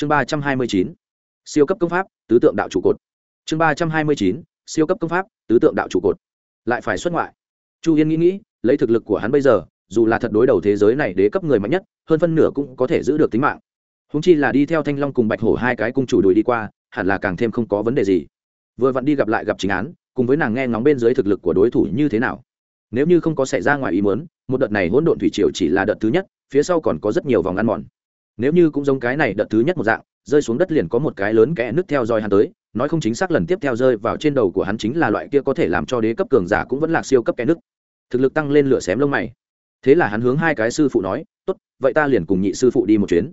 chương ba trăm hai mươi chín, siêu cấp công pháp, tứ tượng đạo trụ cột. Chương ba trăm hai mươi chín, siêu cấp công pháp, tứ tượng đạo trụ cột. Lại phải xuất ngoại. Chu yên nghĩ nghĩ, lấy thực lực của hắn bây giờ, dù là thật đối đầu thế giới này đế cấp người mạnh nhất, hơn phân nửa cũng có thể giữ được tính mạng. Húng chi là đi theo thanh long cùng bạch hổ hai cái cung chủ đuổi đi qua, hẳn là càng thêm không có vấn đề gì. Vừa vặn đi gặp lại gặp chính án, cùng với nàng nghe ngóng bên dưới thực lực của đối thủ như thế nào. Nếu như không có xảy ra ngoài ý muốn, một đợt này hỗn độn thủy triều chỉ là đợt thứ nhất, phía sau còn có rất nhiều vòng ăn mòn nếu như cũng giống cái này đợt thứ nhất một dạng, rơi xuống đất liền có một cái lớn kẽ nước theo dõi hắn tới, nói không chính xác lần tiếp theo rơi vào trên đầu của hắn chính là loại kia có thể làm cho đế cấp cường giả cũng vẫn là siêu cấp kẽ nước thực lực tăng lên lửa xém lông mày. Thế là hắn hướng hai cái sư phụ nói, tốt, vậy ta liền cùng nhị sư phụ đi một chuyến.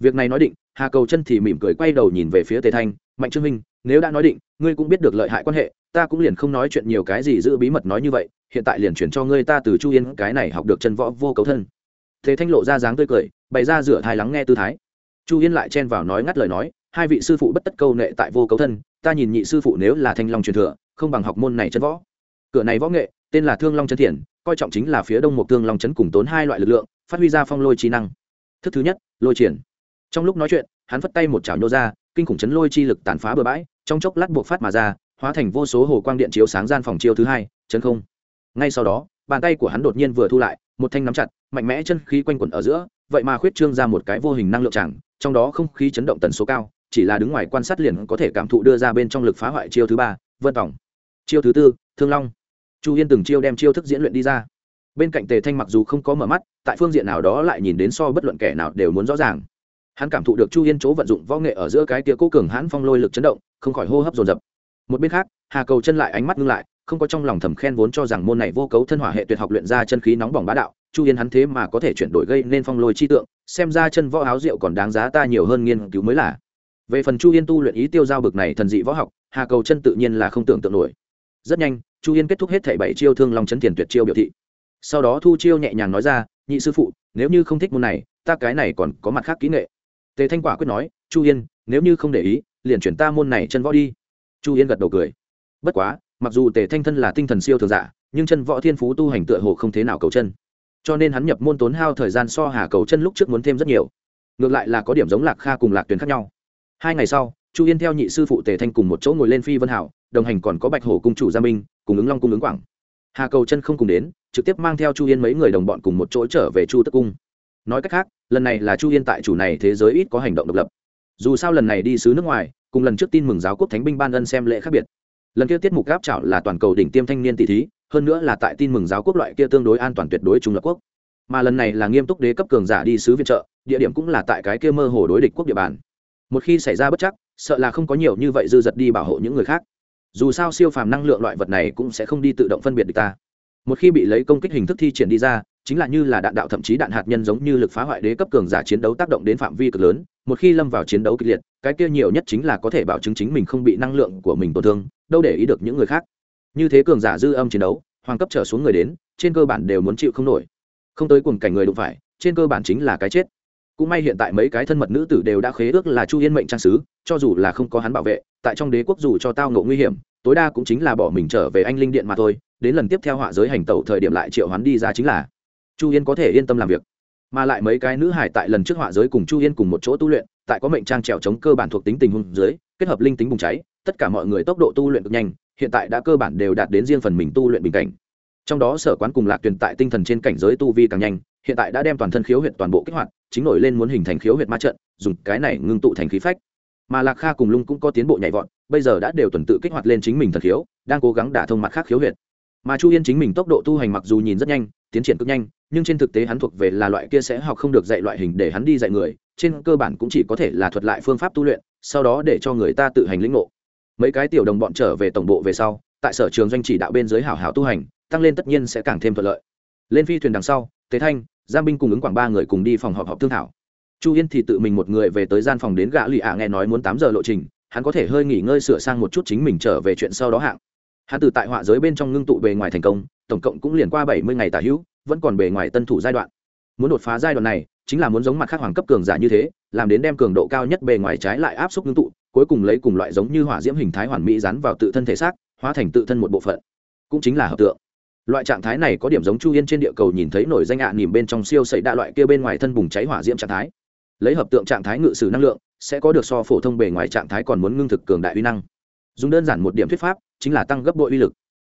Việc này nói định, hà cầu chân thì mỉm cười quay đầu nhìn về phía tề thanh, mạnh trương minh, nếu đã nói định, ngươi cũng biết được lợi hại quan hệ, ta cũng liền không nói chuyện nhiều cái gì giữ bí mật nói như vậy, hiện tại liền chuyển cho ngươi ta từ chu yên cái này học được chân võ vô cấu thân. Thế thanh lộ ra dáng tươi cười bày ra rửa thai lắng nghe tư thái. Chu yên lại chen vào nói ngắt lời nói, hai vị sư phụ bất tất câu nệ tại vô cấu thân, ta nhìn nhị sư phụ nếu là thanh long truyền thừa, không bằng học môn này chân võ. Cửa này võ nghệ, tên là thương long chân thiền, coi trọng chính là phía đông một thương long chấn cùng tốn hai loại lực lượng, phát huy ra phong lôi trí năng. Thức thứ nhất, lôi triển. Trong lúc nói chuyện, hắn phất tay một chảo nhô ra, kinh khủng chấn lôi chi lực tàn phá bừa bãi, trong chốc lát buộc phát mà ra, hóa thành vô số hồ quang điện chiếu sáng gian phòng chiêu thứ hai, chấn không. Ngay sau đó, bàn tay của hắn đột nhiên vừa thu lại một thanh nắm chặt, mạnh mẽ chân khí quanh quẩn ở giữa, vậy mà khuyết trương ra một cái vô hình năng lượng chẳng trong đó không khí chấn động tần số cao, chỉ là đứng ngoài quan sát liền có thể cảm thụ đưa ra bên trong lực phá hoại chiêu thứ ba, vân tổng chiêu thứ tư, thương long. Chu yên từng chiêu đem chiêu thức diễn luyện đi ra. Bên cạnh tề thanh mặc dù không có mở mắt, tại phương diện nào đó lại nhìn đến so bất luận kẻ nào đều muốn rõ ràng. Hắn cảm thụ được chu yên chỗ vận dụng võ nghệ ở giữa cái tia cố cường hãn phong lôi lực chấn động, không khỏi hô hấp dồn dập. Một bên khác, hà cầu chân lại ánh mắt ngưng lại không có trong lòng thầm khen vốn cho rằng môn này vô cấu thân hỏa hệ tuyệt học luyện ra chân khí nóng bỏng bá đạo, chu yên hắn thế mà có thể chuyển đổi gây nên phong lôi chi tượng, xem ra chân võ áo rượu còn đáng giá ta nhiều hơn nghiên cứu mới là. Về phần chu yên tu luyện ý tiêu giao bực này thần dị võ học, hà cầu chân tự nhiên là không tưởng tượng nổi. Rất nhanh, chu yên kết thúc hết thảy bảy chiêu thương long chấn tiền tuyệt chiêu biểu thị. Sau đó thu chiêu nhẹ nhàng nói ra, nhị sư phụ, nếu như không thích môn này, ta cái này còn có mặt khác kỹ nghệ. Tề thanh quả quyết nói, chu yên, nếu như không để ý, liền chuyển ta môn này chân võ đi. Chu yên gật đầu cười. Bất quá mặc dù tề thanh thân là tinh thần siêu thường giả, nhưng chân võ thiên phú tu hành tựa hồ không thế nào cầu chân. Cho nên hắn nhập môn tốn hao thời gian so hà cầu chân lúc trước muốn thêm rất nhiều. Ngược lại là có điểm giống lạc kha cùng lạc tuyến khác nhau. Hai ngày sau, chu yên theo nhị sư phụ tề thanh cùng một chỗ ngồi lên phi vân hảo, đồng hành còn có bạch hổ cung chủ gia minh, cùng ứng long cung ứng quảng. Hà cầu chân không cùng đến, trực tiếp mang theo chu yên mấy người đồng bọn cùng một chỗ trở về chu tức cung. Nói cách khác, lần này là chu yên tại chủ này thế giới ít có hành động độc lập. Dù sao lần này đi xứ nước ngoài, cùng lần trước tin mừng giáo quốc thánh binh ban ân xem lễ khác biệt lần kia tiết mục gáp chảo là toàn cầu đỉnh tiêm thanh niên tỷ thí, hơn nữa là tại tin mừng giáo quốc loại kia tương đối an toàn tuyệt đối trung lập quốc. Mà lần này là nghiêm túc đế cấp cường giả đi sứ viện trợ, địa điểm cũng là tại cái kia mơ hồ đối địch quốc địa bàn. Một khi xảy ra bất chắc, sợ là không có nhiều như vậy dư giật đi bảo hộ những người khác. Dù sao siêu phàm năng lượng loại vật này cũng sẽ không đi tự động phân biệt được ta một khi bị lấy công kích hình thức thi triển đi ra, chính là như là đạn đạo thậm chí đạn hạt nhân giống như lực phá hoại đế cấp cường giả chiến đấu tác động đến phạm vi cực lớn, một khi lâm vào chiến đấu kịch liệt, cái kia nhiều nhất chính là có thể bảo chứng chính mình không bị năng lượng của mình tổn thương, đâu để ý được những người khác. Như thế cường giả dư âm chiến đấu, hoàng cấp trở xuống người đến, trên cơ bản đều muốn chịu không nổi. Không tới cùng cảnh người đụng phải, trên cơ bản chính là cái chết. Cũng may hiện tại mấy cái thân mật nữ tử đều đã khế ước là chu yên mệnh trang sứ, cho dù là không có hắn bảo vệ, tại trong đế quốc dù cho tao ngộ nguy hiểm, tối đa cũng chính là bỏ mình trở về anh linh điện mà thôi đến lần tiếp theo họa giới hành tẩu thời điểm lại triệu hắn đi ra chính là chu yên có thể yên tâm làm việc mà lại mấy cái nữ hải tại lần trước họa giới cùng chu yên cùng một chỗ tu luyện tại có mệnh trang trèo chống cơ bản thuộc tính tình huống dưới kết hợp linh tính bùng cháy tất cả mọi người tốc độ tu luyện cực nhanh hiện tại đã cơ bản đều đạt đến riêng phần mình tu luyện bình cảnh trong đó sở quán cùng lạc tuyển tại tinh thần trên cảnh giới tu vi càng nhanh hiện tại đã đem toàn thân khiếu huyệt toàn bộ kích hoạt chính nổi lên muốn hình thành khiếu huyệt ma trận dùng cái này ngưng tụ thành khí phách mà lạc kha cùng lung cũng có tiến bộ nhảy vọt bây giờ đã đều tuần tự kích hoạt lên chính mình thần khiếu đang cố gắng đả thông mặt khác khiếu huyệt mà chu yên chính mình tốc độ tu hành mặc dù nhìn rất nhanh, tiến triển cực nhanh, nhưng trên thực tế hắn thuộc về là loại kia sẽ học không được dạy loại hình để hắn đi dạy người, trên cơ bản cũng chỉ có thể là thuật lại phương pháp tu luyện, sau đó để cho người ta tự hành lĩnh ngộ. Mấy cái tiểu đồng bọn trở về tổng bộ về sau, tại sở trường doanh chỉ đạo bên giới hảo hảo tu hành, tăng lên tất nhiên sẽ càng thêm thuận lợi. Lên phi thuyền đằng sau, tế thanh, giang binh cùng ứng quảng ba người cùng đi phòng họp họp thương thảo. Chu yên thì tự mình một người về tới gian phòng đến gã lụy ạ nghe nói muốn tám giờ lộ trình, hắn có thể hơi nghỉ ngơi sửa sang một chút chính mình trở về chuyện sau đó hạng hắn từ tại họa giới bên trong ngưng tụ bề ngoài thành công, tổng cộng cũng liền qua bảy mươi ngày tả hữu, vẫn còn bề ngoài tân thủ giai đoạn. Muốn đột phá giai đoạn này, chính là muốn giống mặt khác hoàng cấp cường giả như thế, làm đến đem cường độ cao nhất bề ngoài trái lại áp suất ngưng tụ, cuối cùng lấy cùng loại giống như hỏa diễm hình thái hoàn mỹ rắn vào tự thân thể xác, hóa thành tự thân một bộ phận. Cũng chính là hợp tượng. Loại trạng thái này có điểm giống chu yên trên địa cầu nhìn thấy nổi danh ạ à nỉm bên trong siêu xảy đa loại kia bên ngoài thân bùng cháy hỏa diễm trạng thái. Lấy hợp tượng trạng thái ngự sử năng lượng, sẽ có được so phổ thông bề ngoài trạng thái còn muốn ngưng thực cường đại uy năng dùng đơn giản một điểm thuyết pháp, chính là tăng gấp bội uy lực.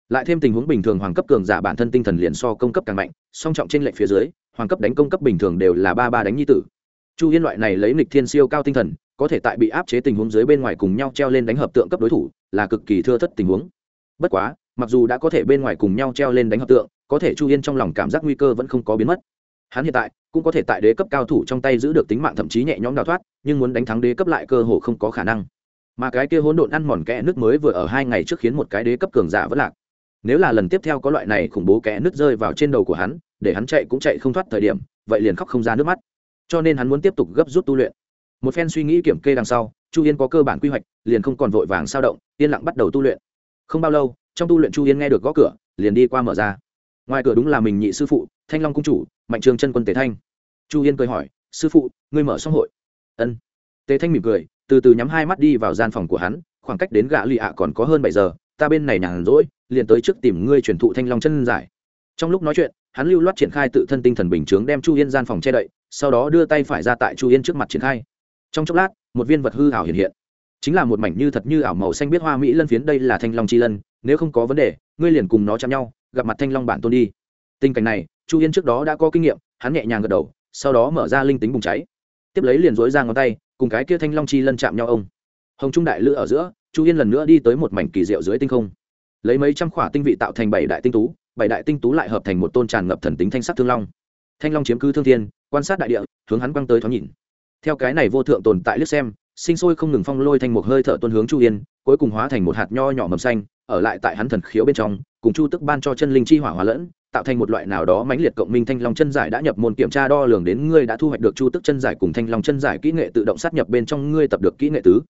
Lại thêm tình huống bình thường hoàng cấp cường giả bản thân tinh thần liền so công cấp càng mạnh, song trọng trên lệnh phía dưới, hoàng cấp đánh công cấp bình thường đều là ba ba đánh nhi tử. Chu yên loại này lấy lịch thiên siêu cao tinh thần, có thể tại bị áp chế tình huống dưới bên ngoài cùng nhau treo lên đánh hợp tượng cấp đối thủ, là cực kỳ thưa thất tình huống. Bất quá, mặc dù đã có thể bên ngoài cùng nhau treo lên đánh hợp tượng, có thể chu yên trong lòng cảm giác nguy cơ vẫn không có biến mất. Hắn hiện tại, cũng có thể tại đế cấp cao thủ trong tay giữ được tính mạng thậm chí nhẹ nhõm đào thoát, nhưng muốn đánh thắng đế cấp lại cơ hồ không có khả năng mà cái kia hỗn độn ăn mòn kẽ nước mới vừa ở hai ngày trước khiến một cái đế cấp cường giả vẫn lạc. Nếu là lần tiếp theo có loại này khủng bố kẽ nước rơi vào trên đầu của hắn, để hắn chạy cũng chạy không thoát thời điểm, vậy liền khóc không ra nước mắt. Cho nên hắn muốn tiếp tục gấp rút tu luyện. Một phen suy nghĩ kiểm kê đằng sau, chu yên có cơ bản quy hoạch, liền không còn vội vàng sao động, yên lặng bắt đầu tu luyện. Không bao lâu, trong tu luyện chu yên nghe được gõ cửa, liền đi qua mở ra. Ngoài cửa đúng là mình nhị sư phụ, thanh long cung chủ, mạnh trường chân quân tề thanh. Chu yên cười hỏi, sư phụ, ngươi mở xong hội? Ân. Tề thanh mỉm cười từ từ nhắm hai mắt đi vào gian phòng của hắn, khoảng cách đến gã lì ạ còn có hơn bảy giờ, ta bên này nhàn rỗi, liền tới trước tìm ngươi truyền thụ thanh long chân giải. Trong lúc nói chuyện, hắn lưu loát triển khai tự thân tinh thần bình chướng đem chu yên gian phòng che đậy, sau đó đưa tay phải ra tại chu yên trước mặt triển khai. Trong chốc lát, một viên vật hư ảo hiện hiện. Chính là một mảnh như thật như ảo màu xanh biết hoa mỹ lân phiến, đây là thanh long chi lân, nếu không có vấn đề, ngươi liền cùng nó chạm nhau, gặp mặt thanh long bản tôn đi. Tình cảnh này, chu yên trước đó đã có kinh nghiệm, hắn nhẹ nhàng gật đầu, sau đó mở ra linh tính bùng cháy. Tiếp lấy liền dối ra ngón tay cùng cái kia thanh long chi lân chạm nhau ông. Hồng trung đại lữ ở giữa, chu yên lần nữa đi tới một mảnh kỳ diệu dưới tinh không. Lấy mấy trăm khỏa tinh vị tạo thành bảy đại tinh tú, bảy đại tinh tú lại hợp thành một tôn tràn ngập thần tính thanh sắc thương long. Thanh long chiếm cứ thương thiên, quan sát đại địa, hướng hắn quăng tới thoáng nhìn. Theo cái này vô thượng tồn tại liếc xem, sinh sôi không ngừng phong lôi thành một hơi thở tuân hướng chu yên, cuối cùng hóa thành một hạt nho nhỏ mầm xanh, ở lại tại hắn thần khiếu bên trong, cùng chu tức ban cho chân linh chi hỏa hóa lẫn tạo thành một loại nào đó mãnh liệt cộng minh thanh long chân giải đã nhập môn kiểm tra đo lường đến ngươi đã thu hoạch được chu tức chân giải cùng thanh long chân giải kỹ nghệ tự động sát nhập bên trong ngươi tập được kỹ nghệ tứ.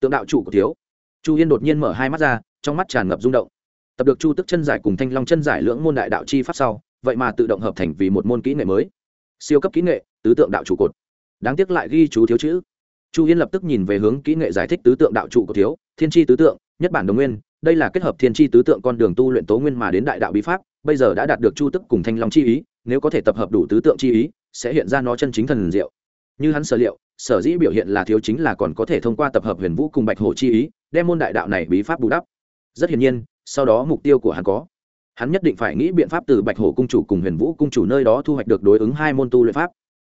Tượng đạo chủ của thiếu. Chu yên đột nhiên mở hai mắt ra, trong mắt tràn ngập rung động. Tập được chu tức chân giải cùng thanh long chân giải lưỡng môn đại đạo chi pháp sau, vậy mà tự động hợp thành vì một môn kỹ nghệ mới. Siêu cấp kỹ nghệ, tứ tượng đạo trụ cột. Đáng tiếc lại ghi chú thiếu chữ. Chu yên lập tức nhìn về hướng kỹ nghệ giải thích tứ tượng đạo trụ của thiếu, thiên tri tứ tượng, nhất bản đồng nguyên, đây là kết hợp thiên tri tứ tượng con đường tu luyện tố nguyên mà đến đại đạo bí pháp bây giờ đã đạt được chu tức cùng thanh long chi ý, nếu có thể tập hợp đủ tứ tượng chi ý, sẽ hiện ra nó chân chính thần diệu. Như hắn sở liệu, sở dĩ biểu hiện là thiếu chính là còn có thể thông qua tập hợp huyền vũ cùng bạch hổ chi ý, đem môn đại đạo này bí pháp bù đắp. Rất hiển nhiên, sau đó mục tiêu của hắn có. Hắn nhất định phải nghĩ biện pháp từ bạch hổ cung chủ cùng huyền vũ cung chủ nơi đó thu hoạch được đối ứng hai môn tu luyện pháp.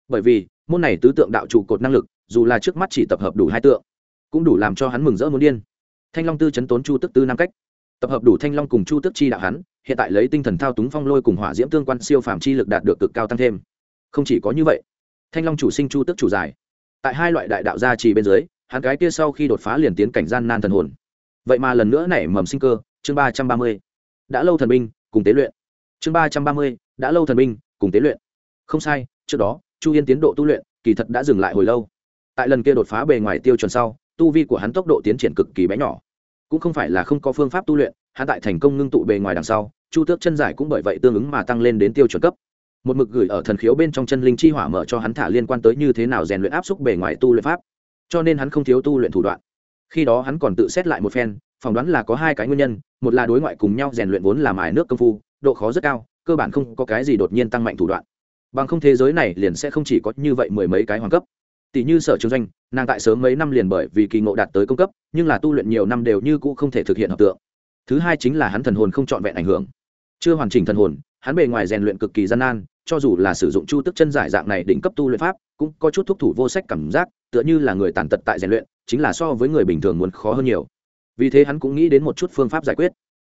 Bởi vì, môn này tứ tượng đạo trụ cột năng lực, dù là trước mắt chỉ tập hợp đủ hai tượng, cũng đủ làm cho hắn mừng rỡ muốn điên. Thanh long tư chấn tốn chu tức tư năm cách. Tập hợp đủ thanh long cùng chu tức chi đạo hắn hiện tại lấy tinh thần thao túng phong lôi cùng hỏa diễm tương quan siêu phàm chi lực đạt được cực cao tăng thêm. Không chỉ có như vậy, thanh long chủ sinh chu tức chủ dài tại hai loại đại đạo gia trì bên dưới, hắn cái kia sau khi đột phá liền tiến cảnh gian nan thần hồn. Vậy mà lần nữa nảy mầm sinh cơ, chương ba trăm ba mươi. Đã lâu thần binh, cùng tế luyện. Chương ba trăm ba mươi, đã lâu thần binh, cùng tế luyện. Không sai, trước đó, chu yên tiến độ tu luyện, kỳ thật đã dừng lại hồi lâu. Tại lần kia đột phá bề ngoài tiêu chuẩn sau, tu vi của hắn tốc độ tiến triển cực kỳ bé nhỏ. Cũng không phải là không có phương pháp tu luyện, hắn tại thành công ngưng tụ bề ngoài đằng sau chu tước chân giải cũng bởi vậy tương ứng mà tăng lên đến tiêu chuẩn cấp. Một mực gửi ở thần khiếu bên trong chân linh chi hỏa mở cho hắn thả liên quan tới như thế nào rèn luyện áp xúc bề ngoài tu luyện pháp. Cho nên hắn không thiếu tu luyện thủ đoạn. Khi đó hắn còn tự xét lại một phen, phỏng đoán là có hai cái nguyên nhân, một là đối ngoại cùng nhau rèn luyện vốn làm ải nước công phu, độ khó rất cao, cơ bản không có cái gì đột nhiên tăng mạnh thủ đoạn. Bằng không thế giới này liền sẽ không chỉ có như vậy mười mấy cái hoàng cấp. Tỷ như sở trường doanh, nàng tại sớm mấy năm liền bởi vì kỳ ngộ đạt tới công cấp, nhưng là tu luyện nhiều năm đều như cũ không thể thực hiện hợp tượng thứ hai chính là hắn thần hồn không trọn vẹn ảnh hưởng. Chưa hoàn chỉnh thần hồn, hắn bề ngoài rèn luyện cực kỳ gian nan, cho dù là sử dụng chu tức chân giải dạng này đỉnh cấp tu luyện pháp, cũng có chút thúc thủ vô sách cảm giác, tựa như là người tàn tật tại rèn luyện, chính là so với người bình thường muốn khó hơn nhiều. Vì thế hắn cũng nghĩ đến một chút phương pháp giải quyết.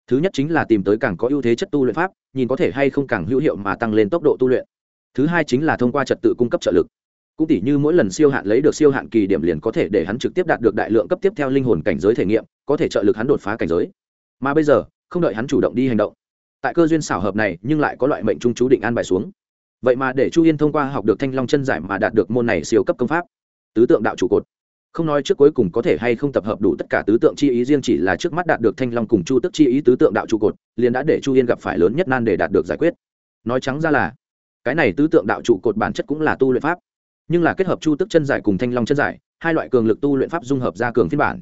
Thứ nhất chính là tìm tới càng có ưu thế chất tu luyện pháp, nhìn có thể hay không càng hữu hiệu mà tăng lên tốc độ tu luyện. Thứ hai chính là thông qua trật tự cung cấp trợ lực. Cũng tỉ như mỗi lần siêu hạn lấy được siêu hạn kỳ điểm liền có thể để hắn trực tiếp đạt được đại lượng cấp tiếp theo linh hồn cảnh giới thể nghiệm, có thể trợ lực hắn đột phá cảnh giới mà bây giờ, không đợi hắn chủ động đi hành động, tại cơ duyên xảo hợp này nhưng lại có loại mệnh trung chú định an bài xuống. Vậy mà để chu yên thông qua học được thanh long chân giải mà đạt được môn này siêu cấp công pháp, tứ tượng đạo trụ cột. Không nói trước cuối cùng có thể hay không tập hợp đủ tất cả tứ tượng chi ý, riêng chỉ là trước mắt đạt được thanh long cùng chu tức chi ý tứ tượng đạo trụ cột, liền đã để chu yên gặp phải lớn nhất nan để đạt được giải quyết. Nói trắng ra là, cái này tứ tượng đạo trụ cột bản chất cũng là tu luyện pháp, nhưng là kết hợp chu tức chân giải cùng thanh long chân giải, hai loại cường lực tu luyện pháp dung hợp ra cường phiên bản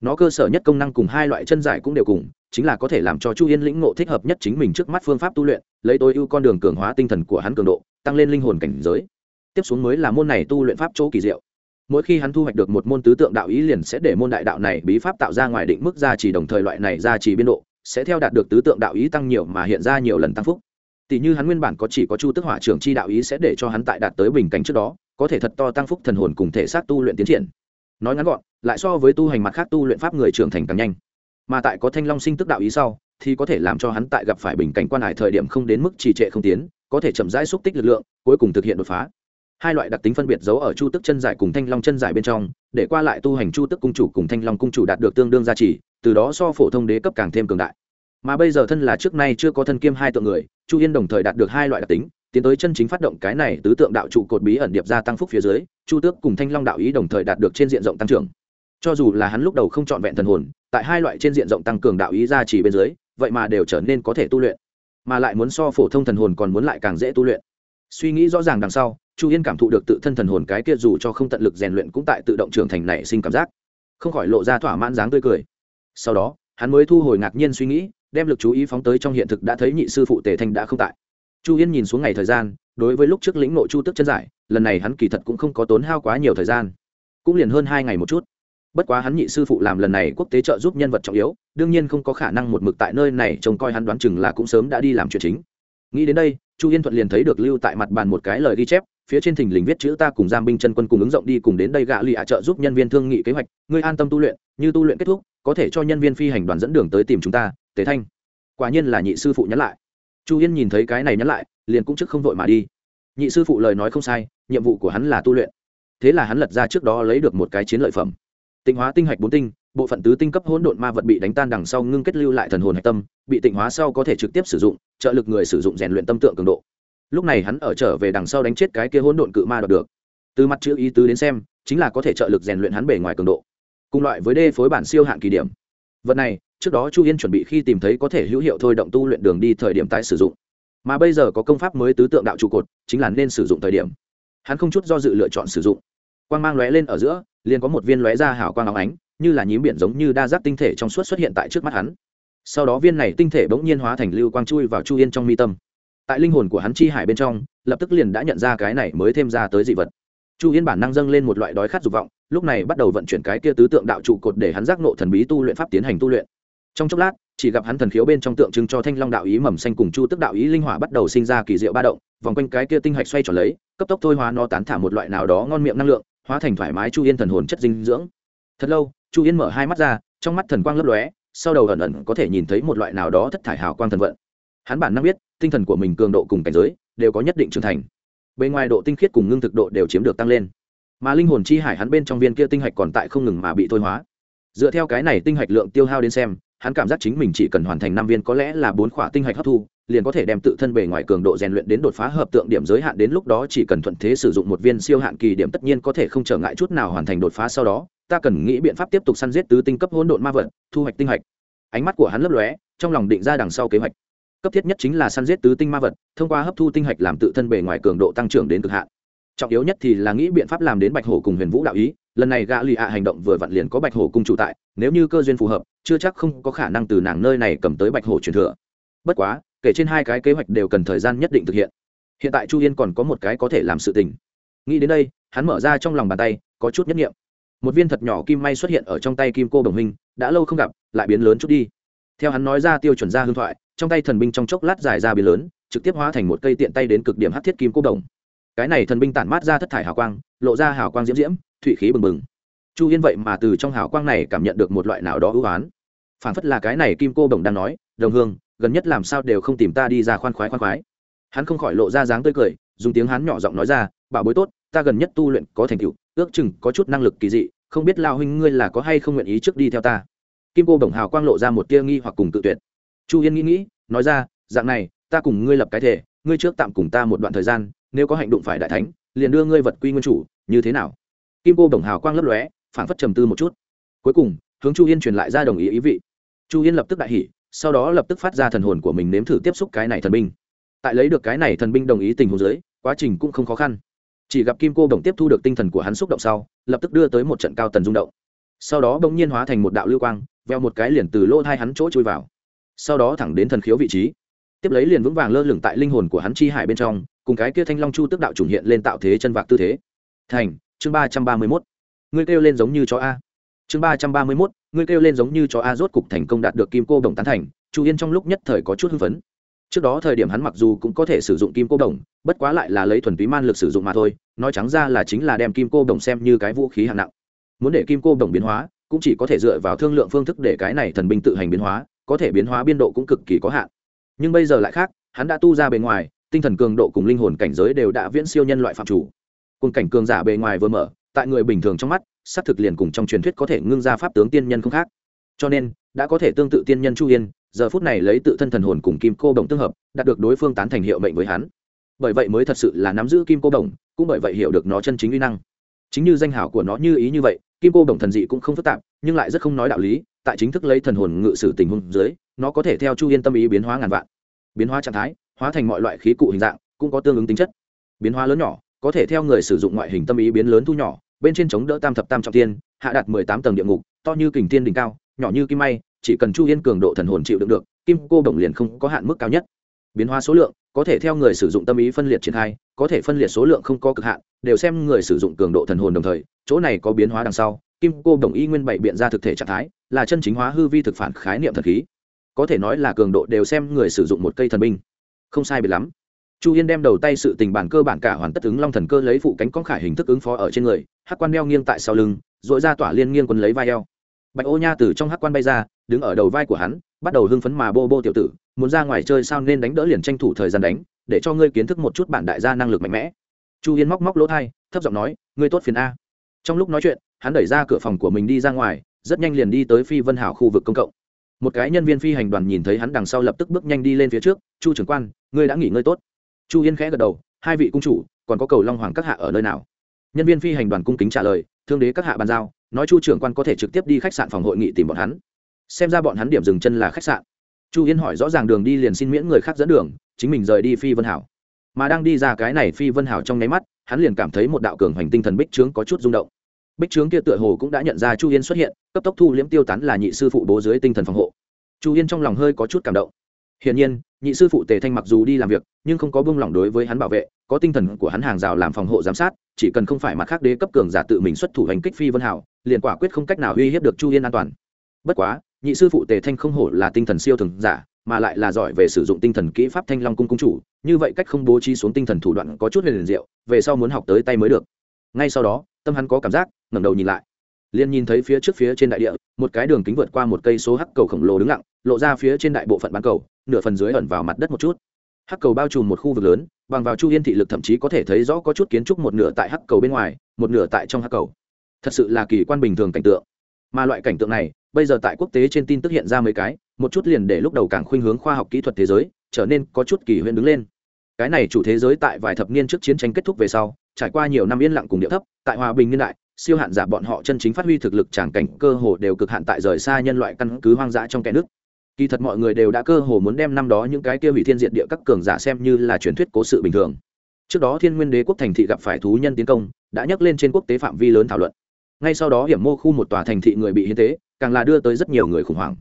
nó cơ sở nhất công năng cùng hai loại chân giải cũng đều cùng, chính là có thể làm cho chu yên lĩnh ngộ thích hợp nhất chính mình trước mắt phương pháp tu luyện, lấy tối ưu con đường cường hóa tinh thần của hắn cường độ, tăng lên linh hồn cảnh giới. Tiếp xuống mới là môn này tu luyện pháp chỗ kỳ diệu. Mỗi khi hắn thu hoạch được một môn tứ tượng đạo ý liền sẽ để môn đại đạo này bí pháp tạo ra ngoài định mức gia trì đồng thời loại này gia trì biên độ, sẽ theo đạt được tứ tượng đạo ý tăng nhiều mà hiện ra nhiều lần tăng phúc. Tỷ như hắn nguyên bản có chỉ có chu tức hỏa trưởng chi đạo ý sẽ để cho hắn tại đạt tới bình cảnh trước đó, có thể thật to tăng phúc thần hồn cùng thể xác tu luyện tiến triển nói ngắn gọn, lại so với tu hành mặt khác tu luyện pháp người trưởng thành càng nhanh. Mà tại có thanh long sinh tức đạo ý sau, thì có thể làm cho hắn tại gặp phải bình cảnh quan hải thời điểm không đến mức trì trệ không tiến, có thể chậm rãi xúc tích lực lượng, cuối cùng thực hiện đột phá. Hai loại đặc tính phân biệt giấu ở chu tức chân giải cùng thanh long chân giải bên trong, để qua lại tu hành chu tức cung chủ cùng thanh long cung chủ đạt được tương đương giá trị từ đó so phổ thông đế cấp càng thêm cường đại. Mà bây giờ thân là trước nay chưa có thân kiêm hai tượng người, chu yên đồng thời đạt được hai loại đặc tính tiến tới chân chính phát động cái này tứ tượng đạo trụ cột bí ẩn điệp gia tăng phúc phía dưới, chu tước cùng thanh long đạo ý đồng thời đạt được trên diện rộng tăng trưởng. Cho dù là hắn lúc đầu không trọn vẹn thần hồn, tại hai loại trên diện rộng tăng cường đạo ý ra chỉ bên dưới, vậy mà đều trở nên có thể tu luyện. Mà lại muốn so phổ thông thần hồn còn muốn lại càng dễ tu luyện. Suy nghĩ rõ ràng đằng sau, chu yên cảm thụ được tự thân thần hồn cái kia dù cho không tận lực rèn luyện cũng tại tự động trưởng thành nảy sinh cảm giác. Không khỏi lộ ra thỏa mãn dáng tươi cười. Sau đó, hắn mới thu hồi ngạc nhiên suy nghĩ, đem lực chú ý phóng tới trong hiện thực đã thấy nhị sư phụ tề thanh đã không tại chu yên nhìn xuống ngày thời gian, đối với lúc trước lĩnh nội chu tức chân giải, lần này hắn kỳ thật cũng không có tốn hao quá nhiều thời gian. Cũng liền hơn hai ngày một chút. Bất quá hắn nhị sư phụ làm lần này quốc tế trợ giúp nhân vật trọng yếu, đương nhiên không có khả năng một mực tại nơi này trông coi hắn đoán chừng là cũng sớm đã đi làm chuyện chính. Nghĩ đến đây, chu yên thuận liền thấy được lưu tại mặt bàn một cái lời ghi chép, phía trên thình lình viết chữ ta cùng giam binh chân quân cùng ứng rộng đi cùng đến đây gạ lì ạ trợ giúp nhân viên thương nghị kế hoạch, ngươi an tâm tu luyện, như tu luyện kết thúc, có thể cho nhân viên phi hành đoàn dẫn đường tới tìm chúng ta tế thanh. Quả nhiên là nhị sư phụ nhắn lại chu yên nhìn thấy cái này nhắn lại, liền cũng trước không vội mà đi. Nhị sư phụ lời nói không sai, nhiệm vụ của hắn là tu luyện. Thế là hắn lật ra trước đó lấy được một cái chiến lợi phẩm. Tịnh hóa tinh hạch bốn tinh, bộ phận tứ tinh cấp hỗn độn ma vật bị đánh tan đằng sau ngưng kết lưu lại thần hồn hạch tâm, bị tịnh hóa sau có thể trực tiếp sử dụng, trợ lực người sử dụng rèn luyện tâm tượng cường độ. Lúc này hắn ở trở về đằng sau đánh chết cái kia hỗn độn cự ma đoạt được. Từ mặt chữ ý tứ đến xem, chính là có thể trợ lực rèn luyện hắn bề ngoài cường độ. Cùng loại với đê phối bản siêu hạn kỳ điểm. Vật này trước đó chu yên chuẩn bị khi tìm thấy có thể hữu hiệu thôi động tu luyện đường đi thời điểm tái sử dụng. Mà bây giờ có công pháp mới tứ tượng đạo trụ cột, chính là nên sử dụng thời điểm. Hắn không chút do dự lựa chọn sử dụng. Quang mang lóe lên ở giữa, liền có một viên lóe ra hảo quang óng ánh, như là nhím biển giống như đa giác tinh thể trong suốt xuất hiện tại trước mắt hắn. Sau đó viên này tinh thể bỗng nhiên hóa thành lưu quang chui vào chu yên trong mi tâm. Tại linh hồn của hắn chi hải bên trong, lập tức liền đã nhận ra cái này mới thêm ra tới dị vật. Chu yên bản năng dâng lên một loại đói khát dục vọng, lúc này bắt đầu vận chuyển cái kia tứ tượng đạo trụ cột để hắn giác nộ thần bí tu luyện pháp tiến hành tu luyện trong chốc lát, chỉ gặp hắn thần khiếu bên trong tượng trưng cho thanh long đạo ý mầm xanh cùng chu tức đạo ý linh hỏa bắt đầu sinh ra kỳ diệu ba động, vòng quanh cái kia tinh hạch xoay tròn lấy, cấp tốc thôi hóa nó tán thả một loại nào đó ngon miệng năng lượng, hóa thành thoải mái chu yên thần hồn chất dinh dưỡng. Thật lâu, chu yên mở hai mắt ra, trong mắt thần quang lấp lóe, sau đầu ẩn ẩn có thể nhìn thấy một loại nào đó thất thải hào quang thần vận. Hắn bản năng biết, tinh thần của mình cường độ cùng cảnh giới đều có nhất định trưởng thành. Bên ngoài độ tinh khiết cùng ngưng thực độ đều chiếm được tăng lên. Mà linh hồn chi hải hắn bên trong viên kia tinh hạch còn tại không ngừng mà bị thôi hóa. Dựa theo cái này tinh hạch lượng tiêu hao đến xem hắn cảm giác chính mình chỉ cần hoàn thành năm viên có lẽ là bốn khỏa tinh hạch hấp thu, liền có thể đem tự thân bề ngoài cường độ rèn luyện đến đột phá hợp tượng điểm giới hạn đến lúc đó chỉ cần thuận thế sử dụng một viên siêu hạn kỳ điểm tất nhiên có thể không trở ngại chút nào hoàn thành đột phá sau đó. Ta cần nghĩ biện pháp tiếp tục săn giết tứ tinh cấp hỗn độn ma vật, thu hoạch tinh hạch. Ánh mắt của hắn lấp lóe, trong lòng định ra đằng sau kế hoạch. Cấp thiết nhất chính là săn giết tứ tinh ma vật, thông qua hấp thu tinh hạch làm tự thân bề ngoài cường độ tăng trưởng đến cực hạn trọng yếu nhất thì là nghĩ biện pháp làm đến bạch hổ cùng huyền vũ đạo ý, lần này gã lì ạ hành động vừa vặn liền có bạch hổ cung chủ tại, nếu như cơ duyên phù hợp, chưa chắc không có khả năng từ nàng nơi này cầm tới bạch hổ truyền thừa. Bất quá, kể trên hai cái kế hoạch đều cần thời gian nhất định thực hiện. Hiện tại chu yên còn có một cái có thể làm sự tình. Nghĩ đến đây, hắn mở ra trong lòng bàn tay, có chút nhất nghiệm. Một viên thật nhỏ kim may xuất hiện ở trong tay kim cô đồng huynh đã lâu không gặp, lại biến lớn chút đi. Theo hắn nói ra tiêu chuẩn ra hương thoại, trong tay thần binh trong chốc lát dài ra biến lớn, trực tiếp hóa thành một cây tiện tay đến cực điểm hát thiết kim cô đồng cái này thần binh tản mát ra thất thải hào quang, lộ ra hào quang diễm diễm thụy khí bừng bừng. Chu yên vậy mà từ trong hào quang này cảm nhận được một loại nào đó ưu oán phản phất là cái này kim cô Bồng đang nói, đồng hương, gần nhất làm sao đều không tìm ta đi ra khoan khoái khoan khoái. Hắn không khỏi lộ ra dáng tươi cười, dùng tiếng hắn nhỏ giọng nói ra, bảo bối tốt, ta gần nhất tu luyện có thành tựu, ước chừng có chút năng lực kỳ dị, không biết lao huynh ngươi là có hay không nguyện ý trước đi theo ta. Kim cô Bồng hào quang lộ ra một tia nghi hoặc cùng tự tuyệt. Chu yên nghĩ nghĩ, nói ra, dạng này, ta cùng ngươi lập cái thể, ngươi trước tạm cùng ta một đoạn thời gian nếu có hành động phải đại thánh, liền đưa ngươi vật quy nguyên chủ, như thế nào? Kim cô đồng hào quang lấp lóe, phảng phất trầm tư một chút. Cuối cùng, hướng chu yên truyền lại ra đồng ý ý vị. Chu yên lập tức đại hỉ, sau đó lập tức phát ra thần hồn của mình nếm thử tiếp xúc cái này thần binh. Tại lấy được cái này thần binh đồng ý tình huống dưới, quá trình cũng không khó khăn. Chỉ gặp kim cô đồng tiếp thu được tinh thần của hắn xúc động sau, lập tức đưa tới một trận cao tần rung động. Sau đó bỗng nhiên hóa thành một đạo lưu quang, veo một cái liền từ lỗ hai hắn chỗ chui vào. Sau đó thẳng đến thần khiếu vị trí. Tiếp lấy liền vững vàng lơ lửng tại linh hồn của hắn chi hải bên trong cùng cái kia thanh long chu tức đạo trùng hiện lên tạo thế chân vạc tư thế. Thành, chương ba trăm ba mươi mốt. Ngươi kêu lên giống như chó a. Chương ba trăm ba mươi mốt, ngươi kêu lên giống như chó a rốt cục thành công đạt được kim cô đồng tán thành, chu yên trong lúc nhất thời có chút hưng phấn. Trước đó thời điểm hắn mặc dù cũng có thể sử dụng kim cô đồng, bất quá lại là lấy thuần túy man lực sử dụng mà thôi, nói trắng ra là chính là đem kim cô đồng xem như cái vũ khí hạng nặng. Muốn để kim cô đồng biến hóa, cũng chỉ có thể dựa vào thương lượng phương thức để cái này thần binh tự hành biến hóa, có thể biến hóa biên độ cũng cực kỳ có hạn. Nhưng bây giờ lại khác, hắn đã tu ra bề ngoài tinh thần cường độ cùng linh hồn cảnh giới đều đã viễn siêu nhân loại phạm chủ. Cùng cảnh cường giả bề ngoài vừa mở, tại người bình thường trong mắt, xác thực liền cùng trong truyền thuyết có thể ngưng ra pháp tướng tiên nhân không khác. Cho nên, đã có thể tương tự tiên nhân chu yên, giờ phút này lấy tự thân thần hồn cùng kim cô đồng tương hợp, đạt được đối phương tán thành hiệu mệnh với hắn. Bởi vậy mới thật sự là nắm giữ kim cô đồng, cũng bởi vậy hiểu được nó chân chính uy năng. Chính như danh hảo của nó như ý như vậy, kim cô đồng thần dị cũng không phức tạp, nhưng lại rất không nói đạo lý, tại chính thức lấy thần hồn ngự sử tình huống dưới, nó có thể theo chu yên tâm ý biến hóa ngàn vạn, biến hóa trạng thái hóa thành mọi loại khí cụ hình dạng, cũng có tương ứng tính chất. Biến hóa lớn nhỏ, có thể theo người sử dụng ngoại hình tâm ý biến lớn thu nhỏ, bên trên chống đỡ tam thập tam trọng tiên hạ đạt mười tám tầng địa ngục, to như kình tiên đỉnh cao, nhỏ như kim may, chỉ cần chu yên cường độ thần hồn chịu đựng được, kim cô đồng liền không có hạn mức cao nhất. Biến hóa số lượng, có thể theo người sử dụng tâm ý phân liệt triển khai, có thể phân liệt số lượng không có cực hạn, đều xem người sử dụng cường độ thần hồn đồng thời, chỗ này có biến hóa đằng sau, kim cô đồng y nguyên bảy biện ra thực thể trạng thái, là chân chính hóa hư vi thực phản khái niệm thần khí. Có thể nói là cường độ đều xem người sử dụng một cây thần binh không sai biệt lắm. Chu yên đem đầu tay sự tình bản cơ bản cả hoàn tất ứng long thần cơ lấy phụ cánh con khải hình thức ứng phó ở trên người, hắc quan đeo nghiêng tại sau lưng dội ra tỏa liên nghiêng quân lấy vai eo. Bạch ô nha từ trong hắc quan bay ra, đứng ở đầu vai của hắn, bắt đầu hưng phấn mà bô bô tiểu tử, muốn ra ngoài chơi sao nên đánh đỡ liền tranh thủ thời gian đánh, để cho ngươi kiến thức một chút bản đại gia năng lực mạnh mẽ. Chu yên móc móc lỗ thai, thấp giọng nói, ngươi tốt phiền a. Trong lúc nói chuyện, hắn đẩy ra cửa phòng của mình đi ra ngoài, rất nhanh liền đi tới phi vân hảo khu vực công cộng một cái nhân viên phi hành đoàn nhìn thấy hắn đằng sau lập tức bước nhanh đi lên phía trước, chu trưởng quan, ngươi đã nghỉ ngơi tốt. Chu yên khẽ gật đầu, hai vị cung chủ, còn có cầu long hoàng các hạ ở nơi nào? Nhân viên phi hành đoàn cung kính trả lời, thương đế các hạ bàn giao, nói chu trưởng quan có thể trực tiếp đi khách sạn phòng hội nghị tìm bọn hắn. Xem ra bọn hắn điểm dừng chân là khách sạn. Chu yên hỏi rõ ràng đường đi liền xin miễn người khác dẫn đường, chính mình rời đi phi vân hảo. Mà đang đi ra cái này phi vân hảo trong nháy mắt, hắn liền cảm thấy một đạo cường hoành tinh thần bích trướng có chút rung động bích trướng kia tựa hồ cũng đã nhận ra chu yên xuất hiện, cấp tốc thu liễm tiêu tán là nhị sư phụ bố dưới tinh thần phòng hộ. Chu yên trong lòng hơi có chút cảm động. Hiển nhiên, nhị sư phụ tề thanh mặc dù đi làm việc, nhưng không có buông lỏng đối với hắn bảo vệ, có tinh thần của hắn hàng rào làm phòng hộ giám sát, chỉ cần không phải mặt khác đế cấp cường giả tự mình xuất thủ hành kích phi vân hảo, liền quả quyết không cách nào uy hiếp được chu yên an toàn. Bất quá, nhị sư phụ tề thanh không hổ là tinh thần siêu thường giả, mà lại là giỏi về sử dụng tinh thần kỹ pháp thanh long cung cung chủ, như vậy cách không bố trí xuống tinh thần thủ đoạn có chút huyền liền diệu, về sau muốn học tới tay mới được ngay sau đó, tâm hắn có cảm giác, ngẩng đầu nhìn lại. Liền nhìn thấy phía trước phía trên đại địa, một cái đường kính vượt qua một cây số hắc cầu khổng lồ đứng lặng, lộ ra phía trên đại bộ phận bán cầu, nửa phần dưới ẩn vào mặt đất một chút. Hắc cầu bao trùm một khu vực lớn, bằng vào chu yên thị lực thậm chí có thể thấy rõ có chút kiến trúc một nửa tại hắc cầu bên ngoài, một nửa tại trong hắc cầu. Thật sự là kỳ quan bình thường cảnh tượng. Mà loại cảnh tượng này, bây giờ tại quốc tế trên tin tức hiện ra mấy cái, một chút liền để lúc đầu càng khuynh hướng khoa học kỹ thuật thế giới, trở nên có chút kỳ huyễn đứng lên. Cái này chủ thế giới tại vài thập niên trước chiến tranh kết thúc về sau trải qua nhiều năm yên lặng cùng địa thấp, tại hòa bình niên đại, siêu hạn giả bọn họ chân chính phát huy thực lực tràng cảnh cơ hồ đều cực hạn tại rời xa nhân loại căn cứ hoang dã trong kẻ nước kỳ thật mọi người đều đã cơ hồ muốn đem năm đó những cái kia hủy thiên diện địa các cường giả xem như là truyền thuyết cố sự bình thường. Trước đó thiên nguyên đế quốc thành thị gặp phải thú nhân tiến công, đã nhắc lên trên quốc tế phạm vi lớn thảo luận. Ngay sau đó hiểm mô khu một tòa thành thị người bị hiến tế, càng là đưa tới rất nhiều người khủng hoảng.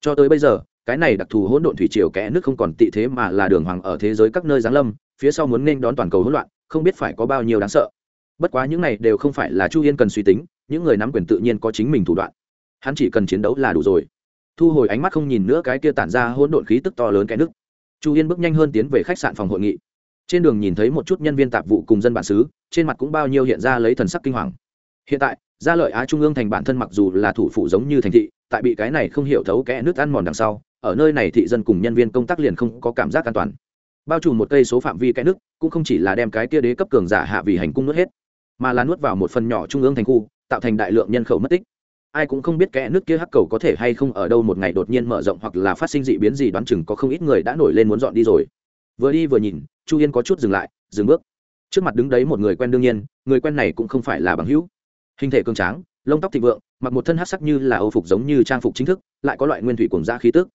Cho tới bây giờ cái này đặc thù hỗn độn thủy triều kẽ nước không còn tị thế mà là đường hoàng ở thế giới các nơi giáng lâm, phía sau muốn nên đón toàn cầu hỗn loạn, không biết phải có bao nhiêu đáng sợ. Bất quá những này đều không phải là chu yên cần suy tính, những người nắm quyền tự nhiên có chính mình thủ đoạn. Hắn chỉ cần chiến đấu là đủ rồi. Thu hồi ánh mắt không nhìn nữa cái kia tản ra hỗn độn khí tức to lớn cái nước. Chu yên bước nhanh hơn tiến về khách sạn phòng hội nghị. Trên đường nhìn thấy một chút nhân viên tạp vụ cùng dân bản xứ, trên mặt cũng bao nhiêu hiện ra lấy thần sắc kinh hoàng. Hiện tại, gia lợi á trung ương thành bản thân mặc dù là thủ phủ giống như thành thị, tại bị cái này không hiểu thấu kẽ nước ăn mòn đằng sau ở nơi này thị dân cùng nhân viên công tác liền không có cảm giác an toàn. Bao trùm một cây số phạm vi cái nước, cũng không chỉ là đem cái kia đế cấp cường giả hạ vì hành cung nuốt hết, mà là nuốt vào một phần nhỏ trung ương thành khu, tạo thành đại lượng nhân khẩu mất tích. Ai cũng không biết kẽ nước kia hắc cầu có thể hay không ở đâu một ngày đột nhiên mở rộng hoặc là phát sinh dị biến gì đoán chừng có không ít người đã nổi lên muốn dọn đi rồi. Vừa đi vừa nhìn, chu yên có chút dừng lại, dừng bước. Trước mặt đứng đấy một người quen đương nhiên, người quen này cũng không phải là bằng hữu. Hình thể cường tráng, lông tóc thịnh vượng, mặc một thân hát sắc như là âu phục giống như trang phục chính thức, lại có loại nguyên thủy cùng da khí tức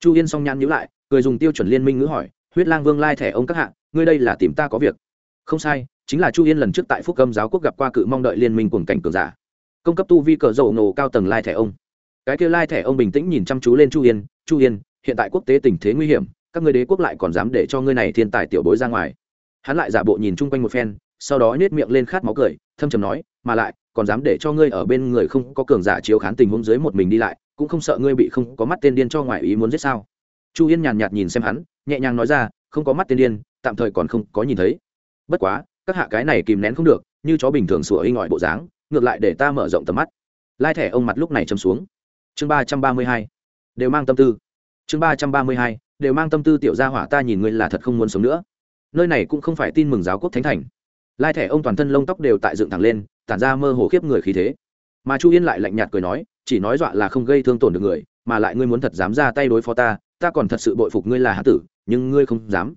chu yên song nhãn nhữ lại người dùng tiêu chuẩn liên minh ngữ hỏi, huyết lang vương lai thẻ ông các hạ, ngươi đây là tìm ta có việc. Không sai, chính là chu yên lần trước tại phúc âm giáo quốc gặp qua cự mong đợi liên minh cuồng cảnh cường giả. Công cấp tu vi cờ dầu nổ cao tầng lai thẻ ông. Cái kia lai thẻ ông bình tĩnh nhìn chăm chú lên chu yên chu yên, hiện tại quốc tế tình thế nguy hiểm, các người đế quốc lại còn dám để cho ngươi này thiên tài tiểu bối ra ngoài. Hắn lại giả bộ nhìn chung quanh một phen, sau đó nhét miệng lên khát máu cười, thâm trầm nói, mà lại, còn dám để cho ngươi ở bên người không có cường giả chiếu khán tình huống dưới một mình đi lại cũng không sợ ngươi bị không có mắt tên điên cho ngoại ý muốn giết sao? Chu yên nhàn nhạt nhìn xem hắn, nhẹ nhàng nói ra, không có mắt tên điên, tạm thời còn không có nhìn thấy. Bất quá, các hạ cái này kìm nén không được, như chó bình thường sủa hinh ngọi bộ dáng, ngược lại để ta mở rộng tầm mắt. Lai thẻ ông mặt lúc này châm xuống. Chương ba trăm ba mươi hai, đều mang tâm tư. Chương ba trăm ba mươi hai, đều mang tâm tư tiểu gia hỏa ta nhìn ngươi là thật không muốn sống nữa. Nơi này cũng không phải tin mừng giáo quốc thánh thành. Lai thẻ ông toàn thân lông tóc đều tại dựng thẳng lên, tản ra mơ hồ khiếp người khí thế mà chu yên lại lạnh nhạt cười nói, chỉ nói dọa là không gây thương tổn được người, mà lại ngươi muốn thật dám ra tay đối phó ta ta còn thật sự bội phục ngươi là hán tử, nhưng ngươi không dám.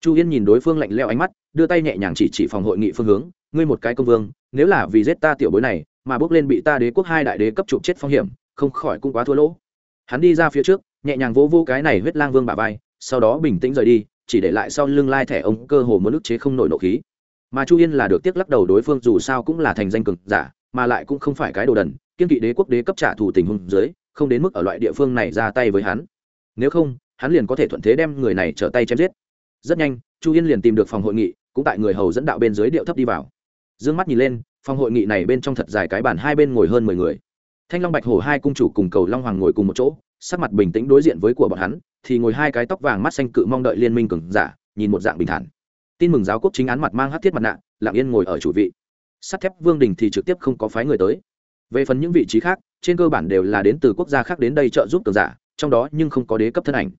Chu yên nhìn đối phương lạnh leo ánh mắt, đưa tay nhẹ nhàng chỉ chỉ phòng hội nghị phương hướng, ngươi một cái công vương, nếu là vì giết ta tiểu bối này, mà bước lên bị ta đế quốc hai đại đế cấp chụp chết phong hiểm, không khỏi cũng quá thua lỗ. Hắn đi ra phía trước, nhẹ nhàng vỗ vỗ cái này huyết lang vương bà vai, sau đó bình tĩnh rời đi, chỉ để lại sau lưng lai thẻ ông cơ hồ muốn ức chế không nổi nộ khí. Mà chu yên là được tiếc lắc đầu đối phương dù sao cũng là thành danh cực giả mà lại cũng không phải cái đồ đần, kiên kỵ đế quốc đế cấp trả thù tình huống dưới, không đến mức ở loại địa phương này ra tay với hắn. Nếu không, hắn liền có thể thuận thế đem người này trở tay chém giết. Rất nhanh, chu yên liền tìm được phòng hội nghị, cũng tại người hầu dẫn đạo bên dưới điệu thấp đi vào. D ư ơ n g mắt nhìn lên, phòng hội nghị này bên trong thật dài cái bàn hai bên ngồi hơn mười người. Thanh long bạch hổ hai cung chủ cùng cầu long hoàng ngồi cùng một chỗ, sắc mặt bình tĩnh đối diện với của bọn hắn, thì ngồi hai cái tóc vàng mắt xanh cự mong đợi liên minh cường giả, nhìn một dạng bình thản. Tin mừng giáo quốc chính án mặt mang hát thiết mặt nạ lạng yên ngồi ở chủ vị sắt thép vương đình thì trực tiếp không có phái người tới. Về phần những vị trí khác, trên cơ bản đều là đến từ quốc gia khác đến đây trợ giúp cường giả, trong đó nhưng không có đế cấp thân ảnh.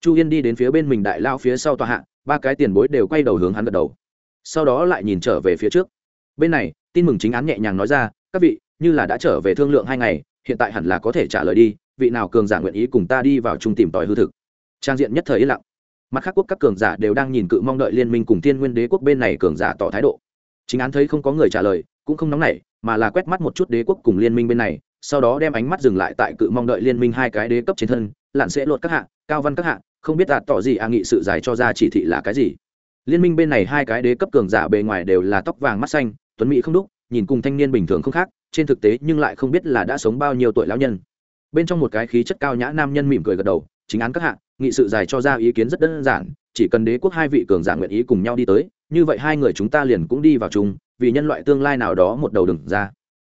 Chu yên đi đến phía bên mình đại lao phía sau tòa hạ, ba cái tiền bối đều quay đầu hướng hắn gật đầu. Sau đó lại nhìn trở về phía trước. Bên này, tin mừng chính án nhẹ nhàng nói ra, các vị, như là đã trở về thương lượng hai ngày, hiện tại hẳn là có thể trả lời đi, vị nào cường giả nguyện ý cùng ta đi vào chung tìm tòi hư thực? Trang diện nhất thời yên lặng. Mặt khác quốc các cường giả đều đang nhìn cự mong đợi liên minh cùng thiên nguyên đế quốc bên này cường giả tỏ thái độ chính án thấy không có người trả lời, cũng không nóng nảy, mà là quét mắt một chút đế quốc cùng liên minh bên này, sau đó đem ánh mắt dừng lại tại cự mong đợi liên minh hai cái đế cấp trên thân, lặn sẽ lột các hạng cao văn các hạng không biết đạt tỏ gì à nghị sự giải cho ra chỉ thị là cái gì. Liên minh bên này hai cái đế cấp cường giả bề ngoài đều là tóc vàng mắt xanh, tuấn mỹ không đúc, nhìn cùng thanh niên bình thường không khác, trên thực tế nhưng lại không biết là đã sống bao nhiêu tuổi lão nhân. Bên trong một cái khí chất cao nhã nam nhân mỉm cười gật đầu, chính án các hạng nghị sự giải cho ra ý kiến rất đơn giản, chỉ cần đế quốc hai vị cường giả nguyện ý cùng nhau đi tới như vậy hai người chúng ta liền cũng đi vào chung, vì nhân loại tương lai nào đó một đầu đừng ra.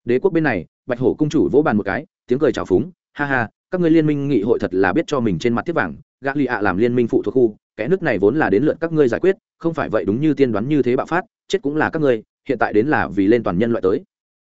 Đế quốc bên này, bạch hổ cung chủ vỗ bàn một cái, tiếng cười trào phúng, ha ha, các ngươi liên minh nghị hội thật là biết cho mình trên mặt tiếp vàng, gã lì ạ làm liên minh phụ thuộc khu kẽ nước này vốn là đến lượt các ngươi giải quyết, không phải vậy đúng như tiên đoán như thế bạo phát, chết cũng là các ngươi, hiện tại đến là vì lên toàn nhân loại tới.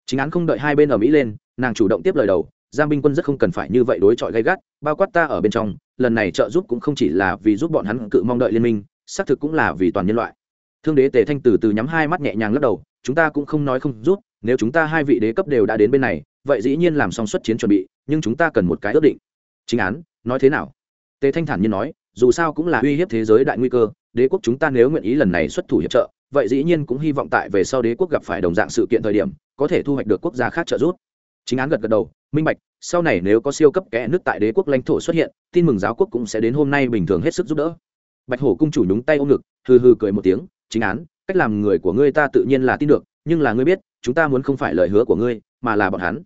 Chính án không đợi hai bên ở mỹ lên, nàng chủ động tiếp lời đầu, giang binh quân rất không cần phải như vậy đối chọi gay gắt, bao quát ta ở bên trong, lần này trợ giúp cũng không chỉ là vì giúp bọn hắn cự mong đợi liên minh, xác thực cũng là vì toàn nhân loại thương đế tề thanh từ từ nhắm hai mắt nhẹ nhàng lắc đầu, chúng ta cũng không nói không rút, nếu chúng ta hai vị đế cấp đều đã đến bên này, vậy dĩ nhiên làm xong xuất chiến chuẩn bị, nhưng chúng ta cần một cái ước định. Chính án, nói thế nào? Tề thanh thản nhiên nói, dù sao cũng là uy hiếp thế giới đại nguy cơ, đế quốc chúng ta nếu nguyện ý lần này xuất thủ hiệp trợ, vậy dĩ nhiên cũng hy vọng tại về sau đế quốc gặp phải đồng dạng sự kiện thời điểm, có thể thu hoạch được quốc gia khác trợ giúp. Chính án gật gật đầu, minh bạch, sau này nếu có siêu cấp kẽ nước tại đế quốc lãnh thổ xuất hiện, tin mừng giáo quốc cũng sẽ đến hôm nay bình thường hết sức giúp đỡ. Bạch hổ cung chủ nhúng tay ôm ngực, hừ hừ cười một tiếng chính án, cách làm người của ngươi ta tự nhiên là tin được, nhưng là ngươi biết, chúng ta muốn không phải lời hứa của ngươi, mà là bọn hắn.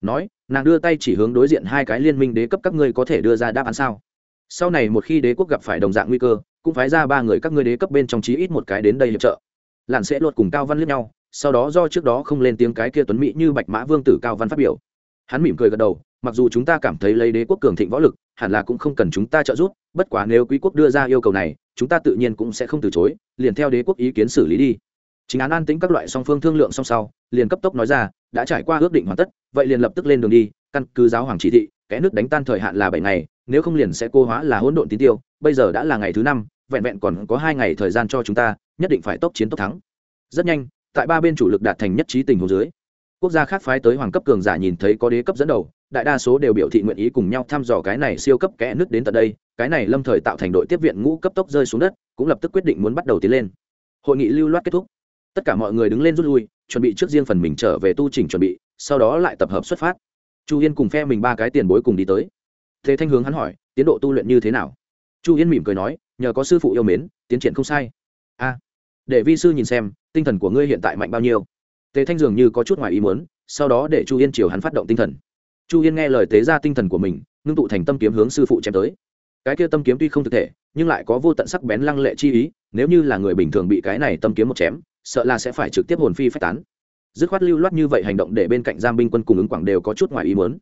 Nói, nàng đưa tay chỉ hướng đối diện hai cái liên minh đế cấp các ngươi có thể đưa ra đáp án sao? Sau này một khi đế quốc gặp phải đồng dạng nguy cơ, cũng phái ra ba người các ngươi đế cấp bên trong chí ít một cái đến đây hiệp trợ. Lặn sẽ luật cùng cao văn liếc nhau, sau đó do trước đó không lên tiếng cái kia tuấn mỹ như bạch mã vương tử cao văn phát biểu. Hắn mỉm cười gật đầu, mặc dù chúng ta cảm thấy lấy đế quốc cường thịnh võ lực, hẳn là cũng không cần chúng ta trợ giúp, bất quá nếu quý quốc đưa ra yêu cầu này chúng ta tự nhiên cũng sẽ không từ chối, liền theo đế quốc ý kiến xử lý đi. Chính án an tính các loại song phương thương lượng song sau, liền cấp tốc nói ra, đã trải qua ước định hoàn tất, vậy liền lập tức lên đường đi, căn cứ giáo hoàng chỉ thị kẽ nước đánh tan thời hạn là bảy ngày, nếu không liền sẽ cô hóa là hỗn độn tín tiêu, bây giờ đã là ngày thứ năm, vẹn vẹn còn có hai ngày thời gian cho chúng ta, nhất định phải tốc chiến tốc thắng. Rất nhanh, tại ba bên chủ lực đạt thành nhất trí tình hồ dưới, quốc gia khác phái tới hoàng cấp cường giả nhìn thấy có đế cấp dẫn đầu đại đa số đều biểu thị nguyện ý cùng nhau thăm dò cái này siêu cấp kẽ nứt đến tận đây, cái này lâm thời tạo thành đội tiếp viện ngũ cấp tốc rơi xuống đất, cũng lập tức quyết định muốn bắt đầu tiến lên. Hội nghị lưu loát kết thúc. Tất cả mọi người đứng lên rút lui, chuẩn bị trước riêng phần mình trở về tu trình chuẩn bị, sau đó lại tập hợp xuất phát. Chu yên cùng phe mình ba cái tiền bối cùng đi tới. Thế thanh hướng hắn hỏi, tiến độ tu luyện như thế nào? Chu yên mỉm cười nói, nhờ có sư phụ yêu mến, tiến triển không sai. A, để vi sư nhìn xem, tinh thần của ngươi hiện tại mạnh bao nhiêu? Tề thanh dường như có chút ngoài ý muốn, sau đó để chu yên chiều hắn phát động tinh thần chu yên nghe lời tế ra tinh thần của mình, ngưng tụ thành tâm kiếm hướng sư phụ chém tới. Cái kia tâm kiếm tuy không thực thể, nhưng lại có vô tận sắc bén lăng lệ chi ý, nếu như là người bình thường bị cái này tâm kiếm một chém, sợ là sẽ phải trực tiếp hồn phi phách tán. Dứt khoát lưu loát như vậy hành động để bên cạnh giam binh quân cùng ứng quảng đều có chút ngoài ý muốn.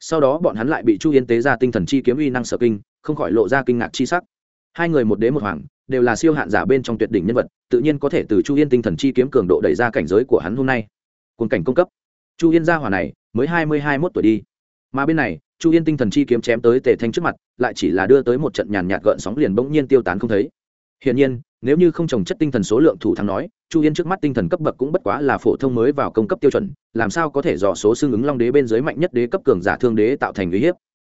Sau đó bọn hắn lại bị chu yên tế ra tinh thần chi kiếm uy năng sở kinh, không khỏi lộ ra kinh ngạc chi sắc. Hai người một đế một hoàng, đều là siêu hạn giả bên trong tuyệt đỉnh nhân vật, tự nhiên có thể từ chu yên tinh thần chi kiếm cường độ đẩy ra cảnh giới của hắn hôm nay. Cùng cảnh công cấp. Chu yên gia hỏa này mới hai mươi hai mốt tuổi đi. Mà bên này, chu yên tinh thần chi kiếm chém tới tề thanh trước mặt, lại chỉ là đưa tới một trận nhàn nhạt gợn sóng liền bỗng nhiên tiêu tán không thấy. Hiển nhiên, nếu như không trồng chất tinh thần số lượng thủ thắng nói, chu yên trước mắt tinh thần cấp bậc cũng bất quá là phổ thông mới vào công cấp tiêu chuẩn, làm sao có thể dò số xương ứng long đế bên dưới mạnh nhất đế cấp cường giả thương đế tạo thành uy hiếp.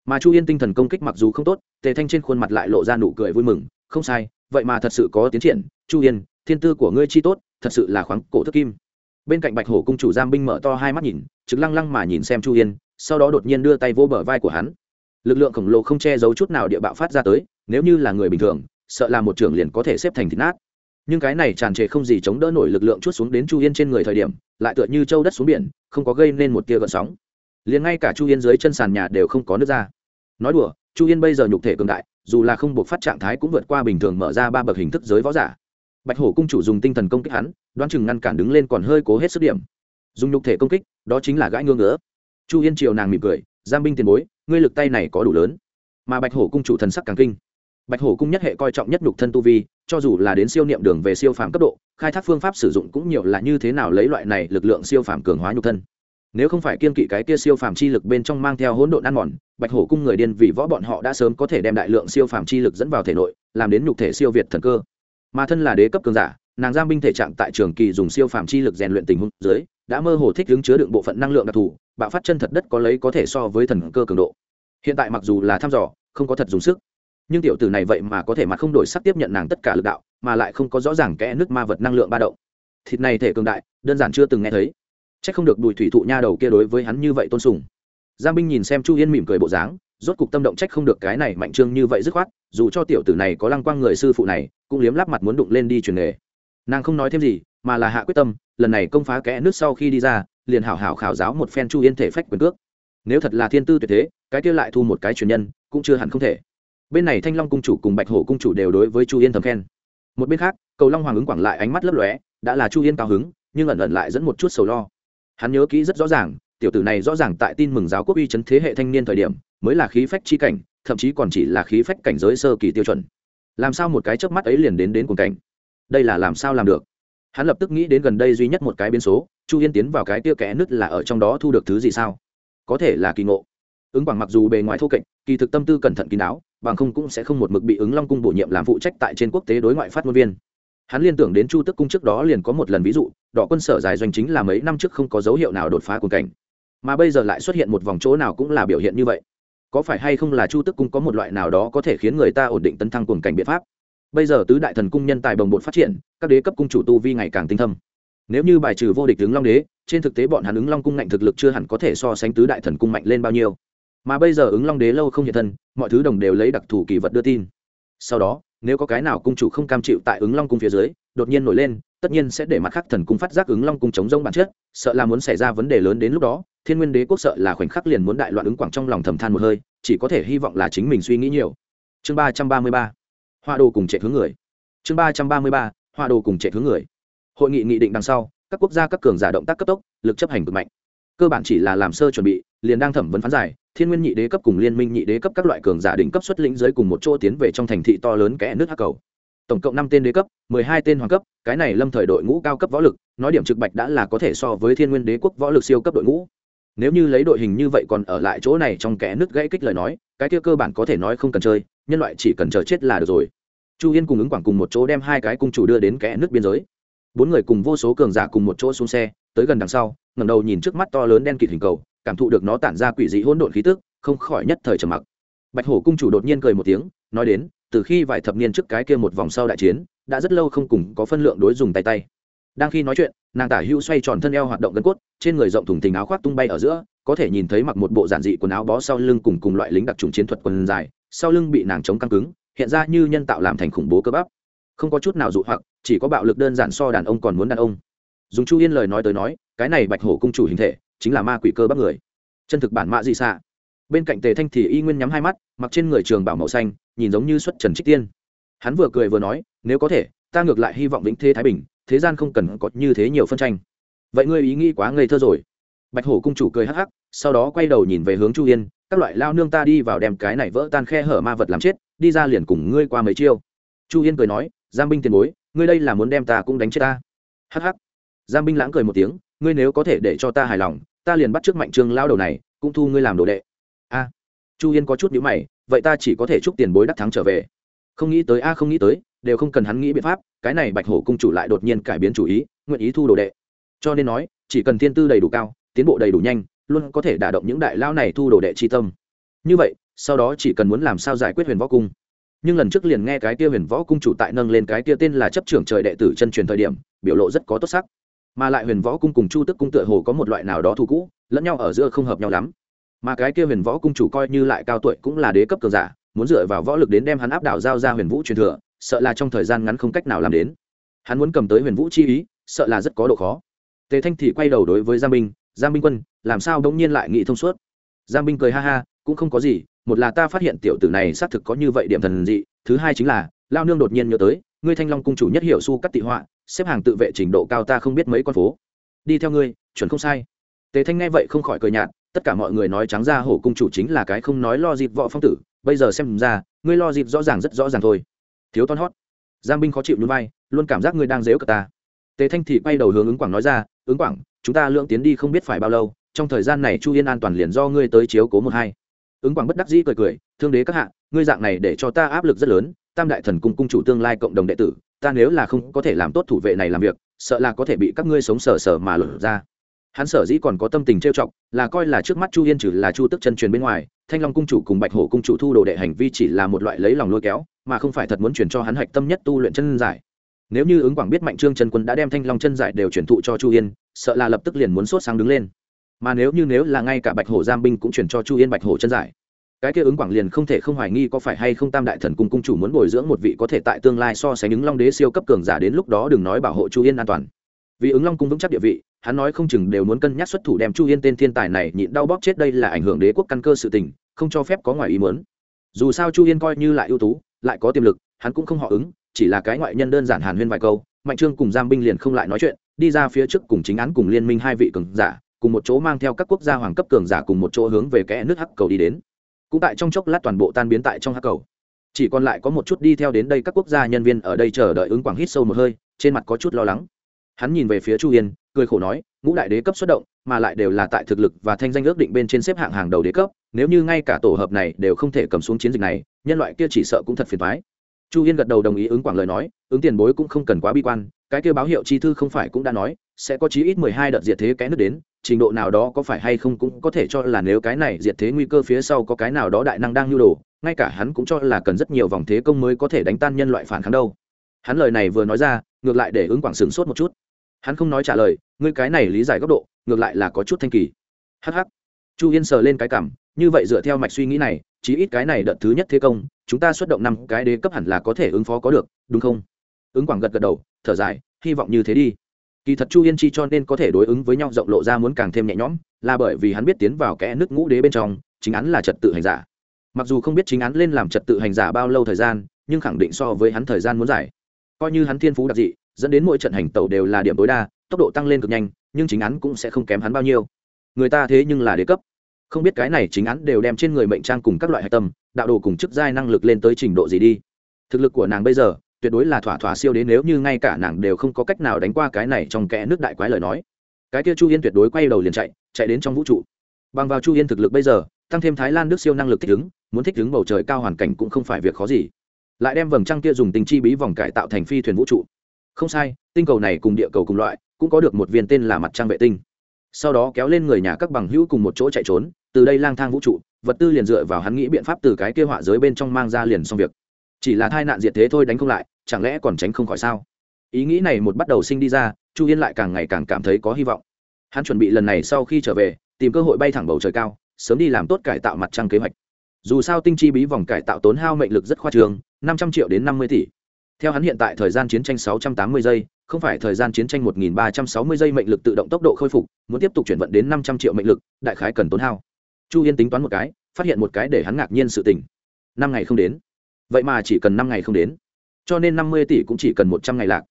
Mà chu yên tinh thần công kích mặc dù không tốt, tề thanh trên khuôn mặt lại lộ ra nụ cười vui mừng, không sai, vậy mà thật sự có tiến triển, chu yên, thiên tư của ngươi chi tốt, thật sự là khoáng cổ thức kim bên cạnh bạch hổ cung chủ giam binh mở to hai mắt nhìn, trực lăng lăng mà nhìn xem chu yên, sau đó đột nhiên đưa tay vô bờ vai của hắn. Lực lượng khổng lồ không che giấu chút nào địa bạo phát ra tới, nếu như là người bình thường, sợ là một trưởng liền có thể xếp thành thịt nát. Nhưng cái này tràn trề không gì chống đỡ nổi lực lượng chút xuống đến chu yên trên người thời điểm, lại tựa như châu đất xuống biển, không có gây nên một tia gợn sóng. Liền ngay cả chu yên dưới chân sàn nhà đều không có nước ra. Nói đùa, chu yên bây giờ nhục thể cường đại, dù là không buộc phát trạng thái cũng vượt qua bình thường mở ra ba bậc hình thức giới võ giả. Bạch hổ cung chủ dùng tinh thần công kích hắn đoán chừng ngăn cản đứng lên còn hơi cố hết sức điểm. Dùng nhục thể công kích, đó chính là gãi ngưỡng ngỡ chu yên triều nàng mỉm cười giam binh tiền bối, ngươi lực tay này có đủ lớn. Mà bạch hổ cung chủ thần sắc càng kinh. Bạch hổ cung nhất hệ coi trọng nhất nhục thân tu vi, cho dù là đến siêu niệm đường về siêu phàm cấp độ, khai thác phương pháp sử dụng cũng nhiều là như thế nào lấy loại này lực lượng siêu phàm cường hóa nhục thân. Nếu không phải kiên kỵ cái kia siêu phàm chi lực bên trong mang theo hỗn độn ăn mòn, bạch hổ cung người điên vì võ bọn họ đã sớm có thể đem đại lượng siêu phàm chi lực dẫn vào thể nội, làm đến nhục thể siêu việt thần cơ. Mà thân là đế cấp cường giả nàng giam binh thể trạng tại trường kỳ dùng siêu phàm chi lực rèn luyện tình huống dưới, đã mơ hồ thích ứng chứa đựng bộ phận năng lượng đặc thù, bạo phát chân thật đất có lấy có thể so với thần cơ cường độ. Hiện tại mặc dù là thăm dò, không có thật dùng sức, nhưng tiểu tử này vậy mà có thể mặt không đổi sắc tiếp nhận nàng tất cả lực đạo, mà lại không có rõ ràng kẽ nước ma vật năng lượng ba động. Thịt này thể cường đại, đơn giản chưa từng nghe thấy. C h ắ c không được đùi thủy thụ nha đầu kia đối với hắn như vậy tôn sùng. Giang binh nhìn xem chu yên mỉm cười bộ dáng, rốt cục tâm động trách không được cái này mạnh trương như vậy dứt khoát, dù cho tiểu tử này có lăng quang người sư phụ này, cũng liếm lắp mặt muốn đụng lên đi truyền nghề nàng không nói thêm gì, mà là hạ quyết tâm, lần này công phá kẽ nước sau khi đi ra, liền hảo hảo khảo giáo một phen chu yên thể phách quyền cước. Nếu thật là thiên tư tuyệt thế, cái kia lại thu một cái truyền nhân, cũng chưa hẳn không thể. Bên này thanh long cung chủ cùng bạch hổ cung chủ đều đối với chu yên thầm khen. Một bên khác, cầu long hoàng ứng quảng lại ánh mắt lấp lóe, đã là chu yên cao hứng, nhưng ẩn ẩn lại dẫn một chút sầu lo. Hắn nhớ kỹ rất rõ ràng, tiểu tử này rõ ràng tại tin mừng giáo quốc uy chấn thế hệ thanh niên thời điểm, mới là khí phách chi cảnh, thậm chí còn chỉ là khí phách cảnh giới sơ kỳ tiêu chuẩn. Làm sao một cái chớp mắt ấy liền đến đến cùng cảnh? Đây là làm sao làm được? Hắn lập tức nghĩ đến gần đây duy nhất một cái biến số, chu yên tiến vào cái tia kẽ nứt là ở trong đó thu được thứ gì sao? Có thể là kỳ ngộ. Ứng quảng mặc dù bề ngoài thô kệch, kỳ thực tâm tư cẩn thận kín đáo, bằng không cũng sẽ không một mực bị ứng long cung bổ nhiệm làm phụ trách tại trên quốc tế đối ngoại phát ngôn viên. Hắn liên tưởng đến chu tức cung trước đó liền có một lần ví dụ, đỏ quân sở dài doanh chính là mấy năm trước không có dấu hiệu nào đột phá cuồng cảnh. Mà bây giờ lại xuất hiện một vòng chỗ nào cũng là biểu hiện như vậy. Có phải hay không là chu tức cung có một loại nào đó có thể khiến người ta ổn định tấn thăng cuồng cảnh biện pháp? Bây giờ tứ đại thần cung nhân tài bồng bột phát triển, các đế cấp cung chủ tu vi ngày càng tinh thâm. Nếu như bài trừ vô địch ứng long đế, trên thực tế bọn hắn ứng long cung ngạnh thực lực chưa hẳn có thể so sánh tứ đại thần cung mạnh lên bao nhiêu. Mà bây giờ ứng long đế lâu không hiện thân, mọi thứ đồng đều lấy đặc thù kỳ vật đưa tin. Sau đó, nếu có cái nào cung chủ không cam chịu tại ứng long cung phía dưới, đột nhiên nổi lên, tất nhiên sẽ để mặt khác thần cung phát giác ứng long cung chống rông bản chất, sợ là muốn xảy ra vấn đề lớn đến lúc đó, thiên nguyên đế quốc sợ là khoảnh khắc liền muốn đại loạn ứng quảng trong lòng thầm than một hơi, chỉ có thể hy vọng là chính mình suy nghĩ nhiều. Chương ba trăm ba mươi ba họa đồ cùng trệ hướng người. Chương ba trăm ba mươi ba họa đồ cùng trệ hướng người. Hội nghị nghị định đằng sau, các quốc gia, các cường giả động tác cấp tốc, lực chấp hành cực mạnh. Cơ bản chỉ là làm sơ chuẩn bị, liền đang thẩm vấn phán giải, thiên nguyên nhị đế cấp cùng liên minh nhị đế cấp các loại cường giả đỉnh cấp xuất lĩnh giới cùng một chỗ tiến về trong thành thị to lớn kẽ nước hắc cầu. Tổng cộng năm tên đế cấp, mười hai tên hoàng cấp, cái này lâm thời đội ngũ cao cấp võ lực, nói điểm trực bạch đã là có thể so với thiên nguyên đế quốc võ lực siêu cấp đội ngũ. Nếu như lấy đội hình như vậy còn ở lại chỗ này trong kẽ nước gãy kích lời nói, cái kia cơ bản có thể nói không cần chơi, nhân loại chỉ cần chờ chết là được rồi chu yên cùng ứng quảng cùng một chỗ đem hai cái cung chủ đưa đến kẽ nước biên giới. Bốn người cùng vô số cường giả cùng một chỗ xuống xe, tới gần đằng sau, ngẩng đầu nhìn trước mắt to lớn đen kịt hình cầu, cảm thụ được nó tản ra quỷ dị hỗn độn khí tức, không khỏi nhất thời trầm mặc. Bạch hổ cung chủ đột nhiên cười một tiếng, nói đến, từ khi vài thập niên trước cái kia một vòng sau đại chiến, đã rất lâu không cùng có phân lượng đối dùng tay tay. Đang khi nói chuyện, nàng tả hữu xoay tròn thân eo hoạt động gân cốt, trên người rộng thùng thình áo khoác tung bay ở giữa, có thể nhìn thấy mặc một bộ giản dị quần áo bó sau lưng cùng cùng loại lính đặc trùng chiến thuật quần dài, sau lưng bị nàng chống căng cứng hiện ra như nhân tạo làm thành khủng bố cơ bắp. Không có chút nào dụ hoặc, chỉ có bạo lực đơn giản so đàn ông còn muốn đàn ông. Dùng chu yên lời nói tới nói, cái này bạch hổ cung chủ hình thể, chính là ma quỷ cơ bắp người. Chân thực bản mạ dị xạ. Bên cạnh tề thanh thì y nguyên nhắm hai mắt, mặc trên người trường bảo màu xanh, nhìn giống như xuất trần trích tiên. Hắn vừa cười vừa nói, nếu có thể, ta ngược lại hy vọng vĩnh thế thái bình, thế gian không cần có như thế nhiều phân tranh. Vậy ngươi ý nghĩ quá ngây thơ rồi. Bạch hổ cung chủ cười hắc hắc, sau đó quay đầu nhìn về hướng chu yên, các loại lao nương ta đi vào đem cái này vỡ tan khe hở ma vật làm chết đi ra liền cùng ngươi qua mấy chiêu. Chu yên cười nói, giang binh tiền bối, ngươi đây là muốn đem ta cũng đánh chết ta. Hắc hắc. Giang binh lãng cười một tiếng, ngươi nếu có thể để cho ta hài lòng, ta liền bắt trước mạnh trương lao đầu này, cũng thu ngươi làm đồ đệ. A. Chu yên có chút nhữ mày, vậy ta chỉ có thể chúc tiền bối đắc thắng trở về. Không nghĩ tới, a, không nghĩ tới, đều không cần hắn nghĩ biện pháp, cái này bạch hổ cung chủ lại đột nhiên cải biến chủ ý, nguyện ý thu đồ đệ. Cho nên nói, chỉ cần thiên tư đầy đủ cao, tiến bộ đầy đủ nhanh, luôn có thể đả động những đại lao này thu đồ đệ chi tâm. Như vậy sau đó chỉ cần muốn làm sao giải quyết huyền võ cung. Nhưng lần trước liền nghe cái kia huyền võ cung chủ tại nâng lên cái kia tên là chấp trưởng trời đệ tử chân truyền thời điểm, biểu lộ rất có tốt sắc. Mà lại huyền võ cung cùng chu tức cung tựa hồ có một loại nào đó thu cũ, lẫn nhau ở giữa không hợp nhau lắm. Mà cái kia huyền võ cung chủ coi như lại cao tuổi cũng là đế cấp cường giả, muốn dựa vào võ lực đến đem hắn áp đảo giao ra huyền vũ truyền thừa, sợ là trong thời gian ngắn không cách nào làm đến. Hắn muốn cầm tới huyền vũ chi ý, sợ là rất có độ khó. Tề thanh thì quay đầu đối với giang binh giang binh quân, làm sao đống nhiên lại nghĩ thông suốt? Giang binh cười ha ha, cũng không có gì một là ta phát hiện tiểu tử này xác thực có như vậy điểm thần dị, thứ hai chính là, lao nương đột nhiên nhớ tới, ngươi thanh long cung chủ nhất hiệu su cắt tị họa, xếp hàng tự vệ trình độ cao ta không biết mấy con phố. Đi theo ngươi, chuẩn không sai. Tề thanh nghe vậy không khỏi cười nhạt, tất cả mọi người nói trắng ra hổ cung chủ chính là cái không nói lo dịp võ phong tử, bây giờ xem ra, ngươi lo dịp rõ ràng rất rõ ràng thôi. Thiếu toan hót. Giang binh khó chịu núi vai, luôn cảm giác ngươi đang dếu cờ ta. Tề thanh thì quay đầu hướng ứng quảng nói ra, ứng quảng, chúng ta lưỡng tiến đi không biết phải bao lâu, trong thời gian này chu yên an toàn liền do ngươi tới chiếu cố một hai ứng quảng bất đắc dĩ cười cười, thương đế các hạ, ngươi dạng này để cho ta áp lực rất lớn, tam đại thần cung cung chủ tương lai cộng đồng đệ tử, ta nếu là không có thể làm tốt thủ vệ này làm việc, sợ là có thể bị các ngươi sống sờ sờ mà lột ra. Hắn sở dĩ còn có tâm tình trêu chọc, là coi là trước mắt chu yên trừ là chu tức chân truyền bên ngoài, thanh long cung chủ cùng bạch hổ cung chủ thu đồ đệ hành vi chỉ là một loại lấy lòng lôi kéo, mà không phải thật muốn chuyển cho hắn hạch tâm nhất tu luyện chân giải. Nếu như ứng quảng biết mạnh trương chân quân đã đem thanh long chân giải đều chuyển thụ cho chu yên, sợ là lập tức liền muốn sốt sáng đứng lên mà nếu như nếu là ngay cả bạch hổ giam binh cũng chuyển cho chu yên bạch hổ chân giải, cái kia ứng quảng liền không thể không hoài nghi có phải hay không tam đại thần cung cung chủ muốn bồi dưỡng một vị có thể tại tương lai so sánh ứng long đế siêu cấp cường giả đến lúc đó đừng nói bảo hộ chu yên an toàn. Vì ứng long cung vững chắc địa vị, hắn nói không chừng đều muốn cân nhắc xuất thủ đem chu yên tên thiên tài này nhịn đau bóp chết đây là ảnh hưởng đế quốc căn cơ sự tình, không cho phép có ngoài ý muốn. Dù sao chu yên coi như lại ưu tú, lại có tiềm lực, hắn cũng không họ ứng, chỉ là cái ngoại nhân đơn giản hàn huyên vài câu, mạnh trương cùng giam binh liền không lại nói chuyện, đi ra phía trước cùng chính án cùng liên minh hai vị cường giả cùng một chỗ mang theo các quốc gia hoàng cấp cường giả cùng một chỗ hướng về kẽ nước hắc cầu đi đến. Cũng tại trong chốc lát toàn bộ tan biến tại trong hắc cầu. Chỉ còn lại có một chút đi theo đến đây các quốc gia nhân viên ở đây chờ đợi ứng quảng hít sâu một hơi, trên mặt có chút lo lắng. Hắn nhìn về phía chu yên cười khổ nói, ngũ đại đế cấp xuất động, mà lại đều là tại thực lực và thanh danh ước định bên trên xếp hạng hàng đầu đế cấp, nếu như ngay cả tổ hợp này đều không thể cầm xuống chiến dịch này, nhân loại kia chỉ sợ cũng thật phiền thoái chu yên gật đầu đồng ý ứng quảng lời nói, ứng tiền bối cũng không cần quá bi quan, cái kêu báo hiệu chi thư không phải cũng đã nói, sẽ có chí ít mười hai đợt diệt thế cái nước đến trình độ nào đó có phải hay không cũng có thể cho là nếu cái này diệt thế nguy cơ phía sau có cái nào đó đại năng đang nhu đồ, ngay cả hắn cũng cho là cần rất nhiều vòng thế công mới có thể đánh tan nhân loại phản kháng đâu. Hắn lời này vừa nói ra, ngược lại để ứng quảng sửng sốt một chút. Hắn không nói trả lời, ngươi cái này lý giải góc độ, ngược lại là có chút thanh kỳ. Hh chu yên sờ lên cái cảm, như vậy dựa theo mạch suy nghĩ này, chí ít cái này đợt thứ nhất thế công, chúng ta xuất động năm cái đế cấp hẳn là có thể ứng phó có được, đúng không? Ứng quảng gật gật đầu, thở dài, hy vọng như thế đi kỳ thật chu yên chi cho nên có thể đối ứng với nhau rộng lộ ra muốn càng thêm nhẹ nhõm, là bởi vì hắn biết tiến vào kẽ nước ngũ đế bên trong, chính án là trật tự hành giả. Mặc dù không biết chính án lên làm trật tự hành giả bao lâu thời gian, nhưng khẳng định so với hắn thời gian muốn giải coi như hắn thiên phú đặc dị, dẫn đến mỗi trận hành tàu đều là điểm tối đa, tốc độ tăng lên cực nhanh, nhưng chính án cũng sẽ không kém hắn bao nhiêu. Người ta thế nhưng là đế cấp. Không biết cái này chính án đều đem trên người mệnh trang cùng các loại hạch tâm, đạo đồ cùng chức giai năng lực lên tới trình độ gì đi. Thực lực của nàng bây giờ tuyệt đối là thỏa thỏa siêu đến nếu như ngay cả nàng đều không có cách nào đánh qua cái này trong kẽ nước đại quái lời nói. Cái kia chu yên tuyệt đối quay đầu liền chạy chạy đến trong vũ trụ. Bằng vào chu yên thực lực bây giờ, tăng thêm thái lan đức siêu năng lực thích ứng, muốn thích ứng bầu trời cao hoàn cảnh cũng không phải việc khó gì. Lại đem vầng trăng kia dùng tình chi bí vòng cải tạo thành phi thuyền vũ trụ. Không sai, tinh cầu này cùng địa cầu cùng loại, cũng có được một viên tên là mặt trăng vệ tinh. Sau đó kéo lên người nhà các bằng hữu cùng một chỗ chạy trốn, từ đây lang thang vũ trụ, vật tư liền dựa vào hắn nghĩ biện pháp từ cái kia họa giới bên trong mang ra liền xong việc chỉ là tai nạn diệt thế thôi đánh không lại, chẳng lẽ còn tránh không khỏi sao? Ý nghĩ này một bắt đầu sinh đi ra, chu yên lại càng ngày càng cảm thấy có hy vọng. Hắn chuẩn bị lần này sau khi trở về, tìm cơ hội bay thẳng bầu trời cao, sớm đi làm tốt cải tạo mặt trăng kế hoạch. Dù sao tinh chi bí vòng cải tạo tốn hao mệnh lực rất khoa trường năm trăm triệu đến năm mươi tỷ. Theo hắn hiện tại thời gian chiến tranh sáu trăm tám mươi giây, không phải thời gian chiến tranh một nghìn ba trăm sáu mươi giây mệnh lực tự động tốc độ khôi phục, muốn tiếp tục chuyển vận đến năm trăm triệu mệnh lực, đại khái cần tốn hao. Chu yên tính toán một cái, phát hiện một cái để hắn ngạc nhiên sự tình. Năm ngày không đến vậy mà chỉ cần năm ngày không đến, cho nên năm mươi tỷ cũng chỉ cần một trăm ngày lạc.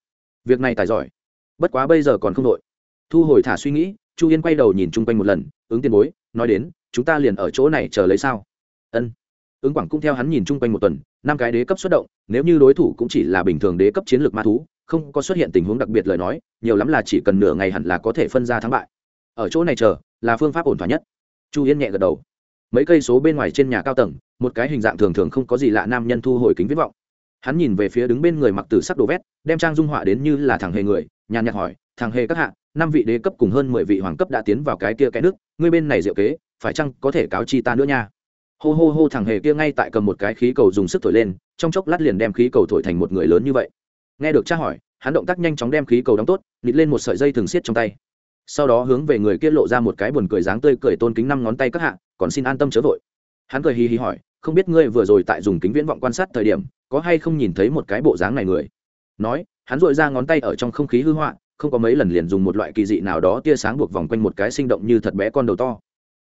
Việc này tài giỏi. Bất quá bây giờ còn không đội. Thu hồi thả suy nghĩ, chu yên quay đầu nhìn chung quanh một lần, ứng tiền bối, nói đến, chúng ta liền ở chỗ này chờ lấy sao? Ân. Ứng quảng cũng theo hắn nhìn chung quanh một tuần, năm cái đế cấp xuất động, nếu như đối thủ cũng chỉ là bình thường đế cấp chiến lược ma thú, không có xuất hiện tình huống đặc biệt lời nói, nhiều lắm là chỉ cần nửa ngày hẳn là có thể phân ra thắng bại. Ở chỗ này chờ, là phương pháp ổn thỏa nhất. Chu yên nhẹ gật đầu mấy cây số bên ngoài trên nhà cao tầng, một cái hình dạng thường thường không có gì lạ nam nhân thu hồi kính viết vọng. Hắn nhìn về phía đứng bên người mặc tử sắc đồ vét, đem trang dung họa đến như là thằng hề người, nhàn nhạt hỏi, thằng hề các hạ, năm vị đế cấp cùng hơn mười vị hoàng cấp đã tiến vào cái kia cái nước, ngươi bên này diệu kế, phải chăng có thể cáo chi ta nữa nha? Hô hô hô, thằng hề kia ngay tại cầm một cái khí cầu dùng sức thổi lên, trong chốc lát liền đem khí cầu thổi thành một người lớn như vậy. Nghe được tra hỏi, hắn động tác nhanh chóng đem khí cầu đóng tốt, nịt lên một sợi dây thường xiết trong tay sau đó hướng về người kia lộ ra một cái buồn cười dáng tươi cười tôn kính năm ngón tay các hạ, còn xin an tâm chớ vội. Hắn cười hì hì hỏi, không biết ngươi vừa rồi tại dùng kính viễn vọng quan sát thời điểm, có hay không nhìn thấy một cái bộ dáng này người? Nói, hắn dội ra ngón tay ở trong không khí hư họa, không có mấy lần liền dùng một loại kỳ dị nào đó tia sáng buộc vòng quanh một cái sinh động như thật bé con đầu to.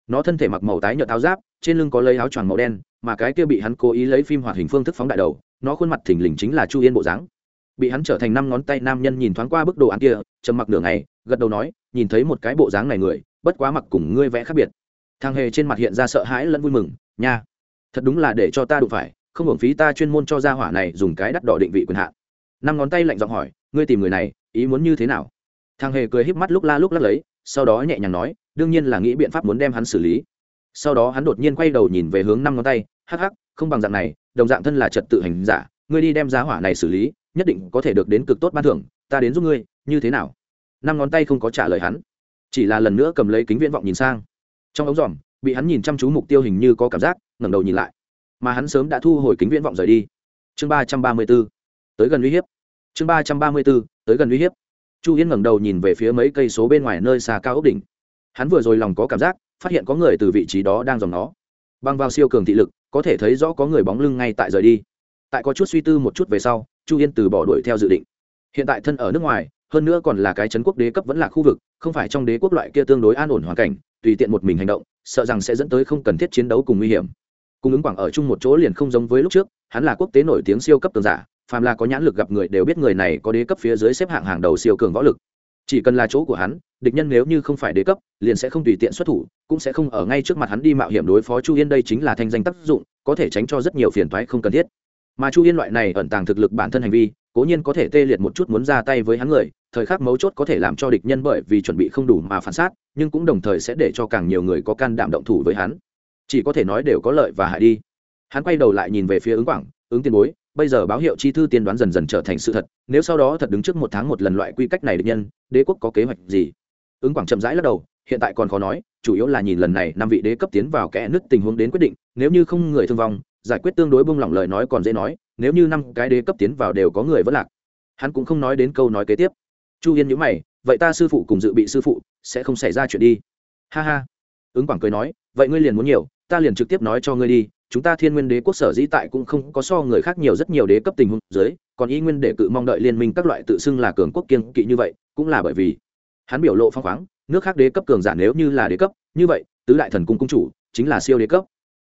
Nó thân thể mặc màu tái nhợt áo giáp, trên lưng có lấy áo choàng màu đen, mà cái kia bị hắn cố ý lấy phim hoạt hình phương thức phóng đại đầu, nó khuôn mặt thình lình chính là chu yên bộ dáng bị hắn trở thành năm ngón tay nam nhân nhìn thoáng qua bức đồ án kia, trầm mặc nửa ngày, gật đầu nói, nhìn thấy một cái bộ dáng này người, bất quá mặc cùng ngươi vẽ khác biệt. Thằng hề trên mặt hiện ra sợ hãi lẫn vui mừng, nha, thật đúng là để cho ta đụng phải, không hưởng phí ta chuyên môn cho gia hỏa này dùng cái đắt đỏ định vị quyền hạn. Năm ngón tay lạnh giọng hỏi, ngươi tìm người này, ý muốn như thế nào? Thằng hề cười híp mắt lúc la lúc lắc lấy, sau đó nhẹ nhàng nói, đương nhiên là nghĩ biện pháp muốn đem hắn xử lý. Sau đó hắn đột nhiên quay đầu nhìn về hướng năm ngón tay, hắc hắc, không bằng dạng này, đồng dạng thân là trật tự hành giả, ngươi đi đem giá hỏa này xử lý nhất định có thể được đến cực tốt ban thưởng, ta đến giúp ngươi, như thế nào? Năm ngón tay không có trả lời hắn, chỉ là lần nữa cầm lấy kính viễn vọng nhìn sang. Trong ống dòm bị hắn nhìn chăm chú mục tiêu hình như có cảm giác, ngẩng đầu nhìn lại. Mà hắn sớm đã thu hồi kính viễn vọng rời đi. Chương ba trăm ba mươi b ố tới gần uy hiếp. Chương ba trăm ba mươi b ố tới gần uy hiếp. Chu yên ngẩng đầu nhìn về phía mấy cây số bên ngoài nơi xa cao ốc đỉnh. Hắn vừa rồi lòng có cảm giác, phát hiện có người từ vị trí đó đang dòng nó. Băng vào siêu cường thị lực, có thể thấy rõ có người bóng lưng ngay tại rời đi. Tại có chút suy tư một chút về sau chu yên từ bỏ đuổi theo dự định. Hiện tại thân ở nước ngoài, hơn nữa còn là cái chấn quốc đế cấp vẫn là khu vực, không phải trong đế quốc loại kia tương đối an ổn hoàn cảnh, tùy tiện một mình hành động, sợ rằng sẽ dẫn tới không cần thiết chiến đấu cùng nguy hiểm. Cung ứng quảng ở chung một chỗ liền không giống với lúc trước, hắn là quốc tế nổi tiếng siêu cấp tường giả, phàm là có nhãn lực gặp người đều biết người này có đế cấp phía dưới xếp hạng hàng đầu siêu cường võ lực. Chỉ cần là chỗ của hắn, địch nhân nếu như không phải đế cấp, liền sẽ không tùy tiện xuất thủ, cũng sẽ không ở ngay trước mặt hắn đi mạo hiểm đối phó chu yên đây chính là thanh danh tác dụng, có thể tránh cho rất nhiều phiền toái không cần thiết mà chu yên loại này ẩn tàng thực lực bản thân hành vi, cố nhiên có thể tê liệt một chút muốn ra tay với hắn người, thời khắc mấu chốt có thể làm cho địch nhân bởi vì chuẩn bị không đủ mà phản sát nhưng cũng đồng thời sẽ để cho càng nhiều người có can đảm động thủ với hắn. Chỉ có thể nói đều có lợi và hại đi. Hắn quay đầu lại nhìn về phía ứng quảng, ứng tiền bối, bây giờ báo hiệu chi thư tiên đoán dần dần trở thành sự thật, nếu sau đó thật đứng trước một tháng một lần loại quy cách này địch nhân, đế quốc có kế hoạch gì? Ứng quảng chậm rãi lắc đầu, hiện tại còn khó nói, chủ yếu là nhìn lần này năm vị đế cấp tiến vào kẽ nứt tình huống đến quyết định, nếu như không người thương vong giải quyết tương đối bông lỏng lời nói còn dễ nói, nếu như năm cái đế cấp tiến vào đều có người vẫn lạc. Hắn cũng không nói đến câu nói kế tiếp. Chu yên nhữ mày, vậy ta sư phụ cùng dự bị sư phụ sẽ không xảy ra chuyện đi. Ha ha. Ứng quảng cười nói, vậy ngươi liền muốn nhiều, ta liền trực tiếp nói cho ngươi đi, chúng ta thiên nguyên đế quốc sở dĩ tại cũng không có so người khác nhiều rất nhiều đế cấp tình huống dưới, còn y nguyên để cự mong đợi liên minh các loại tự xưng là cường quốc kiên kỵ như vậy, cũng là bởi vì hắn biểu lộ phong khoáng, nước khác đế cấp cường giả nếu như là đế cấp, như vậy, tứ đại thần cung cung chủ chính là siêu đế cấp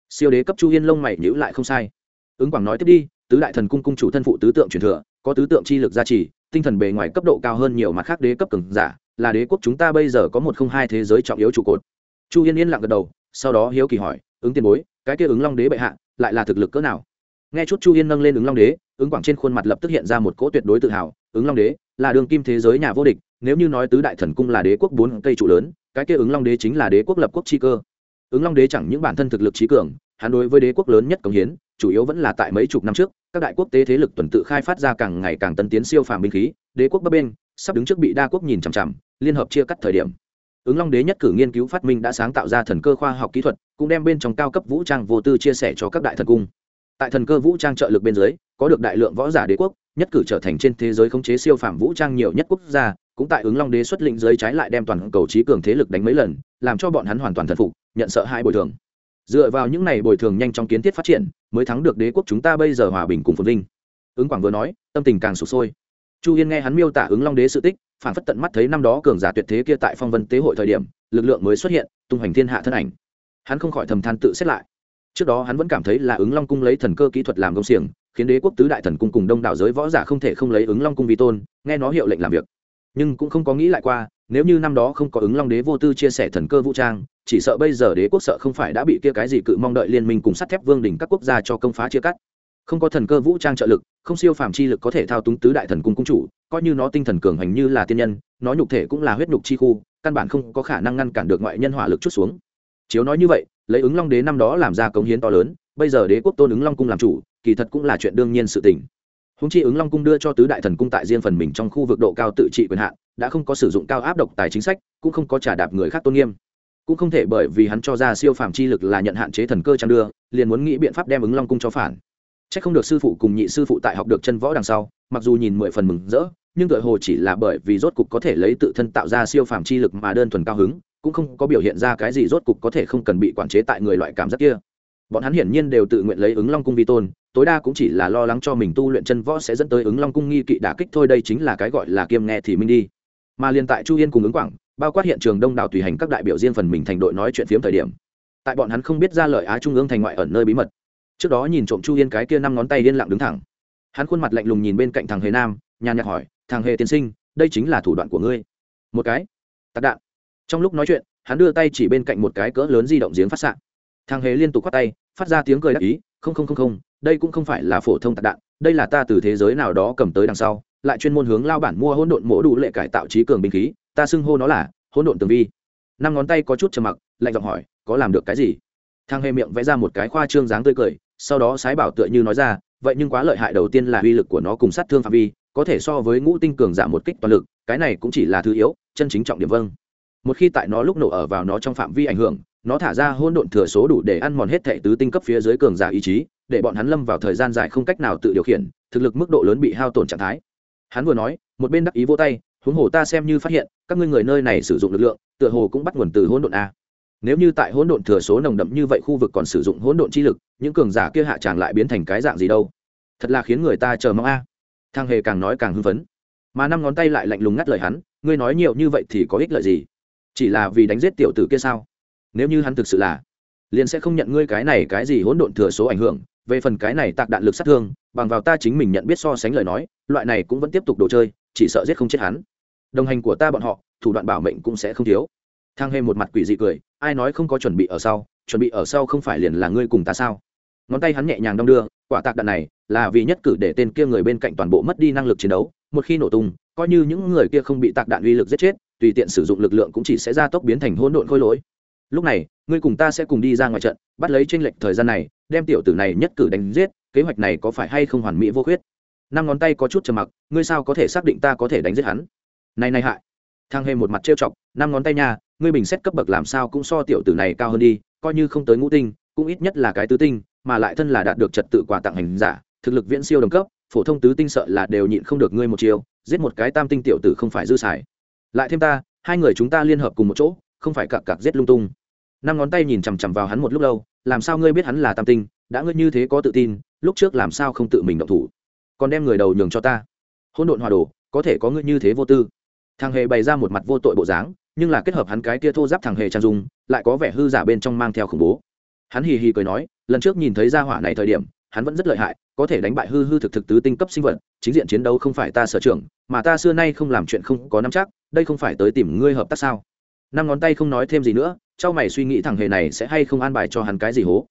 siêu đế cấp chu yên lông mày nhữ lại không sai. Ứng quảng nói tiếp đi, tứ đại thần cung cung chủ thân phụ tứ tượng truyền thừa, có tứ tượng chi lực gia trì, tinh thần bề ngoài cấp độ cao hơn nhiều mặt khác đế cấp cường giả, là đế quốc chúng ta bây giờ có một không hai thế giới trọng yếu trụ cột. Chu yên yên lặng gật đầu, sau đó hiếu kỳ hỏi, ứng tiền bối, cái kia ứng long đế bệ hạ, lại là thực lực cỡ nào? Nghe chút chu yên nâng lên ứng long đế, ứng quảng trên khuôn mặt lập tức hiện ra một cỗ tuyệt đối tự hào, ứng long đế, là đường kim thế giới nhà vô địch, nếu như nói tứ đại thần cung là đế quốc bốn cây trụ lớn, cái kia ứng long đế chính là đế quốc lập quốc chi cơ ứng long đế chẳng những bản thân thực lực trí cường, hắn đối với đế quốc lớn nhất công hiến, chủ yếu vẫn là tại mấy chục năm trước, các đại quốc tế thế lực tuần tự khai phát ra càng ngày càng tân tiến siêu phàm binh khí, đế quốc bấp bên sắp đứng trước bị đa quốc nhìn chằm chằm, liên hợp chia cắt thời điểm. Ứng long đế nhất cử nghiên cứu phát minh đã sáng tạo ra thần cơ khoa học kỹ thuật, cũng đem bên trong cao cấp vũ trang vô tư chia sẻ cho các đại thần cung. Tại thần cơ vũ trang trợ lực bên dưới, có được đại lượng võ giả đế quốc, nhất cử trở thành trên thế giới khống chế siêu phàm vũ trang nhiều nhất quốc gia cũng tại ứng long đế xuất lĩnh giới trái lại đem toàn cầu trí cường thế lực đánh mấy lần, làm cho bọn hắn hoàn toàn thần phục, nhận sợ hai bồi thường. Dựa vào những này bồi thường nhanh trong kiến thiết phát triển, mới thắng được đế quốc chúng ta bây giờ hòa bình cùng phồn vinh. Ứng quảng vừa nói, tâm tình càng sụp sôi. Chu yên nghe hắn miêu tả ứng long đế sự tích, phản phất tận mắt thấy năm đó cường giả tuyệt thế kia tại phong vân tế hội thời điểm, lực lượng mới xuất hiện, tung hoành thiên hạ thân ảnh. Hắn không khỏi thầm than tự xét lại. Trước đó hắn vẫn cảm thấy là ứng long cung lấy thần cơ kỹ thuật làm công xiềng, khiến đế quốc tứ đại thần cung cùng đông đảo giới võ giả không thể không lấy ứng long cung vi tôn, nghe nó hiệu lệnh làm việc nhưng cũng không có nghĩ lại qua, nếu như năm đó không có ứng long đế vô tư chia sẻ thần cơ vũ trang, chỉ sợ bây giờ đế quốc sợ không phải đã bị kia cái gì cự mong đợi liên minh cùng sắt thép vương đỉnh các quốc gia cho công phá chia cắt. Không có thần cơ vũ trang trợ lực, không siêu phàm chi lực có thể thao túng tứ đại thần cung cung chủ, coi như nó tinh thần cường hành như là tiên nhân, nó nhục thể cũng là huyết nhục chi khu, căn bản không có khả năng ngăn cản được ngoại nhân hỏa lực chút xuống. Chiếu nói như vậy, lấy ứng long đế năm đó làm ra cống hiến to lớn, bây giờ đế quốc tôn ứng long cung làm chủ, kỳ thật cũng là chuyện đương nhiên sự tình húng chi ứng long cung đưa cho tứ đại thần cung tại riêng phần mình trong khu vực độ cao tự trị quyền hạn, đã không có sử dụng cao áp độc tài chính sách, cũng không có trả đạp người khác tôn nghiêm. Cũng không thể bởi vì hắn cho ra siêu phàm chi lực là nhận hạn chế thần cơ trang đưa, liền muốn nghĩ biện pháp đem ứng long cung cho phản. C h ắ c không được sư phụ cùng nhị sư phụ tại học được chân võ đằng sau, mặc dù nhìn mười phần mừng rỡ, nhưng tựa hồ chỉ là bởi vì rốt cục có thể lấy tự thân tạo ra siêu phàm chi lực mà đơn thuần cao hứng, cũng không có biểu hiện ra cái gì rốt cục có thể không cần bị quản chế tại người loại cảm giác kia bọn hắn hiển nhiên đều tự nguyện lấy ứng long cung vi tôn, tối đa cũng chỉ là lo lắng cho mình tu luyện chân võ sẽ dẫn tới ứng long cung nghi kỵ đả kích thôi, đây chính là cái gọi là kiêm nghe thì minh đi. Mà liên tại chu yên cùng ứng quảng, bao quát hiện trường đông đảo tùy hành các đại biểu riêng phần mình thành đội nói chuyện phiếm thời điểm, tại bọn hắn không biết ra lời á trung ương thành ngoại ẩn nơi bí mật. Trước đó nhìn trộm chu yên cái kia năm ngón tay yên lặng đứng thẳng. Hắn khuôn mặt lạnh lùng nhìn bên cạnh thằng hề nam, nhàn nhạt hỏi, thằng hề tiên sinh, đây chính là thủ đoạn của ngươi? Một cái. Tạc đạn. Trong lúc nói chuyện, hắn đưa tay chỉ bên cạnh một cái cỡ lớn di động giếng phát s thằng hề liên tục khoát tay, phát ra tiếng cười đắc ý, không không không không, đây cũng không phải là phổ thông tạc đạn, đây là ta từ thế giới nào đó cầm tới đằng sau, lại chuyên môn hướng lao bản mua hỗn độn mổ đủ lệ cải tạo trí cường binh khí, ta xưng hô nó là hỗn độn tường vi. Năm ngón tay có chút trầm mặc, lạnh giọng hỏi, có làm được cái gì? Thang hề miệng vẽ ra một cái khoa trương dáng tươi cười, sau đó sái bảo tựa như nói ra, vậy nhưng quá lợi hại đầu tiên là uy lực của nó cùng sát thương phạm vi, có thể so với ngũ tinh cường giảm một kích toàn lực, cái này cũng chỉ là thứ yếu, chân chính trọng điểm vâng một khi tại nó lúc nổ ở vào nó trong phạm vi ảnh hưởng, nó thả ra hôn độn thừa số đủ để ăn mòn hết thệ tứ tinh cấp phía dưới cường giả ý chí, để bọn hắn lâm vào thời gian dài không cách nào tự điều khiển, thực lực mức độ lớn bị hao tổn trạng thái. Hắn vừa nói, một bên đắc ý vô tay, huống hồ ta xem như phát hiện, các ngươi người nơi này sử dụng lực lượng, tựa hồ cũng bắt nguồn từ hỗn độn a. Nếu như tại hỗn độn thừa số nồng đậm như vậy khu vực còn sử dụng hỗn độn chi lực, những cường giả kia hạ tràng lại biến thành cái dạng gì đâu? Thật là khiến người ta chờ mong a. Thang hề càng nói càng hưng phấn. Mà năm ngón tay lại lạnh lùng ngắt lời hắn, ngươi nói nhiều như vậy thì có ích lợi gì? Chỉ là vì đánh giết tiểu tử kia sao? Nếu như hắn thực sự là, liền sẽ không nhận ngươi cái này cái gì hỗn độn thừa số ảnh hưởng. Về phần cái này tạc đạn lực sát thương, bằng vào ta chính mình nhận biết so sánh lời nói, loại này cũng vẫn tiếp tục đồ chơi, chỉ sợ giết không chết hắn. Đồng hành của ta bọn họ, thủ đoạn bảo mệnh cũng sẽ không thiếu. Thang hề một mặt quỷ dị cười, ai nói không có chuẩn bị ở sau, chuẩn bị ở sau không phải liền là ngươi cùng ta sao? Ngón tay hắn nhẹ nhàng đong đưa, quả tạc đạn này là vì nhất cử để tên kia người bên cạnh toàn bộ mất đi năng lực chiến đấu, một khi nổ tung, coi như những người kia không bị tạc đạn uy lực giết chết tùy tiện sử dụng lực lượng cũng chỉ sẽ gia tốc biến thành hỗn độn khôi lỗi. Lúc này, ngươi cùng ta sẽ cùng đi ra ngoài trận, bắt lấy tranh lệch thời gian này, đem tiểu tử này nhất cử đánh giết, kế hoạch này có phải hay không hoàn mỹ vô khuyết? Năm ngón tay có chút trầm mặc, ngươi sao có thể xác định ta có thể đánh giết hắn? Này này hại. Thang hề một mặt trêu chọc, năm ngón tay nha, ngươi bình xét cấp bậc làm sao cũng so tiểu tử này cao hơn đi, coi như không tới ngũ tinh, cũng ít nhất là cái tứ tinh, mà lại thân là đạt được trật tự quà tặng hành giả, thực lực viễn siêu đồng cấp, phổ thông tứ tinh sợ là đều nhịn không được ngươi một chiều giết một cái tam tinh tiểu tử không phải dư xài lại thêm ta, hai người chúng ta liên hợp cùng một chỗ, không phải cặp cặp giết lung tung. Năm ngón tay nhìn chằm chằm vào hắn một lúc lâu, làm sao ngươi biết hắn là tam tinh, đã ngươi như thế có tự tin, lúc trước làm sao không tự mình động thủ? Còn đem người đầu nhường cho ta. Hỗn độn hòa đồ, có thể có ngươi như thế vô tư. Thằng hề bày ra một mặt vô tội bộ dáng, nhưng là kết hợp hắn cái tia thô giáp thằng hề trang dung, lại có vẻ hư giả bên trong mang theo khủng bố. Hắn hì hì cười nói, lần trước nhìn thấy gia hỏa này thời điểm hắn vẫn rất lợi hại, có thể đánh bại hư hư thực thực tứ tinh cấp sinh vật, chính diện chiến đấu không phải ta sở trường, mà ta xưa nay không làm chuyện không có nắm chắc, đây không phải tới tìm ngươi hợp tác sao? Năm ngón tay không nói thêm gì nữa, trao mày suy nghĩ thằng hề này sẽ hay không an bài cho hắn cái gì hố.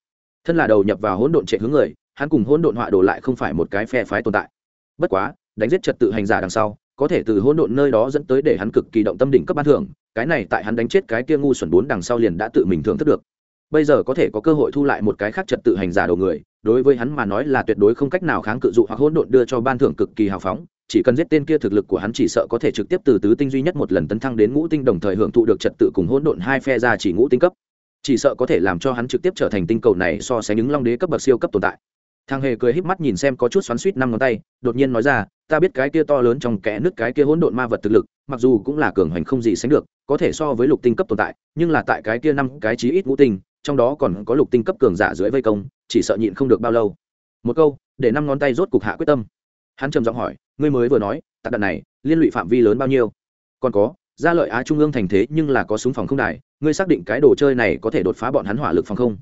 Thân là đầu nhập vào hỗn độn trệ hướng người, hắn cùng hỗn độn họa đồ lại không phải một cái phe phái tồn tại. Bất quá, đánh giết trật tự hành giả đằng sau, có thể từ hỗn độn nơi đó dẫn tới để hắn cực kỳ động tâm đỉnh cấp ban thưởng, cái này tại hắn đánh chết cái kia ngu xuẩn bốn đằng sau liền đã tự mình thưởng thức được bây giờ có thể có cơ hội thu lại một cái khác trật tự hành giả đầu người, đối với hắn mà nói là tuyệt đối không cách nào kháng cự dụ hoặc hỗn độn đưa cho ban thưởng cực kỳ hào phóng, chỉ cần giết tên kia thực lực của hắn chỉ sợ có thể trực tiếp từ tứ tinh duy nhất một lần tấn thăng đến ngũ tinh đồng thời hưởng thụ được trật tự cùng hỗn độn hai phe ra chỉ ngũ tinh cấp. Chỉ sợ có thể làm cho hắn trực tiếp trở thành tinh cầu này so sánh những long đế cấp bậc siêu cấp tồn tại. Thằng hề cười híp mắt nhìn xem có chút xoắn suýt năm ngón tay, đột nhiên nói ra, ta biết cái kia to lớn trong kẽ nước cái kia hỗn độn ma vật thực lực, mặc dù cũng là cường hành không gì sánh được, có thể so với lục tinh cấp tồn tại, nhưng là tại cái kia năm cái chí ít ngũ tinh trong đó còn có lục tinh cấp cường giả dưới vây công, chỉ sợ nhịn không được bao lâu. Một câu, để năm ngón tay rốt cục hạ quyết tâm. Hắn trầm giọng hỏi, ngươi mới vừa nói, tạc đạn này, liên lụy phạm vi lớn bao nhiêu? Còn có gia lợi á trung ương thành thế nhưng là có súng phòng không đài, ngươi xác định cái đồ chơi này có thể đột phá bọn hắn hỏa lực phòng không?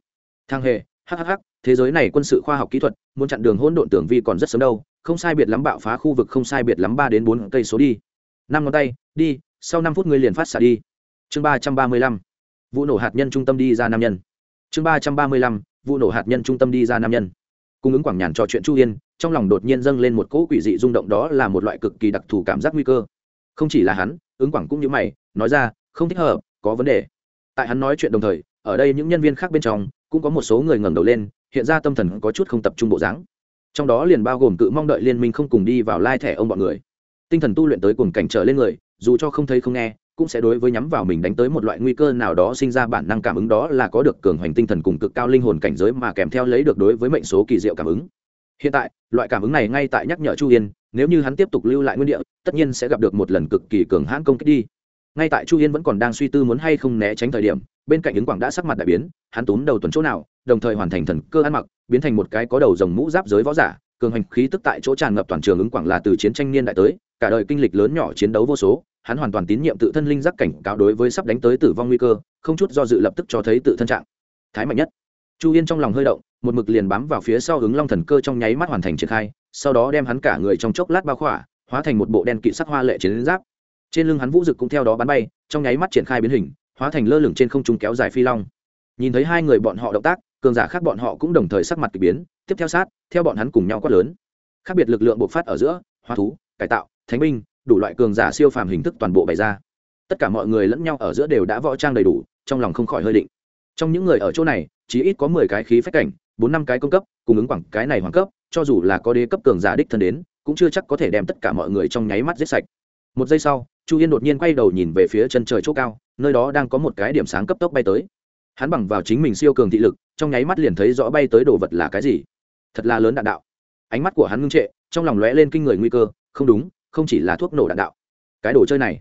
Thang hề hhh thế giới này quân sự khoa học kỹ thuật, muốn chặn đường hỗn độn tưởng vi còn rất sớm đâu, không sai biệt lắm bạo phá khu vực, không sai biệt lắm ba đến bốn cây số đi. Năm ngón tay, đi, sau năm phút ngươi liền phát xạ đi. Chương ba trăm ba mươi lăm vụ nổ hạt nhân trung tâm đi ra nam nhân chương ba trăm ba mươi lăm, vụ nổ hạt nhân trung tâm đi ra nam nhân. Cung ứng quảng nhàn trò chuyện chu yên, trong lòng đột nhiên dâng lên một cỗ quỷ dị rung động đó là một loại cực kỳ đặc thù cảm giác nguy cơ. Không chỉ là hắn, ứng quảng cũng như mày, nói ra, không thích hợp, có vấn đề. Tại hắn nói chuyện đồng thời, ở đây những nhân viên khác bên trong, cũng có một số người ngẩng đầu lên, hiện ra tâm thần có chút không tập trung bộ dáng. Trong đó liền bao gồm cự mong đợi liên minh không cùng đi vào lai thẻ ông bọn người. Tinh thần tu luyện tới cùng cảnh trở lên người, dù cho không thấy không nghe cũng sẽ đối với nhắm vào mình đánh tới một loại nguy cơ nào đó sinh ra bản năng cảm ứng đó là có được cường hoành tinh thần cùng cực cao linh hồn cảnh giới mà kèm theo lấy được đối với mệnh số kỳ diệu cảm ứng. Hiện tại, loại cảm ứng này ngay tại nhắc nhở chu yên, nếu như hắn tiếp tục lưu lại nguyên địa, tất nhiên sẽ gặp được một lần cực kỳ cường hãn công kích đi. Ngay tại chu yên vẫn còn đang suy tư muốn hay không né tránh thời điểm, bên cạnh ứng quảng đã sắc mặt đại biến, hắn túm đầu tuần chỗ nào, đồng thời hoàn thành thần cơ ăn mặc, biến thành một cái có đầu rồng mũ giáp giới võ giả, cường hành khí tức tại chỗ tràn ngập toàn trường ứng quảng là từ chiến tranh niên đại tới, cả đời kinh lịch lớn nhỏ chiến đấu vô số hắn hoàn toàn tín nhiệm tự thân linh giác cảnh cáo đối với sắp đánh tới tử vong nguy cơ, không chút do dự lập tức cho thấy tự thân trạng thái mạnh nhất. Chu yên trong lòng hơi động, một mực liền bám vào phía sau ứng long thần cơ trong nháy mắt hoàn thành triển khai, sau đó đem hắn cả người trong chốc lát bao khỏa, hóa thành một bộ đen kỵ sắc hoa lệ chiến giáp. Trên lưng hắn vũ dực cũng theo đó bắn bay, trong nháy mắt triển khai biến hình, hóa thành lơ lửng trên không trung kéo dài phi long. Nhìn thấy hai người bọn họ động tác, cường giả khác bọn họ cũng đồng thời sắc mặt k ỳ biến, tiếp theo sát, theo bọn hắn cùng nhau quát lớn. Khác biệt lực lượng bộc phát ở giữa, hóa thú, cải tạo, thánh binh đủ loại cường giả siêu phàm hình thức toàn bộ bày ra. Tất cả mọi người lẫn nhau ở giữa đều đã võ trang đầy đủ, trong lòng không khỏi hơi định. Trong những người ở chỗ này chỉ ít có mười cái khí phách cảnh, bốn năm cái công cấp cung ứng quảng cái này hoàng cấp, cho dù là có đế cấp cường giả đích thân đến, cũng chưa chắc có thể đem tất cả mọi người trong nháy mắt giết sạch. Một giây sau, chu yên đột nhiên quay đầu nhìn về phía chân trời chỗ cao, nơi đó đang có một cái điểm sáng cấp tốc bay tới. Hắn bằng vào chính mình siêu cường thị lực, trong nháy mắt liền thấy rõ bay tới đồ vật là cái gì. Thật là lớn đạn đạo. Ánh mắt của hắn ngưng trệ, trong lòng lóe lên kinh người nguy cơ, không đúng không chỉ là thuốc nổ đạn đạo. Cái đồ chơi này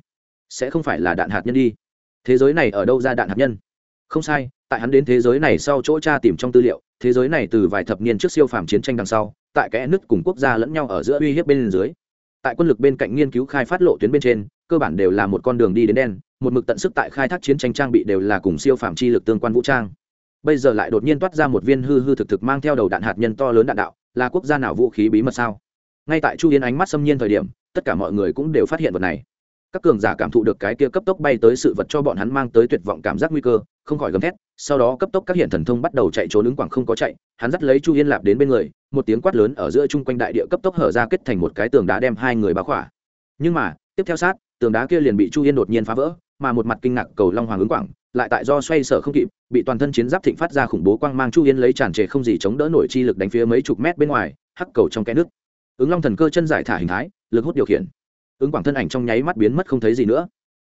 sẽ không phải là đạn hạt nhân đi. Thế giới này ở đâu ra đạn hạt nhân? Không sai, tại hắn đến thế giới này sau chỗ cha tìm trong tư liệu, thế giới này từ vài thập niên trước siêu phàm chiến tranh đằng sau, tại kẽ nứt cùng quốc gia lẫn nhau ở giữa uy hiếp bên dưới. Tại quân lực bên cạnh nghiên cứu khai phát lộ tuyến bên trên, cơ bản đều là một con đường đi đến đen, một mực tận sức tại khai thác chiến tranh trang bị đều là cùng siêu phạm chi lực tương quan vũ trang. Bây giờ lại đột nhiên toát ra một viên hư hư thực thực mang theo đầu đạn hạt nhân to lớn đạn đạo, là quốc gia nào vũ khí bí mật sao? Ngay tại chu yên ánh mắt xâm nhiên thời điểm tất cả mọi người cũng đều phát hiện vật này. Các cường giả cảm thụ được cái kia cấp tốc bay tới sự vật cho bọn hắn mang tới tuyệt vọng cảm giác nguy cơ, không khỏi gầm thét, sau đó cấp tốc các hiện thần thông bắt đầu chạy trốn ứng quảng không có chạy, hắn dắt lấy chu yên lạp đến bên người, một tiếng quát lớn ở giữa chung quanh đại địa cấp tốc hở ra kết thành một cái tường đá đem hai người bá khỏa. Nhưng mà, tiếp theo sát, tường đá kia liền bị chu yên đột nhiên phá vỡ, mà một mặt kinh ngạc cầu long hoàng ứng quảng, lại tại do xoay sở không kịp, bị toàn thân chiến giáp thịnh phát ra khủng bố quang mang chu yên lấy tràn trề không gì chống đỡ nổi chi lực đánh phía mấy chục mét bên ngoài, hắc cầu trong kẽ nước. Ứng long thần cơ chân giải thả hình thái lực hút điều khiển. Ứng quảng thân ảnh trong nháy mắt biến mất không thấy gì nữa.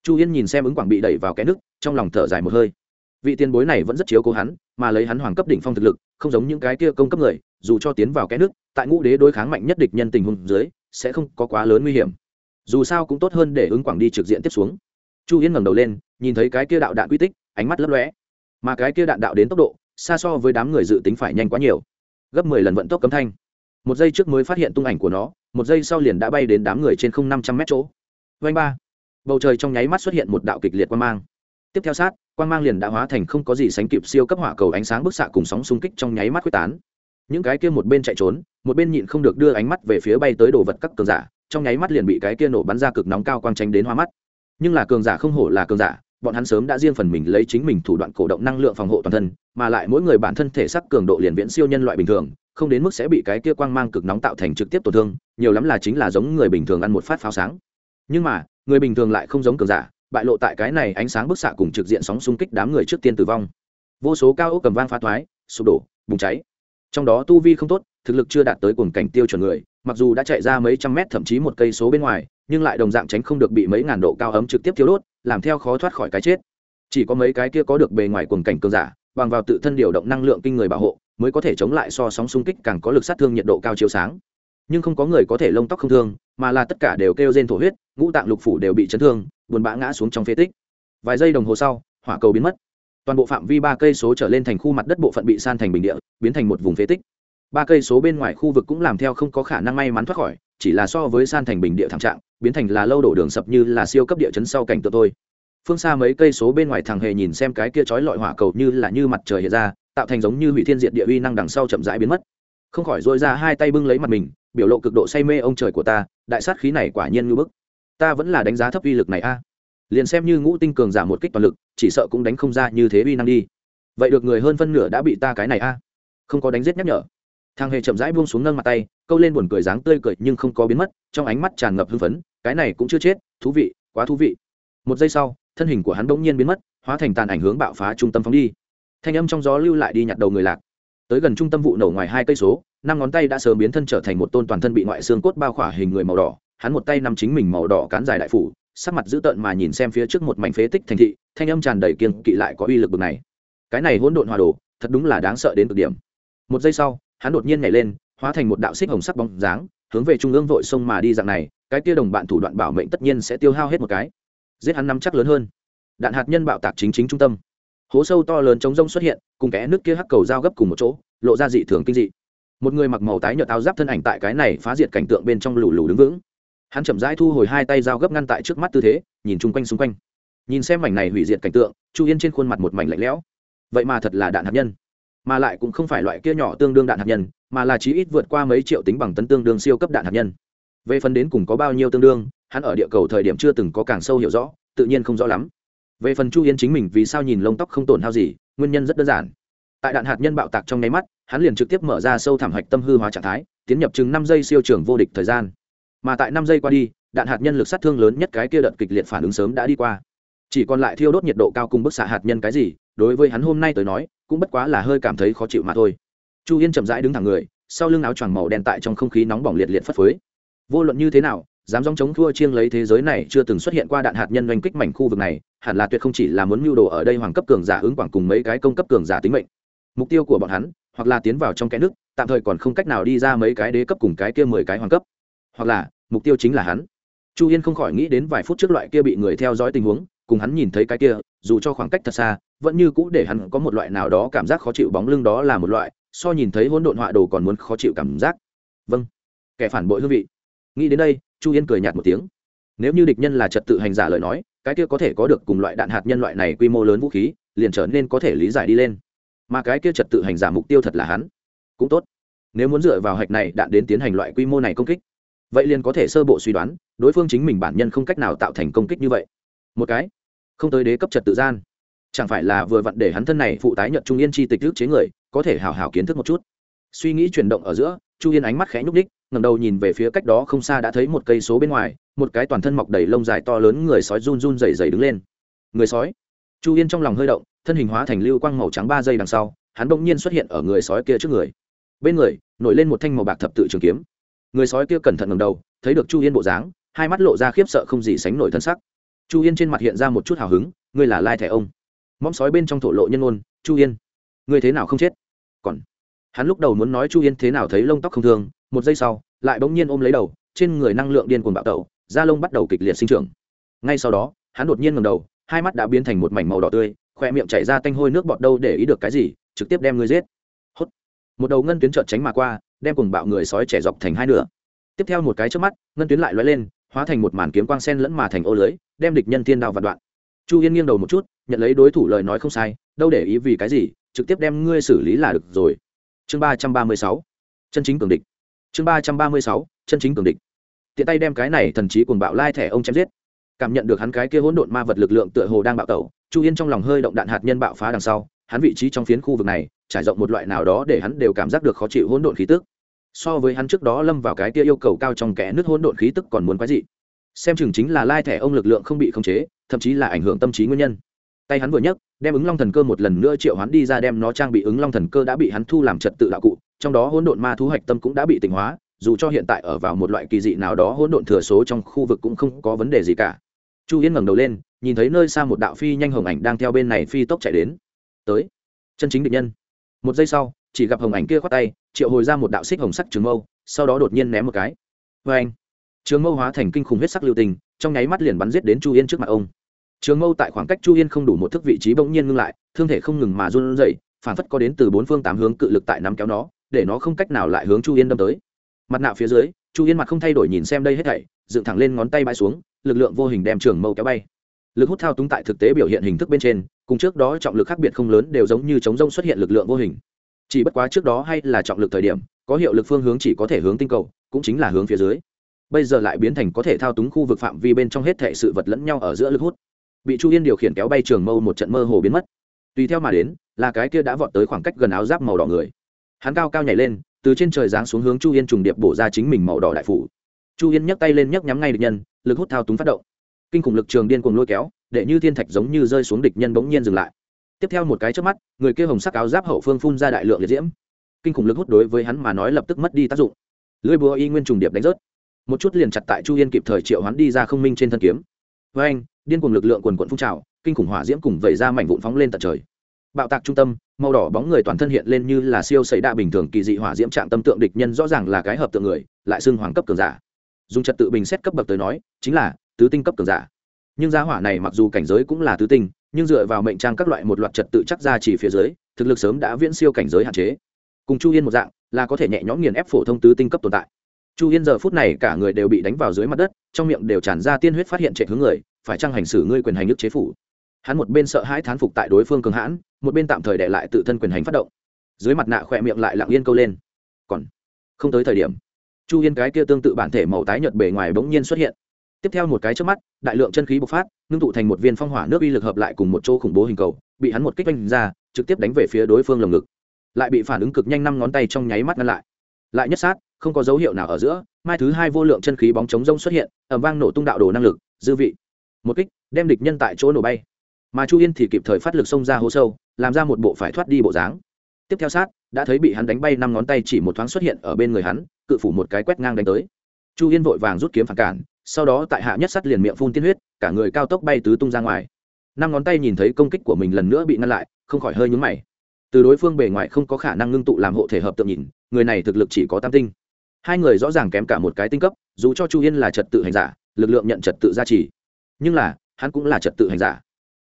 Chu yên nhìn xem ứng quảng bị đẩy vào cái nước trong lòng thở dài một hơi. Vị tiền bối này vẫn rất chiếu cố hắn, mà lấy hắn hoàng cấp đỉnh phong thực lực, không giống những cái kia công cấp người, dù cho tiến vào cái nước tại ngũ đế đối kháng mạnh nhất địch nhân tình huống dưới, sẽ không có quá lớn nguy hiểm. Dù sao cũng tốt hơn để ứng quảng đi trực diện tiếp xuống. Chu yên ngẩng đầu lên, nhìn thấy cái kia đạo đạn quy tích, ánh mắt lấp lóe. Mà cái kia đạn đạo đến tốc độ, xa so với đám người dự tính phải nhanh quá nhiều. Gấp mười lần vận tốc cấm thanh. Một giây trước mới phát hiện tung ảnh của nó một giây sau liền đã bay đến đám người trên không năm trăm mét chỗ. Vanh ba. Bầu trời trong nháy mắt xuất hiện một đạo kịch liệt quan mang. Tiếp theo sát quan mang liền đã hóa thành không có gì sánh kịp siêu cấp hỏa cầu ánh sáng bức xạ cùng sóng xung kích trong nháy mắt quyết tán. Những cái kia một bên chạy trốn, một bên nhịn không được đưa ánh mắt về phía bay tới đồ vật các cường giả, trong nháy mắt liền bị cái kia nổ bắn ra cực nóng cao quang tránh đến hoa mắt. Nhưng là cường giả không hổ là cường giả, bọn hắn sớm đã riêng phần mình lấy chính mình thủ đoạn cổ động năng lượng phòng hộ toàn thân, mà lại mỗi người bản thân thể sắc cường độ liền viễn siêu nhân loại bình thường không đến mức sẽ bị cái kia quang mang cực nóng tạo thành trực tiếp tổn thương, nhiều lắm là chính là giống người bình thường ăn một phát pháo sáng. Nhưng mà, người bình thường lại không giống cường giả, bại lộ tại cái này ánh sáng bức xạ cùng trực diện sóng xung kích đám người trước tiên tử vong. Vô số cao ốc cầm vang phá thoái, sụp đổ, bùng cháy. Trong đó tu vi không tốt, thực lực chưa đạt tới cuồng cảnh tiêu chuẩn người, mặc dù đã chạy ra mấy trăm mét thậm chí một cây số bên ngoài, nhưng lại đồng dạng tránh không được bị mấy ngàn độ cao ấm trực tiếp thiếu đốt, làm theo khó thoát khỏi cái chết. Chỉ có mấy cái kia có được bề ngoài cuồng cảnh cường giả, bằng vào tự thân điều động năng lượng kinh người bảo hộ mới có thể chống lại so sóng xung kích càng có lực sát thương nhiệt độ cao chiếu sáng. Nhưng không có người có thể lông tóc không thương, mà là tất cả đều kêu rên thổ huyết, ngũ tạng lục phủ đều bị chấn thương, buồn bã ngã xuống trong phế tích. Vài giây đồng hồ sau, hỏa cầu biến mất. Toàn bộ phạm vi ba cây số trở lên thành khu mặt đất bộ phận bị san thành bình địa, biến thành một vùng phế tích. Ba cây số bên ngoài khu vực cũng làm theo không có khả năng may mắn thoát khỏi, chỉ là so với san thành bình địa thảm trạng, biến thành là lâu đổ đường sập như là siêu cấp địa chấn sau cảnh tượng thôi. Phương xa mấy cây số bên ngoài thằng hề nhìn xem cái kia chói lọi hỏa cầu như là như mặt trời hiện ra tạo thành giống như hủy thiên diệt địa uy năng đằng sau chậm rãi biến mất. Không khỏi dội ra hai tay bưng lấy mặt mình, biểu lộ cực độ say mê ông trời của ta, đại sát khí này quả nhiên ngưỡng bức. Ta vẫn là đánh giá thấp uy lực này a. À. Liền xem như ngũ tinh cường giảm một kích toàn lực, chỉ sợ cũng đánh không ra như thế uy năng đi. Vậy được người hơn phân nửa đã bị ta cái này a. À. Không có đánh giết nhắc nhở. Thằng hề chậm rãi buông xuống nâng mặt tay, câu lên buồn cười dáng tươi cười nhưng không có biến mất, trong ánh mắt tràn ngập hưng phấn, cái này cũng chưa chết, thú vị, quá thú vị. Một giây sau, thân hình của hắn bỗng nhiên biến mất, hóa thành tàn ảnh hướng bạo phá trung tâm phóng đi thanh âm trong gió lưu lại đi nhặt đầu người lạc. Tới gần trung tâm vụ nổ ngoài hai cây số, năm ngón tay đã sớm biến thân trở thành một tôn toàn thân bị ngoại xương cốt bao khỏa hình người màu đỏ. Hắn một tay nằm chính mình màu đỏ cán dài đại phủ, sắc mặt dữ tợn mà nhìn xem phía trước một mảnh phế tích thành thị, thanh âm tràn đầy kiên kỵ lại có uy lực bực này. Cái này hỗn độn hòa đồ, thật đúng là đáng sợ đến cực điểm. Một giây sau, hắn đột nhiên nhảy lên, hóa thành một đạo xích hồng sắc bóng dáng, hướng về trung ương vội sông mà đi dạng này, cái kia đồng bạn thủ đoạn bảo mệnh tất nhiên sẽ tiêu hao hết một cái. Giết hắn năm chắc lớn hơn. Đạn hạt nhân bạo tạc chính chính trung tâm hố sâu to lớn chống rông xuất hiện, cùng kẽ nước kia hắc cầu giao gấp cùng một chỗ, lộ ra dị thường kinh dị. Một người mặc màu tái nhợt áo giáp thân ảnh tại cái này phá diệt cảnh tượng bên trong lù lù đứng vững. Hắn chậm rãi thu hồi hai tay dao gấp ngăn tại trước mắt tư thế, nhìn chung quanh xung quanh. Nhìn xem mảnh này hủy diệt cảnh tượng, chu yên trên khuôn mặt một mảnh lạnh lẽo. Vậy mà thật là đạn hạt nhân. Mà lại cũng không phải loại kia nhỏ tương đương đạn hạt nhân, mà là chí ít vượt qua mấy triệu tính bằng tấn tương đương siêu cấp đạn hạt nhân. Về phần đến cùng có bao nhiêu tương đương, hắn ở địa cầu thời điểm chưa từng có càng sâu hiểu rõ, tự nhiên không rõ lắm về phần chu yên chính mình vì sao nhìn lông tóc không tổn hao gì, nguyên nhân rất đơn giản. Tại đạn hạt nhân bạo tạc trong nháy mắt, hắn liền trực tiếp mở ra sâu thảm hạch tâm hư hóa trạng thái, tiến nhập chừng năm giây siêu trường vô địch thời gian. Mà tại năm giây qua đi, đạn hạt nhân lực sát thương lớn nhất cái kia đợt kịch liệt phản ứng sớm đã đi qua. Chỉ còn lại thiêu đốt nhiệt độ cao cùng bức xạ hạt nhân cái gì, đối với hắn hôm nay tới nói, cũng bất quá là hơi cảm thấy khó chịu mà thôi. Chu yên chậm rãi đứng thẳng người, sau lưng áo choàng màu đen tại trong không khí nóng bỏng liệt liệt phất phới. Vô luận như thế nào dám dòng chống thua chiêng lấy thế giới này chưa từng xuất hiện qua đạn hạt nhân oanh kích mảnh khu vực này, hẳn là tuyệt không chỉ là muốn mưu đồ ở đây hoàng cấp cường giả ứng quảng cùng mấy cái công cấp cường giả tính mệnh. Mục tiêu của bọn hắn, hoặc là tiến vào trong cái nước, tạm thời còn không cách nào đi ra mấy cái đế cấp cùng cái kia mười cái hoàng cấp. Hoặc là, mục tiêu chính là hắn. Chu yên không khỏi nghĩ đến vài phút trước loại kia bị người theo dõi tình huống, cùng hắn nhìn thấy cái kia, dù cho khoảng cách thật xa, vẫn như cũ để hắn có một loại nào đó cảm giác khó chịu bóng lưng đó là một loại, so nhìn thấy hỗn độn họa đồ còn muốn khó chịu cảm giác. Vâng. Kẻ phản bội hương vị. Nghĩ đến đây chu yên cười nhạt một tiếng. Nếu như địch nhân là trật tự hành giả lời nói, cái kia có thể có được cùng loại đạn hạt nhân loại này quy mô lớn vũ khí, liền trở nên có thể lý giải đi lên. Mà cái kia trật tự hành giả mục tiêu thật là hắn. Cũng tốt. Nếu muốn dựa vào hạch này đạn đến tiến hành loại quy mô này công kích, vậy liền có thể sơ bộ suy đoán, đối phương chính mình bản nhân không cách nào tạo thành công kích như vậy. Một cái, không tới đế cấp trật tự gian. Chẳng phải là vừa vặn để hắn thân này phụ tái nhận trung yên chi tịch ước chế người, có thể hào hào kiến thức một chút. Suy nghĩ chuyển động ở giữa, chu yên ánh mắt khẽ nhúc đích ngẩng đầu nhìn về phía cách đó không xa đã thấy một cây số bên ngoài, một cái toàn thân mọc đầy lông dài to lớn người sói run run dày dày đứng lên. Người sói? Chu yên trong lòng hơi động, thân hình hóa thành lưu quang màu trắng ba giây đằng sau, hắn bỗng nhiên xuất hiện ở người sói kia trước người. Bên người, nổi lên một thanh màu bạc thập tự trường kiếm. Người sói kia cẩn thận ngầm đầu, thấy được chu yên bộ dáng, hai mắt lộ ra khiếp sợ không gì sánh nổi thân sắc. Chu yên trên mặt hiện ra một chút hào hứng, ngươi là lai thẻ ông. Móng sói bên trong thổ lộ nhân ôn, chu yên, ngươi thế nào không chết? Còn, hắn lúc đầu muốn nói chu yên thế nào thấy lông tóc không thương một giây sau, lại bỗng nhiên ôm lấy đầu, trên người năng lượng điên cuồng bạo tẩu, da lông bắt đầu kịch liệt sinh trưởng. Ngay sau đó, hắn đột nhiên ngầm đầu, hai mắt đã biến thành một mảnh màu đỏ tươi khoe miệng chảy ra tanh hôi nước bọt đâu để ý được cái gì, trực tiếp đem ngươi giết. Hốt. Một đầu ngân tuyến trợt tránh mà qua, đem cùng bạo người sói trẻ dọc thành hai nửa. Tiếp theo một cái trước mắt, ngân tuyến lại lóe lên, hóa thành một màn kiếm quang sen lẫn mà thành ô lưới, đem địch nhân thiên đao vạn đoạn. Chu yên nghiêng đầu một chút, nhận lấy đối thủ lời nói không sai, đâu để ý vì cái gì, trực tiếp đem ngươi xử lý là được rồi. Chương ba trăm ba mươi sáu. Chân chính cường địch chương ba trăm ba mươi sáu, chân chính cường địch. Tiện tay đem cái này thần trí cuồng bạo lai thẻ ông chém giết. Cảm nhận được hắn cái kia hỗn độn ma vật lực lượng tựa hồ đang bạo tẩu, chu yên trong lòng hơi động đạn hạt nhân bạo phá đằng sau, hắn vị trí trong phiến khu vực này, trải rộng một loại nào đó để hắn đều cảm giác được khó chịu hỗn độn khí tức. So với hắn trước đó lâm vào cái kia yêu cầu cao trong kẽ nước hỗn độn khí tức còn muốn quái dị. Xem chừng chính là lai thẻ ông lực lượng không bị khống chế, thậm chí là ảnh hưởng tâm trí nguyên nhân. Tay hắn vừa nhấc, đem ứng long thần cơ một lần nữa triệu hắn đi ra đem nó trang bị ứng long thần cơ đã bị hắn thu làm trật tự đạo cụ trong đó hỗn độn ma thú hạch tâm cũng đã bị tỉnh hóa, dù cho hiện tại ở vào một loại kỳ dị nào đó hỗn độn thừa số trong khu vực cũng không có vấn đề gì cả. Chu yên ngẩng đầu lên, nhìn thấy nơi xa một đạo phi nhanh hồng ảnh đang theo bên này phi tốc chạy đến. Tới, chân chính địch nhân. Một giây sau, chỉ gặp hồng ảnh kia khoát tay, triệu hồi ra một đạo xích hồng sắc trường mâu, sau đó đột nhiên ném một cái. Vê anh, trường mâu hóa thành kinh khủng huyết sắc lưu tình, trong nháy mắt liền bắn giết đến chu yên trước mặt ông. Trường mâu tại khoảng cách chu yên không đủ một thước vị trí bỗng nhiên ngưng lại, thương thể không ngừng mà run rẩy, phản phất có đến từ bốn phương tám hướng cự lực tại nắm kéo nó để nó không cách nào lại hướng chu yên đâm tới. Mặt nạ phía dưới, chu yên mặt không thay đổi nhìn xem đây hết thảy, dựng thẳng lên ngón tay bãi xuống, lực lượng vô hình đem trường mâu kéo bay. Lực hút thao túng tại thực tế biểu hiện hình thức bên trên, cùng trước đó trọng lực khác biệt không lớn đều giống như chống rông xuất hiện lực lượng vô hình. Chỉ bất quá trước đó hay là trọng lực thời điểm, có hiệu lực phương hướng chỉ có thể hướng tinh cầu, cũng chính là hướng phía dưới. Bây giờ lại biến thành có thể thao túng khu vực phạm vi bên trong hết thể sự vật lẫn nhau ở giữa lực hút. Bị chu yên điều khiển kéo bay trường mâu một trận mơ hồ biến mất. Tùy theo mà đến, là cái kia đã vọt tới khoảng cách gần áo giáp màu đỏ người hắn cao cao nhảy lên, từ trên trời giáng xuống hướng chu yên trùng điệp bổ ra chính mình màu đỏ đại phủ. Chu yên nhấc tay lên nhấc nhắm ngay địch nhân, lực hút thao túng phát động. Kinh khủng lực trường điên cuồng lôi kéo để như thiên thạch giống như rơi xuống địch nhân bỗng nhiên dừng lại. Tiếp theo một cái trước mắt, người kia hồng sắc áo giáp hậu phương phun ra đại lượng liệt diễm. Kinh khủng lực hút đối với hắn mà nói lập tức mất đi tác dụng. Lưỡi búa y nguyên trùng điệp đánh rớt. Một chút liền chặt tại chu yên kịp thời triệu hắn đi ra không minh trên thân kiếm. Với anh điên cuồng lực lượng quần quận phun trào, kinh khủng hỏa diễm cùng vẩy ra mảnh vụn phóng lên tận trời bạo tạc trung tâm, màu đỏ bóng người toàn thân hiện lên như là siêu xảy đa bình thường kỳ dị hỏa diễm trạng tâm tượng địch nhân rõ ràng là cái hợp tượng người, lại xưng hoàng cấp cường giả. Dùng trật tự bình xét cấp bậc tới nói, chính là tứ tinh cấp cường giả. Nhưng giá hỏa này mặc dù cảnh giới cũng là tứ tinh, nhưng dựa vào mệnh trang các loại một loạt trật tự chắc ra chỉ phía dưới, thực lực sớm đã viễn siêu cảnh giới hạn chế. Cùng chu yên một dạng, là có thể nhẹ nhõm nghiền ép phổ thông tứ tinh cấp tồn tại. Chu yên giờ phút này cả người đều bị đánh vào dưới mặt đất, trong miệng đều tràn ra tiên huyết phát hiện trệ hướng người, phải chăng hành xử ngươi quyền hành nước chế phủ? Hắn một bên sợ hãi thán phục tại đối phương cường hãn, một bên tạm thời để lại tự thân quyền hành phát động. Dưới mặt nạ khỏe miệng lại lặng yên câu lên. Còn không tới thời điểm, chu yên cái kia tương tự bản thể màu tái nhợt bề ngoài bỗng nhiên xuất hiện. Tiếp theo một cái trước mắt, đại lượng chân khí bộc phát, ngưng tụ thành một viên phong hỏa nước uy lực hợp lại cùng một chỗ khủng bố hình cầu, bị hắn một kích vanh ra, trực tiếp đánh về phía đối phương lồng ngực. Lại bị phản ứng cực nhanh năm ngón tay trong nháy mắt ngăn lại. Lại nhất sát, không có dấu hiệu nào ở giữa, mai thứ hai vô lượng chân khí bóng chống rông xuất hiện ẩm vang nổ tung đạo đồ năng lực, dư vị. Một kích, đem địch nhân tại chỗ nổ bay mà chu yên thì kịp thời phát lực xông ra hố sâu, làm ra một bộ phải thoát đi bộ dáng. Tiếp theo sát, đã thấy bị hắn đánh bay năm ngón tay chỉ một thoáng xuất hiện ở bên người hắn, cự phủ một cái quét ngang đánh tới. Chu yên vội vàng rút kiếm phản cản, sau đó tại hạ nhất sắt liền miệng phun tiên huyết, cả người cao tốc bay tứ tung ra ngoài. Năm ngón tay nhìn thấy công kích của mình lần nữa bị ngăn lại, không khỏi hơi nhúng mày. Từ đối phương bề ngoài không có khả năng ngưng tụ làm hộ thể hợp tượng nhìn, người này thực lực chỉ có tam tinh. Hai người rõ ràng kém cả một cái tinh cấp, dù cho chu yên là trật tự hành giả, lực lượng nhận trật tự gia trì, nhưng là, hắn cũng là trật tự hành giả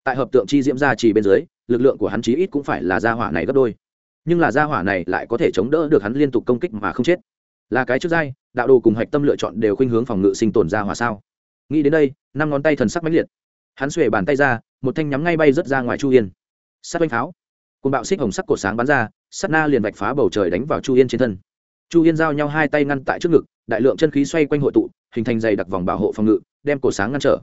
tại hợp tượng chi diễm ra chỉ bên dưới, lực lượng của hắn chí ít cũng phải là gia hỏa này gấp đôi. Nhưng là gia hỏa này lại có thể chống đỡ được hắn liên tục công kích mà không chết. Là cái trước dai đạo đồ cùng hạch tâm lựa chọn đều khuynh hướng phòng ngự sinh tồn gia hỏa sao? Nghĩ đến đây, năm ngón tay thần sắc mãnh liệt. Hắn xuề bàn tay ra, một thanh nhắm ngay bay rớt ra ngoài chu yên. Sát bánh pháo. Cùng bạo xích hồng sắc cổ sáng bắn ra sắt na liền vạch phá bầu trời đánh vào chu yên trên thân. Chu yên giao nhau hai tay ngăn tại trước ngực, đại lượng chân khí xoay quanh hội tụ, hình thành dày đặc vòng bảo hộ phòng ngự, đem cổ sáng ngăn trở.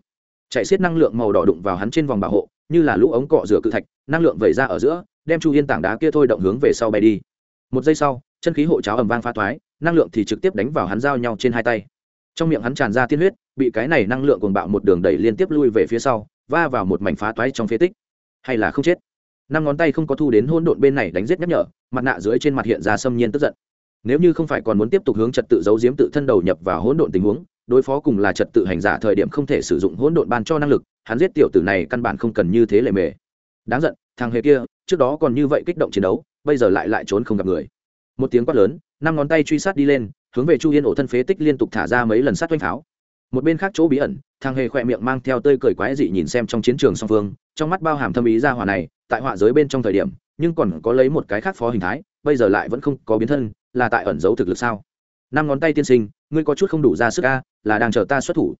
Chạy xiết năng lượng màu đỏ đụng vào hắn trên vòng bảo hộ như là lũ ống cọ rửa cự thạch, năng lượng vẩy ra ở giữa, đem chu yên tảng đá kia thôi động hướng về sau bay đi. Một giây sau, chân khí hộ cháo ầm vang pha thoái, năng lượng thì trực tiếp đánh vào hắn giao nhau trên hai tay. Trong miệng hắn tràn ra tiên huyết, bị cái này năng lượng cuồng bạo một đường đẩy liên tiếp lui về phía sau, va vào một mảnh phá toái trong phế tích. Hay là không chết? Năm ngón tay không có thu đến hôn độn bên này đánh giết nhắc nhở, mặt nạ dưới trên mặt hiện ra xâm nhiên tức giận. Nếu như không phải còn muốn tiếp tục hướng trật tự giấu giếm tự thân đầu nhập vào hỗn độn tình huống, đối phó cùng là trật tự hành giả thời điểm không thể sử dụng hỗn độn ban cho năng lực hắn giết tiểu tử này căn bản không cần như thế lệ mề. Đáng giận, thằng hề kia, trước đó còn như vậy kích động chiến đấu, bây giờ lại lại trốn không gặp người. Một tiếng quát lớn, năm ngón tay truy sát đi lên, hướng về chu yên ổ thân phế tích liên tục thả ra mấy lần sát oanh pháo. Một bên khác chỗ bí ẩn, thằng hề khỏe miệng mang theo tơi cười quái dị nhìn xem trong chiến trường song phương, trong mắt bao hàm thâm ý ra hỏa này, tại họa giới bên trong thời điểm, nhưng còn có lấy một cái khác phó hình thái, bây giờ lại vẫn không có biến thân, là tại ẩn giấu thực lực sao? Năm ngón tay tiên sinh, ngươi có chút không đủ ra sức a, là đang chờ ta xuất thủ.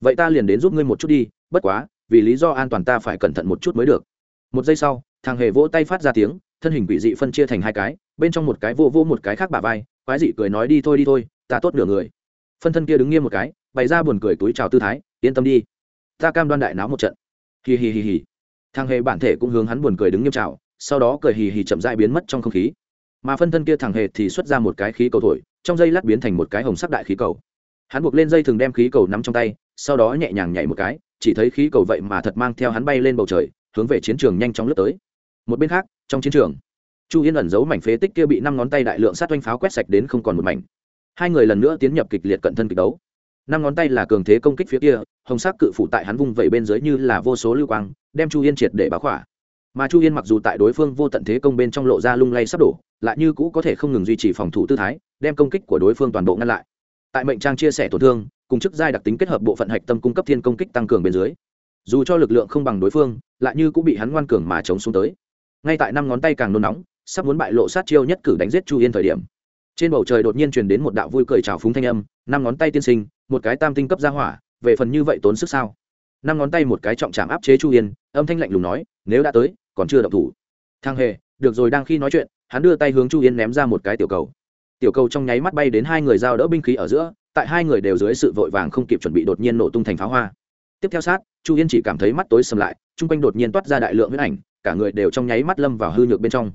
Vậy ta liền đến giúp ngươi một chút đi bất quá, vì lý do an toàn ta phải cẩn thận một chút mới được. Một giây sau, thằng hề vỗ tay phát ra tiếng, thân hình quỷ dị phân chia thành hai cái, bên trong một cái vô vô một cái khác bả vai, quái dị cười nói đi thôi đi thôi, ta tốt nửa người. Phân thân kia đứng nghiêm một cái, bày ra buồn cười túi chào tư thái, yên tâm đi. Ta cam đoan đại náo một trận. Hì hì hì hì. Thằng hề bản thể cũng hướng hắn buồn cười đứng nghiêm chào, sau đó cười hì hì chậm dại biến mất trong không khí. Mà phân thân kia thằng hề thì xuất ra một cái khí cầu thổi, trong dây lát biến thành một cái hồng sắc đại khí cầu. Hắn buộc lên dây thường đem khí cầu nắm trong tay, sau đó nhẹ nhàng nhảy một cái chỉ thấy khí cầu vậy mà thật mang theo hắn bay lên bầu trời, hướng về chiến trường nhanh chóng lướt tới. Một bên khác, trong chiến trường, chu yên ẩn giấu mảnh phế tích kia bị năm ngón tay đại lượng sát oanh pháo quét sạch đến không còn một mảnh. Hai người lần nữa tiến nhập kịch liệt cận thân kịch đấu. Năm ngón tay là cường thế công kích phía kia, hồng sắc cự phụ tại hắn vung vẩy bên dưới như là vô số lưu quang, đem chu yên triệt để báo khỏa. Mà chu yên mặc dù tại đối phương vô tận thế công bên trong lộ ra lung lay sắp đổ, lại như cũ có thể không ngừng duy trì phòng thủ tư thái, đem công kích của đối phương toàn bộ ngăn lại. Tại mệnh trang chia sẻ tổn thương cùng chức giai đặc tính kết hợp bộ phận hạch tâm cung cấp thiên công kích tăng cường bên dưới. Dù cho lực lượng không bằng đối phương, lại như cũng bị hắn ngoan cường mà chống xuống tới. Ngay tại năm ngón tay càng nôn nóng, sắp muốn bại lộ sát chiêu nhất cử đánh giết chu yên thời điểm. Trên bầu trời đột nhiên truyền đến một đạo vui cười trào phúng thanh âm, năm ngón tay tiên sinh, một cái tam tinh cấp ra hỏa, về phần như vậy tốn sức sao? Năm ngón tay một cái trọng chạm áp chế chu yên, âm thanh lạnh lùng nói, nếu đã tới, còn chưa động thủ. Thang hề, được rồi, đang khi nói chuyện, hắn đưa tay hướng chu yên ném ra một cái tiểu cầu. Tiểu cầu trong nháy mắt bay đến hai người giao đỡ binh khí ở giữa tại hai người đều dưới sự vội vàng không kịp chuẩn bị đột nhiên nổ tung thành pháo hoa. Tiếp theo sát, chu yên chỉ cảm thấy mắt tối sầm lại, chung quanh đột nhiên toát ra đại lượng huyết ảnh, cả người đều trong nháy mắt lâm vào hư nhược bên trong.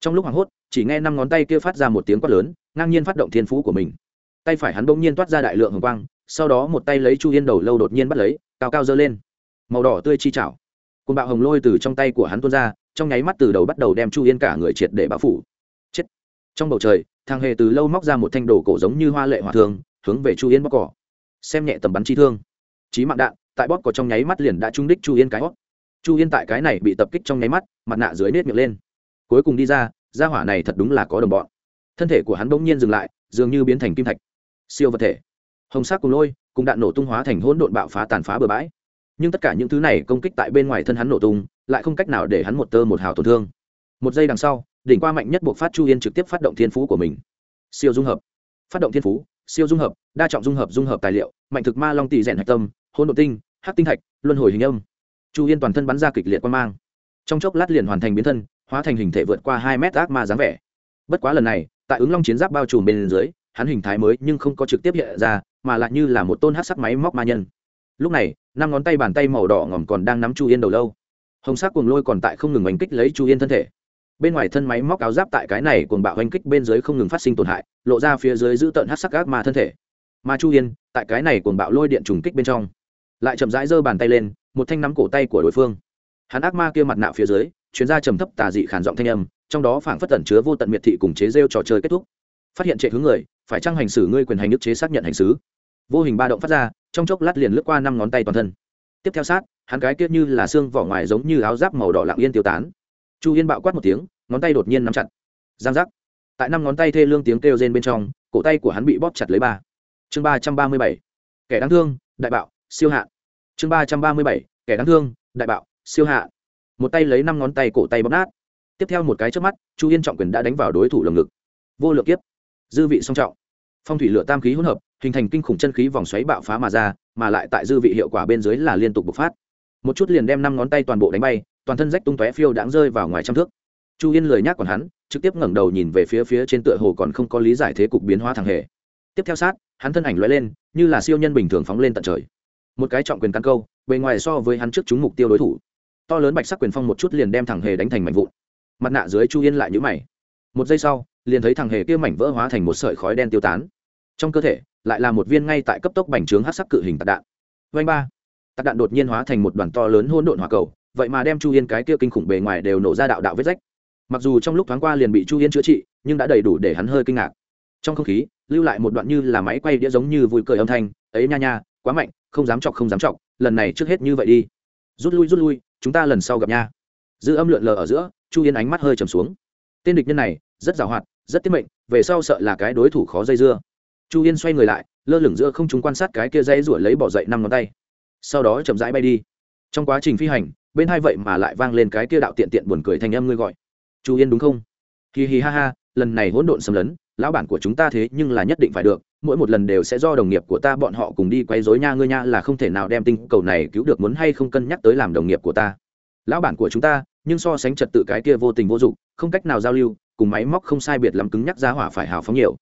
Trong lúc hoảng hốt, chỉ nghe năm ngón tay kia phát ra một tiếng quát lớn, ngang nhiên phát động thiên phú của mình. Tay phải hắn bỗng nhiên toát ra đại lượng hồng quang, sau đó một tay lấy chu yên đầu lâu đột nhiên bắt lấy, cao cao dơ lên. Màu đỏ tươi chi chảo. Côn bạo hồng lôi từ trong tay của hắn tuôn ra, trong nháy mắt từ đầu bắt đầu đem chu yên cả người triệt để bao phủ. Chết. Trong bầu trời thằng hề từ lâu móc ra một thanh đồ cổ giống như hoa lệ hòa thường hướng về chu yên bóc cỏ xem nhẹ tầm bắn chi thương. Trí mạng đạn, tại bóp cỏ trong nháy mắt liền đã trúng đích chu yên cái hót chu yên tại cái này bị tập kích trong nháy mắt, mặt nạ dưới nết miệng lên. Cuối cùng đi ra ra hỏa này thật đúng là có đồng bọn. Thân thể của hắn bỗng nhiên dừng lại, dường như biến thành kim thạch. Siêu vật thể. Hồng sắc cùng lôi, cùng đạn nổ tung hóa thành hỗn độn bạo phá tàn phá bừa bãi. Nhưng tất cả những thứ này công kích tại bên ngoài thân hắn nổ tung, lại không cách nào để hắn một tơ một hào tổn thương. Một giây đằng sau, đỉnh qua mạnh nhất buộc phát chu yên trực tiếp phát động thiên phú của mình. Siêu dung hợp. Phát động thiên phú siêu dung hợp, đa trọng dung hợp dung hợp tài liệu, mạnh thực ma long tỷ rèn hạch tâm hôn độ tinh hát tinh thạch, luân hồi hình âm. Chu yên toàn thân bắn ra kịch liệt quan mang. Trong chốc lát liền hoàn thành biến thân, hóa thành hình thể vượt qua hai mét ác ma dáng vẻ. Bất quá lần này, tại ứng long chiến giáp bao trùm bên dưới, hắn hình thái mới nhưng không có trực tiếp hiện ra, mà lại như là một tôn hát sắc máy móc ma nhân. Lúc này, năm ngón tay bàn tay màu đỏ ngòm còn đang nắm chu yên đầu lâu. Hồng sắc cuồng lôi còn tại không ngừng oanh kích lấy chu yên thân thể bên ngoài thân máy móc áo giáp tại cái này cuồng bạo hành kích bên dưới không ngừng phát sinh tổn hại, lộ ra phía dưới giữ tợn hát sắc gác ma thân thể. Mà chu yên, tại cái này cuồng bạo lôi điện trùng kích bên trong, lại chậm rãi giơ bàn tay lên, một thanh nắm cổ tay của đối phương. Hắn ác ma kia mặt nạ phía dưới chuyến ra trầm thấp tà dị khản giọng thanh âm, trong đó phảng phất tẩn chứa vô tận miệt thị cùng chế rêu trò chơi kết thúc. Phát hiện trệ hướng người, phải trang hành xử ngươi quyền hành nước chế xác nhận hành xứ vô hình ba động phát ra, trong chốc lát liền lướt qua năm ngón tay toàn thân. Tiếp theo sát, hắn cái kia như là xương vỏ ngoài giống như áo giáp màu đỏ lặng yên tiêu tán chu yên bạo quát một tiếng, ngón tay đột nhiên nắm chặt. Giang giác. Tại năm ngón tay thê lương tiếng kêu rên bên trong, cổ tay của hắn bị bóp chặt lấy ba. Chương ba trăm ba mươi bảy. Kẻ đáng thương, đại bạo, siêu hạ. Chương ba trăm ba mươi bảy. Kẻ đáng thương, đại bạo, siêu hạ. Một tay lấy năm ngón tay cổ tay bóp nát. Tiếp theo một cái trước mắt, chu yên trọng quyền đã đánh vào đối thủ lồng ngực. Vô lượng kiếp. Dư vị song trọng. Phong thủy lửa tam khí hỗn hợp, hình thành kinh khủng chân khí vòng xoáy bạo phá mà ra, mà lại tại dư vị hiệu quả bên dưới là liên tục bộc phát. Một chút liền đem năm ngón tay toàn bộ đánh bay toàn thân rách tung tóe phiêu đãng rơi vào ngoài trăm thước. Chu yên lười nhác còn hắn, trực tiếp ngẩng đầu nhìn về phía phía trên tựa hồ còn không có lý giải thế cục biến hóa thằng hề. Tiếp theo sát, hắn thân ảnh lóe lên, như là siêu nhân bình thường phóng lên tận trời. Một cái trọng quyền căn câu, bề ngoài so với hắn trước chúng mục tiêu đối thủ. To lớn bạch sắc quyền phong một chút liền đem thằng hề đánh thành mảnh vụn. Mặt nạ dưới chu yên lại nhũ mày. Một giây sau, liền thấy thằng hề kia mảnh vỡ hóa thành một sợi khói đen tiêu tán. Trong cơ thể, lại là một viên ngay tại cấp tốc bành trướng hát sắc cự hình tạc đạn. Vanh ba. Tạc đạn đột nhiên hóa thành một đoàn to lớn hôn độn hỏa cầu vậy mà đem chu yên cái kia kinh khủng bề ngoài đều nổ ra đạo đạo vết rách. Mặc dù trong lúc thoáng qua liền bị chu yên chữa trị, nhưng đã đầy đủ để hắn hơi kinh ngạc. Trong không khí, lưu lại một đoạn như là máy quay đĩa giống như vui cười âm thanh, ấy nha nha, quá mạnh, không dám chọc, không dám chọc, lần này trước hết như vậy đi. Rút lui rút lui, chúng ta lần sau gặp nha. Giữ âm lượn lờ ở giữa, chu yên ánh mắt hơi trầm xuống. Tên địch nhân này, rất giàu hoạt, rất tiết mệnh, về sau sợ là cái đối thủ khó dây dưa. Chu yên xoay người lại, lơ lửng giữa không chúng quan sát cái kia dây rủa lấy bỏ dậy năm ngón tay. Sau đó chậm rãi bay đi. Trong quá trình phi hành bên hai vậy mà lại vang lên cái kia đạo tiện tiện buồn cười thành âm ngươi gọi. Chu yên đúng không? Hì hì ha ha, lần này hỗn độn xâm lấn, lão bản của chúng ta thế nhưng là nhất định phải được, mỗi một lần đều sẽ do đồng nghiệp của ta bọn họ cùng đi quay dối nha ngươi nha, là không thể nào đem tinh cầu này cứu được muốn hay không cân nhắc tới làm đồng nghiệp của ta. Lão bản của chúng ta, nhưng so sánh trật tự cái kia vô tình vô dụng, không cách nào giao lưu, cùng máy móc không sai biệt lắm cứng nhắc ra hỏa phải hào phóng nhiều.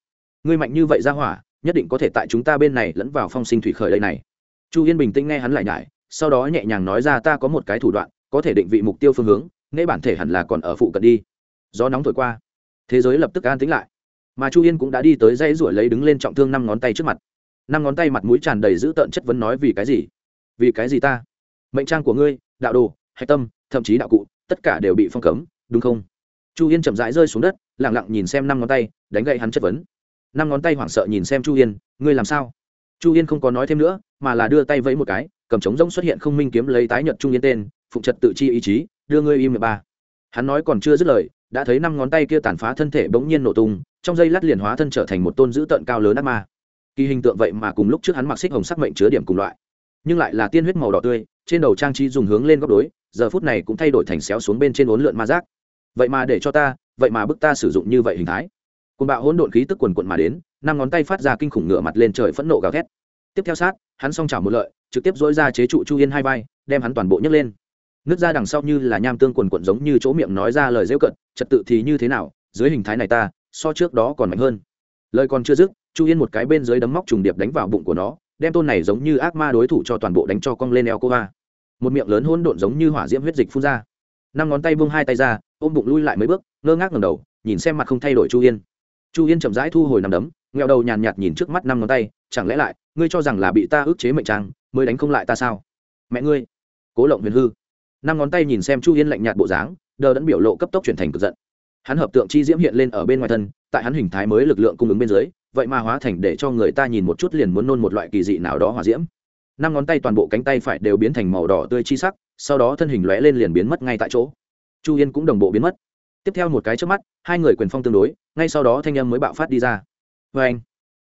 Ngươi mạnh như vậy ra hỏa, nhất định có thể tại chúng ta bên này lẫn vào phong sinh thủy khởi đây này. Chu yên bình tĩnh nghe hắn lại nhải sau đó nhẹ nhàng nói ra ta có một cái thủ đoạn, có thể định vị mục tiêu phương hướng, nghe bản thể hẳn là còn ở phụ cận đi. Gió nóng thổi qua, thế giới lập tức an tĩnh lại. Mà chu yên cũng đã đi tới dãy ruổi lấy đứng lên trọng thương năm ngón tay trước mặt. Năm ngón tay mặt mũi tràn đầy dữ tợn chất vấn nói vì cái gì? Vì cái gì ta? Mệnh trang của ngươi, đạo đồ, hạch tâm, thậm chí đạo cụ, tất cả đều bị phong cấm, đúng không? Chu yên chậm rãi rơi xuống đất lẳng lặng nhìn xem năm ngón tay, đánh gậy hắn chất vấn. Năm ngón tay hoảng sợ nhìn xem chu yên, ngươi làm sao? Chu yên không có nói thêm nữa, mà là đưa tay vẫy một cái cầm trống rỗng xuất hiện không minh kiếm lấy tái nhật trung yên tên, phụng trật tự chi ý chí, đưa ngươi im ba. Hắn nói còn chưa dứt lời, đã thấy năm ngón tay kia tàn phá thân thể bỗng nhiên nổ tung, trong dây lát liền hóa thân trở thành một tôn dữ tợn cao lớn ác ma. Kỳ hình tượng vậy mà cùng lúc trước hắn mặc xích hồng sắc mệnh chứa điểm cùng loại. Nhưng lại là tiên huyết màu đỏ tươi, trên đầu trang trí dùng hướng lên góc đối, giờ phút này cũng thay đổi thành xéo xuống bên trên ốn lượn ma giác. Vậy mà để cho ta, vậy mà bức ta sử dụng như vậy hình thái. Côn bạo hỗn độn khí tức quần quận mà đến, năm ngón tay phát ra kinh khủng ngựa mặt lên trời phẫn nộ gào thét. Tiếp theo sát, hắn song trào một lợi trực tiếp dỗi ra chế trụ chu yên hai vai, đem hắn toàn bộ nhấc lên. Nước ra đằng sau như là nham tương quần quận giống như chỗ miệng nói ra lời dễu cận, trật tự thì như thế nào, dưới hình thái này ta, so trước đó còn mạnh hơn. Lời còn chưa dứt, chu yên một cái bên dưới đấm móc trùng điệp đánh vào bụng của nó, đem tôn này giống như ác ma đối thủ cho toàn bộ đánh cho cong lên eo cô va một miệng lớn hỗn độn giống như hỏa diễm huyết dịch phun ra. Năm ngón tay buông hai tay ra, ôm bụng lui lại mấy bước, ngơ ngác ngầm đầu, nhìn xem mặt không thay đổi chu yên. Chu yên chậm rãi thu hồi nằm đấm nghèo đầu nhàn nhạt nhìn trước mắt năm ngón tay, chẳng lẽ lại ngươi cho rằng là bị ta ức chế mệnh trang, mới đánh không lại ta sao? Mẹ ngươi, cố lộng huyền hư. Năm ngón tay nhìn xem chu yên lạnh nhạt bộ dáng, đờ đẫn biểu lộ cấp tốc chuyển thành cực giận. Hắn hợp tượng chi diễm hiện lên ở bên ngoài thân, tại hắn hình thái mới lực lượng cung ứng bên dưới, vậy mà hóa thành để cho người ta nhìn một chút liền muốn nôn một loại kỳ dị nào đó hỏa diễm. Năm ngón tay toàn bộ cánh tay phải đều biến thành màu đỏ tươi chi sắc, sau đó thân hình lóe lên liền biến mất ngay tại chỗ. Chu yên cũng đồng bộ biến mất. Tiếp theo một cái trước mắt, hai người quyền phong tương đối, ngay sau đó thanh âm mới bạo phát đi ra. Vê anh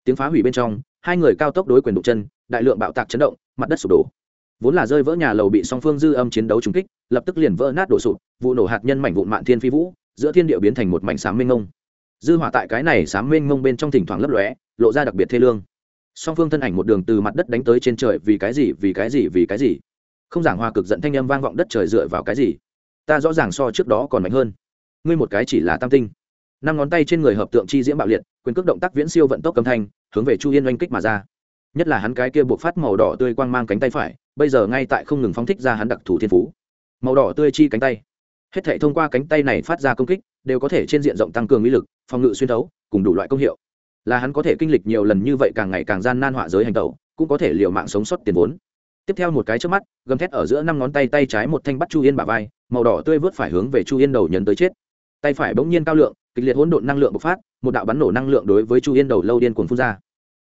tiếng phá hủy bên trong hai người cao tốc đối quyền đụng chân, đại lượng bạo tạc chấn động, mặt đất sụp đổ. Vốn là rơi vỡ nhà lầu bị song phương dư âm chiến đấu trúng kích, lập tức liền vỡ nát đổ sụp, vụ nổ hạt nhân mảnh vụn mạn thiên phi vũ, giữa thiên địa biến thành một mảnh sáng mênh mông. Dư hỏa tại cái này sáng mênh mông bên trong thỉnh thoảng lấp lóe, lộ ra đặc biệt thê lương. Song phương thân ảnh một đường từ mặt đất đánh tới trên trời vì cái gì, vì cái gì, vì cái gì? Không giảng hòa cực giận thanh âm vang vọng đất trời dựa vào cái gì? Ta rõ ràng so trước đó còn mạnh hơn. Ngươi một cái chỉ là tam tinh. Năm ngón tay trên người hợp tượng chi diễm bạo liệt quyền cước động tác viễn siêu vận tốc cầm thanh, hướng về chu yên oanh kích mà ra. Nhất là hắn cái kia buộc phát màu đỏ tươi quang mang cánh tay phải, bây giờ ngay tại không ngừng phóng thích ra hắn đặc thù thiên phú. Màu đỏ tươi chi cánh tay. Hết thể thông qua cánh tay này phát ra công kích, đều có thể trên diện rộng tăng cường uy lực, phòng ngự xuyên thấu, cùng đủ loại công hiệu. Là hắn có thể kinh lịch nhiều lần như vậy càng ngày càng gian nan họa giới hành tẩu, cũng có thể liều mạng sống sót tiền vốn. Tiếp theo một cái trước mắt, gầm thét ở giữa năm ngón tay tay trái một thanh bắt chu yên bả vai, màu đỏ tươi vớt phải hướng về chu yên đầu nhấn tới chết. Tay phải bỗng nhiên cao lượng, kịch liệt hỗn độn năng lượng bộc phát một đạo bắn nổ năng lượng đối với chu yên đầu lâu điên cuồng phun ra.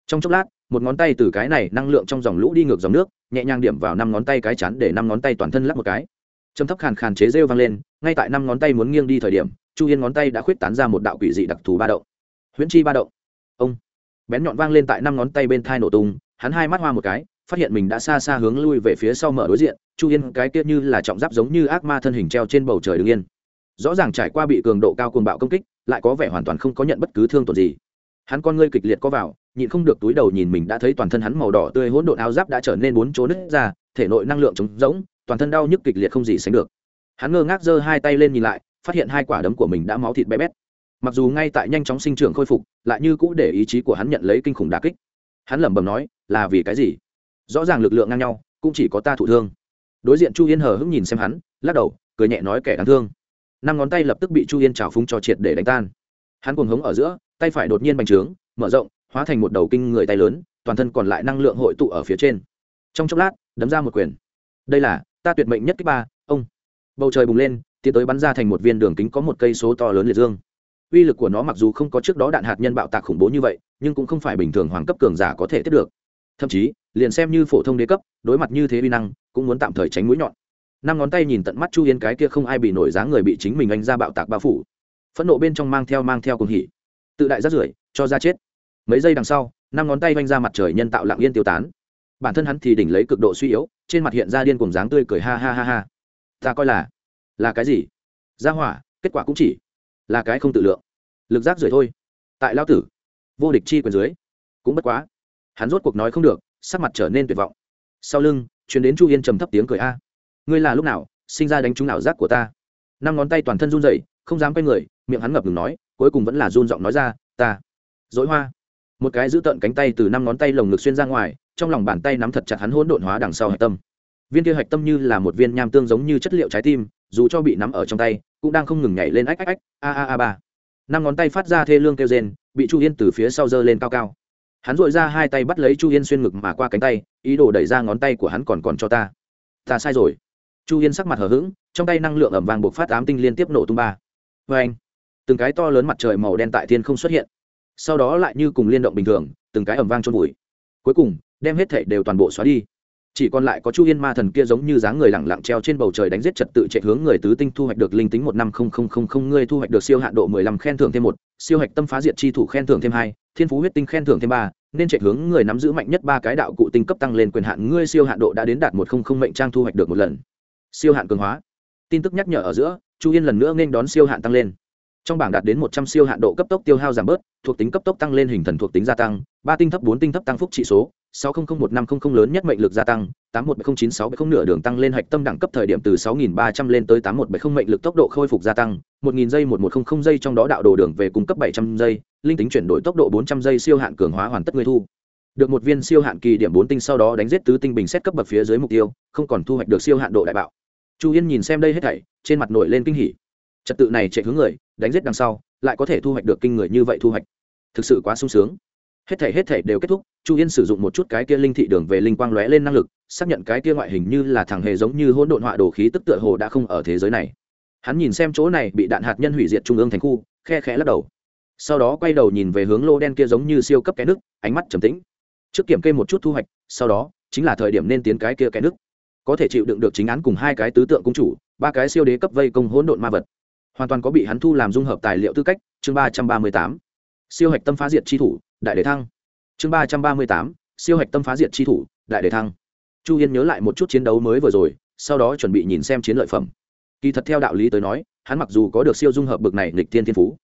Trong chốc lát, một ngón tay từ cái này năng lượng trong dòng lũ đi ngược dòng nước, nhẹ nhàng điểm vào năm ngón tay cái chắn để năm ngón tay toàn thân lắp một cái. Châm thấp khàn khàn chế rêu vang lên, ngay tại năm ngón tay muốn nghiêng đi thời điểm, chu yên ngón tay đã khuyết tán ra một đạo quỷ dị đặc thù ba động. Huyễn chi ba động. Ông. Bén nhọn vang lên tại năm ngón tay bên thai nổ tung, hắn hai mắt hoa một cái, phát hiện mình đã xa xa hướng lui về phía sau mở đối diện, chu yên cái kia như là trọng giáp giống như ác ma thân hình treo trên bầu trời đứng yên. Rõ ràng trải qua bị cường độ cao cuồng bạo công kích lại có vẻ hoàn toàn không có nhận bất cứ thương tổn gì. Hắn con ngươi kịch liệt có vào, nhịn không được túi đầu nhìn mình đã thấy toàn thân hắn màu đỏ tươi hỗn độn áo giáp đã trở nên bốn chỗ nứt ra, thể nội năng lượng trống rỗng, toàn thân đau nhức kịch liệt không gì sánh được. Hắn ngơ ngác giơ hai tay lên nhìn lại, phát hiện hai quả đấm của mình đã máu thịt bé bét. Mặc dù ngay tại nhanh chóng sinh trưởng khôi phục, lại như cũ để ý chí của hắn nhận lấy kinh khủng đà kích. Hắn lẩm bẩm nói, là vì cái gì? Rõ ràng lực lượng ngang nhau, cũng chỉ có ta thụ thương. Đối diện chu yên hờ hững nhìn xem hắn, lắc đầu, cười nhẹ nói kẻ đáng thương năm ngón tay lập tức bị chu yên trào phúng cho triệt để đánh tan. Hắn cuồng hống ở giữa, tay phải đột nhiên bành trướng, mở rộng, hóa thành một đầu kinh người tay lớn, toàn thân còn lại năng lượng hội tụ ở phía trên. Trong chốc lát, đấm ra một quyền. Đây là, ta tuyệt mệnh nhất kích ba, ông. Bầu trời bùng lên, tiến tới bắn ra thành một viên đường kính có một cây số to lớn liệt dương. Uy lực của nó mặc dù không có trước đó đạn hạt nhân bạo tạc khủng bố như vậy, nhưng cũng không phải bình thường hoàng cấp cường giả có thể tiếp được. Thậm chí, liền xem như phổ thông đế cấp, đối mặt như thế uy năng, cũng muốn tạm thời tránh mũi nhọn năm ngón tay nhìn tận mắt chu yên cái kia không ai bị nổi dáng người bị chính mình anh ra bạo tạc bao phủ. Phẫn nộ bên trong mang theo mang theo cùng hỉ. Tự đại rát rưởi, cho ra chết. Mấy giây đằng sau, năm ngón tay oanh ra mặt trời nhân tạo lặng yên tiêu tán. Bản thân hắn thì đỉnh lấy cực độ suy yếu, trên mặt hiện ra điên cùng dáng tươi cười ha ha ha ha. Ta coi là là cái gì? Ra hỏa, kết quả cũng chỉ là cái không tự lượng. Lực giác rưởi thôi. Tại lao tử, vô địch chi quyền dưới, cũng bất quá. Hắn rốt cuộc nói không được, sắc mặt trở nên tuyệt vọng. Sau lưng chuyến đến chu yên trầm thấp tiếng cười a ngươi là lúc nào sinh ra đánh trúng ảo giác của ta? Năm ngón tay toàn thân run rẩy, không dám quay người, miệng hắn ngập ngừng nói, cuối cùng vẫn là run giọng nói ra, ta. Dối hoa. Một cái giữ tợn cánh tay từ năm ngón tay lồng ngực xuyên ra ngoài, trong lòng bàn tay nắm thật chặt hắn hỗn độn hóa đằng sau hạch tâm. Viên kia hạch tâm như là một viên nham tương giống như chất liệu trái tim, dù cho bị nắm ở trong tay, cũng đang không ngừng nhảy lên ách ách ách, a a a ba. Năm ngón tay phát ra thê lương kêu rên, bị chu yên từ phía sau giơ lên cao cao. Hắn dội ra hai tay bắt lấy chu yên xuyên ngực mà qua cánh tay, ý đồ đẩy ra ngón tay của hắn còn còn cho ta. Ta sai rồi chu yên sắc mặt hờ hững, trong tay năng lượng ẩm vàng buộc phát ám tinh liên tiếp nổ tung ba. Vê anh, từng cái to lớn mặt trời màu đen tại thiên không xuất hiện. Sau đó lại như cùng liên động bình thường, từng cái ẩm vang trôn vùi cuối cùng, đem hết thệ đều toàn bộ xóa đi. Chỉ còn lại có chu yên ma thần kia giống như dáng người lẳng lặng treo trên bầu trời đánh giết trật tự chạy hướng người tứ tinh thu hoạch được linh tính một năm không không không không, ngươi thu hoạch được siêu hạn độ mười lăm, khen thưởng thêm một, siêu hạch tâm phá diệt chi thủ khen thưởng thêm hai, thiên phú huyết tinh khen thưởng thêm ba, nên chạy hướng người nắm giữ mạnh nhất ba cái đạo cụ tinh cấp tăng lên quyền hạn, ngươi siêu hạn độ đã đến đạt một không không mệnh trang thu hoạch được một lần siêu hạn cường hóa. Tin tức nhắc nhở ở giữa, chu yên lần nữa nên đón siêu hạn tăng lên. Trong bảng đạt đến một trăm siêu hạn độ cấp tốc tiêu hao giảm bớt, thuộc tính cấp tốc tăng lên hình thần thuộc tính gia tăng, ba tinh thấp, bốn tinh thấp tăng phúc trị số, sáu không không một năm không không lớn nhất mệnh lực gia tăng, tám một không chín sáu không nửa đường tăng lên hạch tâm đẳng cấp thời điểm từ sáu nghìn ba trăm lên tới tám một bảy không mệnh lực tốc độ khôi phục gia tăng, một nghìn giây một một không không giây trong đó đạo đồ đường về cung cấp bảy trăm giây, linh tính chuyển đổi tốc độ bốn trăm giây siêu hạn cường hóa hoàn tất người thu. Được một viên siêu hạn kỳ điểm bốn tinh sau đó đánh giết tứ tinh bình xét cấp bậc phía dưới mục tiêu, không còn thu hoạch được siêu hạn độ đại bạo chu yên nhìn xem đây hết thảy, trên mặt nổi lên kinh hỉ. Trật tự này chạy hướng người, đánh giết đằng sau, lại có thể thu hoạch được kinh người như vậy thu hoạch. Thực sự quá sung sướng. Hết thảy hết thảy đều kết thúc, chu yên sử dụng một chút cái kia linh thị đường về linh quang lóe lên năng lực, xác nhận cái kia ngoại hình như là thằng hề giống như hỗn độn họa đồ khí tức tựa hồ đã không ở thế giới này. Hắn nhìn xem chỗ này bị đạn hạt nhân hủy diệt trung ương thành khu, khe khẽ lắc đầu. Sau đó quay đầu nhìn về hướng lô đen kia giống như siêu cấp cái nước, ánh mắt trầm tĩnh. Trước kiểm kê một chút thu hoạch, sau đó, chính là thời điểm nên tiến cái kia cái nước có thể chịu đựng được chính án cùng hai cái tứ tượng cung chủ, ba cái siêu đế cấp vây công hỗn độn ma vật. Hoàn toàn có bị hắn thu làm dung hợp tài liệu tư cách, chương ba trăm ba mươi tám. Siêu hạch tâm phá diệt chi thủ, đại đế thăng. Chương ba trăm ba mươi tám, siêu hạch tâm phá diệt chi thủ, đại đế thăng. Chu yên nhớ lại một chút chiến đấu mới vừa rồi, sau đó chuẩn bị nhìn xem chiến lợi phẩm. Kỳ thật theo đạo lý tới nói, hắn mặc dù có được siêu dung hợp bực này nghịch thiên thiên phú,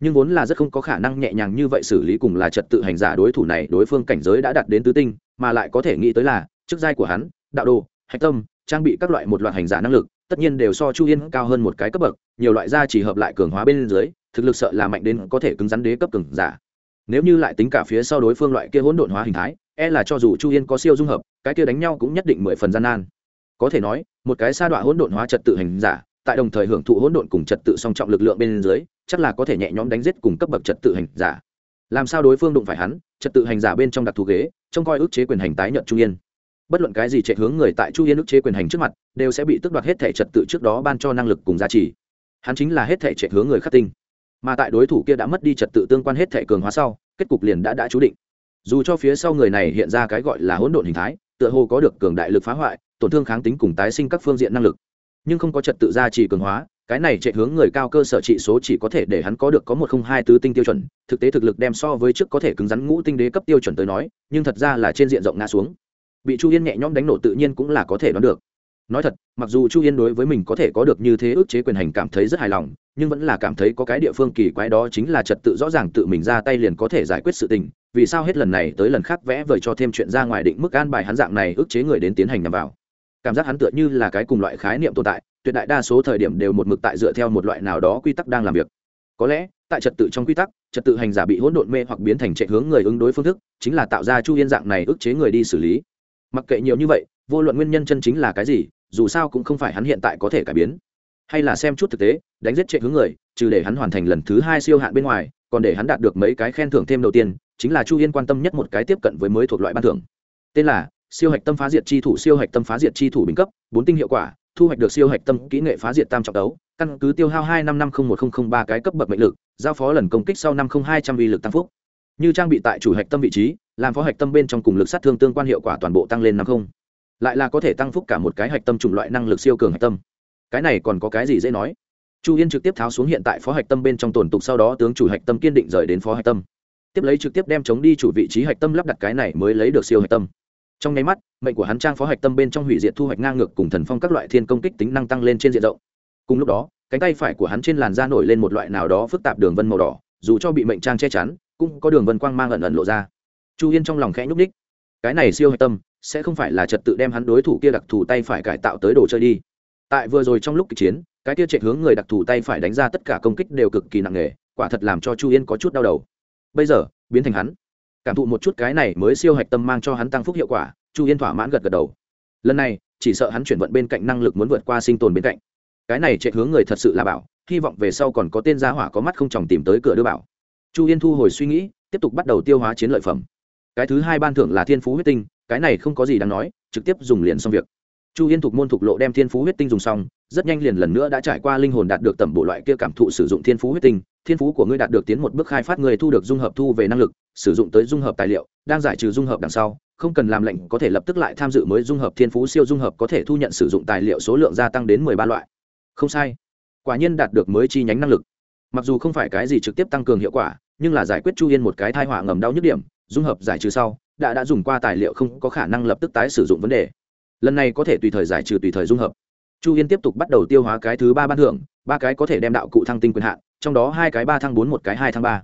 nhưng vốn là rất không có khả năng nhẹ nhàng như vậy xử lý cùng là trật tự hành giả đối thủ này đối phương cảnh giới đã đạt đến tứ tinh, mà lại có thể nghĩ tới là, chức giai của hắn, đạo đồ hạch tâm, trang bị các loại một loạt hành giả năng lực, tất nhiên đều so chu yên cao hơn một cái cấp bậc, nhiều loại gia chỉ hợp lại cường hóa bên dưới, thực lực sợ là mạnh đến có thể cứng rắn đế cấp cường giả. Nếu như lại tính cả phía sau đối phương loại kia hỗn độn hóa hình thái e là cho dù chu yên có siêu dung hợp, cái kia đánh nhau cũng nhất định mười phần gian nan. Có thể nói, một cái sa đọa hỗn độn hóa trật tự hành giả, tại đồng thời hưởng thụ hỗn độn cùng trật tự song trọng lực lượng bên dưới, chắc là có thể nhẹ nhõm đánh giết cùng cấp bậc trật tự hành giả. Làm sao đối phương đụng phải hắn, trật tự hành giả bên trong đặc thù ghế, trông coi ước chế quyền hành tái nhận chu yên bất luận cái gì chạy hướng người tại chu yên ức chế quyền hành trước mặt, đều sẽ bị tước đoạt hết thể trật tự trước đó ban cho năng lực cùng giá trị. Hắn chính là hết thể chạy hướng người khắc tinh. Mà tại đối thủ kia đã mất đi trật tự tương quan hết thể cường hóa sau, kết cục liền đã đã chú định. Dù cho phía sau người này hiện ra cái gọi là hỗn độn hình thái, tựa hồ có được cường đại lực phá hoại, tổn thương kháng tính cùng tái sinh các phương diện năng lực. Nhưng không có trật tự gia trì cường hóa, cái này chạy hướng người cao cơ sở trị số chỉ có thể để hắn có được có một không hai tứ tinh tiêu chuẩn, thực tế thực lực đem so với trước có thể cứng rắn ngũ tinh đế cấp tiêu chuẩn tới nói, nhưng thật ra là trên diện rộng ngã xuống bị chu yên nhẹ nhõm đánh nổ tự nhiên cũng là có thể đoán được. Nói thật, mặc dù chu yên đối với mình có thể có được như thế ước chế quyền hành cảm thấy rất hài lòng, nhưng vẫn là cảm thấy có cái địa phương kỳ quái đó chính là trật tự rõ ràng tự mình ra tay liền có thể giải quyết sự tình, vì sao hết lần này tới lần khác vẽ vời cho thêm chuyện ra ngoài định mức an bài hắn dạng này ước chế người đến tiến hành nằm vào. Cảm giác hắn tựa như là cái cùng loại khái niệm tồn tại, tuyệt đại đa số thời điểm đều một mực tại dựa theo một loại nào đó quy tắc đang làm việc. Có lẽ, tại trật tự trong quy tắc, trật tự hành giả bị hỗn độn mê hoặc biến thành chạy hướng người ứng đối phương thức, chính là tạo ra chu yên dạng này ức chế người đi xử lý mặc kệ nhiều như vậy, vô luận nguyên nhân chân chính là cái gì, dù sao cũng không phải hắn hiện tại có thể cải biến. Hay là xem chút thực tế, đánh giết trệ hướng người, trừ để hắn hoàn thành lần thứ hai siêu hạn bên ngoài, còn để hắn đạt được mấy cái khen thưởng thêm đầu tiên, chính là chu yên quan tâm nhất một cái tiếp cận với mới thuộc loại ban thưởng. Tên là siêu hạch tâm phá diệt chi thủ, siêu hạch tâm phá diệt chi thủ bình cấp, bốn tinh hiệu quả, thu hoạch được siêu hạch tâm kỹ nghệ phá diệt tam trọng đấu, căn cứ tiêu hao hai năm năm không một không không ba cái cấp bậc mệnh lực, giao phó lần công kích sau năm không hai trăm uy lực tăng phúc. Như trang bị tại chủ hạch tâm vị trí làm phó hạch tâm bên trong cùng lực sát thương tương quan hiệu quả toàn bộ tăng lên năm không. Lại là có thể tăng phúc cả một cái hạch tâm chủng loại năng lực siêu cường hạch tâm. Cái này còn có cái gì dễ nói? Chu yên trực tiếp tháo xuống hiện tại phó hạch tâm bên trong tổn tục sau đó tướng chủ hạch tâm kiên định rời đến phó hạch tâm. Tiếp lấy trực tiếp đem chống đi chủ vị trí hạch tâm lắp đặt cái này mới lấy được siêu hạch tâm. Trong nháy mắt, mệnh của hắn trang phó hạch tâm bên trong hủy diệt thu hoạch ngang ngược cùng thần phong các loại thiên công kích tính năng tăng lên trên diện rộng. Cùng lúc đó, cánh tay phải của hắn trên làn da nổi lên một loại nào đó phức tạp đường vân màu đỏ, dù cho bị mệnh trang che chắn, cũng có đường vân quang mang ẩn ẩn lộ ra chu yên trong lòng khẽ nhúc ních cái này siêu hạch tâm, sẽ không phải là trật tự đem hắn đối thủ kia đặc thù tay phải cải tạo tới đồ chơi đi. Tại vừa rồi trong lúc kịch chiến, cái kia chạy hướng người đặc thù tay phải đánh ra tất cả công kích đều cực kỳ nặng nề, quả thật làm cho chu yên có chút đau đầu. Bây giờ, biến thành hắn. Cảm thụ một chút cái này mới siêu hạch tâm mang cho hắn tăng phúc hiệu quả, chu yên thỏa mãn gật gật đầu. Lần này, chỉ sợ hắn chuyển vận bên cạnh năng lực muốn vượt qua sinh tồn bên cạnh. Cái này chạy hướng người thật sự là bảo, hy vọng về sau còn có tên gia hỏa có mắt không chồng tìm tới cửa đưa bảo. Chu yên thu hồi suy nghĩ, tiếp tục bắt đầu tiêu hóa chiến lợi phẩm cái thứ hai ban thưởng là thiên phú huyết tinh, cái này không có gì đáng nói, trực tiếp dùng liền xong việc. Chu yên thục môn thục lộ đem thiên phú huyết tinh dùng xong, rất nhanh liền lần nữa đã trải qua linh hồn đạt được tầm bộ loại kia cảm thụ sử dụng thiên phú huyết tinh, thiên phú của ngươi đạt được tiến một bước khai phát người thu được dung hợp thu về năng lực, sử dụng tới dung hợp tài liệu, đang giải trừ dung hợp đằng sau, không cần làm lệnh có thể lập tức lại tham dự mới dung hợp thiên phú siêu dung hợp có thể thu nhận sử dụng tài liệu số lượng gia tăng đến mười ba loại. Không sai. Quả nhiên đạt được mới chi nhánh năng lực. Mặc dù không phải cái gì trực tiếp tăng cường hiệu quả, nhưng là giải quyết chu yên một cái thai họa ngầm đau nhức điểm dung hợp giải trừ sau đã đã dùng qua tài liệu không có khả năng lập tức tái sử dụng vấn đề. Lần này có thể tùy thời giải trừ tùy thời dung hợp. Chu yên tiếp tục bắt đầu tiêu hóa cái thứ ba ban thưởng ba cái có thể đem đạo cụ thăng tinh quyền hạn trong đó hai cái ba thăng bốn một cái hai thăng ba.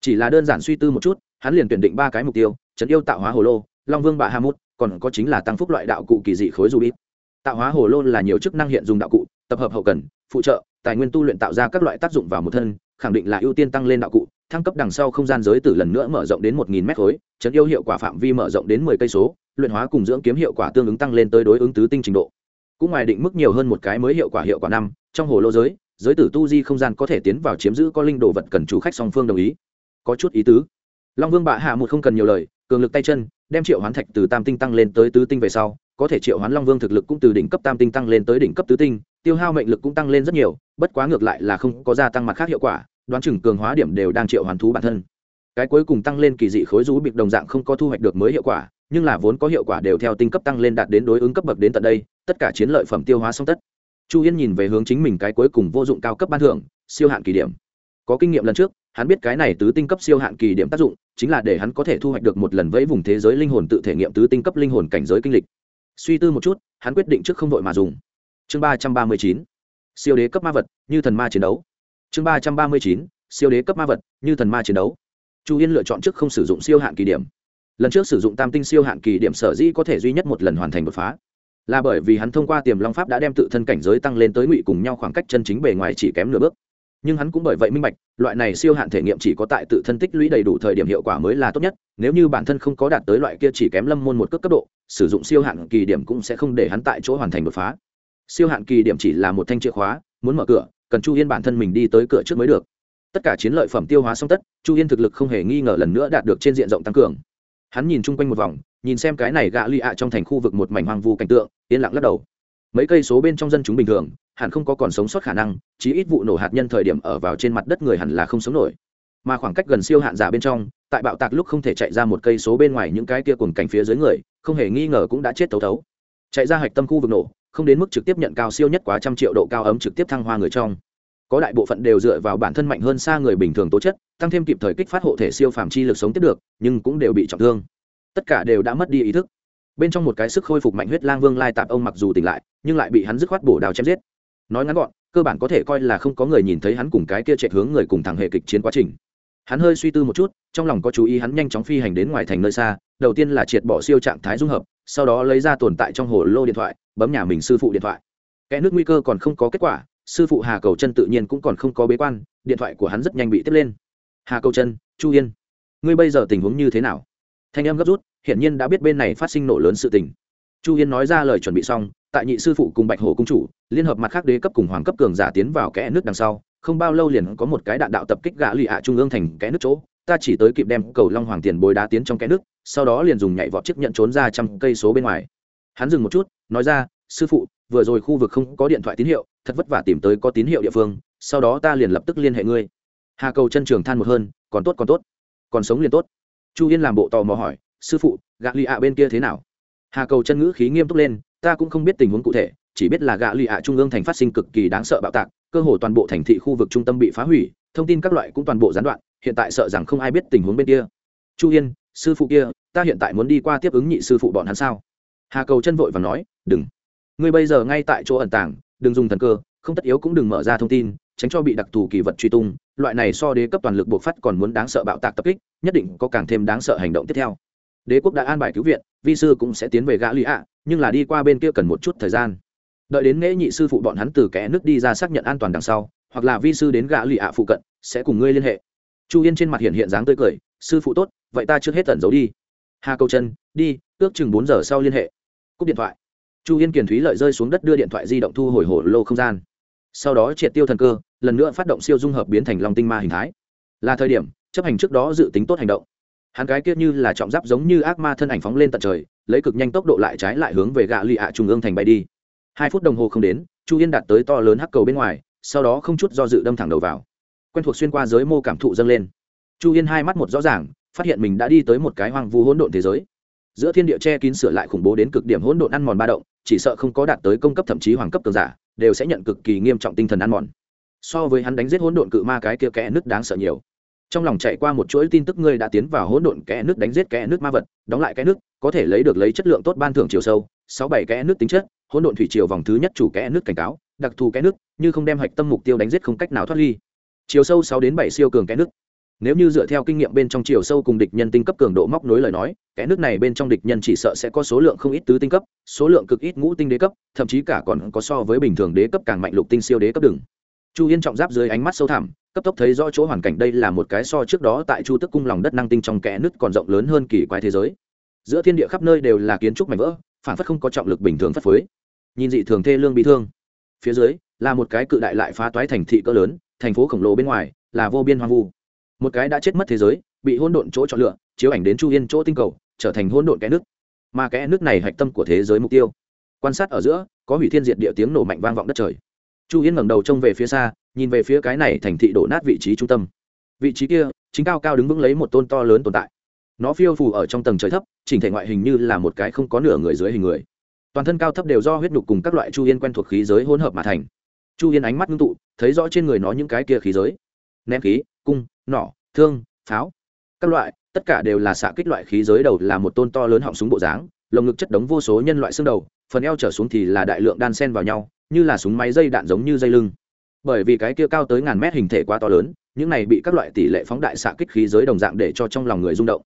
Chỉ là đơn giản suy tư một chút hắn liền tuyển định ba cái mục tiêu trấn yêu tạo hóa hồ lô long vương bạ hamut, còn có chính là tăng phúc loại đạo cụ kỳ dị khối dù bít. Tạo hóa hồ lô là nhiều chức năng hiện dùng đạo cụ tập hợp hậu cần phụ trợ tài nguyên tu luyện tạo ra các loại tác dụng vào một thân khẳng định là ưu tiên tăng lên đạo cụ thăng cấp đằng sau không gian giới tử lần nữa mở rộng đến một nghìn mét khối, chấn yêu hiệu quả phạm vi mở rộng đến mười cây số, luyện hóa cùng dưỡng kiếm hiệu quả tương ứng tăng lên tới đối ứng tứ tinh trình độ. Cũng ngoài định mức nhiều hơn một cái mới hiệu quả hiệu quả năm, trong hồ lô giới giới tử tu di không gian có thể tiến vào chiếm giữ có linh đồ vật cần chủ khách song phương đồng ý. Có chút ý tứ. Long vương bạ hạ một không cần nhiều lời, cường lực tay chân, đem triệu hoán thạch từ tam tinh tăng lên tới tứ tinh về sau, có thể triệu hoán long vương thực lực cũng từ đỉnh cấp tam tinh tăng lên tới đỉnh cấp tứ tinh, tiêu hao mệnh lực cũng tăng lên rất nhiều, bất quá ngược lại là không có gia tăng mặt khác hiệu quả đoán chừng cường hóa điểm đều đang triệu hoán thú bản thân. Cái cuối cùng tăng lên kỳ dị khối rú bịp đồng dạng không có thu hoạch được mới hiệu quả, nhưng là vốn có hiệu quả đều theo tinh cấp tăng lên đạt đến đối ứng cấp bậc đến tận đây, tất cả chiến lợi phẩm tiêu hóa xong tất. Chu yên nhìn về hướng chính mình cái cuối cùng vô dụng cao cấp ban thưởng, siêu hạn kỳ điểm. Có kinh nghiệm lần trước, hắn biết cái này tứ tinh cấp siêu hạn kỳ điểm tác dụng, chính là để hắn có thể thu hoạch được một lần vẫy vùng thế giới linh hồn tự thể nghiệm tứ tinh cấp linh hồn cảnh giới kinh lịch. Suy tư một chút, hắn quyết định trước không vội mà dùng. Chương ba trăm ba mươi chín. Siêu đế cấp ma vật, như thần ma chiến đấu chương ba trăm ba mươi chín, siêu đế cấp ma vật, như thần ma chiến đấu. Chu yên lựa chọn trước không sử dụng siêu hạn kỳ điểm. Lần trước sử dụng tam tinh siêu hạn kỳ điểm sở dĩ có thể duy nhất một lần hoàn thành đột phá, là bởi vì hắn thông qua tiềm long pháp đã đem tự thân cảnh giới tăng lên tới ngụy cùng nhau khoảng cách chân chính bề ngoài chỉ kém nửa bước. Nhưng hắn cũng bởi vậy minh bạch, loại này siêu hạn thể nghiệm chỉ có tại tự thân tích lũy đầy đủ thời điểm hiệu quả mới là tốt nhất, nếu như bản thân không có đạt tới loại kia chỉ kém lâm môn một cấp cấp độ, sử dụng siêu hạn kỳ điểm cũng sẽ không để hắn tại chỗ hoàn thành đột phá. Siêu hạn kỳ điểm chỉ là một thanh chìa khóa, muốn mở cửa cần chu yên bản thân mình đi tới cửa trước mới được. Tất cả chiến lợi phẩm tiêu hóa xong tất, chu yên thực lực không hề nghi ngờ lần nữa đạt được trên diện rộng tăng cường. Hắn nhìn chung quanh một vòng, nhìn xem cái này gạ lì ạ trong thành khu vực một mảnh hoang vu cảnh tượng, yên lặng lắc đầu. Mấy cây số bên trong dân chúng bình thường, hẳn không có còn sống sót khả năng, chí ít vụ nổ hạt nhân thời điểm ở vào trên mặt đất người hẳn là không sống nổi. Mà khoảng cách gần siêu hạn giả bên trong, tại bạo tạc lúc không thể chạy ra một cây số bên ngoài những cái kia cùng cảnh phía dưới người, không hề nghi ngờ cũng đã chết thấu thấu. Chạy ra hạch tâm khu vực nổ không đến mức trực tiếp nhận cao siêu nhất quá trăm triệu độ cao ấm trực tiếp thăng hoa người trong. Có đại bộ phận đều dựa vào bản thân mạnh hơn xa người bình thường tố chất, tăng thêm kịp thời kích phát hộ thể siêu phàm chi lực sống tiếp được, nhưng cũng đều bị trọng thương. Tất cả đều đã mất đi ý thức. Bên trong một cái sức khôi phục mạnh huyết lang vương lai tạp ông mặc dù tỉnh lại, nhưng lại bị hắn dứt khoát bổ đào chém giết. Nói ngắn gọn, cơ bản có thể coi là không có người nhìn thấy hắn cùng cái kia chạy hướng người cùng thằng hệ kịch chiến quá trình hắn hơi suy tư một chút, trong lòng có chú ý hắn nhanh chóng phi hành đến ngoài thành nơi xa, đầu tiên là triệt bỏ siêu trạng thái dung hợp, sau đó lấy ra tồn tại trong hồ lô điện thoại, bấm nhà mình sư phụ điện thoại. Kẽ nước nguy cơ còn không có kết quả, sư phụ hà cầu chân tự nhiên cũng còn không có bế quan, điện thoại của hắn rất nhanh bị tiếp lên. Hà cầu chân chu yên, ngươi bây giờ tình huống như thế nào? Thanh em gấp rút, hiển nhiên đã biết bên này phát sinh nổ lớn sự tình. Chu yên nói ra lời chuẩn bị xong, tại nhị sư phụ cùng bạch hổ cung chủ, liên hợp mặt khác đế cấp cùng hoàng cấp cường giả tiến vào kẽ nước đằng sau không bao lâu liền có một cái đạn đạo tập kích gã lì ạ trung ương thành kẽ nước chỗ. Ta chỉ tới kịp đem cầu long hoàng tiền bồi đá tiến trong kẽ nước, sau đó liền dùng nhảy vọt chiếc nhận trốn ra trăm cây số bên ngoài. Hắn dừng một chút, nói ra, sư phụ, vừa rồi khu vực không có điện thoại tín hiệu, thật vất vả tìm tới có tín hiệu địa phương, sau đó ta liền lập tức liên hệ ngươi. Hà cầu chân trường than một hơn, còn tốt còn tốt, còn sống liền tốt. Chu yên làm bộ tò mò hỏi, sư phụ, gã lì ạ bên kia thế nào? Hà cầu chân ngữ khí nghiêm túc lên, ta cũng không biết tình huống cụ thể, chỉ biết là gã lì ạ trung ương thành phát sinh cực kỳ đáng sợ bạo tạc cơ hồ toàn bộ thành thị khu vực trung tâm bị phá hủy, thông tin các loại cũng toàn bộ gián đoạn, hiện tại sợ rằng không ai biết tình huống bên kia. Chu yên, sư phụ kia, ta hiện tại muốn đi qua tiếp ứng nhị sư phụ bọn hắn sao? Hà cầu chân vội và nói, đừng. Ngươi bây giờ ngay tại chỗ ẩn tàng, đừng dùng thần cơ, không tất yếu cũng đừng mở ra thông tin, tránh cho bị đặc thù kỳ vật truy tung, loại này so đế cấp toàn lực buộc phát còn muốn đáng sợ bạo tạc tập kích, nhất định có càng thêm đáng sợ hành động tiếp theo. Đế quốc đã an bài cứu viện, vi sư cũng sẽ tiến về gã lũy ạ nhưng là đi qua bên kia cần một chút thời gian đợi đến nghễ nhị sư phụ bọn hắn từ kẽ nước đi ra xác nhận an toàn đằng sau, hoặc là vi sư đến gã lì ạ phụ cận, sẽ cùng ngươi liên hệ. Chu yên trên mặt hiện hiện dáng tươi cười, sư phụ tốt, vậy ta trước hết tẩn giấu đi. Hà câu chân đi, ước chừng bốn giờ sau liên hệ. Cúp điện thoại. Chu yên kiền thúy lợi rơi xuống đất đưa điện thoại di động thu hồi hổ lô không gian. Sau đó triệt tiêu thần cơ, lần nữa phát động siêu dung hợp biến thành lòng tinh ma hình thái. Là thời điểm, chấp hành trước đó dự tính tốt hành động. Hắn cái kia như là trọng giáp giống như ác ma thân ảnh phóng lên tận trời, lấy cực nhanh tốc độ lại trái lại hướng về gạ lì ạ trung ương thành bay đi hai phút đồng hồ không đến, chu yên đạt tới to lớn hắc cầu bên ngoài, sau đó không chút do dự đâm thẳng đầu vào. Quen thuộc xuyên qua giới mô cảm thụ dâng lên. Chu yên hai mắt một rõ ràng, phát hiện mình đã đi tới một cái hoang vu hỗn độn thế giới. Giữa thiên địa che kín sửa lại khủng bố đến cực điểm hỗn độn ăn mòn ba động, chỉ sợ không có đạt tới công cấp thậm chí hoàng cấp cường giả, đều sẽ nhận cực kỳ nghiêm trọng tinh thần ăn mòn. So với hắn đánh giết hỗn độn cự ma cái kia kẽ nứt đáng sợ nhiều. Trong lòng chạy qua một chuỗi tin tức ngươi đã tiến vào hỗn độn kẽ nước đánh giết kẽ nước ma vật, đóng lại kẽ nước có thể lấy được lấy chất lượng tốt ban thưởng chiều sâu, sáu bảy kẽ nước tính chất hỗn độn thủy triều vòng thứ nhất chủ kẽ nước cảnh cáo, đặc thù kẽ nước, như không đem hạch tâm mục tiêu đánh giết không cách nào thoát ly. Chiều sâu sáu đến bảy siêu cường kẽ nước. Nếu như dựa theo kinh nghiệm bên trong chiều sâu cùng địch nhân tinh cấp cường độ móc nối lời nói, kẽ nước này bên trong địch nhân chỉ sợ sẽ có số lượng không ít tứ tinh cấp, số lượng cực ít ngũ tinh đế cấp, thậm chí cả còn có so với bình thường đế cấp càng mạnh lục tinh siêu đế cấp đừng. Chu yên trọng giáp dưới ánh mắt sâu thẳm, cấp tốc thấy rõ chỗ hoàn cảnh đây là một cái so trước đó tại chu tức cung lòng đất năng tinh trong kẽ nứt còn rộng lớn hơn kỳ quái thế giới. Giữa thiên địa khắp nơi đều là kiến trúc mảnh vỡ phản phất không có trọng lực bình thường phất phới nhìn dị thường thê lương bị thương. Phía dưới, là một cái cự đại lại phá toái thành thị cỡ lớn, thành phố khổng lồ bên ngoài, là vô biên hoang vu. Một cái đã chết mất thế giới, bị hỗn độn chỗ chọn lựa, chiếu ảnh đến chu yên chỗ tinh cầu, trở thành hỗn độn kẽ nước. Mà kẽ nước này hạch tâm của thế giới mục tiêu. Quan sát ở giữa, có hủy thiên diệt địa tiếng nổ mạnh vang vọng đất trời. Chu yên ngẩng đầu trông về phía xa, nhìn về phía cái này thành thị đổ nát vị trí trung tâm. Vị trí kia, chính cao cao đứng vững lấy một tôn to lớn tồn tại. Nó phiêu phù ở trong tầng trời thấp, chỉnh thể ngoại hình như là một cái không có nửa người dưới hình người toàn thân cao thấp đều do huyết nhục cùng các loại chu yên quen thuộc khí giới hỗn hợp mà thành. Chu yên ánh mắt ngưng tụ, thấy rõ trên người nó những cái kia khí giới. Ném khí, cung, nỏ, thương, pháo. Các loại, tất cả đều là xạ kích loại khí giới đầu là một tôn to lớn họng súng bộ dáng, lồng ngực chất đống vô số nhân loại xương đầu, phần eo trở xuống thì là đại lượng đan sen vào nhau, như là súng máy dây đạn giống như dây lưng. Bởi vì cái kia cao tới ngàn mét hình thể quá to lớn, những này bị các loại tỷ lệ phóng đại xạ kích khí giới đồng dạng để cho trong lòng người rung động.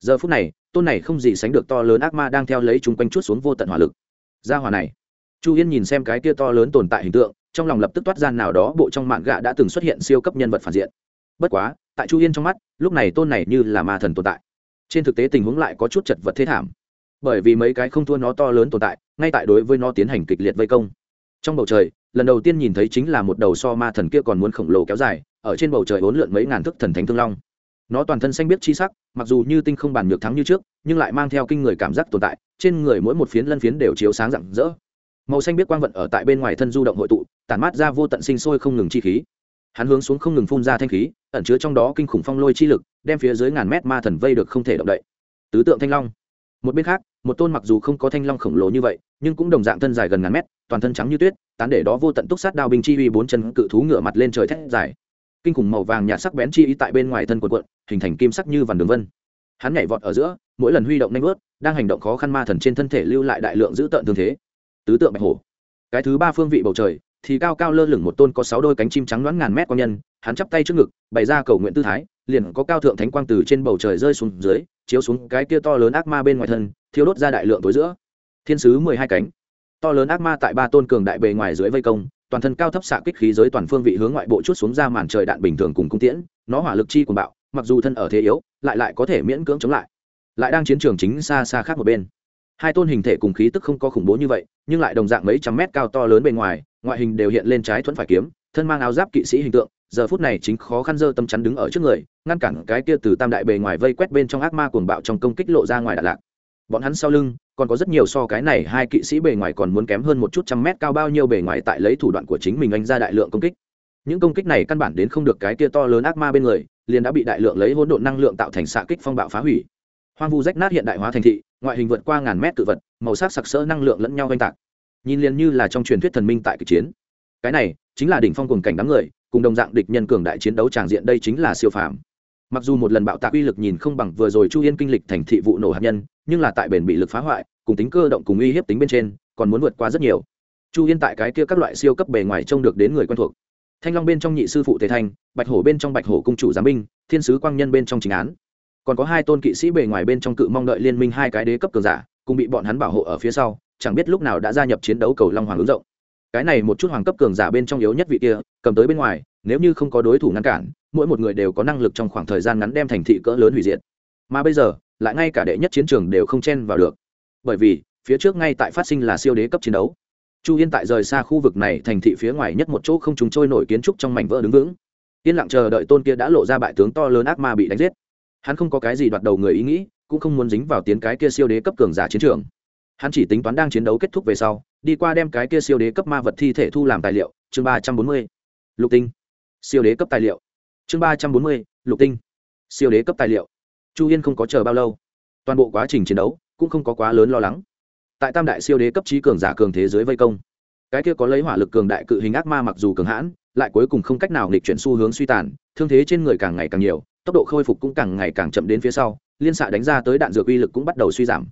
Giờ phút này, tôn này không gì sánh được to lớn ác ma đang theo lấy chúng quanh chút xuống vô tận hỏa lực gia hỏa này. Chu yên nhìn xem cái kia to lớn tồn tại hình tượng, trong lòng lập tức toát gian nào đó bộ trong mạng gạ đã từng xuất hiện siêu cấp nhân vật phản diện. Bất quá, tại chu yên trong mắt, lúc này tôn này như là ma thần tồn tại. Trên thực tế tình huống lại có chút chật vật thế thảm. Bởi vì mấy cái không thua nó to lớn tồn tại, ngay tại đối với nó tiến hành kịch liệt vây công. Trong bầu trời, lần đầu tiên nhìn thấy chính là một đầu so ma thần kia còn muốn khổng lồ kéo dài, ở trên bầu trời bốn lượn mấy ngàn thức thần thánh thương long nó toàn thân xanh biết chi sắc, mặc dù như tinh không bàn nhược thắng như trước, nhưng lại mang theo kinh người cảm giác tồn tại, trên người mỗi một phiến lân phiến đều chiếu sáng rạng rỡ. Màu xanh biết quang vận ở tại bên ngoài thân du động hội tụ, tản mát ra vô tận sinh sôi không ngừng chi khí. Hắn hướng xuống không ngừng phun ra thanh khí, ẩn chứa trong đó kinh khủng phong lôi chi lực, đem phía dưới ngàn mét ma thần vây được không thể động đậy. Tứ tượng thanh long. Một bên khác, một tôn mặc dù không có thanh long khổng lồ như vậy, nhưng cũng đồng dạng thân dài gần ngàn mét, toàn thân trắng như tuyết, tán để đó vô tận túc sát đao binh chi uy bốn chân cự thú ngựa mặt lên trời thét dài kinh khủng màu vàng nhạt sắc bén chi ý tại bên ngoài thân quần quận hình thành kim sắc như vằn đường vân. Hắn nhảy vọt ở giữa, mỗi lần huy động nanh vớt, đang hành động khó khăn ma thần trên thân thể lưu lại đại lượng giữ tợn tương thế. Tứ tượng bạch hổ. Cái thứ ba phương vị bầu trời, thì cao cao lơ lửng một tôn có sáu đôi cánh chim trắng đoán ngàn mét quang nhân, hắn chắp tay trước ngực, bày ra cầu nguyện tư thái, liền có cao thượng thánh quang từ trên bầu trời rơi xuống dưới, chiếu xuống cái kia to lớn ác ma bên ngoài thân thiếu đốt ra đại lượng tối giữa. Thiên sứ mười hai cánh. To lớn ác ma tại ba tôn cường đại bề ngoài dưới vây công toàn thân cao thấp xạ kích khí giới toàn phương vị hướng ngoại bộ chút xuống ra màn trời đạn bình thường cùng cung tiễn, nó hỏa lực chi cùng bạo, mặc dù thân ở thế yếu, lại lại có thể miễn cưỡng chống lại. Lại đang chiến trường chính xa xa khác một bên. Hai tôn hình thể cùng khí tức không có khủng bố như vậy, nhưng lại đồng dạng mấy trăm mét cao to lớn bên ngoài, ngoại hình đều hiện lên trái thuẫn phải kiếm, thân mang áo giáp kỵ sĩ hình tượng, giờ phút này chính khó khăn dơ tâm chắn đứng ở trước người, ngăn cản cái kia từ tam đại bề ngoài vây quét bên trong ác ma cuồng bạo trong công kích lộ ra ngoài đà lạc bọn hắn sau lưng, còn có rất nhiều so cái này hai kỵ sĩ bề ngoài còn muốn kém hơn một chút trăm mét cao bao nhiêu bề ngoài tại lấy thủ đoạn của chính mình anh ra đại lượng công kích. Những công kích này căn bản đến không được cái kia to lớn ác ma bên người, liền đã bị đại lượng lấy hỗn độn năng lượng tạo thành xạ kích phong bạo phá hủy. Hoang vu rách nát hiện đại hóa thành thị, ngoại hình vượt qua ngàn mét tự vật, màu sắc sặc sỡ năng lượng lẫn nhau oanh tạc. Nhìn liền như là trong truyền thuyết thần minh tại kịch chiến. Cái này, chính là đỉnh phong cùng cảnh đám người, cùng đồng dạng địch nhân cường đại chiến đấu tràng diện đây chính là siêu phàm mặc dù một lần bạo tạc uy lực nhìn không bằng vừa rồi chu yên kinh lịch thành thị vụ nổ hạt nhân, nhưng là tại bền bị lực phá hoại, cùng tính cơ động cùng uy hiếp tính bên trên, còn muốn vượt qua rất nhiều. Chu yên tại cái kia các loại siêu cấp bề ngoài trông được đến người quen thuộc. Thanh long bên trong nhị sư phụ thế thanh, bạch hổ bên trong bạch hổ cung chủ giám binh thiên sứ quang nhân bên trong chính án. Còn có hai tôn kỵ sĩ bề ngoài bên trong cự mong đợi liên minh hai cái đế cấp cường giả, cùng bị bọn hắn bảo hộ ở phía sau, chẳng biết lúc nào đã gia nhập chiến đấu cầu long hoàng ứng rộng. Cái này một chút hoàng cấp cường giả bên trong yếu nhất vị kia, cầm tới bên ngoài, nếu như không có đối thủ ngăn cản mỗi một người đều có năng lực trong khoảng thời gian ngắn đem thành thị cỡ lớn hủy diệt. Mà bây giờ, lại ngay cả đệ nhất chiến trường đều không chen vào được. Bởi vì, phía trước ngay tại phát sinh là siêu đế cấp chiến đấu. Chu yên tại rời xa khu vực này, thành thị phía ngoài nhất một chỗ không trùng trôi nổi kiến trúc trong mảnh vỡ đứng vững. Yên lặng chờ đợi tôn kia đã lộ ra bại tướng to lớn ác ma bị đánh giết. Hắn không có cái gì đoạt đầu người ý nghĩ, cũng không muốn dính vào tiến cái kia siêu đế cấp cường giả chiến trường. Hắn chỉ tính toán đang chiến đấu kết thúc về sau, đi qua đem cái kia siêu đế cấp ma vật thi thể thu làm tài liệu, chương ba trăm bốn mươi. Lục tinh. Siêu đế cấp tài liệu chương ba trăm bốn mươi, lục tinh. Siêu đế cấp tài liệu. Chu yên không có chờ bao lâu. Toàn bộ quá trình chiến đấu cũng không có quá lớn lo lắng. Tại tam đại siêu đế cấp trí cường giả cường thế giới vây công, cái kia có lấy hỏa lực cường đại cự hình ác ma mặc dù cường hãn, lại cuối cùng không cách nào nghịch chuyển xu hướng suy tàn, thương thế trên người càng ngày càng nhiều, tốc độ khôi phục cũng càng ngày càng chậm đến phía sau, liên xạ đánh ra tới đạn dược uy lực cũng bắt đầu suy giảm.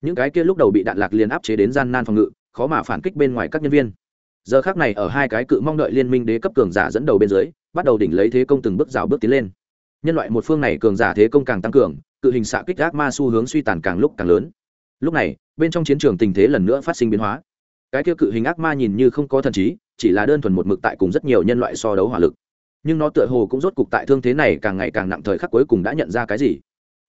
Những cái kia lúc đầu bị đạn lạc liên áp chế đến gian nan phòng ngự, khó mà phản kích bên ngoài các nhân viên giờ khác này ở hai cái cự mong đợi liên minh đế cấp cường giả dẫn đầu bên dưới, bắt đầu đỉnh lấy thế công từng bước rào bước tiến lên. Nhân loại một phương này cường giả thế công càng tăng cường, cự hình xạ kích ác ma xu hướng suy tàn càng lúc càng lớn. Lúc này, bên trong chiến trường tình thế lần nữa phát sinh biến hóa. Cái kia cự hình ác ma nhìn như không có thần trí, chỉ là đơn thuần một mực tại cùng rất nhiều nhân loại so đấu hỏa lực. Nhưng nó tựa hồ cũng rốt cục tại thương thế này càng ngày càng nặng thời khắc cuối cùng đã nhận ra cái gì.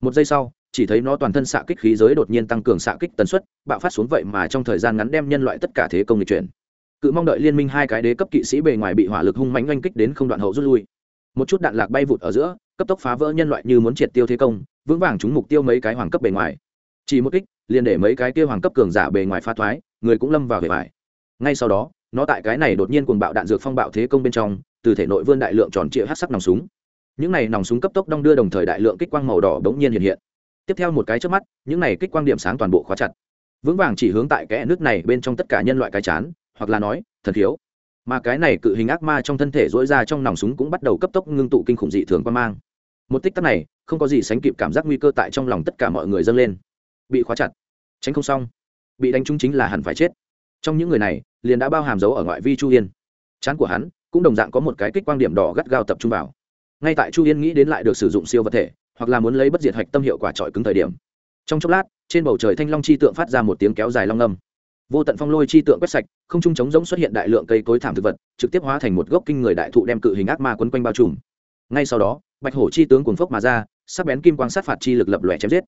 Một giây sau, chỉ thấy nó toàn thân xạ kích khí giới đột nhiên tăng cường xạ kích tần suất, bạo phát xuống vậy mà trong thời gian ngắn đem nhân loại tất cả thế công lịch chuyển cự mong đợi liên minh hai cái đế cấp kỵ sĩ bề ngoài bị hỏa lực hung mánh oanh kích đến không đoạn hậu rút lui. Một chút đạn lạc bay vụt ở giữa, cấp tốc phá vỡ nhân loại như muốn triệt tiêu thế công, vững vàng trúng mục tiêu mấy cái hoàng cấp bề ngoài. Chỉ một kích, liền để mấy cái kia hoàng cấp cường giả bề ngoài pha thoái, người cũng lâm vào hệ vải ngay sau đó, nó tại cái này đột nhiên cuồng bạo đạn dược phong bạo thế công bên trong, từ thể nội vươn đại lượng tròn trịa hát sắc nòng súng. Những này nòng súng cấp tốc đong đưa đồng thời đại lượng kích quang màu đỏ bỗng nhiên hiện hiện. Tiếp theo một cái trước mắt, những này kích quang điểm sáng toàn bộ khóa chặt. Vững vàng chỉ hướng tại kẽ nước này bên trong tất cả nhân loại cái chán hoặc là nói, thần thiếu mà cái này cự hình ác ma trong thân thể dỗi ra trong nòng súng cũng bắt đầu cấp tốc ngưng tụ kinh khủng dị thường quan mang. Một tích tắc này, không có gì sánh kịp cảm giác nguy cơ tại trong lòng tất cả mọi người dâng lên. Bị khóa chặt. Tránh không xong. Bị đánh trúng chính là hẳn phải chết. Trong những người này, liền đã bao hàm dấu ở ngoại vi chu yên. Chán của hắn cũng đồng dạng có một cái kích quan điểm đỏ gắt gao tập trung vào. Ngay tại chu yên nghĩ đến lại được sử dụng siêu vật thể, hoặc là muốn lấy bất diệt hạch tâm hiệu quả trọi cứng thời điểm. Trong chốc lát, trên bầu trời thanh long chi tượng phát ra một tiếng kéo dài long âm vô tận phong lôi chi tượng quét sạch, không trung trống rỗng xuất hiện đại lượng cây cối thảm thực vật, trực tiếp hóa thành một gốc kinh người đại thụ đem cự hình ác ma quấn quanh bao trùm. Ngay sau đó, bạch hổ chi tướng cuồng phốc mà ra, sắc bén kim quang sát phạt chi lực lập lòe chém giết.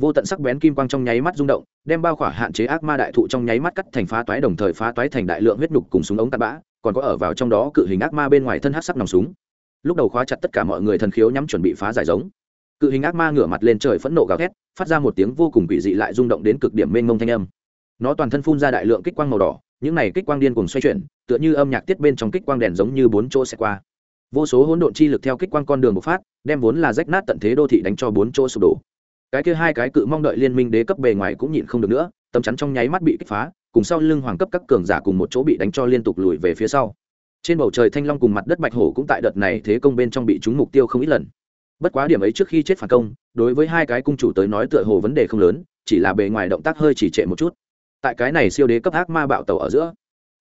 Vô tận sắc bén kim quang trong nháy mắt rung động, đem bao khỏa hạn chế ác ma đại thụ trong nháy mắt cắt thành phá toái đồng thời phá toái thành đại lượng huyết nhục cùng súng ống tạt bã, còn có ở vào trong đó cự hình ác ma bên ngoài thân hát sắc nòng súng. Lúc đầu khóa chặt tất cả mọi người thần khiếu nhắm chuẩn bị phá giải giống. Cự hình ác ma ngửa mặt lên trời phẫn nộ gào thét, phát ra một tiếng vô cùng quỷ dị lại rung động đến cực điểm mênh mông thanh âm nó toàn thân phun ra đại lượng kích quang màu đỏ, những này kích quang điên cùng xoay chuyển, tựa như âm nhạc tiết bên trong kích quang đèn giống như bốn chỗ sẽ qua. Vô số hỗn độn chi lực theo kích quang con đường bộc phát, đem vốn là rách nát tận thế đô thị đánh cho bốn chỗ sụp đổ. Cái kia hai cái cự mong đợi liên minh đế cấp bề ngoài cũng nhịn không được nữa, tấm chắn trong nháy mắt bị kích phá, cùng sau lưng hoàng cấp các cường giả cùng một chỗ bị đánh cho liên tục lùi về phía sau. Trên bầu trời thanh long cùng mặt đất bạch hổ cũng tại đợt này thế công bên trong bị trúng mục tiêu không ít lần. Bất quá điểm ấy trước khi chết phản công, đối với hai cái cung chủ tới nói tựa hồ vấn đề không lớn, chỉ là bề ngoài động tác hơi chỉ trệ một chút tại cái này siêu đế cấp ác ma bạo tàu ở giữa.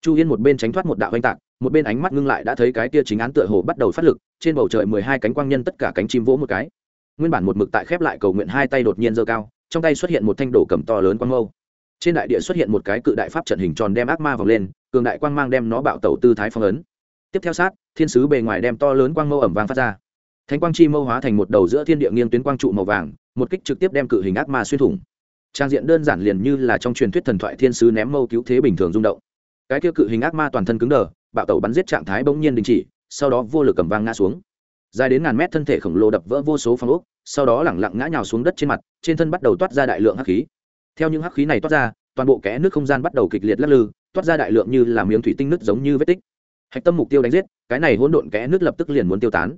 Chu yên một bên tránh thoát một đạo oanh tạc, một bên ánh mắt ngưng lại đã thấy cái tia chính án tựa hồ bắt đầu phát lực, trên bầu trời mười hai cánh quang nhân tất cả cánh chim vỗ một cái. Nguyên bản một mực tại khép lại cầu nguyện hai tay đột nhiên giơ cao, trong tay xuất hiện một thanh đổ cầm to lớn quang mâu. Trên đại địa xuất hiện một cái cự đại pháp trận hình tròn đem ác ma vòng lên, cường đại quang mang đem nó bạo tẩu tư thái phong ấn. Tiếp theo sát, thiên sứ bề ngoài đem to lớn quang mâu ẩm vang phát ra. Thánh quang chi mâu hóa thành một đầu giữa thiên địa nghiêng tuyến quang trụ màu vàng, một kích trực tiếp đem cự hình ác ma xuyên thủng trang diện đơn giản liền như là trong truyền thuyết thần thoại thiên sứ ném mâu cứu thế bình thường rung động. Cái kia cự hình ác ma toàn thân cứng đờ, bạo tẩu bắn giết trạng thái bỗng nhiên đình chỉ, sau đó vô lực cầm vang ngã xuống. Dài đến ngàn mét thân thể khổng lồ đập vỡ vô số phong ốc, sau đó lẳng lặng ngã nhào xuống đất trên mặt, trên thân bắt đầu toát ra đại lượng hắc khí. Theo những hắc khí này toát ra, toàn bộ kẽ nước không gian bắt đầu kịch liệt lắc lư, toát ra đại lượng như là miếng thủy tinh nứt giống như vết tích. Hạch tâm mục tiêu đánh giết, cái này hỗn độn kẽ nước lập tức liền muốn tiêu tán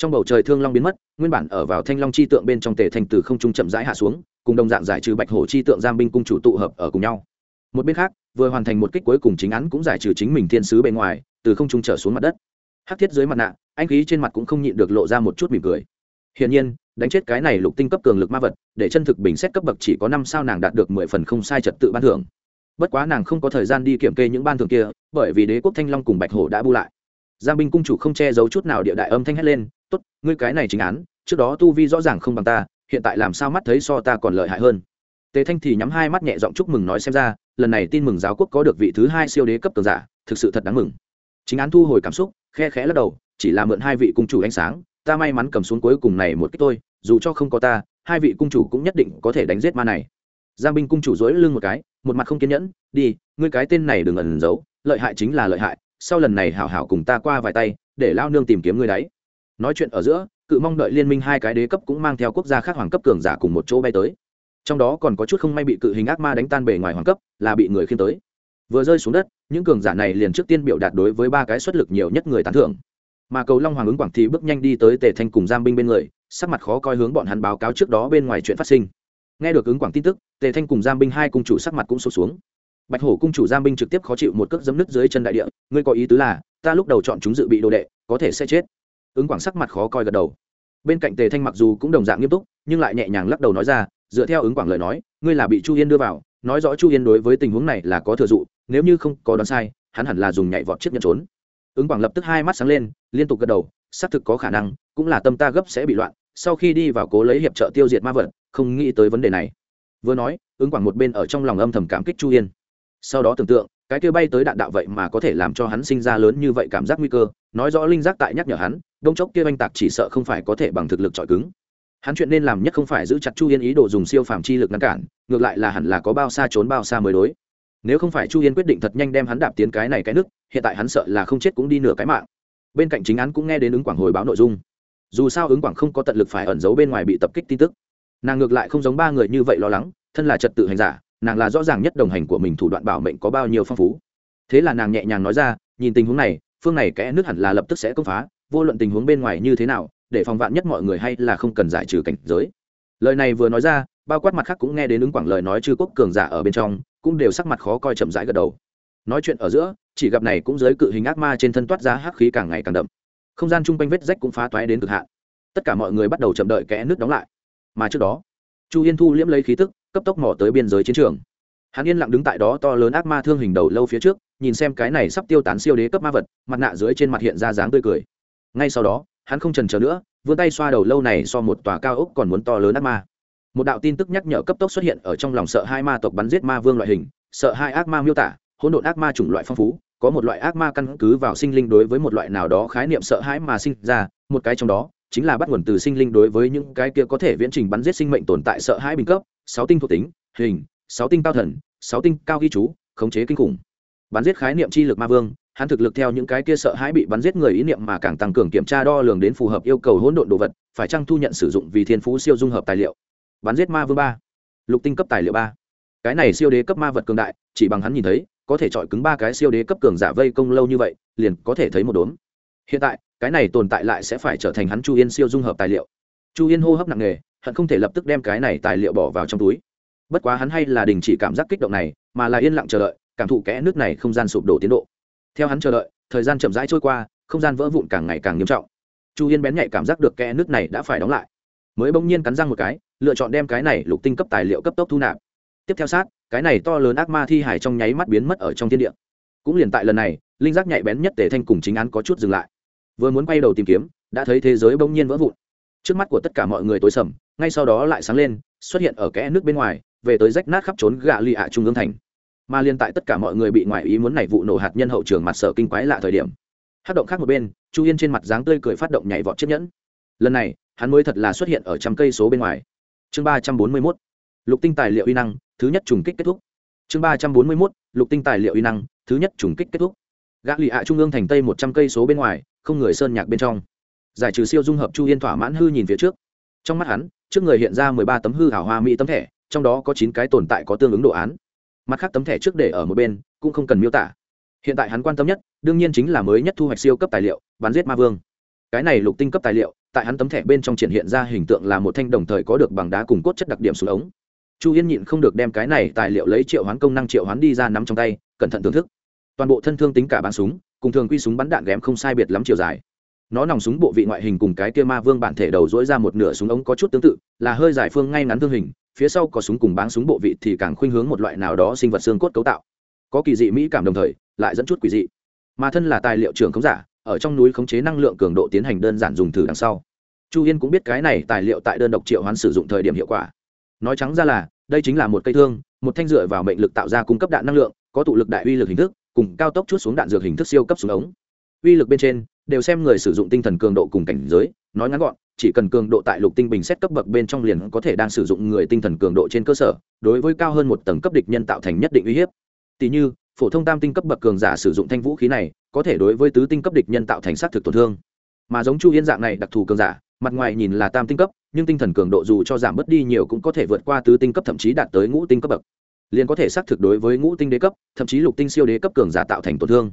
trong bầu trời thương long biến mất, nguyên bản ở vào thanh long chi tượng bên trong tề thành từ không trung chậm rãi hạ xuống, cùng đồng dạng giải trừ bạch hổ chi tượng giam binh cung chủ tụ hợp ở cùng nhau. Một bên khác, vừa hoàn thành một kích cuối cùng chính án cũng giải trừ chính mình thiên sứ bên ngoài, từ không trung trở xuống mặt đất. Hắc thiết dưới mặt nạ, anh khí trên mặt cũng không nhịn được lộ ra một chút mỉm cười. Hiển nhiên, đánh chết cái này lục tinh cấp cường lực ma vật, để chân thực bình xét cấp bậc chỉ có năm sao nàng đạt được mười phần không sai trật tự ban thưởng. Bất quá nàng không có thời gian đi kiểm kê những ban thưởng kia, bởi vì đế quốc thanh long cùng bạch hổ đã bu lại. Giang binh cung chủ không che giấu chút nào địa đại âm thanh hét lên tốt, ngươi cái này chính án, trước đó tu vi rõ ràng không bằng ta, hiện tại làm sao mắt thấy so ta còn lợi hại hơn? Tề thanh thì nhắm hai mắt nhẹ giọng chúc mừng nói xem ra, lần này tin mừng giáo quốc có được vị thứ hai siêu đế cấp cường giả, thực sự thật đáng mừng. Chính án thu hồi cảm xúc, khe khẽ lắc đầu, chỉ là mượn hai vị cung chủ ánh sáng, ta may mắn cầm xuống cuối cùng này một cách tôi, dù cho không có ta, hai vị cung chủ cũng nhất định có thể đánh giết ma này. Giang binh cung chủ dối lưng một cái, một mặt không kiên nhẫn, đi, ngươi cái tên này đừng ẩn giấu, lợi hại chính là lợi hại, sau lần này hảo hảo cùng ta qua vài tay, để lao nương tìm kiếm ngươi đấy nói chuyện ở giữa, cự mong đợi liên minh hai cái đế cấp cũng mang theo quốc gia khác hoàng cấp cường giả cùng một chỗ bay tới. Trong đó còn có chút không may bị cự hình ác ma đánh tan bề ngoài hoàng cấp, là bị người khiêm tới. Vừa rơi xuống đất, những cường giả này liền trước tiên biểu đạt đối với ba cái xuất lực nhiều nhất người tán thưởng. Mà cầu long hoàng ứng quảng thì bước nhanh đi tới tề thanh cùng giam binh bên người, sắc mặt khó coi hướng bọn hắn báo cáo trước đó bên ngoài chuyện phát sinh. Nghe được ứng quảng tin tức, tề thanh cùng giam binh hai cung chủ sắc mặt cũng sụt xuống. Bạch hổ cung chủ giam binh trực tiếp khó chịu một cước dấm nứt dưới chân đại địa, ngươi có ý tứ là, ta lúc đầu chọn chúng dự bị đồ đệ, có thể sẽ chết ứng quảng sắc mặt khó coi gật đầu. Bên cạnh tề thanh mặc dù cũng đồng dạng nghiêm túc, nhưng lại nhẹ nhàng lắc đầu nói ra, dựa theo ứng quảng lời nói, ngươi là bị chu yên đưa vào, nói rõ chu yên đối với tình huống này là có thừa dụ, nếu như không có đoán sai, hắn hẳn là dùng nhảy vọt chiếc nhân trốn. Ứng quảng lập tức hai mắt sáng lên, liên tục gật đầu, xác thực có khả năng, cũng là tâm ta gấp sẽ bị loạn, sau khi đi vào cố lấy hiệp trợ tiêu diệt ma vật, không nghĩ tới vấn đề này. Vừa nói, ứng quảng một bên ở trong lòng âm thầm cảm kích chu yên. Sau đó tưởng tượng, cái kia bay tới đạn đạo vậy mà có thể làm cho hắn sinh ra lớn như vậy cảm giác nguy cơ, nói rõ linh giác tại nhắc nhở hắn đông chốc kia oanh tạc chỉ sợ không phải có thể bằng thực lực trọi cứng. Hắn chuyện nên làm nhất không phải giữ chặt chu yên ý đồ dùng siêu phàm chi lực ngăn cản, ngược lại là hẳn là có bao xa trốn bao xa mới đối. Nếu không phải chu yên quyết định thật nhanh đem hắn đạp tiến cái này cái nước, hiện tại hắn sợ là không chết cũng đi nửa cái mạng. Bên cạnh chính án cũng nghe đến ứng quảng hồi báo nội dung. Dù sao ứng quảng không có tận lực phải ẩn giấu bên ngoài bị tập kích tin tức. Nàng ngược lại không giống ba người như vậy lo lắng, thân là trật tự hành giả, nàng là rõ ràng nhất đồng hành của mình thủ đoạn bảo mệnh có bao nhiêu phong phú. Thế là nàng nhẹ nhàng nói ra, nhìn tình huống này, phương này kẽ nước hẳn là lập tức sẽ công phá vô luận tình huống bên ngoài như thế nào, để phòng vạn nhất mọi người hay là không cần giải trừ cảnh giới. Lời này vừa nói ra, bao quát mặt khác cũng nghe đến ứng quảng lời nói chư quốc cường giả ở bên trong, cũng đều sắc mặt khó coi chậm rãi gật đầu. Nói chuyện ở giữa, chỉ gặp này cũng giới cự hình ác ma trên thân toát ra hắc khí càng ngày càng đậm. Không gian chung quanh vết rách cũng phá toái đến cực hạn. Tất cả mọi người bắt đầu chậm đợi kẽ nước đóng lại. Mà trước đó, chu yên thu liễm lấy khí tức, cấp tốc mỏ tới biên giới chiến trường. Hắn yên lặng đứng tại đó to lớn ác ma thương hình đầu lâu phía trước, nhìn xem cái này sắp tiêu tán siêu đế cấp ma vật, mặt nạ dưới trên mặt hiện ra dáng tươi cười ngay sau đó, hắn không trần chờ nữa, vươn tay xoa đầu lâu này so một tòa cao ốc còn muốn to lớn ác ma. Một đạo tin tức nhắc nhở cấp tốc xuất hiện ở trong lòng sợ hai ma tộc bắn giết ma vương loại hình, sợ hai ác ma miêu tả, hỗn độn ác ma chủng loại phong phú, có một loại ác ma căn cứ vào sinh linh đối với một loại nào đó khái niệm sợ hãi mà sinh ra, một cái trong đó chính là bắt nguồn từ sinh linh đối với những cái kia có thể viễn trình bắn giết sinh mệnh tồn tại sợ hãi bình cấp, sáu tinh thuộc tính, hình, sáu tinh cao thần, sáu tinh cao ghi chú, khống chế kinh khủng. Bắn giết khái niệm chi lực ma vương hắn thực lực theo những cái kia sợ hãi bị bắn giết người ý niệm mà càng tăng cường kiểm tra đo lường đến phù hợp yêu cầu hỗn độn đồ vật, phải chăng thu nhận sử dụng vì thiên phú siêu dung hợp tài liệu. Bắn giết ma vương ba. Lục tinh cấp tài liệu ba. Cái này siêu đế cấp ma vật cường đại, chỉ bằng hắn nhìn thấy, có thể chọi cứng ba cái siêu đế cấp cường giả vây công lâu như vậy, liền có thể thấy một đốm. Hiện tại, cái này tồn tại lại sẽ phải trở thành hắn chu yên siêu dung hợp tài liệu. Chu yên hô hấp nặng nề, hận không thể lập tức đem cái này tài liệu bỏ vào trong túi. Bất quá hắn hay là đình chỉ cảm giác kích động này, mà là yên lặng chờ đợi, cảm thụ kẽ nước này không gian sụp đổ tiến độ theo hắn chờ đợi, thời gian chậm rãi trôi qua, không gian vỡ vụn càng ngày càng nghiêm trọng. Chu yên bén nhạy cảm giác được kẽ nước này đã phải đóng lại. Mới bỗng nhiên cắn răng một cái, lựa chọn đem cái này lục tinh cấp tài liệu cấp tốc thu nạp. Tiếp theo sát, cái này to lớn ác ma thi hải trong nháy mắt biến mất ở trong thiên địa. Cũng liền tại lần này, linh giác nhạy bén nhất tề thanh cùng chính án có chút dừng lại. Vừa muốn quay đầu tìm kiếm, đã thấy thế giới bỗng nhiên vỡ vụn. Trước mắt của tất cả mọi người tối sầm, ngay sau đó lại sáng lên, xuất hiện ở kẽ nước bên ngoài, về tới rách nát khắp trốn gạ lì ạ trung ương thành mà liên tại tất cả mọi người bị ngoại ý muốn này vụ nổ hạt nhân hậu trường mặt sở kinh quái lạ thời điểm. Hát động khác một bên, chu yên trên mặt dáng tươi cười phát động nhảy vọt chiếc nhẫn. Lần này, hắn mới thật là xuất hiện ở trăm cây số bên ngoài. Chương ba trăm bốn mươi mốt, lục tinh tài liệu uy năng, thứ nhất trùng kích kết thúc. Chương ba trăm bốn mươi mốt, lục tinh tài liệu uy năng, thứ nhất trùng kích kết thúc. Gã lì hạ trung ương thành tây một trăm cây số bên ngoài, không người sơn nhạc bên trong. Giải trừ siêu dung hợp chu yên thỏa mãn hư nhìn phía trước. Trong mắt hắn, trước người hiện ra mười ba tấm hư hảo hoa mỹ tấm thẻ, trong đó có chín cái tồn tại có tương ứng đồ án mặt khác tấm thẻ trước để ở một bên, cũng không cần miêu tả. Hiện tại hắn quan tâm nhất, đương nhiên chính là mới nhất thu hoạch siêu cấp tài liệu bắn giết ma vương. Cái này lục tinh cấp tài liệu, tại hắn tấm thẻ bên trong triển hiện ra hình tượng là một thanh đồng thời có được bằng đá cùng cốt chất đặc điểm xuống ống. Chu yên nhịn không được đem cái này tài liệu lấy triệu hoán công năng triệu hoán đi ra nắm trong tay, cẩn thận thưởng thức. Toàn bộ thân thương tính cả bắn súng, cùng thường quy súng bắn đạn ghém không sai biệt lắm chiều dài. Nó nòng súng bộ vị ngoại hình cùng cái kia ma vương bản thể đầu dỗi ra một nửa súng ống có chút tương tự, là hơi giải phương ngay ngắn thương hình phía sau có súng cùng báng súng bộ vị thì càng khuynh hướng một loại nào đó sinh vật xương cốt cấu tạo. Có kỳ dị mỹ cảm đồng thời, lại dẫn chút quỷ dị. Mà thân là tài liệu trưởng khống giả, ở trong núi khống chế năng lượng cường độ tiến hành đơn giản dùng thử đằng sau. Chu yên cũng biết cái này tài liệu tại đơn độc triệu hoán sử dụng thời điểm hiệu quả. Nói trắng ra là, đây chính là một cây thương, một thanh dựa vào mệnh lực tạo ra cung cấp đạn năng lượng, có tụ lực đại uy lực hình thức, cùng cao tốc chút xuống đạn dược hình thức siêu cấp xuống ống. Uy lực bên trên đều xem người sử dụng tinh thần cường độ cùng cảnh giới, nói ngắn gọn, chỉ cần cường độ tại lục tinh bình xét cấp bậc bên trong liền có thể đang sử dụng người tinh thần cường độ trên cơ sở, đối với cao hơn một tầng cấp địch nhân tạo thành nhất định uy hiếp. Tỷ như, phổ thông tam tinh cấp bậc cường giả sử dụng thanh vũ khí này, có thể đối với tứ tinh cấp địch nhân tạo thành sát thực tổn thương. Mà giống chu yên dạng này đặc thù cường giả, mặt ngoài nhìn là tam tinh cấp, nhưng tinh thần cường độ dù cho giảm bớt đi nhiều cũng có thể vượt qua tứ tinh cấp thậm chí đạt tới ngũ tinh cấp bậc. Liền có thể xác thực đối với ngũ tinh đế cấp, thậm chí lục tinh siêu đế cấp cường giả tạo thành tổn thương.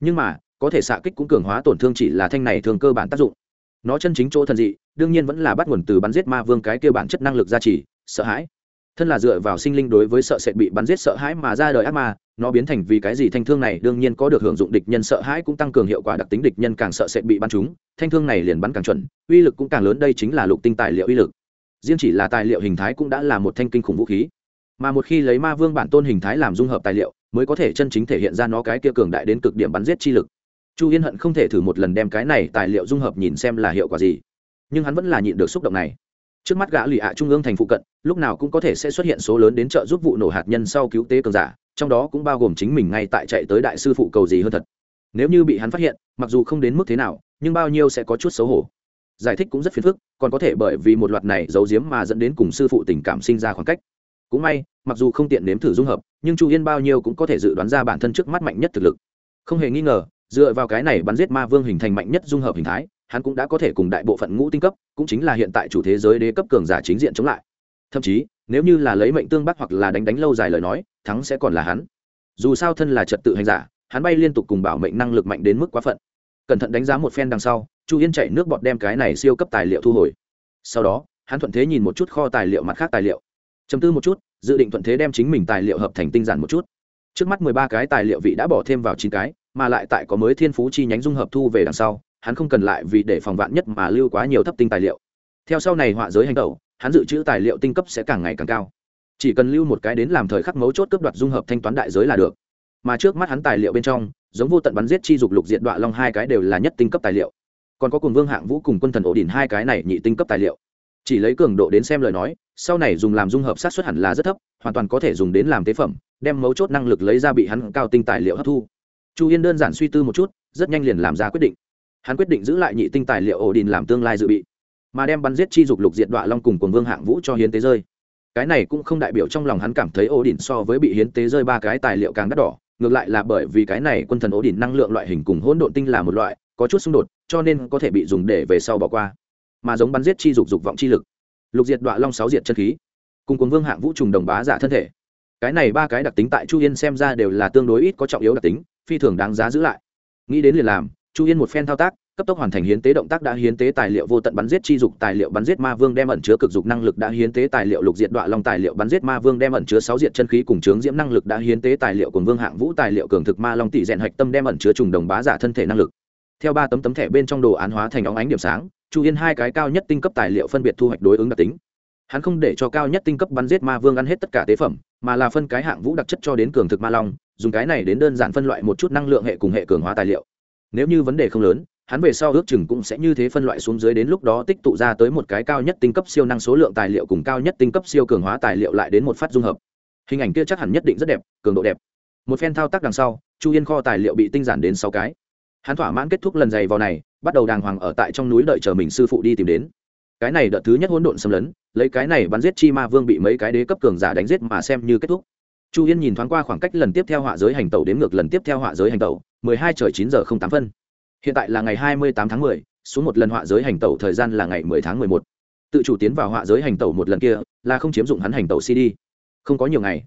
Nhưng mà có thể xạ kích cũng cường hóa tổn thương chỉ là thanh này thường cơ bản tác dụng. Nó chân chính chỗ thần dị, đương nhiên vẫn là bắt nguồn từ bắn giết ma vương cái kia bản chất năng lực gia trì, sợ hãi. Thân là dựa vào sinh linh đối với sợ sệt bị bắn giết sợ hãi mà ra đời ác ma, nó biến thành vì cái gì thanh thương này đương nhiên có được hưởng dụng địch nhân sợ hãi cũng tăng cường hiệu quả đặc tính địch nhân càng sợ sệt bị bắn trúng thanh thương này liền bắn càng chuẩn, uy lực cũng càng lớn, đây chính là lục tinh tài liệu uy lực. Riêng chỉ là tài liệu hình thái cũng đã là một thanh kinh khủng vũ khí. Mà một khi lấy ma vương bản tôn hình thái làm dung hợp tài liệu, mới có thể chân chính thể hiện ra nó cái kia cường đại đến cực điểm bắn giết chi lực chu yên hận không thể thử một lần đem cái này tài liệu dung hợp nhìn xem là hiệu quả gì. Nhưng hắn vẫn là nhịn được xúc động này. Trước mắt gã lì ạ trung ương thành phụ cận, lúc nào cũng có thể sẽ xuất hiện số lớn đến chợ giúp vụ nổ hạt nhân sau cứu tế cường giả, trong đó cũng bao gồm chính mình ngay tại chạy tới đại sư phụ cầu gì hơn thật. Nếu như bị hắn phát hiện, mặc dù không đến mức thế nào, nhưng bao nhiêu sẽ có chút xấu hổ. Giải thích cũng rất phiền phức, còn có thể bởi vì một loạt này giấu giếm mà dẫn đến cùng sư phụ tình cảm sinh ra khoảng cách. Cũng may, mặc dù không tiện nếm thử dung hợp, nhưng chu yên bao nhiêu cũng có thể dự đoán ra bản thân trước mắt mạnh nhất thực lực. Không hề nghi ngờ dựa vào cái này bắn giết ma vương hình thành mạnh nhất dung hợp hình thái, hắn cũng đã có thể cùng đại bộ phận ngũ tinh cấp, cũng chính là hiện tại chủ thế giới đế cấp cường giả chính diện chống lại. Thậm chí, nếu như là lấy mệnh tương bắc hoặc là đánh đánh lâu dài lời nói, thắng sẽ còn là hắn. Dù sao thân là trật tự hành giả, hắn bay liên tục cùng bảo mệnh năng lực mạnh đến mức quá phận. Cẩn thận đánh giá một phen đằng sau, chu yên chạy nước bọt đem cái này siêu cấp tài liệu thu hồi. Sau đó, hắn thuận thế nhìn một chút kho tài liệu mặt khác tài liệu. Chấm tư một chút, dự định thuận thế đem chính mình tài liệu hợp thành tinh giản một chút. Trước mắt mười ba cái tài liệu vị đã bỏ thêm vào chín cái mà lại tại có mới thiên phú chi nhánh dung hợp thu về đằng sau, hắn không cần lại vì để phòng vạn nhất mà lưu quá nhiều thấp tinh tài liệu. Theo sau này họa giới hành tẩu, hắn dự trữ tài liệu tinh cấp sẽ càng ngày càng cao. Chỉ cần lưu một cái đến làm thời khắc mấu chốt cấp đoạt dung hợp thanh toán đại giới là được. Mà trước mắt hắn tài liệu bên trong, giống vô tận bắn giết chi dục lục diện đoạn long hai cái đều là nhất tinh cấp tài liệu. Còn có cùng vương hạng vũ cùng quân thần ổ đỉnh hai cái này nhị tinh cấp tài liệu. Chỉ lấy cường độ đến xem lời nói, sau này dùng làm dung hợp sát xuất hẳn là rất thấp, hoàn toàn có thể dùng đến làm tế phẩm, đem mấu chốt năng lực lấy ra bị hắn cao tinh tài liệu hấp thu chu yên đơn giản suy tư một chút, rất nhanh liền làm ra quyết định. Hắn quyết định giữ lại nhị tinh tài liệu ổ đình làm tương lai dự bị, mà đem bắn giết chi dục lục diện đoạn long cùng quần vương hạng vũ cho hiến tế rơi. Cái này cũng không đại biểu trong lòng hắn cảm thấy ổ đình so với bị hiến tế rơi ba cái tài liệu càng đắt đỏ, ngược lại là bởi vì cái này quân thần ổ đình năng lượng loại hình cùng hỗn độn tinh là một loại, có chút xung đột, cho nên có thể bị dùng để về sau bỏ qua, mà giống bắn giết chi dục dục vọng chi lực. Lục diệt đoạn long sáu diệt chân khí, cùng quần vương hạng vũ trùng đồng bá giả thân thể. Cái này ba cái đặc tính tại chu yên xem ra đều là tương đối ít có trọng yếu đặc tính phi thường đáng giá giữ lại. Nghĩ đến liền làm, chu yên một phen thao tác, cấp tốc hoàn thành hiến tế động tác đã hiến tế tài liệu vô tận bắn giết chi dục, tài liệu bắn giết ma vương đem ẩn chứa cực dục năng lực đã hiến tế, tài liệu lục diệt đoạ long, tài liệu bắn giết ma vương đem ẩn chứa sáu diệt chân khí cùng chướng diễm năng lực đã hiến tế, tài liệu cùng vương hạng vũ, tài liệu cường thực ma long, tỷ rèn hạch tâm đem ẩn chứa trùng đồng bá giả thân thể năng lực. Theo ba tấm tấm thẻ bên trong đồ án hóa thành óng ánh điểm sáng, chu yên hai cái cao nhất tinh cấp tài liệu phân biệt thu hoạch đối ứng đặc tính. Hắn không để cho cao nhất tinh cấp bắn giết ma vương ăn hết tất cả tế phẩm, mà là phân cái hạng vũ đặc chất cho đến cường thực ma long dùng cái này đến đơn giản phân loại một chút năng lượng hệ cùng hệ cường hóa tài liệu. Nếu như vấn đề không lớn, hắn về sau ước chừng cũng sẽ như thế phân loại xuống dưới đến lúc đó tích tụ ra tới một cái cao nhất tinh cấp siêu năng số lượng tài liệu cùng cao nhất tinh cấp siêu cường hóa tài liệu lại đến một phát dung hợp. Hình ảnh kia chắc hẳn nhất định rất đẹp, cường độ đẹp. Một phen thao tác đằng sau, chu yên kho tài liệu bị tinh giản đến sáu cái. Hắn thỏa mãn kết thúc lần dày vào này, bắt đầu đàng hoàng ở tại trong núi đợi chờ mình sư phụ đi tìm đến. Cái này đợt thứ nhất hỗn độn xâm lấn, lấy cái này bắn giết chi ma vương bị mấy cái đế cấp cường giả đánh giết mà xem như kết thúc chu yên nhìn thoáng qua khoảng cách lần tiếp theo họa giới hành tẩu đến ngược lần tiếp theo họa giới hành tẩu, mười hai trời chín giờ không tám phân. Hiện tại là ngày hai mươi tám tháng mười, xuống một lần họa giới hành tẩu thời gian là ngày mười tháng mười một. Tự chủ tiến vào họa giới hành tẩu một lần kia là không chiếm dụng hắn hành tẩu cd không có nhiều ngày.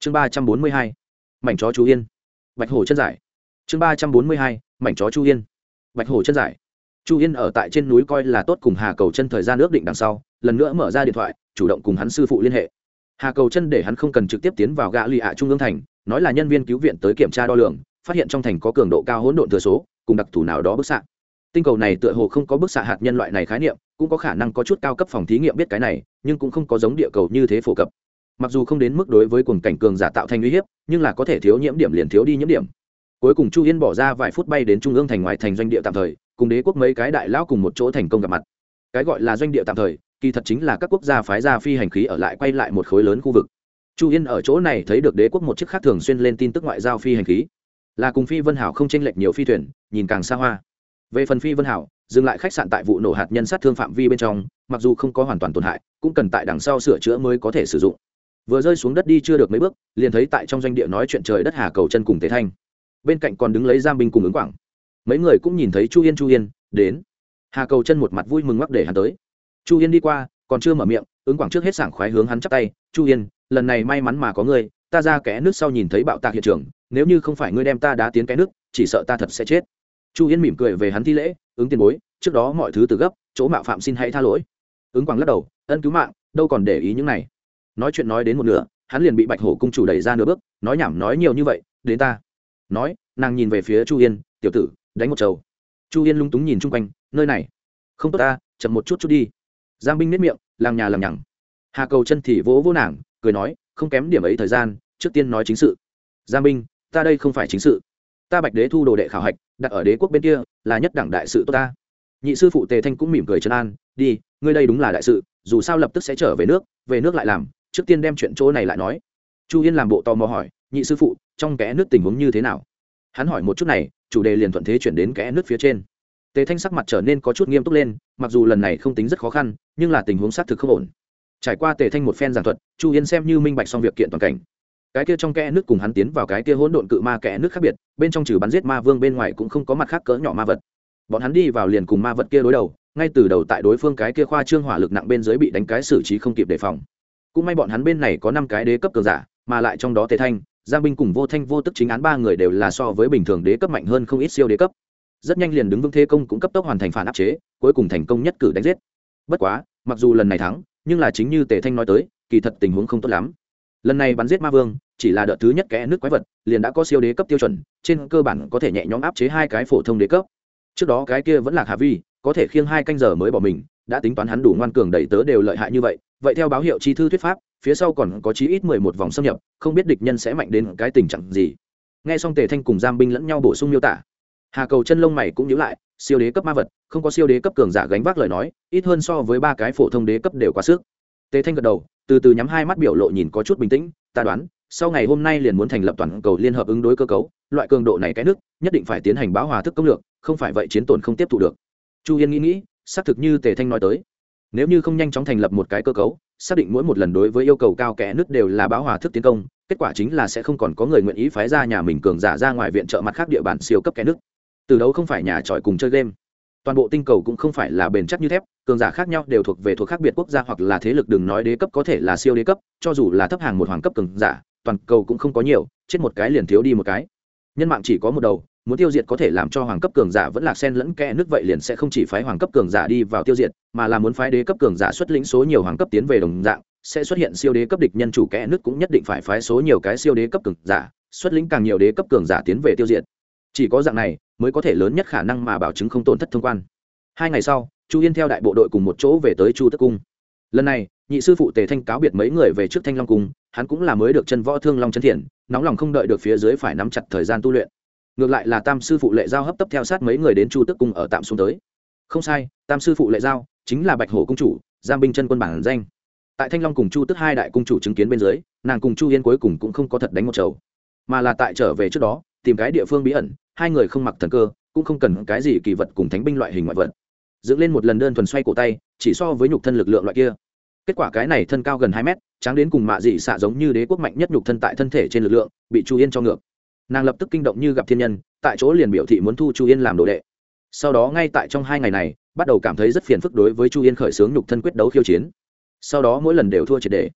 Chương ba trăm bốn mươi hai, mảnh chó chu yên. Bạch hổ chân giải. Chương ba trăm bốn mươi hai, mảnh chó chu yên. Bạch hổ chân giải. Chu yên ở tại trên núi coi là tốt cùng hà cầu chân thời gian ước định đằng sau, lần nữa mở ra điện thoại, chủ động cùng hắn sư phụ liên hệ hà cầu chân để hắn không cần trực tiếp tiến vào gã lì ạ trung ương thành, nói là nhân viên cứu viện tới kiểm tra đo lường, phát hiện trong thành có cường độ cao hỗn độn thừa số, cùng đặc thù nào đó bức xạ. Tinh cầu này tựa hồ không có bức xạ hạt nhân loại này khái niệm, cũng có khả năng có chút cao cấp phòng thí nghiệm biết cái này, nhưng cũng không có giống địa cầu như thế phổ cập. Mặc dù không đến mức đối với quần cảnh cường giả tạo thành uy hiếp, nhưng là có thể thiếu nhiễm điểm liền thiếu đi nhiễm điểm. Cuối cùng chu yên bỏ ra vài phút bay đến trung ương thành ngoài thành doanh địa tạm thời, cùng đế quốc mấy cái đại lão cùng một chỗ thành công gặp mặt. Cái gọi là doanh địa tạm thời kỳ thật chính là các quốc gia phái ra phi hành khí ở lại quay lại một khối lớn khu vực. Chu yên ở chỗ này thấy được đế quốc một chiếc khác thường xuyên lên tin tức ngoại giao phi hành khí. Là cùng phi vân hảo không tranh lệch nhiều phi thuyền, nhìn càng xa hoa. Về phần phi vân hảo, dừng lại khách sạn tại vụ nổ hạt nhân sát thương phạm vi bên trong, mặc dù không có hoàn toàn tổn hại, cũng cần tại đằng sau sửa chữa mới có thể sử dụng. Vừa rơi xuống đất đi chưa được mấy bước, liền thấy tại trong doanh địa nói chuyện trời đất hà cầu chân cùng tế thanh. Bên cạnh còn đứng lấy giam binh cùng ứng quảng. Mấy người cũng nhìn thấy chu yên chu yên, đến. Hà cầu chân một mặt vui mừng mắc để hắn tới chu yên đi qua, còn chưa mở miệng, ứng quảng trước hết sảng khoái hướng hắn chắp tay, chu yên, lần này may mắn mà có ngươi, ta ra kẽ nước sau nhìn thấy bạo tạc hiện trường, nếu như không phải ngươi đem ta đá tiến cái nước, chỉ sợ ta thật sẽ chết. Chu yên mỉm cười về hắn thi lễ, ứng tiền bối, trước đó mọi thứ từ gấp, chỗ mạo phạm xin hãy tha lỗi. Ứng quảng lắc đầu, ân cứu mạng, đâu còn để ý những này. Nói chuyện nói đến một nửa, hắn liền bị bạch hổ cung chủ đẩy ra nửa bước, nói nhảm nói nhiều như vậy, đến ta. Nói, nàng nhìn về phía chu yên, tiểu tử, đánh một trầu chu yên lung túng nhìn chung quanh, nơi này, không tốt ta, chậm một chút chút đi giang binh nếp miệng làng nhà làm nhằng. Hà cầu chân thì vỗ vỗ nàng, cười nói, không kém điểm ấy thời gian, trước tiên nói chính sự. Giang binh, ta đây không phải chính sự. Ta bạch đế thu đồ đệ khảo hạch, đặt ở đế quốc bên kia, là nhất đẳng đại sự tốt ta. Nhị sư phụ tề thanh cũng mỉm cười trấn an, đi, ngươi đây đúng là đại sự, dù sao lập tức sẽ trở về nước về nước lại làm, trước tiên đem chuyện chỗ này lại nói. Chu yên làm bộ tò mò hỏi, nhị sư phụ, trong kẽ nước tình huống như thế nào? Hắn hỏi một chút này, chủ đề liền thuận thế chuyển đến kẽ nước phía trên tề thanh sắc mặt trở nên có chút nghiêm túc lên, mặc dù lần này không tính rất khó khăn, nhưng là tình huống xác thực không ổn. Trải qua tề thanh một phen giảng thuật, chu yên xem như minh bạch xong việc kiện toàn cảnh. Cái kia trong kẽ nước cùng hắn tiến vào cái kia hỗn độn cự ma kẽ nước khác biệt, bên trong trừ bắn giết ma vương bên ngoài cũng không có mặt khác cỡ nhỏ ma vật. Bọn hắn đi vào liền cùng ma vật kia đối đầu, ngay từ đầu tại đối phương cái kia khoa trương hỏa lực nặng bên dưới bị đánh cái xử trí không kịp đề phòng. Cũng may bọn hắn bên này có năm cái đế cấp cường giả, mà lại trong đó tề thanh, giang binh cùng vô thanh vô tức chính án ba người đều là so với bình thường đế cấp mạnh hơn không ít siêu đế cấp rất nhanh liền đứng vững thế công cũng cấp tốc hoàn thành phản áp chế, cuối cùng thành công nhất cử đánh giết. Bất quá, mặc dù lần này thắng, nhưng là chính như tề thanh nói tới, kỳ thật tình huống không tốt lắm. Lần này bắn giết ma vương, chỉ là đợt thứ nhất kẽ nước quái vật, liền đã có siêu đế cấp tiêu chuẩn, trên cơ bản có thể nhẹ nhõm áp chế hai cái phổ thông đế cấp. Trước đó cái kia vẫn là hạ vi, có thể khiêng hai canh giờ mới bỏ mình, đã tính toán hắn đủ ngoan cường đẩy tớ đều lợi hại như vậy. Vậy theo báo hiệu chi thư thuyết pháp, phía sau còn có chí ít mười một vòng xâm nhập, không biết địch nhân sẽ mạnh đến cái tình trạng gì. Nghe xong tề thanh cùng giam binh lẫn nhau bổ sung miêu tả hà cầu chân lông mày cũng nhíu lại, siêu đế cấp ma vật, không có siêu đế cấp cường giả gánh vác lời nói, ít hơn so với ba cái phổ thông đế cấp đều quá sức. Tề thanh gật đầu, từ từ nhắm hai mắt biểu lộ nhìn có chút bình tĩnh, ta đoán, sau ngày hôm nay liền muốn thành lập toàn cầu liên hợp ứng đối cơ cấu, loại cường độ này cái nước, nhất định phải tiến hành báo hòa thức công lược, không phải vậy chiến tổn không tiếp thu được. Chu yên nghĩ nghĩ, xác thực như tề thanh nói tới. Nếu như không nhanh chóng thành lập một cái cơ cấu, xác định mỗi một lần đối với yêu cầu cao kẽ nước đều là báo hòa thức tiến công, kết quả chính là sẽ không còn có người nguyện ý phái ra nhà mình cường giả ra ngoài viện trợ mặt khác địa bàn siêu cấp kẽ nước từ đấu không phải nhà tròi cùng chơi game. Toàn bộ tinh cầu cũng không phải là bền chắc như thép, cường giả khác nhau đều thuộc về thuộc khác biệt quốc gia hoặc là thế lực đừng nói đế cấp có thể là siêu đế cấp, cho dù là thấp hàng một hoàng cấp cường giả, toàn cầu cũng không có nhiều, chết một cái liền thiếu đi một cái. Nhân mạng chỉ có một đầu, muốn tiêu diệt có thể làm cho hoàng cấp cường giả vẫn lạc sen lẫn kẽ nước vậy liền sẽ không chỉ phái hoàng cấp cường giả đi vào tiêu diệt, mà là muốn phái đế cấp cường giả xuất lĩnh số nhiều hoàng cấp tiến về đồng dạng, sẽ xuất hiện siêu đế cấp địch nhân chủ kẽ nước cũng nhất định phải phái số nhiều cái siêu đế cấp cường giả, xuất lĩnh càng nhiều đế cấp cường giả tiến về tiêu diệt. Chỉ có dạng này mới có thể lớn nhất khả năng mà bảo chứng không tổn thất thông quan. Hai ngày sau, chu yên theo đại bộ đội cùng một chỗ về tới chu tức cung. Lần này, nhị sư phụ tề thanh cáo biệt mấy người về trước thanh long cung, hắn cũng là mới được chân võ thương long chân thiện, nóng lòng không đợi được phía dưới phải nắm chặt thời gian tu luyện. Ngược lại là tam sư phụ lệ giao hấp tấp theo sát mấy người đến chu tức cung ở tạm xuống tới. Không sai, tam sư phụ lệ giao chính là bạch hổ cung chủ giam binh chân quân bản danh. Tại thanh long cùng chu tức hai đại cung chủ chứng kiến bên dưới, nàng cùng chu yên cuối cùng cũng không có thật đánh một chầu, mà là tại trở về trước đó, tìm cái địa phương bí ẩn hai người không mặc thần cơ, cũng không cần cái gì kỳ vật cùng thánh binh loại hình ngoại vật. Dựng lên một lần đơn thuần xoay cổ tay, chỉ so với nhục thân lực lượng loại kia. Kết quả cái này thân cao gần hai mét, tráng đến cùng mạ dị xạ giống như đế quốc mạnh nhất nhục thân tại thân thể trên lực lượng, bị chu yên cho ngược. Nàng lập tức kinh động như gặp thiên nhân, tại chỗ liền biểu thị muốn thu chu yên làm đồ đệ. Sau đó ngay tại trong hai ngày này, bắt đầu cảm thấy rất phiền phức đối với chu yên khởi xướng nhục thân quyết đấu khiêu chiến. Sau đó mỗi lần đều thua triệt đề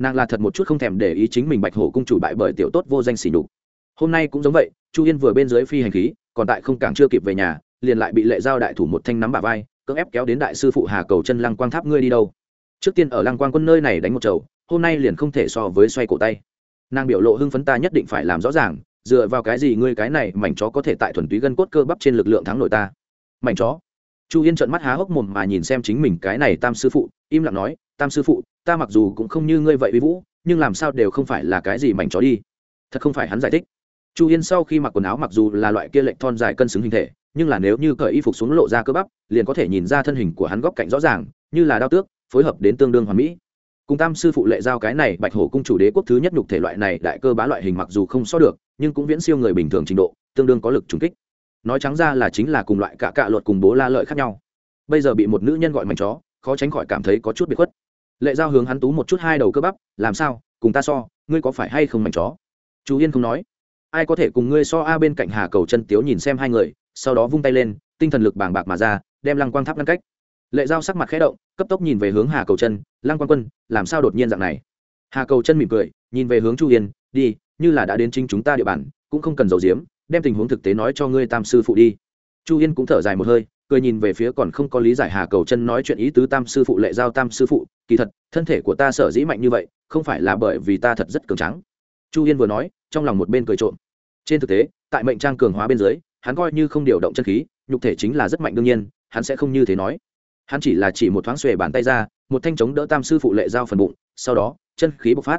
nàng là thật một chút không thèm để ý chính mình bạch hổ cung chủ bại bởi tiểu tốt vô danh xỉ nhục hôm nay cũng giống vậy, chu yên vừa bên dưới phi hành khí, còn tại không càng chưa kịp về nhà, liền lại bị lệ giao đại thủ một thanh nắm bà vai, cưỡng ép kéo đến đại sư phụ hà cầu chân lăng quang tháp ngươi đi đâu. Trước tiên ở lăng quang quân nơi này đánh một chầu, hôm nay liền không thể so với xoay cổ tay. Nàng biểu lộ hưng phấn ta nhất định phải làm rõ ràng, dựa vào cái gì ngươi cái này mảnh chó có thể tại thuần túy gân cốt cơ bắp trên lực lượng thắng nội ta? Mảnh chó? Chu yên trợn mắt há hốc mồm mà nhìn xem chính mình cái này tam sư phụ, im lặng nói, tam sư phụ, ta mặc dù cũng không như ngươi vậy uy vũ, nhưng làm sao đều không phải là cái gì mảnh chó đi. Thật không phải hắn giải thích chu yên sau khi mặc quần áo mặc dù là loại kia lệnh thon dài cân xứng hình thể, nhưng là nếu như cởi y phục xuống lộ ra cơ bắp, liền có thể nhìn ra thân hình của hắn góc cạnh rõ ràng, như là đao tước, phối hợp đến tương đương hoàn mỹ. Cùng tam sư phụ lệ giao cái này, bạch hổ cung chủ đế quốc thứ nhất nhục thể loại này, đại cơ bá loại hình mặc dù không so được, nhưng cũng viễn siêu người bình thường trình độ, tương đương có lực trùng kích. Nói trắng ra là chính là cùng loại cả cạ luật cùng bố la lợi khác nhau. Bây giờ bị một nữ nhân gọi mảnh chó, khó tránh khỏi cảm thấy có chút bị khuất. Lệ giao hướng hắn tú một chút hai đầu cơ bắp, làm sao? Cùng ta so, ngươi có phải hay không mảnh chó? Chú yên không nói ai có thể cùng ngươi so a bên cạnh hà cầu chân tiếu nhìn xem hai người, sau đó vung tay lên, tinh thần lực bàng bạc mà ra, đem lăng quang tháp ngăn cách. Lệ giao sắc mặt khẽ động, cấp tốc nhìn về hướng hà cầu chân lăng quang quân, làm sao đột nhiên dạng này? Hà cầu chân mỉm cười, nhìn về hướng chu yên, đi, như là đã đến chính chúng ta địa bàn, cũng không cần giấu giếm, đem tình huống thực tế nói cho ngươi tam sư phụ đi. Chu yên cũng thở dài một hơi, cười nhìn về phía còn không có lý giải hà cầu chân nói chuyện ý tứ tam sư phụ lệ giao tam sư phụ, kỳ thật, thân thể của ta sở dĩ mạnh như vậy, không phải là bởi vì ta thật rất cường trắng chu yên vừa nói, trong lòng một bên cười trộm. Trên thực tế, tại mệnh trang cường hóa bên dưới, hắn coi như không điều động chân khí, nhục thể chính là rất mạnh đương nhiên, hắn sẽ không như thế nói. Hắn chỉ là chỉ một thoáng xuề bàn tay ra, một thanh chống đỡ tam sư phụ lệ dao phần bụng, sau đó, chân khí bộc phát.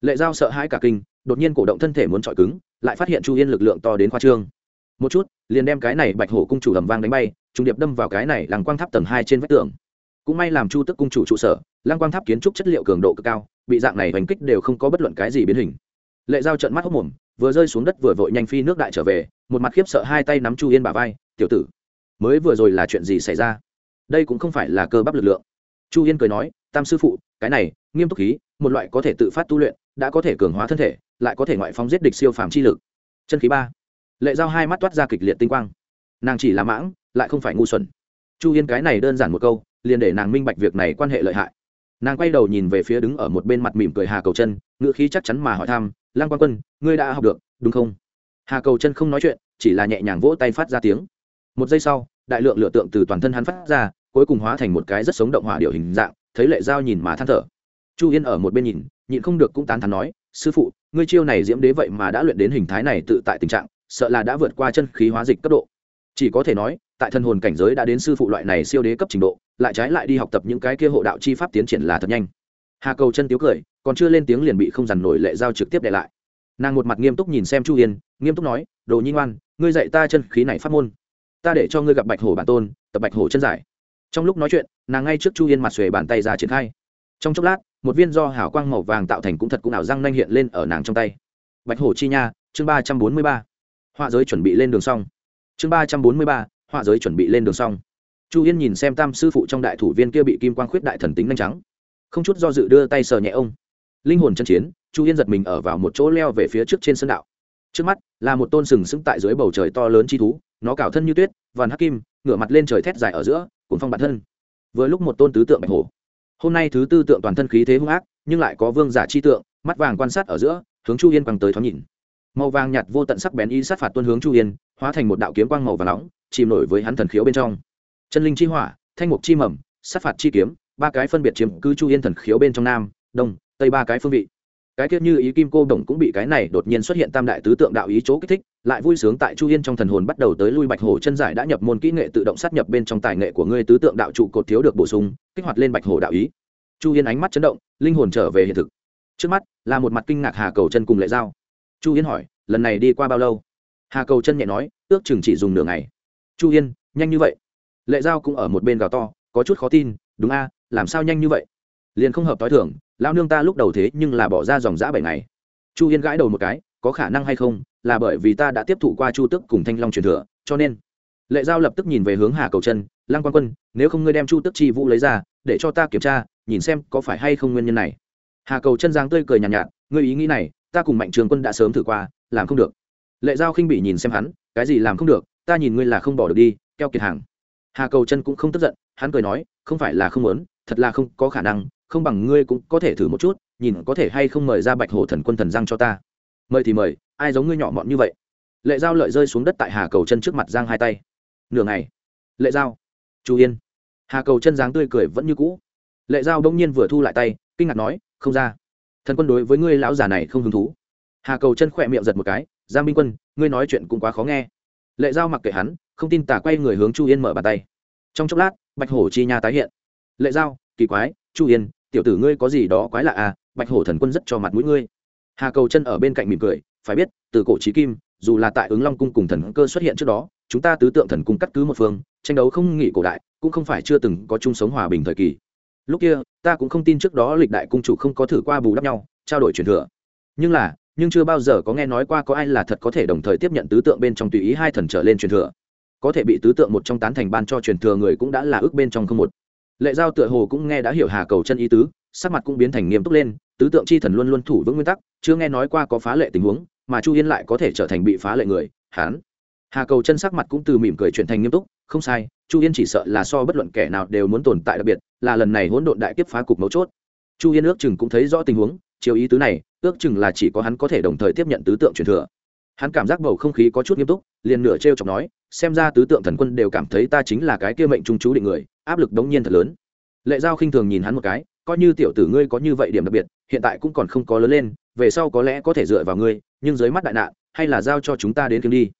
Lệ dao sợ hãi cả kinh, đột nhiên cổ động thân thể muốn chọi cứng, lại phát hiện chu yên lực lượng to đến khoa trương. Một chút, liền đem cái này bạch hổ cung chủ hầm vang đánh bay, trùng điệp đâm vào cái này làng quang tháp tầng hai trên vách tường. Cũng may làm chu tức cung chủ trụ sở làng quang tháp kiến trúc chất liệu cường độ cực cao, bị dạng này hành kích đều không có bất luận cái gì biến hình lệ dao trận mắt hốc mồm, vừa rơi xuống đất vừa vội nhanh phi nước đại trở về, một mặt khiếp sợ hai tay nắm chu yên bà vai, tiểu tử, mới vừa rồi là chuyện gì xảy ra? Đây cũng không phải là cơ bắp lực lượng. Chu yên cười nói, tam sư phụ, cái này, nghiêm túc khí, một loại có thể tự phát tu luyện, đã có thể cường hóa thân thể, lại có thể ngoại phóng giết địch siêu phàm chi lực. Chân khí ba. Lệ dao hai mắt toát ra kịch liệt tinh quang. Nàng chỉ là mãng, lại không phải ngu xuẩn. Chu yên cái này đơn giản một câu, liền để nàng minh bạch việc này quan hệ lợi hại. Nàng quay đầu nhìn về phía đứng ở một bên mặt mỉm cười hà cầu chân ngữ khí chắc chắn mà hỏi thăm lang quan quân, ngươi đã học được, đúng không? Hà cầu chân không nói chuyện, chỉ là nhẹ nhàng vỗ tay phát ra tiếng. Một giây sau, đại lượng lửa tượng từ toàn thân hắn phát ra, cuối cùng hóa thành một cái rất sống động hỏa điệu hình dạng, thấy lệ dao nhìn mà than thở. Chu yên ở một bên nhìn, nhịn không được cũng tán thắn nói, sư phụ, ngươi chiêu này diễm đế vậy mà đã luyện đến hình thái này tự tại tình trạng, sợ là đã vượt qua chân khí hóa dịch cấp độ. Chỉ có thể nói, tại thân hồn cảnh giới đã đến sư phụ loại này siêu đế cấp trình độ, lại trái lại đi học tập những cái kia hộ đạo chi pháp tiến triển là thật nhanh hà cầu chân tiếu cười, còn chưa lên tiếng liền bị không dằn nổi lệ giao trực tiếp để lại. Nàng một mặt nghiêm túc nhìn xem chu yên, nghiêm túc nói, đồ nhi ngoan, ngươi dạy ta chân khí này phát môn. Ta để cho ngươi gặp bạch hổ bản tôn, tập bạch hổ chân giải. Trong lúc nói chuyện, nàng ngay trước chu yên mặt xuề bàn tay ra triển khai. Trong chốc lát, một viên do hảo quang màu vàng tạo thành cũng thật cũng ảo răng nanh hiện lên ở nàng trong tay. Bạch hổ chi nha, chương ba trăm bốn mươi ba. Họa giới chuẩn bị lên đường xong. Chương ba trăm bốn mươi ba, họa giới chuẩn bị lên đường xong. Chu yên nhìn xem tam sư phụ trong đại thủ viên kia bị kim quang khuyết đại thần tính nhanh trắng không chút do dự đưa tay sờ nhẹ ông. Linh hồn chân chiến, chu yên giật mình ở vào một chỗ leo về phía trước trên sân đạo. Trước mắt, là một tôn sừng sững tại dưới bầu trời to lớn chi thú, nó cào thân như tuyết, vằn hắc kim, ngửa mặt lên trời thét dài ở giữa, cuốn phong bản thân. Vừa lúc một tôn tứ tượng bạch hổ. Hôm nay thứ tư tượng toàn thân khí thế hung ác, nhưng lại có vương giả chi tượng, mắt vàng quan sát ở giữa, hướng chu yên quăng tới thoáng nhìn. Màu vàng nhạt vô tận sắc bén y sát phạt tuân hướng chu yên, hóa thành một đạo kiếm quang màu và nóng, chìm nổi với hắn thần khiếu bên trong. Chân linh chi hỏa, thanh mục chi mầm, sát phạt chi kiếm ba cái phân biệt chiếm cứ chu yên thần khiếu bên trong nam, đông, tây ba cái phương vị. Cái kia như ý kim cô đồng cũng bị cái này đột nhiên xuất hiện tam đại tứ tượng đạo ý chỗ kích thích, lại vui sướng tại chu yên trong thần hồn bắt đầu tới lui bạch hổ chân giải đã nhập môn kỹ nghệ tự động sát nhập bên trong tài nghệ của ngươi tứ tượng đạo trụ cột thiếu được bổ sung, kích hoạt lên bạch hổ đạo ý. Chu yên ánh mắt chấn động, linh hồn trở về hiện thực. Trước mắt, là một mặt kinh ngạc hà cầu chân cùng lệ giao. Chu yên hỏi, lần này đi qua bao lâu? Hà cầu chân nhẹ nói, ước chừng chỉ dùng nửa ngày. Chu yên, nhanh như vậy. Lệ giao cũng ở một bên gào to, có chút khó tin, đúng a làm sao nhanh như vậy? Liền không hợp t h i thưởng lao nương ta lúc đầu thế nhưng là bỏ ra dòng giã bảy ngày. Chu yên gãi đầu một cái có khả năng hay không là bởi vì ta đã tiếp thụ qua chu tức cùng thanh long truyền thừa cho nên lệ giao lập tức nhìn về hướng hà cầu chân lăng quan quân nếu không ngươi đem chu tức chi vũ lấy ra để cho ta kiểm tra nhìn xem có phải hay không nguyên nhân này. Hà cầu chân giang tươi cười nhàn nhạt, nhạt ngươi ý nghĩ này ta cùng mạnh trường quân đã sớm thử qua làm không được. Lệ giao khinh bị nhìn xem hắn cái gì làm không được ta nhìn ngươi là không bỏ được đi keo kiệt hàng. Hà cầu chân cũng không tức giận hắn cười nói không phải là không muốn thật là không có khả năng không bằng ngươi cũng có thể thử một chút nhìn có thể hay không mời ra bạch hổ thần quân thần giang cho ta. Mời thì mời ai giống ngươi nhỏ mọn như vậy? Lệ dao lợi rơi xuống đất tại hà cầu chân trước mặt giang hai tay. Nửa ngày lệ dao, chu yên. Hà cầu chân dáng tươi cười vẫn như cũ. Lệ dao đông nhiên vừa thu lại tay kinh ngạc nói không ra. Thần quân đối với ngươi lão già này không hứng thú. Hà cầu chân khỏe miệng giật một cái giang minh quân ngươi nói chuyện cũng quá khó nghe. Lệ dao mặc kệ hắn không tin tả quay người hướng chu yên mở bàn tay. Trong chốc lát bạch hổ chi nha tái hiện lệ giao, kỳ quái, chu yên, tiểu tử ngươi có gì đó quái lạ à bạch hổ thần quân rất cho mặt mũi ngươi. Hà cầu chân ở bên cạnh mỉm cười, phải biết, từ cổ trí kim, dù là tại ứng long cung cùng thần cơ xuất hiện trước đó, chúng ta tứ tượng thần cung cắt cứ một phương, tranh đấu không nghỉ cổ đại, cũng không phải chưa từng có chung sống hòa bình thời kỳ. Lúc kia, ta cũng không tin trước đó lịch đại cung chủ không có thử qua bù đắp nhau, trao đổi truyền thừa. Nhưng là, nhưng chưa bao giờ có nghe nói qua có ai là thật có thể đồng thời tiếp nhận tứ tượng bên trong tùy ý hai thần trở lên truyền thừa. Có thể bị tứ tượng một trong tán thành ban cho truyền thừa người cũng đã là ước bên trong không một lệ giao tựa hồ cũng nghe đã hiểu hà cầu chân ý tứ, sắc mặt cũng biến thành nghiêm túc lên, tứ tượng chi thần luôn luôn thủ vững nguyên tắc, chưa nghe nói qua có phá lệ tình huống, mà chu yên lại có thể trở thành bị phá lệ người, hán. Hà cầu chân sắc mặt cũng từ mỉm cười chuyển thành nghiêm túc, không sai, chu yên chỉ sợ là so bất luận kẻ nào đều muốn tồn tại đặc biệt, là lần này hỗn độn đại kiếp phá cục mấu chốt. Chu yên ước chừng cũng thấy rõ tình huống, chiều ý tứ này, ước chừng là chỉ có hắn có thể đồng thời tiếp nhận tứ tượng truyền thừa. Hắn cảm giác bầu không khí có chút nghiêm túc, liền nửa t r e o chọc nói xem ra tứ tượng thần quân đều cảm thấy ta chính là cái kia mệnh trung chú định người, áp lực đống nhiên thật lớn. Lệ giao khinh thường nhìn hắn một cái, coi như tiểu tử ngươi có như vậy điểm đặc biệt, hiện tại cũng còn không có lớn lên, về sau có lẽ có thể dựa vào ngươi, nhưng dưới mắt đại nạn, hay là giao cho chúng ta đến kiếm đi.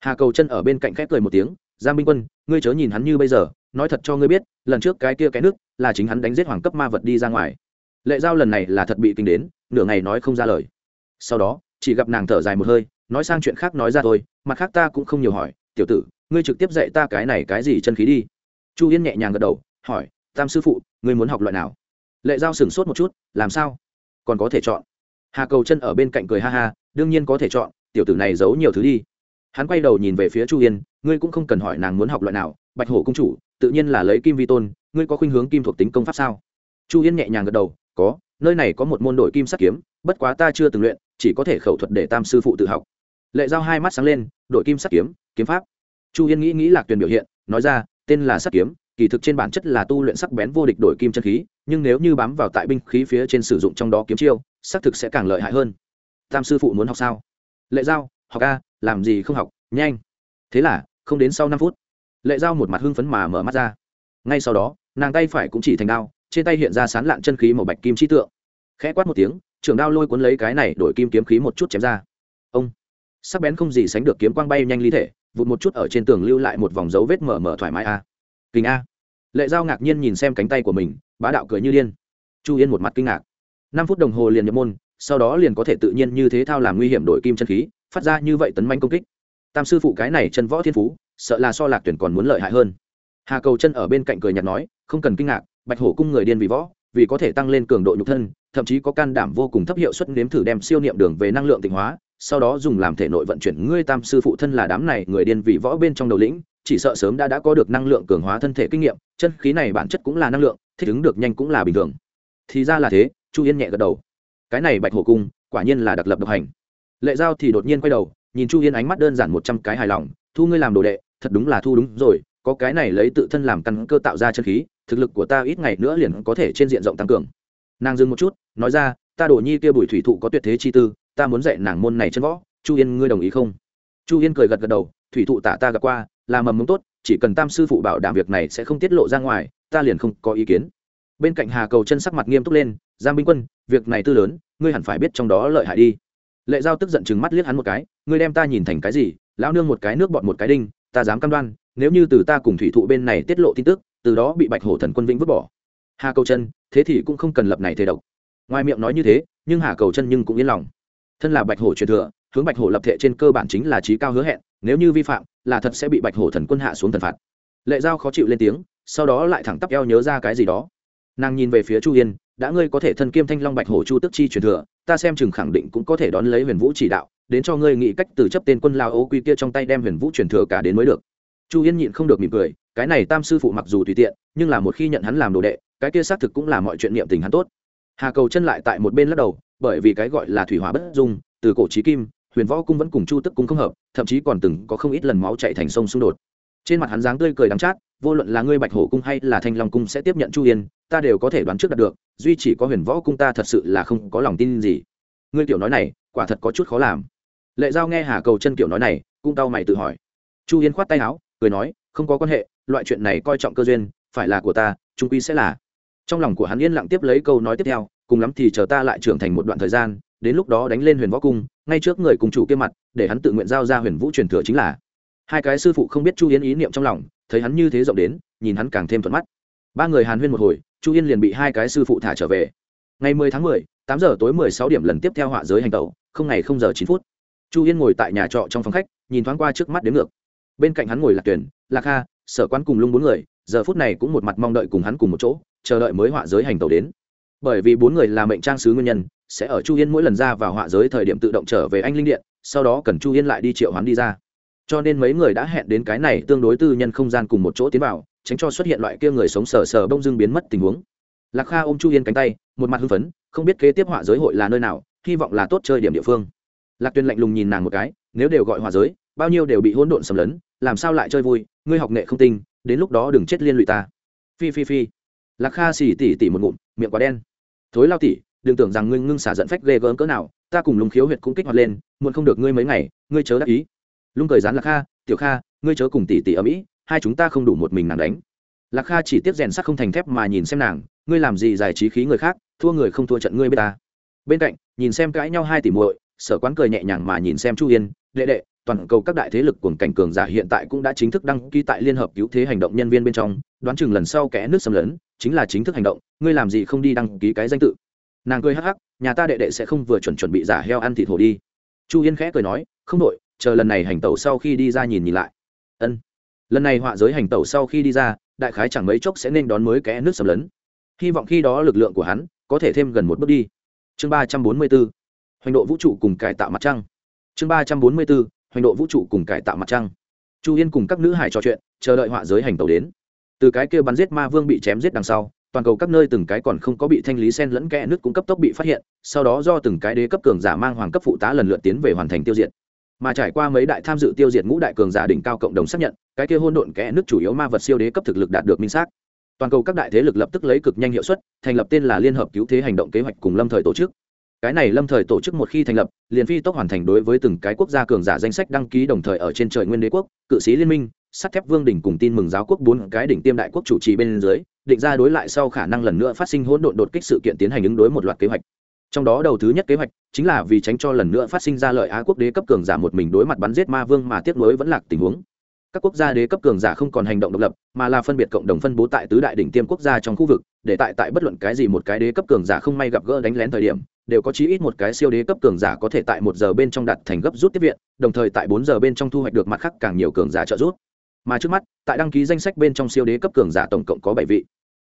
Hà cầu chân ở bên cạnh khép cười một tiếng, giang minh quân, ngươi chớ nhìn hắn như bây giờ, nói thật cho ngươi biết, lần trước cái kia cái nước là chính hắn đánh giết hoàng cấp ma vật đi ra ngoài. Lệ giao lần này là thật bị kinh đến, nửa ngày nói không ra lời. Sau đó, chỉ gặp nàng thở dài một hơi, nói sang chuyện khác nói ra thôi, mặt khác ta cũng không nhiều hỏi tiểu tử, ngươi trực tiếp dạy ta cái này cái gì chân khí đi. Chu yên nhẹ nhàng gật đầu, hỏi, tam sư phụ, ngươi muốn học loại nào? Lệ giao sửng sốt một chút, làm sao? Còn có thể chọn. Hà cầu chân ở bên cạnh cười ha ha, đương nhiên có thể chọn, tiểu tử này giấu nhiều thứ đi. Hắn quay đầu nhìn về phía chu yên, ngươi cũng không cần hỏi nàng muốn học loại nào, bạch hổ công chủ, tự nhiên là lấy kim vi tôn, ngươi có khuynh hướng kim thuộc tính công pháp sao? Chu yên nhẹ nhàng gật đầu, có, nơi này có một môn đội kim sắc kiếm, bất quá ta chưa từng luyện, chỉ có thể khẩu thuật để tam sư phụ tự học lệ giao hai mắt sáng lên, đội kim sắt kiếm kiếm pháp. Chu yên nghĩ nghĩ lạc tuyền biểu hiện, nói ra, tên là sắt kiếm, kỳ thực trên bản chất là tu luyện sắc bén vô địch đổi kim chân khí, nhưng nếu như bám vào tại binh khí phía trên sử dụng trong đó kiếm chiêu, xác thực sẽ càng lợi hại hơn. Tam sư phụ muốn học sao? Lệ giao, học a, làm gì không học, nhanh. Thế là, không đến sau năm phút, lệ giao một mặt hưng phấn mà mở mắt ra. Ngay sau đó, nàng tay phải cũng chỉ thành đao, trên tay hiện ra sán lạn chân khí màu bạch kim chi tượng. Khẽ quát một tiếng, trưởng đao lôi cuốn lấy cái này, đổi kim kiếm khí một chút chém ra. Ông sắc bén không gì sánh được kiếm quang bay nhanh ly thể, vụt một chút ở trên tường lưu lại một vòng dấu vết mở mở thoải mái a. Kinh a. Lệ giao ngạc nhiên nhìn xem cánh tay của mình, bá đạo cười như điên. Chu yên một mặt kinh ngạc. Năm phút đồng hồ liền nhập môn, sau đó liền có thể tự nhiên như thế thao làm nguy hiểm đổi kim chân khí, phát ra như vậy tấn manh công kích. Tam sư phụ cái này chân võ thiên phú, sợ là so lạc tuyển còn muốn lợi hại hơn. Hà cầu chân ở bên cạnh cười nhạt nói, không cần kinh ngạc, bạch hổ cung người điên vì võ, vì có thể tăng lên cường độ nhục thân, thậm chí có can đảm vô cùng thấp hiệu suất nếm thử đem siêu niệm đường về năng lượng tịnh hóa sau đó dùng làm thể nội vận chuyển. Ngươi tam sư phụ thân là đám này người điên vì võ bên trong đầu lĩnh, chỉ sợ sớm đã đã có được năng lượng cường hóa thân thể kinh nghiệm, chân khí này bản chất cũng là năng lượng, thích ứng được nhanh cũng là bình thường. Thì ra là thế, chu yên nhẹ gật đầu. Cái này bạch hổ cung, quả nhiên là đặc lập độc hành. Lệ giao thì đột nhiên quay đầu, nhìn chu yên ánh mắt đơn giản một trăm cái hài lòng, thu ngươi làm đồ đệ, thật đúng là thu đúng rồi, có cái này lấy tự thân làm căn cơ tạo ra chân khí, thực lực của ta ít ngày nữa liền có thể trên diện rộng tăng cường. Nàng dừng một chút, nói ra, ta đổ nhi kia bùi thủy thụ có tuyệt thế chi tư ta muốn dạy nàng môn này chân võ, chu yên, ngươi đồng ý không? Chu yên cười gật gật đầu, thủy thụ tả ta gặp qua, là mầm mống tốt, chỉ cần tam sư phụ bảo đảm việc này sẽ không tiết lộ ra ngoài, ta liền không có ý kiến. Bên cạnh hà cầu chân sắc mặt nghiêm túc lên, giang binh quân, việc này tư lớn, ngươi hẳn phải biết trong đó lợi hại đi. Lệ giao tức giận chừng mắt liếc hắn một cái, ngươi đem ta nhìn thành cái gì, lão nương một cái nước bọn một cái đinh, ta dám cam đoan, nếu như từ ta cùng thủy thụ bên này tiết lộ tin tức, từ đó bị bạch hổ thần quân vĩnh vứt bỏ. Hà cầu chân, thế thì cũng không cần lập này thế độc. Ngoài miệng nói như thế, nhưng hà cầu chân nhưng cũng yên lòng thân là bạch hổ truyền thừa, hướng bạch hổ lập thể trên cơ bản chính là trí cao hứa hẹn, nếu như vi phạm, là thật sẽ bị bạch hổ thần quân hạ xuống thần phạt. Lệ giao khó chịu lên tiếng, sau đó lại thẳng tắp eo nhớ ra cái gì đó. Nàng nhìn về phía chu yên, đã ngươi có thể thân kiêm thanh long bạch hổ chu tức chi truyền thừa, ta xem chừng khẳng định cũng có thể đón lấy huyền vũ chỉ đạo, đến cho ngươi nghĩ cách từ chấp tên quân lao ô quy kia trong tay đem huyền vũ truyền thừa cả đến mới được. Chu yên nhịn không được mỉm cười, cái này tam sư phụ mặc dù tùy tiện, nhưng là một khi nhận hắn làm đồ đệ, cái kia xác thực cũng là mọi chuyện niệm tình hắn tốt. Hà cầu chân lại tại một bên lắc đầu bởi vì cái gọi là thủy hỏa bất dung, từ cổ trí kim, huyền võ cung vẫn cùng chu tức cung không hợp, thậm chí còn từng có không ít lần máu chạy thành sông xung đột. Trên mặt hắn dáng tươi cười đắng chát, vô luận là ngươi bạch hổ cung hay là thanh long cung sẽ tiếp nhận chu yên, ta đều có thể đoán trước đạt được, duy chỉ có huyền võ cung ta thật sự là không có lòng tin gì. Ngươi tiểu nói này, quả thật có chút khó làm. Lệ giao nghe hà cầu chân kiểu nói này cung tao mày tự hỏi. Chu yên khoát tay áo, cười nói, không có quan hệ, loại chuyện này coi trọng cơ duyên, phải là của ta, trung quy sẽ là. Trong lòng của hắn yên lặng tiếp lấy câu nói tiếp theo cùng lắm thì chờ ta lại trưởng thành một đoạn thời gian, đến lúc đó đánh lên huyền võ cung, ngay trước người cùng chủ kia mặt, để hắn tự nguyện giao ra huyền vũ truyền thừa chính là. Hai cái sư phụ không biết chu yên ý niệm trong lòng, thấy hắn như thế rộng đến, nhìn hắn càng thêm thuận mắt. Ba người hàn huyên một hồi, chu yên liền bị hai cái sư phụ thả trở về. Ngày mười tháng mười, tám giờ tối mười sáu điểm lần tiếp theo họa giới hành tẩu, không ngày không giờ chín phút. Chu yên ngồi tại nhà trọ trong phòng khách, nhìn thoáng qua trước mắt đến ngược. Bên cạnh hắn ngồi lạc tuyển lạc kha, sở quan cùng lung bốn người, giờ phút này cũng một mặt mong đợi cùng hắn cùng một chỗ, chờ đợi mới họa giới hành tẩu đến bởi vì bốn người là mệnh trang sứ nguyên nhân, sẽ ở chu yên mỗi lần ra vào họa giới thời điểm tự động trở về anh linh điện, sau đó cần chu yên lại đi triệu hắn đi ra. Cho nên mấy người đã hẹn đến cái này tương đối tư nhân không gian cùng một chỗ tiến vào, tránh cho xuất hiện loại kia người sống sờ sờ bông dưng biến mất tình huống. Lạc kha ôm chu yên cánh tay, một mặt hưng phấn, không biết kế tiếp họa giới hội là nơi nào, hy vọng là tốt chơi điểm địa phương. Lạc tuyên lạnh lùng nhìn nàng một cái, nếu đều gọi họa giới, bao nhiêu đều bị hỗn độn sầm lấn, làm sao lại chơi vui, ngươi học nghệ không tinh, đến lúc đó đừng chết liên lụy ta. Phi phi phi. Lạc kha xì tỉ tỉ một ngụm, miệng quá đen thối lao tỉ đừng tưởng rằng ngươi ngưng xả dẫn phách ghê gớm cỡ nào, ta cùng lùng khiếu huyệt cũng kích hoạt lên, muộn không được ngươi mấy ngày, ngươi chớ đắc ý. Lung cười dán lạc kha, tiểu kha, ngươi chớ cùng tỷ tỷ ở mỹ, hai chúng ta không đủ một mình nàng đánh. Lạc kha chỉ tiếp rèn sắc không thành thép mà nhìn xem nàng, ngươi làm gì giải trí khí người khác, thua người không thua trận ngươi b ta. Bên cạnh, nhìn xem cãi nhau hai tỷ muội, sở quán cười nhẹ nhàng mà nhìn xem chu yên, đệ đệ, toàn cầu các đại thế lực cuồng cảnh cường giả hiện tại cũng đã chính thức đăng ký tại liên hợp cứu thế hành động nhân viên bên trong, đoán chừng lần sau kẽ nước xâm lấn chính là chính thức hành động, ngươi làm gì không đi đăng ký cái danh tự. Nàng cười hắc hắc, nhà ta đệ đệ sẽ không vừa chuẩn chuẩn bị giả heo ăn thịt hổ đi. Chu yên khẽ cười nói, không đội chờ lần này hành tẩu sau khi đi ra nhìn nhìn lại. Ân. Lần này họa giới hành tẩu sau khi đi ra, đại khái chẳng mấy chốc sẽ nên đón mới kẽ nước sầm lấn. Hy vọng khi đó lực lượng của hắn có thể thêm gần một bước đi. Chương ba trăm bốn mươi b ố hoành độ vũ trụ cùng cải tạo mặt trăng. Chương ba trăm bốn mươi bốn. Hoành độ vũ trụ cùng cải tạo mặt trăng. Chu yên cùng các nữ hải trò chuyện, chờ đợi họa giới hành tàu đến từ cái kia bắn giết ma vương bị chém giết đằng sau, toàn cầu các nơi từng cái còn không có bị thanh lý sen lẫn kẽ nước cũng cấp tốc bị phát hiện, sau đó do từng cái đế cấp cường giả mang hoàng cấp phụ tá lần lượt tiến về hoàn thành tiêu diệt. Mà trải qua mấy đại tham dự tiêu diệt ngũ đại cường giả đỉnh cao cộng đồng xác nhận, cái kia hôn độn kẽ nước chủ yếu ma vật siêu đế cấp thực lực đạt được minh xác. Toàn cầu các đại thế lực lập tức lấy cực nhanh hiệu suất, thành lập tên là liên hợp cứu thế hành động kế hoạch cùng lâm thời tổ chức. Cái này lâm thời tổ chức một khi thành lập, liền phi tốc hoàn thành đối với từng cái quốc gia cường giả danh sách đăng ký đồng thời ở trên trời nguyên đế quốc, cự sĩ liên minh sắt thép vương đỉnh cùng tin mừng giáo quốc bốn cái đỉnh tiêm đại quốc chủ trì bên dưới, định ra đối lại sau khả năng lần nữa phát sinh hỗn độn đột kích sự kiện tiến hành ứng đối một loạt kế hoạch. Trong đó đầu thứ nhất kế hoạch chính là vì tránh cho lần nữa phát sinh ra lợi á quốc đế cấp cường giả một mình đối mặt bắn giết ma vương mà tiếp nối vẫn lạc tình huống. Các quốc gia đế cấp cường giả không còn hành động độc lập, mà là phân biệt cộng đồng phân bố tại tứ đại đỉnh tiêm quốc gia trong khu vực, để tại tại bất luận cái gì một cái đế cấp cường giả không may gặp gỡ đánh lén thời điểm, đều có chí ít một cái siêu đế cấp cường giả có thể tại một giờ bên trong đặt thành gấp rút tiếp viện, đồng thời tại bốn giờ bên trong thu hoạch được mặt khác càng nhiều cường giả trợ giúp mà trước mắt, tại đăng ký danh sách bên trong siêu đế cấp cường giả tổng cộng có bảy vị.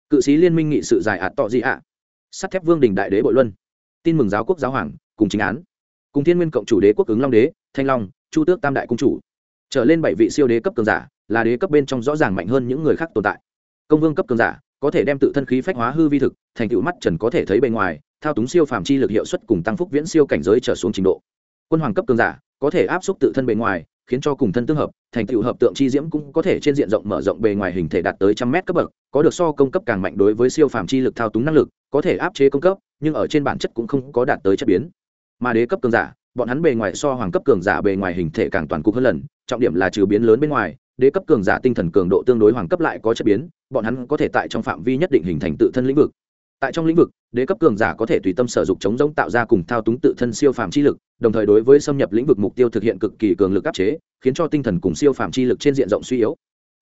Cự sĩ liên minh nghị sự dài ạt tọ gì ạ. Sắt thép vương đình đại đế bội luân. Tin mừng giáo quốc giáo hoàng, cùng chính án. Cùng thiên nguyên cộng chủ đế quốc ứng long đế, thanh long, chu tước tam đại cung chủ. Trở lên bảy vị siêu đế cấp cường giả, là đế cấp bên trong rõ ràng mạnh hơn những người khác tồn tại. Công vương cấp cường giả, có thể đem tự thân khí phách hóa hư vi thực, thành tựu mắt trần có thể thấy bề ngoài, thao túng siêu phàm chi lực hiệu suất cùng tăng phúc viễn siêu cảnh giới trở xuống trình độ. Quân hoàng cấp cường giả, có thể áp xúc tự thân bề ngoài khiến cho cùng thân tương hợp, thành tựu hợp tượng chi diễm cũng có thể trên diện rộng mở rộng bề ngoài hình thể đạt tới trăm mét cấp bậc, có được so công cấp càng mạnh đối với siêu phàm chi lực thao túng năng lực, có thể áp chế công cấp, nhưng ở trên bản chất cũng không có đạt tới chất biến. Mà đế cấp cường giả, bọn hắn bề ngoài so hoàng cấp cường giả bề ngoài hình thể càng toàn cục hơn lần, trọng điểm là trừ biến lớn bên ngoài, đế cấp cường giả tinh thần cường độ tương đối hoàng cấp lại có chất biến, bọn hắn có thể tại trong phạm vi nhất định hình thành tự thân lĩnh vực tại trong lĩnh vực, đế cấp cường giả có thể tùy tâm sở dụng chống giống tạo ra cùng thao túng tự thân siêu phàm chi lực, đồng thời đối với xâm nhập lĩnh vực mục tiêu thực hiện cực kỳ cường lực áp chế, khiến cho tinh thần cùng siêu phàm chi lực trên diện rộng suy yếu.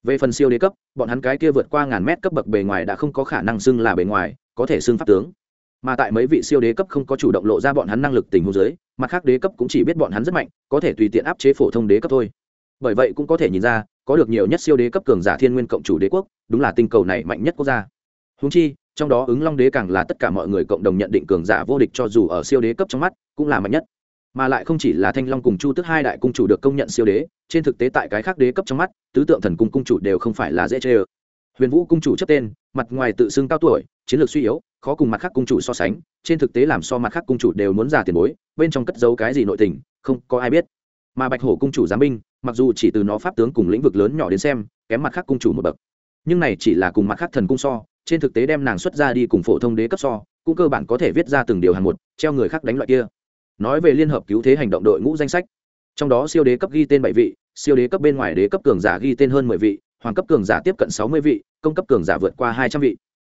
Về phần siêu đế cấp, bọn hắn cái kia vượt qua ngàn mét cấp bậc bề ngoài đã không có khả năng xưng là bề ngoài, có thể xưng pháp tướng. Mà tại mấy vị siêu đế cấp không có chủ động lộ ra bọn hắn năng lực tình huống giới mặt khác đế cấp cũng chỉ biết bọn hắn rất mạnh, có thể tùy tiện áp chế phổ thông đế cấp thôi. Bởi vậy cũng có thể nhìn ra, có được nhiều nhất siêu đế cấp cường giả thiên nguyên cộng chủ đế quốc, đúng là tinh cầu này mạnh nhất quốc gia. Húng chi trong đó ứng long đế càng là tất cả mọi người cộng đồng nhận định cường giả vô địch cho dù ở siêu đế cấp trong mắt, cũng là mạnh nhất. Mà lại không chỉ là thanh long cùng chu tức hai đại cung chủ được công nhận siêu đế, trên thực tế tại cái khác đế cấp trong mắt, tứ tượng thần cung cung chủ đều không phải là dễ chê ơ. Huyền vũ cung chủ chấp tên, mặt ngoài tự xưng cao tuổi, chiến lược suy yếu, khó cùng mặt khác cung chủ so sánh, trên thực tế làm so mặt khác cung chủ đều muốn giả tiền bối, bên trong cất giấu cái gì nội tình, không có ai biết. Mà bạch hổ cung chủ giám binh, mặc dù chỉ từ nó pháp tướng cùng lĩnh vực lớn nhỏ đến xem, kém mặt khác cung chủ một bậc. Nhưng này chỉ là cùng mặt khác thần cung so trên thực tế đem nàng xuất ra đi cùng phổ thông đế cấp so, cũng cơ bản có thể viết ra từng điều hàng một treo người khác đánh loại kia. Nói về liên hợp cứu thế hành động đội ngũ danh sách, trong đó siêu đế cấp ghi tên bảy vị, siêu đế cấp bên ngoài đế cấp cường giả ghi tên hơn mười vị, hoàng cấp cường giả tiếp cận sáu mươi vị, công cấp cường giả vượt qua hai trăm vị.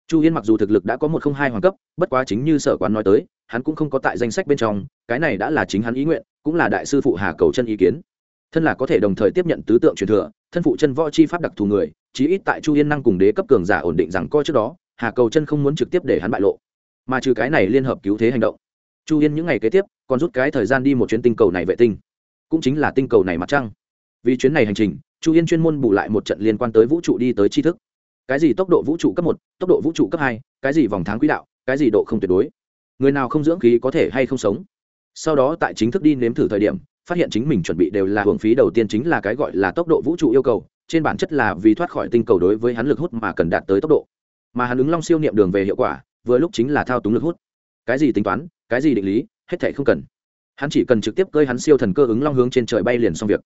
Chu yên mặc dù thực lực đã có một không hai hoàng cấp, bất quá chính như sở quán nói tới, hắn cũng không có tại danh sách bên trong, cái này đã là chính hắn ý nguyện, cũng là đại sư phụ hà cầu chân ý kiến thân là có thể đồng thời tiếp nhận tứ tượng truyền thừa, thân phụ chân võ chi pháp đặc thù người, chí ít tại chu yên năng cùng đế cấp cường giả ổn định rằng coi trước đó, hà cầu chân không muốn trực tiếp để hắn bại lộ. Mà trừ cái này liên hợp cứu thế hành động, chu yên những ngày kế tiếp, còn rút cái thời gian đi một chuyến tinh cầu này vệ tinh. Cũng chính là tinh cầu này mặt trăng. Vì chuyến này hành trình, chu yên chuyên môn bù lại một trận liên quan tới vũ trụ đi tới tri thức. Cái gì tốc độ vũ trụ cấp một, tốc độ vũ trụ cấp hai, cái gì vòng tháng quỹ đạo, cái gì độ không tuyệt đối. Người nào không dưỡng khí có thể hay không sống. Sau đó tại chính thức đi nếm thử thời điểm phát hiện chính mình chuẩn bị đều là hưởng phí đầu tiên chính là cái gọi là tốc độ vũ trụ yêu cầu, trên bản chất là vì thoát khỏi tinh cầu đối với hắn lực hút mà cần đạt tới tốc độ. Mà hắn ứng long siêu niệm đường về hiệu quả, vừa lúc chính là thao túng lực hút. Cái gì tính toán, cái gì định lý, hết thể không cần. Hắn chỉ cần trực tiếp cơi hắn siêu thần cơ ứng long hướng trên trời bay liền xong việc.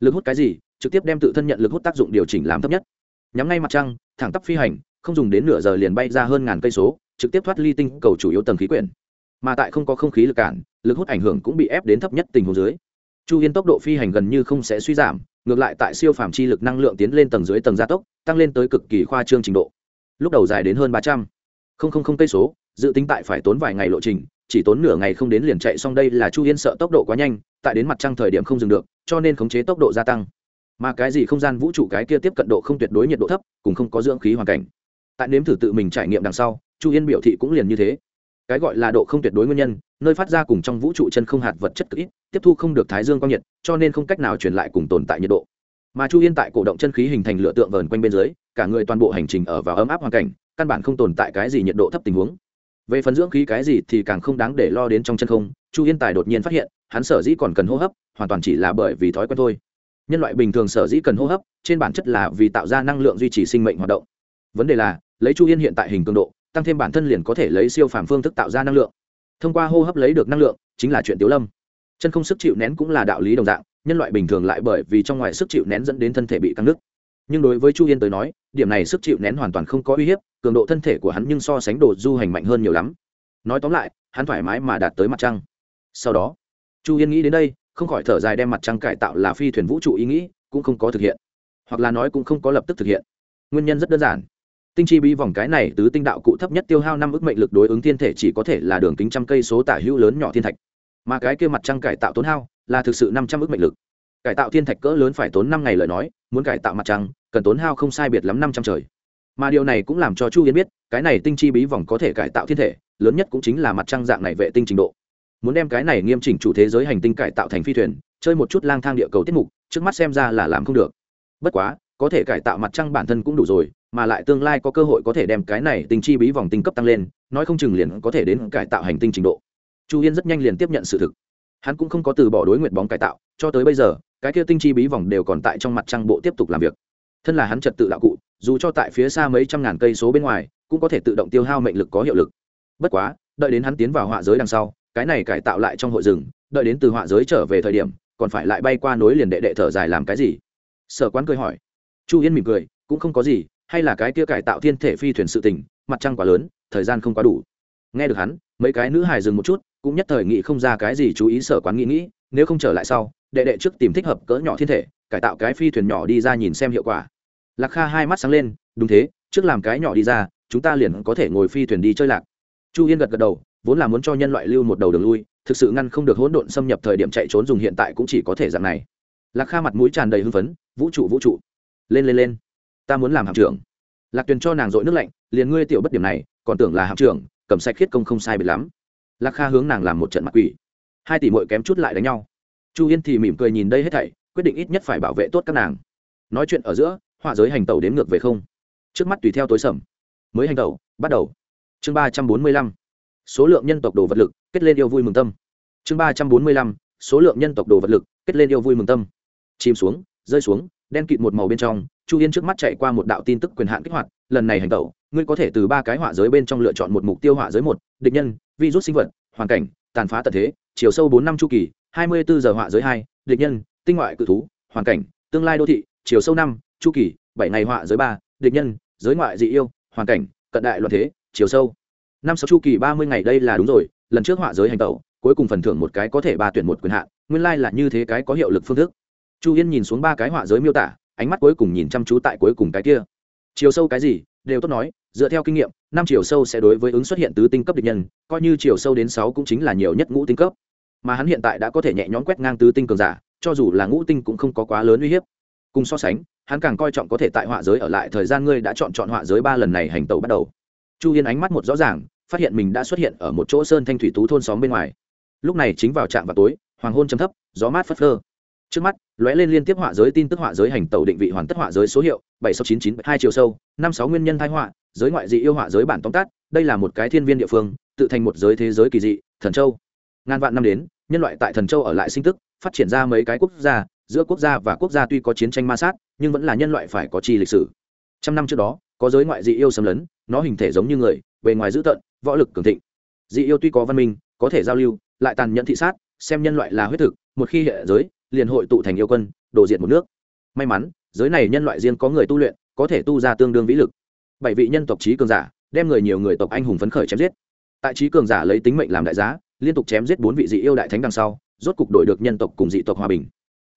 Lực hút cái gì, trực tiếp đem tự thân nhận lực hút tác dụng điều chỉnh làm thấp nhất. Nhắm ngay mặt trăng, thẳng tắp phi hành, không dùng đến nửa giờ liền bay ra hơn ngàn cây số, trực tiếp thoát ly tinh cầu chủ yếu tầng khí quyển. Mà tại không có không khí lực cản, lực hút ảnh hưởng cũng bị ép đến thấp nhất tình huống dưới chu yên tốc độ phi hành gần như không sẽ suy giảm, ngược lại tại siêu phàm chi lực năng lượng tiến lên tầng dưới tầng gia tốc, tăng lên tới cực kỳ khoa trương trình độ. Lúc đầu dài đến hơn ba trăm. Linh cây số, dự tính tại phải tốn vài ngày lộ trình, chỉ tốn nửa ngày không đến liền chạy xong đây là chu yên sợ tốc độ quá nhanh, tại đến mặt trăng thời điểm không dừng được, cho nên khống chế tốc độ gia tăng. Mà cái gì không gian vũ trụ cái kia tiếp cận độ không tuyệt đối nhiệt độ thấp, cũng không có dưỡng khí hoàn cảnh. Tại nếm thử tự mình trải nghiệm đằng sau, chu yên biểu thị cũng liền như thế cái gọi là độ không tuyệt đối nguyên nhân, nơi phát ra cùng trong vũ trụ chân không hạt vật chất cực ít, tiếp thu không được thái dương quang nhiệt, cho nên không cách nào truyền lại cùng tồn tại nhiệt độ. Mà chu yên tại cổ động chân khí hình thành lửa tượng vờn quanh bên dưới, cả người toàn bộ hành trình ở vào ấm áp hoàn cảnh, căn bản không tồn tại cái gì nhiệt độ thấp tình huống. Về phần dưỡng khí cái gì thì càng không đáng để lo đến trong chân không, chu yên tài đột nhiên phát hiện, hắn sở dĩ còn cần hô hấp, hoàn toàn chỉ là bởi vì thói quen thôi. Nhân loại bình thường sở dĩ cần hô hấp, trên bản chất là vì tạo ra năng lượng duy trì sinh mệnh hoạt động. Vấn đề là, lấy chu yên hiện tại hình cường độ tăng thêm bản thân liền có thể lấy siêu phàm phương thức tạo ra năng lượng. Thông qua hô hấp lấy được năng lượng, chính là chuyện tiếu lâm. Chân không sức chịu nén cũng là đạo lý đồng dạng, nhân loại bình thường lại bởi vì trong ngoài sức chịu nén dẫn đến thân thể bị căng nứt. Nhưng đối với chu yên tới nói, điểm này sức chịu nén hoàn toàn không có uy hiếp, cường độ thân thể của hắn nhưng so sánh đồ du hành mạnh hơn nhiều lắm. Nói tóm lại, hắn thoải mái mà đạt tới mặt trăng. Sau đó, chu yên nghĩ đến đây, không khỏi thở dài đem mặt trăng cải tạo là phi thuyền vũ trụ ý nghĩ cũng không có thực hiện, hoặc là nói cũng không có lập tức thực hiện. Nguyên nhân rất đơn giản tinh chi bí vòng cái này tứ tinh đạo cụ thấp nhất tiêu hao năm ước mệnh lực đối ứng thiên thể chỉ có thể là đường kính trăm cây số tả hữu lớn nhỏ thiên thạch. Mà cái kia mặt trăng cải tạo tốn hao là thực sự năm trăm ước mệnh lực. Cải tạo thiên thạch cỡ lớn phải tốn năm ngày lời nói, muốn cải tạo mặt trăng, cần tốn hao không sai biệt lắm năm trăm trời. Mà điều này cũng làm cho chu Yến biết, cái này tinh chi bí vòng có thể cải tạo thiên thể, lớn nhất cũng chính là mặt trăng dạng này vệ tinh trình độ. Muốn đem cái này nghiêm chỉnh chủ thế giới hành tinh cải tạo thành phi thuyền, chơi một chút lang thang địa cầu tiết mục, trước mắt xem ra là làm không được. Bất quá có thể cải tạo mặt trăng bản thân cũng đủ rồi, mà lại tương lai có cơ hội có thể đem cái này tinh chi bí vòng tinh cấp tăng lên, nói không chừng liền có thể đến cải tạo hành tinh trình độ. Chu yên rất nhanh liền tiếp nhận sự thực. Hắn cũng không có từ bỏ đối nguyện bóng cải tạo, cho tới bây giờ, cái kia tinh chi bí vòng đều còn tại trong mặt trăng bộ tiếp tục làm việc. Thân là hắn trật tự đạo cụ, dù cho tại phía xa mấy trăm ngàn cây số bên ngoài, cũng có thể tự động tiêu hao mệnh lực có hiệu lực. Bất quá, đợi đến hắn tiến vào họa giới đằng sau, cái này cải tạo lại trong hội rừng, đợi đến từ họa giới trở về thời điểm, còn phải lại bay qua nối liền đệ đệ thở dài làm cái gì? Sở quán cười hỏi chu yên mỉm cười, cũng không có gì, hay là cái kia cải tạo thiên thể phi thuyền sự tình, mặt trăng quá lớn, thời gian không quá đủ. Nghe được hắn, mấy cái nữ hài dừng một chút, cũng nhất thời nghĩ không ra cái gì chú ý sở quán nghĩ nghĩ, nếu không trở lại sau, đệ đệ trước tìm thích hợp cỡ nhỏ thiên thể, cải tạo cái phi thuyền nhỏ đi ra nhìn xem hiệu quả. Lạc kha hai mắt sáng lên, đúng thế, trước làm cái nhỏ đi ra, chúng ta liền có thể ngồi phi thuyền đi chơi lạc. Chu yên gật gật đầu, vốn là muốn cho nhân loại lưu một đầu đường lui, thực sự ngăn không được hỗn độn xâm nhập thời điểm chạy trốn dùng hiện tại cũng chỉ có thể dạng này. Lạc kha mặt mũi tràn đầy hưng phấn, vũ trụ vũ trụ lên lên lên. Ta muốn làm hạm trưởng. Lạc tuyền cho nàng dội nước lạnh, liền ngươi tiểu bất điểm này, còn tưởng là hạm trưởng, cầm sạch khiết công không sai biệt lắm. Lạc kha hướng nàng làm một trận mặt quỷ. Hai tỷ mội kém chút lại đánh nhau. Chu yên thì mỉm cười nhìn đây hết thảy, quyết định ít nhất phải bảo vệ tốt các nàng. Nói chuyện ở giữa, họa giới hành tẩu đến ngược về không. Trước mắt tùy theo tối sầm. Mới hành tẩu, bắt đầu. Chương ba trăm bốn mươi lăm. Số lượng nhân tộc đồ vật lực, kết lên yêu vui mừng tâm. Chương ba trăm bốn mươi lăm. Số lượng nhân tộc đồ vật lực, kết lên yêu vui mừng tâm. Chìm xuống, rơi xuống đen kịt một màu bên trong, chu yên trước mắt chạy qua một đạo tin tức quyền hạn kích hoạt, lần này hành tẩu, ngươi có thể từ ba cái họa giới bên trong lựa chọn một mục tiêu họa giới một, địch nhân, virus sinh vật, hoàn cảnh, tàn phá tật thế, chiều sâu bốn năm chu kỳ, hai mươi bốn giờ họa giới hai, địch nhân, tinh ngoại cự thú, hoàn cảnh, tương lai đô thị, chiều sâu năm, chu kỳ, bảy ngày họa giới ba, địch nhân, giới ngoại dị yêu, hoàn cảnh, cận đại loạn thế, chiều sâu năm sáu chu kỳ ba mươi ngày đây là đúng rồi, lần trước họa giới hành tẩu, cuối cùng phần thưởng một cái có thể ba tuyển một quyền hạn, nguyên lai、like、là như thế cái có hiệu lực phương thức chu yên nhìn xuống ba cái họa giới miêu tả, ánh mắt cuối cùng nhìn chăm chú tại cuối cùng cái kia. Chiều sâu cái gì, đều tốt nói, dựa theo kinh nghiệm, năm chiều sâu sẽ đối với ứng xuất hiện tứ tinh cấp địch nhân, coi như chiều sâu đến sáu cũng chính là nhiều nhất ngũ tinh cấp. Mà hắn hiện tại đã có thể nhẹ nhõm quét ngang tứ tinh cường giả, cho dù là ngũ tinh cũng không có quá lớn uy hiếp. Cùng so sánh, hắn càng coi trọng có thể tại họa giới ở lại thời gian ngươi đã chọn chọn họa giới ba lần này hành tẩu bắt đầu. Chu yên ánh mắt một rõ ràng, phát hiện mình đã xuất hiện ở một chỗ sơn thanh thủy tú thôn xóm bên ngoài. Lúc này chính vào trạm vào tối, hoàng hôn chấm thấp, gió mát phất phơ trước mắt, lóe lên liên tiếp họa giới tin tức họa giới hành tàu định vị hoàn tất họa giới số hiệu, bảy sáu chín chín hai chiều sâu, năm sáu nguyên nhân thái họa, giới ngoại dị yêu họa giới bản tóm tắt, đây là một cái thiên viên địa phương, tự thành một giới thế giới kỳ dị, thần châu. Ngàn vạn năm đến, nhân loại tại thần châu ở lại sinh tức, phát triển ra mấy cái quốc gia, giữa quốc gia và quốc gia tuy có chiến tranh ma sát, nhưng vẫn là nhân loại phải có chi lịch sử. Trăm năm trước đó, có giới ngoại dị yêu xâm lấn, nó hình thể giống như người, bề ngoài dữ tợn, võ lực cường thịnh. Dị yêu tuy có văn minh, có thể giao lưu, lại tàn nhẫn thị sát, xem nhân loại là huyết thực, một khi hệ giới liền hội tụ thành yêu quân, đổ diện một nước. May mắn, giới này nhân loại riêng có người tu luyện, có thể tu ra tương đương vĩ lực. Bảy vị nhân tộc trí cường giả, đem người nhiều người tộc anh hùng phấn khởi chém giết. Tại trí cường giả lấy tính mệnh làm đại giá, liên tục chém giết bốn vị dị yêu đại thánh đằng sau, rốt cục đổi được nhân tộc cùng dị tộc hòa bình.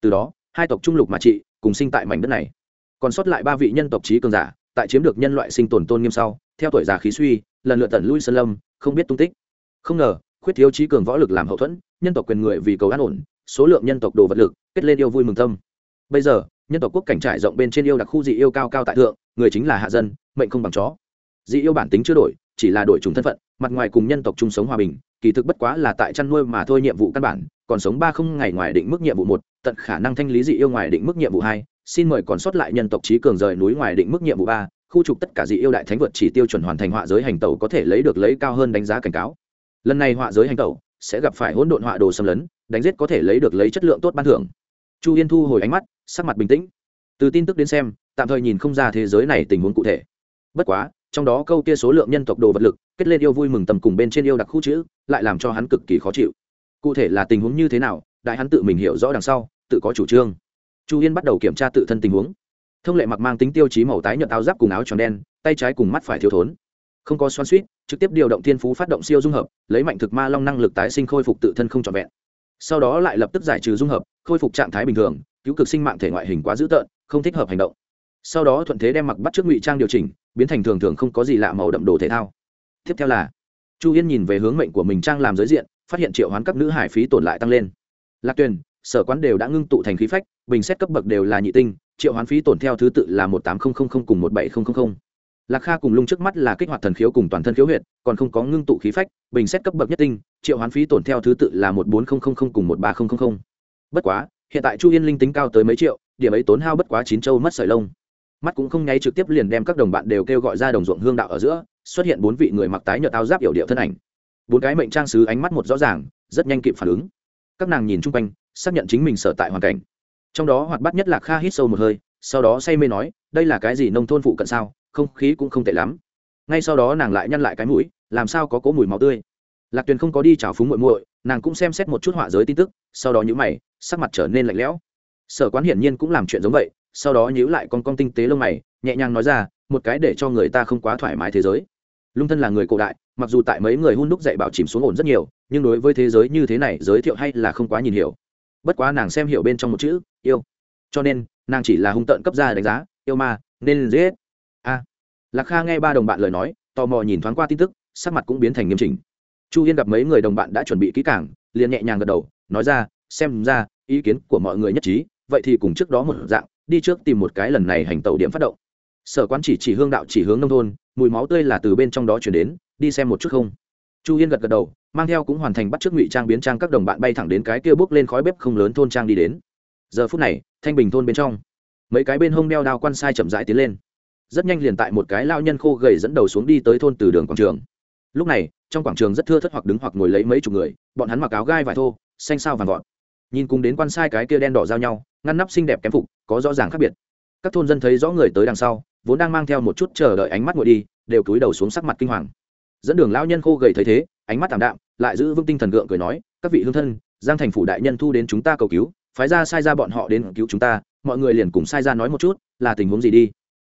Từ đó, hai tộc trung lục mà trị, cùng sinh tại mảnh đất này. Còn sót lại ba vị nhân tộc trí cường giả, tại chiếm được nhân loại sinh tồn tôn nghiêm sau, theo tuổi già khí suy, lần lượt tận lui sơn lâm, không biết tung tích. Không ngờ, khuyết thiếu trí cường võ lực làm hậu thuẫn, nhân tộc quyền người vì cầu an ổn số lượng nhân tộc đồ vật lực, kết lên yêu vui mừng tâm bây giờ, nhân tộc quốc cảnh trải rộng bên trên yêu đặc khu dị yêu cao cao tại thượng, người chính là hạ dân, mệnh không bằng chó. Dị yêu bản tính chưa đổi, chỉ là đổi trùng thân phận, mặt ngoài cùng nhân tộc chung sống hòa bình, kỳ thực bất quá là tại chăn nuôi mà thôi nhiệm vụ căn bản, còn sống ba không ngày ngoài định mức nhiệm vụ một, tận khả năng thanh lý dị yêu ngoài định mức nhiệm vụ hai, xin mời còn sót lại nhân tộc trí cường rời núi ngoài định mức nhiệm vụ ba, khu trục tất cả dị yêu đại thánh vượt chỉ tiêu chuẩn hoàn thành họa giới hành tẩu có thể lấy được lấy cao hơn đánh giá cảnh cáo. Lần này họa giới hành tẩu sẽ gặp phải hỗn độn họa đồ xâm lấn đánh giết có thể lấy được lấy chất lượng tốt ban thưởng. Chu yên thu hồi ánh mắt, sắc mặt bình tĩnh. Từ tin tức đến xem, tạm thời nhìn không ra thế giới này tình huống cụ thể. Bất quá, trong đó câu kia số lượng nhân tộc đồ vật lực, kết lên yêu vui mừng tầm cùng bên trên yêu đặc khu chữ, lại làm cho hắn cực kỳ khó chịu. Cụ thể là tình huống như thế nào, đại hắn tự mình hiểu rõ đằng sau, tự có chủ trương. Chu yên bắt đầu kiểm tra tự thân tình huống. Thông lệ mặc mang tính tiêu chí màu tái nhợt áo giáp cùng áo tròn đen, tay trái cùng mắt phải thiếu thốn. Không có xoan suýt trực tiếp điều động thiên phú phát động siêu dung hợp, lấy mạnh thực ma long năng lực tái sinh khôi phục tự thân không trọn vẹn sau đó lại lập tức giải trừ dung hợp, khôi phục trạng thái bình thường, cứu cực sinh mạng thể ngoại hình quá dữ tợn, không thích hợp hành động. Sau đó thuận thế đem mặc bắt trước ngụy trang điều chỉnh, biến thành thường thường không có gì lạ màu đậm đồ thể thao. Tiếp theo là, chu yên nhìn về hướng mệnh của mình trang làm giới diện, phát hiện triệu hoán các nữ hải phí tổn lại tăng lên. Lạc tuyền, sở quán đều đã ngưng tụ thành khí phách, bình xét cấp bậc đều là nhị tinh, triệu hoán phí tổn theo thứ tự là một tám nghìn cùng một bảy nghìn lạc kha cùng lung trước mắt là kích hoạt thần khiếu cùng toàn thân khiếu huyệt, còn không có ngưng tụ khí phách, bình xét cấp bậc nhất tinh, triệu hoán phí tổn theo thứ tự là một bốn nghìn cùng một ba nghìn bất quá, hiện tại chu yên linh tính cao tới mấy triệu, điểm ấy tốn hao bất quá chín châu mất sợi lông. Mắt cũng không nháy trực tiếp liền đem các đồng bạn đều kêu gọi ra đồng ruộng hương đạo ở giữa, xuất hiện bốn vị người mặc tái nhợt áo giáp yểu điệu thân ảnh. Bốn cái mệnh trang sứ ánh mắt một rõ ràng, rất nhanh kịp phản ứng. Các nàng nhìn chung quanh, xác nhận chính mình sở tại hoàn cảnh. Trong đó hoạt bát nhất là kha hít sâu một hơi, sau đó say mê nói, đây là cái gì nông thôn phụ cận sao? Không khí cũng không tệ lắm. Ngay sau đó nàng lại nhăn lại cái mũi, làm sao có cố mùi máu tươi. Lạc tuyền không có đi trào phúng muội muội, nàng cũng xem xét một chút họa giới tin tức, sau đó nhữ mày, sắc mặt trở nên lạnh lẽo. Sở quán hiển nhiên cũng làm chuyện giống vậy, sau đó nhíu lại con con tinh tế lông mày, nhẹ nhàng nói ra, một cái để cho người ta không quá thoải mái thế giới. Lung thân là người cổ đại, mặc dù tại mấy người hun đúc dạy bảo chìm xuống ổn rất nhiều, nhưng đối với thế giới như thế này, giới thiệu hay là không quá nhìn hiểu. Bất quá nàng xem hiểu bên trong một chữ, yêu. Cho nên, nàng chỉ là hung tợn cấp ra đánh giá, yêu ma, nên dễ hết lạc kha nghe ba đồng bạn lời nói, tò mò nhìn thoáng qua tin tức, sắc mặt cũng biến thành nghiêm chỉnh. Chu yên gặp mấy người đồng bạn đã chuẩn bị kỹ cảng liền nhẹ nhàng gật đầu, nói ra, xem ra, ý kiến của mọi người nhất trí, vậy thì cùng trước đó một dạng, đi trước tìm một cái lần này hành tàu điểm phát động. Sở quán chỉ chỉ hương đạo chỉ hướng nông thôn, mùi máu tươi là từ bên trong đó chuyển đến, đi xem một chút không? Chu yên gật gật đầu, mang theo cũng hoàn thành bắt t r ư ớ c ngụy trang biến trang các đồng bạn bay thẳng đến cái kia bước lên khói bếp không lớn thôn trang đi đến. Giờ phút này, thanh bình thôn bên trong, mấy cái bên hông đeo đao quan sai chậm rãi tiến lên rất nhanh liền tại một cái lao nhân khô gầy dẫn đầu xuống đi tới thôn từ đường quảng trường. Lúc này, trong quảng trường rất thưa thất hoặc đứng hoặc ngồi lấy mấy chục người, bọn hắn mặc áo gai vải thô, xanh sao vàng gọn nhìn cùng đến quan sai cái kia đen đỏ giao nhau, ngăn nắp xinh đẹp kém phục, có rõ ràng khác biệt. Các thôn dân thấy rõ người tới đằng sau, vốn đang mang theo một chút chờ đợi ánh mắt ngồi đi, đều cúi đầu xuống sắc mặt kinh hoàng. Dẫn đường lão nhân khô gầy thấy thế, ánh mắt thảm đạm, lại giữ vững tinh thần gượng cười nói, các vị hương thân, giang thành phủ đại nhân thu đến chúng ta cầu cứu, phái ra sai ra bọn họ đến cứu chúng ta, mọi người liền cùng sai ra nói một chút, là tình huống gì đi?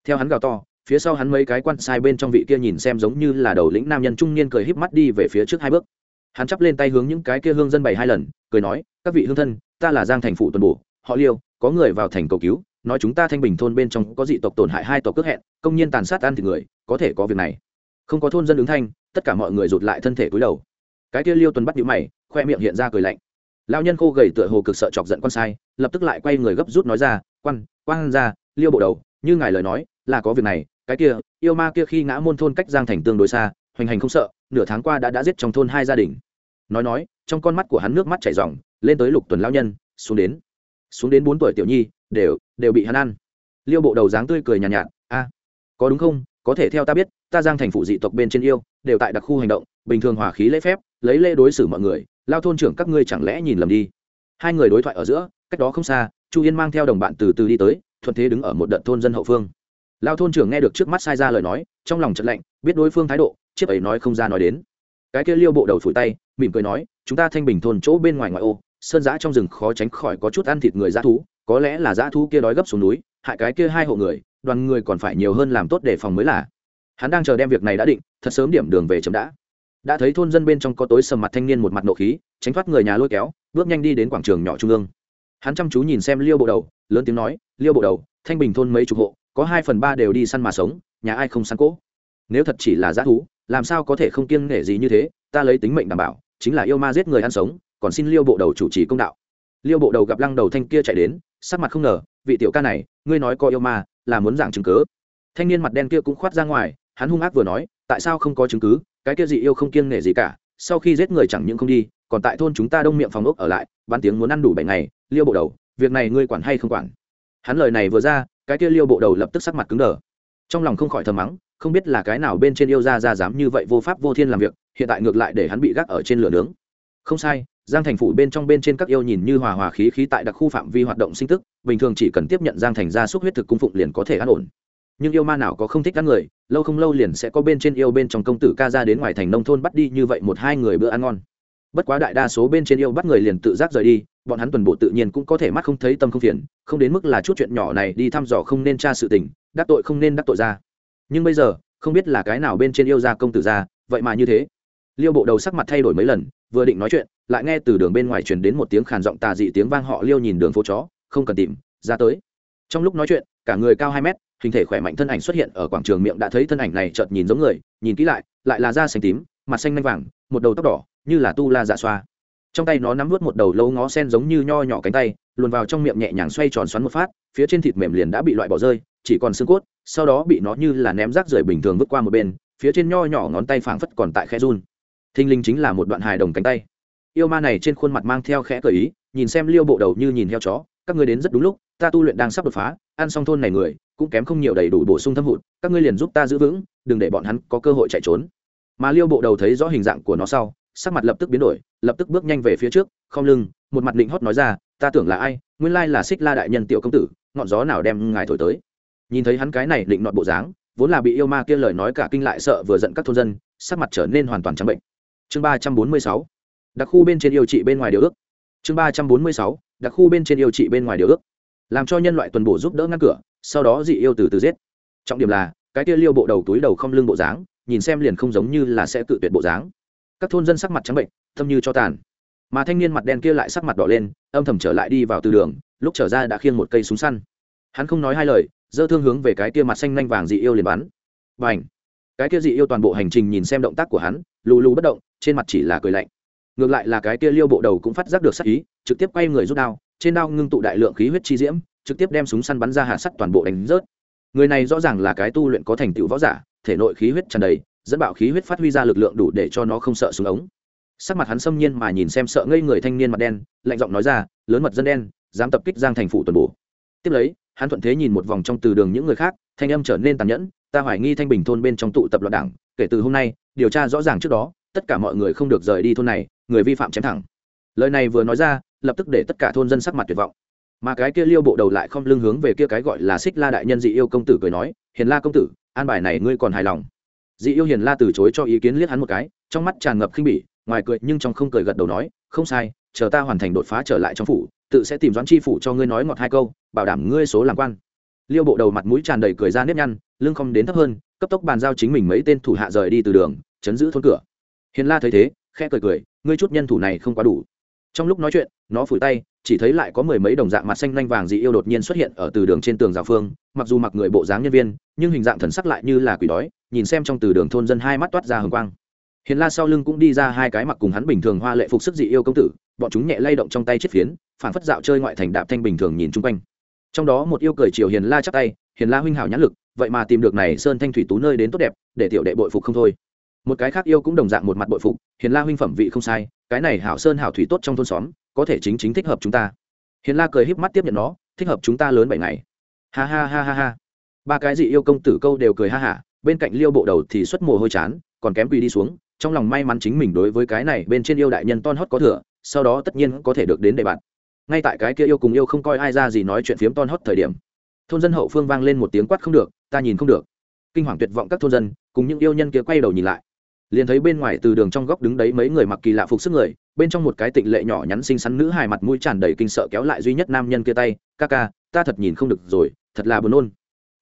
Theo hắn gào to, phía sau hắn mấy cái quan sai bên trong vị kia nhìn xem giống như là đầu lĩnh nam nhân trung niên cười híp mắt đi về phía trước hai bước. Hắn chắp lên tay hướng những cái kia hương dân bảy hai lần, cười nói, các vị hương thân, ta là giang thành phủ tuần bổ, họ liêu, có người vào thành cầu cứu, nói chúng ta thanh bình thôn bên trong có dị tộc tổn hại hai tộc cước hẹn, công nhiên tàn sát ăn thịt người, có thể có việc này. Không có thôn dân ứng thanh, tất cả mọi người rụt lại thân thể cúi đầu. Cái kia liêu tuần bắt nhũ mày, khoe miệng hiện ra cười lạnh. Lao nhân khô gầy tựa hồ cực sợ chọc giận quan sai, lập tức lại quay người gấp rút nói ra, quan quan ra, liêu bộ đầu như ngài lời nói, là có việc này, cái kia, yêu ma kia khi ngã môn thôn cách giang thành tương đối xa, hoành hành không sợ, nửa tháng qua đã đã giết trong thôn hai gia đình. Nói nói, trong con mắt của hắn nước mắt chảy r lên tới lục tuần lao nhân, xuống đến. Xuống đến bốn tuổi tiểu nhi, đều đều bị hắn ăn. Liêu bộ đầu dáng tươi cười nhàn nhạt, a, có đúng không? Có thể theo ta biết, ta giang thành phụ dị tộc bên trên yêu, đều tại đặc khu hành động, bình thường hòa khí lễ phép, lấy lễ đối xử mọi người, lao thôn trưởng các ngươi chẳng lẽ nhìn lầm đi? Hai người đối thoại ở giữa, cách đó không xa, chu yên mang theo đồng bạn từ từ đi tới thuận thế đứng ở một đợt thôn dân hậu phương. Lao thôn trưởng nghe được trước mắt sai ra lời nói, trong lòng chật lạnh, biết đối phương thái độ, chiếc ấy nói không ra nói đến. Cái kia liêu bộ đầu phủi tay, mỉm cười nói, chúng ta thanh bình thôn chỗ bên ngoài ngoại ô, sơn giã trong rừng khó tránh khỏi có chút ăn thịt người dã thú, có lẽ là dã thú kia đói gấp xuống núi, hại cái kia hai hộ người, đoàn người còn phải nhiều hơn làm tốt để phòng mới là. Hắn đang chờ đem việc này đã định, thật sớm điểm đường về chấm đã. Đã thấy thôn dân bên trong có tối sầm mặt thanh niên một mặt nộ khí, tránh thoát người nhà lôi kéo, bước nhanh đi đến quảng trường nhỏ trung ương hắn chăm chú nhìn xem liêu bộ đầu, lớn tiếng nói, liêu bộ đầu, thanh bình thôn mấy chục hộ, có hai phần ba đều đi săn mà sống, nhà ai không săn cỗ? Nếu thật chỉ là g thú, làm sao có thể không kiêng nể gì như thế? Ta lấy tính mệnh đảm bảo, chính là yêu ma giết người ăn sống, còn xin liêu bộ đầu chủ trì công đạo. Liêu bộ đầu gặp lăng đầu thanh kia chạy đến, sắc mặt không ngờ, vị tiểu ca này, ngươi nói có yêu ma, là muốn giảng chứng cớ thanh niên mặt đen kia cũng khoát ra ngoài, hắn hung ác vừa nói, tại sao không có chứng cứ? Cái kia gì yêu không kiêng nể gì cả, sau khi giết người chẳng những không đi còn tại thôn chúng ta đông miệng phòng ốc ở lại, bán tiếng muốn ăn đủ bảy ngày, liêu bộ đầu, việc này ngươi quản hay không quản? Hắn lời này vừa ra, cái kia liêu bộ đầu lập tức sắc mặt cứng đờ. Trong lòng không khỏi thầm mắng, không biết là cái nào bên trên yêu ra ra dám như vậy vô pháp vô thiên làm việc, hiện tại ngược lại để hắn bị gác ở trên lửa nướng. Không sai, giang thành phủ bên trong bên trên các yêu nhìn như hòa hòa khí khí tại đặc khu phạm vi hoạt động sinh tức, bình thường chỉ cần tiếp nhận giang thành gia súc huyết thực cung phụng liền có thể an ổn. Nhưng yêu ma nào có không thích các người, lâu không lâu liền sẽ có bên trên yêu bên trong công tử ca ra đến ngoài thành nông thôn bắt đi như vậy một hai người bữa ăn ngon bất quá đại đa số bên trên yêu bắt người liền tự giác rời đi, bọn hắn tuần bộ tự nhiên cũng có thể mắt không thấy tâm không phiền, không đến mức là chút chuyện nhỏ này đi thăm dò không nên tra sự tình, đắc tội không nên đắc tội ra. Nhưng bây giờ, không biết là cái nào bên trên yêu ra công tử ra, vậy mà như thế. Liêu bộ đầu sắc mặt thay đổi mấy lần, vừa định nói chuyện, lại nghe từ đường bên ngoài truyền đến một tiếng khàn giọng tà dị tiếng vang họ liêu nhìn đường phố chó, không cần tìm, ra tới. Trong lúc nói chuyện, cả người cao hai mét, hình thể khỏe mạnh thân ảnh xuất hiện ở quảng trường miệng đã thấy thân ảnh này chợt nhìn giống người, nhìn kỹ lại lại là da xanh tím, mặt xanh nanh vàng, một đầu tóc đỏ như là tu la dạ xoa. Trong tay nó nắm vút một đầu lâu ngó sen giống như nho nhỏ cánh tay, luồn vào trong miệng nhẹ nhàng xoay tròn xoắn một phát, phía trên thịt mềm liền đã bị loại bỏ rơi, chỉ còn xương cốt, sau đó bị nó như là ném rác rưởi bình thường vứt qua một bên, phía trên nho nhỏ ngón tay phảng phất còn tại khe run. Thinh linh chính là một đoạn hài đồng cánh tay. Yêu ma này trên khuôn mặt mang theo khẽ cởi ý, nhìn xem liêu bộ đầu như nhìn heo chó, các ngươi đến rất đúng lúc, ta tu luyện đang sắp đột phá, ăn xong thôn này người, cũng kém không nhiều đầy đủ bổ sung thâm hụt, các ngươi liền giúp ta giữ vững, đừng để bọn hắn có cơ hội chạy trốn. Mà liêu bộ đầu thấy rõ hình dạng của nó sau sắc mặt lập tức biến đổi, lập tức bước nhanh về phía trước, không lưng, một mặt định hót nói ra, ta tưởng là ai? Nguyên lai là xích la đại nhân tiểu công tử, ngọn gió nào đem ngài thổi tới? Nhìn thấy hắn cái này định nọt bộ dáng, vốn là bị yêu ma kia lời nói cả kinh lại sợ vừa giận các thôn dân, sắc mặt trở nên hoàn toàn trắng bệnh. Chương ba trăm bốn mươi sáu, đặc khu bên trên yêu trị bên ngoài điều ước. Chương ba trăm bốn mươi sáu, đặc khu bên trên yêu trị bên ngoài điều ước. Làm cho nhân loại tuần bổ giúp đỡ ngăn cửa, sau đó dị yêu từ từ giết. Trọng điểm là, cái kia liêu bộ đầu túi đầu không lưng bộ dáng, nhìn xem liền không giống như là sẽ tự tuyệt bộ dáng các thôn dân sắc mặt trắng bệnh thâm như cho tàn. Mà thanh niên mặt đen kia lại sắc mặt đỏ lên, âm thầm trở lại đi vào từ đường, lúc trở ra đã khiêng một cây súng săn. Hắn không nói hai lời dơ thương hướng về cái kia mặt xanh nanh vàng dị yêu liền bắn. Và h cái kia dị yêu toàn bộ hành trình nhìn xem động tác của hắn, lù lù bất động, trên mặt chỉ là cười lạnh. Ngược lại là cái kia liêu bộ đầu cũng phát giác được sắc ý, trực tiếp quay người rút đao, trên đao ngưng tụ đại lượng khí huyết chi diễm, trực tiếp đem súng săn bắn ra hạ sắt toàn bộ đánh rớt. Người này rõ ràng là cái tu luyện có thành tựu võ giả, thể nội khí huyết tràn đầy dẫn bạo khí huyết phát huy ra lực lượng đủ để cho nó không sợ súng ống. Sắc mặt hắn xâm nhiên mà nhìn xem sợ ngây người thanh niên mặt đen, lạnh giọng nói ra, lớn mật dân đen, dám tập kích giang thành phủ tuần bổ. Tiếp lấy, hắn thuận thế nhìn một vòng trong từ đường những người khác, thanh âm trở nên tàn nhẫn, ta hoài nghi thanh bình thôn bên trong tụ tập loạn đảng, kể từ hôm nay, điều tra rõ ràng trước đó, tất cả mọi người không được rời đi thôn này, người vi phạm chém thẳng. Lời này vừa nói ra, lập tức để tất cả thôn dân sắc mặt tuyệt vọng. Mà cái kia liêu bộ đầu lại không lưng hướng về kia cái gọi là xích la đại nhân dị yêu công tử cười nói, hiền la công tử, an bài này ngươi còn hài lòng? Dị yêu hiền la từ chối cho ý kiến liếc hắn một cái, trong mắt tràn ngập khinh bỉ, ngoài cười nhưng trong không cười gật đầu nói, không sai, chờ ta hoàn thành đột phá trở lại trong phủ, tự sẽ tìm doãn chi phủ cho ngươi nói ngọt hai câu, bảo đảm ngươi số làm quan. Liêu bộ đầu mặt mũi tràn đầy cười ra nếp nhăn, lưng không đến thấp hơn, cấp tốc bàn giao chính mình mấy tên thủ hạ rời đi từ đường, chấn giữ thôn cửa. Hiền la thấy thế, khẽ cười cười, ngươi chút nhân thủ này không quá đủ. Trong lúc nói chuyện nó phủi tay, chỉ thấy lại có mười mấy đồng dạng mặt xanh lanh vàng dị yêu đột nhiên xuất hiện ở từ đường trên tường rào phương, mặc dù mặc người bộ dáng nhân viên, nhưng hình dạng thần sắc lại như là quỷ đói, nhìn xem trong từ đường thôn dân hai mắt toát ra hồng quang. Hiền la sau lưng cũng đi ra hai cái mặc cùng hắn bình thường hoa lệ phục sức dị yêu công tử, bọn chúng nhẹ lay động trong tay chiếc phiến phản phất dạo chơi ngoại thành đạp thanh bình thường nhìn chung quanh. Trong đó một yêu cười chiều hiền la chắc tay, hiền la huynh hảo nhãn lực, vậy mà tìm được này sơn thanh thủy tú nơi đến tốt đẹp, để tiểu đệ bội phục không thôi. Một cái khác yêu cũng đồng dạng một mặt bội phục, hiền la huynh phẩm vị không sai, cái này hảo sơn hảo thủy tốt trong thôn xóm có thể chính chính thích hợp chúng ta. Hiền la cười híp mắt tiếp nhận nó, thích hợp chúng ta lớn bảy ngày. Ha ha ha ha ha. Ba cái dị yêu công tử câu đều cười ha hả, bên cạnh liêu bộ đầu thì xuất mồ hôi chán, còn kém quỳ đi xuống, trong lòng may mắn chính mình đối với cái này bên trên yêu đại nhân ton hót có thừa, sau đó tất nhiên có thể được đến đề bạn ngay tại cái kia yêu cùng yêu không coi ai ra gì nói chuyện phiếm ton hót thời điểm, thôn dân hậu phương vang lên một tiếng quát không được, ta nhìn không được. Kinh hoàng tuyệt vọng các thôn dân, cùng những yêu nhân kia quay đầu nhìn lại liền thấy bên ngoài từ đường trong góc đứng đấy mấy người mặc kỳ lạ phục sức người, bên trong một cái tịnh lệ nhỏ nhắn xinh xắn nữ hài mặt mũi tràn đầy kinh sợ kéo lại duy nhất nam nhân kia tay, ca ca, ta thật nhìn không được rồi, thật là buồn nôn.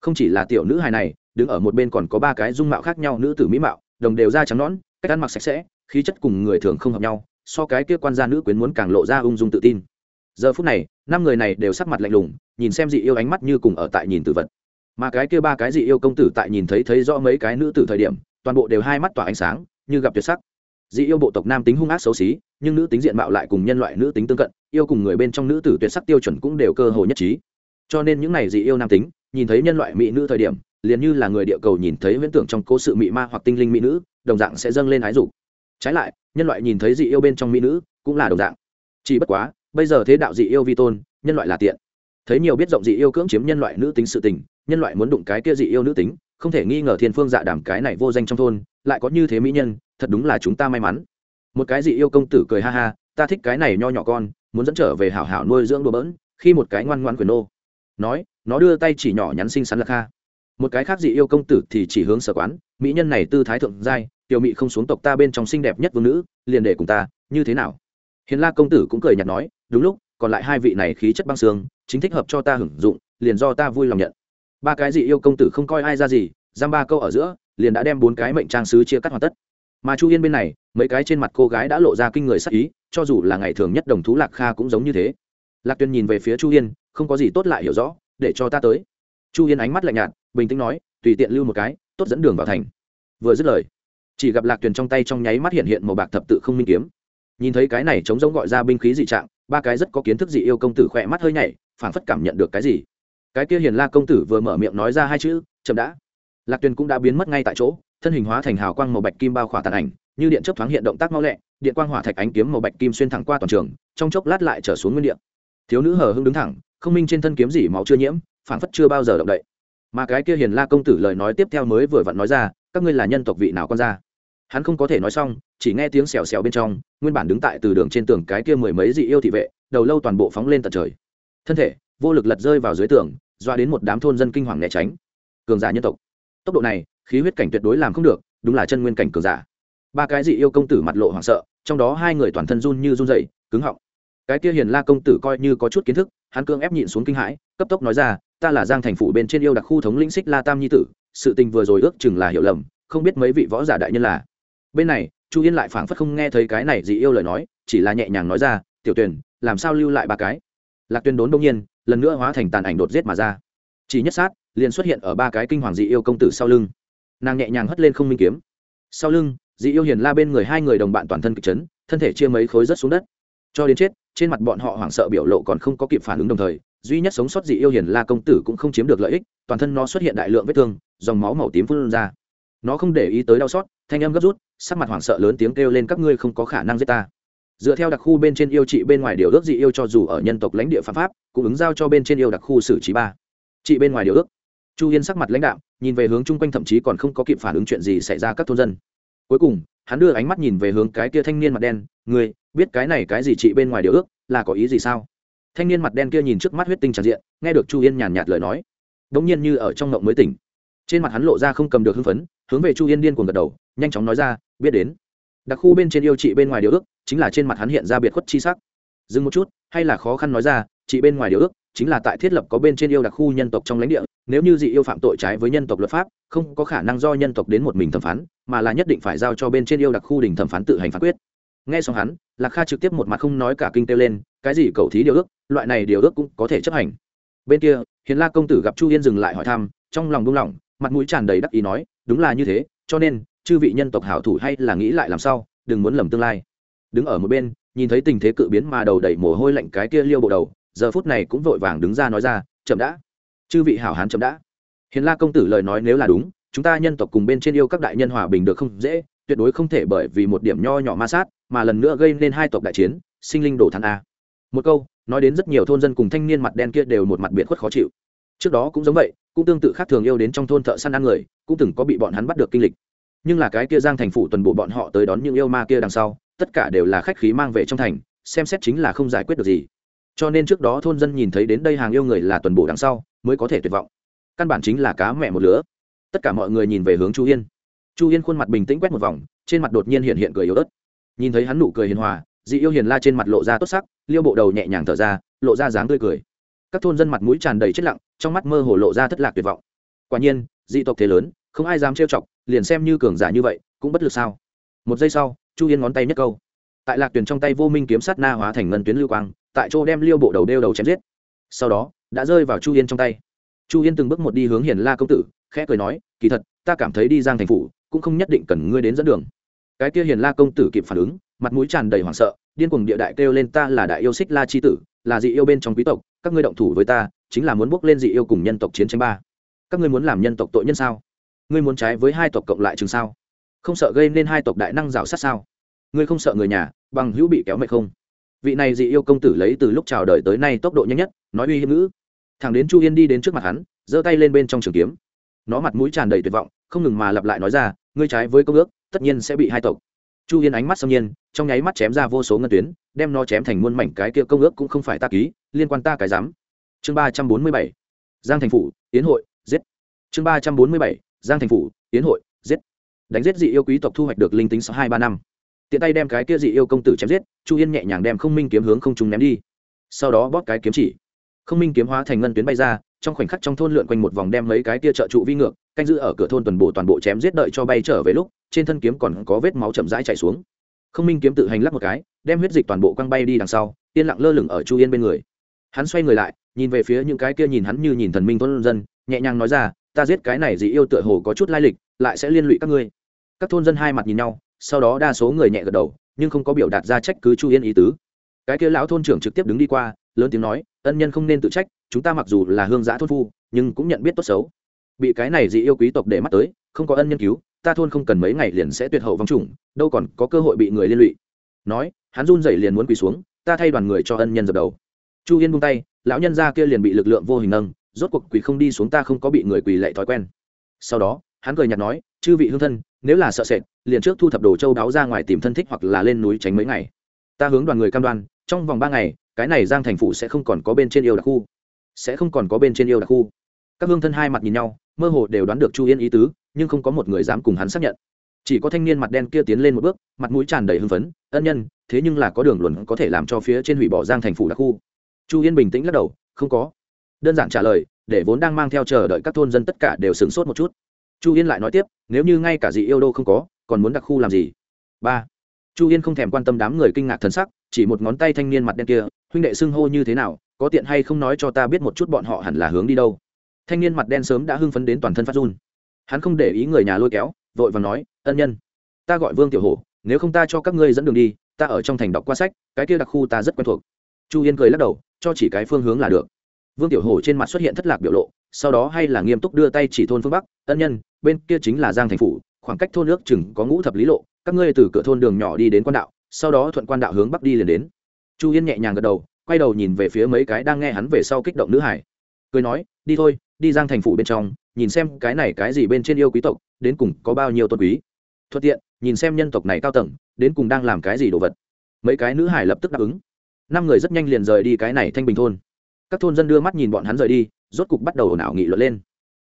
Không chỉ là tiểu nữ hài này, đứng ở một bên còn có ba cái dung mạo khác nhau nữ tử mỹ mạo, đồng đều da trắng nõn, cách ăn mặc sạch sẽ, khí chất cùng người thường không hợp nhau, so cái kia quan gia nữ quyến muốn càng lộ ra ung dung tự tin. Giờ phút này, năm người này đều sắc mặt lạnh lùng, nhìn xem dị yêu ánh mắt như cùng ở tại nhìn tử vật. Mà cái kia ba cái dị yêu công tử tại nhìn thấy thấy rõ mấy cái nữ tử thời điểm toàn bộ đều hai mắt tỏa ánh sáng, như gặp tuyệt sắc. Dị yêu bộ tộc nam tính hung ác xấu xí, nhưng nữ tính diện mạo lại cùng nhân loại nữ tính tương cận, yêu cùng người bên trong nữ tử tuyệt sắc tiêu chuẩn cũng đều cơ hồ nhất trí. Cho nên những này dị yêu nam tính, nhìn thấy nhân loại mỹ nữ thời điểm, liền như là người địa cầu nhìn thấy viễn tưởng trong cố sự mỹ ma hoặc tinh linh mỹ nữ, đồng dạng sẽ dâng lên ái dục. Trái lại, nhân loại nhìn thấy dị yêu bên trong mỹ nữ, cũng là đồng dạng. Chỉ bất quá, bây giờ thế đạo dị yêu vi tôn, nhân loại là tiện. Thấy nhiều biết rộng dị yêu cưỡng chiếm nhân loại nữ tính sự tình, nhân loại muốn đụng cái kia dị yêu nữ tính không thể nghi ngờ thiên phương dạ đảm cái này vô danh trong thôn, lại có như thế mỹ nhân, thật đúng là chúng ta may mắn. Một cái dị yêu công tử cười ha ha, ta thích cái này nho nhỏ con, muốn dẫn trở về hảo hảo nuôi dưỡng đồ bỡn, khi một cái ngoan ngoan quyền nô. Nói, nó đưa tay chỉ nhỏ nhắn xinh xắn lạc kha. Một cái khác dị yêu công tử thì chỉ hướng sở quán, mỹ nhân này tư thái thượng giai, tiểu mỹ không xuống tộc ta bên trong xinh đẹp nhất vương nữ, liền để cùng ta, như thế nào? Hiền la công tử cũng cười nhạt nói, đúng lúc, còn lại hai vị này khí chất băng xương chính thích hợp cho ta hưởng dụng, liền do ta vui lòng nhận ba cái dị yêu công tử không coi ai ra gì, giam ba câu ở giữa, liền đã đem bốn cái mệnh trang sứ chia cắt hoàn tất. Mà chu yên bên này, mấy cái trên mặt cô gái đã lộ ra kinh người sắc ý, cho dù là ngày thường nhất đồng thú lạc kha cũng giống như thế. Lạc tuyên nhìn về phía chu yên, không có gì tốt lại hiểu rõ, để cho ta tới. Chu yên ánh mắt lạnh nhạt, bình tĩnh nói, tùy tiện lưu một cái, tốt dẫn đường vào thành. Vừa dứt lời, chỉ gặp lạc tuyền trong tay trong nháy mắt hiện hiện màu bạc thập tự không minh kiếm. Nhìn thấy cái này chống giống gọi ra binh khí dị trạng, ba cái rất có kiến thức dị yêu công tử khỏe mắt hơi nhảy, phảng phất cảm nhận được cái gì cái kia hiền la công tử vừa mở miệng nói ra hai chữ, chậm đã. Lạc tuyền cũng đã biến mất ngay tại chỗ, thân hình hóa thành hào quang màu bạch kim bao khỏa tàn ảnh, như điện chấp thoáng hiện động tác mau lẹ, điện quang hỏa thạch ánh kiếm màu bạch kim xuyên thẳng qua toàn trường, trong chốc lát lại trở xuống nguyên điện thiếu nữ hờ hưng đứng thẳng, không minh trên thân kiếm gì máu chưa nhiễm, phảng phất chưa bao giờ động đậy. Mà cái kia hiền la công tử lời nói tiếp theo mới vừa vặn nói ra, các ngươi là nhân tộc vị nào con ra? Hắn không có thể nói xong, chỉ nghe tiếng xèo xèo bên trong, nguyên bản đứng tại từ đường trên tường cái kia mười mấy dị yêu thị vệ, đầu lâu toàn bộ phóng lên tận trời. Thân thể, vô lực lật rơi vào dưới tường doa đến một đám thôn dân kinh hoàng né tránh. Cường giả nhân tộc. Tốc độ này, khí huyết cảnh tuyệt đối làm không được, đúng là chân nguyên cảnh cường giả. Ba cái dị yêu công tử mặt lộ hoảng sợ, trong đó hai người toàn thân run như run dậy cứng họng. Cái kia hiền la công tử coi như có chút kiến thức, hắn cương ép nhịn xuống kinh hãi, cấp tốc nói ra, ta là giang thành phủ bên trên yêu đặc khu thống lĩnh xích la tam nhi tử, sự tình vừa rồi ước chừng là hiểu lầm, không biết mấy vị võ giả đại nhân là. Bên này, chu yên lại phảng phất không nghe thấy cái này dị yêu lời nói, chỉ là nhẹ nhàng nói ra, tiểu tuyển làm sao lưu lại ba cái? Lạc tuyên đốn đông nhiên, lần nữa hóa thành tàn ảnh đột giết mà ra. Chỉ nhất sát, liền xuất hiện ở ba cái kinh hoàng dị yêu công tử sau lưng. Nàng nhẹ nhàng hất lên không minh kiếm. Sau lưng, dị yêu hiền la bên người hai người đồng bạn toàn thân kịch chấn, thân thể chia mấy khối rớt xuống đất. Cho đến chết, trên mặt bọn họ hoảng sợ biểu lộ còn không có kịp phản ứng đồng thời, duy nhất sống sót dị yêu hiền la công tử cũng không chiếm được lợi ích, toàn thân nó xuất hiện đại lượng vết thương, dòng máu màu tím phun ra. Nó không để ý tới đau xót, thanh âm gấp rút, sắc mặt hoảng sợ lớn tiếng kêu lên, các ngươi không có khả năng giết ta dựa theo đặc khu bên trên yêu trị bên ngoài điều ước dị yêu cho dù ở nhân tộc lãnh địa phạm pháp, cũng ứng giao cho bên trên yêu đặc khu xử trí ba. Trị bên ngoài điều ước. Chu yên sắc mặt lãnh đạo nhìn về hướng chung quanh thậm chí còn không có kịp phản ứng chuyện gì xảy ra các thôn dân. Cuối cùng, hắn đưa ánh mắt nhìn về hướng cái kia thanh niên mặt đen người biết cái này cái gì trị bên ngoài điều ước, là có ý gì sao? Thanh niên mặt đen kia nhìn trước mắt huyết tinh tràn diện, nghe được chu yên nhàn nhạt lời nói đ ỗ n g nhiên như ở trong ngộng mới tỉnh. Trên mặt hắn lộ ra không cầm được hưng phấn, hướng về chu yên điên cuồng gật đầu, nhanh chóng nói ra, biết đến. Đặc khu bên trên yêu trị bên ngoài điều ước chính là trên mặt hắn hiện ra biệt khuất chi sắc. Dừng một chút, hay là khó khăn nói ra, chị bên ngoài điều ước, chính là tại thiết lập có bên trên yêu đặc khu nhân tộc trong lãnh địa, nếu như dị yêu phạm tội trái với nhân tộc luật pháp, không có khả năng do nhân tộc đến một mình thẩm phán, mà là nhất định phải giao cho bên trên yêu đặc khu đình thẩm phán tự hành phán quyết. Nghe xong hắn, lạc kha trực tiếp một mặt không nói cả kinh têu lên, cái gì cầu thí điều ước, loại này điều ước cũng có thể chấp hành. Bên kia, hiền la công tử gặp chu yên dừng lại hỏi thăm, trong lòng buông lỏng, mặt mũi tràn đầy đắc ý nói, đúng là như thế, cho nên, chư vị nhân tộc hảo thủ hay là nghĩ lại làm sao, đừng muốn lầm tương lai đứng ở một bên, nhìn thấy tình thế cự biến mà đầu đẩy mồ hôi lạnh cái kia liêu bộ đầu, giờ phút này cũng vội vàng đứng ra nói ra, chậm đã. Chư vị hảo hán chậm đã. Hiền la công tử lời nói nếu là đúng, chúng ta nhân tộc cùng bên trên yêu các đại nhân hòa bình được không dễ, tuyệt đối không thể bởi vì một điểm nho nhỏ ma sát mà lần nữa gây nên hai tộc đại chiến, sinh linh đổ thắn a. Một câu, nói đến rất nhiều thôn dân cùng thanh niên mặt đen kia đều một mặt biệt khuất khó chịu. Trước đó cũng giống vậy, cũng tương tự khác thường yêu đến trong thôn thợ săn ăn người, cũng từng có bị bọn hắn bắt được kinh lịch. Nhưng là cái kia giang thành phủ tuần bộ bọn họ tới đón những yêu ma kia đằng sau tất cả đều là khách khí mang về trong thành, xem xét chính là không giải quyết được gì. Cho nên trước đó thôn dân nhìn thấy đến đây hàng yêu người là tuần bộ đằng sau, mới có thể tuyệt vọng. Căn bản chính là cá mẹ một lứa. Tất cả mọi người nhìn về hướng chu yên. Chu yên khuôn mặt bình tĩnh quét một vòng, trên mặt đột nhiên hiện hiện cười yếu ớt. Nhìn thấy hắn nụ cười hiền hòa, dị yêu hiền la trên mặt lộ ra tốt sắc, liêu bộ đầu nhẹ nhàng thở ra, lộ ra dáng tươi cười. Các thôn dân mặt mũi tràn đầy chết lặng, trong mắt mơ hồ lộ ra thất lạc tuyệt vọng. Quả nhiên, dị tộc thế lớn, không ai dám trêu chọc, liền xem như cường giả như vậy, cũng bất lực sao? Một giây sau chu yên ngón tay nhất câu. Tại lạc tuyền trong tay vô minh kiếm sát na hóa thành ngân tuyến lưu quang, tại chỗ đem liêu bộ đầu đeo đầu chém giết. Sau đó, đã rơi vào chu yên trong tay. Chu yên từng bước một đi hướng hiền la công tử, khẽ cười nói, kỳ thật, ta cảm thấy đi giang thành phủ cũng không nhất định cần ngươi đến dẫn đường. Cái kia hiền la công tử kịp phản ứng, mặt mũi tràn đầy hoảng sợ, điên cuồng địa đại kêu lên, ta là đại yêu xích la chi tử, là dị yêu bên trong quý tộc, các ngươi động thủ với ta, chính là muốn bước lên dị yêu cùng nhân tộc chiến tranh ba. Các ngươi muốn làm nhân tộc tội nhân sao? Ngươi muốn trái với hai tộc cộng lại chừng sao? Không sợ gây nên hai tộc đại năng rào sát sao? Ngươi không sợ người nhà, bằng hữu bị kéo mệt không? Vị này dị yêu công tử lấy từ lúc chào đời tới nay tốc độ nhanh nhất, nói uy hiếp ngữ. Thằng đến chu yên đi đến trước mặt hắn, giơ tay lên bên trong trường kiếm. Nó mặt mũi tràn đầy tuyệt vọng, không ngừng mà lặp lại nói ra, ngươi trái với công ước, tất nhiên sẽ bị hai tộc. Chu yên ánh mắt xâm nhiên, trong nháy mắt chém ra vô số ngân tuyến, đem nó chém thành muôn mảnh cái kia công ước cũng không phải ta ký, liên quan ta cái dám chương ba trăm bốn mươi bảy, giang thành phủ tiến hội, giết. Chương ba trăm bốn mươi bảy, giang thành phủ tiến hội đánh giết dị yêu quý tộc thu hoạch được linh tính sau hai ba năm. Tiện tay đem cái kia dị yêu công tử chém giết, chu yên nhẹ nhàng đem không minh kiếm hướng không trung ném đi. Sau đó bóp cái kiếm chỉ. Không minh kiếm hóa thành ngân tuyến bay ra, trong khoảnh khắc trong thôn lượn quanh một vòng đem mấy cái kia trợ trụ vi ngược, canh giữ ở cửa thôn toàn bộ toàn bộ chém giết đợi cho bay trở về lúc, trên thân kiếm còn có vết máu chậm rãi chảy xuống. Không minh kiếm tự hành lắc một cái, đem huyết dịch toàn bộ quăng bay đi đằng sau, yên lặng lơ lửng ở chu yên bên người. Hắn xoay người lại, nhìn về phía những cái kia nhìn hắn như nhìn thần minh thôn dân, nhẹ nhàng nói ra, ta giết cái này dị yêu tựa hồ có chút lai lịch, lại sẽ liên lụy các ngươi các thôn dân hai mặt nhìn nhau, sau đó đa số người nhẹ gật đầu, nhưng không có biểu đạt ra trách cứ chu yên ý tứ. Cái kia lão thôn trưởng trực tiếp đứng đi qua, lớn tiếng nói, ân nhân không nên tự trách, chúng ta mặc dù là hương giã thôn phu, nhưng cũng nhận biết tốt xấu. Bị cái này dị yêu quý tộc để mắt tới, không có ân nhân cứu, ta thôn không cần mấy ngày liền sẽ tuyệt hậu vong trùng đâu còn có cơ hội bị người liên lụy. Nói, hắn run rẩy liền muốn quỳ xuống, ta thay đoàn người cho ân nhân dập đầu. Chu yên buông tay, lão nhân ra kia liền bị lực lượng vô hình nâng, rốt cuộc quỳ không đi xuống ta không có bị người quỳ lệ thói quen. Sau đó, hắn cười nhạt nói, chư vị hương thân nếu là sợ sệt, liền trước thu thập đồ châu đáo ra ngoài tìm thân thích hoặc là lên núi tránh mấy ngày. Ta hướng đoàn người cam đoan, trong vòng ba ngày, cái này giang thành phủ sẽ không còn có bên trên yêu đặc khu. Sẽ không còn có bên trên yêu đặc khu. Các hương thân hai mặt nhìn nhau, mơ hồ đều đoán được chu yên ý tứ, nhưng không có một người dám cùng hắn xác nhận. Chỉ có thanh niên mặt đen kia tiến lên một bước, mặt mũi tràn đầy hưng phấn, ân nhân, thế nhưng là có đường luận có thể làm cho phía trên hủy bỏ giang thành phủ đặc khu. Chu yên bình tĩnh lắc đầu, không có. Đơn giản trả lời, để vốn đang mang theo chờ đợi các thôn dân tất cả đều sửng sốt một chút chu yên lại nói tiếp, nếu như ngay cả dị yêu đô không có, còn muốn đặc khu làm gì? Ba. Chu yên không thèm quan tâm đám người kinh ngạc thần sắc, chỉ một ngón tay thanh niên mặt đen kia, huynh đệ xưng hô như thế nào, có tiện hay không nói cho ta biết một chút bọn họ hẳn là hướng đi đâu? Thanh niên mặt đen sớm đã hưng phấn đến toàn thân phát run. Hắn không để ý người nhà lôi kéo, vội và nói, ân nhân, ta gọi vương tiểu hổ, nếu không ta cho các ngươi dẫn đường đi, ta ở trong thành đọc qua sách, cái kia đặc khu ta rất quen thuộc. Chu yên cười lắc đầu, cho chỉ cái phương hướng là được. Vương tiểu hổ trên mặt xuất hiện thất lạc biểu lộ sau đó hay là nghiêm túc đưa tay chỉ thôn phương bắc ân nhân bên kia chính là giang thành phủ khoảng cách thôn nước chừng có ngũ thập lý lộ các ngươi từ cửa thôn đường nhỏ đi đến quan đạo sau đó thuận quan đạo hướng bắc đi liền đến chu yên nhẹ nhàng gật đầu quay đầu nhìn về phía mấy cái đang nghe hắn về sau kích động nữ hải cười nói đi thôi đi giang thành phủ bên trong nhìn xem cái này cái gì bên trên yêu quý tộc đến cùng có bao nhiêu tôn quý thuận tiện nhìn xem nhân tộc này cao tầng đến cùng đang làm cái gì đồ vật mấy cái nữ hải lập tức đáp ứng năm người rất nhanh liền rời đi cái này thanh bình thôn các thôn dân đưa mắt nhìn bọn hắn rời đi rốt cục bắt đầu ồn ào nghị luận lên.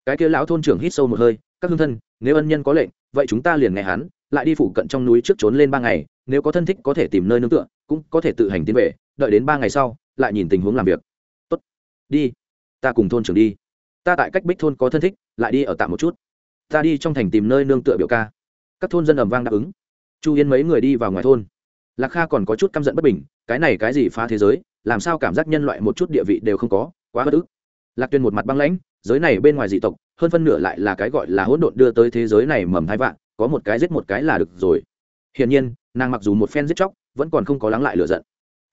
Cái kia lão thôn trưởng hít sâu một hơi, các hương thân, nếu ân nhân có lệnh, vậy chúng ta liền nghe hắn, lại đi phụ cận trong núi trước trốn lên ba ngày, nếu có thân thích có thể tìm nơi nương tựa, cũng có thể tự hành tiến về, đợi đến ba ngày sau, lại nhìn tình huống làm việc. Tốt, đi, ta cùng thôn trưởng đi. Ta tại cách bích thôn có thân thích, lại đi ở tạm một chút. Ta đi trong thành tìm nơi nương tựa biểu ca. Các thôn dân ầm vang đáp ứng. Chu yên mấy người đi vào ngoài thôn. Lạc kha còn có chút căm giận bất bình, cái này cái gì phá thế giới, làm sao cảm giác nhân loại một chút địa vị đều không có, quá bất ức lạc tuyên một mặt băng lãnh, giới này bên ngoài dị tộc, hơn phân nửa lại là cái gọi là hỗn độn đưa tới thế giới này mầm thai vạn, có một cái giết một cái là được rồi. Hiển nhiên, nàng mặc dù một phen giết chóc, vẫn còn không có lắng lại lửa giận.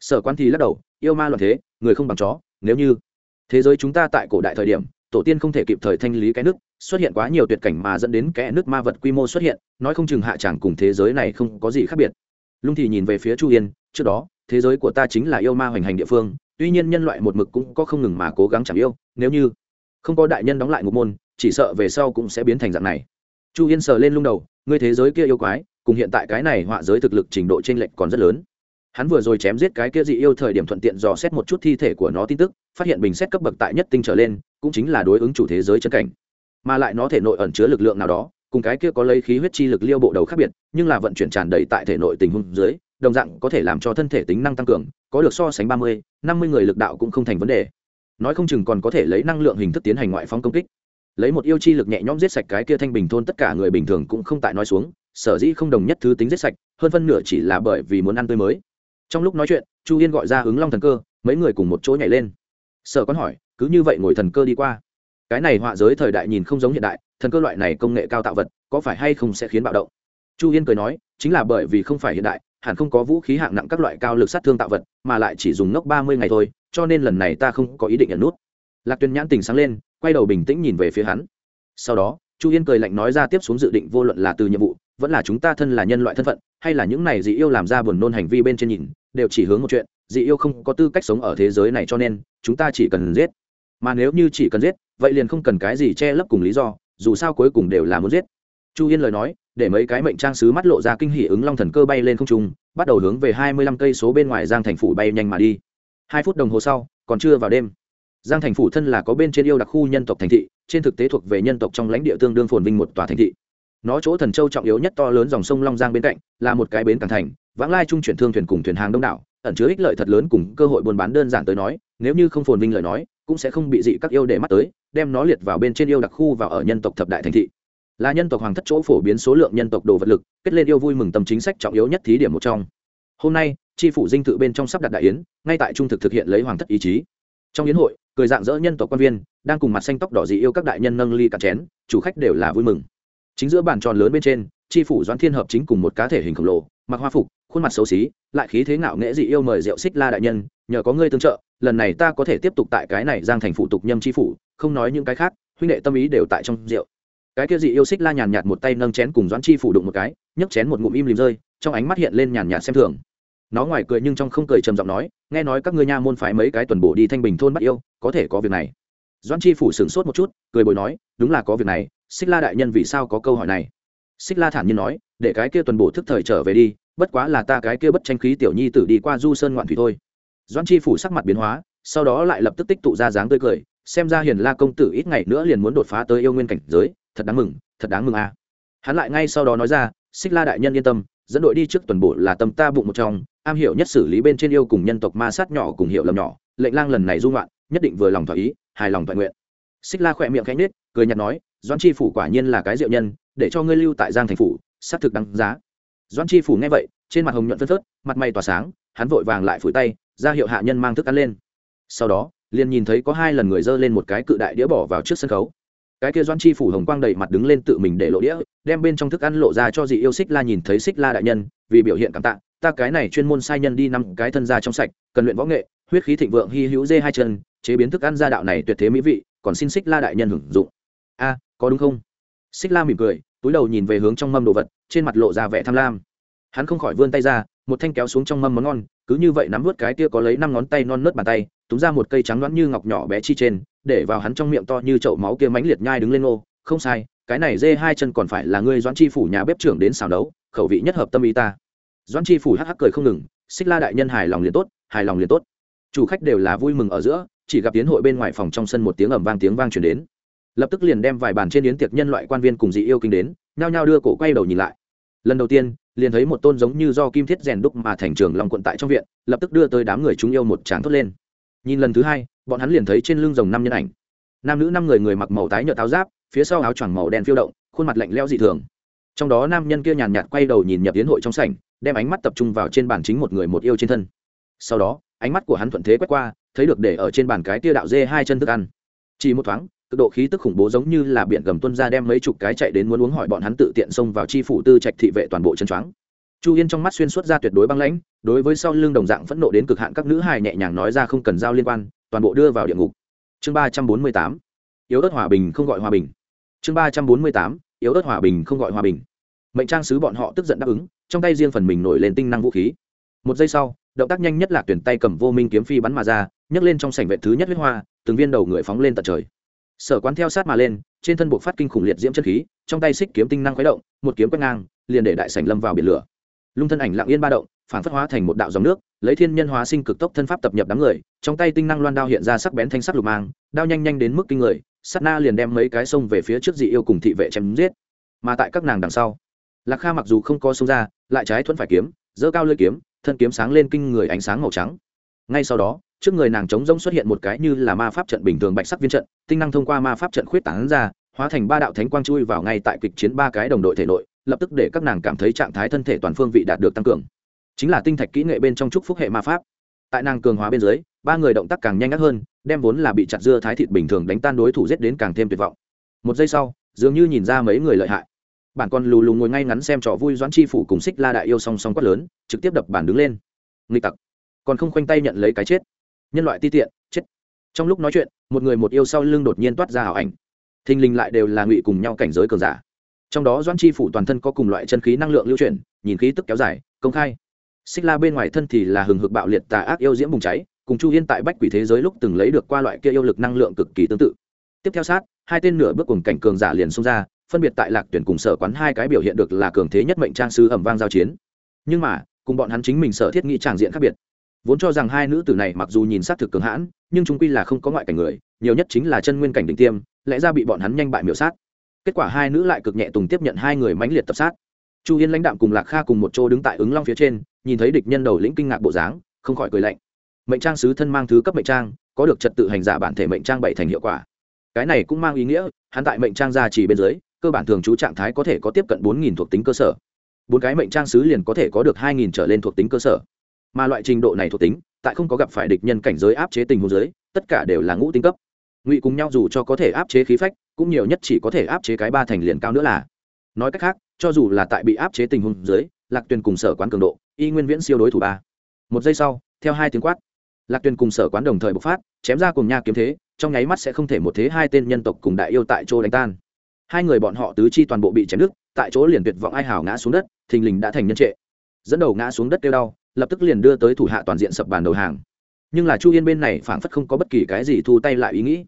Sở quan thì lắc đầu, yêu ma loạn thế, người không bằng chó, nếu như thế giới chúng ta tại cổ đại thời điểm, tổ tiên không thể kịp thời thanh lý cái nước, xuất hiện quá nhiều tuyệt cảnh mà dẫn đến cái nước ma vật quy mô xuất hiện, nói không chừng hạ chẳng cùng thế giới này không có gì khác biệt. Lung thì nhìn về phía chu yên, trước đó, thế giới của ta chính là yêu ma hoành hành địa phương tuy nhiên nhân loại một mực cũng có không ngừng mà cố gắng chẳng yêu, nếu như không có đại nhân đóng lại ngục môn, chỉ sợ về sau cũng sẽ biến thành dạng này. Chu yên sờ lên lung đầu, ngươi thế giới kia yêu quái, cùng hiện tại cái này họa giới thực lực trình độ t r ê n lệch còn rất lớn. Hắn vừa rồi chém giết cái kia dị yêu thời điểm thuận tiện dò xét một chút thi thể của nó tin tức, phát hiện bình xét cấp bậc tại nhất tinh trở lên, cũng chính là đối ứng chủ thế giới chân cảnh. Mà lại nó thể nội ẩn chứa lực lượng nào đó, cùng cái kia có lấy khí huyết chi lực liêu bộ đầu khác biệt, nhưng là vận chuyển tràn đầy tại thể nội tình huống dưới đồng dạng có thể làm cho thân thể tính năng tăng cường, có được so sánh ba mươi, năm mươi người lực đạo cũng không thành vấn đề. Nói không chừng còn có thể lấy năng lượng hình thức tiến hành ngoại phóng công kích. Lấy một yêu chi lực nhẹ nhõm giết sạch cái kia thanh bình thôn tất cả người bình thường cũng không tại nói xuống, sở dĩ không đồng nhất thứ tính giết sạch, hơn phân nửa chỉ là bởi vì muốn ăn tươi mới. Trong lúc nói chuyện, chu yên gọi ra ứng long thần cơ, mấy người cùng một chỗ nhảy lên. Sở con hỏi, cứ như vậy ngồi thần cơ đi qua. Cái này họa giới thời đại nhìn không giống hiện đại, thần cơ loại này công nghệ cao tạo vật, có phải hay không sẽ khiến bạo động? Chu yên cười nói, chính là bởi vì không phải hiện đại hẳn không có vũ khí hạng nặng các loại cao lực sát thương tạo vật, mà lại chỉ dùng ngốc ba mươi ngày thôi, cho nên lần này ta không có ý định nhận nút. Lạc tuyên nhãn tình sáng lên, quay đầu bình tĩnh nhìn về phía hắn. Sau đó, chu yên cười lạnh nói ra tiếp xuống dự định vô luận là từ nhiệm vụ, vẫn là chúng ta thân là nhân loại thân phận, hay là những này dị yêu làm ra buồn nôn hành vi bên trên nhìn, đều chỉ hướng một chuyện, dị yêu không có tư cách sống ở thế giới này cho nên, chúng ta chỉ cần giết. Mà nếu như chỉ cần giết, vậy liền không cần cái gì che lấp cùng lý do, dù sao cuối cùng đều là muốn giết. Chu yên lời nói để mấy cái mệnh trang sứ mắt lộ ra kinh hỉ ứng long thần cơ bay lên không trung, bắt đầu hướng về hai mươi lăm cây số bên ngoài giang thành phủ bay nhanh mà đi. Hai phút đồng hồ sau, còn chưa vào đêm. Giang thành phủ thân là có bên trên yêu đặc khu nhân tộc thành thị, trên thực tế thuộc về nhân tộc trong lãnh địa tương đương phồn vinh một tòa thành thị. Nó chỗ thần châu trọng yếu nhất to lớn dòng sông long giang bên cạnh, là một cái bến cảng thành, vãng lai trung chuyển thương thuyền cùng thuyền hàng đông đảo, ẩn chứa ích lợi thật lớn cùng cơ hội buôn bán đơn giản tới nói, nếu như không phồn vinh lời nói, cũng sẽ không bị dị các yêu để mắt tới, đem nó liệt vào bên trên yêu đặc khu và ở nhân tộc thập đại thành thị là nhân tộc hoàng thất chỗ phổ biến số lượng nhân tộc đồ vật lực, kết lên yêu vui mừng tâm chính sách trọng yếu nhất thí điểm một trong. Hôm nay tri phủ dinh thự bên trong sắp đặt đại yến, ngay tại trung thực thực hiện lấy hoàng thất ý chí. Trong yến hội, cười dạng dỡ nhân tộc quan viên, đang cùng mặt xanh tóc đỏ dị yêu các đại nhân nâng ly cạn chén, chủ khách đều là vui mừng. Chính giữa bàn tròn lớn bên trên tri phủ doãn thiên hợp chính cùng một cá thể hình khổng lồ, mặc hoa phục, khuôn mặt xấu xí, lại khí thế ngạo nghễ dị yêu mời rượu xích la đại nhân, nhờ có ngươi tương trợ, lần này ta có thể tiếp tục tại cái này giang thành phụ tục nhâm tri phủ, không nói những cái khác, huynh đệ tâm ý đều tại trong rượu cái kia dị yêu xích la nhàn nhạt một tay nâng chén cùng doãn chi phủ đụng một cái, nhấc chén một ngụm im lìm rơi, trong ánh mắt hiện lên nhàn nhạt xem thường. Nó ngoài cười nhưng trong không cười trầm giọng nói, nghe nói các ngươi nha môn phái mấy cái tuần bổ đi thanh bình thôn bắt yêu, có thể có việc này. Doãn chi phủ sửng sốt một chút, cười bồi nói, đúng là có việc này, xích la đại nhân vì sao có câu hỏi này? Xích la thản nhiên nói, để cái kia tuần bổ thức thời trở về đi, bất quá là ta cái kia bất tranh khí tiểu nhi tử đi qua du sơn ngoạn thủy thôi. Doãn chi phủ sắc mặt biến hóa, sau đó lại lập tức tích tụ ra dáng tươi cười, xem ra hiền la công tử ít ngày nữa liền muốn đột phá tới yêu nguyên cảnh giới thật đáng mừng, thật đáng mừng a. À. hắn lại ngay sau đó nói ra, xích la đại nhân yên tâm, dẫn đội đi trước tuần bộ là tâm ta bụng một trong, am hiểu nhất xử lý bên trên yêu cùng nhân tộc ma sát nhỏ cùng hiệu lầm nhỏ, lệnh lang lần này dung loạn nhất định vừa lòng thỏa ý, hài lòng toàn nguyện. Xích la khỏe miệng cánh nết cười nhạt nói doan chi phủ quả nhiên là cái diệu nhân, để cho ngươi lưu tại giang thành phủ, xác thực đáng giá. Doan chi phủ nghe vậy, trên mặt hồng nhuận phân phớt, mặt mày tỏa sáng, hắn vội vàng lại phủi tay, ra hiệu hạ nhân mang thức ăn lên. Sau đó, liền nhìn thấy có hai lần người dơ lên một cái cự đại đĩa bỏ vào trước sân khấu cái kia doan chi phủ hồng quang đầy mặt đứng lên tự mình để lộ đĩa, đem bên trong thức ăn lộ ra cho dị yêu xích la nhìn thấy xích la đại nhân, vì biểu hiện cảm tạ, ta cái này chuyên môn sai nhân đi năm cái thân ra trong sạch, cần luyện võ nghệ, huyết khí thịnh vượng hy hữu dê hai chân, chế biến thức ăn gia đạo này tuyệt thế mỹ vị, còn xin xích la đại nhân hưởng dụng. A, có đúng không? Xích la mỉm cười, túi đầu nhìn về hướng trong mâm đồ vật, trên mặt lộ ra vẻ tham lam. Hắn không khỏi vươn tay ra, một thanh kéo xuống trong mâm món ngon, cứ như vậy nắm vớt cái kia có lấy năm ngón tay non nớt bàn tay, túm ra một cây trắng loãng như ngọc nhỏ bé chi trên để vào hắn trong miệng to như chậu máu kia mãnh liệt nhai đứng lên ô không sai, cái này dê hai chân còn phải là ngươi doãn chi phủ nhà bếp trưởng đến xào đấu khẩu vị nhất hợp tâm ý ta. Doãn chi phủ hắc hắc cười không ngừng, xích la đại nhân hài lòng liền tốt, hài lòng liền tốt. Chủ khách đều là vui mừng ở giữa, chỉ gặp tiến hội bên ngoài phòng trong sân một tiếng ầm vang tiếng vang truyền đến. Lập tức liền đem vài bàn trên yến tiệc nhân loại quan viên cùng dị yêu kinh đến, nhao nhao đưa cổ quay đầu nhìn lại. Lần đầu tiên, liền thấy một tôn giống như do kim thiết rèn đúc mà thành trường lòng quận tại trong viện, lập tức đưa tới đám người chúng yêu một tràng thốt lên. Nhìn lần thứ hai bọn hắn liền thấy trên lưng rồng năm nhân ảnh. Nam nữ năm người người mặc màu tái nhợt áo giáp, phía sau áo choàng màu đen phiêu động, khuôn mặt lạnh lẽo dị thường. Trong đó nam nhân kia nhàn nhạt quay đầu nhìn nhập tiến hội trong sảnh, đem ánh mắt tập trung vào trên bàn chính một người một yêu trên thân. Sau đó, ánh mắt của hắn thuận thế quét qua, thấy được để ở trên bàn cái tia đạo dê hai chân thức ăn. Chỉ một thoáng, cực độ khí tức khủng bố giống như là biển gầm tuân ra đem mấy chục cái chạy đến muốn uống hỏi bọn hắn tự tiện xông vào chi phủ tư trạch thị vệ toàn bộ chân choáng. Chu yên trong mắt xuyên suốt ra tuyệt đối băng lãnh, đối với sau lưng đồng dạng phẫn nộ đến cực hạn các nữ hài nhẹ nhàng nói ra không cần giao liên quan toàn bộ đưa vào địa ngục. Chương ba trăm bốn mươi tám, yếu ớt hòa bình không gọi hòa bình. Chương ba trăm bốn mươi tám, yếu ớt hòa bình không gọi hòa bình. Mệnh trang sứ bọn họ tức giận đáp ứng, trong tay riêng phần mình nổi lên tinh năng vũ khí. Một giây sau, động tác nhanh nhất là tuyển tay cầm vô minh kiếm phi bắn mà ra, nhấc lên trong sảnh vệ thứ nhất huyết hoa, từng viên đầu người phóng lên tận trời. Sở quán theo sát mà lên, trên thân buộc phát kinh khủng liệt diễm chân khí, trong tay xích kiếm tinh năng khuấy động, một kiếm quét ngang, liền để đại sảnh lâm vào biển lửa. Lung thân ảnh lặng yên ba động, phản phất hóa thành một đạo dòng nước lấy thiên nhân hóa sinh cực tốc thân pháp tập nhập đám người, trong tay tinh năng loan đao hiện ra sắc bén thanh sắc lục mang, đao nhanh nhanh đến mức kinh người, sát na liền đem mấy cái sông về phía trước dị yêu cùng thị vệ chém giết. Mà tại các nàng đằng sau, lạc kha mặc dù không có sông ra, lại trái thuẫn phải kiếm dỡ cao lưỡi kiếm, thân kiếm sáng lên kinh người ánh sáng màu trắng. Ngay sau đó, trước người nàng trống rỗng xuất hiện một cái như là ma pháp trận bình thường bạch sắc viên trận, tinh năng thông qua ma pháp trận khuyết tảng ra, hóa thành ba đạo thánh quang chui vào ngay tại kịch chiến ba cái đồng đội thể nội, lập tức để các nàng cảm thấy trạng thái thân thể toàn phương vị đạt được tăng cường chính là tinh thạch kỹ nghệ bên trong trúc phúc hệ ma pháp. Tại nàng cường hóa bên dưới, ba người động tác càng nhanh ngắt hơn, đem vốn là bị chặt dưa thái thịt bình thường đánh tan đối thủ giết đến càng thêm tuyệt vọng. Một giây sau, dường như nhìn ra mấy người lợi hại. Bản con lù lù ngồi ngay ngắn xem trò vui doãn chi phủ cùng xích la đại yêu song song quát lớn, trực tiếp đập bản đứng lên. Nghịch tặc. Còn không khoanh tay nhận lấy cái chết. Nhân loại ti tiện, chết. Trong lúc nói chuyện, một người một yêu sau lưng đột nhiên toát ra ảo ảnh. Thình lình lại đều là ngụy cùng nhau cảnh giới cường giả. Trong đó doãn chi phủ toàn thân có cùng loại chân khí năng lượng lưu chuyển, nhìn khí tức kéo dài, công khai xích la bên ngoài thân thì là hừng hực bạo liệt tà ác yêu diễm bùng cháy, cùng chu yên tại bách quỷ thế giới lúc từng lấy được qua loại kia yêu lực năng lượng cực kỳ tương tự. Tiếp theo sát, hai tên nửa bước cùng cảnh cường giả liền xông ra, phân biệt tại lạc tuyển cùng sở quán hai cái biểu hiện được là cường thế nhất mệnh trang sư ẩm vang giao chiến. Nhưng mà, cùng bọn hắn chính mình sở thiết nghĩ tràng diện khác biệt. Vốn cho rằng hai nữ tử này mặc dù nhìn s á thực cường hãn, nhưng chúng quy là không có ngoại cảnh người, nhiều nhất chính là chân nguyên cảnh đỉnh tiêm, lẽ ra bị bọn hắn nhanh bại miểu sát. Kết quả hai nữ lại cực nhẹ tùng tiếp nhận hai người mãnh liệt tập sát. Chu yên lãnh đạm cùng lạc kha cùng một chỗ đứng tại ứng long phía trên nhìn thấy địch nhân đầu lĩnh kinh ngạc bộ dáng, không khỏi cười lạnh. Mệnh trang sứ thân mang thứ cấp mệnh trang, có được trật tự hành giả bản thể mệnh trang bảy thành hiệu quả. Cái này cũng mang ý nghĩa, hắn tại mệnh trang gia chỉ bên dưới, cơ bản thường trú trạng thái có thể có tiếp cận bốn nghìn thuộc tính cơ sở. Bốn cái mệnh trang sứ liền có thể có được hai nghìn trở lên thuộc tính cơ sở. Mà loại trình độ này thuộc tính, tại không có gặp phải địch nhân cảnh giới áp chế tình huống giới tất cả đều là ngũ tinh cấp. Ngụy cùng nhau dù cho có thể áp chế khí phách, cũng nhiều nhất chỉ có thể áp chế cái ba thành liền cao nữa là. Nói cách khác, cho dù là tại bị áp chế tình huống dưới, lạc tuyền cùng sở quán cường độ y nguyên viễn siêu đối thủ ba. Một giây sau, theo hai tiếng quát, lạc tuyền cùng sở quán đồng thời bộc phát, chém ra cùng nha kiếm thế, trong nháy mắt sẽ không thể một thế hai tên nhân tộc cùng đại yêu tại chỗ đánh tan. Hai người bọn họ tứ chi toàn bộ bị chém đứt, tại chỗ liền tuyệt vọng ai hào ngã xuống đất, thình lình đã thành nhân trệ. Dẫn đầu ngã xuống đất kêu đau, lập tức liền đưa tới thủ hạ toàn diện sập bàn đầu hàng. Nhưng là chu yên bên này phảng phất không có bất kỳ cái gì thu tay lại ý nghĩ.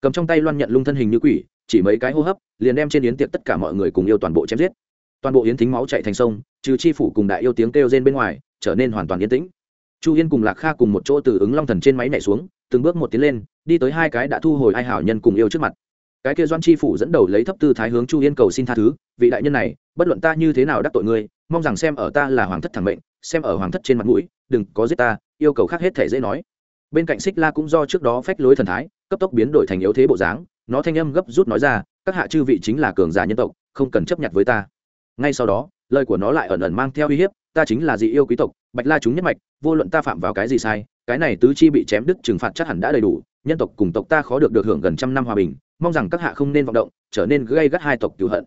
Cầm trong tay loan nhận lung thân hình như quỷ, chỉ mấy cái hô hấp, liền đem trên yến tiệc tất cả mọi người cùng yêu toàn bộ chém giết toàn bộ yến thính máu chạy thành sông, trừ chi phủ cùng đại yêu tiếng kêu rên bên ngoài, trở nên hoàn toàn yên tĩnh. Chu yên cùng lạc kha cùng một chỗ từ ứng long thần trên máy nhảy xuống, từng bước một tiến lên, đi tới hai cái đã thu hồi ai hảo nhân cùng yêu trước mặt. Cái kia doan chi phủ dẫn đầu lấy thấp tư thái hướng chu yên cầu xin tha thứ, vị đại nhân này, bất luận ta như thế nào đắc tội ngươi, mong rằng xem ở ta là hoàng thất thẳng mệnh, xem ở hoàng thất trên mặt mũi, đừng có giết ta, yêu cầu khác hết thể dễ nói. Bên cạnh xích la cũng do trước đó phách lối thần thái, cấp tốc biến đổi thành yếu thế bộ dáng, nó thanh âm gấp rút nói ra, các hạ chư vị chính là cường giả nhân tộc, không cần chấp nhận với ta ngay sau đó, lời của nó lại ẩn ẩn mang theo uy hiếp, ta chính là dị yêu quý tộc, bạch la chúng nhất mạch, vô luận ta phạm vào cái gì sai, cái này tứ chi bị chém đứt trừng phạt chắc hẳn đã đầy đủ, nhân tộc cùng tộc ta khó được được hưởng gần trăm năm hòa bình, mong rằng các hạ không nên vọng động, trở nên gây gắt hai tộc cửu hận.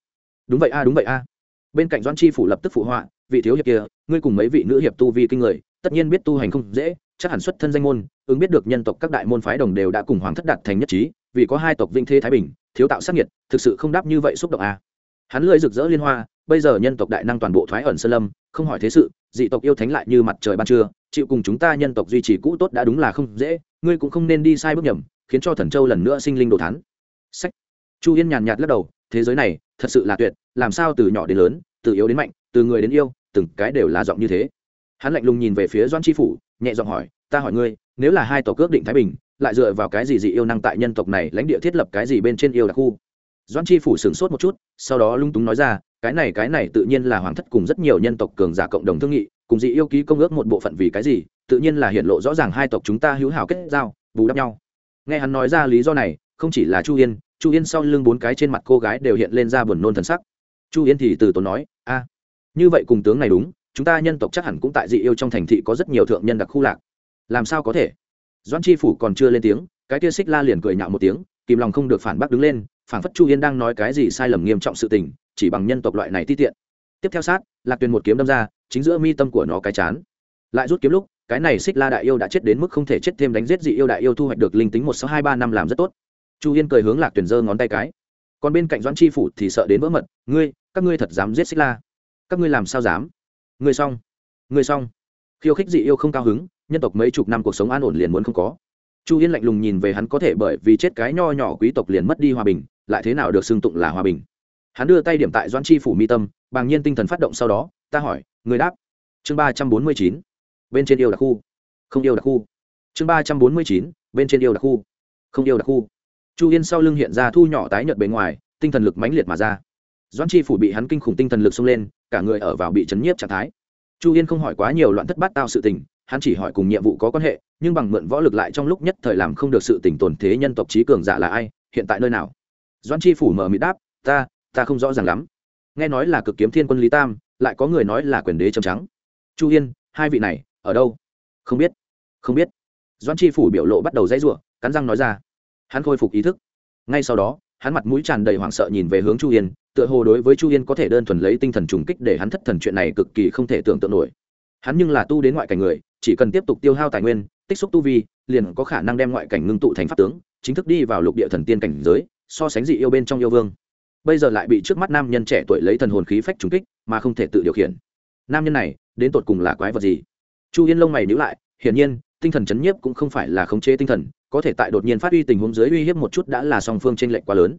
Đúng vậy a, đúng vậy a. Bên cạnh doan chi phủ lập tức phụ họa, vị thiếu hiệp kia, ngươi cùng mấy vị nữ hiệp tu vi kinh người, tất nhiên biết tu hành không dễ, chắc hẳn xuất thân danh môn, ứng biết được nhân tộc các đại môn phái đồng đều đã cùng hoàng thất đạt thành nhất trí, vì có hai tộc vinh thế thái bình, thiếu tạo sắc nhiệt thực sự không đáp như vậy xúc động a hắn lưỡi rực rỡ liên hoa, bây giờ nhân tộc đại năng toàn bộ thoái ẩn sơn lâm, không hỏi thế sự, dị tộc yêu thánh lại như mặt trời ban trưa, chịu cùng chúng ta nhân tộc duy trì cũ tốt đã đúng là không dễ, ngươi cũng không nên đi sai bước nhầm, khiến cho thần châu lần nữa sinh linh đồ thán. Sách. Chu yên nhàn nhạt lắc đầu, thế giới này, thật sự là tuyệt, làm sao từ nhỏ đến lớn, từ yếu đến mạnh, từ người đến yêu, từng cái đều là giọng như thế. Hắn lạnh lùng nhìn về phía doan tri phủ, nhẹ giọng hỏi, ta hỏi ngươi, nếu là hai tộc ước định thái bình, lại dựa vào cái gì dị yêu năng tại nhân tộc này lãnh địa thiết lập cái gì bên trên yêu đặc khu? Doan Chi phủ sửng sốt một chút, sau đó lung túng nói ra, cái này cái này tự nhiên là hoàng thất cùng rất nhiều nhân tộc cường giả cộng đồng thương nghị, cùng dị yêu ký công ước một bộ phận vì cái gì, tự nhiên là hiện lộ rõ ràng hai tộc chúng ta hữu hảo kết giao, bù đắp nhau. Nghe hắn nói ra lý do này, không chỉ là chu yên chu yên sau lưng bốn cái trên mặt cô gái đều hiện lên ra buồn nôn thần sắc. Chu yên thì từ tốn nói, a, như vậy cùng tướng này đúng, chúng ta nhân tộc chắc hẳn cũng tại dị yêu trong thành thị có rất nhiều thượng nhân đặc khu lạc. Làm sao có thể? Doan chi phủ còn chưa lên tiếng, cái kia xích la liền cười nhạo một tiếng, kìm lòng không được phản bác đứng lên phản phất chu yên đang nói cái gì sai lầm nghiêm trọng sự tình, chỉ bằng nhân tộc loại này ti tiện. Tiếp theo sát, lạc tuyền một kiếm đâm ra, chính giữa mi tâm của nó cái chán. Lại rút kiếm lúc, cái này xích la đại yêu đã chết đến mức không thể chết thêm đánh giết dị yêu đại yêu thu hoạch được linh tính một sáu hai ba năm làm rất tốt. Chu yên cười hướng lạc tuyền giơ ngón tay cái. Còn bên cạnh doãn chi phủ thì sợ đến vỡ mật, ngươi, các ngươi thật dám giết xích la? Các ngươi làm sao dám? Ngươi xong ngươi xong. Khiêu khích dị yêu không cao hứng, nhân tộc mấy chục năm cuộc sống an ổn liền muốn không có chu yên lạnh lùng nhìn về hắn có thể bởi vì chết cái nho nhỏ quý tộc liền mất đi hòa bình, lại thế nào được xưng tụng là hòa bình. Hắn đưa tay điểm tại doãn chi phủ mi tâm, bàng nhiên tinh thần phát động sau đó, ta hỏi, người đáp. Chương ba trăm bốn mươi chín, bên trên yêu đặc khu. Không yêu đặc khu. Chương ba trăm bốn mươi chín, bên trên yêu đặc khu. Không yêu đặc khu. Chu yên sau lưng hiện ra thu nhỏ tái nhợt bề ngoài, tinh thần lực mãnh liệt mà ra. Doãn chi phủ bị hắn kinh khủng tinh thần lực xông lên, cả người ở vào bị chấn nhiếp trạng thái. Chu yên không hỏi quá nhiều loạn thất bát tao sự tình hắn chỉ hỏi cùng nhiệm vụ có quan hệ, nhưng bằng mượn võ lực lại trong lúc nhất thời làm không được sự tỉnh tồn thế nhân tộc trí cường giả là ai, hiện tại nơi nào? Doãn chi phủ mở mịt đáp, ta ta không rõ ràng lắm. Nghe nói là cực kiếm thiên quân lý tam, lại có người nói là quyền đế trầm trắng. Chu yên, hai vị này, ở đâu? Không biết không biết. Doan chi phủ biểu lộ bắt đầu dãy r cắn răng nói ra. Hắn khôi phục ý thức. Ngay sau đó, hắn mặt mũi tràn đầy hoảng sợ nhìn về hướng chu yên, tựa hồ đối với chu yên có thể đơn thuần lấy tinh thần trùng kích để hắn thất thần chuyện này cực kỳ không thể tưởng tượng nổi. Hắn nhưng là tu đến ngoại cảnh người chỉ cần tiếp tục tiêu hao tài nguyên, tích xúc tu vi, liền có khả năng đem ngoại cảnh ngưng tụ thành pháp tướng, chính thức đi vào lục địa thần tiên cảnh giới, so sánh dị yêu bên trong yêu vương. Bây giờ lại bị trước mắt nam nhân trẻ tuổi lấy thần hồn khí phách trúng kích, mà không thể tự điều khiển. Nam nhân này, đến tột cùng là quái vật gì? Chu yên lông mày nhữ lại, hiển nhiên, tinh thần chấn nhiếp cũng không phải là khống chế tinh thần, có thể tại đột nhiên phát huy tình huống dưới uy hiếp một chút đã là song phương t r ê n lệch quá lớn.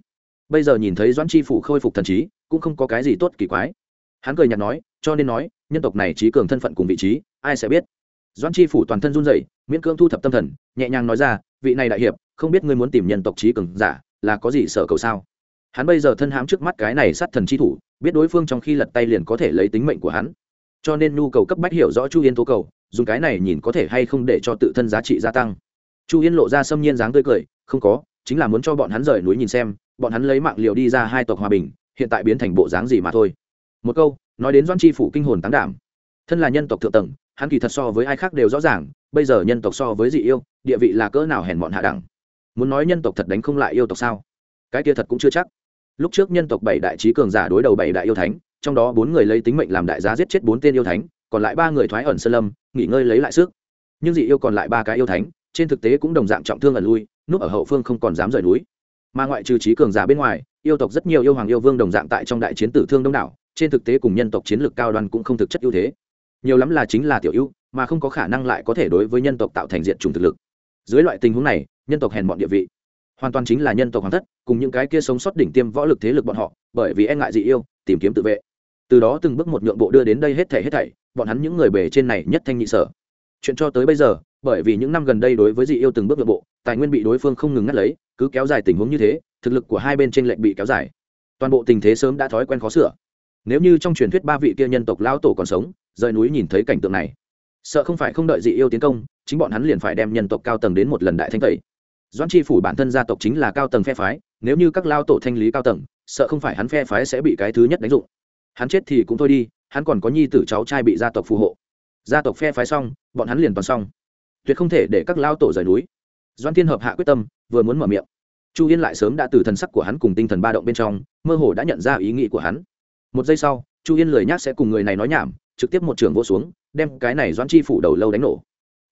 Bây giờ nhìn thấy doãn chi phủ khôi phục thần trí, cũng không có cái gì tốt kỳ quái. Hắn cười nhạt nói, cho nên nói, nhân tộc này trí cường thân phận cùng vị trí, ai sẽ biết? Doãn chi phủ toàn thân run rẩy, miễn cưỡng thu thập tâm thần, nhẹ nhàng nói ra, vị này đại hiệp, không biết ngươi muốn tìm nhân tộc trí cường giả, là có gì sở cầu sao? Hắn bây giờ thân hãm trước mắt cái này sát thần chi thủ, biết đối phương trong khi lật tay liền có thể lấy tính mệnh của hắn. Cho nên nhu cầu cấp bách hiểu rõ chu yên tố cầu, dùng cái này nhìn có thể hay không để cho tự thân giá trị gia tăng. Chu yên lộ ra xâm nhiên dáng tươi cười, không có, chính là muốn cho bọn hắn rời núi nhìn xem, bọn hắn lấy mạng liều đi ra hai tộc hòa bình, hiện tại biến thành bộ dáng gì mà thôi. Một câu, nói đến doan chi phủ kinh hồn tán đảm. Thân là nhân tộc thượng tầng hắn kỳ thật so với ai khác đều rõ ràng, bây giờ nhân tộc so với dị yêu, địa vị là cỡ nào hèn mọn hạ đẳng. Muốn nói nhân tộc thật đánh không lại yêu tộc sao? Cái kia thật cũng chưa chắc. Lúc trước nhân tộc bảy đại trí cường giả đối đầu bảy đại yêu thánh, trong đó bốn người lấy tính mệnh làm đại giá giết chết bốn tên yêu thánh, còn lại ba người thoái ẩn sơn lâm, nghỉ ngơi lấy lại sức. Nhưng dị yêu còn lại ba cái yêu thánh, trên thực tế cũng đồng dạng trọng thương ẩn lui, núp ở hậu phương không còn dám rời núi. Mà ngoại trừ trí cường giả bên ngoài, yêu tộc rất nhiều yêu hoàng yêu vương đồng dạng tại trong đại chiến tử thương đông đảo, trên thực tế cùng nhân tộc chiến lược cao đoan cũng không thực chất ưu thế nhiều lắm là chính là tiểu ưu, mà không có khả năng lại có thể đối với nhân tộc tạo thành diện chủng thực lực. Dưới loại tình huống này, nhân tộc hèn bọn địa vị, hoàn toàn chính là nhân tộc hoàng thất, cùng những cái kia sống sót đỉnh tiêm võ lực thế lực bọn họ, bởi vì e ngại dị yêu, tìm kiếm tự vệ. Từ đó từng bước một nhượng bộ đưa đến đây hết thảy hết thảy, bọn hắn những người bề trên này nhất thanh nhị sở. Chuyện cho tới bây giờ, bởi vì những năm gần đây đối với dị yêu từng bước nhượng bộ, tài nguyên bị đối phương không ngừng ngắt lấy, cứ kéo dài tình huống như thế, thực lực của hai bên trên lệnh bị kéo dài. Toàn bộ tình thế sớm đã thói quen khó sửa. Nếu như trong truyền thuyết ba vị kia nhân tộc lão tổ còn sống rời núi nhìn thấy cảnh tượng này. Sợ không phải không đợi dị yêu tiến công, chính bọn hắn liền phải đem nhân tộc cao tầng đến một lần đại thanh tẩy. Doãn tri phủ bản thân gia tộc chính là cao tầng phe phái, nếu như các lao tổ thanh lý cao tầng, sợ không phải hắn phe phái sẽ bị cái thứ nhất đánh dụng. Hắn chết thì cũng thôi đi, hắn còn có nhi tử cháu trai bị gia tộc phù hộ. Gia tộc phe phái xong, bọn hắn liền toàn xong. Tuyệt không thể để các lao tổ rời núi. Doan thiên hợp hạ quyết tâm, vừa muốn mở miệng. Chu yên lại sớm đã từ thần sắc của hắn cùng tinh thần ba động bên trong, mơ hồ đã nhận ra ý nghĩ của hắn. Một giây sau, chu yên lười nhác sẽ cùng người này nói nhảm trực tiếp một trường vô xuống, đem cái này doan chi phủ đầu lâu đánh nổ.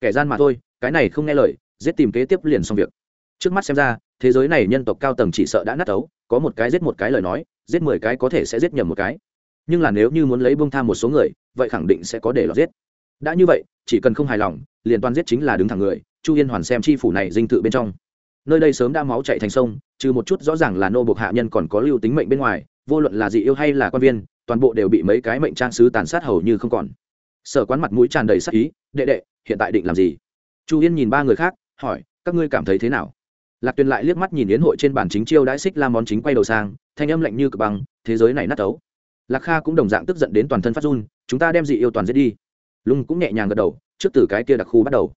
Kẻ gian mà thôi, cái này không nghe lời, giết tìm kế tiếp liền xong việc. Trước mắt xem ra, thế giới này nhân tộc cao tầng chỉ sợ đã nát ấu, có một cái giết một cái lời nói, giết mười cái có thể sẽ giết nhầm một cái. Nhưng là nếu như muốn lấy bông tham một số người, vậy khẳng định sẽ có để lọt giết. Đã như vậy, chỉ cần không hài lòng, liền toàn giết chính là đứng thẳng người, chu yên hoàn xem chi phủ này dinh thự bên trong. Nơi đây sớm đã máu chạy thành sông, trừ một chút rõ ràng là nô buộc hạ nhân còn có lưu tính mệnh bên ngoài, vô luận là dị yêu hay là quan viên toàn bộ đều bị mấy cái mệnh trang sứ tàn sát hầu như không còn. Sở quán mặt mũi tràn đầy sắc ý đệ đệ hiện tại định làm gì? Chu yên nhìn ba người khác hỏi các ngươi cảm thấy thế nào? Lạc tuyền lại liếc mắt nhìn yến hội trên bàn chính chiêu đãi xích la món chính quay đầu sang thanh âm lạnh như cực băng, thế giới này nát ấu lạc kha cũng đồng dạng tức giận đến toàn thân phát run chúng ta đem dị yêu toàn giết đi. Lung cũng nhẹ nhàng gật đầu trước từ cái kia đặc khu bắt đầu.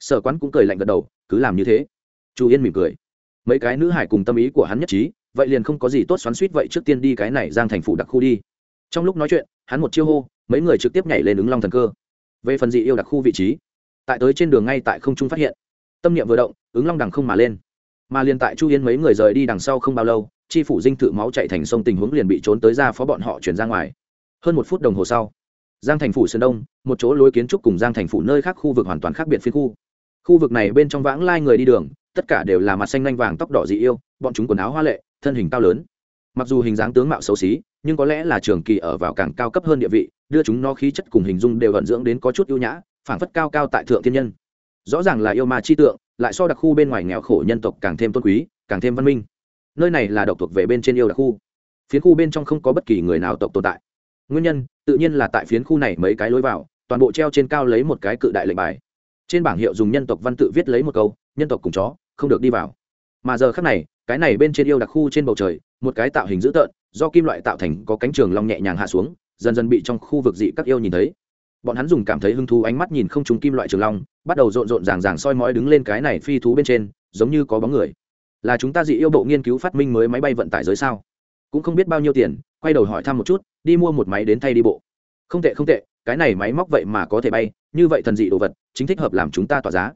Sở quán cũng cười lạnh gật đầu cứ làm như thế. Chu yên mỉm cười. Mấy cái nữ hải cùng tâm ý của hắn nhất trí vậy liền không có gì tốt xoắn suýt vậy trước tiên đi cái này giang thành phủ đặc khu đi trong lúc nói chuyện, hắn một chiêu hô, mấy người trực tiếp nhảy lên ứng long thần cơ. Về phần dị yêu đặc khu vị trí, tại tới trên đường ngay tại không trung phát hiện. Tâm niệm vừa động, ứng long đằng không mà lên. Mà liền tại chu yên mấy người rời đi đằng sau không bao lâu, chi phủ dinh thự máu chạy thành sông tình huống liền bị trốn tới ra phó bọn họ chuyển ra ngoài. Hơn một phút đồng hồ sau, giang thành phủ sơn đông, một chỗ lối kiến trúc cùng giang thành phủ nơi khác khu vực hoàn toàn khác biệt phiên khu. Khu vực này bên trong vãng lai người đi đường, tất cả đều là mặt xanh lanh vàng tóc đỏ dị yêu, bọn chúng quần áo hoa lệ, thân hình cao lớn mặc dù hình dáng tướng mạo xấu xí, nhưng có lẽ là trường kỳ ở vào càng cao cấp hơn địa vị, đưa chúng nó khí chất cùng hình dung đều vận dưỡng đến có chút ưu nhã, phảng phất cao cao tại thượng thiên nhân. Rõ ràng là yêu ma chi tượng, lại so đặc khu bên ngoài nghèo khổ nhân tộc càng thêm tôn quý, càng thêm văn minh. Nơi này là độc thuộc về bên trên yêu đặc khu. Phiến khu bên trong không có bất kỳ người nào tộc tồn tại. Nguyên nhân, tự nhiên là tại phiến khu này mấy cái lối vào, toàn bộ treo trên cao lấy một cái cự đại lệnh bài. Trên bảng hiệu dùng nhân tộc văn tự viết lấy một câu, nhân tộc cùng chó, không được đi vào. Mà giờ khác này, cái này bên trên yêu đặc khu trên bầu trời một cái tạo hình dữ tợn, do kim loại tạo thành có cánh trường long nhẹ nhàng hạ xuống, dần dần bị trong khu vực dị các yêu nhìn thấy. Bọn hắn dùng cảm thấy hứng thú ánh mắt nhìn không trúng kim loại trường long, bắt đầu rộn rộn ràng ràng soi mói đứng lên cái này phi thú bên trên, giống như có bóng người. Là chúng ta dị yêu bộ nghiên cứu phát minh mới máy bay vận tải giới sao? Cũng không biết bao nhiêu tiền, quay đầu hỏi thăm một chút, đi mua một máy đến thay đi bộ. Không tệ không tệ, cái này máy móc vậy mà có thể bay, như vậy thần dị đồ vật, chính thích hợp làm chúng ta tỏa giá.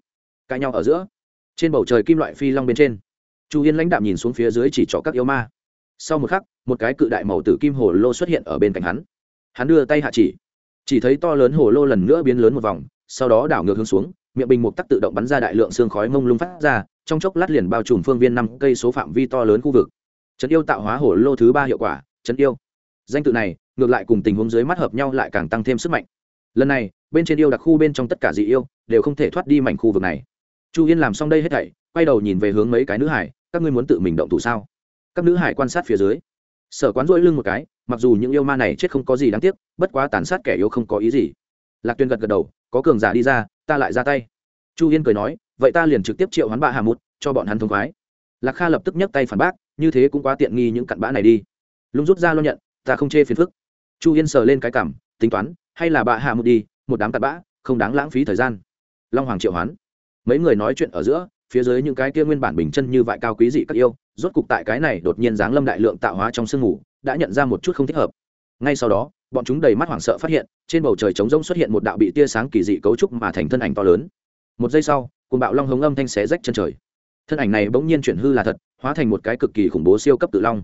Cãi nhau ở giữa, trên bầu trời kim loại phi long bên trên, chu yên lãnh đạm nhìn xuống phía dưới chỉ cho các yêu ma sau một khắc, một cái cự đại màu tử kim hồ lô xuất hiện ở bên cạnh hắn. Hắn đưa tay hạ chỉ. Chỉ thấy to lớn hồ lô lần nữa biến lớn một vòng, sau đó đảo ngược hướng xuống, miệng bình mục tắc tự động bắn ra đại lượng xương khói mông lung phát ra, trong chốc lát liền bao trùm phương viên năm cây số phạm vi to lớn khu vực. Trấn yêu tạo hóa hồ lô thứ ba hiệu quả, trấn yêu. Danh tự này, ngược lại cùng tình huống dưới mắt hợp nhau lại càng tăng thêm sức mạnh. Lần này, bên trên yêu đặc khu bên trong tất cả dị yêu, đều không thể thoát đi mảnh khu vực này. Chu yên làm xong đây hết thảy, quay đầu nhìn về hướng mấy cái nữ hải, các ngươi muốn tự mình động thủ sao? Các nữ hải quan sát phía dưới. Sở quán rỗi lưng một cái, mặc dù những yêu ma này chết không có gì đáng tiếc, bất quá tàn sát kẻ yêu không có ý gì. Lạc tuyên gật gật đầu, có cường giả đi ra, ta lại ra tay. Chu yên cười nói, vậy ta liền trực tiếp triệu hoán bạ hà mút cho bọn hắn thông khoái. Lạc kha lập tức nhấc tay phản bác, như thế cũng quá tiện nghi những cặn bã này đi. Lung rút ra lo nhận, ta không chê phiền phức. Chu yên sờ lên cái cảm, tính toán, hay là bạ hạ một đi, một đám cặn bã, không đáng lãng phí thời gian. Long hoàng triệu hoán. Mấy người nói chuyện ở giữa, phía dưới những cái kia nguyên bản bình chân như vại cao quý dị các yêu rốt cục tại cái này đột nhiên giáng lâm đại lượng tạo hóa trong sương ngủ đã nhận ra một chút không thích hợp. Ngay sau đó, bọn chúng đầy mắt hoảng sợ phát hiện, trên bầu trời trống rỗng xuất hiện một đạo bị tia sáng kỳ dị cấu trúc mà thành thân ảnh to lớn. Một giây sau cùng bạo long hống âm thanh xé rách chân trời. Thân ảnh này bỗng nhiên chuyển hư là thật, hóa thành một cái cực kỳ khủng bố siêu cấp tự long.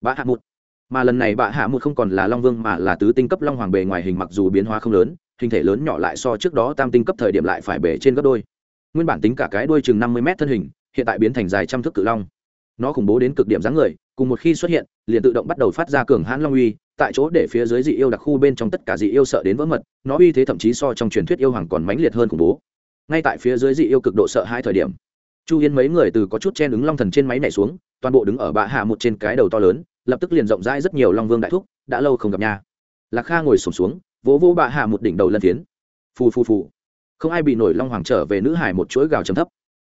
Bạ hạ một mà lần này bạ hạ một không còn là long vương mà là tứ tinh cấp long hoàng bề ngoài hình mặc dù biến hóa không lớn, hình thể lớn nhỏ lại so trước đó tam tinh cấp thời điểm lại phải bể trên gấp đôi. Nguyên bản tính cả cái đuôi chừng năm mươi mét thân hình, hiện tại biến thành dài trăm thước cự long nó khủng bố đến cực điểm dáng người cùng một khi xuất hiện liền tự động bắt đầu phát ra cường hãn long uy tại chỗ để phía dưới dị yêu đặc khu bên trong tất cả dị yêu sợ đến vỡ mật nó uy thế thậm chí so trong truyền thuyết yêu hoàng còn mãnh liệt hơn khủng bố. Ngay tại phía dưới dị yêu cực độ sợ hai thời điểm chu yên mấy người từ có chút chen ứng long thần trên máy này xuống toàn bộ đứng ở bạ hạ một trên cái đầu to lớn lập tức liền rộng rãi rất nhiều long vương đại thúc đã lâu không gặp nha. Lạc kha ngồi sùng xuống, xuống vỗ vỗ bạ hạ một đỉnh đầu lân tiến phù phù phù. Không ai bị nổi long hoàng trở về nữ hải một chuỗi gào chấm thấp.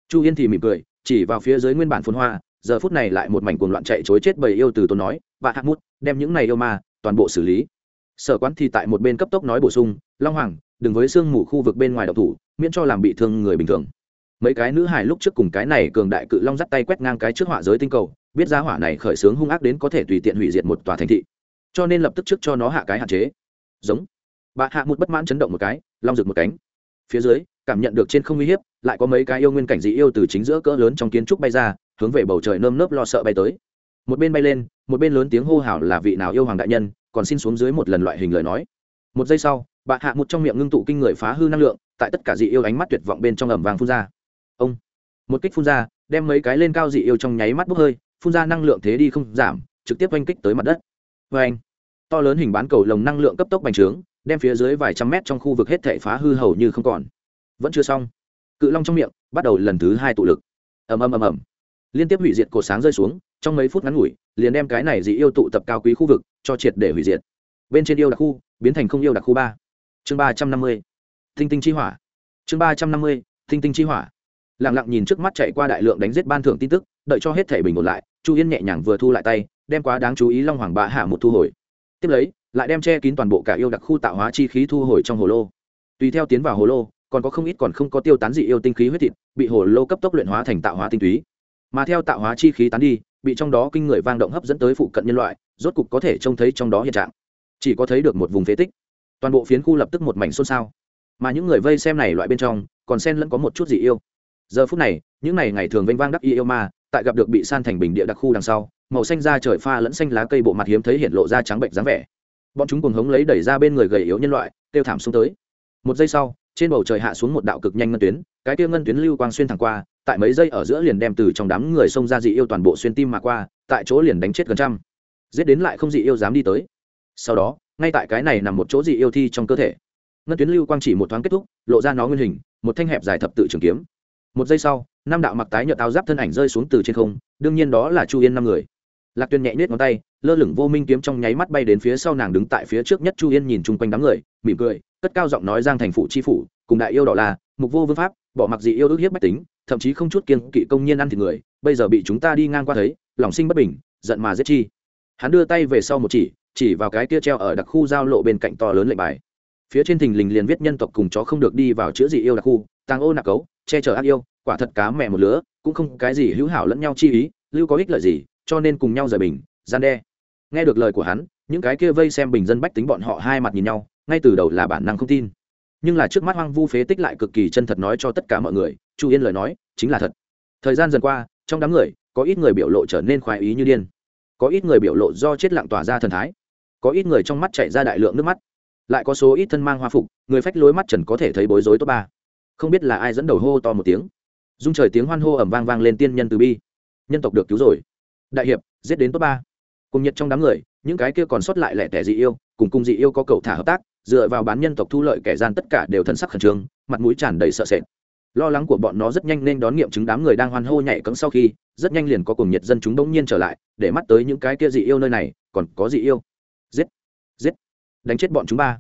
Chu yên thì mỉm cười chỉ vào phía dưới nguyên bản phun hoa giờ phút này lại một mảnh cuồng loạn chạy chối chết bầy yêu từ tôn nói và hạ mút, đem những này yêu ma toàn bộ xử lý. Sở quán thì tại một bên cấp tốc nói bổ sung, long hoàng, đừng với sương mù khu vực bên ngoài độc thủ, miễn cho làm bị thương người bình thường. Mấy cái nữ hải lúc trước cùng cái này cường đại cự long dắt tay quét ngang cái trước họa giới tinh cầu, biết ra hỏa này khởi xướng hung ác đến có thể tùy tiện hủy diệt một tòa thành thị. Cho nên lập tức trước cho nó hạ cái hạn chế. Giống. Bà hạ một bất mãn chấn động một cái, long rực một cánh. Phía dưới, cảm nhận được trên không uy hiếp, lại có mấy cái yêu nguyên cảnh dị yêu từ chính giữa cỡ lớn trong kiến trúc bay ra hướng về bầu trời nơm nớp lo sợ bay tới. Một bên bay lên, một bên lớn tiếng hô hào là vị nào yêu hoàng đại nhân, còn xin xuống dưới một lần loại hình lời nói. Một giây sau, bạ hạ một trong miệng ngưng tụ kinh người phá hư năng lượng, tại tất cả dị yêu ánh mắt tuyệt vọng bên trong ẩm vàng phun ra. Ông, một kích phun ra, đem mấy cái lên cao dị yêu trong nháy mắt bốc hơi, phun ra năng lượng thế đi không giảm, trực tiếp oanh kích tới mặt đất. Vê anh to lớn hình bán cầu lồng năng lượng cấp tốc bành trướng, đem phía dưới vài trăm mét trong khu vực hết thể phá hư hầu như không còn. Vẫn chưa xong. Cự long trong miệng bắt đầu lần thứ hai tụ lực. Ầm ầm ầm ầm liên tiếp hủy diệt cột sáng rơi xuống, trong mấy phút ngắn ngủi, liền đem cái này dị yêu tụ tập cao quý khu vực cho triệt để hủy diệt. Bên trên yêu đặc khu biến thành không yêu đặc khu ba. Chương ba trăm năm mươi, thinh tinh chi hỏa. Chương ba trăm năm mươi, thinh tinh chi hỏa. Lẳng lặng nhìn trước mắt chạy qua đại lượng đánh giết ban thưởng tin tức, đợi cho hết thể bình ổn lại, chu yên nhẹ nhàng vừa thu lại tay, đem quá đáng chú ý long hoàng bạ hạ một thu hồi. Tiếp lấy, lại đem che kín toàn bộ cả yêu đặc khu tạo hóa chi khí thu hồi trong hồ lô. Tùy theo tiến vào hồ lô, còn có không ít còn không có tiêu tán dị yêu tinh khí huyết thịt, bị hồ lô cấp tốc luyện hóa thành tạo hóa tinh túy mà theo tạo hóa chi khí tán đi, bị trong đó kinh người vang động hấp dẫn tới phụ cận nhân loại, rốt cục có thể trông thấy trong đó hiện trạng. Chỉ có thấy được một vùng phế tích. Toàn bộ phiến khu lập tức một mảnh xôn xao. Mà những người vây xem này loại bên trong, còn sen lẫn có một chút dị yêu. Giờ phút này, những ngày ngày thường vênh vang đắc y yêu ma, tại gặp được bị san thành bình địa đặc khu đằng sau, màu xanh da trời pha lẫn xanh lá cây bộ mặt hiếm thấy hiện lộ ra trắng bệnh dáng vẻ. Bọn chúng cùng hống lấy đẩy ra bên người gầy yếu nhân loại, kêu thảm xuống tới. Một giây sau trên bầu trời hạ xuống một đạo cực nhanh ngân tuyến, cái kia ngân tuyến lưu quang xuyên thẳng qua, tại mấy giây ở giữa liền đem từ trong đám người xông ra dị yêu toàn bộ xuyên tim mà qua, tại chỗ liền đánh chết gần trăm. Giết đến lại không dị yêu dám đi tới. Sau đó, ngay tại cái này nằm một chỗ dị yêu thi trong cơ thể. Ngân tuyến lưu quang chỉ một thoáng kết thúc, lộ ra nó nguyên hình, một thanh hẹp dài thập tự trường kiếm. Một giây sau, năm đạo mặc tái nhợt áo giáp thân ảnh rơi xuống từ trên không, đương nhiên đó là chu yên năm người. Lạc tuyên nhẹ nhét ngón tay lơ lửng vô minh kiếm trong nháy mắt bay đến phía sau nàng đứng tại phía trước nhất chu yên nhìn chung quanh đám người, mỉm cười, cất cao giọng nói giang thành phủ chi phủ, cùng đại yêu đỏ là, mục vô vương pháp, bỏ mặc dị yêu ước hiếp bách tính, thậm chí không chút kiên kỵ công nhân ăn thịt người, bây giờ bị chúng ta đi ngang qua thấy, lòng sinh bất bình, giận mà giết chi. Hắn đưa tay về sau một chỉ chỉ vào cái kia treo ở đặc khu giao lộ bên cạnh to lớn lệnh bài. Phía trên thình lình liền viết nhân tộc cùng chó không được đi vào chữa dị yêu đặc khu, tàng ô nạc cấu, che chở ác yêu, quả thật cá mẹ một lứa, cũng không cái gì hữu hảo lẫn nhau chi ý, lưu có ích lợi gì, cho nên cùng nhau rời bình, gian đe nghe được lời của hắn, những cái kia vây xem bình dân bách tính bọn họ hai mặt nhìn nhau, ngay từ đầu là bản năng không tin. Nhưng là trước mắt hoang vu phế tích lại cực kỳ chân thật nói cho tất cả mọi người, chu yên lời nói, chính là thật. Thời gian dần qua, trong đám người, có ít người biểu lộ trở nên khoái ý như điên. Có ít người biểu lộ do chết lặng tỏa ra thần thái. Có ít người trong mắt chảy ra đại lượng nước mắt. Lại có số ít thân mang hoa phục, người phách lối mắt trần có thể thấy bối rối top ba. Không biết là ai dẫn đầu hô to một tiếng. Dung trời tiếng hoan hô ẩm vang vang lên tiên nhân từ bi. Nhân tộc được cứu rồi. Đại hiệp, giết đến top ba cùng nhiệt trong đám người, những cái kia còn sót lại lẻ tẻ dị yêu, cùng cùng dị yêu có cầu thả hợp tác, dựa vào bán nhân tộc thu lợi kẻ gian tất cả đều thần sắc khẩn trương, mặt mũi tràn đầy sợ sệt. Lo lắng của bọn nó rất nhanh nên đón nghiệm chứng đám người đang hoan hô nhảy cẫng sau khi, rất nhanh liền có cùng nhiệt dân chúng bỗng nhiên trở lại, để mắt tới những cái kia dị yêu nơi này, còn có dị yêu. Giết! Giết! Đánh chết bọn chúng ba.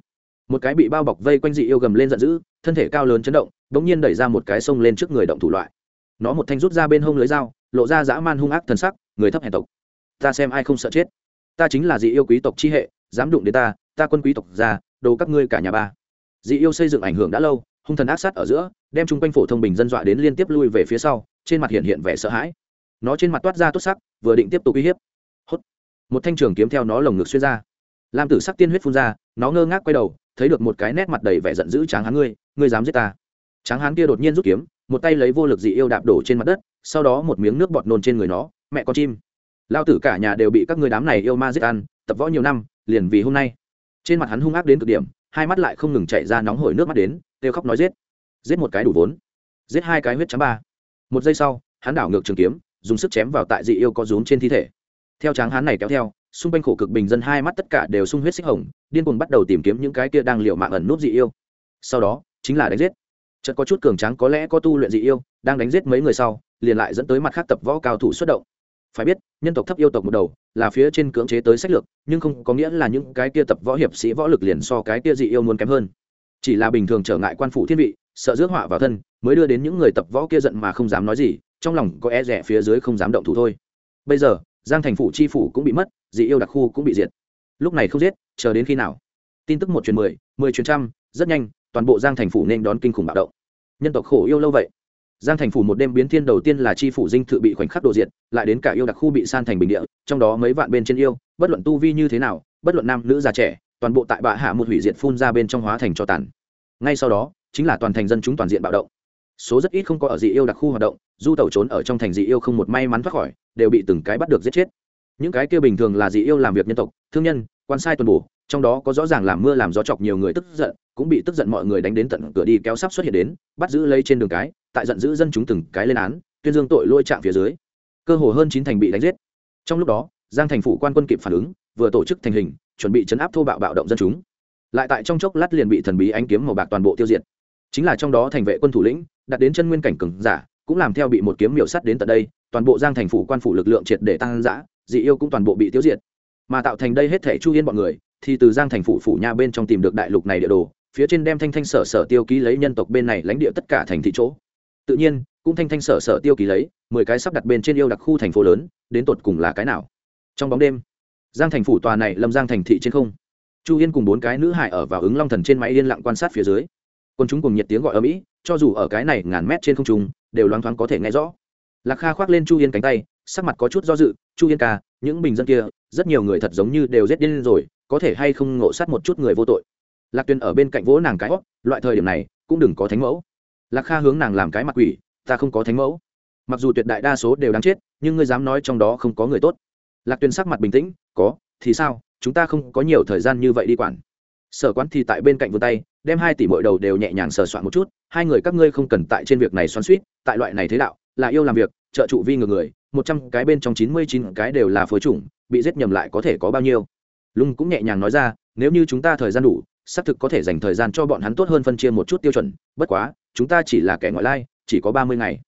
Một cái bị bao bọc vây quanh dị yêu gầm lên giận dữ, thân thể cao lớn chấn động, bỗng nhiên đẩy ra một cái sông lên trước người động thủ loại. Nó một thanh rút ra bên hông lưới dao, lộ ra dã man hung ác thần sắc, người thấp hèn tộc ta xem ai không sợ chết. Ta chính là dị yêu quý tộc chi hệ, dám đụng đến ta ta quân quý tộc ra, đồ các ngươi cả nhà ba. Dị yêu xây dựng ảnh hưởng đã lâu, hung thần ác sát ở giữa, đem chung quanh phổ thông bình dân dọa đến liên tiếp lui về phía sau, trên mặt hiện hiện vẻ sợ hãi. Nó trên mặt toát ra tốt sắc, vừa định tiếp tục uy hiếp. Hốt. Một thanh trường kiếm theo nó lồng ngực xuyên ra. Lam tử sắc tiên huyết phun ra, nó ngơ ngác quay đầu, thấy được một cái nét mặt đầy vẻ giận dữ tráng hán ngươi ngươi dám giết ta. Tráng hán kia đột nhiên rút kiếm, một tay lấy vô lực dị yêu đạp đổ trên mặt đất, sau đó một miếng nước bọt nôn trên người nó, mẹ con chim lao tử cả nhà đều bị các người đám này yêu ma giết ăn, tập võ nhiều năm, liền vì hôm nay. Trên mặt hắn hung ác đến cực điểm, hai mắt lại không ngừng chạy ra nóng hổi nước mắt đến, kêu khóc nói giết. Giết một cái đủ vốn. Giết hai cái huyết chấm ba. Một giây sau, hắn đảo ngược trường kiếm, dùng sức chém vào tại dị yêu có rúm trên thi thể. Theo tráng hắn này kéo theo, xung quanh khổ cực bình dân hai mắt tất cả đều sung huyết xích hồng, điên cuồng bắt đầu tìm kiếm những cái kia đang liệu mạng ẩn nút dị yêu. Sau đó, chính là đánh giết. Chợt có chút cường tráng có lẽ có tu luyện dị yêu, đang đánh giết mấy người sau, liền lại dẫn tới mặt khác tập võ cao thủ xuất động phải biết, nhân tộc thấp yêu tộc một đầu, là phía trên cưỡng chế tới sách lược, nhưng không có nghĩa là những cái kia tập võ hiệp sĩ võ lực liền so cái kia dị yêu muốn kém hơn. Chỉ là bình thường trở ngại quan phủ thiên vị, sợ rước họa vào thân, mới đưa đến những người tập võ kia giận mà không dám nói gì, trong lòng có e rẻ phía dưới không dám động thủ thôi. Bây giờ, giang thành phủ chi phủ cũng bị mất, dị yêu đặc khu cũng bị diệt. Lúc này không giết, chờ đến khi nào? Tin tức một chuyến mười mười chuyến trăm, rất nhanh, toàn bộ giang thành phủ nên đón kinh khủng bạo động. Nhân tộc khổ yêu lâu vậy giang thành phủ một đêm biến thiên đầu tiên là chi phủ dinh thự bị khoảnh khắc đồ diệt, lại đến cả yêu đặc khu bị san thành bình địa, trong đó mấy vạn bên trên yêu, bất luận tu vi như thế nào, bất luận nam nữ già trẻ, toàn bộ tại bạ hạ một hủy diệt phun ra bên trong hóa thành cho tàn. Ngay sau đó, chính là toàn thành dân chúng toàn diện bạo động. Số rất ít không có ở dị yêu đặc khu hoạt động, du tẩu trốn ở trong thành dị yêu không một may mắn thoát khỏi, đều bị từng cái bắt được giết chết. Những cái kia bình thường là dị yêu làm việc nhân tộc, thương nhân, quan sai tuần bổ trong đó có rõ ràng làm mưa làm gió chọc nhiều người tức giận, cũng bị tức giận mọi người đánh đến tận cửa đi kéo sắp xuất hiện đến, bắt giữ lấy trên đường cái, tại giận giữ dân chúng từng cái lên án, tuyên dương tội lôi chạm phía dưới. Cơ hồ hơn chín thành bị đánh giết. Trong lúc đó, giang thành phủ quan quân kịp phản ứng, vừa tổ chức thành hình, chuẩn bị chấn áp thô bạo bạo động dân chúng. Lại tại trong chốc lát liền bị thần bí ánh kiếm màu bạc toàn bộ tiêu diệt. Chính là trong đó thành vệ quân thủ lĩnh, đặt đến chân nguyên cảnh cường giả, cũng làm theo bị một kiếm miểu sắt đến tận đây, toàn bộ giang thành phủ quan phủ lực lượng triệt để tăng giã dị yêu cũng toàn bộ bị tiêu diệt. Mà tạo thành đây hết thể chu yên bọn người thì từ giang thành phủ phủ nha bên trong tìm được đại lục này địa đồ, phía trên đem thanh thanh sở sở tiêu ký lấy nhân tộc bên này lãnh địa tất cả thành thị chỗ. Tự nhiên, cũng thanh thanh sở sở tiêu ký lấy mười cái sắp đặt bên trên yêu đặc khu thành phố lớn, đến tột cùng là cái nào? Trong bóng đêm, giang thành phủ tòa này lâm giang thành thị trên không. Chu yên cùng bốn cái nữ hải ở vào ứng long thần trên máy yên lặng quan sát phía dưới. Quân chúng cùng nhiệt tiếng gọi ở mỹ, cho dù ở cái này ngàn mét trên không trung, đều loáng thoáng có thể nghe rõ. Lạc kha khoác lên chu yên cánh tay, sắc mặt có chút do dự, chu yên ca, những bình dân kia, rất nhiều người thật giống như đều rét điên rồi có thể hay không ngộ sát một chút người vô tội. Lạc tuyền ở bên cạnh vỗ nàng cái hót loại thời điểm này, cũng đừng có thánh mẫu. Lạc kha hướng nàng làm cái mặt quỷ, ta không có thánh mẫu. Mặc dù tuyệt đại đa số đều đáng chết, nhưng ngươi dám nói trong đó không có người tốt. Lạc tuyền sắc mặt bình tĩnh, có, thì sao, chúng ta không có nhiều thời gian như vậy đi quản. Sở quán thì tại bên cạnh vươn tay, đem hai tỷ mỗi đầu đều nhẹ nhàng sờ soạn một chút, hai người các ngươi không cần tại trên việc này xoắn suýt tại loại này thế đạo, là yêu làm việc, trợ trụ vi ngược người, một trăm cái bên trong chín mươi chín cái đều là phối chủng, bị giết nhầm lại có thể có bao nhiêu? Lung cũng nhẹ nhàng nói ra, nếu như chúng ta thời gian đủ, xác thực có thể dành thời gian cho bọn hắn tốt hơn phân chia một chút tiêu chuẩn, bất quá, chúng ta chỉ là kẻ ngoại lai, chỉ có ba mươi ngày.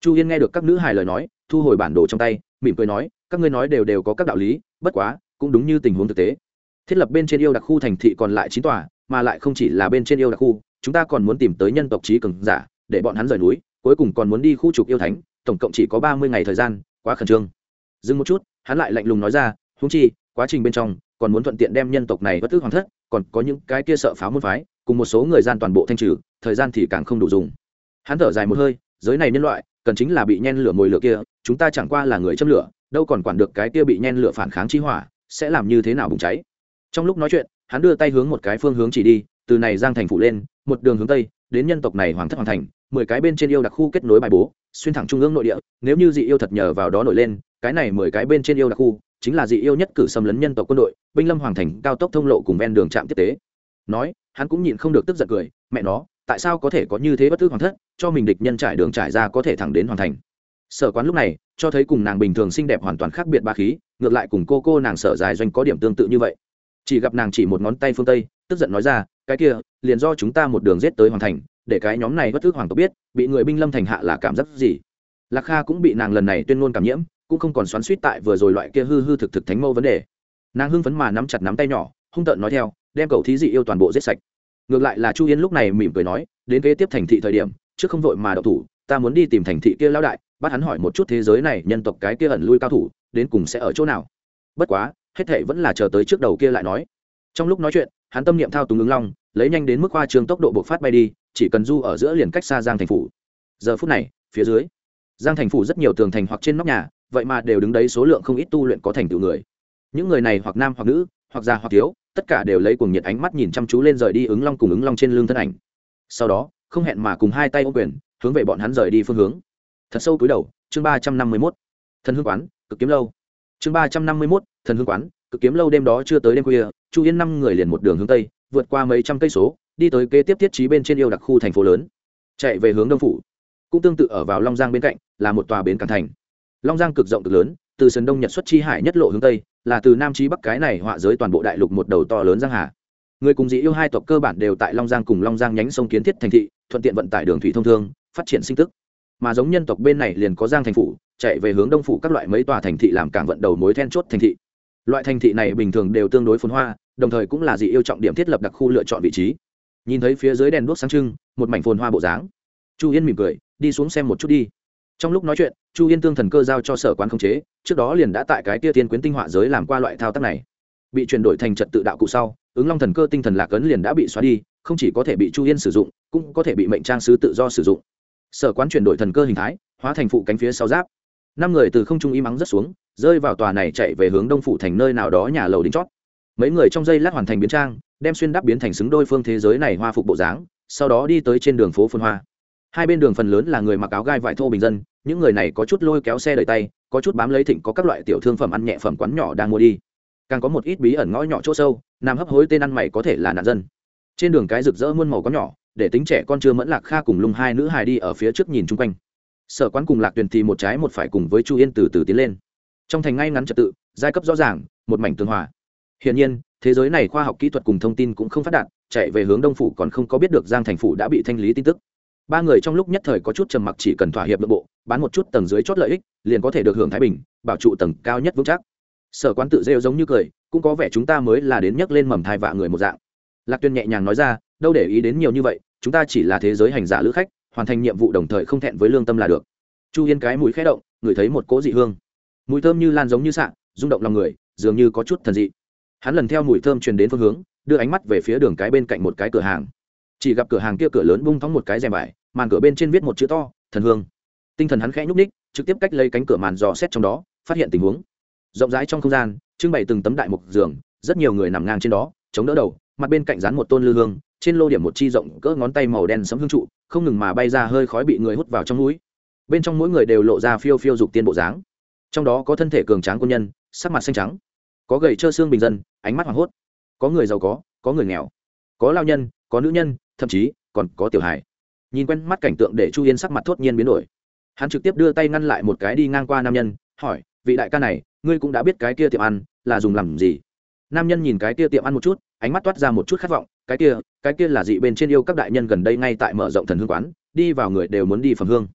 Chu yên nghe được các nữ hài lời nói, thu hồi bản đồ trong tay, mỉm cười nói, các ngươi nói đều đều có các đạo lý, bất quá, cũng đúng như tình huống thực tế. Thiết lập bên trên yêu đặc khu thành thị còn lại chín tòa, mà lại không chỉ là bên trên yêu đặc khu, chúng ta còn muốn tìm tới nhân tộc trí cường giả, để bọn hắn rời núi, cuối cùng còn muốn đi khu trục yêu thánh, tổng cộng chỉ có ba mươi ngày thời gian, quá khẩn trương. Dừng một chút, hắn lại lạnh lùng nói ra húng chi, quá trình bên trong còn muốn thuận tiện đem nhân tộc này bất tức hoàng thất, còn có những cái kia sợ pháo môn phái, cùng một số người gian toàn bộ thanh trừ, thời gian thì càng không đủ dùng. Hắn thở dài một hơi, giới này nhân loại, cần chính là bị nhen lửa mồi lửa kia, chúng ta chẳng qua là người châm lửa, đâu còn quản được cái kia bị nhen lửa phản kháng chi hỏa, sẽ làm như thế nào bùng cháy? Trong lúc nói chuyện, hắn đưa tay hướng một cái phương hướng chỉ đi, từ này giang thành phủ lên, một đường hướng tây, đến nhân tộc này hoàng thất hoàng thành, mười cái bên trên yêu đặc khu kết nối bài bố, xuyên thẳng trung ương nội địa, nếu như dị yêu thật nhờ vào đó nổi lên, cái này mười cái bên trên yêu đặc khu chính là dị yêu nhất cử xâm lấn nhân tộc quân đội, binh lâm hoàng thành cao tốc thông lộ cùng ven đường trạm tiếp tế. Nói, hắn cũng nhịn không được tức giận cười, mẹ nó, tại sao có thể có như thế bất tức hoàng thất, cho mình địch nhân trải đường trải ra có thể thẳng đến hoàng thành? Sở quán lúc này, cho thấy cùng nàng bình thường xinh đẹp hoàn toàn khác biệt ba khí, ngược lại cùng cô cô nàng sở dài doanh có điểm tương tự như vậy. Chỉ gặp nàng chỉ một ngón tay phương tây, tức giận nói ra, cái kia, liền do chúng ta một đường rết tới hoàng thành, để cái nhóm này bất thức hoàng tộc biết, bị người binh lâm thành hạ là cảm giác gì? Lạc kha cũng bị nàng lần này tuyên ngôn cảm nhiễm cũng không còn xoắn suýt tại vừa rồi loại kia hư hư thực thực thánh mâu vấn đề. Nàng hưng phấn mà nắm chặt nắm tay nhỏ, hung tợn nói theo, đem cậu thí dị yêu toàn bộ giết sạch. Ngược lại là chu yên lúc này mỉm cười nói, đến kế tiếp thành thị thời điểm, trước không vội mà đậu thủ, ta muốn đi tìm thành thị kia lão đại, bắt hắn hỏi một chút thế giới này nhân tộc cái kia ẩn lui cao thủ, đến cùng sẽ ở chỗ nào. Bất quá, hết thệ vẫn là chờ tới trước đầu kia lại nói. Trong lúc nói chuyện, hắn tâm niệm thao túng ứng long, lấy nhanh đến mức khoa trường tốc độ bộc phát bay đi, chỉ cần du ở giữa liền cách xa giang thành phủ. Giờ phút này, phía dưới, giang thành phủ rất nhiều tường thành hoặc trên nóc nhà vậy mà đều đứng đấy số lượng không ít tu luyện có thành tựu người. Những người này hoặc nam hoặc nữ, hoặc già hoặc thiếu, tất cả đều lấy cuồng nhiệt ánh mắt nhìn chăm chú lên rời đi ứng long cùng ứng long trên lưng thân ảnh. Sau đó, không hẹn mà cùng hai tay ô quyền, hướng về bọn hắn rời đi phương hướng. Thật sâu túi đầu, chương ba trăm năm mươi mốt. Thần hương quán, cực kiếm lâu. Chương ba trăm năm mươi mốt, thần hương quán, cực kiếm lâu đêm đó chưa tới đêm khuya, chu yên năm người liền một đường hướng tây, vượt qua mấy trăm cây số, đi tới kế tiếp thiết trí bên trên yêu đặc khu thành phố lớn. Chạy về hướng đông phủ. Cũng tương tự ở vào long giang bên cạnh, là một tòa bến cảng thành long giang cực rộng cực lớn, từ sườn đông nhật xuất chi hải nhất lộ hướng tây, là từ nam chí bắc cái này họa giới toàn bộ đại lục một đầu to lớn giang hà. Người cùng dị yêu hai tộc cơ bản đều tại long giang cùng long giang nhánh sông kiến thiết thành thị, thuận tiện vận tải đường thủy thông thương, phát triển sinh tức. Mà giống nhân tộc bên này liền có giang thành phủ, chạy về hướng đông phủ các loại mấy tòa thành thị làm cảng vận đầu mối then chốt thành thị. Loại thành thị này bình thường đều tương đối phồn hoa, đồng thời cũng là dị yêu trọng điểm thiết lập đặc khu lựa chọn vị trí. Nhìn thấy phía dưới đèn đuốc sáng trưng, một mảnh phồn hoa bộ dáng. Chu yên mỉm cười, đi xuống xem một chút đi trong lúc nói chuyện, chu yên tương thần cơ giao cho sở quán khống chế, trước đó liền đã tại cái tia tiên quyến tinh họa giới làm qua loại thao tác này. Bị chuyển đổi thành trật tự đạo cụ sau, ứng long thần cơ tinh thần lạc ấn liền đã bị xóa đi, không chỉ có thể bị chu yên sử dụng, cũng có thể bị mệnh trang sứ tự do sử dụng. Sở quán chuyển đổi thần cơ hình thái, hóa thành phụ cánh phía sau giáp. Năm người từ không trung y mắng rất xuống, rơi vào tòa này chạy về hướng đông phủ thành nơi nào đó nhà lầu đính chót. Mấy người trong giây lát hoàn thành biến trang, đem xuyên đắp biến thành xứng đôi phương thế giới này hoa phục bộ dáng, sau đó đi tới trên đường phố phun hoa hai bên đường phần lớn là người mặc áo gai vải thô bình dân, những người này có chút lôi kéo xe đầy tay, có chút bám lấy thịnh có các loại tiểu thương phẩm ăn nhẹ phẩm quán nhỏ đang mua đi. Càng có một ít bí ẩn ngõ nhỏ chỗ sâu nam hấp hối tên ăn mày có thể là nạn dân. Trên đường cái rực rỡ muôn màu có nhỏ, để tính trẻ con chưa mẫn lạc kha cùng lung hai nữ hài đi ở phía trước nhìn chung quanh. Sở quán cùng lạc tuyền thì một trái một phải cùng với chu yên từ từ tiến lên. Trong thành ngay ngắn trật tự, giai cấp rõ ràng, một mảnh tương hòa. Hiển nhiên, thế giới này khoa học kỹ thuật cùng thông tin cũng không phát đạt, chạy về hướng đông phủ còn không có biết được giang thành phủ đã bị thanh lý tin tức ba người trong lúc nhất thời có chút trầm mặc chỉ cần thỏa hiệp nội bộ, bán một chút tầng dưới chót lợi ích, liền có thể được hưởng thái bình, bảo trụ tầng cao nhất vững chắc. Sở quán tự rêu giống như cười, cũng có vẻ chúng ta mới là đến nhấc lên mầm thai vạ người một dạng. Lạc tuyên nhẹ nhàng nói ra, đâu để ý đến nhiều như vậy, chúng ta chỉ là thế giới hành giả lữ khách, hoàn thành nhiệm vụ đồng thời không thẹn với lương tâm là được. Chu yên cái mũi khẽ động, ngửi thấy một cỗ dị hương. Mùi thơm như lan giống như sạn rung động lòng người, dường như có chút thần dị. Hắn lần theo mùi thơm truyền đến phương hướng, đưa ánh mắt về phía đường cái bên cạnh một cái cửa hàng chỉ gặp cửa hàng kia cửa lớn bung thóng một cái rèm vải, màn cửa bên trên viết một chữ to, thần hương. Tinh thần hắn khẽ nhúc ních trực tiếp cách lấy cánh cửa màn dò xét trong đó, phát hiện tình huống. Rộng rãi trong không gian, trưng bày từng tấm đại mục giường, rất nhiều người nằm ngang trên đó, chống đỡ đầu, mặt bên cạnh dán một tôn lư hương, trên lô điểm một chi rộng cỡ ngón tay màu đen sấm hương trụ, không ngừng mà bay ra hơi khói bị người hút vào trong núi. Bên trong mỗi người đều lộ ra phiêu phiêu dục tiên bộ dáng. Trong đó có thân thể cường tráng quân nhân, sắc mặt xanh trắng. Có gầy trơ xương bình dân, ánh mắt hoảng hốt. Có người giàu có có người nghèo. Có lao nhân có nữ nhân, thậm chí còn có tiểu hài. Nhìn quen mắt cảnh tượng để chu yên sắc mặt thốt nhiên biến đổi. Hắn trực tiếp đưa tay ngăn lại một cái đi ngang qua nam nhân, hỏi, vị đại ca này, ngươi cũng đã biết cái kia tiệm ăn là dùng làm gì? Nam nhân nhìn cái kia tiệm ăn một chút, ánh mắt toát ra một chút khát vọng, cái kia cái kia là dị bên trên yêu các đại nhân gần đây ngay tại mở rộng thần hương quán, đi vào người đều muốn đi phẩm hương.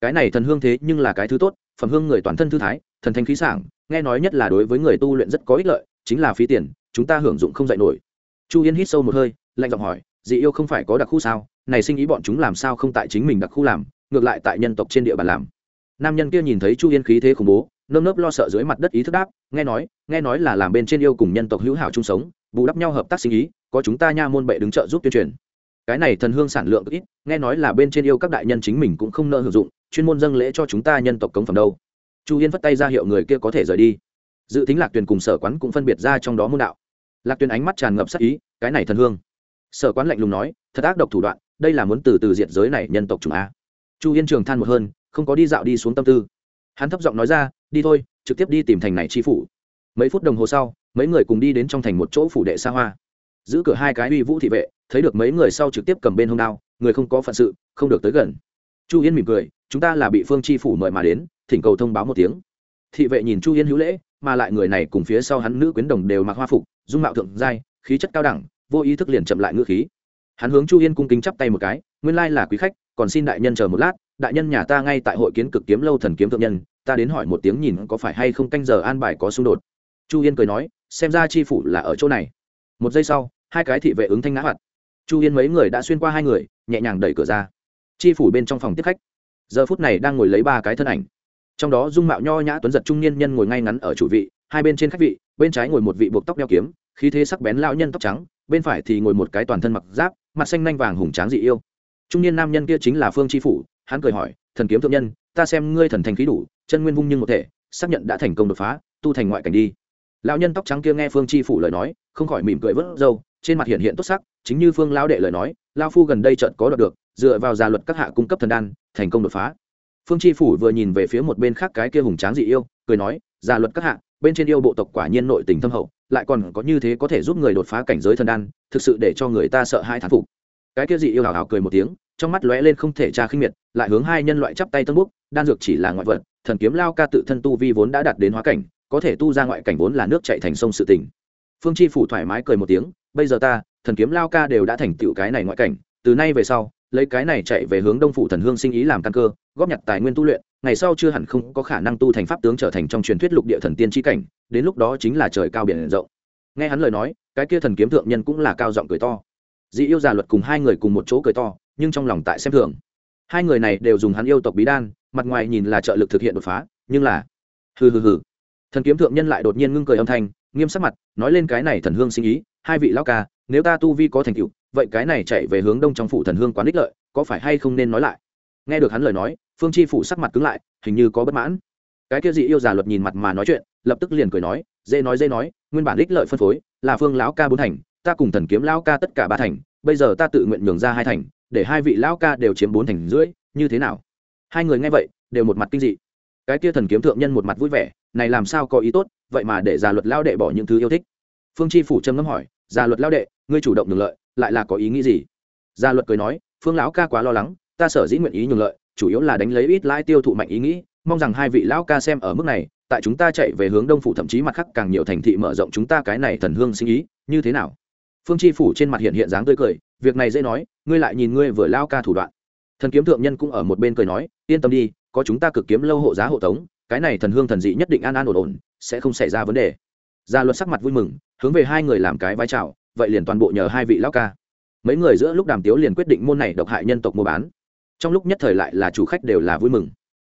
Cái này thần hương thế nhưng là cái thứ tốt, phẩm hương người toàn thân thư thái, thần thanh khí sảng, nghe nói nhất là đối với người tu luyện rất có ích lợi, chính là phí tiền, chúng ta hưởng dụng không dạy nổi. Chu yên hít sâu một hơi, lạnh giọng hỏi dị yêu không phải có đặc khu sao? Này sinh ý bọn chúng làm sao không tại chính mình đặc khu làm, ngược lại tại nhân tộc trên địa bàn làm. Nam nhân kia nhìn thấy chu yên khí thế khủng bố, nơm nớp lo sợ dưới mặt đất ý thức đáp, nghe nói nghe nói là làm bên trên yêu cùng nhân tộc hữu hảo chung sống, bù đắp nhau hợp tác sinh ý, có chúng ta nha môn bệ đứng trợ giúp tuyên truyền. Cái này thần hương sản lượng ít, nghe nói là bên trên yêu các đại nhân chính mình cũng không nợ hưởng dụng, chuyên môn dâng lễ cho chúng ta nhân tộc cống phẩm đâu. Chu yên vất tay ra hiệu người kia có thể rời đi. Dự tính lạc tuyền cùng sở quán cũng phân biệt ra trong đó môn đạo. Lạc tuyền ánh mắt tràn ngập sắc ý, cái này thần hương sở quán lạnh lùng nói, thật ác độc thủ đoạn, đây là muốn từ từ diệt giới này nhân tộc chủng a. Chu yên trường than một hơn, không có đi dạo đi xuống tâm tư. Hắn thấp giọng nói ra, đi thôi, trực tiếp đi tìm thành này chi phủ. Mấy phút đồng hồ sau, mấy người cùng đi đến trong thành một chỗ phủ đệ xa hoa. Giữ cửa hai cái uy vũ thị vệ, thấy được mấy người sau trực tiếp cầm bên hông đao, người không có phận sự, không được tới gần. Chu yên mỉm cười, chúng ta là bị phương chi phủ mời mà đến, thỉnh cầu thông báo một tiếng. Thị vệ nhìn chu yên hữu lễ, mà lại người này cùng phía sau hắn nữ quyến đồng đều mặc hoa phục, dung mạo thượng giai, khí chất cao đẳng vô ý thức liền chậm lại ngữ khí. Hắn hướng chu yên cung kính chắp tay một cái, nguyên lai là quý khách, còn xin đại nhân chờ một lát, đại nhân nhà ta ngay tại hội kiến cực kiếm lâu thần kiếm thượng nhân, ta đến hỏi một tiếng nhìn có phải hay không canh giờ an bài có xung đột. Chu yên cười nói, xem ra chi phủ là ở chỗ này. Một giây sau, hai cái thị vệ ứng thanh ngã hoạt. Chu yên mấy người đã xuyên qua hai người, nhẹ nhàng đẩy cửa ra. Chi phủ bên trong phòng tiếp khách. Giờ phút này đang ngồi lấy ba cái thân ảnh. Trong đó dung mạo nho nhã tuấn giật trung niên nhân ngồi ngay ngắn ở chủ vị, hai bên trên khách vị, bên trái ngồi một vị buộc tóc đeo kiếm khí thế sắc bén lão nhân tóc trắng, bên phải thì ngồi một cái toàn thân mặc giáp, mặt xanh nanh vàng hùng tráng dị yêu. Trung niên nam nhân kia chính là phương tri phủ, hắn cười hỏi, thần kiếm thượng nhân, ta xem ngươi thần thành khí đủ, chân nguyên vung nhưng một thể, xác nhận đã thành công đột phá, tu thành ngoại cảnh đi. Lão nhân tóc trắng kia nghe phương tri phủ lời nói, không khỏi mỉm cười vớt râu, trên mặt hiện hiện tốt sắc, chính như phương lão đệ lời nói lao phu gần đây trận có đoạt được, dựa vào gia luật các hạ cung cấp thần đan, thành công đột phá. Phương tri phủ vừa nhìn về phía một bên khác cái kia hùng tráng dị yêu, cười nói gia luật các hạ bên trên yêu bộ tộc quả nhiên nội tình thâm hậu, lại còn có như thế có thể giúp người đột phá cảnh giới thần đan, thực sự để cho người ta sợ hai thán phục. Cái kia dị yêu hào hào cười một tiếng, trong mắt lóe lên không thể tra khinh miệt, lại hướng hai nhân loại chắp tay tân búc đan dược chỉ là ngoại vật, thần kiếm lao ca tự thân tu vi vốn đã đạt đến hóa cảnh, có thể tu ra ngoại cảnh vốn là nước chạy thành sông sự tỉnh phương chi phủ thoải mái cười một tiếng, bây giờ ta, thần kiếm lao ca đều đã thành tựu cái này ngoại cảnh, từ nay về sau, lấy cái này chạy về hướng đông phủ thần hương sinh ý làm căn cơ, góp nhặt tài nguyên tu luyện ngày sau chưa hẳn không có khả năng tu thành pháp tướng trở thành trong truyền thuyết lục địa thần tiên tri cảnh, đến lúc đó chính là trời cao biển rộng. Nghe hắn lời nói, cái kia thần kiếm thượng nhân cũng là cao giọng cười to. Dị yêu già luật cùng hai người cùng một chỗ cười to, nhưng trong lòng tại xem thường. Hai người này đều dùng hắn yêu tộc bí đan, mặt ngoài nhìn là trợ lực thực hiện đột phá, nhưng là, hừ hừ hừ. Thần kiếm thượng nhân lại đột nhiên ngưng cười âm thanh, nghiêm sắc mặt, nói lên cái này thần hương sinh ý, hai vị lão ca, nếu ta tu vi có thành tựu, vậy cái này chạy về hướng đông trong phủ thần hương quán ích lợi, có phải hay không nên nói lại? Nghe được hắn lời nói, phương chi phủ sắc mặt cứng lại, hình như có bất mãn. Cái kia dị yêu giả luật nhìn mặt mà nói chuyện, lập tức liền cười nói, dễ nói dễ nói, nguyên bản ích lợi phân phối là phương lão ca bốn thành, ta cùng thần kiếm lão ca tất cả ba thành, bây giờ ta tự nguyện nhường ra hai thành, để hai vị lão ca đều chiếm bốn thành rưỡi, như thế nào? Hai người nghe vậy, đều một mặt kinh dị. Cái kia thần kiếm thượng nhân một mặt vui vẻ, này làm sao có ý tốt, vậy mà để giả luật lao đệ bỏ những thứ yêu thích. Phương chi phủ trầm ngâm hỏi giả luật lao đệ, ngươi chủ động được lợi, lại là có ý nghĩ gì? Gia luật cười nói, phương lão ca quá lo lắng ta sở dĩ nguyện ý nhường lợi, chủ yếu là đánh lấy ít lãi tiêu thụ mạnh ý nghĩ, mong rằng hai vị lão ca xem ở mức này, tại chúng ta chạy về hướng đông phủ thậm chí mặt khác càng nhiều thành thị mở rộng chúng ta cái này thần hương sinh ý, như thế nào? Phương chi phủ trên mặt hiện hiện dáng tươi cười, việc này dễ nói, ngươi lại nhìn ngươi vừa lao ca thủ đoạn. Thần kiếm thượng nhân cũng ở một bên cười nói, yên tâm đi, có chúng ta cực kiếm lâu hộ giá hộ tống, cái này thần hương thần dị nhất định an an ổn ổn, sẽ không xảy ra vấn đề. Gia luật sắc mặt vui mừng, hướng về hai người làm cái vai trào, vậy liền toàn bộ nhờ hai vị lão ca. Mấy người giữa lúc đàm tiếu liền quyết định môn này độc hại nhân tộc mua bán trong lúc nhất thời lại là chủ khách đều là vui mừng.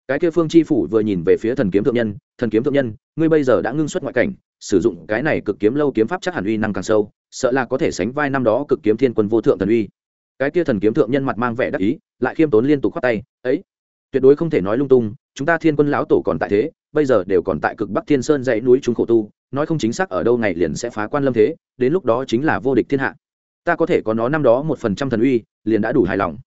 Cái kia phương chi phủ vừa nhìn về phía thần kiếm thượng nhân thần kiếm thượng nhân ngươi bây giờ đã ngưng xuất ngoại cảnh sử dụng cái này cực kiếm lâu kiếm pháp chắc hẳn uy năng càng sâu sợ là có thể sánh vai năm đó cực kiếm thiên quân vô thượng thần uy. Cái kia thần kiếm thượng nhân mặt mang vẻ đắc ý lại khiêm tốn liên tục khoát tay ấy tuyệt đối không thể nói lung tung chúng ta thiên quân lão tổ còn tại thế bây giờ đều còn tại cực bắc thiên sơn dãy núi chúng khổ tu nói không chính xác ở đâu ngày liền sẽ phá quan lâm thế đến lúc đó chính là vô địch thiên hạ. Ta có thể có nó năm đó một phần trăm thần uy liền đã đủ hài lòng.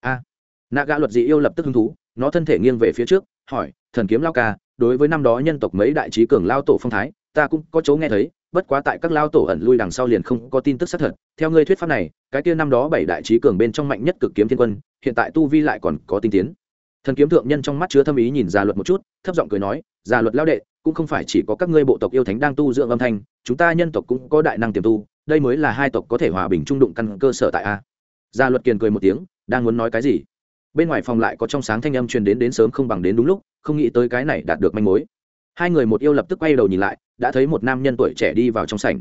A à, nạ gã luật dị yêu lập tức hứng thú, nó thân thể nghiêng về phía trước, hỏi, thần kiếm lao ca, đối với năm đó nhân tộc mấy đại trí cường lao tổ phong thái, ta cũng có chỗ nghe thấy, bất quá tại các lao tổ ẩn lui đằng sau liền không có tin tức xác thật. Theo ngươi thuyết pháp này, cái kia năm đó bảy đại trí cường bên trong mạnh nhất cực kiếm thiên quân, hiện tại tu vi lại còn có tinh tiến. Thần kiếm thượng nhân trong mắt chứa thâm ý nhìn gia luật một chút, thấp giọng cười nói gia luật lao đệ, cũng không phải chỉ có các ngươi bộ tộc yêu thánh đang tu dưỡng âm thanh, chúng ta nhân tộc cũng có đại năng tiềm tu, đây mới là hai tộc có thể hòa bình trung đụng căn cơ sở tại a. Gia luật kiền cười một tiếng, đang muốn nói cái gì? Bên ngoài phòng lại có trong sáng thanh âm truyền đến đến sớm không bằng đến đúng lúc, không nghĩ tới cái này đạt được manh mối. Hai người một yêu lập tức quay đầu nhìn lại, đã thấy một nam nhân tuổi trẻ đi vào trong sảnh.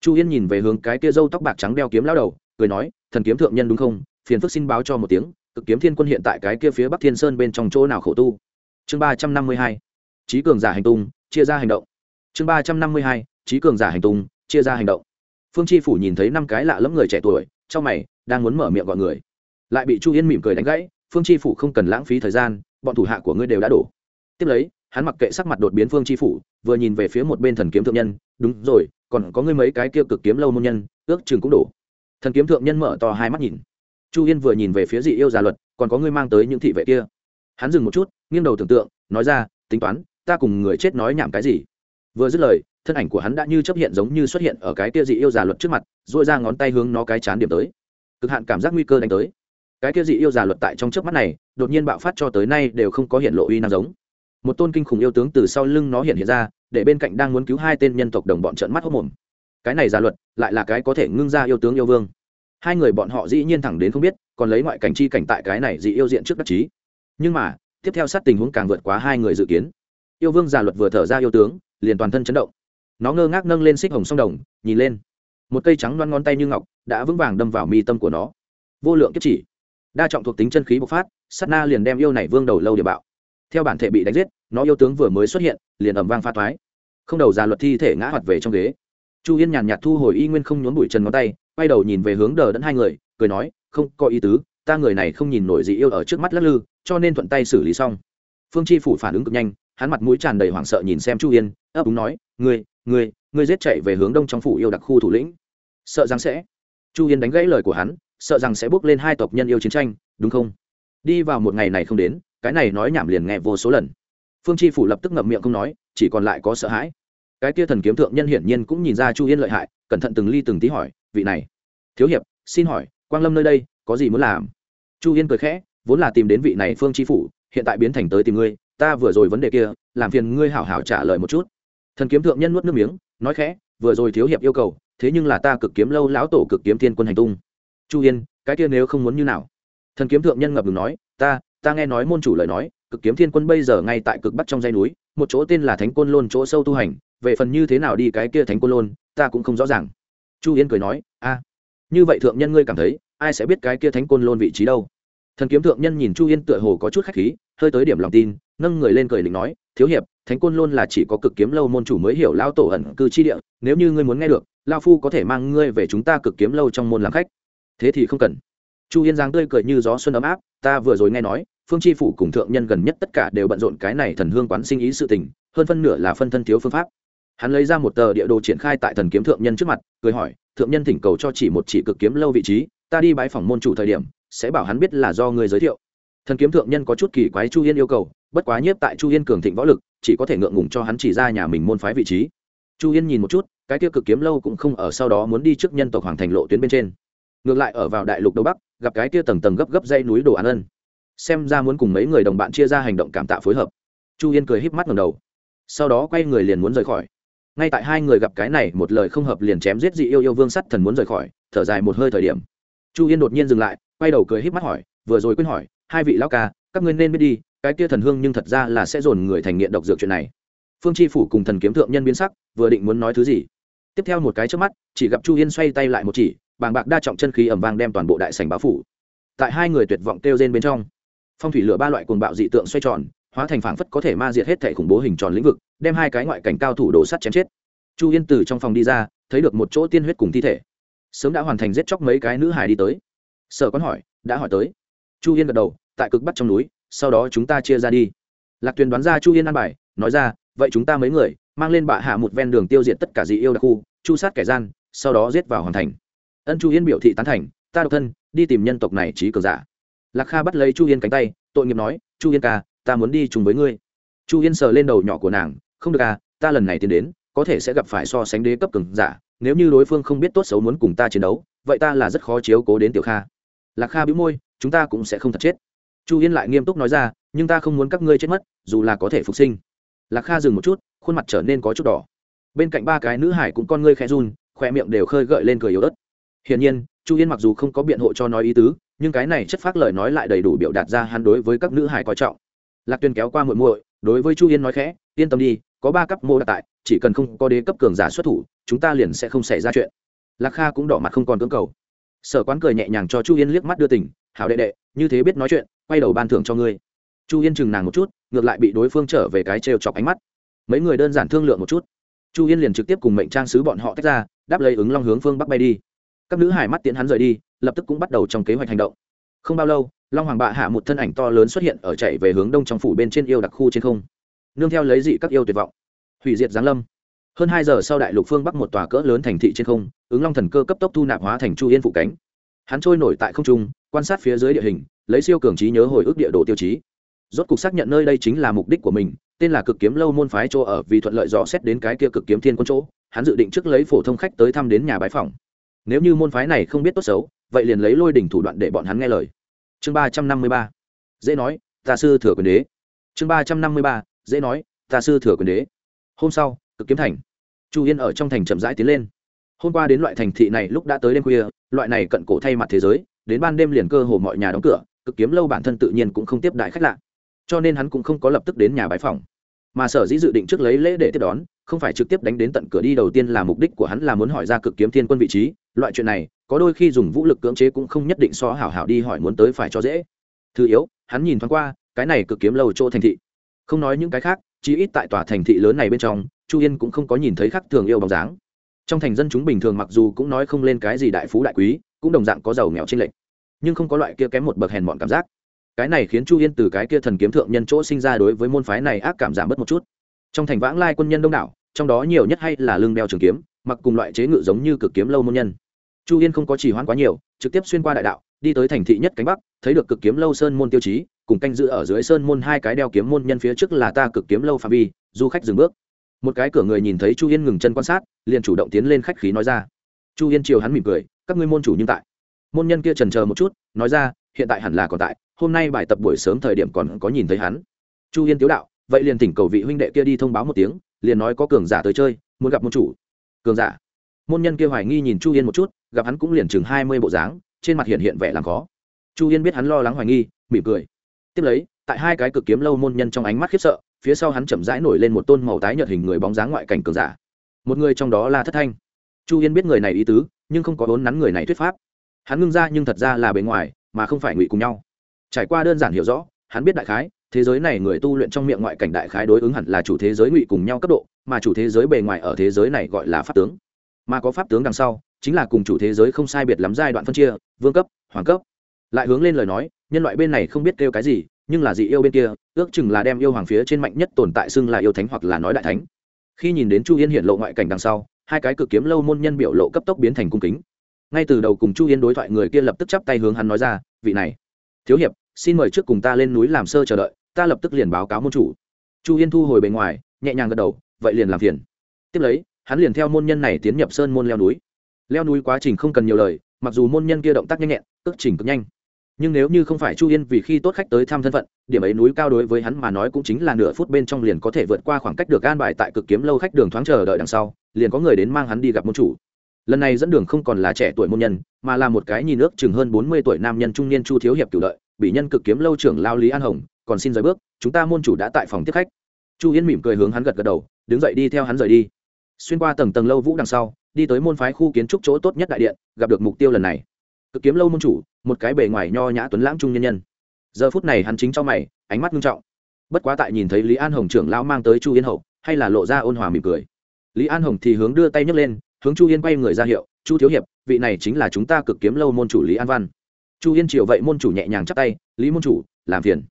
Chu yên nhìn về hướng cái kia râu tóc bạc trắng đeo kiếm lao đầu, cười nói, thần kiếm thượng nhân đúng không? Phiền phức xin báo cho một tiếng, cực kiếm thiên quân hiện tại cái kia phía bắc thiên sơn bên trong chỗ nào khổ tu? Chương ba trăm năm mươi hai trí cường giả hành tung, chia ra hành động. Chương ba trăm năm mươi hai trí cường giả hành tung, chia ra hành động. Phương tri phủ nhìn thấy năm cái lạ lẫm người trẻ tuổi trong mày, đang muốn mở miệng gọi người. Lại bị chu yên mỉm cười đánh gãy phương tri phủ không cần lãng phí thời gian, bọn thủ hạ của ngươi đều đã đổ. Tiếp lấy, hắn mặc kệ sắc mặt đột biến phương tri phủ, vừa nhìn về phía một bên thần kiếm thượng nhân, đúng rồi, còn có ngươi mấy cái kia cực kiếm lâu môn nhân, ước chừng cũng đổ. Thần kiếm thượng nhân mở to hai mắt nhìn. Chu yên vừa nhìn về phía dị yêu già luật, còn có ngươi mang tới những thị vệ kia? Hắn dừng một chút, nghiêng đầu tưởng tượng, nói ra, tính toán, ta cùng người chết nói nhảm cái gì? Vừa dứt lời, thân ảnh của hắn đã như chấp hiện giống như xuất hiện ở cái kia dị yêu già luật trước mặt dội ra ngón tay hướng nó cái chán điểm tới. Cực hạn cảm giác nguy cơ đánh tới cái kia dị yêu già luật tại trong trước mắt này, đột nhiên bạo phát cho tới nay đều không có hiện lộ uy năng giống. Một tôn kinh khủng yêu tướng từ sau lưng nó hiện hiện ra, để bên cạnh đang muốn cứu hai tên nhân tộc đồng bọn trợn mắt hốc mồm. Cái này già luật, lại là cái có thể ngưng ra yêu tướng yêu vương. Hai người bọn họ dĩ nhiên thẳng đến không biết, còn lấy ngoại cảnh chi cảnh tại cái này dị yêu diện trước đắc chí. Nhưng mà, tiếp theo sát tình huống càng vượt quá hai người dự kiến. Yêu vương già luật vừa thở ra yêu tướng, liền toàn thân chấn động. Nó ngơ ngác nâng lên xích hồng song đồng, nhìn lên. Một cây trắng loan ngón tay như ngọc, đã vững vàng đâm vào mi tâm của nó. Vô lượng kiếp chỉ đa trọng thuộc tính chân khí bộc phát sát na liền đem yêu này vương đầu lâu địa bạo. Theo bản thể bị đánh giết nó yêu tướng vừa mới xuất hiện liền ẩm vang pha toái, không đầu ra luật thi thể ngã hoạt về trong ghế. Chu yên nhàn nhạt thu hồi y nguyên không nhốn bụi trần ngón tay quay đầu nhìn về hướng đờ đẫn hai người cười nói không có ý tứ ta người này không nhìn nổi dị yêu ở trước mắt lắc lư cho nên thuận tay xử lý xong. Phương chi phủ phản ứng cực nhanh hắn mặt mũi tràn đầy hoảng sợ nhìn xem chu yên ấp úng nói ngươi ngươi ngươi giết chạy về hướng đông trong phủ yêu đặc khu thủ lĩnh. Sợ rằng sẽ. Chu yên đánh gãy lời của hắn sợ rằng sẽ bước lên hai tộc nhân yêu chiến tranh, đúng không? Đi vào một ngày này không đến, cái này nói nhảm liền nghe vô số lần. Phương chi phủ lập tức ngậm miệng không nói, chỉ còn lại có sợ hãi. Cái kia thần kiếm thượng nhân hiển nhiên cũng nhìn ra chu yên lợi hại, cẩn thận từng ly từng tí hỏi, vị này, thiếu hiệp, xin hỏi, quang lâm nơi đây, có gì muốn làm? Chu yên cười khẽ, vốn là tìm đến vị này phương chi phủ, hiện tại biến thành tới tìm ngươi, ta vừa rồi vấn đề kia, làm phiền ngươi hảo hảo trả lời một chút. Thần kiếm thượng nhân nuốt nước miếng, nói khẽ, vừa rồi thiếu hiệp yêu cầu, thế nhưng là ta cực kiếm lâu lão tổ cực kiếm thiên quân hành tung chu yên cái kia nếu không muốn như nào? Thần kiếm thượng nhân ngập ngừng nói, ta ta nghe nói môn chủ lời nói, cực kiếm thiên quân bây giờ ngay tại cực bắc trong dây núi, một chỗ tên là thánh côn lôn chỗ sâu tu hành, về phần như thế nào đi cái kia thánh côn lôn, ta cũng không rõ ràng. Chu yên cười nói, a, như vậy thượng nhân ngươi cảm thấy, ai sẽ biết cái kia thánh côn lôn vị trí đâu? Thần kiếm thượng nhân nhìn chu yên tựa hồ có chút khách khí, hơi tới điểm lòng tin, nâng người lên cười định nói, thiếu hiệp, thánh côn lôn là chỉ có cực kiếm lâu môn chủ mới hiểu lao tổ ẩn cư chi địa, nếu như ngươi muốn nghe được lao phu có thể mang ngươi về chúng ta cực kiếm lâu trong môn làm khách thế thì không cần. Chu yên giang tươi cười như gió xuân ấm áp, ta vừa rồi nghe nói, phương tri phủ cùng thượng nhân gần nhất tất cả đều bận rộn cái này thần hương quán sinh ý sự tình, hơn phân nửa là phân thân thiếu phương pháp. Hắn lấy ra một tờ địa đồ triển khai tại thần kiếm thượng nhân trước mặt, cười hỏi, thượng nhân thỉnh cầu cho chỉ một chỉ cực kiếm lâu vị trí, ta đi bãi phòng môn chủ thời điểm, sẽ bảo hắn biết là do người giới thiệu. Thần kiếm thượng nhân có chút kỳ quái chu yên yêu cầu, bất quá nhiếp tại chu yên cường thịnh võ lực, chỉ có thể ngượng ngùng cho hắn chỉ ra nhà mình môn phái vị trí. Chu yên nhìn một chút, cái tiêu cực kiếm lâu cũng không ở sau đó muốn đi trước nhân tộc hoàng thành lộ tuyến bên trên ngược lại ở vào đại lục đông bắc, gặp cái kia tầng tầng gấp gấp dây núi đồ ăn ân. Xem ra muốn cùng mấy người đồng bạn chia ra hành động cảm tạ phối hợp. Chu yên cười híp mắt ngầm đầu. Sau đó quay người liền muốn rời khỏi. Ngay tại hai người gặp cái này một lời không hợp liền chém giết dị yêu yêu vương sắt thần muốn rời khỏi, thở dài một hơi thời điểm. Chu yên đột nhiên dừng lại, quay đầu cười híp mắt hỏi, vừa rồi quên hỏi, hai vị lão ca, các ngươi nên biết đi, cái kia thần hương nhưng thật ra là sẽ dồn người thành nghiện độc dược chuyện này. Phương tri phủ cùng thần kiếm thượng nhân biến sắc, vừa định muốn nói thứ gì. Tiếp theo một cái trước mắt, chỉ gặp chu yên xoay tay lại một chỉ bàng bạc đa trọng chân khí ẩm vang đem toàn bộ đại sành báo phủ. Tại hai người tuyệt vọng kêu rên bên trong, phong thủy lửa ba loại cuồng bạo dị tượng xoay tròn, hóa thành phảng phất có thể ma diệt hết thể khủng bố hình tròn lĩnh vực, đem hai cái ngoại cảnh cao thủ đổ sắt chém chết. Chu yên từ trong phòng đi ra, thấy được một chỗ tiên huyết cùng thi thể. Sớm đã hoàn thành giết chóc mấy cái nữ hải đi tới. Sở con hỏi, đã hỏi tới? Chu yên gật đầu, tại cực bắc trong núi, sau đó chúng ta chia ra đi. Lạc tuyền đoán ra chu yên ăn bài, nói ra, vậy chúng ta mấy người, mang lên bạ hạ một ven đường tiêu diệt tất cả dị yêu đặc khu, chu sát kẻ gian, sau đó giết vào hoàn thành ân chu yên biểu thị tán thành, ta độc thân, đi tìm nhân tộc này trí cờ giả. Lạc kha bắt lấy chu yên cánh tay, tội nghiệp nói, chu yên ca, ta muốn đi chung với ngươi. Chu yên sờ lên đầu nhỏ của nàng, không được à ta lần này tiến đến, có thể sẽ gặp phải so sánh đế cấp cường giả, nếu như đối phương không biết tốt xấu muốn cùng ta chiến đấu, vậy ta là rất khó chiếu cố đến tiểu kha. Lạc kha bĩu môi, chúng ta cũng sẽ không thật chết. Chu yên lại nghiêm túc nói ra, nhưng ta không muốn các ngươi chết mất, dù là có thể phục sinh. Lạc kha dừng một chút, khuôn mặt trở nên có chút đỏ. Bên cạnh ba cái nữ hải cũng con ngươi khẽ run, khoe miệng đều khơi gợi lên cười yếu ớt hiển nhiên, chu yên mặc dù không có biện hộ cho nói ý tứ, nhưng cái này chất phác lời nói lại đầy đủ biểu đạt ra hắn đối với các nữ hải coi trọng. Lạc tuyên kéo qua muội muội, đối với chu yên nói khẽ, yên tâm đi, có ba cấp mô đặc tại, chỉ cần không có đế cấp cường giả xuất thủ, chúng ta liền sẽ không xảy ra chuyện. Lạc kha cũng đỏ mặt không còn cưỡng cầu. Sở quán cười nhẹ nhàng cho chu yên liếc mắt đưa tỉnh hảo đệ đệ, như thế biết nói chuyện, quay đầu ban thưởng cho ngươi. Chu yên chừng nàng một chút, ngược lại bị đối phương trở về cái trêu chọc ánh mắt. Mấy người đơn giản thương lượng một chút. Chu yên liền trực tiếp cùng mệnh trang sứ bọn họ tách ra, đáp lấy ứng long hướng phương bắc bay đi các nữ hải mắt tiễn hắn rời đi, lập tức cũng bắt đầu trong kế hoạch hành động. Không bao lâu, long hoàng bạ hạ một thân ảnh to lớn xuất hiện ở chạy về hướng đông trong phủ bên trên yêu đặc khu trên không. Nương theo lấy dị các yêu tuyệt vọng. Hủy diệt giáng lâm. Hơn hai giờ sau đại lục phương bắc một tòa cỡ lớn thành thị trên không, ứng long thần cơ cấp tốc thu nạp hóa thành chu yên phụ cánh. Hắn trôi nổi tại không trung, quan sát phía dưới địa hình, lấy siêu cường trí nhớ hồi ức địa đồ tiêu chí. Rốt cục xác nhận nơi đây chính là mục đích của mình, tên là cực kiếm lâu môn phái chỗ ở vì thuận lợi dò xét đến cái kia cực kiếm thiên quân chỗ. Hắn dự định trước lấy phổ thông khách tới thăm đến nhà bái phòng nếu như môn phái này không biết tốt xấu, vậy liền lấy lôi đỉnh thủ đoạn để bọn hắn nghe lời. Chương ba trăm năm mươi ba. Dễ nói, ta sư thừa quyền đế. Chương ba trăm năm mươi ba. Dễ nói, ta sư thừa quyền đế. Hôm sau, cực kiếm thành. Chu yên ở trong thành chậm rãi tiến lên. Hôm qua đến loại thành thị này lúc đã tới đêm khuya, loại này cận cổ thay mặt thế giới, đến ban đêm liền cơ hồ mọi nhà đóng cửa, cực kiếm lâu bản thân tự nhiên cũng không tiếp đại khách lạ. Cho nên hắn cũng không có lập tức đến nhà bãi phòng. Mà sở dĩ dự định trước lấy lễ để tiếp đón, không phải trực tiếp đánh đến tận cửa đi đầu tiên là mục đích của hắn là muốn hỏi ra cực kiếm thiên quân vị trí loại chuyện này có đôi khi dùng vũ lực cưỡng chế cũng không nhất định so hảo hảo đi hỏi muốn tới phải cho dễ. Thứ yếu hắn nhìn thoáng qua cái này cực kiếm lâu chỗ thành thị. Không nói những cái khác chỉ ít tại tòa thành thị lớn này bên trong chu yên cũng không có nhìn thấy khác thường yêu bóng dáng. Trong thành dân chúng bình thường mặc dù cũng nói không lên cái gì đại phú đại quý cũng đồng dạng có giàu nghèo trên lệch, nhưng không có loại kia kém một bậc hèn mọn cảm giác. Cái này khiến chu yên từ cái kia thần kiếm thượng nhân chỗ sinh ra đối với môn phái này ác cảm giảm bớt một chút. Trong thành vãng lai quân nhân đông đảo trong đó nhiều nhất hay là lương đeo trường kiếm mặc cùng loại chế ngự giống như cực kiếm lâu môn nhân chu yên không có chỉ hoãn quá nhiều, trực tiếp xuyên qua đại đạo, đi tới thành thị nhất cánh bắc, thấy được cực kiếm lâu sơn môn tiêu chí, cùng canh giữ ở dưới sơn môn hai cái đeo kiếm môn nhân phía trước là ta cực kiếm lâu phạm vi, du khách dừng bước. Một cái cửa người nhìn thấy chu yên ngừng chân quan sát, liền chủ động tiến lên khách khí nói ra. Chu yên chiều hắn mỉm cười, các ngươi môn chủ nhưng tại. Môn nhân kia trần chờ một chút, nói ra, hiện tại hẳn là còn tại, hôm nay bài tập buổi sớm thời điểm còn có nhìn thấy hắn. Chu yên tiếu đạo, vậy liền tỉnh cầu vị huynh đệ kia đi thông báo một tiếng, liền nói có cường giả tới chơi, muốn gặp môn chủ. Cường giả? Môn nhân kia hoài nghi nhìn chu yên một chút gặp hắn cũng liền chừng hai mươi bộ dáng, trên mặt hiện hiện vẻ làm khó. Chu yên biết hắn lo lắng hoài nghi, mỉm cười. Tiếp lấy, tại hai cái cực kiếm lâu môn nhân trong ánh mắt khiếp sợ, phía sau hắn chậm rãi nổi lên một tôn màu tái nhợt hình người bóng dáng ngoại cảnh cường giả. Một người trong đó là thất thanh. Chu yên biết người này ý tứ, nhưng không có vốn nắn người này thuyết pháp. Hắn ngưng ra nhưng thật ra là bề ngoài, mà không phải ngụy cùng nhau. Trải qua đơn giản hiểu rõ, hắn biết đại khái, thế giới này người tu luyện trong miệng ngoại cảnh đại khái đối ứng hẳn là chủ thế giới ngụy cùng nhau cấp độ, mà chủ thế giới bề ngoài ở thế giới này gọi là pháp tướng. Mà có pháp tướng đằng sau chính là cùng chủ thế giới không sai biệt lắm giai đoạn phân chia, vương cấp, hoàng cấp. Lại hướng lên lời nói, nhân loại bên này không biết kêu cái gì, nhưng là dị yêu bên kia, ước chừng là đem yêu hoàng phía trên mạnh nhất tồn tại xưng là yêu thánh hoặc là nói đại thánh. Khi nhìn đến chu yên hiện lộ ngoại cảnh đằng sau, hai cái cực kiếm lâu môn nhân biểu lộ cấp tốc biến thành cung kính. Ngay từ đầu cùng chu yên đối thoại người kia lập tức chắp tay hướng hắn nói ra, vị này, thiếu hiệp, xin mời trước cùng ta lên núi làm sơ chờ đợi, ta lập tức liền báo cáo môn chủ. Chu yên thu hồi bề ngoài, nhẹ nhàng gật đầu, vậy liền làm phiền. Tiếp lấy, hắn liền theo môn nhân này tiến nhập sơn môn leo núi leo núi quá trình không cần nhiều lời, mặc dù môn nhân kia động tác nhanh nhẹn, tức trình cực nhanh. Nhưng nếu như không phải chu yên vì khi tốt khách tới thăm thân phận, điểm ấy núi cao đối với hắn mà nói cũng chính là nửa phút bên trong liền có thể vượt qua khoảng cách được an bài tại cực kiếm lâu khách đường thoáng chờ đợi đằng sau, liền có người đến mang hắn đi gặp môn chủ. Lần này dẫn đường không còn là trẻ tuổi môn nhân, mà là một cái nhìn ước chừng hơn bốn mươi tuổi nam nhân trung niên chu thiếu hiệp cựu lợi bị nhân cực kiếm lâu trưởng lao lý an hồng, còn xin rời bước, chúng ta môn chủ đã tại phòng tiếp khách. Chu yên mỉm cười hướng hắn gật gật đầu, đứng dậy đi, theo hắn rời đi. Xuyên qua tầng tầng lâu vũ đằng sau đi tới môn phái khu kiến trúc chỗ tốt nhất đại điện, gặp được mục tiêu lần này. Cực kiếm lâu môn chủ, một cái bề ngoài nho nhã tuấn lãng trung nhân nhân. Giờ phút này hắn chính cho mày, ánh mắt nghiêm trọng. Bất quá tại nhìn thấy lý an hồng trưởng lão mang tới chu yên hậu, hay là lộ ra ôn hòa mỉm cười. Lý an hồng thì hướng đưa tay nhấc lên, hướng chu yên quay người ra hiệu, chu thiếu hiệp, vị này chính là chúng ta cực kiếm lâu môn chủ lý an văn. Chu yên triệu vậy môn chủ nhẹ nhàng chắp tay, lý môn chủ, làm phiền.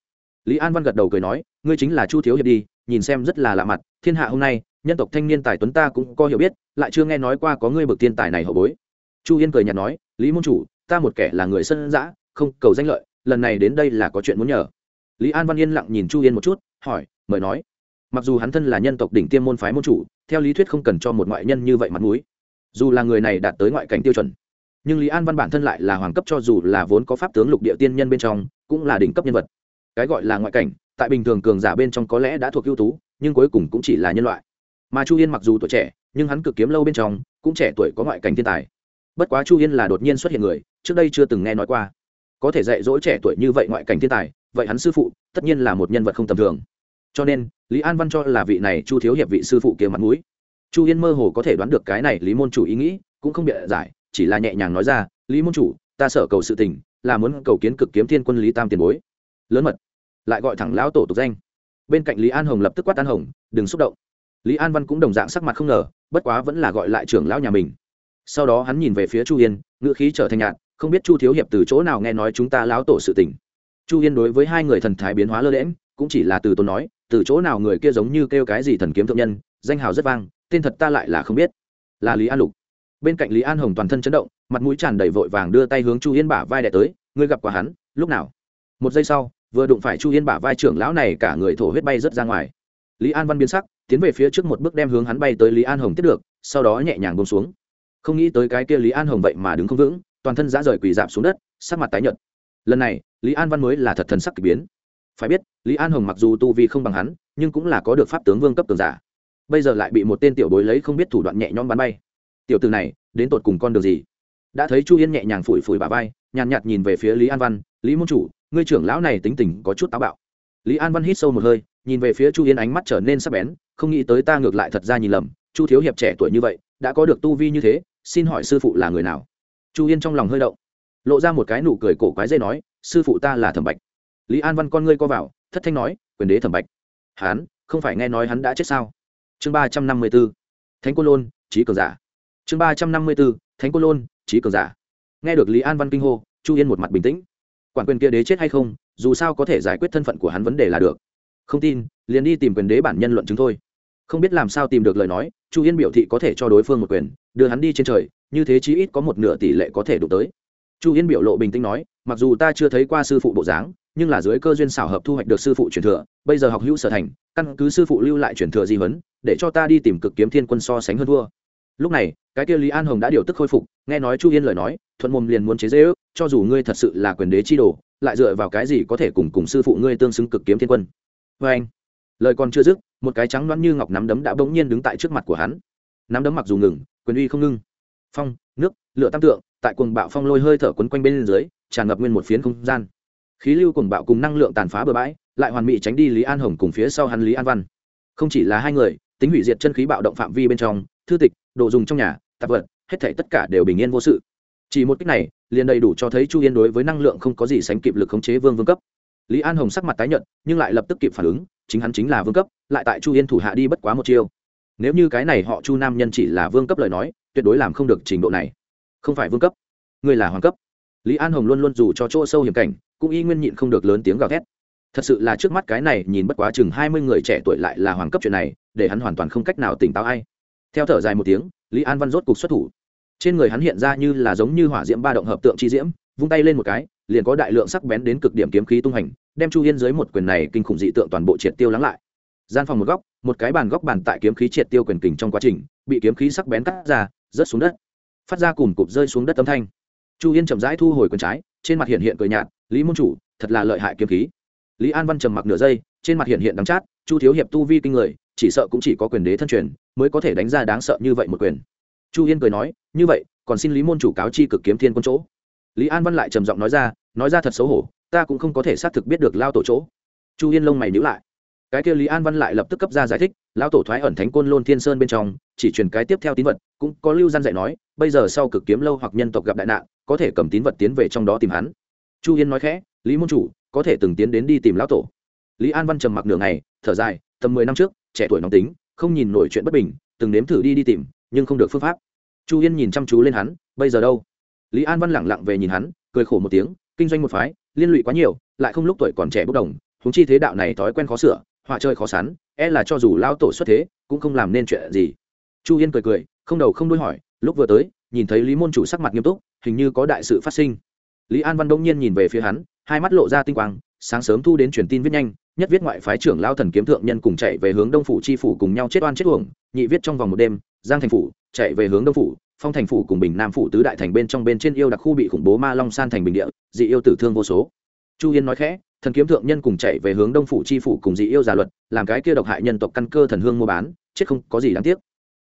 Lý an văn gật đầu cười nói, ngươi chính là chu thiếu hiệp đi, nhìn xem rất là lạ mặt, thiên hạ hôm nay nhân tộc thanh niên tài tuấn ta cũng có hiểu biết, lại chưa nghe nói qua có ngươi bực thiên tài này hậu bối. Chu yên cười nhạt nói, lý môn chủ, ta một kẻ là người sân giã không cầu danh lợi, lần này đến đây là có chuyện muốn nhờ. Lý an văn yên lặng nhìn chu yên một chút, hỏi, mời nói. Mặc dù hắn thân là nhân tộc đỉnh tiêm môn phái môn chủ, theo lý thuyết không cần cho một ngoại nhân như vậy mặt mũi, dù là người này đạt tới ngoại cảnh tiêu chuẩn. Nhưng lý an văn bản thân lại là hoàng cấp cho dù là vốn có pháp tướng lục địa tiên nhân bên trong, cũng là đỉnh cấp nhân vật. Cái gọi là ngoại cảnh, tại bình thường cường giả bên trong có lẽ đã thuộc ưu tú, nhưng cuối cùng cũng chỉ là nhân loại mà chu yên mặc dù tuổi trẻ nhưng hắn cực kiếm lâu bên trong cũng trẻ tuổi có ngoại cảnh thiên tài bất quá chu yên là đột nhiên xuất hiện người trước đây chưa từng nghe nói qua có thể dạy dỗ trẻ tuổi như vậy ngoại cảnh thiên tài vậy hắn sư phụ tất nhiên là một nhân vật không tầm thường cho nên lý an văn cho là vị này chu thiếu hiệp vị sư phụ kia mặt mũi chu yên mơ hồ có thể đoán được cái này lý môn chủ ý nghĩ cũng không bịa giải chỉ là nhẹ nhàng nói ra lý môn chủ ta sợ cầu sự tình là muốn cầu kiến cực kiếm thiên quân lý tam tiền bối lớn mật lại gọi thẳng lão tổ tục danh bên cạnh lý an hồng lập tức quát an hồng đừng xúc động lý an văn cũng đồng dạng sắc mặt không ngờ, bất quá vẫn là gọi lại trưởng lão nhà mình. Sau đó hắn nhìn về phía chu yên, ngữ khí trở thành nhạt, không biết chu thiếu hiệp từ chỗ nào nghe nói chúng ta lão tổ sự tình. Chu yên đối với hai người thần thái biến hóa lơ lẽm cũng chỉ là từ tôi nói, từ chỗ nào người kia giống như kêu cái gì thần kiếm thượng nhân, danh hào rất vang, tên thật ta lại là không biết. Là lý an lục. Bên cạnh lý an hồng toàn thân chấn động, mặt mũi tràn đầy vội vàng đưa tay hướng chu yên bả vai đẻ tới, ngươi gặp quả hắn, lúc nào? Một giây sau, vừa đụng phải chu yên bả vai trưởng lão này, cả người thổ huyết bay rớt ra ngoài. Lý an văn biến sắc tiến về phía trước một bước đem hướng hắn bay tới lý an hồng tiếp được, sau đó nhẹ nhàng bông xuống. Không nghĩ tới cái kia lý an hồng vậy mà đứng không vững, toàn thân giã rời quỳ dạp xuống đất, sắc mặt tái nhợt. Lần này, lý an văn mới là thật thần sắc k ỳ biến. Phải biết, lý an hồng mặc dù tu vi không bằng hắn, nhưng cũng là có được pháp tướng vương cấp tường giả. Bây giờ lại bị một tên tiểu bối lấy không biết thủ đoạn nhẹ nhõm bắn bay. Tiểu từ này, đến tột cùng con đường gì? Đã thấy chu yên nhẹ nhàng phủi phủi bà vai, nhàn nhạt nhìn về phía lý an văn, lý môn chủ, ngươi trưởng lão này tính tình có chút táo bạo. Lý an văn hít sâu một hơi, nhìn về phía chu yên ánh mắt trở nên sắc bén không nghĩ tới ta ngược lại thật ra nhìn lầm, chu thiếu hiệp trẻ tuổi như vậy, đã có được tu vi như thế, xin hỏi sư phụ là người nào? Chu yên trong lòng hơi động, lộ ra một cái nụ cười cổ quái dây nói, sư phụ ta là thẩm bạch. Lý an văn con ngươi co vào, thất thanh nói, quyền đế thẩm bạch. Hán, không phải nghe nói hắn đã chết sao? Chương ba trăm năm mươi b ố thánh Côn lôn, trí cường giả. Chương ba trăm năm mươi b ố thánh Côn lôn, trí cường giả. Nghe được lý an văn kinh hô, chu yên một mặt bình tĩnh. Quản quyền kia đế chết hay không, dù sao có thể giải quyết thân phận của hắn vấn đề là được. Không tin, liền đi tìm quyền đế bản nhân luận chứng thôi không biết làm sao tìm được lời nói, chu yên biểu thị có thể cho đối phương một quyền, đưa hắn đi trên trời, như thế chí ít có một nửa tỷ lệ có thể đụng tới. Chu yên biểu lộ bình tĩnh nói, mặc dù ta chưa thấy qua sư phụ bộ dáng, nhưng là dưới cơ duyên xảo hợp thu hoạch được sư phụ truyền thừa, bây giờ học hữu sở thành, căn cứ sư phụ lưu lại truyền thừa di vấn để cho ta đi tìm cực kiếm thiên quân so sánh hơn thua. Lúc này, cái kia lý an hồng đã điều tức khôi phục, nghe nói chu yên lời nói, thuận mồm liền muốn chế dễ ước cho dù ngươi thật sự là quyền đế chi đồ, lại dựa vào cái gì có thể cùng cùng sư phụ ngươi tương xứng cực kiếm thiên quân. Vê anh lời còn chưa dứt một cái trắng loãng như ngọc nắm đấm đã bỗng nhiên đứng tại trước mặt của hắn. Nắm đấm mặc dù ngừng, quyền uy không ngưng. Phong, nước, lửa tam tượng, tại cuồng bạo phong lôi hơi thở quấn quanh bên dưới, tràn ngập nguyên một phiến không gian. Khí lưu cuồng bạo cùng năng lượng tàn phá bừa bãi, lại hoàn mỹ tránh đi lý an hồng cùng phía sau hắn lý an văn. Không chỉ là hai người, tính hủy diệt chân khí bạo động phạm vi bên trong, thư tịch, đồ dùng trong nhà, tạp vật, hết thảy tất cả đều bình yên vô sự. Chỉ một cách này, liền đầy đủ cho thấy chu yên đối với năng lượng không có gì sánh kịp lực khống chế vương vương cấp. Lý an hồng sắc mặt tái nhận nhưng lại lập tức kịp phản ứng chính hắn chính là vương cấp, lại tại chu yên thủ hạ đi bất quá một chiêu. Nếu như cái này họ chu nam nhân chỉ là vương cấp lời nói, tuyệt đối làm không được trình độ này. Không phải vương cấp, người là hoàng cấp. Lý an hồng luôn luôn dù cho chỗ sâu hiểm cảnh, cũng y nguyên nhịn không được lớn tiếng gào thét. Thật sự là trước mắt cái này nhìn bất quá chừng hai mươi người trẻ tuổi lại là hoàng cấp chuyện này, để hắn hoàn toàn không cách nào tỉnh táo ai. Theo thở dài một tiếng, lý an văn rốt cục xuất thủ. Trên người hắn hiện ra như là giống như hỏa diễm ba động hợp tượng chi diễm, vung tay lên một cái, liền có đại lượng sắc bén đến cực điểm kiếm khí tung hành đem chu yên dưới một quyền này kinh khủng dị tượng toàn bộ triệt tiêu lắng lại. Gian phòng một góc, một cái bàn góc bàn tại kiếm khí triệt tiêu quyền kình trong quá trình, bị kiếm khí sắc bén cắt ra, rớt xuống đất. Phát ra cùng cụp rơi xuống đất âm thanh. Chu yên chậm rãi thu hồi quyền trái, trên mặt hiện hiện cười nhạt, lý môn chủ, thật là lợi hại kiếm khí. Lý an văn trầm mặc nửa giây, trên mặt hiện hiện đắng chát, chu thiếu hiệp tu vi kinh người, chỉ sợ cũng chỉ có quyền đế thân truyền, mới có thể đánh ra đáng sợ như vậy một quyền. Chu yên cười nói, như vậy, còn xin lý môn chủ cáo chi cực kiếm thiên quân chỗ. Lý an văn lại trầm giọng nói ra nói ra thật xấu hổ ta cũng không có thể xác thực biết được lao tổ chỗ. Chu yên lông mày nhữ lại. Cái kia lý an văn lại lập tức cấp ra giải thích lao tổ thoái ẩn thánh côn lôn thiên sơn bên trong, chỉ truyền cái tiếp theo tín vật, cũng có lưu gian dạy nói, bây giờ sau cực kiếm lâu hoặc nhân tộc gặp đại nạn, có thể cầm tín vật tiến về trong đó tìm hắn. Chu yên nói khẽ, lý môn chủ, có thể từng tiến đến đi tìm lão tổ. Lý an văn trầm mặc nửa ngày, thở dài, tầm mười năm trước, trẻ tuổi nóng tính, không nhìn nổi chuyện bất bình, từng nếm thử đi đi tìm, nhưng không được phương pháp. Chu yên nhìn chăm chú lên hắn, bây giờ đâu? Lý an văn lẳng lặng về nhìn hắn, cười khổ một tiếng, kinh doanh một phái liên lụy quá nhiều, lại không lúc tuổi còn trẻ bốc đồng húng chi thế đạo này thói quen khó sửa, họa chơi khó sắn e là cho dù lao tổ xuất thế, cũng không làm nên chuyện gì. Chu yên cười cười, không đầu không đuôi hỏi, lúc vừa tới, nhìn thấy lý môn chủ sắc mặt nghiêm túc, hình như có đại sự phát sinh. Lý an văn đông nhiên nhìn về phía hắn, hai mắt lộ ra tinh quang, sáng sớm thu đến truyền tin viết nhanh, nhất viết ngoại phái trưởng lao thần kiếm thượng nhân cùng chạy về hướng đông phủ chi phủ cùng nhau chết oan chết uổng, nhị viết trong vòng một đêm, giang thành phủ, chạy về hướng đông phủ phong thành phủ cùng bình nam phủ tứ đại thành bên trong bên trên yêu đặc khu bị khủng bố ma long san thành bình địa, dị yêu tử thương vô số. Chu yên nói khẽ, thần kiếm thượng nhân cùng chạy về hướng đông phủ chi phủ cùng dị yêu giả luật, làm cái kia độc hại nhân tộc căn cơ thần hương mua bán, chết không có gì đáng tiếc.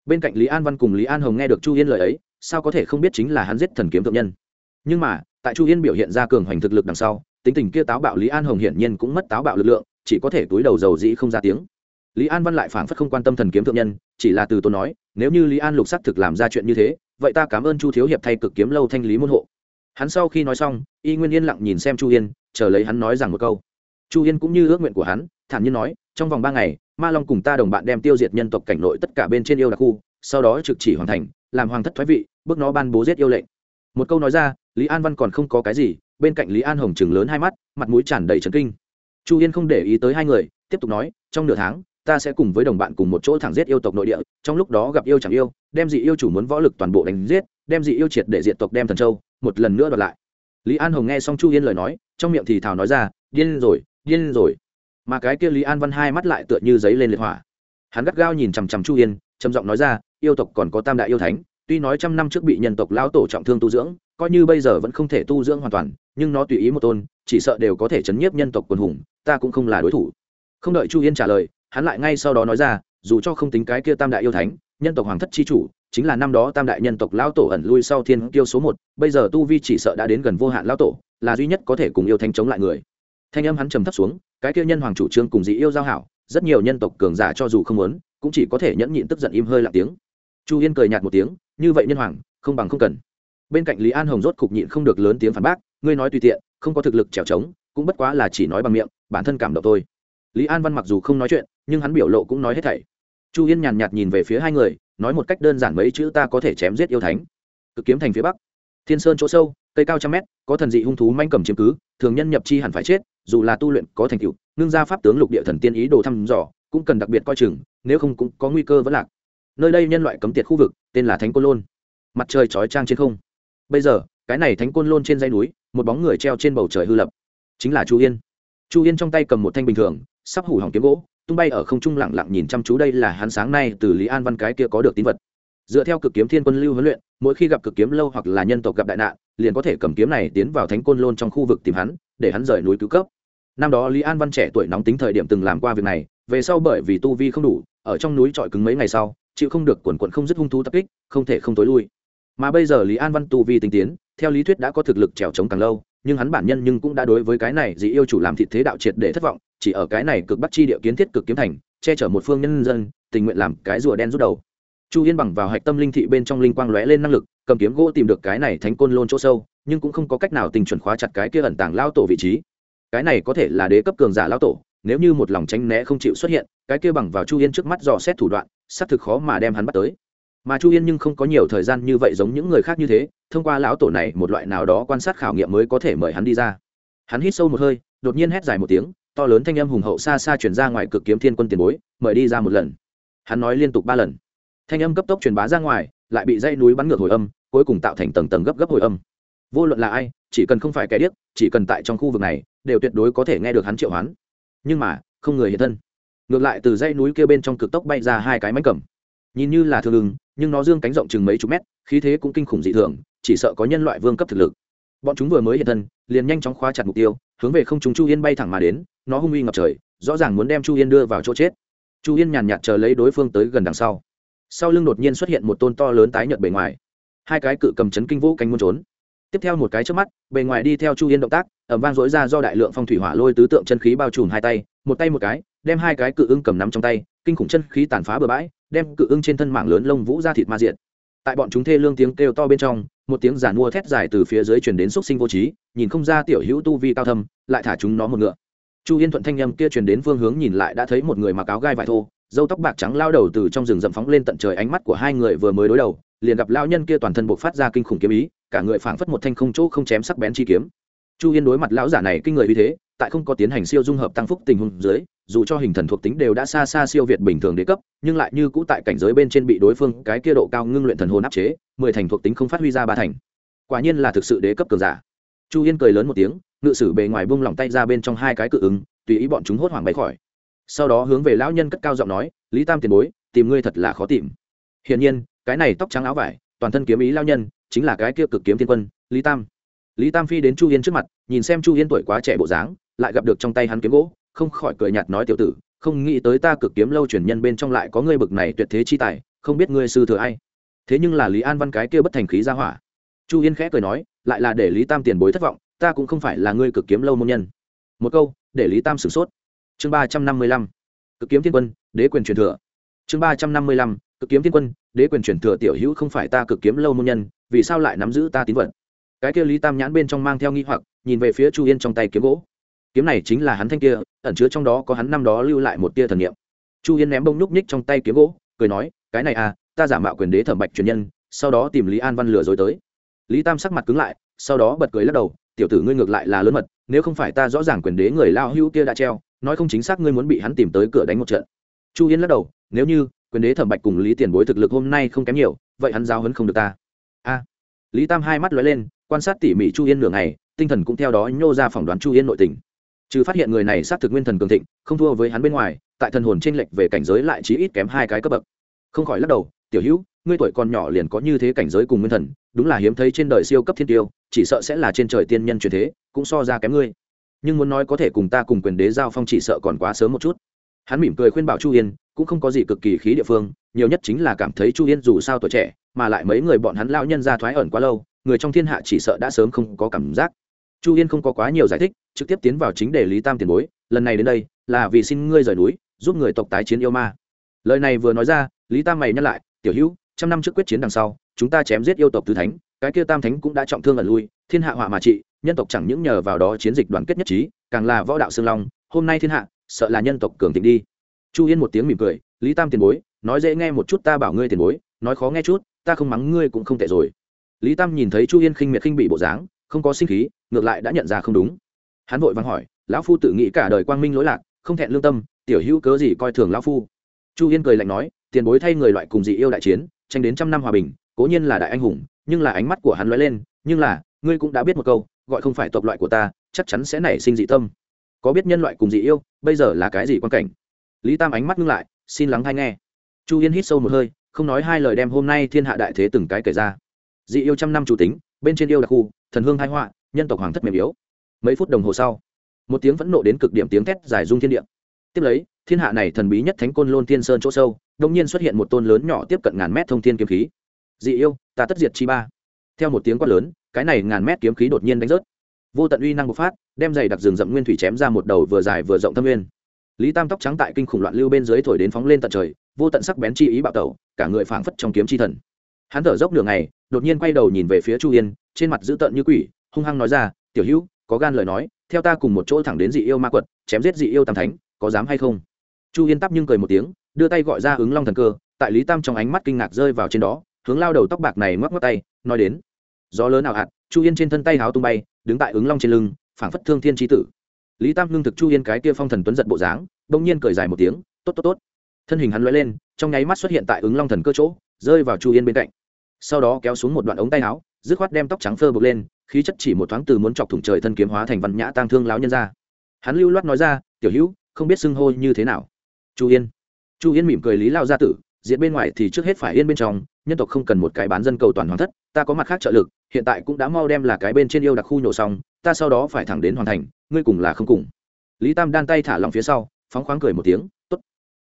Bên cạnh lý an văn cùng lý an hồng nghe được chu yên lời ấy, sao có thể không biết chính là hắn giết thần kiếm thượng nhân? Nhưng mà, tại chu yên biểu hiện ra cường hoành thực lực đằng sau, tính tình kia táo bạo lý an hồng hiển nhiên cũng mất táo bạo lực lượng, chỉ có thể túi đầu dầu dĩ không ra tiếng. Lý an văn lại phảng phất không quan tâm thần kiếm thượng nhân, chỉ là từ tôi nói, nếu như lý an lục xác thực làm ra chuyện như thế vậy ta cảm ơn chu thiếu hiệp thay cực kiếm lâu thanh lý môn hộ. Hắn sau khi nói xong, y nguyên yên lặng nhìn xem chu yên, chờ lấy hắn nói rằng một câu. Chu yên cũng như ước nguyện của hắn, thản nhiên nói, trong vòng ba ngày, ma long cùng ta đồng bạn đem tiêu diệt nhân tộc cảnh nội tất cả bên trên yêu đặc khu, sau đó trực chỉ hoàn thành, làm hoàng thất thoái vị, bước nó ban bố giết yêu lệnh. Một câu nói ra, lý an văn còn không có cái gì, bên cạnh lý an hồng chừng lớn hai mắt, mặt mũi tràn đầy trấn kinh. Chu yên không để ý tới hai người, tiếp tục nói, trong nửa tháng ta sẽ cùng với đồng bạn cùng một chỗ thẳng giết yêu tộc nội địa, trong lúc đó gặp yêu chẳng yêu, đem dị yêu chủ muốn võ lực toàn bộ đánh giết, đem dị yêu triệt để diệt tộc đem thần châu, một lần nữa đoạt lại. Lý an hồng nghe xong chu yên lời nói, trong miệng thì thào nói ra, điên rồi điên rồi. Mà cái kia lý an văn hai mắt lại tựa như giấy lên liệt hỏa. Hắn gắt gao nhìn chằm chằm chu yên, trầm giọng nói ra, yêu tộc còn có tam đại yêu thánh, tuy nói trăm năm trước bị nhân tộc lão tổ trọng thương tu dưỡng, coi như bây giờ vẫn không thể tu dưỡng hoàn toàn, nhưng nó tùy ý một tôn, chỉ sợ đều có thể chấn nhiếp nhân tộc quần hùng, ta cũng không là đối thủ. Không đợi chu yên trả lời hắn lại ngay sau đó nói ra, dù cho không tính cái kia tam đại yêu thánh, nhân tộc hoàng thất chi chủ, chính là năm đó tam đại nhân tộc lão tổ ẩn lui sau thiên kiêu số một, bây giờ tu vi chỉ sợ đã đến gần vô hạn lão tổ, là duy nhất có thể cùng yêu thanh chống lại người. Thanh âm hắn trầm thấp xuống, cái kia nhân hoàng chủ trương cùng dị yêu giao hảo, rất nhiều nhân tộc cường giả cho dù không muốn, cũng chỉ có thể nhẫn nhịn tức giận im hơi lặng tiếng. Chu yên cười nhạt một tiếng, như vậy nhân hoàng, không bằng không cần. Bên cạnh lý an hồng rốt cục nhịn không được lớn tiếng phản bác, ngươi nói tùy tiện, không có thực lực trèo trống, cũng bất quá là chỉ nói bằng miệng, bản thân cảm động thôi. Lý an văn mặc dù không nói chuyện nhưng hắn biểu lộ cũng nói hết thảy. Chu yên nhàn nhạt nhìn về phía hai người, nói một cách đơn giản mấy chữ ta có thể chém giết yêu thánh. Cực kiếm thành phía bắc. Thiên sơn chỗ sâu, cây cao trăm mét, có thần dị hung thú manh cầm chiếm cứ, thường nhân nhập chi hẳn phải chết, dù là tu luyện có thành tựu, ngưng ra pháp tướng lục địa thần tiên ý đồ thăm dò, cũng cần đặc biệt coi chừng, nếu không cũng có nguy cơ vẫn lạc. Nơi đây nhân loại cấm tiệt khu vực, tên là thánh côn lôn. Mặt trời chói trang trên không. Bây giờ, cái này thánh côn lôn trên dây núi, một bóng người treo trên bầu trời hư lập. Chính là chu yên. Chu yên trong tay cầm một thanh bình thường, sắp hủ hỏng kiếm gỗ tung bay ở không trung lặng lặng nhìn chăm chú đây là hắn sáng nay từ lý an văn cái kia có được tín vật. Dựa theo cực kiếm thiên quân lưu huấn luyện, mỗi khi gặp cực kiếm lâu hoặc là nhân tộc gặp đại nạn, liền có thể cầm kiếm này tiến vào thánh côn lôn trong khu vực tìm hắn, để hắn rời núi cứu cấp. Năm đó lý an văn trẻ tuổi nóng tính thời điểm từng làm qua việc này, về sau bởi vì tu vi không đủ, ở trong núi trọi cứng mấy ngày sau, chịu không được quần quận không dứt hung thú tập kích, không thể không tối lui. Mà bây giờ lý an văn tu vi tinh tiến, theo lý thuyết đã có thực lực trèo trống càng lâu, nhưng hắn bản nhân nhưng cũng đã đối với cái này dị yêu chủ làm thịt thế đạo triệt để thất vọng chỉ ở cái này cực bắc chi địa kiến thiết cực kiếm thành, che chở một phương nhân dân, tình nguyện làm cái rùa đen rút đầu. Chu yên bằng vào hạch tâm linh thị bên trong linh quang lóe lên năng lực, cầm kiếm gỗ tìm được cái này thánh côn lôn chỗ sâu, nhưng cũng không có cách nào tình chuẩn khóa chặt cái kia ẩn tàng lao tổ vị trí. Cái này có thể là đế cấp cường giả lao tổ, nếu như một lòng tránh né không chịu xuất hiện, cái kia bằng vào chu yên trước mắt dò xét thủ đoạn, xác thực khó mà đem hắn bắt tới. Mà chu yên nhưng không có nhiều thời gian như vậy giống những người khác như thế, thông qua lão tổ này một loại nào đó quan sát khảo nghiệm mới có thể mời hắn đi ra. Hắn hít sâu một hơi, đột nhiên hét dài một tiếng to lớn thanh âm hùng hậu xa xa chuyển ra ngoài cực kiếm thiên quân tiền bối, mời đi ra một lần. Hắn nói liên tục ba lần. Thanh âm cấp tốc truyền bá ra ngoài, lại bị dây núi bắn ngược hồi âm, cuối cùng tạo thành tầng tầng gấp gấp hồi âm. Vô luận là ai, chỉ cần không phải kẻ điếc, chỉ cần tại trong khu vực này, đều tuyệt đối có thể nghe được hắn triệu hoán. Nhưng mà, không người hiện thân. Ngược lại từ dây núi kia bên trong cực tốc bay ra hai cái mánh cầm. Nhìn như là thương ưng, nhưng nó dương cánh rộng chừng mấy chục mét, khí thế cũng kinh khủng dị thường, chỉ sợ có nhân loại vương cấp thực lực. Bọn chúng vừa mới hiện thân, liền nhanh chóng khóa chặt mục tiêu, hướng về không chúng chu yên bay thẳng mà đến nó hung uy ngập trời, rõ ràng muốn đem chu yên đưa vào chỗ chết. Chu yên nhàn nhạt chờ lấy đối phương tới gần đằng sau. Sau lưng đột nhiên xuất hiện một tôn to lớn tái nhợt bề ngoài. Hai cái cự cầm chấn kinh vũ cánh muốn trốn. Tiếp theo một cái trước mắt, bề ngoài đi theo chu yên động tác ẩm vang dối ra do đại lượng phong thủy hỏa lôi tứ tượng chân khí bao trùm hai tay, một tay một cái, đem hai cái cự ưng cầm nắm trong tay, kinh khủng chân khí tàn phá bừa bãi, đem cự ưng trên thân mạng lớn lông vũ ra thịt ma diện tại bọn chúng thê lương tiếng kêu to bên trong, một tiếng giản mua thét dài từ phía dưới truyền đến xúc sinh vô trí, nhìn không ra tiểu hữu tu vi cao thâm, lại thả chúng nó một ngựa chu yên thuận thanh â m kia truyền đến phương hướng nhìn lại đã thấy một người mặc áo gai vải thô dâu tóc bạc trắng lao đầu từ trong rừng rậm phóng lên tận trời ánh mắt của hai người vừa mới đối đầu, liền gặp lao nhân kia toàn thân buộc phát ra kinh khủng kiếm ý, cả người phảng phất một thanh không chỗ không chém sắc bén chi kiếm. Chu yên đối mặt lão giả này kinh người như thế, tại không có tiến hành siêu dung hợp tăng phúc tình huống dưới, dù cho hình thần thuộc tính đều đã xa xa siêu việt bình thường đế cấp, nhưng lại như cũ tại cảnh giới bên trên bị đối phương, cái kia độ cao ngưng luyện thần hồn áp chế, mười thành thuộc tính không phát huy ra ba thành. Quả nhiên là thực sự đế cấp cường giả chu yên cười lớn một tiếng, ngự sử bề ngoài bung lỏng tay ra bên trong hai cái cự ứng, tùy ý bọn chúng hốt hoảng bay khỏi. Sau đó hướng về lão nhân cất cao giọng nói, lý tam tiền bối, tìm ngươi thật là khó tìm. Hiển nhiên, cái này tóc trắng áo vải, toàn thân kiếm ý lao nhân, chính là cái kia cực kiếm thiên quân, lý tam. Lý tam phi đến chu yên trước mặt, nhìn xem chu yên tuổi quá trẻ bộ dáng, lại gặp được trong tay hắn kiếm gỗ, không khỏi cười nhạt nói, tiểu tử, không nghĩ tới ta cực kiếm lâu truyền nhân bên trong lại có ngươi bực này tuyệt thế chi tài, không biết ngươi sư thừa ai. Thế nhưng là lý an văn cái kia bất thành khí ra hỏa. Chu yên khẽ cười nói lại là để lý tam tiền bối thất vọng, ta cũng không phải là ngươi cực kiếm lâu môn nhân. Một câu, để lý tam sửng sốt. Chương ba trăm năm mươi lăm, cực kiếm thiên quân, đế quyền truyền thừa. Chương ba trăm năm mươi lăm, cực kiếm thiên quân, đế quyền truyền thừa tiểu hữu không phải ta cực kiếm lâu môn nhân, vì sao lại nắm giữ ta tín vật? Cái kia lý tam nhãn bên trong mang theo nghi hoặc, nhìn về phía chu yên trong tay kiếm gỗ. Kiếm này chính là hắn thanh kia, ẩn chứa trong đó có hắn năm đó lưu lại một tia thần niệm. Chu yên ném bông núc ních trong tay kiếm gỗ, cười nói, cái này à ta giả mạo quyền đế thẩm bạch truyền nhân, sau đó tìm lý an văn lừa dối tới lý tam sắc mặt cứng lại, sau đó bật cười lắc đầu, tiểu tử ngươi ngược lại là lớn mật, nếu không phải ta rõ ràng quyền đế người lao hữu kia đã treo, nói không chính xác ngươi muốn bị hắn tìm tới cửa đánh một trận. Chu yên lắc đầu, nếu như quyền đế thẩm bạch cùng lý tiền bối thực lực hôm nay không kém nhiều, vậy hắn giao hấn không được ta. A. Lý tam hai mắt lóe lên, quan sát tỉ mỉ chu yên nửa ngày, tinh thần cũng theo đó nhô ra phỏng đoán chu yên nội tình. Trừ phát hiện người này xác thực nguyên thần cường thịnh, không thua với hắn bên ngoài, tại thần hồn t r ê n lệch về cảnh giới lại chí ít kém hai cái cấp bậc. Không khỏi lắc đầu, tiểu hữu ngươi tuổi còn nhỏ liền có như thế cảnh giới cùng nguyên thần, đúng là hiếm thấy trên đời siêu cấp thiên tiêu, chỉ sợ sẽ là trên trời tiên nhân truyền thế, cũng so ra kém ngươi. Nhưng muốn nói có thể cùng ta cùng quyền đế giao phong chỉ sợ còn quá sớm một chút. Hắn mỉm cười khuyên bảo chu yên, cũng không có gì cực kỳ khí địa phương, nhiều nhất chính là cảm thấy chu yên dù sao tuổi trẻ, mà lại mấy người bọn hắn lão nhân ra thoái ẩn quá lâu, người trong thiên hạ chỉ sợ đã sớm không có cảm giác. Chu yên không có quá nhiều giải thích, trực tiếp tiến vào chính đề lý tam tiền bối, lần này đến đây, là vì xin ngươi rời núi, giúp người tộc tái chiến yêu ma. Lời này vừa nói ra, lý tam mày nhắc lại, tiểu hữu trăm năm trước quyết chiến đằng sau, chúng ta chém giết yêu tộc tứ thánh, cái kia tam thánh cũng đã trọng thương ẩn lui, thiên hạ họa mà trị, nhân tộc chẳng những nhờ vào đó chiến dịch đoàn kết nhất trí, càng là võ đạo xương long, hôm nay thiên hạ, sợ là nhân tộc cường thịnh đi. Chu yên một tiếng mỉm cười, lý tam tiền bối, nói dễ nghe một chút ta bảo ngươi tiền bối, nói khó nghe chút, ta không mắng ngươi cũng không tệ rồi. Lý tam nhìn thấy chu yên khinh miệt khinh bị bộ dáng, không có sinh khí, ngược lại đã nhận ra không đúng. Hắn vội vàng hỏi, lão phu tự nghĩ cả đời quang minh lỗi lạc, không thẹn lương tâm, tiểu hữu cớ gì coi thường lão phu? Chu yên cười lạnh nói, tiền bối thay người loại cùng dị yêu đại chiến tranh đến trăm năm hòa bình, cố nhiên là đại anh hùng, nhưng là ánh mắt của hắn lóe lên, nhưng là, ngươi cũng đã biết một câu, gọi không phải tộc loại của ta, chắc chắn sẽ nảy sinh dị tâm. Có biết nhân loại cùng dị yêu, bây giờ là cái gì quan cảnh? Lý tam ánh mắt ngưng lại, xin lắng hay nghe. Chu yên hít sâu một hơi, không nói hai lời đem hôm nay thiên hạ đại thế từng cái kể ra. Dị yêu trăm năm chủ tính, bên trên yêu đặc khu, thần hương hai họa, nhân tộc hoàng thất mềm yếu. Mấy phút đồng hồ sau, một tiếng vẫn nộ đến cực điểm tiếng thét giải dung thiên địa tiếp lấy, thiên hạ này thần bí nhất thánh côn lôn tiên sơn chỗ sâu đông nhiên xuất hiện một tôn lớn nhỏ tiếp cận ngàn mét thông thiên kiếm khí. Dị yêu, ta tất diệt chi ba. Theo một tiếng quát lớn, cái này ngàn mét kiếm khí đột nhiên đánh rớt. Vô tận uy năng bộc phát, đem giày đặc rừng rậm nguyên thủy chém ra một đầu vừa dài vừa rộng thâm nguyên. Lý tam tóc trắng tại kinh khủng loạn lưu bên dưới thổi đến phóng lên tận trời, vô tận sắc bén chi ý bạo tẩu, cả người phảng phất trong kiếm chi thần. Hắn thở dốc nửa ngày, đột nhiên quay đầu nhìn về phía chu yên, trên mặt dữ tợn như quỷ, hung hăng nói ra, tiểu hữu, có gan lời nói, theo ta cùng một chỗ thẳng đến dị yêu ma quật, chém giết dị yêu tam thánh có dám hay không? Chu yên tắp nhưng cười một tiếng, đưa tay gọi ra ứng long thần cơ, tại lý tam trong ánh mắt kinh ngạc rơi vào trên đó, hướng lao đầu tóc bạc này ngoắc ngoắc tay, nói đến, gió lớn nào hạt? Chu yên trên thân tay háo tung bay, đứng tại ứng long trên lưng, phảng phất thương thiên trí tử. Lý tam ngưng thực chu yên cái kia phong thần tuấn giật bộ dáng, bỗng nhiên cười dài một tiếng, tốt tốt tốt. Thân hình hắn l lên, trong nháy mắt xuất hiện tại ứng long thần cơ chỗ, rơi vào chu yên bên cạnh. Sau đó kéo xuống một đoạn ống tay áo, dứt khoát đem tóc trắng phơ bực lên, khí chất chỉ một thoáng từ muốn chọc thủng trời thân kiếm hóa thành văn nhã tang thương lão nhân ra. Hắn lưu loát nói ra, tiểu hữu không biết xưng hô như thế nào. Chu yên. Chu yên mỉm cười lý lao gia tử diện bên ngoài thì trước hết phải yên bên trong, nhân tộc không cần một cái bán dân cầu toàn hoàn thất, ta có mặt khác trợ lực, hiện tại cũng đã mau đem là cái bên trên yêu đặc khu nhổ xong, ta sau đó phải thẳng đến hoàn thành, ngươi cùng là không cùng. Lý tam đan tay thả lòng phía sau, phóng khoáng cười một tiếng, tốt.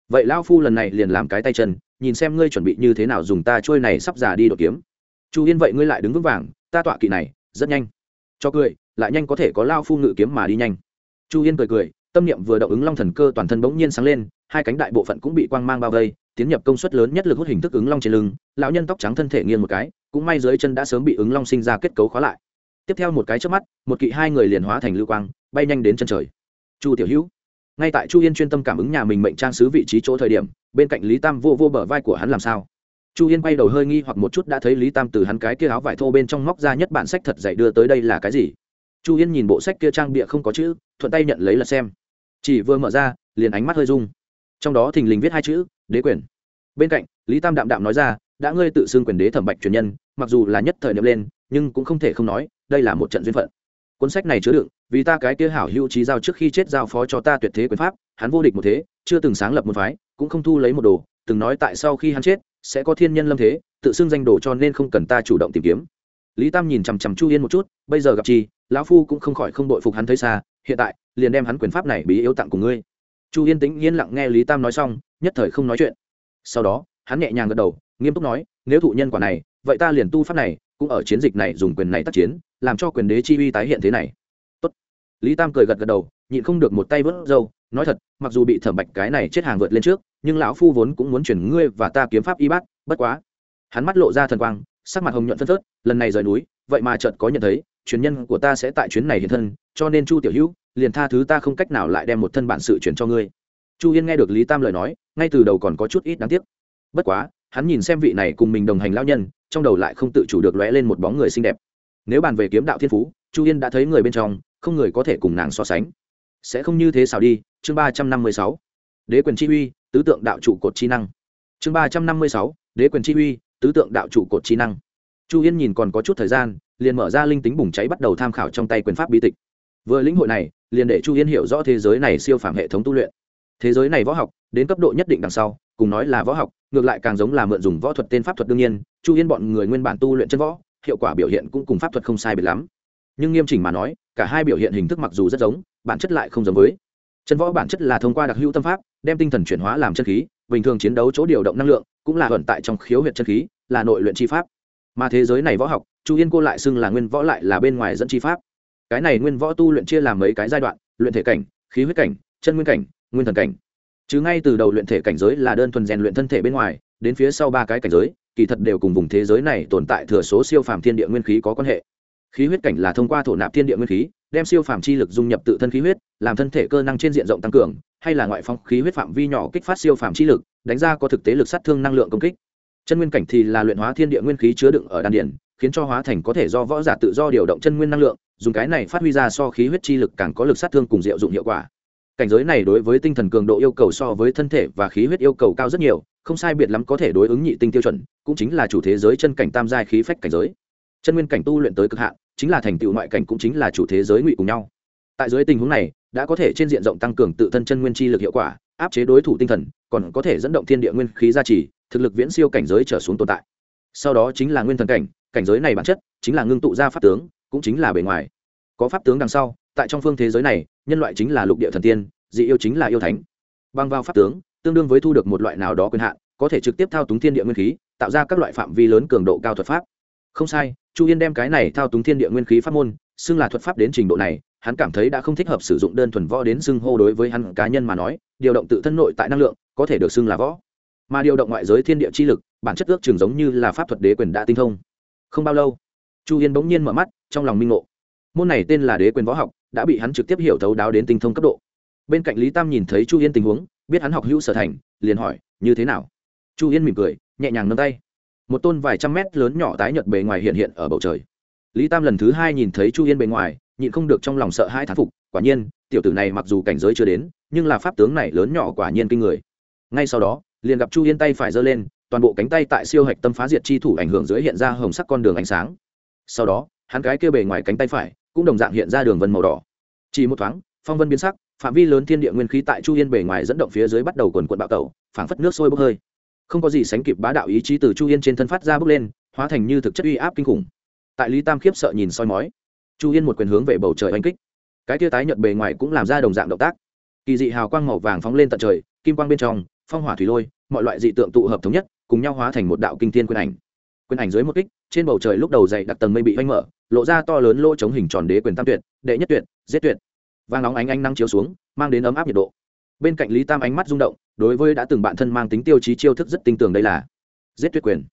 Vậy lao phu lần này liền làm cái tay chân, nhìn xem ngươi chuẩn bị như thế nào dùng ta trôi này sắp già đi đột kiếm. Chu yên vậy ngươi lại đứng vững vàng, ta tọa kỵ này, rất nhanh. Cho cười, lại nhanh có thể có lao phu ngự kiếm mà đi nhanh. Chu yên cười cười tâm niệm vừa động ứng long thần cơ toàn thân bỗng nhiên sáng lên, hai cánh đại bộ phận cũng bị quang mang bao vây, tiến nhập công suất lớn nhất lực hút hình thức ứng long trên lưng, lão nhân tóc trắng thân thể nghiêng một cái, cũng may dưới chân đã sớm bị ứng long sinh ra kết cấu khóa lại. Tiếp theo một cái trước mắt, một kỵ hai người liền hóa thành lưu quang, bay nhanh đến chân trời. Chu tiểu hữu, ngay tại chu yên chuyên tâm cảm ứng nhà mình mệnh trang sứ vị trí chỗ thời điểm, bên cạnh lý tam vô vô bờ vai của hắn làm sao? Chu yên bay đầu hơi nghi hoặc một chút đã thấy lý tam từ hắn cái kia áo vải thô bên trong móc ra nhất bản sách thật dạy đưa tới đây là cái gì? Chu yên nhìn bộ sách kia trang bịa không có chữ, thuận tay nhận lấy là xem chỉ vừa mở ra, liền ánh mắt hơi rung. Trong đó thình lình viết hai chữ, đế quyền. Bên cạnh, lý tam đạm đạm nói ra, đã ngươi tự xưng quyền đế thẩm bạch truyền nhân, mặc dù là nhất thời niệm lên, nhưng cũng không thể không nói, đây là một trận duyên phận. Cuốn sách này chứa đựng, vì ta cái kia hảo hữu trí giao trước khi chết giao phó cho ta tuyệt thế quyền pháp, hắn vô địch một thế, chưa từng sáng lập một phái, cũng không thu lấy một đồ, từng nói tại sau khi hắn chết, sẽ có thiên nhân lâm thế, tự xưng danh đồ cho nên không cần ta chủ động tìm kiếm. Lý tam nhìn chằm chằm chu yên một chút, bây giờ gặp chi, lão phu cũng không khỏi không đội phục hắn thấy xa hiện tại, liền đem hắn quyền pháp này bí yếu tặng cùng ngươi. Chu yên tĩnh yên lặng nghe lý tam nói xong, nhất thời không nói chuyện. Sau đó, hắn nhẹ nhàng gật đầu, nghiêm túc nói, nếu thụ nhân quả này, vậy ta liền tu pháp này, cũng ở chiến dịch này dùng quyền này tác chiến, làm cho quyền đế chi uy tái hiện thế này. Tốt. lý tam cười gật gật đầu, nhịn không được một tay vớt râu, nói thật, mặc dù bị thẩm bạch cái này chết hàng vượt lên trước, nhưng lão phu vốn cũng muốn chuyển ngươi và ta kiếm pháp y bát, bất quá. Hắn mắt lộ ra thần quang, sắc mặt hồng nhuận phân phớt, lần này rời núi, vậy mà chợt có nhận thấy truyền nhân của ta sẽ tại chuyến này hiện thân, cho nên chu tiểu hữu, liền tha thứ ta không cách nào lại đem một thân bản sự chuyển cho ngươi. Chu yên nghe được lý tam lời nói, ngay từ đầu còn có chút ít đáng tiếc. Bất quá, hắn nhìn xem vị này cùng mình đồng hành lão nhân, trong đầu lại không tự chủ được lóe lên một bóng người xinh đẹp. Nếu bàn về kiếm đạo thiên phú, chu yên đã thấy người bên trong, không người có thể cùng nàng so sánh. Sẽ không như thế sao đi. Chương ba trăm năm mươi sáu. Đế quyền chi uy, tứ tượng đạo trụ cột chi năng. Chương ba trăm năm mươi sáu. Đế quyền chi uy, tứ tượng đạo trụ cột chi năng chu yên nhìn còn có chút thời gian, liền mở ra linh tính bùng cháy bắt đầu tham khảo trong tay quyền pháp bí tịch. Vừa lĩnh hội này, liền để chu yên hiểu rõ thế giới này siêu phàm hệ thống tu luyện. Thế giới này võ học, đến cấp độ nhất định đằng sau, cùng nói là võ học, ngược lại càng giống là mượn dùng võ thuật tên pháp thuật đương nhiên, chu yên bọn người nguyên bản tu luyện chân võ, hiệu quả biểu hiện cũng cùng pháp thuật không sai biệt lắm. Nhưng nghiêm chỉnh mà nói, cả hai biểu hiện hình thức mặc dù rất giống, bản chất lại không giống với. Chân võ bản chất là thông qua đặc hữu tâm pháp, đem tinh thần chuyển hóa làm chân khí, bình thường chiến đấu chỗ điều động năng lượng, cũng là vận tại trong khiếu huyệt chân khí, là nội luyện chi pháp mà thế giới này võ học, chu yên cô lại xưng là nguyên võ lại là bên ngoài dẫn chi pháp. Cái này nguyên võ tu luyện chia làm mấy cái giai đoạn, luyện thể cảnh, khí huyết cảnh, chân nguyên cảnh, nguyên thần cảnh. Chứ ngay từ đầu luyện thể cảnh giới là đơn thuần rèn luyện thân thể bên ngoài, đến phía sau ba cái cảnh giới, kỳ thật đều cùng vùng thế giới này tồn tại thừa số siêu phàm thiên địa nguyên khí có quan hệ. Khí huyết cảnh là thông qua thổ nạp thiên địa nguyên khí, đem siêu phàm chi lực dung nhập tự thân khí huyết, làm thân thể cơ năng trên diện rộng tăng cường, hay là ngoại phong khí huyết phạm vi nhỏ kích phát siêu phàm chi lực, đánh ra có thực tế lực sát thương năng lượng công kích chân nguyên cảnh thì là luyện hóa thiên địa nguyên khí chứa đựng ở đan điển khiến cho hóa thành có thể do võ giả tự do điều động chân nguyên năng lượng, dùng cái này phát huy ra so khí huyết chi lực càng có lực sát thương cùng diệu dụng hiệu quả. Cảnh giới này đối với tinh thần cường độ yêu cầu so với thân thể và khí huyết yêu cầu cao rất nhiều, không sai biệt lắm có thể đối ứng nhị tinh tiêu chuẩn, cũng chính là chủ thế giới chân cảnh tam giai khí phách cảnh giới. Chân nguyên cảnh tu luyện tới cực hạn, chính là thành tựu ngoại cảnh cũng chính là chủ thế giới ngụy cùng nhau. Tại dưới tình huống này, đã có thể trên diện rộng tăng cường tự thân chân nguyên chi lực hiệu quả, áp chế đối thủ tinh thần, còn có thể dẫn động thiên địa nguyên khí gia trì thực lực viễn siêu cảnh giới trở xuống tồn tại. Sau đó chính là nguyên thần cảnh cảnh giới này bản chất chính là ngưng tụ ra pháp tướng, cũng chính là bề ngoài. Có pháp tướng đằng sau, tại trong phương thế giới này, nhân loại chính là lục địa thần tiên, dị yêu chính là yêu thánh. Băng vào pháp tướng, tương đương với thu được một loại nào đó quyền hạn, có thể trực tiếp thao túng thiên địa nguyên khí, tạo ra các loại phạm vi lớn cường độ cao thuật pháp. Không sai, chu yên đem cái này thao túng thiên địa nguyên khí pháp môn, xưng là thuật pháp đến trình độ này, hắn cảm thấy đã không thích hợp sử dụng đơn thuần võ đến xưng hô đối với hắn cá nhân mà nói, điều động tự thân nội tại năng lượng, có thể được xưng là võ mà điều động ngoại giới thiên địa chi lực, bản chất ước chừng giống như là pháp thuật đế quyền đã tinh thông. Không bao lâu, chu yên bỗng nhiên mở mắt, trong lòng minh ngộ. Môn này tên là đế quyền võ học, đã bị hắn trực tiếp hiểu thấu đáo đến tinh thông cấp độ. Bên cạnh lý tam nhìn thấy chu yên tình huống, biết hắn học hữu sở thành, liền hỏi, như thế nào? Chu yên mỉm cười, nhẹ nhàng nâng tay. Một tôn vài trăm mét lớn nhỏ tái nhợt bề ngoài hiện hiện ở bầu trời. Lý tam lần thứ hai nhìn thấy chu yên bề ngoài, nhịn không được trong lòng sợ hai thán phục, quả nhiên, tiểu tử này mặc dù cảnh giới chưa đến, nhưng là pháp tướng này lớn nhỏ quả nhiên kinh người. Ngay sau đó liền gặp chu yên tay phải giơ lên, toàn bộ cánh tay tại siêu hạch tâm phá diệt chi thủ ảnh hưởng dưới hiện ra hồng sắc con đường ánh sáng. Sau đó, hắn cái kia bề ngoài cánh tay phải cũng đồng dạng hiện ra đường vân màu đỏ. Chỉ một thoáng, phong vân biến sắc, phạm vi lớn thiên địa nguyên khí tại chu yên bề ngoài dẫn động phía dưới bắt đầu quần quận bạo tẩu, phảng phất nước sôi bốc hơi. Không có gì sánh kịp bá đạo ý chí từ chu yên trên thân phát ra bước lên, hóa thành như thực chất uy áp kinh khủng. Tại lý tam khiếp sợ nhìn soi mói, chu yên một quyền hướng về bầu trời oanh kích. Cái tia tái nhợt bề ngoài cũng làm ra đồng dạng động tác. Kỳ dị hào quang màu vàng phóng lên tận trời, kim quang bên trong phong hỏa thủy lôi, mọi loại dị tượng tụ hợp thống nhất, cùng nhau hóa thành một đạo kinh thiên quyền ảnh. Quyền ảnh dưới một kích, trên bầu trời lúc đầu dày đặc tầng mây bị oanh mở, lộ ra to lớn lỗ chống hình tròn đế quyền tam tuyệt, đệ nhất tuyệt, giết tuyệt. Vang nóng ánh ánh nắng chiếu xuống, mang đến ấm áp nhiệt độ. Bên cạnh lý tam ánh mắt rung động, đối với đã từng bạn thân mang tính tiêu chí chiêu thức rất tinh tường đây là giết tuyệt quyền.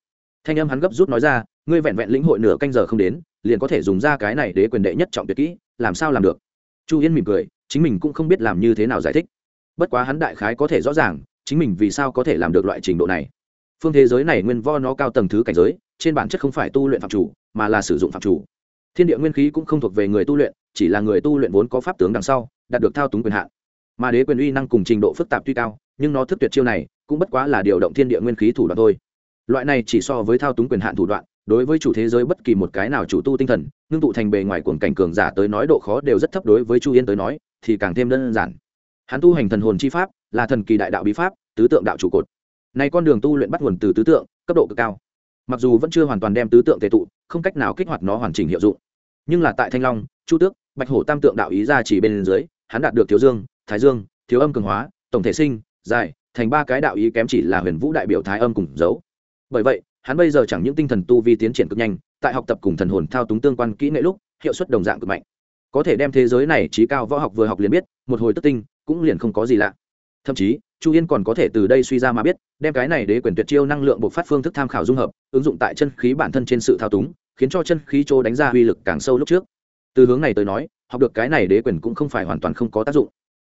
Thanh âm hắn gấp rút nói ra, ngươi vẹn vẹn lĩnh hội nửa canh giờ không đến, liền có thể dùng ra cái này đế quyền đệ nhất trọng tuyệt kỹ, làm sao làm được? Chu yên mỉm cười, chính mình cũng không biết làm như thế nào giải thích. Bất quá hắn đại khái có thể rõ ràng chính mình vì sao có thể làm được loại trình độ này? Phương thế giới này nguyên vo nó cao tầng thứ cảnh giới, trên bản chất không phải tu luyện phạm chủ, mà là sử dụng phạm chủ. Thiên địa nguyên khí cũng không thuộc về người tu luyện, chỉ là người tu luyện vốn có pháp tướng đằng sau, đạt được thao túng quyền hạn. Mà đế quyền uy năng cùng trình độ phức tạp tuy cao, nhưng nó thức tuyệt chiêu này, cũng bất quá là điều động thiên địa nguyên khí thủ đoạn thôi. Loại này chỉ so với thao túng quyền hạn thủ đoạn, đối với chủ thế giới bất kỳ một cái nào chủ tu tinh thần, ngưng tụ thành bề ngoài cuồng cảnh cường giả tới nói độ khó đều rất thấp đối với chu yên tới nói, thì càng thêm đơn giản. Hắn tu hành thần hồn chi pháp, là thần kỳ đại đạo bí pháp tứ tượng đạo trụ cột. Này con đường tu luyện bắt nguồn từ tứ tượng, cấp độ cực cao. Mặc dù vẫn chưa hoàn toàn đem tứ tượng thể tụ, không cách nào kích hoạt nó hoàn chỉnh hiệu dụng. Nhưng là tại thanh long, chu tước, bạch hổ tam tượng đạo ý ra chỉ bên dưới, hắn đạt được thiếu dương, thái dương, thiếu âm cường hóa, tổng thể sinh dài thành ba cái đạo ý kém chỉ là huyền vũ đại biểu thái âm cùng dấu. Bởi vậy, hắn bây giờ chẳng những tinh thần tu vi tiến triển cực nhanh, tại học tập cùng thần hồn thao túng tương quan kỹ nghệ lúc, hiệu suất đồng dạng cực mạnh. Có thể đem thế giới này trí cao võ học vừa học liền biết, một hồi tức tinh, cũng liền không có gì lạ thậm chí, chu yên còn có thể từ đây suy ra mà biết, đem cái này đế quyền tuyệt chiêu năng lượng bộc phát phương thức tham khảo dung hợp, ứng dụng tại chân khí bản thân trên sự thao túng, khiến cho chân khí chỗ đánh ra uy lực càng sâu lúc trước. Từ hướng này tới nói, học được cái này đế quyền cũng không phải hoàn toàn không có tác dụng.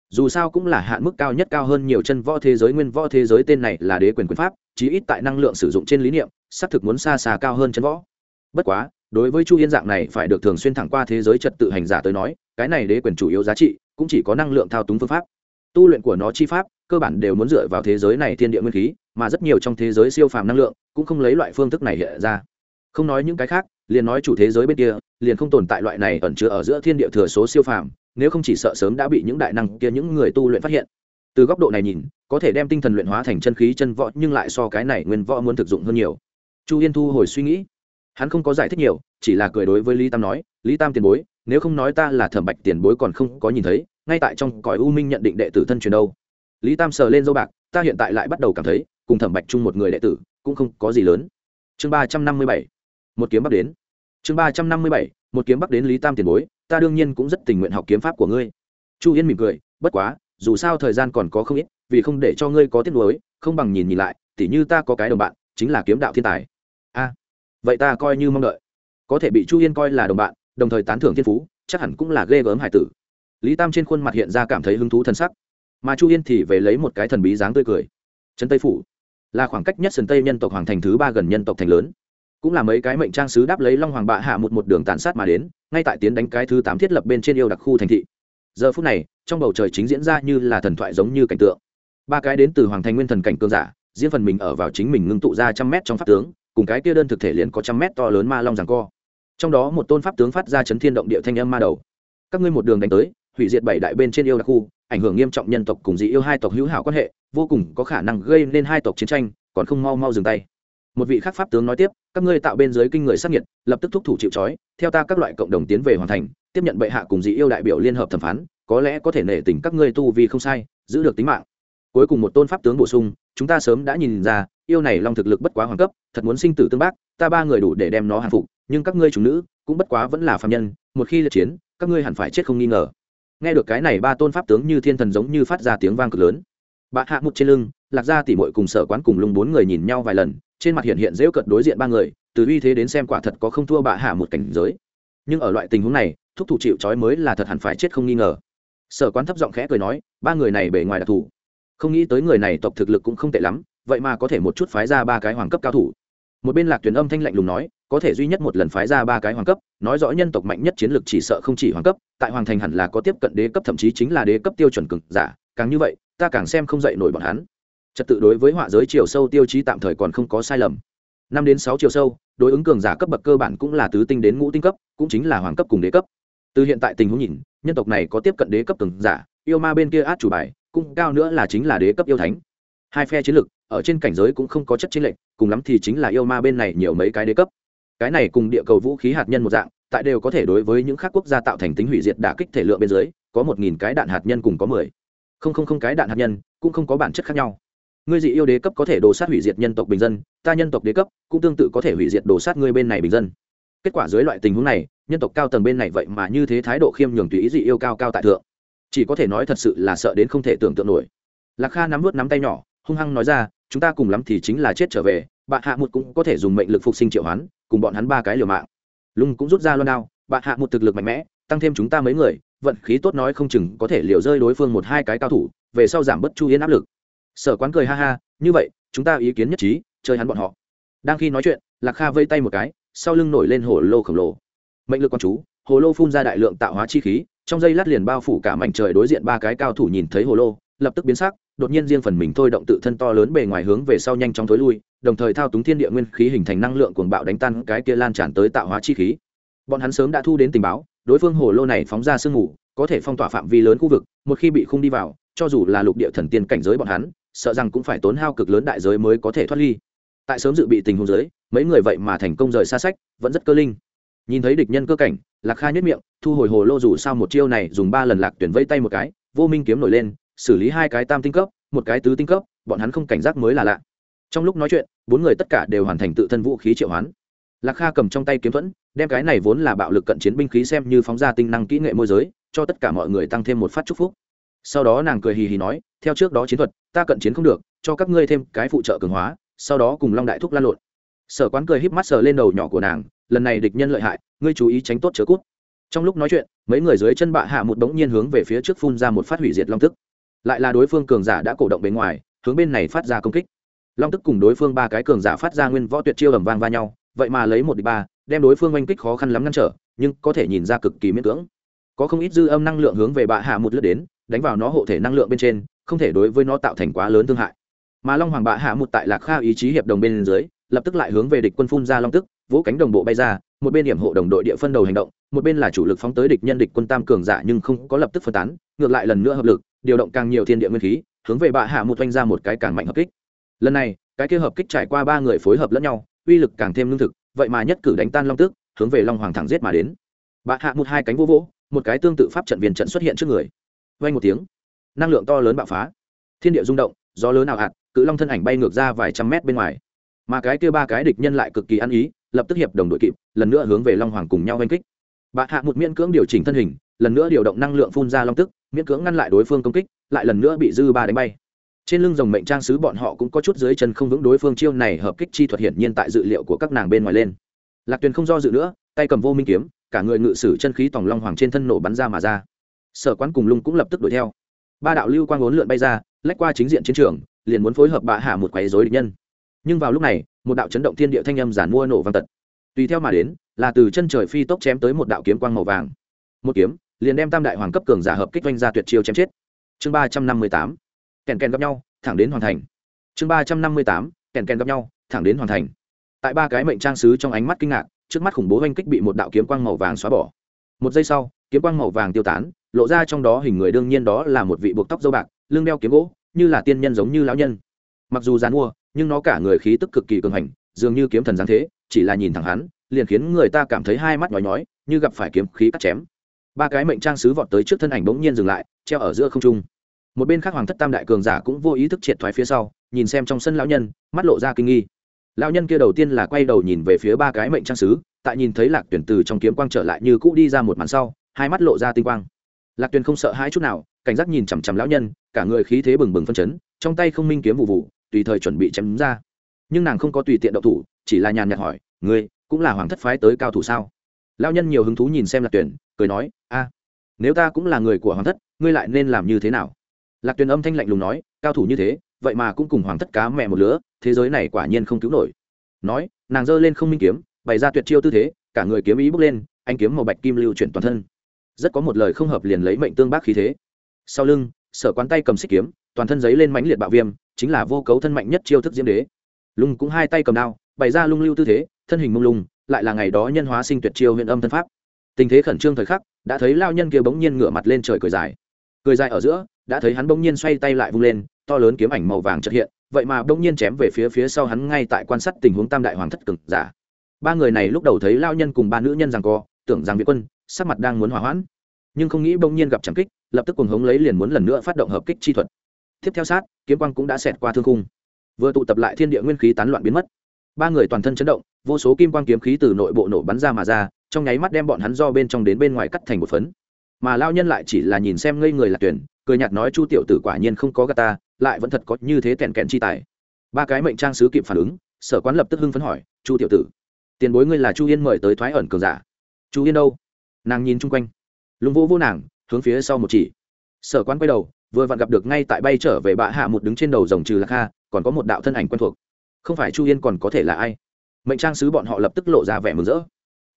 Dù sao cũng là hạn mức cao nhất cao hơn nhiều chân võ thế giới, nguyên võ thế giới tên này là đế quyền quyền pháp, chí ít tại năng lượng sử dụng trên lý niệm, xác thực muốn xa xa cao hơn chân võ. Bất quá, đối với chu yên dạng này phải được thường xuyên thẳng qua thế giới trật tự hành giả tới nói, cái này đế quyền chủ yếu giá trị cũng chỉ có năng lượng thao túng phương pháp tu luyện của nó chi pháp, cơ bản đều muốn dựa vào thế giới này thiên địa nguyên khí, mà rất nhiều trong thế giới siêu phàm năng lượng cũng không lấy loại phương thức này hiện ra. Không nói những cái khác, liền nói chủ thế giới bên kia, liền không tồn tại loại này ẩn chứa ở giữa thiên địa thừa số siêu phàm, nếu không chỉ sợ sớm đã bị những đại năng kia, những người tu luyện phát hiện. Từ góc độ này nhìn, có thể đem tinh thần luyện hóa thành chân khí chân võ, nhưng lại so cái này nguyên võ muốn thực dụng hơn nhiều. Chu yên thu hồi suy nghĩ. Hắn không có giải thích nhiều, chỉ là cười đối với lý tam nói, lý tam tiền bối, nếu không nói ta là thẩm bạch tiền bối còn không có nhìn thấy ngay tại trong cõi u minh nhận định đệ tử thân truyền đâu. Lý tam sờ lên dâu bạc, ta hiện tại lại bắt đầu cảm thấy, cùng thẩm bạch chung một người đệ tử, cũng không có gì lớn. Chương ba trăm năm mươi bảy, một kiếm bắc đến. Chương ba trăm năm mươi bảy, một kiếm bắc đến lý tam tiền bối, ta đương nhiên cũng rất tình nguyện học kiếm pháp của ngươi. Chu yên mỉm cười, bất quá, dù sao thời gian còn có không ít, vì không để cho ngươi có tiếc nuối, không bằng nhìn nhìn lại, tỉ như ta có cái đồng bạn, chính là kiếm đạo thiên tài. A, vậy ta coi như mong đợi. Có thể bị chu yên coi là đồng bạn, đồng thời tán thưởng thiên phú, chắc hẳn cũng là ghê gớm hải tử lý tam trên khuôn mặt hiện ra cảm thấy hứng thú t sắc. Mà chu yên thì về lấy một cái thần bí dáng tươi cười. Trấn tây phủ là khoảng cách nhất sân tây nhân tộc hoàng thành thứ ba gần nhân tộc thành lớn. Cũng là mấy cái mệnh trang sứ đáp lấy long hoàng bạ hạ một một đường tàn sát mà đến, ngay tại tiến đánh cái thứ tám thiết lập bên trên yêu đặc khu thành thị. Giờ phút này, trong bầu trời chính diễn ra như là thần thoại giống như cảnh tượng. Ba cái đến từ hoàng thành nguyên thần cảnh cương giả diễn phần mình ở vào chính mình ngưng tụ ra trăm mét trong pháp tướng, cùng cái kia đơn thực thể liền có trăm mét to lớn ma long rằng co. Trong đó một tôn pháp tướng phát ra chấn thiên động địa thanh âm ma đầu. Các ngươi một đường đánh tới hủy diệt bảy đại bên trên yêu đặc khu, ảnh hưởng nghiêm trọng nhân tộc cùng dị yêu hai tộc hữu hảo quan hệ, vô cùng có khả năng gây nên hai tộc chiến tranh, còn không mau mau dừng tay. Một vị khác pháp tướng nói tiếp, các ngươi tạo bên dưới kinh người sắc nhiệt lập tức thúc thủ chịu trói, theo ta các loại cộng đồng tiến về hoàn thành, tiếp nhận bệ hạ cùng dị yêu đại biểu liên hợp thẩm phán, có lẽ có thể nể tình các ngươi tu vì không sai, giữ được tính mạng. Cuối cùng một tôn pháp tướng bổ sung, chúng ta sớm đã nhìn ra, yêu này long thực lực bất quá hoàng cấp, thật muốn sinh tử tương bác, ta ba người đủ để đem nó hàng phục, nhưng các ngươi chủ nữ, cũng bất quá vẫn là phạm nhân, một khi lật chiến, các ngươi hẳn phải chết không nghi ngờ nghe được cái này ba tôn pháp tướng như thiên thần giống như phát ra tiếng vang cực lớn. Bạ hạ một trên lưng, lạc gia tỉ mội cùng sở quán cùng lùng bốn người nhìn nhau vài lần, trên mặt hiện hiện dễu cận đối diện ba người, từ uy thế đến xem quả thật có không thua bạ hạ một cảnh giới. Nhưng ở loại tình huống này, thúc thủ chịu trói mới là thật hẳn phải chết không nghi ngờ. Sở quán thấp giọng khẽ cười nói, ba người này bề ngoài đặc thù không nghĩ tới người này tộc thực lực cũng không tệ lắm, vậy mà có thể một chút phái ra ba cái hoàng cấp cao thủ một bên lạc tuyển âm thanh lạnh lùng nói, có thể duy nhất một lần phái ra ba cái hoàng cấp, nói rõ nhân tộc mạnh nhất chiến lược chỉ sợ không chỉ hoàng cấp, tại hoàng thành hẳn là có tiếp cận đế cấp thậm chí chính là đế cấp tiêu chuẩn cực giả, càng như vậy, ta càng xem không dậy nổi bọn hắn. Trật tự đối với họa giới chiều sâu tiêu chí tạm thời còn không có sai lầm. Năm đến sáu chiều sâu, đối ứng cường giả cấp bậc cơ bản cũng là tứ tinh đến ngũ tinh cấp, cũng chính là hoàng cấp cùng đế cấp. Từ hiện tại tình huống nhìn, nhân tộc này có tiếp cận đế cấp cường giả, yêu ma bên kia át chủ bài, cũng cao nữa là chính là đế cấp yêu thánh. Hai phe chiến lược ở trên cảnh giới cũng không có chất chiến lệnh cùng lắm thì chính là yêu ma bên này nhiều mấy cái đế cấp. Cái này cùng địa cầu vũ khí hạt nhân một dạng, tại đều có thể đối với những khác quốc gia tạo thành tính hủy diệt đả kích thể lượng bên dưới, có một nghìn cái đạn hạt nhân cùng có mười. Không không không cái đạn hạt nhân, cũng không có bản chất khác nhau. Ngươi dị yêu đế cấp có thể đồ sát hủy diệt nhân tộc bình dân, ta nhân tộc đế cấp cũng tương tự có thể hủy diệt đồ sát ngươi bên này bình dân. Kết quả dưới loại tình huống này, nhân tộc cao tầng bên này vậy mà như thế thái độ khiêm nhường tùy ý dị yêu cao cao tại thượng. Chỉ có thể nói thật sự là sợ đến không thể tưởng tượng nổi. Lạc kha nắm nuốt nắm tay nhỏ, hung hăng nói ra chúng ta cùng lắm thì chính là chết trở về, bạn hạ một cũng có thể dùng mệnh lực phục sinh triệu hoán, cùng bọn hắn ba cái liều mạng. Lung cũng rút ra loan đao, bạn hạ một thực lực mạnh mẽ, tăng thêm chúng ta mấy người, vận khí tốt nói không chừng có thể liều rơi đối phương một hai cái cao thủ, về sau giảm bớt chu yên áp lực. Sở quán cười ha ha, như vậy, chúng ta ý kiến nhất trí, chơi hắn bọn họ. Đang khi nói chuyện, lạc kha vây tay một cái, sau lưng nổi lên hồ lô khổng lồ. Mệnh lực con chú, hồ lô phun ra đại lượng tạo hóa chi khí, trong dây lát liền bao phủ cả mảnh trời đối diện ba cái cao thủ nhìn thấy hồ lô, lập tức biến sắc đột nhiên riêng phần mình thôi động tự thân to lớn bề ngoài hướng về sau nhanh chóng thối lui, đồng thời thao túng thiên địa nguyên khí hình thành năng lượng cuồng bạo đánh tan cái kia lan tràn tới tạo hóa chi khí. Bọn hắn sớm đã thu đến tình báo, đối phương hồ lô này phóng ra sương mù, có thể phong tỏa phạm vi lớn khu vực, một khi bị khung đi vào, cho dù là lục địa thần tiên cảnh giới bọn hắn, sợ rằng cũng phải tốn hao cực lớn đại giới mới có thể thoát ly. Tại sớm dự bị tình huống giới mấy người vậy mà thành công rời xa sách, vẫn rất cơ linh. Nhìn thấy địch nhân cơ cảnh, lạc kha nhất miệng, thu hồi hồ lô dù sao một chiêu này dùng ba lần lạc tuyển vây tay một cái, vô minh kiếm nổi lên xử lý hai cái tam tinh cấp, một cái tứ tinh cấp, bọn hắn không cảnh giác mới là lạ. Trong lúc nói chuyện, bốn người tất cả đều hoàn thành tự thân vũ khí triệu hoán. Lạc kha cầm trong tay kiếm thuẫn, đem cái này vốn là bạo lực cận chiến binh khí xem như phóng ra tinh năng kỹ nghệ môi giới, cho tất cả mọi người tăng thêm một phát chúc phúc. Sau đó nàng cười hì hì nói, theo trước đó chiến thuật, ta cận chiến không được, cho các ngươi thêm cái phụ trợ cường hóa, sau đó cùng long đại thúc lan lộn. Sở quán cười híp mắt sờ lên đầu nhỏ của nàng, lần này địch nhân lợi hại, ngươi chú ý tránh tốt chớ cút. Trong lúc nói chuyện, mấy người dưới chân bạ hạ một bỗng nhiên hướng về phía trước phun ra một phát hủy diệt long tức lại là đối phương cường giả đã cổ động bên ngoài, hướng bên này phát ra công kích. Long tức cùng đối phương ba cái cường giả phát ra nguyên võ tuyệt chiêu ầm vang va nhau, vậy mà lấy một đ ba, đem đối phương oanh kích khó khăn lắm ngăn trở, nhưng có thể nhìn ra cực kỳ miễn cưỡng. Có không ít dư âm năng lượng hướng về bạ hạ một lướt đến, đánh vào nó hộ thể năng lượng bên trên, không thể đối với nó tạo thành quá lớn thương hại. Mà long hoàng bạ hạ một tại lạc kha ý chí hiệp đồng bên dưới, lập tức lại hướng về địch quân phun ra long tức, vỗ cánh đồng bộ bay ra, một bên điểm hộ đồng đội địa phân đầu hành động, một bên là chủ lực phóng tới địch nhân địch quân tam cường giả nhưng không có lập tức phân tán, ngược lại lần nữa hợp lực điều động càng nhiều thiên địa nguyên khí, hướng về bạ hạ một oanh ra một cái càng mạnh hợp kích. Lần này, cái kia hợp kích trải qua ba người phối hợp lẫn nhau, uy lực càng thêm lương thực, vậy mà nhất cử đánh tan long tước, hướng về long hoàng thẳng giết mà đến. Bạ hạ một hai cánh vô vỗ, một cái tương tự pháp trận viên trận xuất hiện trước người. Vay một tiếng, năng lượng to lớn bạo phá. Thiên địa rung động, gió lớn nào hạt cự long thân ảnh bay ngược ra vài trăm mét bên ngoài. Mà cái kia ba cái địch nhân lại cực kỳ ăn ý, lập tức hiệp đồng đội kịp, lần nữa hướng về long hoàng cùng nhau oanh kích. Bạ hạ một miễn cưỡng điều chỉnh thân hình, lần nữa điều động năng lượng phun ra long tức miễn cưỡng ngăn lại đối phương công kích, lại lần nữa bị dư ba đánh bay. Trên lưng rồng mệnh trang sứ bọn họ cũng có chút dưới chân không vững đối phương chiêu này hợp kích chi thuật hiển nhiên tại dự liệu của các nàng bên ngoài lên. Lạc tuyền không do dự nữa, tay cầm vô minh kiếm, cả người ngự sử chân khí tòng long hoàng trên thân nổ bắn ra mà ra. Sở quán cùng lung cũng lập tức đuổi theo. Ba đạo lưu quang ốn lượn bay ra, lách qua chính diện chiến trường, liền muốn phối hợp bạ hạ một quấy rối địch nhân. Nhưng vào lúc này, một đạo chấn động thiên địa thanh âm giản mua nổ vang tật tùy theo mà đến, là từ chân trời phi tốc chém tới một đạo kiếm quang màu vàng. Một kiếm liền đem tam đại hoàng cấp cường giả hợp kích doanh ra tuyệt chiêu chém chết. Chương ba trăm năm mươi tám, kèn kèn gặp nhau, thẳng đến hoàn thành. Chương ba trăm năm mươi tám, kèn kèn gặp nhau, thẳng đến hoàn thành. Tại ba cái mệnh trang sứ trong ánh mắt kinh ngạc, trước mắt khủng bố oanh kích bị một đạo kiếm quang màu vàng xóa bỏ. Một giây sau, kiếm quang màu vàng tiêu tán, lộ ra trong đó hình người đương nhiên đó là một vị buộc tóc dâu bạc, lưng đeo kiếm gỗ, như là tiên nhân giống như lão nhân. Mặc dù dán mua, nhưng nó cả người khí tức cực kỳ cường hành, dường như kiếm thần giáng thế, chỉ là nhìn thẳng hắn, liền khiến người ta cảm thấy hai mắt nhói nhói, như gặp phải kiếm khí cắt chém ba cái mệnh trang sứ vọt tới trước thân ảnh bỗng nhiên dừng lại, treo ở giữa không trung. Một bên khác hoàng thất tam đại cường giả cũng vô ý thức triệt thoái phía sau, nhìn xem trong sân lão nhân, mắt lộ ra kinh nghi. Lão nhân kia đầu tiên là quay đầu nhìn về phía ba cái mệnh trang sứ, tại nhìn thấy lạc tuyển từ trong kiếm quang trở lại như cũ đi ra một màn sau, hai mắt lộ ra tinh quang. Lạc tuyển không sợ hãi chút nào, cảnh giác nhìn chằm chằm lão nhân, cả người khí thế bừng bừng phân chấn, trong tay không minh kiếm vụ vụ, tùy thời chuẩn bị chém ra. Nhưng nàng không có tùy tiện động thủ, chỉ là nhàn nhạt hỏi, ngươi, cũng là hoàng thất phái tới cao thủ sao? Lão nhân nhiều hứng thú nhìn xem lạc tuyển cười nói, a, nếu ta cũng là người của hoàng thất, ngươi lại nên làm như thế nào? Lạc tuyền âm thanh lạnh lùng nói, cao thủ như thế, vậy mà cũng cùng hoàng thất cá mẹ một lứa, thế giới này quả nhiên không cứu nổi. Nói, nàng giơ lên không minh kiếm, bày ra tuyệt chiêu tư thế, cả người kiếm ý bước lên anh kiếm màu bạch kim lưu chuyển toàn thân. Rất có một lời không hợp liền lấy mệnh tương bác khí thế. Sau lưng, sở quán tay cầm xích kiếm, toàn thân giấy lên mãnh liệt bạo viêm, chính là vô cấu thân mạnh nhất chiêu thức diễm đế. Lung cũng hai tay cầm đao, bày ra lung lưu tư thế, thân hình mông lung, lại là ngày đó nhân hóa sinh tuyệt chiêu huyện âm thân pháp tình thế khẩn trương thời khắc, đã thấy lao nhân kia bỗng nhiên ngửa mặt lên trời cười dài. Cười dài ở giữa, đã thấy hắn bỗng nhiên xoay tay lại vung lên, to lớn kiếm ảnh màu vàng trật hiện, vậy mà bỗng nhiên chém về phía phía sau hắn ngay tại quan sát tình huống tam đại hoàng thất cực giả. Ba người này lúc đầu thấy lao nhân cùng ba nữ nhân rằng co, tưởng rằng việt quân, sắc mặt đang muốn hỏa hoãn, nhưng không nghĩ bỗng nhiên gặp chẳng kích, lập tức cuồng hống lấy liền muốn lần nữa phát động hợp kích chi thuật. Tiếp theo sát, kiếm quang cũng đã xẹt qua thương khung. Vừa tụ tập lại thiên địa nguyên khí tán loạn biến mất. Ba người toàn thân chấn động, vô số kim quang kiếm khí từ nội bộ nổ bắn ra mà ra trong nháy mắt đem bọn hắn do bên trong đến bên ngoài cắt thành một phấn. Mà lao nhân lại chỉ là nhìn xem ngây người là tuyển, cười nhạt nói, chu tiểu tử quả nhiên không có gà ta, lại vẫn thật có như thế kẹn kẹn chi tài. Ba cái mệnh trang sứ kịp phản ứng, sở quán lập tức hưng phấn hỏi, chu tiểu tử, tiền bối ngươi là chu yên mời tới thoái ẩn cường giả. Chu yên đâu? Nàng nhìn chung quanh. Lùng vô vô nàng, hướng phía sau một chỉ. Sở quán quay đầu, vừa vặn gặp được ngay tại bay trở về bạ hạ một đứng trên đầu rồng trừ lạc kha, còn có một đạo thân ảnh quen thuộc. Không phải chu yên còn có thể là ai? Mệnh trang sứ bọn họ lập tức lộ ra vẻ mừng rỡ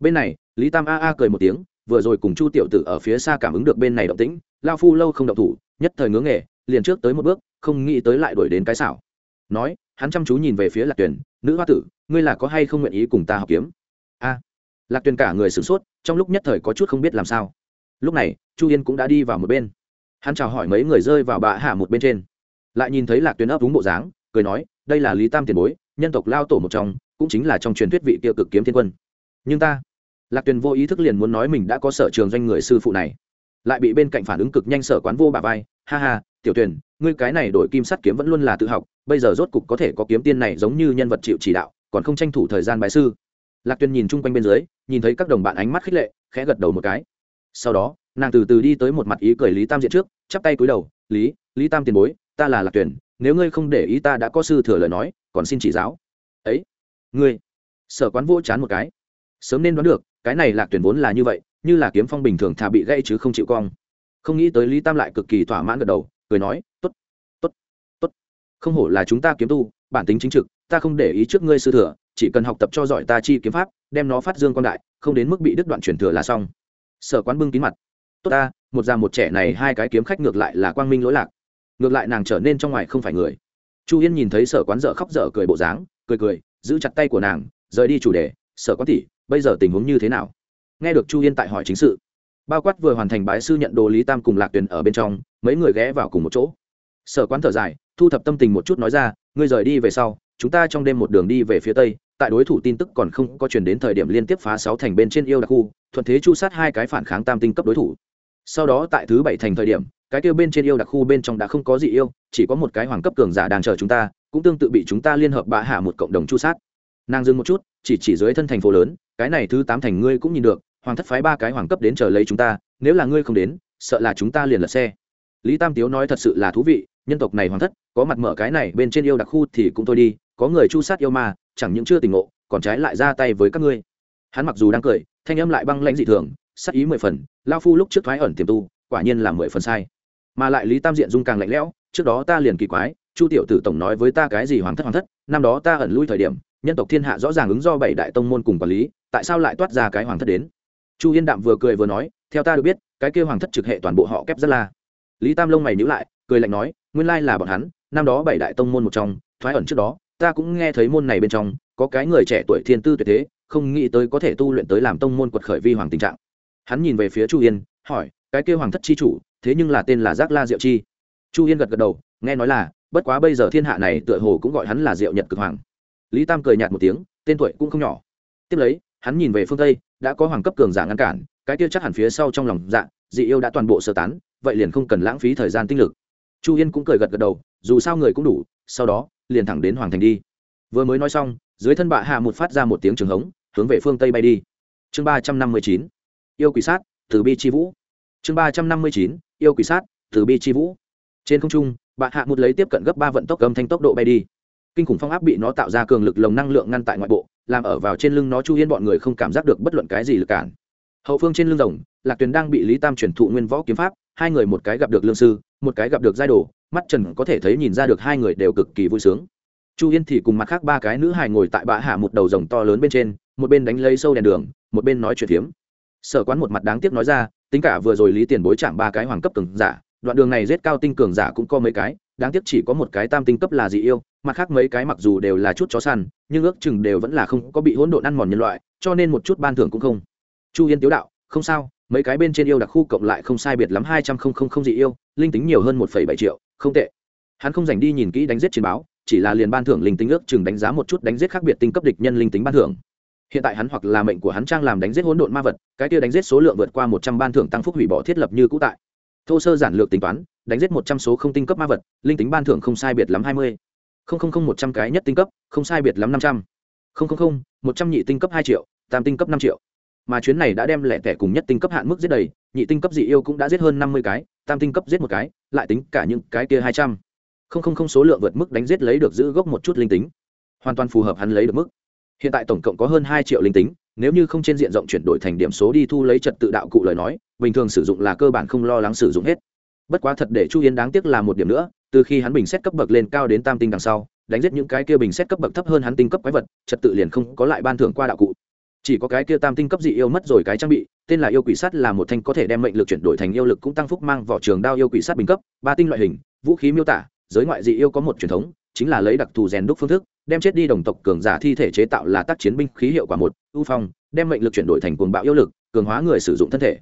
bên này, lý tam a a cười một tiếng, vừa rồi cùng chu tiểu tử ở phía xa cảm ứng được bên này động tĩnh lao phu lâu không động thủ, nhất thời ngứa nghề, liền trước tới một bước, không nghĩ tới lại đuổi đến cái xảo. Nói, hắn chăm chú nhìn về phía lạc tuyền, nữ hoa tử, ngươi là có hay không nguyện ý cùng ta học kiếm? A. Lạc tuyền cả người sửng sốt, trong lúc nhất thời có chút không biết làm sao. Lúc này, chu yên cũng đã đi vào một bên. Hắn chào hỏi mấy người rơi vào bạ hạ một bên trên. Lại nhìn thấy lạc tuyền ấp đúng bộ dáng, cười nói, đây là lý tam tiền bối, nhân tộc lao tổ một trong, cũng chính là trong truyền thuyết vị tiêu cực kiếm thiên quân. Nhưng ta lạc tuyền vô ý thức liền muốn nói mình đã có sở trường doanh người sư phụ này. Lại bị bên cạnh phản ứng cực nhanh sở quán vô bà vai. Ha ha tiểu tuyền ngươi cái này đổi kim sắt kiếm vẫn luôn là tự học bây giờ rốt cục có thể có kiếm tiên này giống như nhân vật chịu chỉ đạo còn không tranh thủ thời gian bài sư. Lạc tuyền nhìn chung quanh bên dưới nhìn thấy các đồng bạn ánh mắt khích lệ khẽ gật đầu một cái. Sau đó nàng từ từ đi tới một mặt ý cười lý tam diện trước chắp tay cúi đầu lý lý tam tiền bối ta là lạc Tuyền, nếu ngươi không để ý ta đã có sư thừa lời nói còn xin chỉ giáo. Ấy ngươi? Sở quán vô chán một cái sớm nên đoán được, cái này lạc tuyển vốn là như vậy, như là kiếm phong bình thường thà bị gây chứ không chịu cong. Không nghĩ tới lý tam lại cực kỳ thỏa mãn gật đầu, cười nói t ố t t ố t t ố t không hổ là chúng ta kiếm tu, bản tính chính trực, ta không để ý trước ngươi sư thừa, chỉ cần học tập cho giỏi ta chi kiếm pháp, đem nó phát dương quan đại, không đến mức bị đứt đoạn truyền thừa là xong. Sở quán bưng kín mặt. Tốt ta, một già một trẻ này hai cái kiếm khách ngược lại là quang minh lỗi lạc. Ngược lại nàng trở nên trong ngoài không phải người. Chu yên nhìn thấy sở quán dở khóc dở cười bộ dáng, cười cười, giữ chặt tay của nàng, rời đi chủ đề, sở quán tỷ bây giờ tình huống như thế nào? Nghe được chu yên tại hỏi chính sự, bao quát vừa hoàn thành bái sư nhận đồ lý tam cùng lạc tuyền ở bên trong, mấy người ghé vào cùng một chỗ. Sở quán thở dài, thu thập tâm tình một chút nói ra, ngươi rời đi về sau, chúng ta trong đêm một đường đi về phía tây, tại đối thủ tin tức còn không có chuyển đến thời điểm liên tiếp phá sáu thành bên trên yêu đặc khu, thuận thế chu sát hai cái phản kháng tam tinh cấp đối thủ. Sau đó tại thứ bảy thành thời điểm, cái kia bên trên yêu đặc khu bên trong đã không có gì yêu, chỉ có một cái hoàng cấp cường giả đang chờ chúng ta, cũng tương tự bị chúng ta liên hợp bạ hạ một cộng đồng chu sát. Nàng dừng một chút, chỉ chỉ dưới thân thành phố lớn cái này thứ tám thành ngươi cũng nhìn được, hoàng thất phái ba cái hoàng cấp đến chờ lấy chúng ta, nếu là ngươi không đến, sợ là chúng ta liền lật xe. Lý tam tiếu nói thật sự là thú vị, nhân tộc này hoàng thất, có mặt mở cái này bên trên yêu đặc khu thì cũng thôi đi, có người chu sát yêu ma, chẳng những chưa tình ngộ, còn trái lại ra tay với các ngươi. Hắn mặc dù đang cười, thanh âm lại băng lãnh dị thường, sắc ý mười phần, lao phu lúc trước thoái ẩn tiềm tu, quả nhiên là mười phần sai. Mà lại lý tam diện dung càng lạnh lẽo, trước đó ta liền kỳ quái, chu tiểu tử tổng nói với ta cái gì hoàng thất hoàng thất, năm đó ta ẩn lui thời điểm, nhân tộc thiên hạ rõ ràng ứng do bảy đại tông môn cùng quản lý tại sao lại toát ra cái hoàng thất đến? Chu yên đạm vừa cười vừa nói, theo ta được biết, cái kêu hoàng thất trực hệ toàn bộ họ kép rất la lý tam lông mày nhữ lại, cười lạnh nói, nguyên lai là bọn hắn, năm đó bảy đại tông môn một trong, thoái ẩn trước đó, ta cũng nghe thấy môn này bên trong, có cái người trẻ tuổi thiên tư tuyệt thế, không nghĩ tới có thể tu luyện tới làm tông môn quật khởi vi hoàng tình trạng. Hắn nhìn về phía chu yên hỏi, cái kêu hoàng thất chi chủ, thế nhưng là tên là giác la diệu chi. Chu yên gật gật đầu, nghe nói là, bất quá bây giờ thiên hạ này tựa hồ cũng gọi hắn là diệu nhật cực hoàng. Lý tam cười nhạt một tiếng, tên tuổi cũng không nhỏ. Tiếp lấy hắn nhìn về phương tây, đã có hoàng cấp cường giả ngăn cản, cái kia chắc hẳn phía sau trong lòng dạ dị yêu đã toàn bộ sơ tán, vậy liền không cần lãng phí thời gian tinh lực. Chu yên cũng cười gật gật đầu, dù sao người cũng đủ, sau đó, liền thẳng đến hoàng thành đi. Vừa mới nói xong, dưới thân bạ hạ một phát ra một tiếng trường hống, hướng về phương tây bay đi. Chương ba trăm năm mươi chín, yêu quỷ sát, từ bi chi vũ. Chương ba trăm năm mươi chín, yêu quỷ sát, từ bi chi vũ. Trên không trung, bạ hạ một lấy tiếp cận gấp ba vận tốc âm thanh tốc độ bay đi. Kinh khủng phong áp bị nó tạo ra cường lực lồng năng lượng ngăn tại ngoại bộ làm ở vào trên lưng nó chu yên bọn người không cảm giác được bất luận cái gì lực cản. Hậu phương trên lưng rồng, lạc tuyền đang bị lý tam truyền thụ nguyên võ kiếm pháp, hai người một cái gặp được lương sư, một cái gặp được giai đồ, mắt trần có thể thấy nhìn ra được hai người đều cực kỳ vui sướng. Chu yên thì cùng mặt khác ba cái nữ hài ngồi tại bã hạ một đầu rồng to lớn bên trên, một bên đánh lấy sâu đèn đường, một bên nói chuyện phiếm. Sở quán một mặt đáng tiếc nói ra, tính cả vừa rồi lý tiền bối chạm ba cái hoàng cấp từng giả đoạn đường này giết cao tinh cường giả cũng có mấy cái, đáng tiếc chỉ có một cái tam tinh cấp là dị yêu, mặt khác mấy cái mặc dù đều là chút chó săn, nhưng ước chừng đều vẫn là không có bị hỗn độn ăn mòn nhân loại, cho nên một chút ban thưởng cũng không. Chu yên tiếu đạo, không sao, mấy cái bên trên yêu đặc khu cộng lại không sai biệt lắm hai trăm không không không dị yêu, linh tính nhiều hơn một phẩy bảy triệu, không tệ. Hắn không dành đi nhìn kỹ đánh giết chiến báo, chỉ là liền ban thưởng linh tính ước chừng đánh giá một chút đánh giết khác biệt tinh cấp địch nhân linh tính ban thưởng. Hiện tại hắn hoặc là mệnh của hắn trang làm đánh giết hỗn độn ma vật, cái kia đánh giết số lượng vượt qua một trăm ban thưởng tăng phúc hủy bỏ thiết lập như cũ tại thô sơ giản lược tính toán, đánh giết một trăm số không tinh cấp ma vật, linh tính ban thưởng không sai biệt lắm hai mươi. Không không không, một trăm cái nhất tinh cấp, không sai biệt lắm năm trăm. Không không không, một trăm nhị tinh cấp hai triệu, tam tinh cấp năm triệu. Mà chuyến này đã đem lẻ tẻ cùng nhất tinh cấp hạn mức giết đầy, nhị tinh cấp dị yêu cũng đã giết hơn năm mươi cái, tam tinh cấp giết một cái, lại tính cả những cái kia hai trăm. Không không không, số lượng vượt mức đánh giết lấy được giữ gốc một chút linh tính. Hoàn toàn phù hợp hắn lấy được mức. Hiện tại tổng cộng có hơn hai triệu linh tính nếu như không trên diện rộng chuyển đổi thành điểm số đi thu lấy trật tự đạo cụ lời nói, bình thường sử dụng là cơ bản không lo lắng sử dụng hết. Bất quá thật để chu Yến đáng tiếc là một điểm nữa, từ khi hắn bình xét cấp bậc lên cao đến tam tinh đằng sau, đánh giết những cái kia bình xét cấp bậc thấp hơn hắn tinh cấp quái vật, trật tự liền không có lại ban thưởng qua đạo cụ. Chỉ có cái kia tam tinh cấp dị yêu mất rồi cái trang bị, tên là yêu quỷ sắt là một thanh có thể đem mệnh lực chuyển đổi thành yêu lực cũng tăng phúc mang vỏ trường đao yêu quỷ sắt bình cấp, ba tinh loại hình, vũ khí miêu tả, giới ngoại dị yêu có một truyền thống, chính là lấy đặc thù rèn đúc phương thức đem chết đi đồng tộc cường giả thi thể chế tạo là tác chiến binh khí hiệu quả một, ưu phong, đem mệnh lực chuyển đổi thành cuồng bạo yêu lực, cường hóa người sử dụng thân thể.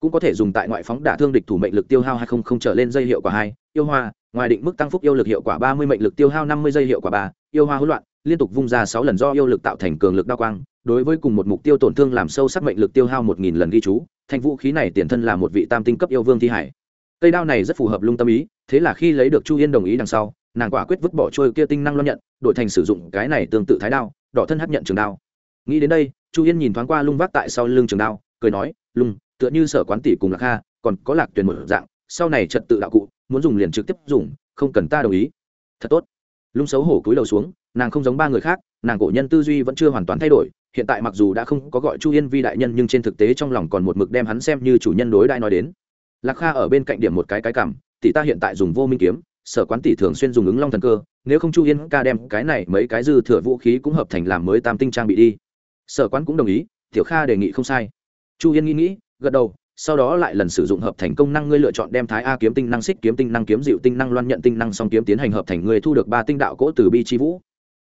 Cũng có thể dùng tại ngoại phóng đả thương địch thủ mệnh lực tiêu hao hai không không trở lên dây hiệu quả hai, yêu hoa, ngoài định mức tăng phúc yêu lực hiệu quả ba mươi, mệnh lực tiêu hao năm mươi giây hiệu quả ba, yêu hoa hỗn loạn, liên tục vung ra sáu lần do yêu lực tạo thành cường lực đao quang, đối với cùng một mục tiêu tổn thương làm sâu sắc mệnh lực tiêu hao một nghìn lần ghi chú, thành vũ khí này tiền thân là một vị tam tinh cấp yêu vương thi hải. Cây đao này rất phù hợp lung tâm ý, thế là khi lấy được chu yên đồng ý đằng sau nàng quả quyết vứt bỏ trôi kia tinh năng lo nhận, đổi thành sử dụng cái này tương tự thái đao, đỏ thân hấp nhận trường đao. Nghĩ đến đây, chu yên nhìn thoáng qua lung vác tại sau lưng trường đao, cười nói, lung, tựa như sở quán tỷ cùng lạc kha, còn có lạc tuyển một dạng, sau này trật tự đạo cụ, muốn dùng liền trực tiếp dùng, không cần ta đồng ý. Thật tốt. Lung xấu hổ cúi đầu xuống, nàng không giống ba người khác, nàng cổ nhân tư duy vẫn chưa hoàn toàn thay đổi, hiện tại mặc dù đã không có gọi chu yên vi đại nhân, nhưng trên thực tế trong lòng còn một mực đem hắn xem như chủ nhân đối đại nói đến. Lạc kha ở bên cạnh điểm một cái cái cảm, tỷ ta hiện tại dùng vô minh kiếm sở quán tỷ thường xuyên dùng ứng long thần cơ, nếu không chu yên ca đem cái này mấy cái dư thừa vũ khí cũng hợp thành làm mới tam tinh trang bị đi. Sở quán cũng đồng ý, tiểu kha đề nghị không sai. Chu yên nghĩ nghĩ, gật đầu, sau đó lại lần sử dụng hợp thành công năng ngươi lựa chọn đem thái a kiếm tinh năng xích kiếm tinh năng kiếm dịu tinh năng loan nhận tinh năng song kiếm tiến hành hợp thành người thu được ba tinh đạo cỗ từ bi chi vũ.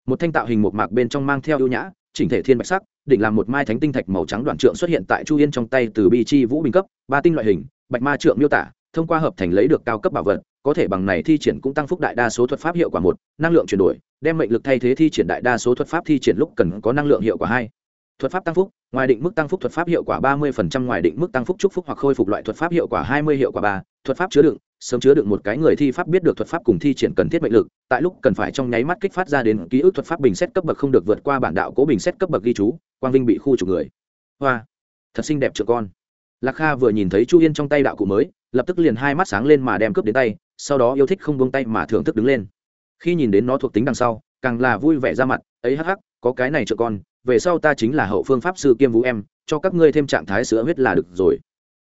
Một thanh tạo hình một mạc bên trong mang theo ưu nhã, chỉnh thể thiên bạch sắc định làm một mai thánh tinh thạch màu trắng đoạn trượng xuất hiện tại chu yên trong tay từ bi chi vũ bình cấp, ba tinh loại hình, bạch ma trượng miêu tả, thông qua hợp thành lấy được cao cấp bảo vật có thể bằng này thi triển cũng tăng phúc đại đa số thuật pháp hiệu quả một, năng lượng chuyển đổi, đem mệnh lực thay thế thi triển đại đa số thuật pháp thi triển lúc cần có năng lượng hiệu quả hai. Thuật pháp tăng phúc, ngoài định mức tăng phúc thuật pháp hiệu quả ba mươi ngoài định mức tăng phúc chúc phúc hoặc khôi phục loại thuật pháp hiệu quả hai mươi hiệu quả ba, thuật pháp chứa đựng, sớm chứa đựng một cái người thi pháp biết được thuật pháp cùng thi triển cần thiết mệnh lực, tại lúc cần phải trong nháy mắt kích phát ra đến ký ức thuật pháp bình xét cấp bậc không được vượt qua bản đạo cố bình xét cấp bậc ghi chú, quang vinh bị khu trục người. Hoa, thật xinh đẹp trợ con. Lạc kha vừa nhìn thấy chu yên trong tay đạo cụ mới, lập tức liền hai mắt sáng lên mà đem cướp đến tay sau đó yêu thích không buông tay mà thưởng thức đứng lên. Khi nhìn đến nó thuộc tính đằng sau, càng là vui vẻ ra mặt, ấy hắc hắc, có cái này trợ con, về sau ta chính là hậu phương pháp sư kiêm vũ em, cho các ngươi thêm trạng thái sữa huyết là được rồi.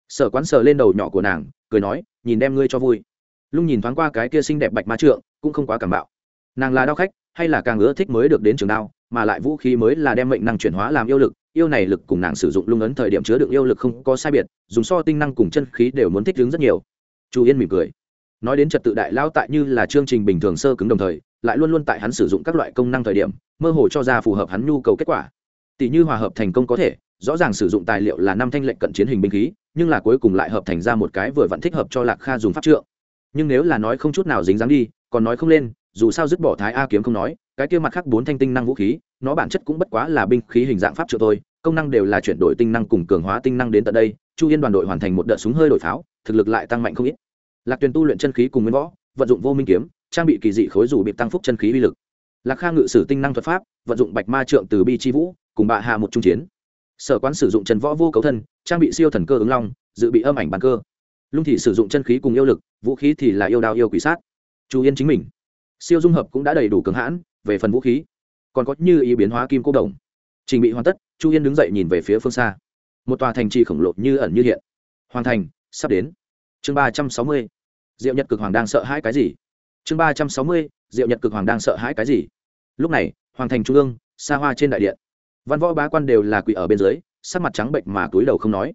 Sở quán sờ lên đầu nhỏ của nàng, cười nói, nhìn đem ngươi cho vui. Lung nhìn thoáng qua cái kia xinh đẹp bạch ma trượng, cũng không quá cảm bạo. Nàng là đao khách, hay là càng ưa thích mới được đến trường đao, mà lại vũ khí mới là đem mệnh năng chuyển hóa làm yêu lực, yêu này lực cùng nàng sử dụng lung ấn thời điểm chứa đựng yêu lực không có sai biệt, dùng so tinh năng cùng chân khí đều muốn thích đứng rất nhiều. Chu yên mỉm cười nói đến trật tự đại lao tại như là chương trình bình thường sơ cứng đồng thời, lại luôn luôn tại hắn sử dụng các loại công năng thời điểm, mơ hồ cho ra phù hợp hắn nhu cầu kết quả. Tỷ như hòa hợp thành công có thể, rõ ràng sử dụng tài liệu là năm thanh lệnh cận chiến hình binh khí, nhưng là cuối cùng lại hợp thành ra một cái vừa vặn thích hợp cho lạc kha dùng pháp trượng. Nhưng nếu là nói không chút nào dính dáng đi, còn nói không lên, dù sao dứt bỏ thái a kiếm không nói, cái kia mặt khác bốn thanh tinh năng vũ khí, nó bản chất cũng bất quá là binh khí hình dạng pháp trượng thôi, công năng đều là chuyển đổi tinh năng cùng cường hóa tinh năng đến tận đây, chu yên đoàn đội hoàn thành một đợt súng hơi đổi pháo, thực lực lại tăng mạnh không ít lạc tuyền tu luyện chân khí cùng nguyên võ, vận dụng vô minh kiếm, trang bị kỳ dị khối dù bị tăng phúc chân khí uy lực. Lạc kha ngự sử tinh năng thuật pháp, vận dụng bạch ma trượng từ bi chi vũ, cùng bạ hạ một trung chiến. Sở quán sử dụng chân võ vô cấu thân, trang bị siêu thần cơ ứng long, dự bị âm ảnh bàn cơ. Lung thị sử dụng chân khí cùng yêu lực, vũ khí thì là yêu đao yêu quỷ sát. Chu yên chính mình. Siêu dung hợp cũng đã đầy đủ cường hãn, về phần vũ khí, còn có như ý biến hóa kim cô đồng. Trình bị hoàn tất, chu yên đứng dậy nhìn về phía phương xa. Một tòa thành trì khổng lồ như ẩn như hiện. Hoàn thành, sắp đến. Chương ba trăm sáu mươi diệu nhật cực hoàng đang sợ hãi cái gì? Chương ba trăm sáu mươi diệu nhật cực hoàng đang sợ hãi cái gì? Lúc này hoàng thành trung ương xa hoa trên đại điện. Văn võ bá quan đều là quỷ ở bên dưới sắc mặt trắng bệnh mà túi đầu không nói.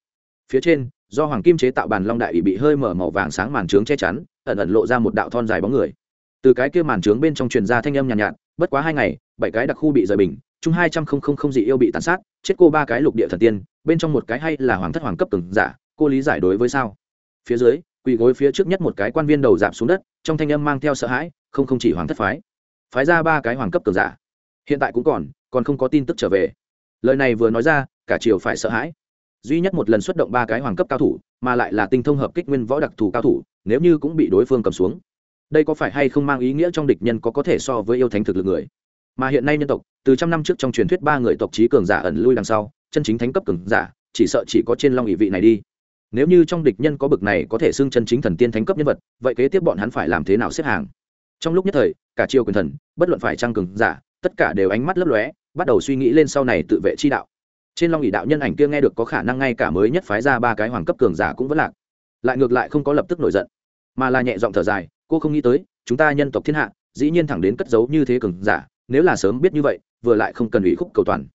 Phía trên do hoàng kim chế tạo bàn long đại ủy bị hơi mở màu vàng sáng màn trướng che chắn ẩn ẩn lộ ra một đạo thon dài bóng người. Từ cái kia màn trướng bên trong truyền ra thanh âm nhàn nhạt, nhạt bất quá hai ngày bảy cái đặc khu bị rời bình chung hai trăm không không không dị yêu bị tàn sát chết cô ba cái lục địa thần tiên bên trong một cái hay là hoàng thất hoàng cấp từng giả cô lý giải đối với sao? Phía dưới quỳ gối phía trước nhất một cái quan viên đầu giảm xuống đất, trong thanh âm mang theo sợ hãi, không không chỉ hoàng thất phái phái ra ba cái hoàng cấp cường giả. Hiện tại cũng còn còn không có tin tức trở về. Lời này vừa nói ra, cả triều phải sợ hãi. Duy nhất một lần xuất động ba cái hoàng cấp cao thủ, mà lại là tinh thông hợp kích nguyên võ đặc thù cao thủ, nếu như cũng bị đối phương cầm xuống. Đây có phải hay không mang ý nghĩa trong địch nhân có có thể so với yêu thánh thực lực người? Mà hiện nay nhân tộc, từ trăm năm trước trong truyền thuyết ba người tộc trí cường giả ẩn lui đằng sau, chân chính thánh cấp cường giả, chỉ sợ chỉ có trên long ỷ vị này đi nếu như trong địch nhân có bực này có thể xưng chân chính thần tiên thánh cấp nhân vật, vậy kế tiếp bọn hắn phải làm thế nào xếp hàng? Trong lúc nhất thời, cả triều quyền thần, bất luận phải trang cường giả, tất cả đều ánh mắt lấp lóe, bắt đầu suy nghĩ lên sau này tự vệ chi đạo. Trên long ỷ đạo nhân ảnh kia nghe được có khả năng ngay cả mới nhất phái ra ba cái hoàng cấp cường giả cũng vẫn lạc. Lại ngược lại không có lập tức nổi giận, mà là nhẹ giọng thở dài, cô không nghĩ tới, chúng ta nhân tộc thiên hạ, dĩ nhiên thẳng đến cất giấu như thế cường giả, nếu là sớm biết như vậy, vừa lại không cần ủy khúc cầu toàn.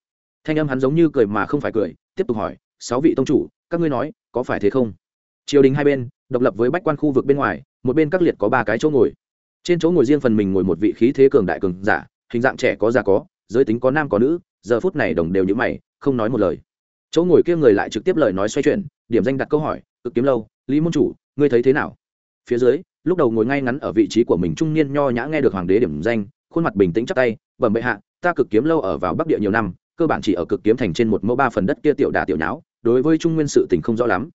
Thanh âm hắn giống như cười mà không phải cười, tiếp tục hỏi, sáu vị tông chủ các ngươi nói, có phải thế không? Triều đình hai bên, độc lập với bách quan khu vực bên ngoài, một bên các liệt có ba cái chỗ ngồi. Trên chỗ ngồi riêng phần mình ngồi một vị khí thế cường đại cường giả, hình dạng trẻ có già có, giới tính có nam có nữ, giờ phút này đồng đều như mày, không nói một lời. Chỗ ngồi kia người lại trực tiếp lời nói xoay chuyển, điểm danh đặt câu hỏi, cực kiếm lâu, lý môn chủ, ngươi thấy thế nào? Phía dưới, lúc đầu ngồi ngay ngắn ở vị trí của mình trung niên nho nhã nghe được hoàng đế điểm danh, khuôn mặt bình tĩnh chắc tay, bẩm bệ hạ, ta cực kiếm lâu ở vào bắc địa nhiều năm, cơ bản chỉ ở cực kiếm thành trên một mẫu ba phần đất kia tiểu đà tiểu nháo đối với trung nguyên sự tình không rõ lắm.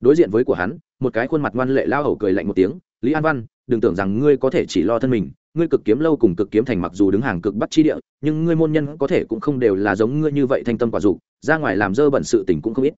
Đối diện với của hắn, một cái khuôn mặt ngoan lệ lao hầu cười lạnh một tiếng, lý an văn, đừng tưởng rằng ngươi có thể chỉ lo thân mình, ngươi cực kiếm lâu cùng cực kiếm thành mặc dù đứng hàng cực bắt chi địa, nhưng ngươi môn nhân có thể cũng không đều là giống ngươi như vậy thanh tâm quả dục, ra ngoài làm dơ bẩn sự tình cũng không ít.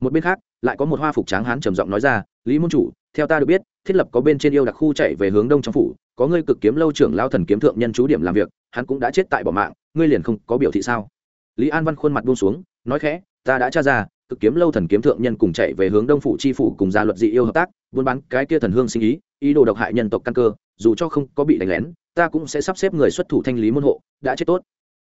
Một bên khác, lại có một hoa phục tráng hán trầm giọng nói ra, lý môn chủ, theo ta được biết, thiết lập có bên trên yêu đặc khu chạy về hướng đông trong phủ, có ngươi cực kiếm lâu trưởng lao thần kiếm thượng nhân chú điểm làm việc, hắn cũng đã chết tại bỏ mạng, ngươi liền không có biểu thị sao? Lý an văn khuôn mặt buông xuống, nói khẽ, ta đã tra ra cực kiếm lâu thần kiếm thượng nhân cùng chạy về hướng đông phủ chi phủ cùng gia luật dị yêu hợp tác, buôn bán cái kia thần hương sinh ý ý đồ độc hại nhân tộc căn cơ, dù cho không có bị đánh lén, ta cũng sẽ sắp xếp người xuất thủ thanh lý môn hộ, đã chết tốt.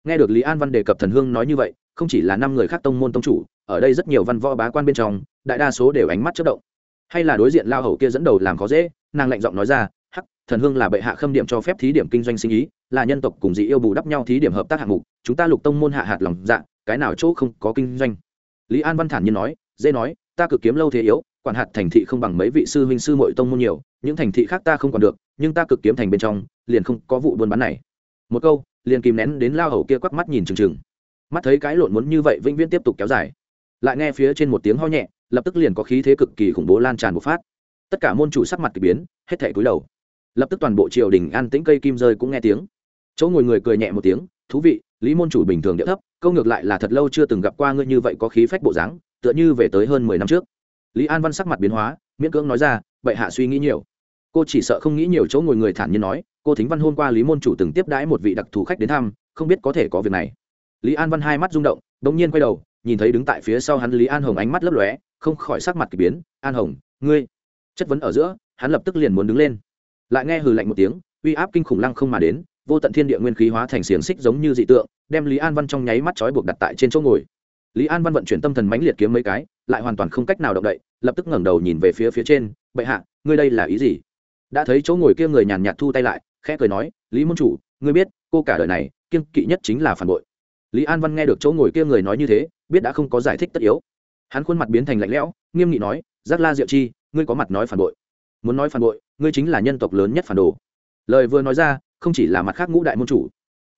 Nghe được lý an văn đề cập thần hương nói như vậy, không chỉ là năm người khác tông môn tông chủ, ở đây rất nhiều văn võ bá quan bên trong, đại đa số đều ánh mắt chất động. Hay là đối diện lao hầu kia dẫn đầu làm khó dễ, nàng lạnh giọng nói ra, hắc, thần hương là bệ hạ khâm điểm cho phép thí điểm kinh doanh sinh ý, là nhân tộc cùng dị yêu bù đắp nhau thí điểm hợp tác hạng mục, chúng ta lục tông môn hạ hạt lòng dạ cái nào chỗ không có kinh doanh? Lý an văn thản nhiên nói dễ nói, ta cực kiếm lâu thế yếu, quản hạt thành thị không bằng mấy vị sư huynh sư mội tông môn nhiều, những thành thị khác ta không còn được, nhưng ta cực kiếm thành bên trong, liền không có vụ buôn bán này. Một câu, liền kìm nén đến lao hầu kia quắc mắt nhìn trừng trừng mắt thấy cái lộn muốn như vậy vĩnh viễn tiếp tục kéo dài. Lại nghe phía trên một tiếng ho nhẹ, lập tức liền có khí thế cực kỳ khủng bố lan tràn bộc phát. Tất cả môn chủ sắc mặt k ỳ biến, hết thẻ cúi đầu. Lập tức toàn bộ triều đình an tĩnh cây kim rơi cũng nghe tiếng. Chỗ ngồi người cười nhẹ một tiếng thú vị, lý môn chủ bình thường địa thấp, câu ngược lại là thật lâu chưa từng gặp qua ngươi như vậy có khí phách bộ dáng, tựa như về tới hơn mười năm trước. Lý an văn sắc mặt biến hóa, miễn cưỡng nói ra, bệ hạ suy nghĩ nhiều. Cô chỉ sợ không nghĩ nhiều chỗ ngồi người thản nhiên nói, cô thính văn hôm qua lý môn chủ từng tiếp đãi một vị đặc thù khách đến thăm, không biết có thể có việc này. Lý an văn hai mắt rung động đ ỗ n g nhiên quay đầu, nhìn thấy đứng tại phía sau hắn lý an hồng ánh mắt lấp lóe, không khỏi sắc mặt k ỳ biến, an hồng, ngươi. Chất vấn ở giữa, hắn lập tức liền muốn đứng lên. Lại nghe hừ lạnh một tiếng, uy áp kinh khủng lăng không mà đến vô tận thiên địa nguyên khí hóa thành xiềng xích giống như dị tượng, đem lý an văn trong nháy mắt trói buộc đặt tại trên chỗ ngồi. Lý an văn vận chuyển tâm thần mãnh liệt kiếm mấy cái, lại hoàn toàn không cách nào động đậy, lập tức ngẩng đầu nhìn về phía phía trên, bệ hạ, ngươi đây là ý gì? Đã thấy chỗ ngồi kia người nhàn nhạt thu tay lại, khẽ cười nói, lý môn chủ, ngươi biết, cô cả đời này kiên kỵ nhất chính là phản bội. Lý an văn nghe được chỗ ngồi kia người nói như thế, biết đã không có giải thích tất yếu. Hắn khuôn mặt biến thành lạnh lẽo, nghiêm nghị nói, giác la diệu chi, ngươi có mặt nói phản bội. Muốn nói phản bội, ngươi chính là nhân tộc lớn nhất phản đồ. Lời vừa nói ra không chỉ là mặt khác ngũ đại môn chủ,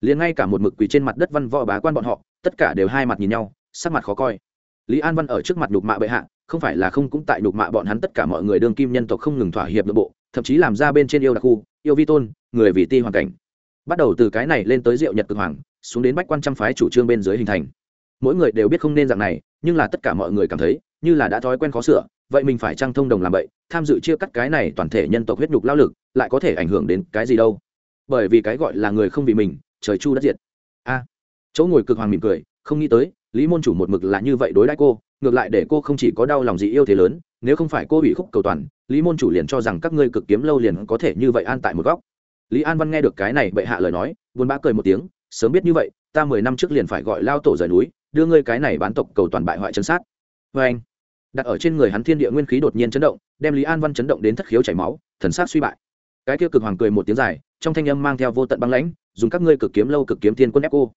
liền ngay cả một mực quỳ trên mặt đất văn võ bá quan bọn họ, tất cả đều hai mặt nhìn nhau, sắc mặt khó coi. Lý an văn ở trước mặt đục mạ bệ hạ, không phải là không cũng tại đục mạ bọn hắn tất cả mọi người đương kim nhân tộc không ngừng thỏa hiệp nội bộ, thậm chí làm ra bên trên yêu đặc khu, yêu vi tôn, người vì ti hoàn cảnh. Bắt đầu từ cái này lên tới diệu nhật cực hoàng, xuống đến bách quan trăm phái chủ trương bên dưới hình thành. Mỗi người đều biết không nên dạng này, nhưng là tất cả mọi người cảm thấy, như là đã thói quen khó sửa, vậy mình phải trang thông đồng làm vậy tham dự chia cắt cái này toàn thể nhân tộc huyết nhục lao lực, lại có thể ảnh hưởng đến cái gì đâu bởi vì cái gọi là người không vì mình, trời chu đất diệt. A. Chỗ ngồi cực hoàng mỉm cười, không nghĩ tới, lý môn chủ một mực là như vậy đối đãi cô, ngược lại để cô không chỉ có đau lòng gì yêu thế lớn, nếu không phải cô bị khúc cầu toàn, lý môn chủ liền cho rằng các ngươi cực kiếm lâu liền có thể như vậy an tại một góc. Lý an văn nghe được cái này bệ hạ lời nói, buồn bã cười một tiếng, sớm biết như vậy, ta mười năm trước liền phải gọi lao tổ rời núi, đưa ngươi cái này bán tộc cầu toàn bại hoại chân sát. Vê anh, đặt ở trên người hắn thiên địa nguyên khí đột nhiên chấn động, đem lý an văn chấn động đến thất khiếu chảy máu, thần sát suy bại. Cái kia cực hoàng cười một tiếng dài trong thanh âm mang theo vô tận băng lãnh, dùng các ngươi cực kiếm lâu cực kiếm thiên quân ép cô.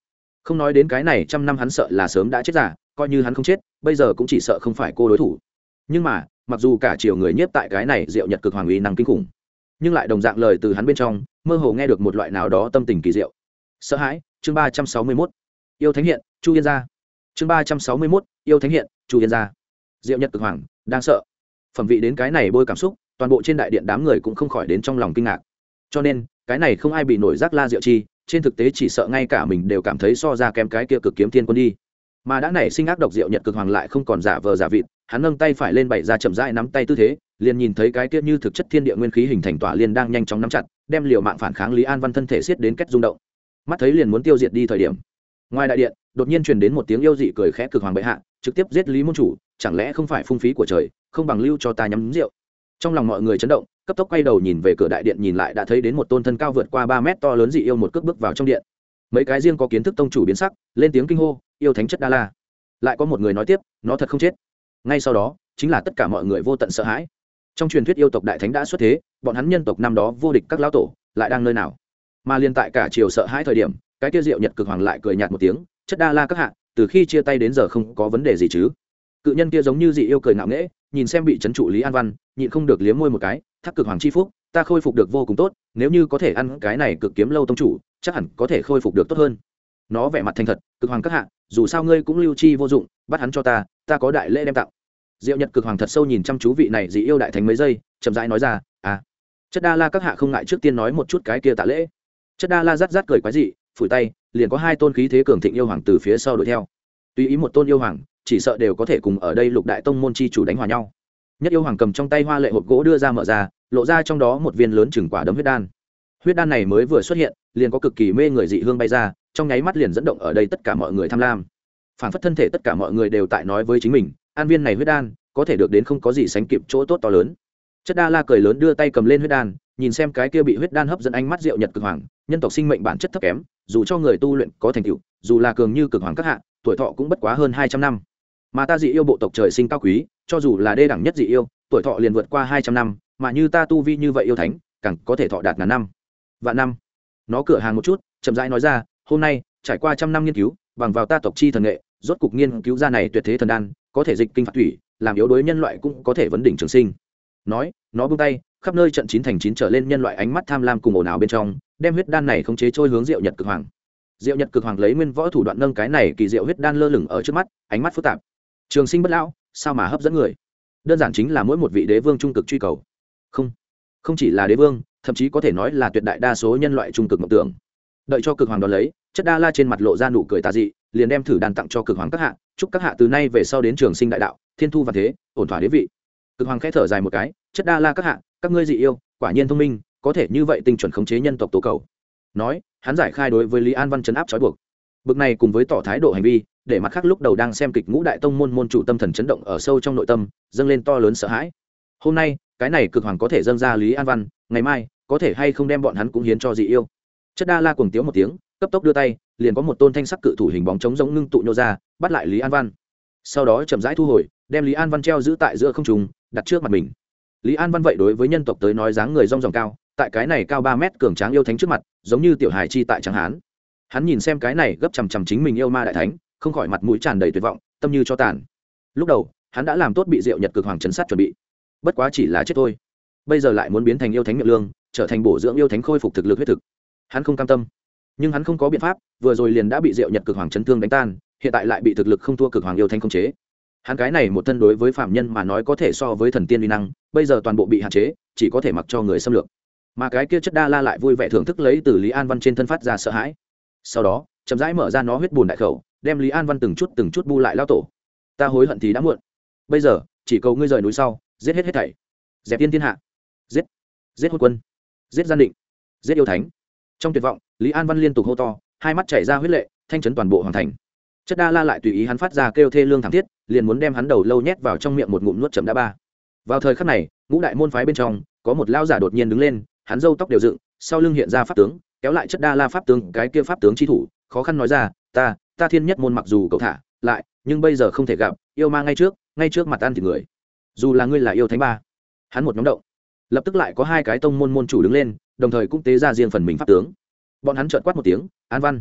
Không nói đến cái này trăm năm hắn sợ là sớm đã chết giả, coi như hắn không chết, bây giờ cũng chỉ sợ không phải cô đối thủ. Nhưng mà, mặc dù cả chiều người nhiếp tại cái này diệu nhật cực hoàng uy năng kinh khủng, nhưng lại đồng dạng lời từ hắn bên trong, mơ hồ nghe được một loại nào đó tâm tình kỳ diệu. Sợ hãi, chương ba trăm sáu mươi mốt. Yêu thánh hiện, chu yên gia. Chương ba trăm sáu mươi mốt, yêu thánh hiện, chu yên gia. Diệu nhật cực hoàng, đang sợ. Phẩm vị đến cái này bôi cảm xúc, toàn bộ trên đại điện đám người cũng không khỏi đến trong lòng kinh ngạc. Cho nên cái này không ai bị nổi rác la diệu chi, trên thực tế chỉ sợ ngay cả mình đều cảm thấy so ra kém cái kia cực kiếm thiên quân đi. Mà đã nảy sinh ác độc diệu nhật cực hoàng lại không còn giả vờ giả vịt, hắn nâng tay phải lên bày ra chậm rãi nắm tay tư thế, liền nhìn thấy cái kia như thực chất thiên địa nguyên khí hình thành tỏa liền đang nhanh chóng nắm chặt, đem liều mạng phản kháng lý an văn thân thể siết đến cách rung động. Mắt thấy liền muốn tiêu diệt đi thời điểm. Ngoài đại điện, đột nhiên truyền đến một tiếng yêu dị cười khẽ cực hoàng bệ hạ, trực tiếp giết lý môn chủ, chẳng lẽ không phải phung phí của trời, không bằng lưu cho ta nhắm rượu. Trong lòng mọi người chấn động cấp tốc quay đầu nhìn về cửa đại điện nhìn lại đã thấy đến một tôn thân cao vượt qua ba mét to lớn dị yêu một cước bước vào trong điện. Mấy cái riêng có kiến thức tông chủ biến sắc, lên tiếng kinh hô, yêu thánh chất đa la. Lại có một người nói tiếp, nó thật không chết. Ngay sau đó, chính là tất cả mọi người vô tận sợ hãi. Trong truyền thuyết yêu tộc đại thánh đã xuất thế, bọn hắn nhân tộc năm đó vô địch các lão tổ, lại đang nơi nào? Mà liên tại cả chiều sợ hãi thời điểm, cái kia diệu nhật cực hoàng lại cười nhạt một tiếng, chất đa la các hạ, từ khi chia tay đến giờ không có vấn đề gì chứ? Cự nhân kia giống như dị yêu cười ngạo nghễ, nhìn xem bị trấn trụ lý an văn, nhịn không được liếm môi một cái thác cực hoàng chi phúc, ta khôi phục được vô cùng tốt, nếu như có thể ăn cái này cực kiếm lâu tông chủ, chắc hẳn có thể khôi phục được tốt hơn. Nó vẻ mặt thành thật, cực hoàng các hạ, dù sao ngươi cũng lưu chi vô dụng, bắt hắn cho ta ta có đại lễ đem tặng. Diệu nhật cực hoàng thật sâu nhìn chăm chú vị này dị yêu đại thánh mấy giây, chậm rãi nói ra à. Chất đa la các hạ không ngại trước tiên nói một chút cái kia tạ lễ. Chất đa la rát rát cười quái dị, phủi tay, liền có hai tôn khí thế cường thịnh yêu hoàng từ phía sau đuổi theo. Tùy ý một tôn yêu hoàng, chỉ sợ đều có thể cùng ở đây lục đại tông môn chi chủ đánh hòa nhau nhất yêu hoàng cầm trong tay hoa lệ hộp gỗ đưa ra mở ra, lộ ra trong đó một viên lớn chừng quả đấm huyết đan. Huyết đan này mới vừa xuất hiện, liền có cực kỳ mê người dị hương bay ra, trong nháy mắt liền dẫn động ở đây tất cả mọi người tham lam. Phản phất thân thể tất cả mọi người đều tại nói với chính mình, an viên này huyết đan, có thể được đến không có gì sánh kịp chỗ tốt to lớn. Chất đa la cười lớn đưa tay cầm lên huyết đan, nhìn xem cái kia bị huyết đan hấp dẫn ánh mắt rượu nhật cực hoàng, nhân tộc sinh mệnh bản chất thấp kém, dù cho người tu luyện có thành tựu, dù là cường như cực hoàng các hạ, tuổi thọ cũng bất quá hơn hai trăm năm mà ta dị yêu bộ tộc trời sinh cao quý, cho dù là đê đẳng nhất dị yêu, tuổi thọ liền vượt qua hai trăm năm, mà như ta tu vi như vậy yêu thánh, càng có thể thọ đạt ngàn năm. Vạn năm. Nó cửa hàng một chút, chậm rãi nói ra, hôm nay, trải qua trăm năm nghiên cứu, bằng vào ta tộc chi thần nghệ, rốt cục nghiên cứu ra này tuyệt thế thần đan, có thể dịch kinh phạt thủy, làm yếu đối nhân loại cũng có thể vấn đỉnh trường sinh. Nói, nó buông tay, khắp nơi trận chín thành chín trở lên nhân loại ánh mắt tham lam cùng ồn ào bên trong, đem huyết đan này khống chế trôi hướng diệu nhật cực hoàng. Diệu nhật cực hoàng lấy nguyên võ thủ đoạn nâng cái này kỳ diệu huyết đan lơ lửng ở trước mắt, ánh mắt phức tạp trường sinh bất lão, sao mà hấp dẫn người? Đơn giản chính là mỗi một vị đế vương trung cực truy cầu. Không không chỉ là đế vương, thậm chí có thể nói là tuyệt đại đa số nhân loại trung cực mộng tưởng. Đợi cho cực hoàng đón lấy, chất đa la trên mặt lộ ra nụ cười tà dị, liền đem thử đàn tặng cho cực hoàng các hạ, chúc các hạ từ nay về sau đến trường sinh đại đạo, thiên thu và thế, ổn thỏa đế vị. Cực hoàng khẽ thở dài một cái, chất đa la các hạ, các ngươi dị yêu, quả nhiên thông minh, có thể như vậy tinh chuẩn khống chế nhân tộc tố cầu. Nói, hắn giải khai đối với lý an văn chấn áp trói buộc. Bực này cùng với tỏ thái độ hành vi để mặt khác lúc đầu đang xem kịch ngũ đại tông môn môn chủ tâm thần chấn động ở sâu trong nội tâm, dâng lên to lớn sợ hãi. Hôm nay, cái này cực hoàng có thể dâng ra lý an văn, ngày mai, có thể hay không đem bọn hắn cũng hiến cho dị yêu. Chất đa la cuồng tiếu một tiếng, cấp tốc đưa tay, liền có một tôn thanh sắc cự thủ hình bóng trống giống ngưng tụ nhô ra, bắt lại lý an văn. Sau đó chậm rãi thu hồi, đem lý an văn treo giữ tại giữa không trùng đặt trước mặt mình. Lý an văn vậy đối với nhân tộc tới nói dáng người rong ròng cao, tại cái này cao ba mét cường tráng yêu thánh trước mặt, giống như tiểu hài chi tại tráng hán. Hắn nhìn xem cái này gấp chằm chằm chính mình yêu ma đại thánh không khỏi mặt mũi tràn đầy tuyệt vọng, tâm như cho tàn. Lúc đầu, hắn đã làm tốt bị diệu nhật cực hoàng chấn sát chuẩn bị. Bất quá chỉ là chết thôi. Bây giờ lại muốn biến thành yêu thánh miệng lương, trở thành bổ dưỡng yêu thánh khôi phục thực lực huyết thực. Hắn không cam tâm. Nhưng hắn không có biện pháp, vừa rồi liền đã bị diệu nhật cực hoàng chấn thương đánh tan, hiện tại lại bị thực lực không thua cực hoàng yêu thánh không chế. Hắn cái này một thân đối với phạm nhân mà nói có thể so với thần tiên uy năng, bây giờ toàn bộ bị hạn chế, chỉ có thể mặc cho người xâm lược. Mà cái kia chất đa la lại vui vẻ thưởng thức lấy từ lý an văn trên thân phát ra sợ hãi. Sau đó, chậm rãi mở ra nó huyết bùn đại khẩu đem lý an văn từng chút từng chút bu lại lao tổ. Ta hối hận thì đã muộn. Bây giờ, chỉ cầu ngươi rời núi sau, giết hết hết thảy. Dẹp tiên thiên hạ. Giết. Giết hôn quân. Giết gian định. Giết yêu thánh. Trong tuyệt vọng, lý an văn liên tục hô to, hai mắt chảy ra huyết lệ, thanh chấn toàn bộ hoàn thành. Chất đa la lại tùy ý hắn phát ra kêu thê lương thảm thiết, liền muốn đem hắn đầu lâu nhét vào trong miệng một ngụm nuốt chậm đã ba. Vào thời khắc này, ngũ đại môn phái bên trong, có một lao giả đột nhiên đứng lên, hắn râu tóc đều dựng, sau lưng hiện ra pháp tướng, kéo lại chất đa la pháp tướng, cái kia pháp tướng chi thủ, khó khăn nói ra, ta ta thiên nhất môn mặc dù cậu thả, lại, nhưng bây giờ không thể gặp, yêu ma ngay trước ngay trước mặt ăn thì người. Dù là ngươi là yêu thánh ba. Hắn một nhóm động. Lập tức lại có hai cái tông môn môn chủ đứng lên, đồng thời cũng tế ra riêng phần mình pháp tướng. Bọn hắn trợn quát một tiếng, an văn,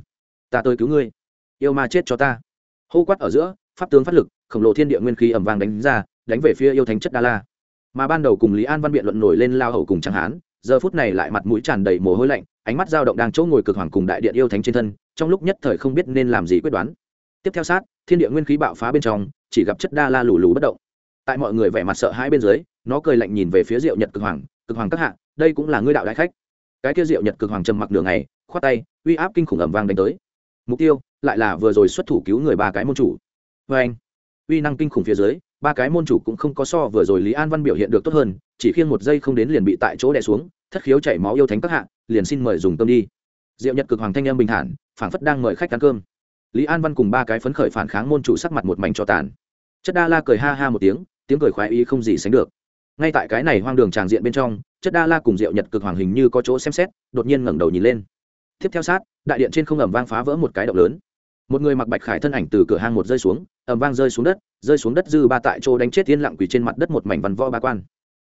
ta tới cứu ngươi. Yêu ma chết cho ta. Hô quát ở giữa, pháp tướng phát lực, khổng lồ thiên địa nguyên khí ẩm vàng đánh ra, đánh về phía yêu thánh chất đa la. Mà ban đầu cùng lý an văn biện luận nổi lên lao hầu cùng chẳng hán, giờ phút này lại mặt mũi tràn đầy mồ hôi lạnh, ánh mắt dao động đang chỗ ngồi cực hoàng cùng đại điện yêu thánh trên thân trong lúc nhất thời không biết nên làm gì quyết đoán. Tiếp theo sát, thiên địa nguyên khí bạo phá bên trong, chỉ gặp chất đa la lù lù bất động. Tại mọi người vẻ mặt sợ hãi bên dưới, nó cười lạnh nhìn về phía diệu nhật cực hoàng cực hoàng các hạ, đây cũng là ngươi đạo đại khách. Cái kia diệu nhật cực hoàng trầm mặc đường này khoát tay, uy áp kinh khủng ẩm vang đánh tới. Mục tiêu lại là vừa rồi xuất thủ cứu người ba cái môn chủ. Vê anh, uy năng kinh khủng phía dưới, ba cái môn chủ cũng không có so vừa rồi lý an văn biểu hiện được tốt hơn, chỉ khiêng một giây không đến liền bị tại chỗ đè xuống, thất khiếu chảy máu yêu thánh các hạ, liền xin mời dùng tâm đi diệu nhật cực hoàng thanh âm bình thản, phảng phất đang mời khách ăn cơm. Lý an văn cùng ba cái phấn khởi phản kháng môn chủ sắc mặt một mảnh cho tàn. Chất đa la cười ha ha một tiếng tiếng cười khoái ý không gì sánh được. Ngay tại cái này hoang đường tràng diện bên trong, chất đa la cùng diệu nhật cực hoàng hình như có chỗ xem xét, đột nhiên ngẩng đầu nhìn lên. Tiếp theo sát, đại điện trên không ẩm vang phá vỡ một cái động lớn. Một người mặc bạch khải thân ảnh từ cửa hang một rơi xuống, ẩm vang rơi xuống đất, rơi xuống đất dư ba tại chỗ đánh chết tiên lặng quỳ trên mặt đất một mảnh văn võ ba quan.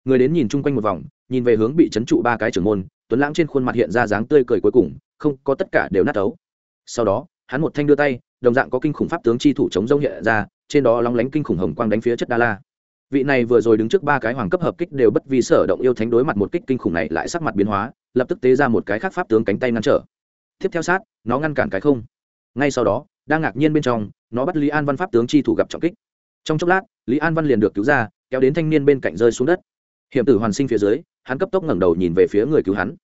Người đến nhìn chung quanh một vòng, nhìn về hướng bị trấn trụ ba cái trưởng môn, tuấn lãng trên khuôn mặt hiện ra dáng tươi cười cuối cùng không có tất cả đều nát ấu. Sau đó, hắn một thanh đưa tay, đồng dạng có kinh khủng pháp tướng chi thủ chống rông hiện ra, trên đó lóng lánh kinh khủng hồng quang đánh phía chất đa la. Vị này vừa rồi đứng trước ba cái hoàng cấp hợp kích đều bất vì sở động yêu thánh đối mặt một kích kinh khủng này lại sắc mặt biến hóa, lập tức tế ra một cái khác pháp tướng cánh tay ngăn trở. Tiếp theo sát, nó ngăn cản cái không. Ngay sau đó, đang ngạc nhiên bên trong, nó bắt lý an văn pháp tướng chi thủ gặp trọng kích. Trong chốc lát, lý an văn liền được cứu ra, kéo đến thanh niên bên cạnh rơi xuống đất. Hiểm tử hoàn sinh phía dưới, hắn cấp tốc ngẩng đầu nhìn về phía người cứu hắn.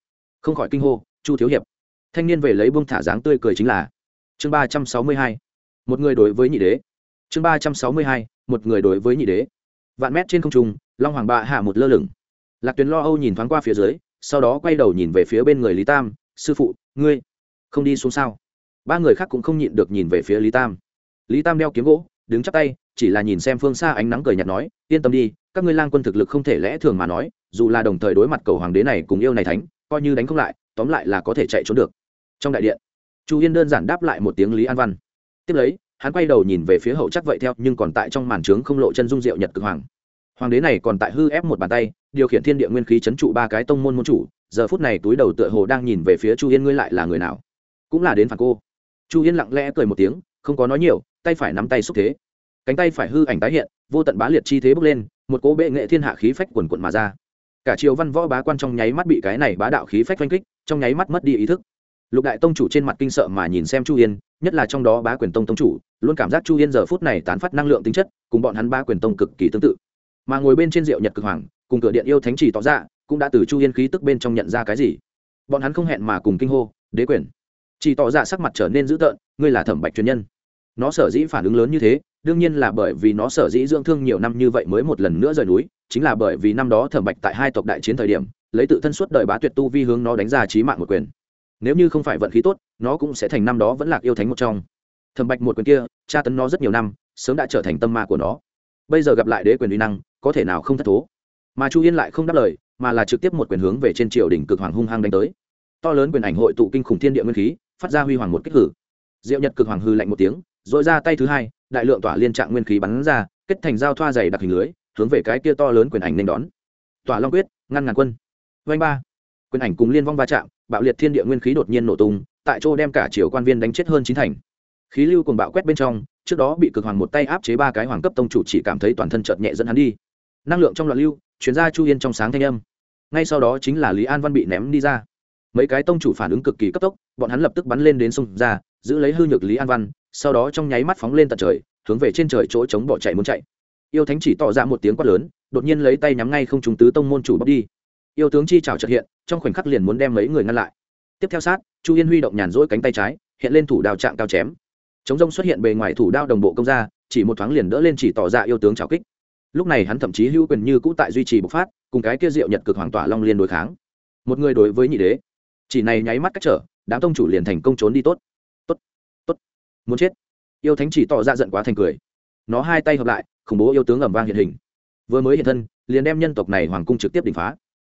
Không khỏi kinh hô, chu thiếu hiệp thanh niên về lấy bông thả dáng tươi cười chính là chương ba trăm sáu mươi hai, một người đối với nhị đế. chương ba trăm sáu mươi hai, một người đối với nhị đế. vạn mét trên không trung, long hoàng bạ hạ một lơ lửng. Lạc tuyền lo âu nhìn thoáng qua phía dưới, sau đó quay đầu nhìn về phía bên người lý tam, sư phụ, ngươi không đi xuống sao? Ba người khác cũng không nhịn được nhìn về phía lý tam. Lý tam đeo kiếm gỗ, đứng chắp tay, chỉ là nhìn xem phương xa ánh nắng cười nhạt nói, yên tâm đi, các ngươi lang quân thực lực không thể lẽ thường mà nói, dù là đồng thời đối mặt cầu hoàng đế này cùng yêu này thánh, coi như đánh không lại, tóm lại là có thể chạy trốn được trong đại điện. Chu yên đơn giản đáp lại một tiếng lý an văn. Tiếp lấy, hắn quay đầu nhìn về phía hậu chắc vậy theo, nhưng còn tại trong màn trướng không lộ chân dung diệu nhật cực hoàng. Hoàng đế này còn tại hư ép một bàn tay, điều khiển thiên địa nguyên khí chấn trụ ba cái tông môn môn chủ, giờ phút này túi đầu tựa hồ đang nhìn về phía chu yên ngươi lại là người nào? Cũng là đến phản cô. Chu yên lặng lẽ cười một tiếng, không có nói nhiều, tay phải nắm tay xúc thế. Cánh tay phải hư ảnh tái hiện, vô tận bá liệt chi thế bước lên, một cố bệ nghệ thiên hạ khí phách quần quận mà ra. Cả triều văn võ bá quan trong nháy mắt bị cái này bá đạo khí phách oanh kích, trong nháy mắt mất đi ý thức lục đại tông chủ trên mặt kinh sợ mà nhìn xem chu yên, nhất là trong đó bá quyền tông tông chủ, luôn cảm giác chu yên giờ phút này tán phát năng lượng tính chất, cùng bọn hắn ba quyền tông cực kỳ tương tự. Mà ngồi bên trên rượu nhật cực hoàng, cùng cửa điện yêu thánh chỉ tỏ ra, cũng đã từ chu yên khí tức bên trong nhận ra cái gì. Bọn hắn không hẹn mà cùng kinh hô, đế quyền. Chỉ tỏ ra sắc mặt trở nên dữ tợn, ngươi là thẩm bạch truyền nhân. Nó sở dĩ phản ứng lớn như thế, đương nhiên là bởi vì nó sở dĩ dưỡng thương nhiều năm như vậy mới một lần nữa rời núi, chính là bởi vì năm đó thẩm bạch tại hai tộc đại chiến thời điểm, lấy tự thân suốt đời bá tuyệt tu vi hướng nó đánh ra trí mạng một quyền nếu như không phải vận khí tốt, nó cũng sẽ thành năm đó vẫn lạc yêu thánh một trong. Thẩm bạch một quyền kia, tra tấn nó rất nhiều năm, sớm đã trở thành tâm ma của nó. Bây giờ gặp lại đế quyền uy năng, có thể nào không thất thố? Mà chu yên lại không đáp lời, mà là trực tiếp một quyền hướng về trên triều đỉnh cực hoàng hung hăng đánh tới. To lớn quyền ảnh hội tụ kinh khủng thiên địa nguyên khí, phát ra huy hoàng một kích hử. Diệu nhật cực hoàng hư lạnh một tiếng dội ra tay thứ hai, đại lượng tỏa liên trạng nguyên khí bắn ra, kết thành giao thoa dày đặc hình lưới, hướng về cái kia to lớn quyền ảnh nên đón. Tỏa long quyết, ngăn ngàn quân. Vanh ba. Quyền ảnh cùng liên vong va chạm bạo liệt thiên địa nguyên khí đột nhiên nổ tung, tại chỗ đem cả triều quan viên đánh chết hơn chín thành. Khí lưu cùng bạo quét bên trong, trước đó bị cực hoàng một tay áp chế ba cái hoàng cấp tông chủ chỉ cảm thấy toàn thân chợt nhẹ dẫn hắn đi. Năng lượng trong loạn lưu chuyển ra chu yên trong sáng thanh âm. Ngay sau đó chính là lý an văn bị ném đi ra. Mấy cái tông chủ phản ứng cực kỳ cấp tốc, bọn hắn lập tức bắn lên đến sông ra, giữ lấy hư nhược lý an văn, sau đó trong nháy mắt phóng lên tận trời, hướng về trên trời chỗ chống bỏ chạy muốn chạy. Yêu thánh chỉ tỏ ra một tiếng quát lớn, đột nhiên lấy tay nhắm ngay không trùng tứ tông môn chủ bóc đi yêu tướng chi trào trật hiện, trong khoảnh khắc liền muốn đem mấy người ngăn lại. Tiếp theo sát, chu yên huy động nhàn rỗi cánh tay trái, hiện lên thủ đao trạng cao chém. Chống rông xuất hiện bề ngoài thủ đao đồng bộ công ra, chỉ một thoáng liền đỡ lên chỉ tỏ ra yêu tướng trào kích. Lúc này hắn thậm chí hữu quyền như cũ tại duy trì bộc phát, cùng cái kia diệu nhật cực hoàng tỏa long liên đối kháng. Một người đối với nhị đế. Chỉ này nháy mắt cách trở, đám tông chủ liền thành công trốn đi tốt. Tốt tốt. Muốn chết. Yêu thánh chỉ tỏ ra giận quá thành cười. Nó hai tay hợp lại, khủng bố yêu tướng ẩm vang hiện hình. Vừa mới hiện thân, liền đem nhân tộc này hoàng cung trực tiếp đỉnh phá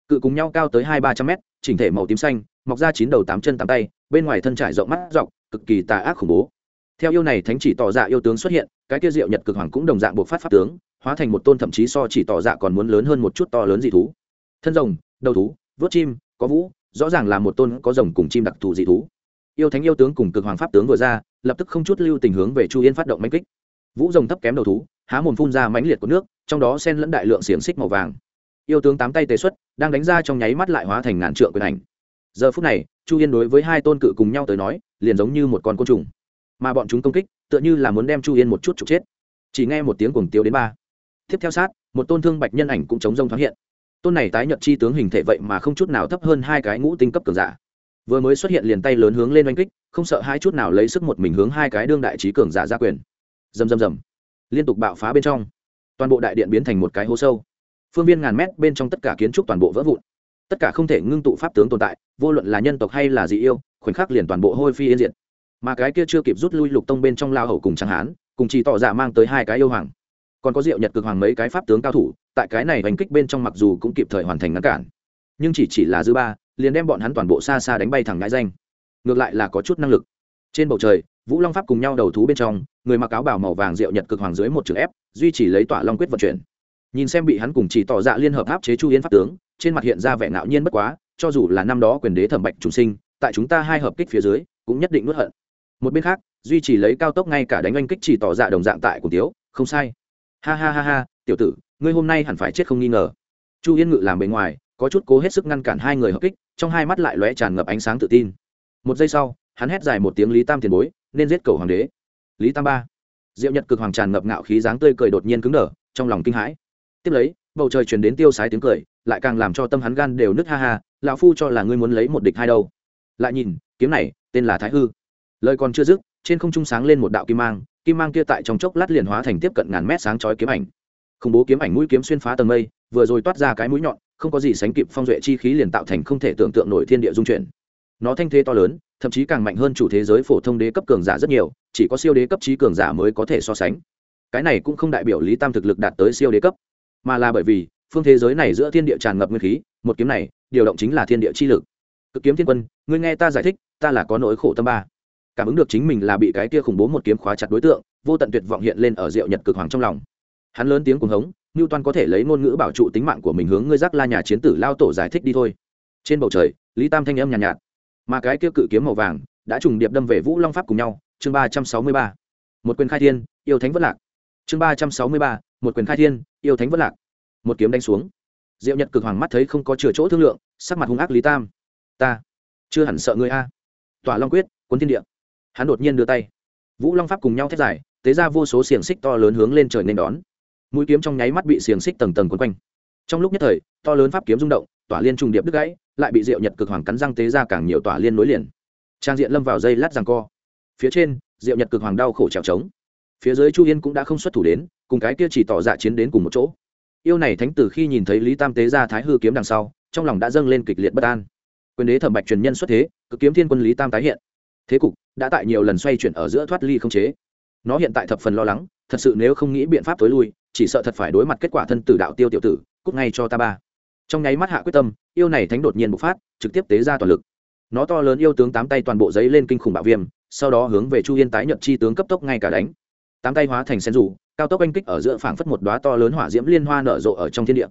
cự cùng nhau cao tới hai ba trăm mét, chỉnh thể màu tím xanh, mọc ra chín đầu tám chân tám tay, bên ngoài thân trải rộng mắt rộng cực kỳ tà ác khủng bố. Theo yêu này thánh chỉ tỏ dạ yêu tướng xuất hiện, cái kia diệu nhật cực hoàng cũng đồng dạng buộc phát pháp tướng, hóa thành một tôn thậm chí so chỉ tỏ dạ còn muốn lớn hơn một chút to lớn dị thú. Thân rồng, đầu thú vớt chim, có vũ, rõ ràng là một tôn có rồng cùng chim đặc thù dị thú. Yêu thánh yêu tướng cùng cực hoàng pháp tướng vừa ra, lập tức không chút lưu tình hướng về chu yên phát động manh kích. Vũ rồng thấp kém đầu thú, há mồm phun ra mãnh liệt của nước, trong đó xen lẫn đại lượng xiềng xích màu vàng yêu tướng tám tay tế xuất, đang đánh ra trong nháy mắt lại hóa thành ngàn trượng quyền ảnh. Giờ phút này, chu yên đối với hai tôn cự cùng nhau tới nói, liền giống như một con côn trùng. Mà bọn chúng công kích, tựa như là muốn đem chu yên một chút trục chết. Chỉ nghe một tiếng cuồng tiếu đến ba. Tiếp theo sát, một tôn thương bạch nhân ảnh cũng chống rông thoáng hiện. Tôn này tái nhật chi tướng hình thể vậy mà không chút nào thấp hơn hai cái ngũ tinh cấp cường giả. Vừa mới xuất hiện liền tay lớn hướng lên oanh kích, không sợ hai chút nào lấy sức một mình hướng hai cái đương đại trí cường giả ra quyền. Dầm dầm dầm liên tục bạo phá bên trong. Toàn bộ đại điện biến thành một cái hố sâu phương viên ngàn mét bên trong tất cả kiến trúc toàn bộ vỡ vụn. Tất cả không thể ngưng tụ pháp tướng tồn tại, vô luận là nhân tộc hay là dị yêu, khoảnh khắc liền toàn bộ hôi phi yên diệt. Mà cái kia chưa kịp rút lui lục tông bên trong lao hầu cùng tráng hán, cùng chỉ tỏ ra mang tới hai cái yêu hoàng. Còn có diệu nhật cực hoàng mấy cái pháp tướng cao thủ, tại cái này hành kích bên trong mặc dù cũng kịp thời hoàn thành ngăn cản, nhưng chỉ chỉ là dư ba, liền đem bọn hắn toàn bộ xa xa đánh bay thẳng ngãi danh. Ngược lại là có chút năng lực. Trên bầu trời, vũ long pháp cùng nhau đầu thú bên trong, người mặc áo bảo màu vàng diệu nhật cực hoàng dưới một chữ ép duy trì lấy tỏa long quyết vận chuyển nhìn xem bị hắn cùng chỉ tỏ dạ liên hợp áp chế chu Yến pháp tướng, trên mặt hiện ra vẻ ngạo nhiên bất quá, cho dù là năm đó quyền đế thẩm bạch trùng sinh, tại chúng ta hai hợp kích phía dưới, cũng nhất định nuốt hận. Một bên khác, duy trì lấy cao tốc ngay cả đánh oanh kích chỉ tỏ dạ đồng dạng tại cùng tiếu, không sai. Ha ha ha ha, tiểu tử, ngươi hôm nay hẳn phải chết không nghi ngờ. Chu yên ngự làm bề ngoài, có chút cố hết sức ngăn cản hai người hợp kích, trong hai mắt lại lóe tràn ngập ánh sáng tự tin. Một giây sau, hắn hét dài một tiếng lý tam tiền bối, nên giết cầu hoàng đế. Lý tam ba. Diệu nhật cực hoàng tràn ngập ngạo khí dáng tươi cười đột nhiên cứng đờ, trong lòng kinh hãi tiếp lấy, bầu trời chuyển đến tiêu sái tiếng cười, lại càng làm cho tâm hắn gan đều nứt ha ha, lão phu cho là ngươi muốn lấy một địch hai đâu. Lại nhìn, kiếm này, tên là thái hư. Lời còn chưa dứt, trên không trung sáng lên một đạo kim mang kim mang kia tại trong chốc lát liền hóa thành tiếp cận ngàn mét sáng chói kiếm ảnh. Khủng bố kiếm ảnh mũi kiếm xuyên phá tầng mây, vừa rồi toát ra cái mũi nhọn, không có gì sánh kịp phong duệ chi khí liền tạo thành không thể tưởng tượng nổi thiên địa dung chuyển. Nó thanh thế to lớn, thậm chí càng mạnh hơn chủ thế giới phổ thông đế cấp cường giả rất nhiều, chỉ có siêu đế cấp trí cường giả mới có thể so sánh. Cái này cũng không đại biểu lý tam thực lực đạt tới siêu đế cấp mà là bởi vì phương thế giới này giữa thiên địa tràn ngập nguyên khí một kiếm này điều động chính là thiên địa chi lực. Cực kiếm thiên quân ngươi nghe ta giải thích ta là có nỗi khổ tâm ba. Cảm ứng được chính mình là bị cái kia khủng bố một kiếm khóa chặt đối tượng vô tận tuyệt vọng hiện lên ở diệu nhật cực hoàng trong lòng. Hắn lớn tiếng cuồng hống ngưu toan có thể lấy ngôn ngữ bảo trụ tính mạng của mình hướng ngươi giác la nhà chiến tử lao tổ giải thích đi thôi. Trên bầu trời lý tam thanh âm nhàn nhạt, nhạt mà cái kia cự kiếm màu vàng đã trùng điệp đâm về vũ long pháp cùng nhau. Chương ba trăm sáu mươi ba. Một quyền khai thiên yêu thánh vất lạc. Chương ba trăm sáu mươi ba một quyền khai thiên, yêu thánh vất lạc. Một kiếm đánh xuống. Diệu nhật cực hoàng mắt thấy không có chừa chỗ thương lượng, sắc mặt hung ác lý tam. Ta chưa hẳn sợ ngươi a. Tỏa long quyết, cuốn thiên địa. Hắn đột nhiên đưa tay. Vũ long pháp cùng nhau thét dài, tế ra vô số xiềng xích to lớn hướng lên trời nên đón. Mũi kiếm trong nháy mắt bị xiềng xích tầng tầng quấn quanh. Trong lúc nhất thời, to lớn pháp kiếm rung động, tỏa liên trùng điệp đứt gãy, lại bị diệu nhật cực hoàng cắn răng tế ra càng nhiều tỏa liên nối liền. Trang diện lâm vào dây lát rằng co. Phía trên, diệu nhật cực hoàng đau khổ trèo trống. Phía dưới chu yên cũng đã không xuất thủ đến cùng cái kia chỉ tỏ dạ chiến đến cùng một chỗ. Yêu này thánh tử khi nhìn thấy lý tam tế ra thái hư kiếm đằng sau, trong lòng đã dâng lên kịch liệt bất an. Quyền đế thẩm bạch truyền nhân xuất thế, cực kiếm thiên quân lý tam tái hiện. Thế cục đã tại nhiều lần xoay chuyển ở giữa thoát ly không chế. Nó hiện tại thập phần lo lắng, thật sự nếu không nghĩ biện pháp tối lui, chỉ sợ thật phải đối mặt kết quả thân tử đạo tiêu tiểu tử, cút ngay cho ta ba. Trong nháy mắt hạ quyết tâm, yêu này thánh đột nhiên bộc phát, trực tiếp tế ra toàn lực. Nó to lớn yêu tướng tám tay toàn bộ giấy lên kinh khủng bạo viêm, sau đó hướng về chu yên tái nhận chi tướng cấp tốc ngay cả đánh. Tám tay hóa thành sen rủ cao tốc oanh kích ở giữa phảng phất một đóa to lớn hỏa diễm liên hoa nở rộ ở trong thiên địa.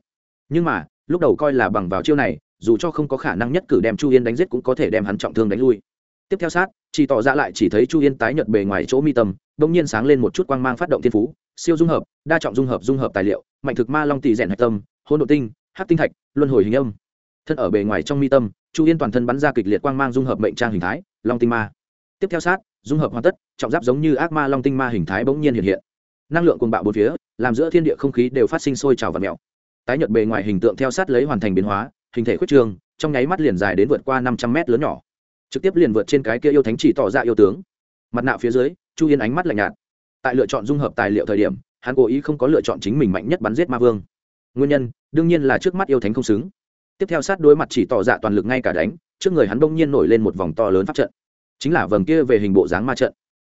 Nhưng mà, lúc đầu coi là bằng vào chiêu này, dù cho không có khả năng nhất cử đem chu yên đánh giết cũng có thể đem hắn trọng thương đánh lui. Tiếp theo sát, chỉ tỏ ra lại chỉ thấy chu yên tái nhợt bề ngoài chỗ mi tâm bỗng nhiên sáng lên một chút quang mang phát động thiên phú, siêu dung hợp, đa trọng dung hợp dung hợp tài liệu, mạnh thực ma long tỷ rèn hạch tâm hôn độ tinh hát tinh thạch, luân hồi hình âm. Thân ở bề ngoài trong mi tâm, chu yên toàn thân bắn ra kịch liệt quang mang dung hợp mệnh trang hình thái, long tinh ma. Tiếp theo sát, dung hợp hoàn tất, trọng giáp giống như ác ma long tinh ma hình thái bỗng nhiên hiện hiện năng lượng cuồng bạo bốn phía, làm giữa thiên địa không khí đều phát sinh sôi trào và mèo. Tái nhợt bề ngoài hình tượng theo sát lấy hoàn thành biến hóa, hình thể khuyết trường, trong nháy mắt liền dài đến vượt qua năm trăm mét lớn nhỏ. Trực tiếp liền vượt trên cái kia yêu thánh chỉ tỏ ra yêu tướng. Mặt nạ phía dưới, chu yên ánh mắt lạnh nhạt. Tại lựa chọn dung hợp tài liệu thời điểm, hắn cố ý không có lựa chọn chính mình mạnh nhất bắn giết ma vương. Nguyên nhân, đương nhiên là trước mắt yêu thánh không xứng. Tiếp theo sát đối mặt chỉ tỏ dạ toàn lực ngay cả đánh, trước người hắn đông nhiên nổi lên một vòng to lớn pháp trận. Chính là vầng kia về hình bộ dáng ma trận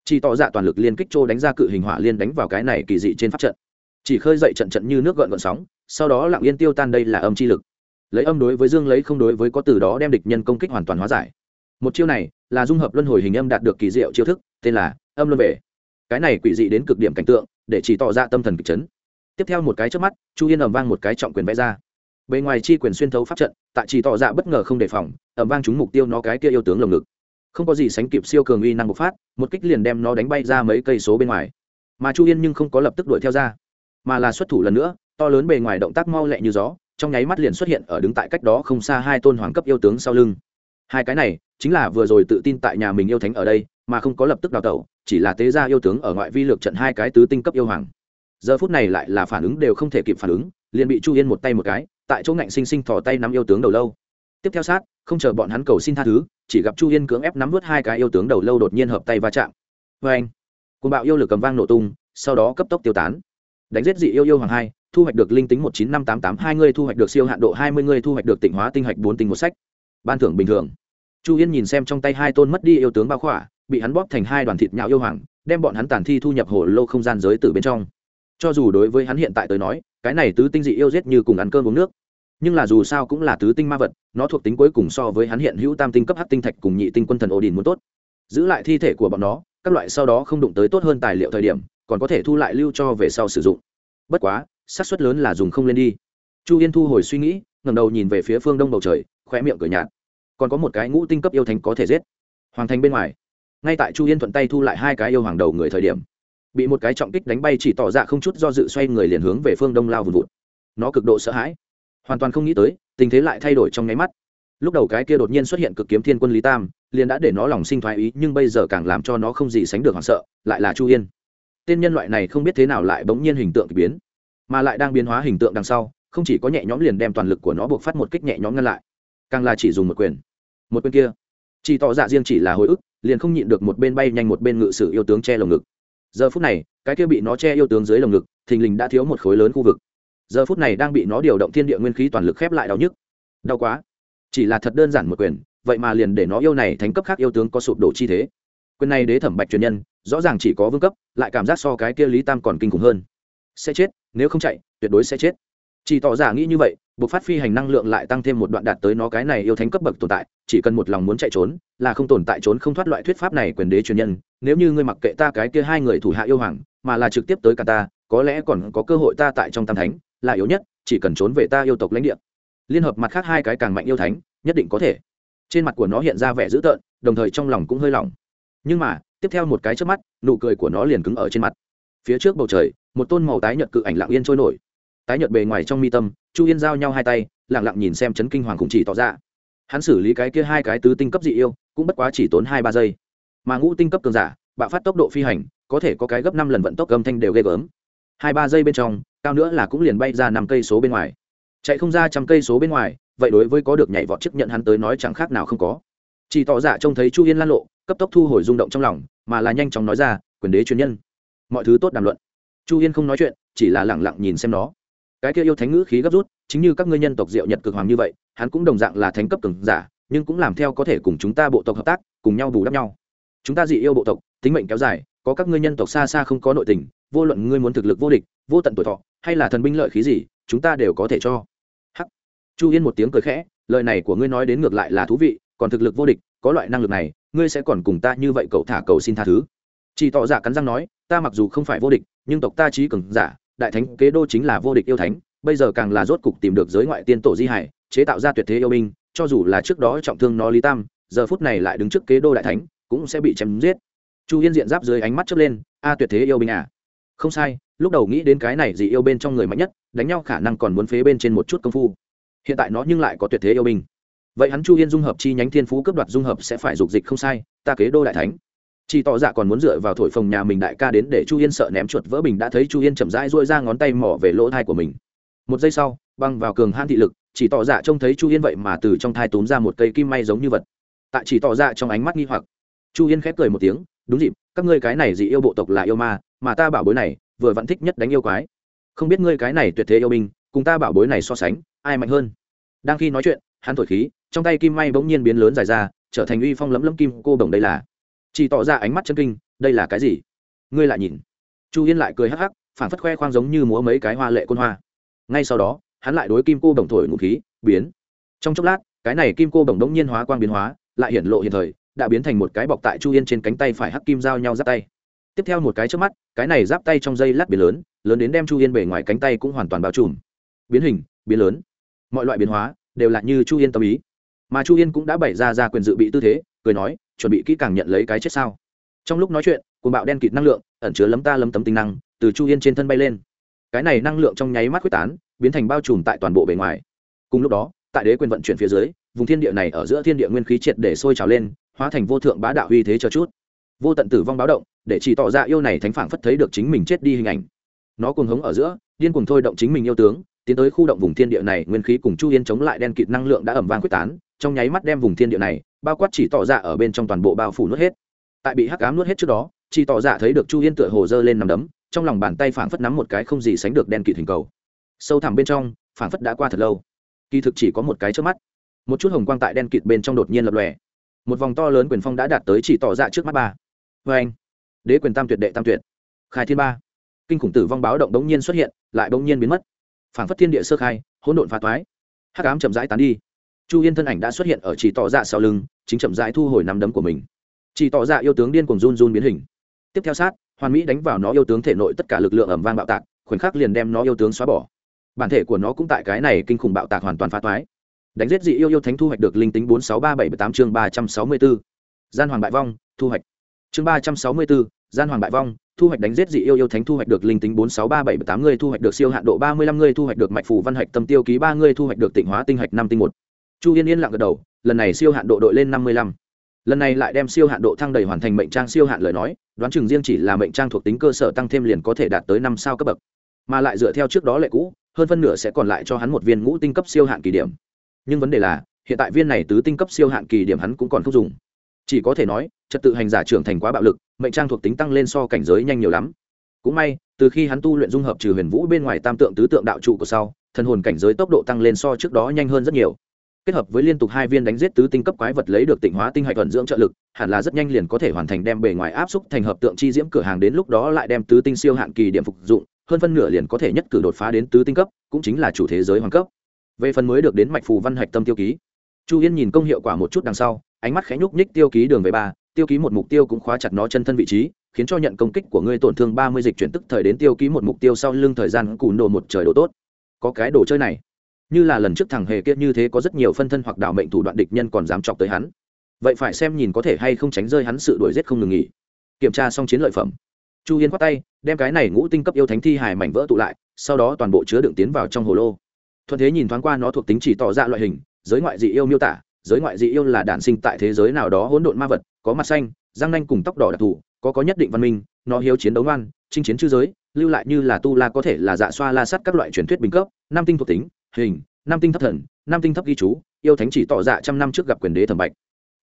chỉ tỏ dạ toàn lực liên kích trô đánh ra cự hình hỏa liên đánh vào cái này kỳ dị trên pháp trận. Chỉ khơi dậy trận trận như nước gợn gợn sóng, sau đó lặng yên tiêu tan đây là âm chi lực. Lấy âm đối với dương lấy không đối với có từ đó đem địch nhân công kích hoàn toàn hóa giải. Một chiêu này là dung hợp luân hồi hình âm đạt được kỳ diệu chiêu thức, tên là âm luân bể cái này quỷ dị đến cực điểm cảnh tượng, để chỉ tỏ ra tâm thần kịch chấn. Tiếp theo một cái trước mắt, chu yên ầm vang một cái trọng quyền vẽ ra. Bề ngoài chi quyền xuyên thấu pháp trận, tại chỉ tỏ ra bất ngờ không đề phòng, ầm vang trúng mục tiêu nó cái kia yêu tướng lồng ngực không có gì sánh kịp siêu cường uy năng bộc phát, một kích liền đem nó đánh bay ra mấy cây số bên ngoài. Mà chu yên nhưng không có lập tức đuổi theo ra, mà là xuất thủ lần nữa, to lớn bề ngoài động tác mau lẹ như gió, trong nháy mắt liền xuất hiện ở đứng tại cách đó không xa hai tôn hoàng cấp yêu tướng sau lưng. Hai cái này, chính là vừa rồi tự tin tại nhà mình yêu thánh ở đây, mà không có lập tức đào tẩu, chỉ là tế gia yêu tướng ở ngoại vi lược trận hai cái tứ tinh cấp yêu hoàng. Giờ phút này lại là phản ứng đều không thể kịp phản ứng, liền bị chu yên một tay một cái, tại chỗ ngạnh sinh sinh thò tay nắm yêu tướng đầu lâu. Tiếp theo sát không chờ bọn hắn cầu xin tha thứ, chỉ gặp chu yên cưỡng ép nắm vớt hai cái yêu tướng đầu lâu đột nhiên hợp tay va chạm. Vê anh côn bạo yêu lực cầm vang nổ tung, sau đó cấp tốc tiêu tán. Đánh giết dị yêu yêu hoàng hai, thu hoạch được linh tính một chín năm tám tám hai, ngươi thu hoạch được siêu hạn độ hai mươi, ngươi thu hoạch được tịnh hóa tinh hạch bốn tinh một sách. Ban thưởng bình thường. Chu yên nhìn xem trong tay hai tôn mất đi yêu tướng bao khỏa, bị hắn bóp thành hai đoàn thịt nhạo yêu hoàng, đem bọn hắn tàn thi thu nhập hồ lô không gian giới từ bên trong. Cho dù đối với hắn hiện tại tới nói, cái này tứ tinh dị yêu giết như cùng ăn cơm uống nước nhưng là dù sao cũng là tứ tinh ma vật, nó thuộc tính cuối cùng so với hắn hiện hữu tam tinh cấp hát tinh thạch cùng nhị tinh quân thần ổ đình muốn tốt. Giữ lại thi thể của bọn nó, các loại sau đó không đụng tới tốt hơn tài liệu thời điểm, còn có thể thu lại lưu cho về sau sử dụng. Bất quá, xác suất lớn là dùng không lên đi. Chu yên thu hồi suy nghĩ ngầm đầu nhìn về phía phương đông bầu trời, khóe miệng cười nhạt. Còn có một cái ngũ tinh cấp yêu thánh có thể giết. Hoàng thành bên ngoài. Ngay tại chu yên thuận tay thu lại hai cái yêu hoàng đầu người thời điểm, bị một cái trọng kích đánh bay chỉ tỏ ra không chút do dự xoay người liền hướng về phương đông lao vùn vụt. Nó cực độ sợ hãi hoàn toàn không nghĩ tới, tình thế lại thay đổi trong nháy mắt. Lúc đầu cái kia đột nhiên xuất hiện cực kiếm thiên quân lý tam, liền đã để nó lòng sinh thoái ý, nhưng bây giờ càng làm cho nó không gì sánh được hoảng sợ, lại là chu yên. Tên nhân loại này không biết thế nào lại bỗng nhiên hình tượng k ỳ biến, mà lại đang biến hóa hình tượng đằng sau, không chỉ có nhẹ nhõm liền đem toàn lực của nó buộc phát một kích nhẹ nhõm ngăn lại, càng là chỉ dùng một quyền. Một quyền kia, chỉ tỏ dạ riêng chỉ là hồi ức, liền không nhịn được một bên bay nhanh một bên ngự sử yêu tướng che lồng ngực. Giờ phút này, cái kia bị nó che yêu tướng dưới lồng ngực, thình lình đã thiếu một khối lớn khu vực giờ phút này đang bị nó điều động thiên địa nguyên khí toàn lực khép lại đau nhức. Đau quá. Chỉ là thật đơn giản một quyền, vậy mà liền để nó yêu này thành cấp khác yêu tướng có sụp đổ chi thế. Quyền này đế thẩm bạch truyền nhân, rõ ràng chỉ có vương cấp, lại cảm giác so cái kia lý tam còn kinh khủng hơn. Sẽ chết, nếu không chạy, tuyệt đối sẽ chết. Chỉ tỏ giả nghĩ như vậy, buộc phát phi hành năng lượng lại tăng thêm một đoạn đạt tới nó cái này yêu thánh cấp bậc tồn tại, chỉ cần một lòng muốn chạy trốn, là không tồn tại trốn không thoát loại thuyết pháp này quyền đế truyền nhân, nếu như ngươi mặc kệ ta cái kia hai người thủ hạ yêu hoàng, mà là trực tiếp tới cả ta, có lẽ còn có cơ hội ta tại trong tam thánh là yếu nhất, chỉ cần trốn về ta yêu tộc lãnh địa. Liên hợp mặt khác hai cái càng mạnh yêu thánh, nhất định có thể. Trên mặt của nó hiện ra vẻ dữ tợn, đồng thời trong lòng cũng hơi lỏng. Nhưng mà, tiếp theo một cái trước mắt, nụ cười của nó liền cứng ở trên mặt. Phía trước bầu trời, một tôn màu tái nhợt cự ảnh lặng yên trôi nổi. Tái nhợt bề ngoài trong mi tâm, chu yên giao nhau hai tay, lặng lặng nhìn xem chấn kinh hoàng khủng chỉ tỏ ra. Hắn xử lý cái kia hai cái tứ tinh cấp dị yêu, cũng bất quá chỉ tốn hai ba giây. Mà ngũ tinh cấp cường giả, bạo phát tốc độ phi hành, có thể có cái gấp năm lần vận tốc âm thanh đều ghê gớm hai ba giây bên trong, cao nữa là cũng liền bay ra năm cây số bên ngoài. Chạy không ra trăm cây số bên ngoài, vậy đối với có được nhảy vọt chức nhận hắn tới nói chẳng khác nào không có. Chỉ tỏ dạ trông thấy chu yên lan lộ, cấp tốc thu hồi rung động trong lòng, mà là nhanh chóng nói ra, quyền đế truyền nhân, mọi thứ tốt đàm luận. Chu yên không nói chuyện, chỉ là lẳng lặng nhìn xem nó. Cái kia yêu thánh ngữ khí gấp rút, chính như các ngươi nhân tộc diệu nhật cực hoàng như vậy, hắn cũng đồng dạng là thánh cấp cường giả, nhưng cũng làm theo có thể cùng chúng ta bộ tộc hợp tác, cùng nhau bù đắp nhau. Chúng ta dị yêu bộ tộc, tính mệnh kéo dài, có các ngươi nhân tộc xa xa không có nội tình vô luận ngươi muốn thực lực vô địch, vô tận tuổi thọ, hay là thần binh lợi khí gì, chúng ta đều có thể cho. Hắc. Chu yên một tiếng cười khẽ, lời này của ngươi nói đến ngược lại là thú vị, còn thực lực vô địch, có loại năng lực này, ngươi sẽ còn cùng ta như vậy cậu thả cầu xin tha thứ. Chỉ tỏ giả cắn răng nói, ta mặc dù không phải vô địch, nhưng tộc ta trí cường giả, đại thánh kế đô chính là vô địch yêu thánh, bây giờ càng là rốt cục tìm được giới ngoại tiên tổ di hải, chế tạo ra tuyệt thế yêu binh, cho dù là trước đó trọng thương nó lý tam, giờ phút này lại đứng trước kế đô đại thánh, cũng sẽ bị chém giết. Chu yên diện giáp dưới ánh mắt chớp lên, a, tuyệt thế yêu binh à không sai, lúc đầu nghĩ đến cái này gì yêu bên trong người mạnh nhất, đánh nhau khả năng còn muốn phế bên trên một chút công phu. Hiện tại nó nhưng lại có tuyệt thế yêu binh. Vậy hắn chu yên dung hợp chi nhánh thiên phú cấp đoạt dung hợp sẽ phải dục dịch không sai, ta kế đô đại thánh. Chỉ tỏ dạ còn muốn dựa vào thổi phồng nhà mình đại ca đến để chu yên sợ ném chuột vỡ bình đã thấy chu yên chậm rãi dội ra ngón tay mỏ về lỗ thai của mình. Một giây sau, băng vào cường han thị lực, chỉ tỏ dạ trông thấy chu yên vậy mà từ trong thai tốn ra một cây kim may giống như vật. Tại chỉ tỏ dạ trong ánh mắt nghi hoặc, chu yên khép cười một tiếng, đúng dịp, các ngươi cái này dị yêu bộ tộc là yêu ma mà ta bảo bối này vừa vẫn thích nhất đánh yêu quái. Không biết ngươi cái này tuyệt thế yêu binh, cùng ta bảo bối này so sánh, ai mạnh hơn? Đang khi nói chuyện, hắn thổi khí, trong tay kim may bỗng nhiên biến lớn dài ra, trở thành uy phong lấm lấm kim cô đồng đây là. Chỉ tỏ ra ánh mắt chân kinh, đây là cái gì? Ngươi lại nhìn. Chu yên lại cười hắc hắc phản phất khoe khoang giống như múa mấy cái hoa lệ côn hoa. Ngay sau đó, hắn lại đối kim cô đồng thổi ngụ khí, biến. Trong chốc lát, cái này kim cô đồng đống nhiên hóa quang biến hóa, lại hiển lộ hiện thời, đã biến thành một cái bọc tại chu yên trên cánh tay phải hắc kim giao nhau giáp tay tiếp theo một cái trước mắt, cái này giáp tay trong dây lát biến lớn lớn đến đem chu yên bề ngoài cánh tay cũng hoàn toàn bao trùm. Biến hình, biến lớn. Mọi loại biến hóa đều là như chu yên tâm ý. Mà chu yên cũng đã bày ra ra quyền dự bị tư thế, cười nói, chuẩn bị kỹ càng nhận lấy cái chết sao? Trong lúc nói chuyện, cuồng bạo đen kịt năng lượng ẩn chứa lấm ta lấm tấm tính năng từ chu yên trên thân bay lên. Cái này năng lượng trong nháy mắt quyết tán, biến thành bao trùm tại toàn bộ bề ngoài. Cùng lúc đó, tại đế quyền vận chuyển phía dưới, vùng thiên địa này ở giữa thiên địa nguyên khí triệt để sôi trào lên, hóa thành vô thượng bá đạo uy thế cho chút. Vô tận tử vong báo động để chỉ tỏ ra yêu này thánh phảng phất thấy được chính mình chết đi hình ảnh. Nó cùng hống ở giữa, điên cùng thôi động chính mình yêu tướng, tiến tới khu động vùng thiên địa này, nguyên khí cùng chu yên chống lại đen kịt năng lượng đã ẩm vang quyết tán, trong nháy mắt đem vùng thiên địa này, bao quát chỉ tỏ ra ở bên trong toàn bộ bao phủ nuốt hết. Tại bị hắc ám nuốt hết trước đó, chỉ tỏ ra thấy được chu yên tựa hồ dơ lên nằm đấm, trong lòng bàn tay phảng phất nắm một cái không gì sánh được đen kịt hình cầu. Sâu thẳm bên trong, phảng phất đã qua thật lâu. Kỳ thực chỉ có một cái trước mắt. Một chút hồng quang tại đen kịt bên trong đột nhiên lập lòe. Một vòng to lớn quyền phong đã đạt tới chỉ tỏ ra trước mắt ba. Vê anh đế quyền tam tuyệt đệ tam tuyệt. Khai thiên ba. Kinh khủng tử vong báo động đống nhiên xuất hiện, lại đống nhiên biến mất. Phản phất thiên địa sơ khai, hỗn độn phá toái. Hắc ám chậm rãi tán đi. Chu yên thân ảnh đã xuất hiện ở chỉ tỏ dạ sau lưng, chính chậm rãi thu hồi nắm đấm của mình. Chỉ tỏ dạ yêu tướng điên cùng run run biến hình. Tiếp theo sát, hoàn mỹ đánh vào nó yêu tướng thể nội tất cả lực lượng ẩm vang bạo tạc, khoảnh khắc liền đem nó yêu tướng xóa bỏ. Bản thể của nó cũng tại cái này kinh khủng bạo tạc hoàn toàn phá toái. Đánh giết dị yêu yêu thánh thu hoạch được linh tính bốn sáu ba bảy tám chương ba trăm sáu mươi bốn. gian hoàng bại vong, thu hoạch chương ba trăm sáu mươi b ố gian hoàng bại vong, thu hoạch đánh giết dị yêu yêu thánh thu hoạch được linh tính bốn sáu ba bảy tám người, thu hoạch được siêu hạn độ ba mươi lăm người, thu hoạch được mạch phù văn hạch tâm tiêu ký ba người, thu hoạch được tịnh hóa tinh hạch năm tinh một. Chu yên yên lặng gật đầu, lần này siêu hạn độ đội lên năm mươi lăm. Lần này lại đem siêu hạn độ thăng đầy hoàn thành mệnh trang siêu hạn lời nói, đoán chừng riêng chỉ là mệnh trang thuộc tính cơ sở tăng thêm liền có thể đạt tới năm sao cấp bậc. Mà lại dựa theo trước đó lệ cũ, hơn phân nửa sẽ còn lại cho hắn một viên ngũ tinh cấp siêu hạn kỳ điểm. Nhưng vấn đề là, hiện tại viên này tứ tinh cấp siêu hạn kỳ điểm hắn cũng còn không dùng chỉ có thể nói, trật tự hành giả trưởng thành quá bạo lực, mệnh trang thuộc tính tăng lên so cảnh giới nhanh nhiều lắm. Cũng may, từ khi hắn tu luyện dung hợp trừ huyền vũ bên ngoài tam tượng tứ tượng đạo trụ của sau, thần hồn cảnh giới tốc độ tăng lên so trước đó nhanh hơn rất nhiều. Kết hợp với liên tục hai viên đánh giết tứ tinh cấp quái vật lấy được tịnh hóa tinh hạch thuận dưỡng trợ lực, hẳn là rất nhanh liền có thể hoàn thành đem bề ngoài áp xúc thành hợp tượng chi diễm cửa hàng đến lúc đó lại đem tứ tinh siêu hạn kỳ điểm phục dụng, hơn phân nửa liền có thể nhất cử đột phá đến tứ tinh cấp, cũng chính là chủ thế giới hoàng cấp. Về phần mới được đến mạch phù văn hạch tâm tiêu ký, chu yên nhìn công hiệu quả một chút đằng sau ánh mắt khẽ nhúc nhích tiêu ký đường về ba, tiêu ký một mục tiêu cũng khóa chặt nó chân thân vị trí, khiến cho nhận công kích của ngươi tổn thương ba mươi dịch chuyển tức thời đến tiêu ký một mục tiêu sau lưng thời gian cùn đồ một trời đồ tốt. Có cái đồ chơi này. Như là lần trước thằng hề kia như thế có rất nhiều phân thân hoặc đạo mệnh thủ đoạn địch nhân còn dám chọc tới hắn. Vậy phải xem nhìn có thể hay không tránh rơi hắn sự đuổi giết không ngừng nghỉ. Kiểm tra xong chiến lợi phẩm. Chu yên khoát tay, đem cái này ngũ tinh cấp yêu thánh thi hài mảnh vỡ tụ lại, sau đó toàn bộ chứa đựng tiến vào trong hồ lô. Thuận thế nhìn thoáng qua nó thuộc tính chỉ tỏ ra loại hình, giới ngoại dị yêu miêu tả giới ngoại dị yêu là đản sinh tại thế giới nào đó hỗn độn ma vật, có mặt xanh, răng nanh cùng tóc đỏ đặc thù, có có nhất định văn minh, nó hiếu chiến đấu ngoan, chinh chiến chư giới, lưu lại như là tu la có thể là dạ xoa la sắt các loại truyền thuyết bình cấp nam tinh thuộc tính, hình nam tinh thấp thần nam tinh thấp ghi chú, yêu thánh chỉ tỏ dạ trăm năm trước gặp quyền đế thẩm bạch.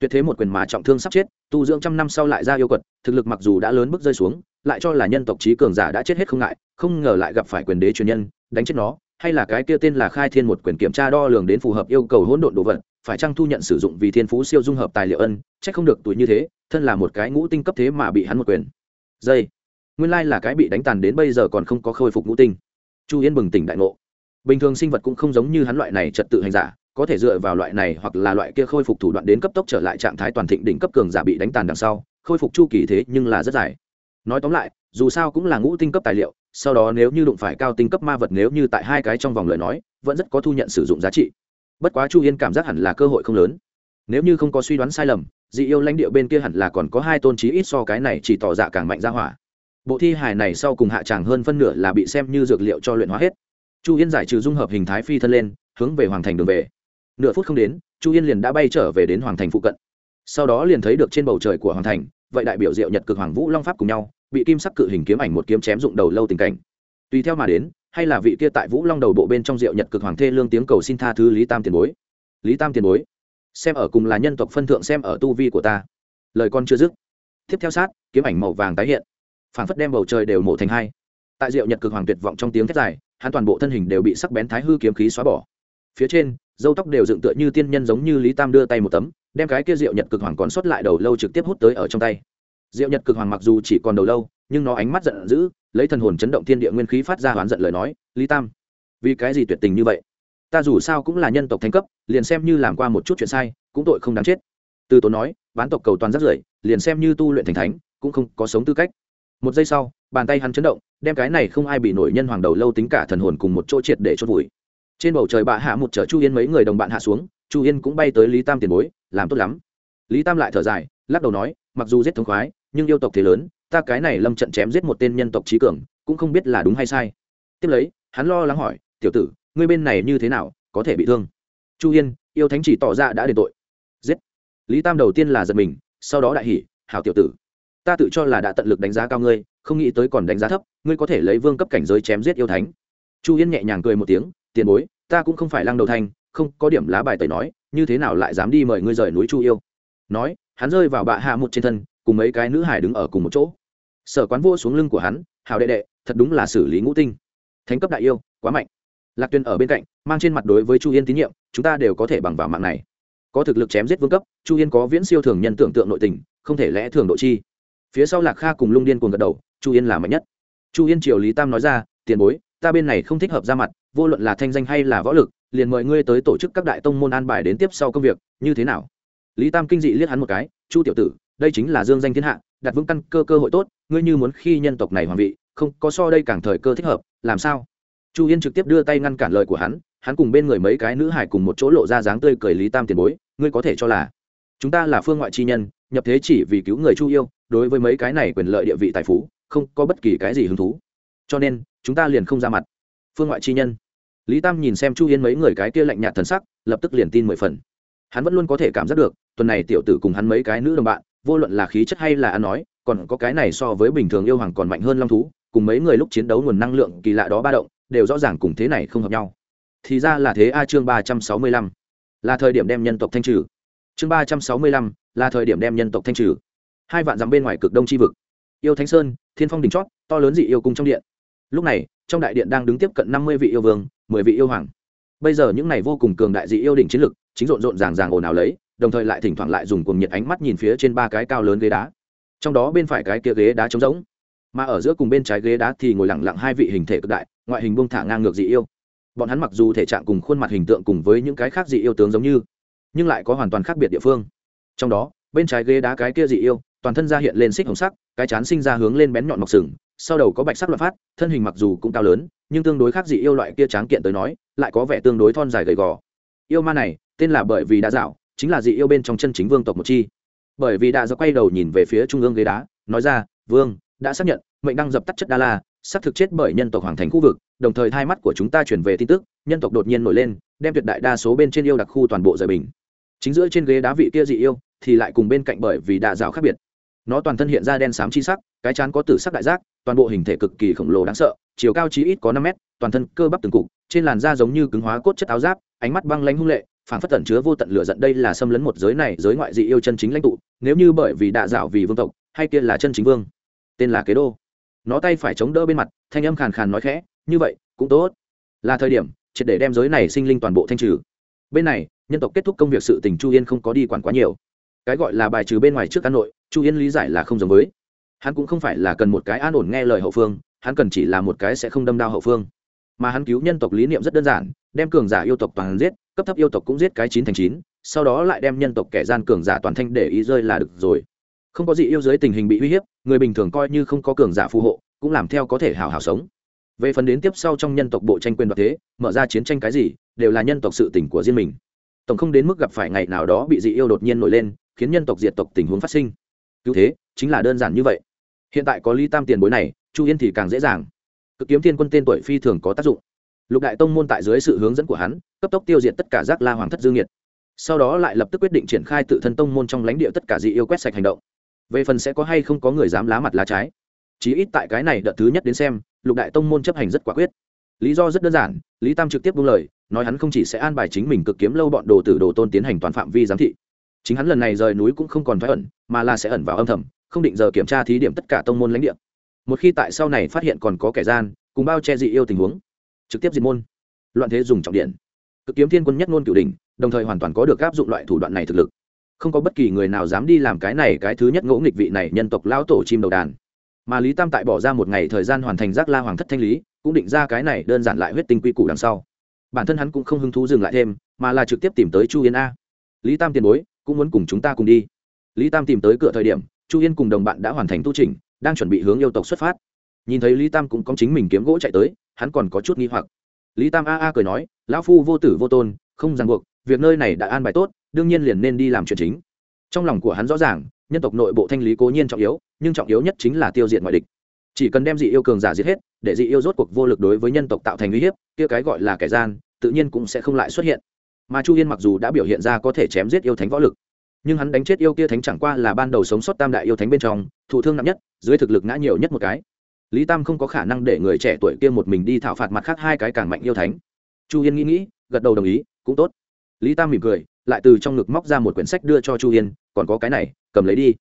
Tuyệt thế một quyền mà trọng thương sắp chết, tu dưỡng trăm năm sau lại ra yêu quật, thực lực mặc dù đã lớn bước rơi xuống, lại cho là nhân tộc trí cường giả đã chết hết không ngại, không ngờ lại gặp phải quyền đế truyền nhân, đánh chết nó, hay là cái kia tên là khai thiên một quyền kiểm tra đo lường đến phù hợp yêu cầu hỗn độn đồ vật phải chăng thu nhận sử dụng vì thiên phú siêu dung hợp tài liệu ân c không được tuổi như thế, thân là một cái ngũ tinh cấp thế mà bị hắn một quyền. Dây. Nguyên lai là cái bị đánh tàn đến bây giờ còn không có khôi phục ngũ tinh. Chu yên bừng tỉnh đại ngộ. Bình thường sinh vật cũng không giống như hắn loại này trật tự hành giả, có thể dựa vào loại này hoặc là loại kia khôi phục thủ đoạn đến cấp tốc trở lại trạng thái toàn thịnh đỉnh cấp cường giả bị đánh tàn đằng sau, khôi phục chu kỳ thế nhưng là rất dài. Nói tóm lại, dù sao cũng là ngũ tinh cấp tài liệu, sau đó nếu như đụng phải cao tinh cấp ma vật nếu như tại hai cái trong vòng lời nói, vẫn rất có thu nhận sử dụng giá trị bất quá chu yên cảm giác hẳn là cơ hội không lớn. Nếu như không có suy đoán sai lầm, dị yêu lãnh địa bên kia hẳn là còn có hai tôn trí ít so cái này chỉ tỏ dạ càng mạnh ra hỏa. Bộ thi hài này sau cùng hạ tràng hơn phân nửa là bị xem như dược liệu cho luyện hóa hết. Chu yên giải trừ dung hợp hình thái phi thân lên, hướng về hoàng thành đường về. Nửa phút không đến, chu yên liền đã bay trở về đến hoàng thành phụ cận. Sau đó liền thấy được trên bầu trời của hoàng thành, vậy đại biểu diệu nhật cực hoàng vũ long pháp cùng nhau, bị kim sắc cự hình kiếm ảnh một kiếm chém dụng đầu lâu tình cảnh. Tùy theo mà đến hay là vị kia tại vũ long đầu bộ bên trong rượu nhật cực hoàng thê lương tiếng cầu xin tha thứ lý tam tiền bối? Lý tam tiền bối, xem ở cùng là nhân tộc phân thượng xem ở tu vi của ta. Lời con chưa dứt. Tiếp theo sát, kiếm ảnh màu vàng tái hiện. Phảng phất đem bầu trời đều mổ thành hai. Tại rượu nhật cực hoàng tuyệt vọng trong tiếng thét dài, hắn toàn bộ thân hình đều bị sắc bén thái hư kiếm khí xóa bỏ. Phía trên, dâu tóc đều dựng tựa như tiên nhân giống như lý tam đưa tay một tấm, đem cái kia rượu nhật cực hoàng còn sót lại đầu lâu trực tiếp hút tới ở trong tay diệu nhật cực hoàng mặc dù chỉ còn đầu lâu, nhưng nó ánh mắt giận dữ, lấy thần hồn chấn động thiên địa nguyên khí phát ra hoán giận lời nói, lý tam, vì cái gì tuyệt tình như vậy? Ta dù sao cũng là nhân tộc thánh cấp, liền xem như làm qua một chút chuyện sai, cũng tội không đáng chết. Từ tốn nói, bán tộc cầu toàn rất rưởi, liền xem như tu luyện thành thánh, cũng không có sống tư cách. Một giây sau, bàn tay hắn chấn động, đem cái này không ai bị nổi nhân hoàng đầu lâu tính cả thần hồn cùng một chỗ triệt để chốt vùi. Trên bầu trời bạ hạ một chở chu yên mấy người đồng bạn hạ xuống, chu yên cũng bay tới lý tam tiền bối, làm tốt lắm. Lý tam lại thở dài lắc đầu nói, mặc dù giết thống khoái, nhưng yêu tộc thế lớn, ta cái này lâm trận chém giết một tên nhân tộc trí cường, cũng không biết là đúng hay sai. Tiếp lấy, hắn lo lắng hỏi, tiểu tử, ngươi bên này như thế nào, có thể bị thương? Chu yên yêu thánh chỉ tỏ ra đã đền tội. Giết. Lý tam đầu tiên là giật mình, sau đó đại hỉ, hảo tiểu tử, ta tự cho là đã tận lực đánh giá cao ngươi, không nghĩ tới còn đánh giá thấp, ngươi có thể lấy vương cấp cảnh giới chém giết yêu thánh. Chu yên nhẹ nhàng cười một tiếng, tiền bối, ta cũng không phải lăng đầu thanh không có điểm lá bài tẩy nói, như thế nào lại dám đi mời ngươi rời núi chu yêu? Nói hắn rơi vào bạ hạ một trên thân, cùng mấy cái nữ hải đứng ở cùng một chỗ. Sở quán vô xuống lưng của hắn hào đệ đệ, thật đúng là xử lý ngũ tinh. Thánh cấp đại yêu, quá mạnh. Lạc tuyên ở bên cạnh, mang trên mặt đối với chu yên tín nhiệm, chúng ta đều có thể bằng vào mạng này. Có thực lực chém giết vương cấp, chu yên có viễn siêu thường nhân tưởng tượng nội tình, không thể lẽ thường độ chi. Phía sau lạc kha cùng lung điên cuồng gật đầu, chu yên là mạnh nhất. Chu yên triều lý tam nói ra, tiền bối, ta bên này không thích hợp ra mặt, vô luận là thanh danh hay là võ lực, liền mời ngươi tới tổ chức các đại tông môn an bài đến tiếp sau công việc, như thế nào? Lý tam kinh dị liếc hắn một cái, chu tiểu tử, đây chính là dương danh thiên hạ, đặt vững căn cơ cơ hội tốt, ngươi như muốn khi nhân tộc này hoàng vị, không, có so đây càng thời cơ thích hợp, làm sao? Chu yên trực tiếp đưa tay ngăn cản lời của hắn hắn cùng bên người mấy cái nữ hải cùng một chỗ lộ ra dáng tươi cười lý tam tiền bối, ngươi có thể cho là chúng ta là phương ngoại chi nhân, nhập thế chỉ vì cứu người chu yêu, đối với mấy cái này quyền lợi địa vị tài phú, không có bất kỳ cái gì hứng thú. Cho nên, chúng ta liền không ra mặt. Phương ngoại chi nhân. Lý tam nhìn xem chu yên mấy người cái kia lạnh nhạt thần sắc, lập tức liền tin mười phần hắn vẫn luôn có thể cảm giác được, tuần này tiểu tử cùng hắn mấy cái nữ đồng bạn, vô luận là khí chất hay là ăn nói, còn có cái này so với bình thường yêu hoàng còn mạnh hơn long thú, cùng mấy người lúc chiến đấu nguồn năng lượng kỳ lạ đó ba động, đều rõ ràng cùng thế này không hợp nhau. Thì ra là thế a chương ba trăm sáu mươi lăm. Là thời điểm đem nhân tộc thanh trừ. Chương ba trăm sáu mươi lăm, là thời điểm đem nhân tộc thanh trừ. Hai vạn dặm bên ngoài cực đông tri vực. Yêu thánh sơn, thiên phong đình chót, to lớn dị yêu cung trong điện. Lúc này, trong đại điện đang đứng tiếp cận năm mươi vị yêu vương, mười vị yêu hoàng. Bây giờ những này vô cùng cường đại dị yêu đỉnh chiến lực chính rộn rộn ràng ràng ồn ào lấy, đồng thời lại thỉnh thoảng lại dùng cuồng nhiệt ánh mắt nhìn phía trên ba cái cao lớn ghế đá. Trong đó bên phải cái kia ghế đá trống rỗng, mà ở giữa cùng bên trái ghế đá thì ngồi lẳng lặng hai vị hình thể cực đại, ngoại hình buông thả ngang ngược dị yêu. Bọn hắn mặc dù thể trạng cùng khuôn mặt hình tượng cùng với những cái khác dị yêu tướng giống như, nhưng lại có hoàn toàn khác biệt địa phương. Trong đó, bên trái ghế đá cái kia dị yêu, toàn thân ra hiện lên xích hồng sắc, cái chán sinh ra hướng lên bén nhọn mọc sừng, sau đầu có bạch sắc loạn phát, thân hình mặc dù cũng cao lớn, nhưng tương đối khác dị yêu loại kia tráng kiện tới nói, lại có vẻ tương đối thon dài gầy gò. Yêu ma này tên là bởi vì đã dạo, chính là dị yêu bên trong chân chính vương tộc một chi. Bởi vì đã do quay đầu nhìn về phía trung ương ghế đá, nói ra, vương, đã xác nhận, mệnh đang dập tắt chất đa la, xác thực chết bởi nhân tộc hoàng thành khu vực, đồng thời hai mắt của chúng ta chuyển về tin tức, nhân tộc đột nhiên nổi lên, đem tuyệt đại đa số bên trên yêu đặc khu toàn bộ rời bình. Chính giữa trên ghế đá vị kia dị yêu, thì lại cùng bên cạnh bởi vì đạ rào khác biệt. Nó toàn thân hiện ra đen xám chi sắc, cái chán có tử sắc đại giác, toàn bộ hình thể cực kỳ khổng lồ đáng sợ, chiều cao chí ít có năm mét, toàn thân cơ bắp từng cục, trên làn da giống như cứng hóa cốt chất áo giáp, ánh mắt băng lãnh hung lệ phản phất tẩn chứa vô tận lửa giận, đây là xâm lấn một giới này, giới ngoại dị yêu chân chính lãnh tụ, nếu như bởi vì đạ dạo vì vương tộc, hay kia là chân chính vương. Tên là kế đô. Nó tay phải chống đỡ bên mặt, thanh âm khàn khàn nói khẽ, như vậy, cũng tốt. Là thời điểm, triệt để đem giới này sinh linh toàn bộ thanh trừ. Bên này, nhân tộc kết thúc công việc sự tình chu yên không có đi quản quá nhiều. Cái gọi là bài trừ bên ngoài trước cán nội, chu yên lý giải là không giống với. Hắn cũng không phải là cần một cái an ổn nghe lời hậu phương, hắn cần chỉ là một cái sẽ không đâm đao hậu phương. Mà hắn cứu nhân tộc lý niệm rất đơn giản đem cường giả yêu tộc toàn giết, cấp thấp yêu tộc cũng giết cái chín thành chín, sau đó lại đem nhân tộc kẻ gian cường giả toàn thanh để ý rơi là được rồi. Không có gì yêu dưới tình hình bị uy hiếp, người bình thường coi như không có cường giả phù hộ, cũng làm theo có thể hào hào sống. Về phần đến tiếp sau trong nhân tộc bộ tranh quyền đoạt thế, mở ra chiến tranh cái gì, đều là nhân tộc sự tỉnh của riêng mình. Tổng không đến mức gặp phải ngày nào đó bị dị yêu đột nhiên nổi lên, khiến nhân tộc diệt tộc tình huống phát sinh. Cứ thế, chính là đơn giản như vậy. Hiện tại có ly tam tiền bối này, chu yên thì càng dễ dàng. Cực kiếm thiên quân tên tuổi phi thường có tác dụng lục đại tông môn tại dưới sự hướng dẫn của hắn, cấp tốc tiêu diệt tất cả giác la hoàng thất dương nhiệt sau đó lại lập tức quyết định triển khai tự thân tông môn trong lãnh địa tất cả dị yêu quét sạch hành động. Về phần sẽ có hay không có người dám lá mặt lá trái. Chí ít tại cái này đợt thứ nhất đến xem, lục đại tông môn chấp hành rất quả quyết. Lý do rất đơn giản, lý tam trực tiếp buông lời, nói hắn không chỉ sẽ an bài chính mình cực kiếm lâu bọn đồ tử đồ tôn tiến hành toàn phạm vi giám thị. Chính hắn lần này rời núi cũng không còn thoái ẩn, mà là sẽ ẩn vào âm thầm, không định giờ kiểm tra thí điểm tất cả tông môn lãnh địa. Một khi tại sau này phát hiện còn có kẻ gian, cùng bao che dị yêu tình huống trực tiếp diệt môn. Loạn thế dùng trọng điện. Cực kiếm thiên quân nhất ngôn cửu đỉnh, đồng thời hoàn toàn có được áp dụng loại thủ đoạn này thực lực. Không có bất kỳ người nào dám đi làm cái này, cái thứ nhất ngỗ nghịch vị này nhân tộc lão tổ chim đầu đàn. Mà lý tam tại bỏ ra một ngày thời gian hoàn thành giác la hoàng thất thanh lý, cũng định ra cái này đơn giản lại huyết tinh quy củ đằng sau. Bản thân hắn cũng không hứng thú dừng lại thêm, mà là trực tiếp tìm tới chu yên a. Lý tam tiền bối, cũng muốn cùng chúng ta cùng đi. Lý tam tìm tới cửa thời điểm, chu yên cùng đồng bạn đã hoàn thành tu trình đang chuẩn bị hướng yêu tộc xuất phát. Nhìn thấy lý tam cũng có chính mình kiếm gỗ chạy tới hắn còn có chút nghi hoặc. Lý tam a a cười nói, lão phu vô tử vô tôn, không ràng buộc, việc nơi này đã an bài tốt, đương nhiên liền nên đi làm chuyện chính. Trong lòng của hắn rõ ràng, nhân tộc nội bộ thanh lý cố nhiên trọng yếu, nhưng trọng yếu nhất chính là tiêu diệt ngoại địch. Chỉ cần đem dị yêu cường giả giết hết, để dị yêu rốt cuộc vô lực đối với nhân tộc tạo thành uy hiếp, kia cái gọi là kẻ gian, tự nhiên cũng sẽ không lại xuất hiện. Mà chu yên mặc dù đã biểu hiện ra có thể chém giết yêu thánh võ lực, nhưng hắn đánh chết yêu kia thánh chẳng qua là ban đầu sống sót tam đại yêu thánh bên trong, thụ thương nặng nhất, dưới thực lực ngã nhiều nhất một cái lý tam không có khả năng để người trẻ tuổi kia một mình đi thảo phạt mặt khác hai cái càng mạnh yêu thánh. Chu yên nghĩ nghĩ, gật đầu đồng ý, cũng tốt. Lý tam mỉm cười, lại từ trong ngực móc ra một quyển sách đưa cho chu yên còn có cái này, cầm lấy đi.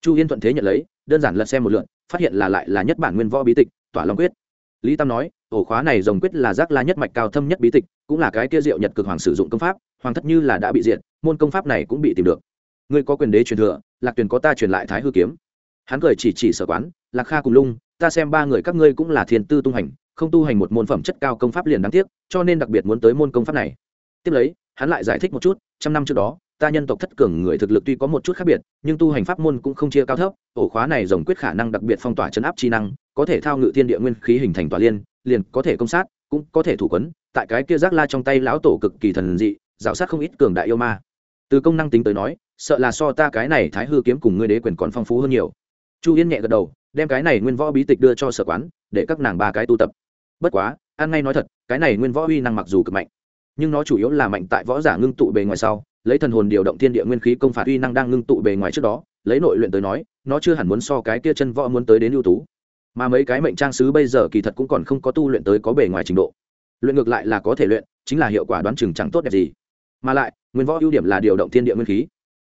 Chu yên thuận thế nhận lấy, đơn giản lật xem một lượn phát hiện là lại là nhất bản nguyên võ bí tịch, tỏa long quyết. Lý tam nói, ổ khóa này rồng quyết là giác la nhất mạch cao thâm nhất bí tịch, cũng là cái kia diệu nhật cực hoàng sử dụng công pháp, hoàng thất như là đã bị diệt, môn công pháp này cũng bị tìm được. Ngươi có quyền đế truyền thừa, lạc tuyền có ta truyền lại thái hư kiếm hắn cười chỉ chỉ sở quán, lạc kha cùng lung, ta xem ba người các ngươi cũng là thiền tư tu hành, không tu hành một môn phẩm chất cao công pháp liền đáng tiếc, cho nên đặc biệt muốn tới môn công pháp này. Tiếp lấy, hắn lại giải thích một chút, trăm năm trước đó, ta nhân tộc thất cường người thực lực tuy có một chút khác biệt, nhưng tu hành pháp môn cũng không chia cao thấp, ổ khóa này rồng quyết khả năng đặc biệt phong tỏa chấn áp chi năng, có thể thao ngự thiên địa nguyên khí hình thành tòa liên, liền có thể công sát, cũng có thể thủ quấn, tại cái kia giác la trong tay lão tổ cực kỳ thần dị dạo sát không ít cường đại yêu ma. Từ công năng tính tới nói, sợ là so ta cái này thái hư kiếm cùng ngươi đế quyền còn phong phú hơn nhiều chu yên nhẹ gật đầu, đem cái này nguyên võ bí tịch đưa cho sở quán, để các nàng ba cái tu tập. Bất quá an ngay nói thật, cái này nguyên võ uy năng mặc dù cực mạnh, nhưng nó chủ yếu là mạnh tại võ giả ngưng tụ bề ngoài sau, lấy thần hồn điều động thiên địa nguyên khí công phạt uy năng đang ngưng tụ bề ngoài trước đó, lấy nội luyện tới nói, nó chưa hẳn muốn so cái kia chân võ muốn tới đến ưu tú. Mà mấy cái mệnh trang sứ bây giờ kỳ thật cũng còn không có tu luyện tới có bề ngoài trình độ. Luyện ngược lại là có thể luyện, chính là hiệu quả đoán chừng chẳng tốt đẹp gì. Mà lại, nguyên võ ưu điểm là điều động thiên địa nguyên khí.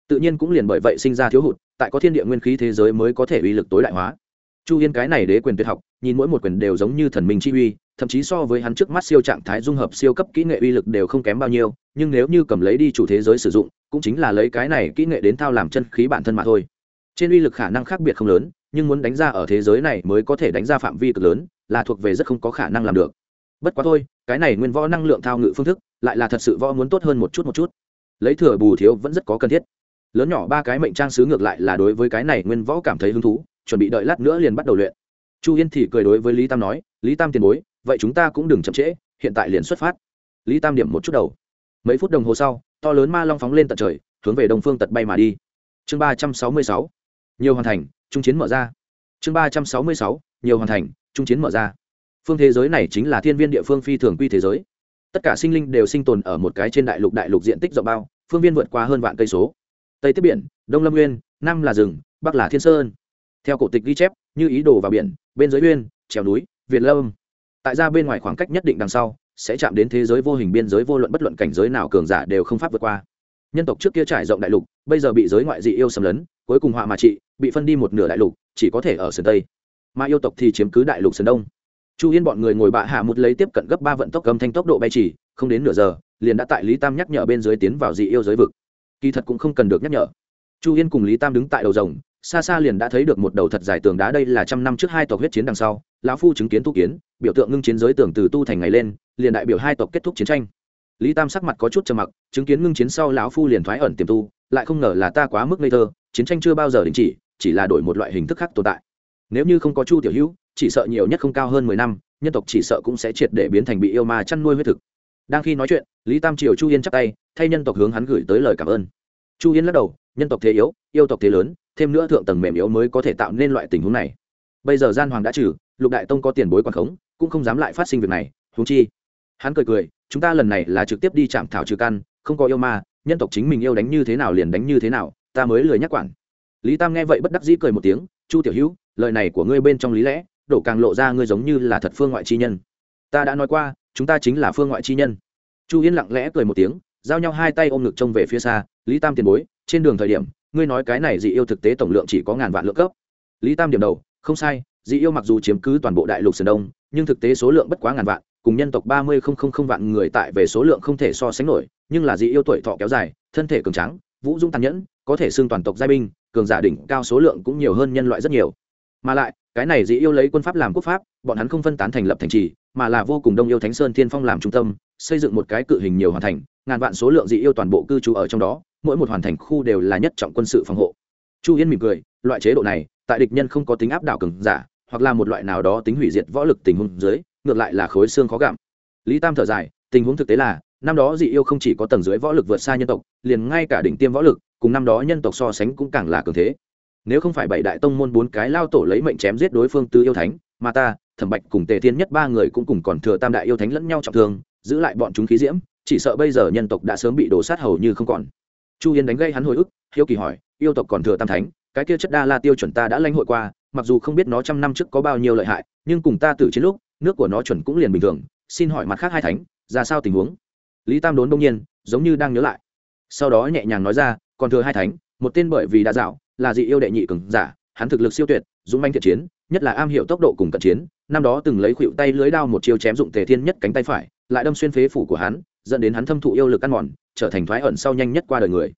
Tự nhiên cũng liền bởi vậy sinh ra thiếu hụt tại có thiên địa nguyên khí thế giới mới có thể uy lực tối đại hóa. Chu yên cái này đế quyền tuyệt học, nhìn mỗi một quyền đều giống như thần minh chi uy, thậm chí so với hắn trước mắt siêu trạng thái dung hợp siêu cấp kỹ nghệ uy lực đều không kém bao nhiêu, nhưng nếu như cầm lấy đi chủ thế giới sử dụng, cũng chính là lấy cái này kỹ nghệ đến thao làm chân khí bản thân mà thôi. Trên uy lực khả năng khác biệt không lớn, nhưng muốn đánh ra ở thế giới này mới có thể đánh ra phạm vi cực lớn, là thuộc về rất không có khả năng làm được. Bất quá thôi, cái này nguyên võ năng lượng thao ngự phương thức, lại là thật sự võ muốn tốt hơn một chút một chút. Lấy thừa bù thiếu vẫn rất có cần thiết lớn nhỏ ba cái mệnh trang sứ ngược lại là đối với cái này nguyên võ cảm thấy hứng thú, chuẩn bị đợi lát nữa liền bắt đầu luyện. Chu yên thì cười đối với lý tam nói, lý tam tiền bối, vậy chúng ta cũng đừng chậm trễ, hiện tại liền xuất phát. Lý tam điểm một chút đầu. Mấy phút đồng hồ sau, to lớn ma long phóng lên tận trời, hướng về đông phương tật bay mà đi. Chương ba trăm sáu mươi sáu, nhiều hoàn thành, trung chiến mở ra. Chương ba trăm sáu mươi sáu, nhiều hoàn thành, trung chiến mở ra. Phương thế giới này chính là thiên viên địa phương phi thường quy thế giới. Tất cả sinh linh đều sinh tồn ở một cái trên đại lục đại lục diện tích rộng bao, phương viên vượt qua hơn vạn cây số tây tiếp biển, đông lâm nguyên, nam là rừng, bắc là thiên sơn. Theo cổ tịch ghi chép, như ý đồ vào biển, bên dưới uyên trèo núi, việt lâm. Tại ra bên ngoài khoảng cách nhất định đằng sau, sẽ chạm đến thế giới vô hình biên giới vô luận bất luận cảnh giới nào cường giả đều không pháp vượt qua. Nhân tộc trước kia trải rộng đại lục, bây giờ bị giới ngoại dị yêu xâm lấn, cuối cùng họa mà trị, bị phân đi một nửa đại lục, chỉ có thể ở sườn tây. Mà yêu tộc thì chiếm cứ đại lục sườn đông. Chu yên bọn người ngồi bạ hạ một lấy tiếp cận gấp ba vận tốc gầm thanh tốc độ bay chỉ, không đến nửa giờ, liền đã tại lý tam nhắc nhở bên dưới tiến vào dị yêu giới vực kỳ thật cũng không cần được nhắc nhở. Chu yên cùng lý tam đứng tại đầu rồng, xa xa liền đã thấy được một đầu thật dài tường đá đây là trăm năm trước hai tộc huyết chiến đằng sau, lão phu chứng kiến tu kiến, biểu tượng ngưng chiến giới tường từ tu thành ngày lên, liền đại biểu hai tộc kết thúc chiến tranh. Lý tam sắc mặt có chút trầm mặc, chứng kiến ngưng chiến sau lão phu liền thoái ẩn tiềm tu, lại không ngờ là ta quá mức ngây thơ, chiến tranh chưa bao giờ đình chỉ chỉ là đổi một loại hình thức khác tồn tại. Nếu như không có chu tiểu hữu, chỉ sợ nhiều nhất không cao hơn mười năm, nhân tộc chỉ sợ cũng sẽ triệt để biến thành bị yêu ma chăn nuôi huyết thực đang khi nói chuyện, lý tam triều chu yên chắp tay, thay nhân tộc hướng hắn gửi tới lời cảm ơn. Chu yên lắc đầu, nhân tộc thế yếu, yêu tộc thế lớn, thêm nữa thượng tầng mềm yếu mới có thể tạo nên loại tình huống này. Bây giờ gian hoàng đã trừ, lục đại tông có tiền bối quản khống, cũng không dám lại phát sinh việc này, huống chi. Hắn cười cười, chúng ta lần này là trực tiếp đi chạm thảo trừ căn, không có yêu ma, nhân tộc chính mình yêu đánh như thế nào liền đánh như thế nào, ta mới lười nhắc quản. Lý tam nghe vậy bất đắc dĩ cười một tiếng, chu tiểu hữu, lời này của ngươi bên trong lý lẽ, đổ càng lộ ra ngươi giống như là thật phương ngoại chi nhân ta đã nói qua, chúng ta chính là phương ngoại chi nhân. Chu yên lặng lẽ cười một tiếng, giao nhau hai tay ôm ngực trông về phía xa, lý tam tiền bối, trên đường thời điểm, ngươi nói cái này dị yêu thực tế tổng lượng chỉ có ngàn vạn lượng cấp. Lý tam điểm đầu, không sai, dị yêu mặc dù chiếm cứ toàn bộ đại lục sơn đông, nhưng thực tế số lượng bất quá ngàn vạn, cùng nhân tộc ba mươi không không không vạn người tại về số lượng không thể so sánh nổi, nhưng là dị yêu tuổi thọ kéo dài, thân thể cường trắng vũ dung tàn nhẫn, có thể xưng toàn tộc giai binh, cường giả đỉnh cao số lượng cũng nhiều hơn nhân loại rất nhiều mà lại, cái này dị yêu lấy quân pháp làm quốc pháp, bọn hắn không phân tán thành lập thành trì, mà là vô cùng đông yêu thánh sơn thiên phong làm trung tâm, xây dựng một cái cự hình nhiều hoàn thành, ngàn vạn số lượng dị yêu toàn bộ cư trú ở trong đó, mỗi một hoàn thành khu đều là nhất trọng quân sự phòng hộ. Chu yên mỉm cười, loại chế độ này, tại địch nhân không có tính áp đảo cường giả, hoặc là một loại nào đó tính hủy diệt võ lực tình huống dưới, ngược lại là khối xương khó gặm. Lý tam thở dài, tình huống thực tế là, năm đó dị yêu không chỉ có tầng dưới võ lực vượt xa nhân tộc, liền ngay cả đỉnh tiêm võ lực, cùng năm đó nhân tộc so sánh cũng càng là cường thế nếu không phải bảy đại tông môn bốn cái lao tổ lấy mệnh chém giết đối phương tư yêu thánh, mà ta, thẩm bạch cùng tề thiên nhất ba người cũng cùng còn thừa tam đại yêu thánh lẫn nhau trọng thương, giữ lại bọn chúng khí diễm, chỉ sợ bây giờ nhân tộc đã sớm bị đổ sát hầu như không còn. Chu yên đánh gây hắn hồi ức, hiếu kỳ hỏi, yêu tộc còn thừa tam thánh, cái kia chất đa la tiêu chuẩn ta đã lãnh hội qua, mặc dù không biết nó trăm năm trước có bao nhiêu lợi hại, nhưng cùng ta tử chiến lúc, nước của nó chuẩn cũng liền bình thường, xin hỏi mặt khác hai thánh, ra sao tình huống? Lý tam đốn đông nhiên, giống như đang nhớ lại. Sau đó nhẹ nhàng nói ra, còn thừa hai thánh, một tên bởi vì đã dạo là dị yêu đệ nhị cường giả, hắn thực lực siêu tuyệt, dũng manh thiện chiến, nhất là am hiểu tốc độ cùng cận chiến, năm đó từng lấy khuỵu tay lưới đao một chiêu chém dụng tề thiên nhất cánh tay phải, lại đâm xuyên phế phủ của hắn, dẫn đến hắn thâm thụ yêu lực ăn mòn, trở thành thoái ẩn sau nhanh nhất qua đời người.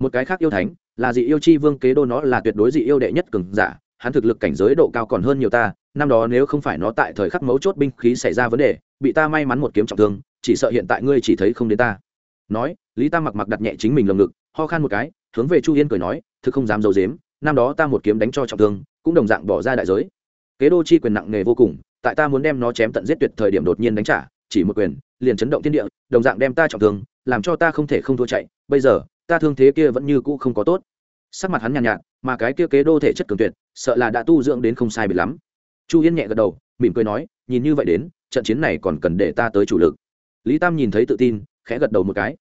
Một cái khác yêu thánh, là dị yêu chi vương kế đô nó là tuyệt đối dị yêu đệ nhất cường giả, hắn thực lực cảnh giới độ cao còn hơn nhiều ta, năm đó nếu không phải nó tại thời khắc mấu chốt binh khí xảy ra vấn đề, bị ta may mắn một kiếm trọng thương, chỉ sợ hiện tại ngươi chỉ thấy không đến ta. Nói, lý tam mặc mặc đặt nhẹ chính mình lồng ngực, ho khan một cái, hướng về chu yên cười nói thực không dám giấu dếm năm đó ta một kiếm đánh cho trọng thương cũng đồng dạng bỏ ra đại giới. Kế đô chi quyền nặng nề vô cùng tại ta muốn đem nó chém tận giết tuyệt thời điểm đột nhiên đánh trả chỉ một quyền liền chấn động thiên địa đồng dạng đem ta trọng thương làm cho ta không thể không thua chạy. Bây giờ ta thương thế kia vẫn như cũ không có tốt. Sắc mặt hắn nhàn nhạt, nhạt mà cái kia kế đô thể chất cường tuyệt sợ là đã tu dưỡng đến không sai bị lắm. Chu yên nhẹ gật đầu mỉm cười nói nhìn như vậy đến trận chiến này còn cần để ta tới chủ lực. Lý tam nhìn thấy tự tin khẽ gật đầu một cái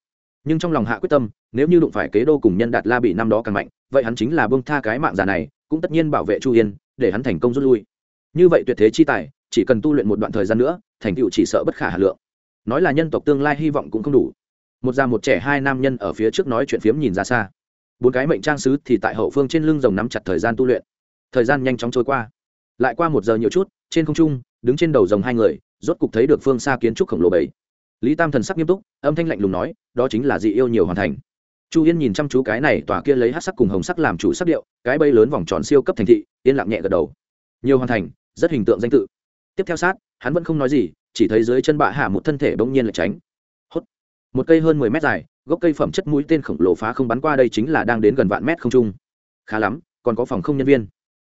nhưng trong lòng hạ quyết tâm, nếu như đụng phải kế đô cùng nhân đạt la bị năm đó càng mạnh, vậy hắn chính là bông tha cái mạng giả này, cũng tất nhiên bảo vệ chu yên, để hắn thành công rút lui. Như vậy tuyệt thế chi tài, chỉ cần tu luyện một đoạn thời gian nữa, thành tựu chỉ sợ bất khả hà lượng. Nói là nhân tộc tương lai hy vọng cũng không đủ. Một già một trẻ hai nam nhân ở phía trước nói chuyện phiếm nhìn ra xa. Bốn cái mệnh trang sứ thì tại hậu phương trên lưng rồng nắm chặt thời gian tu luyện. Thời gian nhanh chóng trôi qua. Lại qua một giờ nhiều chút, trên không trung, đứng trên đầu rồng hai người, rốt cục thấy được phương xa kiến trúc khổng lồ bảy lý tam thần sắc nghiêm túc, âm thanh lạnh lùng nói, đó chính là dị yêu nhiều hoàn thành. Chu yên nhìn chăm chú cái này tòa kia lấy hát sắc cùng hồng sắc làm chủ sắc điệu, cái bây lớn vòng tròn siêu cấp thành thị, yên lặng nhẹ gật đầu. Nhiều hoàn thành, rất hình tượng danh tự. Tiếp theo sát, hắn vẫn không nói gì, chỉ thấy dưới chân bạ hạ một thân thể bỗng nhiên lệch tránh. Hốt. Một cây hơn mười mét dài, gốc cây phẩm chất mũi tên khổng lồ phá không bắn qua đây chính là đang đến gần vạn mét không trung. Khá lắm, còn có phòng không nhân viên.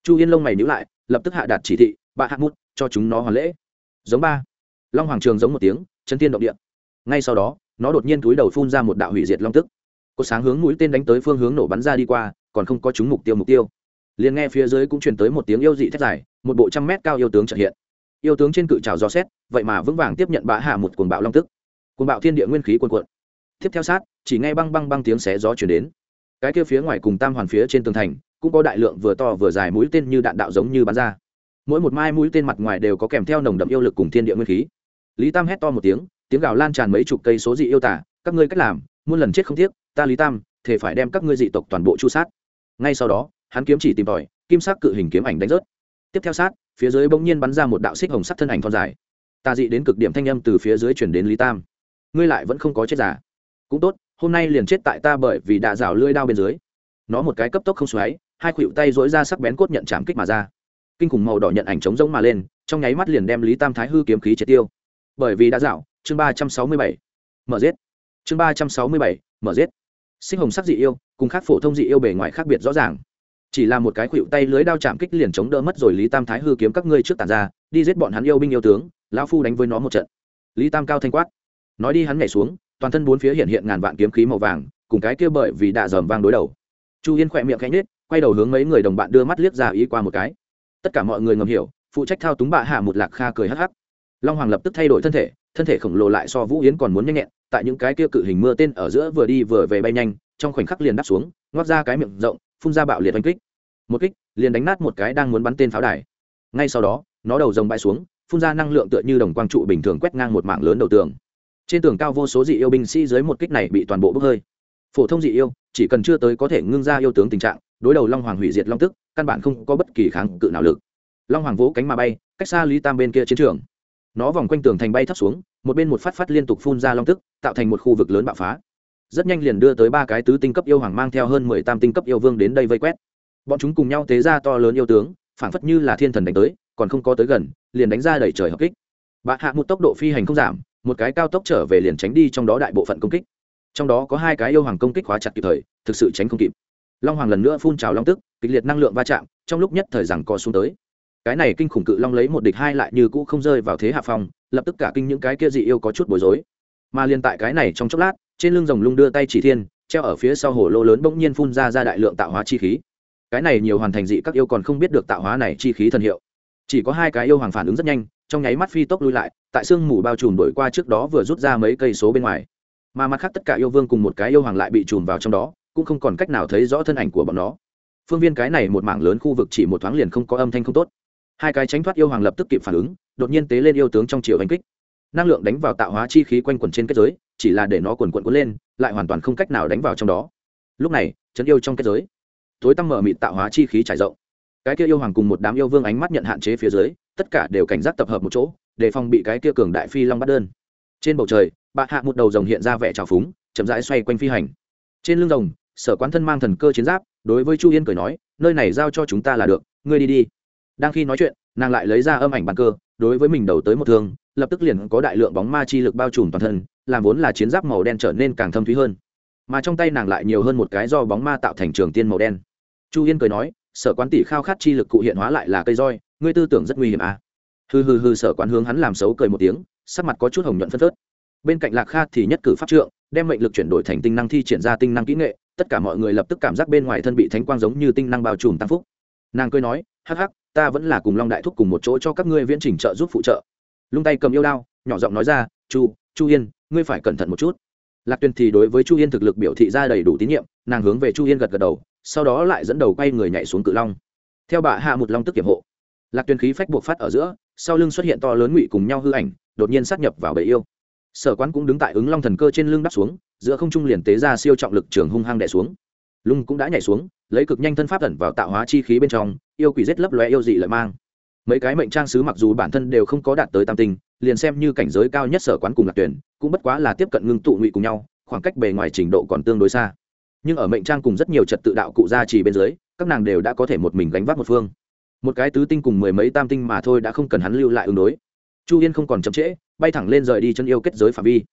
Chu yên lông mày nhữ lại, lập tức hạ đạt chỉ thị, bạ hạ mút cho chúng nó hoàn lễ. Giống ba. Long hoàng trường giống một tiếng chân tiên động địa. Ngay sau đó, nó đột nhiên túi đầu phun ra một đạo hủy diệt long tức. Có sáng hướng mũi tên đánh tới phương hướng nổ bắn ra đi qua, còn không có chúng mục tiêu mục tiêu. Liền nghe phía dưới cũng truyền tới một tiếng yêu dị thét dài, một bộ trăm mét cao yêu tướng trợ hiện. Yêu tướng trên cự trào gió xét, vậy mà vững vàng tiếp nhận bã hạ một cuồng bạo long tức. Cuồng bạo thiên địa nguyên khí cuồn cuộn. Tiếp theo sát, chỉ nghe băng băng băng tiếng xé gió chuyển đến. Cái kia phía ngoài cùng tam hoàn phía trên tường thành, cũng có đại lượng vừa to vừa dài mũi tên như đạn đạo giống như bắn ra. Mỗi một mai mũi tên mặt ngoài đều có kèm theo nồng đậm yêu lực cùng thiên địa nguyên khí lý tam hét to một tiếng tiếng gào lan tràn mấy chục cây số dị yêu tả, các ngươi cách làm, muôn lần chết không tiếc, ta lý tam thể phải đem các ngươi dị tộc toàn bộ chu sát. Ngay sau đó, hắn kiếm chỉ tìm tòi, kim sắc cự hình kiếm ảnh đánh rớt. Tiếp theo sát, phía dưới bỗng nhiên bắn ra một đạo xích hồng sắc thân ảnh thon dài. Ta dị đến cực điểm thanh âm từ phía dưới chuyển đến lý tam. Ngươi lại vẫn không có chết giả. Cũng tốt, hôm nay liền chết tại ta bởi vì đã rào lưỡi đao bên dưới. Nó một cái cấp tốc không xoáy, hai khuỷu tay dỗi ra sắc bén cốt nhận chạm kích mà ra. Kinh khủng màu đỏ nhận ảnh trống rỗng mà lên, trong nháy mắt liền đem lý tam thái hư kiếm khí triệt tiêu bởi vì đã dạo, chương ba trăm sáu mươi bảy, mở giết. Chương ba trăm sáu mươi bảy, mở giết. Sinh hồng sắc dị yêu, cùng khác phổ thông dị yêu bề ngoài khác biệt rõ ràng. Chỉ là một cái khuỵu tay lưới đao chạm kích liền chống đỡ mất rồi lý tam thái hư kiếm các ngươi trước tàn ra, đi giết bọn hắn yêu binh yêu tướng, lão phu đánh với nó một trận. Lý tam cao thanh quát. Nói đi hắn nhảy xuống, toàn thân bốn phía hiện hiện ngàn vạn kiếm khí màu vàng, cùng cái kia bởi vì đạ dòm vang đối đầu. Chu yên khỏe miệng khẽ nết quay đầu hướng mấy người đồng bạn đưa mắt liếc ra ý qua một cái. Tất cả mọi người ngầm hiểu, phụ trách thao túng bạ hạ một lạc kha cười hắc hắc long hoàng lập tức thay đổi thân thể thân thể khổng lồ lại so vũ yến còn muốn nhanh nhẹn, tại những cái kia cự hình mưa tên ở giữa vừa đi vừa về bay nhanh, trong khoảnh khắc liền đáp xuống, ngoác ra cái miệng rộng, phun ra bạo liệt oanh kích. Một kích, liền đánh nát một cái đang muốn bắn tên pháo đài. Ngay sau đó, nó đầu rồng bay xuống, phun ra năng lượng tựa như đồng quang trụ bình thường quét ngang một mạng lớn đầu tường. Trên tường cao vô số dị yêu binh sĩ dưới một kích này bị toàn bộ bốc hơi. Phổ thông dị yêu, chỉ cần chưa tới có thể ngưng ra yêu tướng tình trạng, đối đầu long hoàng hủy diệt long tức, căn bản không có bất kỳ kháng cự nào lực. Long hoàng vỗ cánh mà bay, cách xa lý tam bên kia chiến trường nó vòng quanh tường thành bay thấp xuống, một bên một phát phát liên tục phun ra long tức, tạo thành một khu vực lớn bạo phá. Rất nhanh liền đưa tới ba cái tứ tinh cấp yêu hoàng mang theo hơn mười tam tinh cấp yêu vương đến đây vây quét. Bọn chúng cùng nhau tế ra to lớn yêu tướng, phảng phất như là thiên thần đánh tới, còn không có tới gần, liền đánh ra đẩy trời hợp kích. Bạ hạ một tốc độ phi hành không giảm, một cái cao tốc trở về liền tránh đi trong đó đại bộ phận công kích. Trong đó có hai cái yêu hoàng công kích hóa chặt kịp thời, thực sự tránh không kịp. Long hoàng lần nữa phun trào long tức, kịch liệt năng lượng va chạm, trong lúc nhất thời rằng co xuống tới cái này kinh khủng cự long lấy một địch hai lại như cũ không rơi vào thế hạ phong, lập tức cả kinh những cái kia dị yêu có chút bối rối. Mà liền tại cái này trong chốc lát, trên lưng rồng lung đưa tay chỉ thiên, treo ở phía sau hồ lô lớn bỗng nhiên phun ra ra đại lượng tạo hóa chi khí. Cái này nhiều hoàn thành dị các yêu còn không biết được tạo hóa này chi khí thần hiệu. Chỉ có hai cái yêu hoàng phản ứng rất nhanh, trong nháy mắt phi tốc lui lại, tại sương mù bao trùm đổi qua trước đó vừa rút ra mấy cây số bên ngoài. Mà mặt khác tất cả yêu vương cùng một cái yêu hoàng lại bị trùm vào trong đó, cũng không còn cách nào thấy rõ thân ảnh của bọn nó. Phương viên cái này một mảng lớn khu vực chỉ một thoáng liền không có âm thanh không tốt hai cái tránh thoát yêu hoàng lập tức kịp phản ứng, đột nhiên tế lên yêu tướng trong chiều hành kích. Năng lượng đánh vào tạo hóa chi khí quanh quẩn trên kết giới, chỉ là để nó quần quận cuốn lên, lại hoàn toàn không cách nào đánh vào trong đó. Lúc này chấn yêu trong kết giới, tối tăm mở mịt tạo hóa chi khí trải rộng. Cái kia yêu hoàng cùng một đám yêu vương ánh mắt nhận hạn chế phía dưới, tất cả đều cảnh giác tập hợp một chỗ, để phòng bị cái kia cường đại phi long bắt đơn. Trên bầu trời bạ hạ một đầu rồng hiện ra vẻ trào phúng, chậm rãi xoay quanh phi hành. Trên lưng rồng, sở quán thân mang thần cơ chiến giáp, đối với chu yên cười nói, nơi này giao cho chúng ta là được, ngươi đi đi đang khi nói chuyện, nàng lại lấy ra âm ảnh bàn cơ, đối với mình đầu tới một thương, lập tức liền có đại lượng bóng ma chi lực bao trùm toàn thân, làm vốn là chiến giáp màu đen trở nên càng thâm thúy hơn. Mà trong tay nàng lại nhiều hơn một cái do bóng ma tạo thành trường tiên màu đen. Chu yên cười nói, sở quán tỷ khao khát chi lực cụ hiện hóa lại là cây roi, ngươi tư tưởng rất nguy hiểm à? Hừ hừ hừ, sở quán hướng hắn làm xấu cười một tiếng, sắc mặt có chút hồng nhuận phân phớt. Bên cạnh lạc kha thì nhất cử pháp trượng, đem mệnh lực chuyển đổi thành tinh năng thi triển ra tinh năng kỹ nghệ, tất cả mọi người lập tức cảm giác bên ngoài thân bị thánh quang giống như tinh năng bao trùm tăng phúc. Nàng cười nói, hắc hắc ta vẫn là cùng long đại thúc cùng một chỗ cho các ngươi viễn trình trợ giúp phụ trợ. Lung tay cầm yêu đao, nhỏ giọng nói ra, chu chu yên, ngươi phải cẩn thận một chút. Lạc tuyền thì đối với chu yên thực lực biểu thị ra đầy đủ tín nhiệm, nàng hướng về chu yên gật gật đầu, sau đó lại dẫn đầu quay người nhảy xuống cự long. Theo bà hạ một long tức kiểm hộ, lạc tuyền khí phách buộc phát ở giữa, sau lưng xuất hiện to lớn ngụy cùng nhau hư ảnh, đột nhiên sát nhập vào bầy yêu. Sở quán cũng đứng tại ứng long thần cơ trên lưng đắp xuống, giữa không trung liền tế ra siêu trọng lực trường hung hăng đẻ xuống. Lung cũng đã nhảy xuống, lấy cực nhanh thân pháp ẩn vào tạo hóa chi khí bên trong yêu quỷ rết lấp lóe yêu dị lợi mang. Mấy cái mệnh trang sứ mặc dù bản thân đều không có đạt tới tam tinh, liền xem như cảnh giới cao nhất sở quán cùng lạc tuyển, cũng bất quá là tiếp cận ngưng tụ ngụy cùng nhau, khoảng cách bề ngoài trình độ còn tương đối xa. Nhưng ở mệnh trang cùng rất nhiều trật tự đạo cụ gia trì bên dưới, các nàng đều đã có thể một mình gánh vác một phương. Một cái tứ tinh cùng mười mấy tam tinh mà thôi đã không cần hắn lưu lại ứng đối. Chu yên không còn chậm trễ, bay thẳng lên rời đi chân yêu kết giới phạm vi.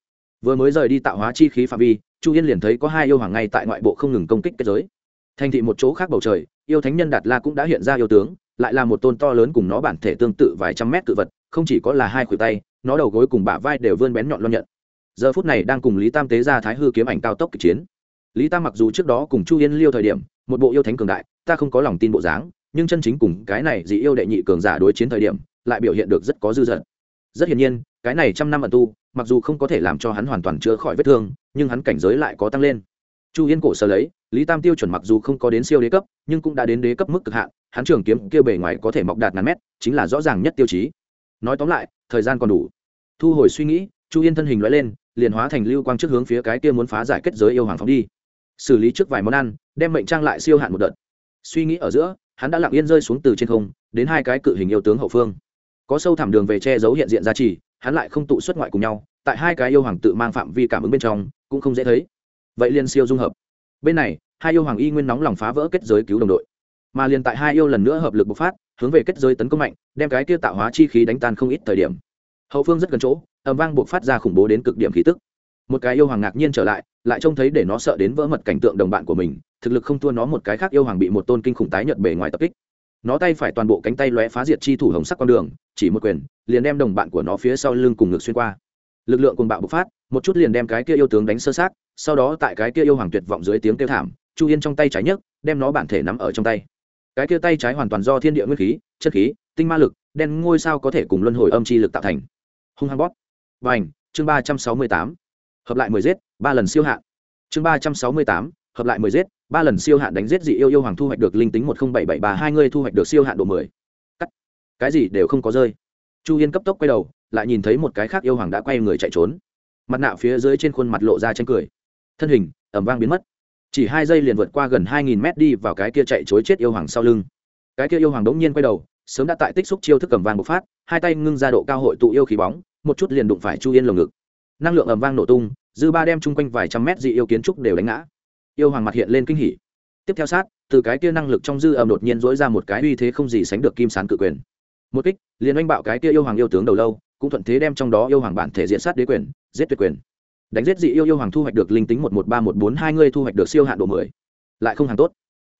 Vừa mới rời đi tạo hóa chi khí phạm vi, chu yên liền thấy có hai yêu hoàng ngay tại ngoại bộ không ngừng công kích kết giới. Thành thị một chỗ khác bầu trời yêu thánh nhân đạt la cũng đã hiện ra yêu tướng, lại là một tôn to lớn cùng nó bản thể tương tự vài trăm mét cự vật, không chỉ có là hai khuỷu tay, nó đầu gối cùng bả vai đều vươn bén nhọn lo nhận. Giờ phút này đang cùng lý tam tế ra thái hư kiếm ảnh cao tốc kịch chiến. Lý tam mặc dù trước đó cùng chu yên liêu thời điểm, một bộ yêu thánh cường đại, ta không có lòng tin bộ dáng, nhưng chân chính cùng cái này dị yêu đệ nhị cường giả đối chiến thời điểm, lại biểu hiện được rất có dư dật. Rất hiển nhiên, cái này trăm năm ẩn tu, mặc dù không có thể làm cho hắn hoàn toàn chữa khỏi vết thương, nhưng hắn cảnh giới lại có tăng lên. Chu yên cổ sơ lấy lý tam tiêu chuẩn mặc dù không có đến siêu đế cấp, nhưng cũng đã đến đế cấp mức cực hạn, hắn trường kiếm kia bề ngoài có thể mọc đạt ngàn mét, chính là rõ ràng nhất tiêu chí. Nói tóm lại, thời gian còn đủ. Thu hồi suy nghĩ, chu yên thân hình loại lên, liền hóa thành lưu quang trước hướng phía cái kia muốn phá giải kết giới yêu hoàng phóng đi. Xử lý trước vài món ăn, đem mệnh trang lại siêu hạn một đợt. Suy nghĩ ở giữa, hắn đã lặng yên rơi xuống từ trên không, đến hai cái cự hình yêu tướng hậu phương. Có sâu thẳm đường về che giấu hiện diện giá trị hắn lại không tụ xuất ngoại cùng nhau, tại hai cái yêu hoàng tự mang phạm vi cảm ứng bên trong, cũng không dễ thấy. Vậy liền siêu dung hợp bên này, hai yêu hoàng y nguyên nóng lòng phá vỡ kết giới cứu đồng đội. Mà liền tại hai yêu lần nữa hợp lực bộc phát, hướng về kết giới tấn công mạnh, đem cái kia tạo hóa chi khí đánh tan không ít thời điểm. Hậu phương rất gần chỗ ẩm vang bộc phát ra khủng bố đến cực điểm khí tức. Một cái yêu hoàng ngạc nhiên trở lại lại trông thấy để nó sợ đến vỡ mật cảnh tượng đồng bạn của mình, thực lực không thua nó một cái khác yêu hoàng bị một tôn kinh khủng tái nhợt bề ngoài tập kích. Nó tay phải toàn bộ cánh tay lóe phá diệt chi thủ hồng sắc con đường, chỉ một quyền, liền đem đồng bạn của nó phía sau lưng cùng ngực xuyên qua. Lực lượng cùng bạo bộc phát, một chút liền đem cái kia yêu tướng đánh sơ sát sau đó tại cái kia yêu hoàng tuyệt vọng dưới tiếng kêu thảm, chu yên trong tay trái nhấc, đem nó bản thể nắm ở trong tay. Cái kia tay trái hoàn toàn do thiên địa nguyên khí, chất khí, tinh ma lực, đen ngôi sao có thể cùng luân hồi âm chi lực tạo thành. Hung hăng bóp. N h chương ba trăm sáu mươi tám. Hợp lại mười giết, ba lần siêu hạn. Chương ba trăm sáu mươi tám, hợp lại mười giết, ba lần siêu hạn đánh giết dị yêu yêu hoàng thu hoạch được linh tính một không bảy bảy ba hai ngươi thu hoạch được siêu hạn độ mười. Cắt. Cái gì đều không có rơi. Chu yên cấp tốc quay đầu, lại nhìn thấy một cái khác yêu hoàng đã quay người chạy trốn. Mặt nạ phía dưới trên khuôn mặt lộ ra tranh cười thân hình ẩm vang biến mất. Chỉ hai giây liền vượt qua gần hai nghìn mét đi vào cái kia chạy chối chết yêu hoàng sau lưng. Cái kia yêu hoàng đống nhiên quay đầu, sớm đã tại tích xúc chiêu thức cầm vàng bộc phát, hai tay ngưng ra độ cao hội tụ yêu khí bóng, một chút liền đụng phải chu yên lồng ngực. Năng lượng ầm vang nổ tung, dư ba đem chung quanh vài trăm mét dị yêu kiến trúc đều đánh ngã. Yêu hoàng mặt hiện lên kinh hỉ. Tiếp theo sát, từ cái kia năng lực trong dư ầm đột nhiên dỗi ra một cái uy thế không gì sánh được kim sán cự quyền. Một kích, liền oanh bạo cái kia yêu hoàng yêu tướng đầu lâu, cũng thuận thế đem trong đó yêu hoàng bản thể diện sát đế quyền, giết tuyệt quyền đánh giết dị yêu yêu hoàng thu hoạch được linh tính một một ba một bốn hai ngươi thu hoạch được siêu hạn độ mười. Lại không hàng tốt.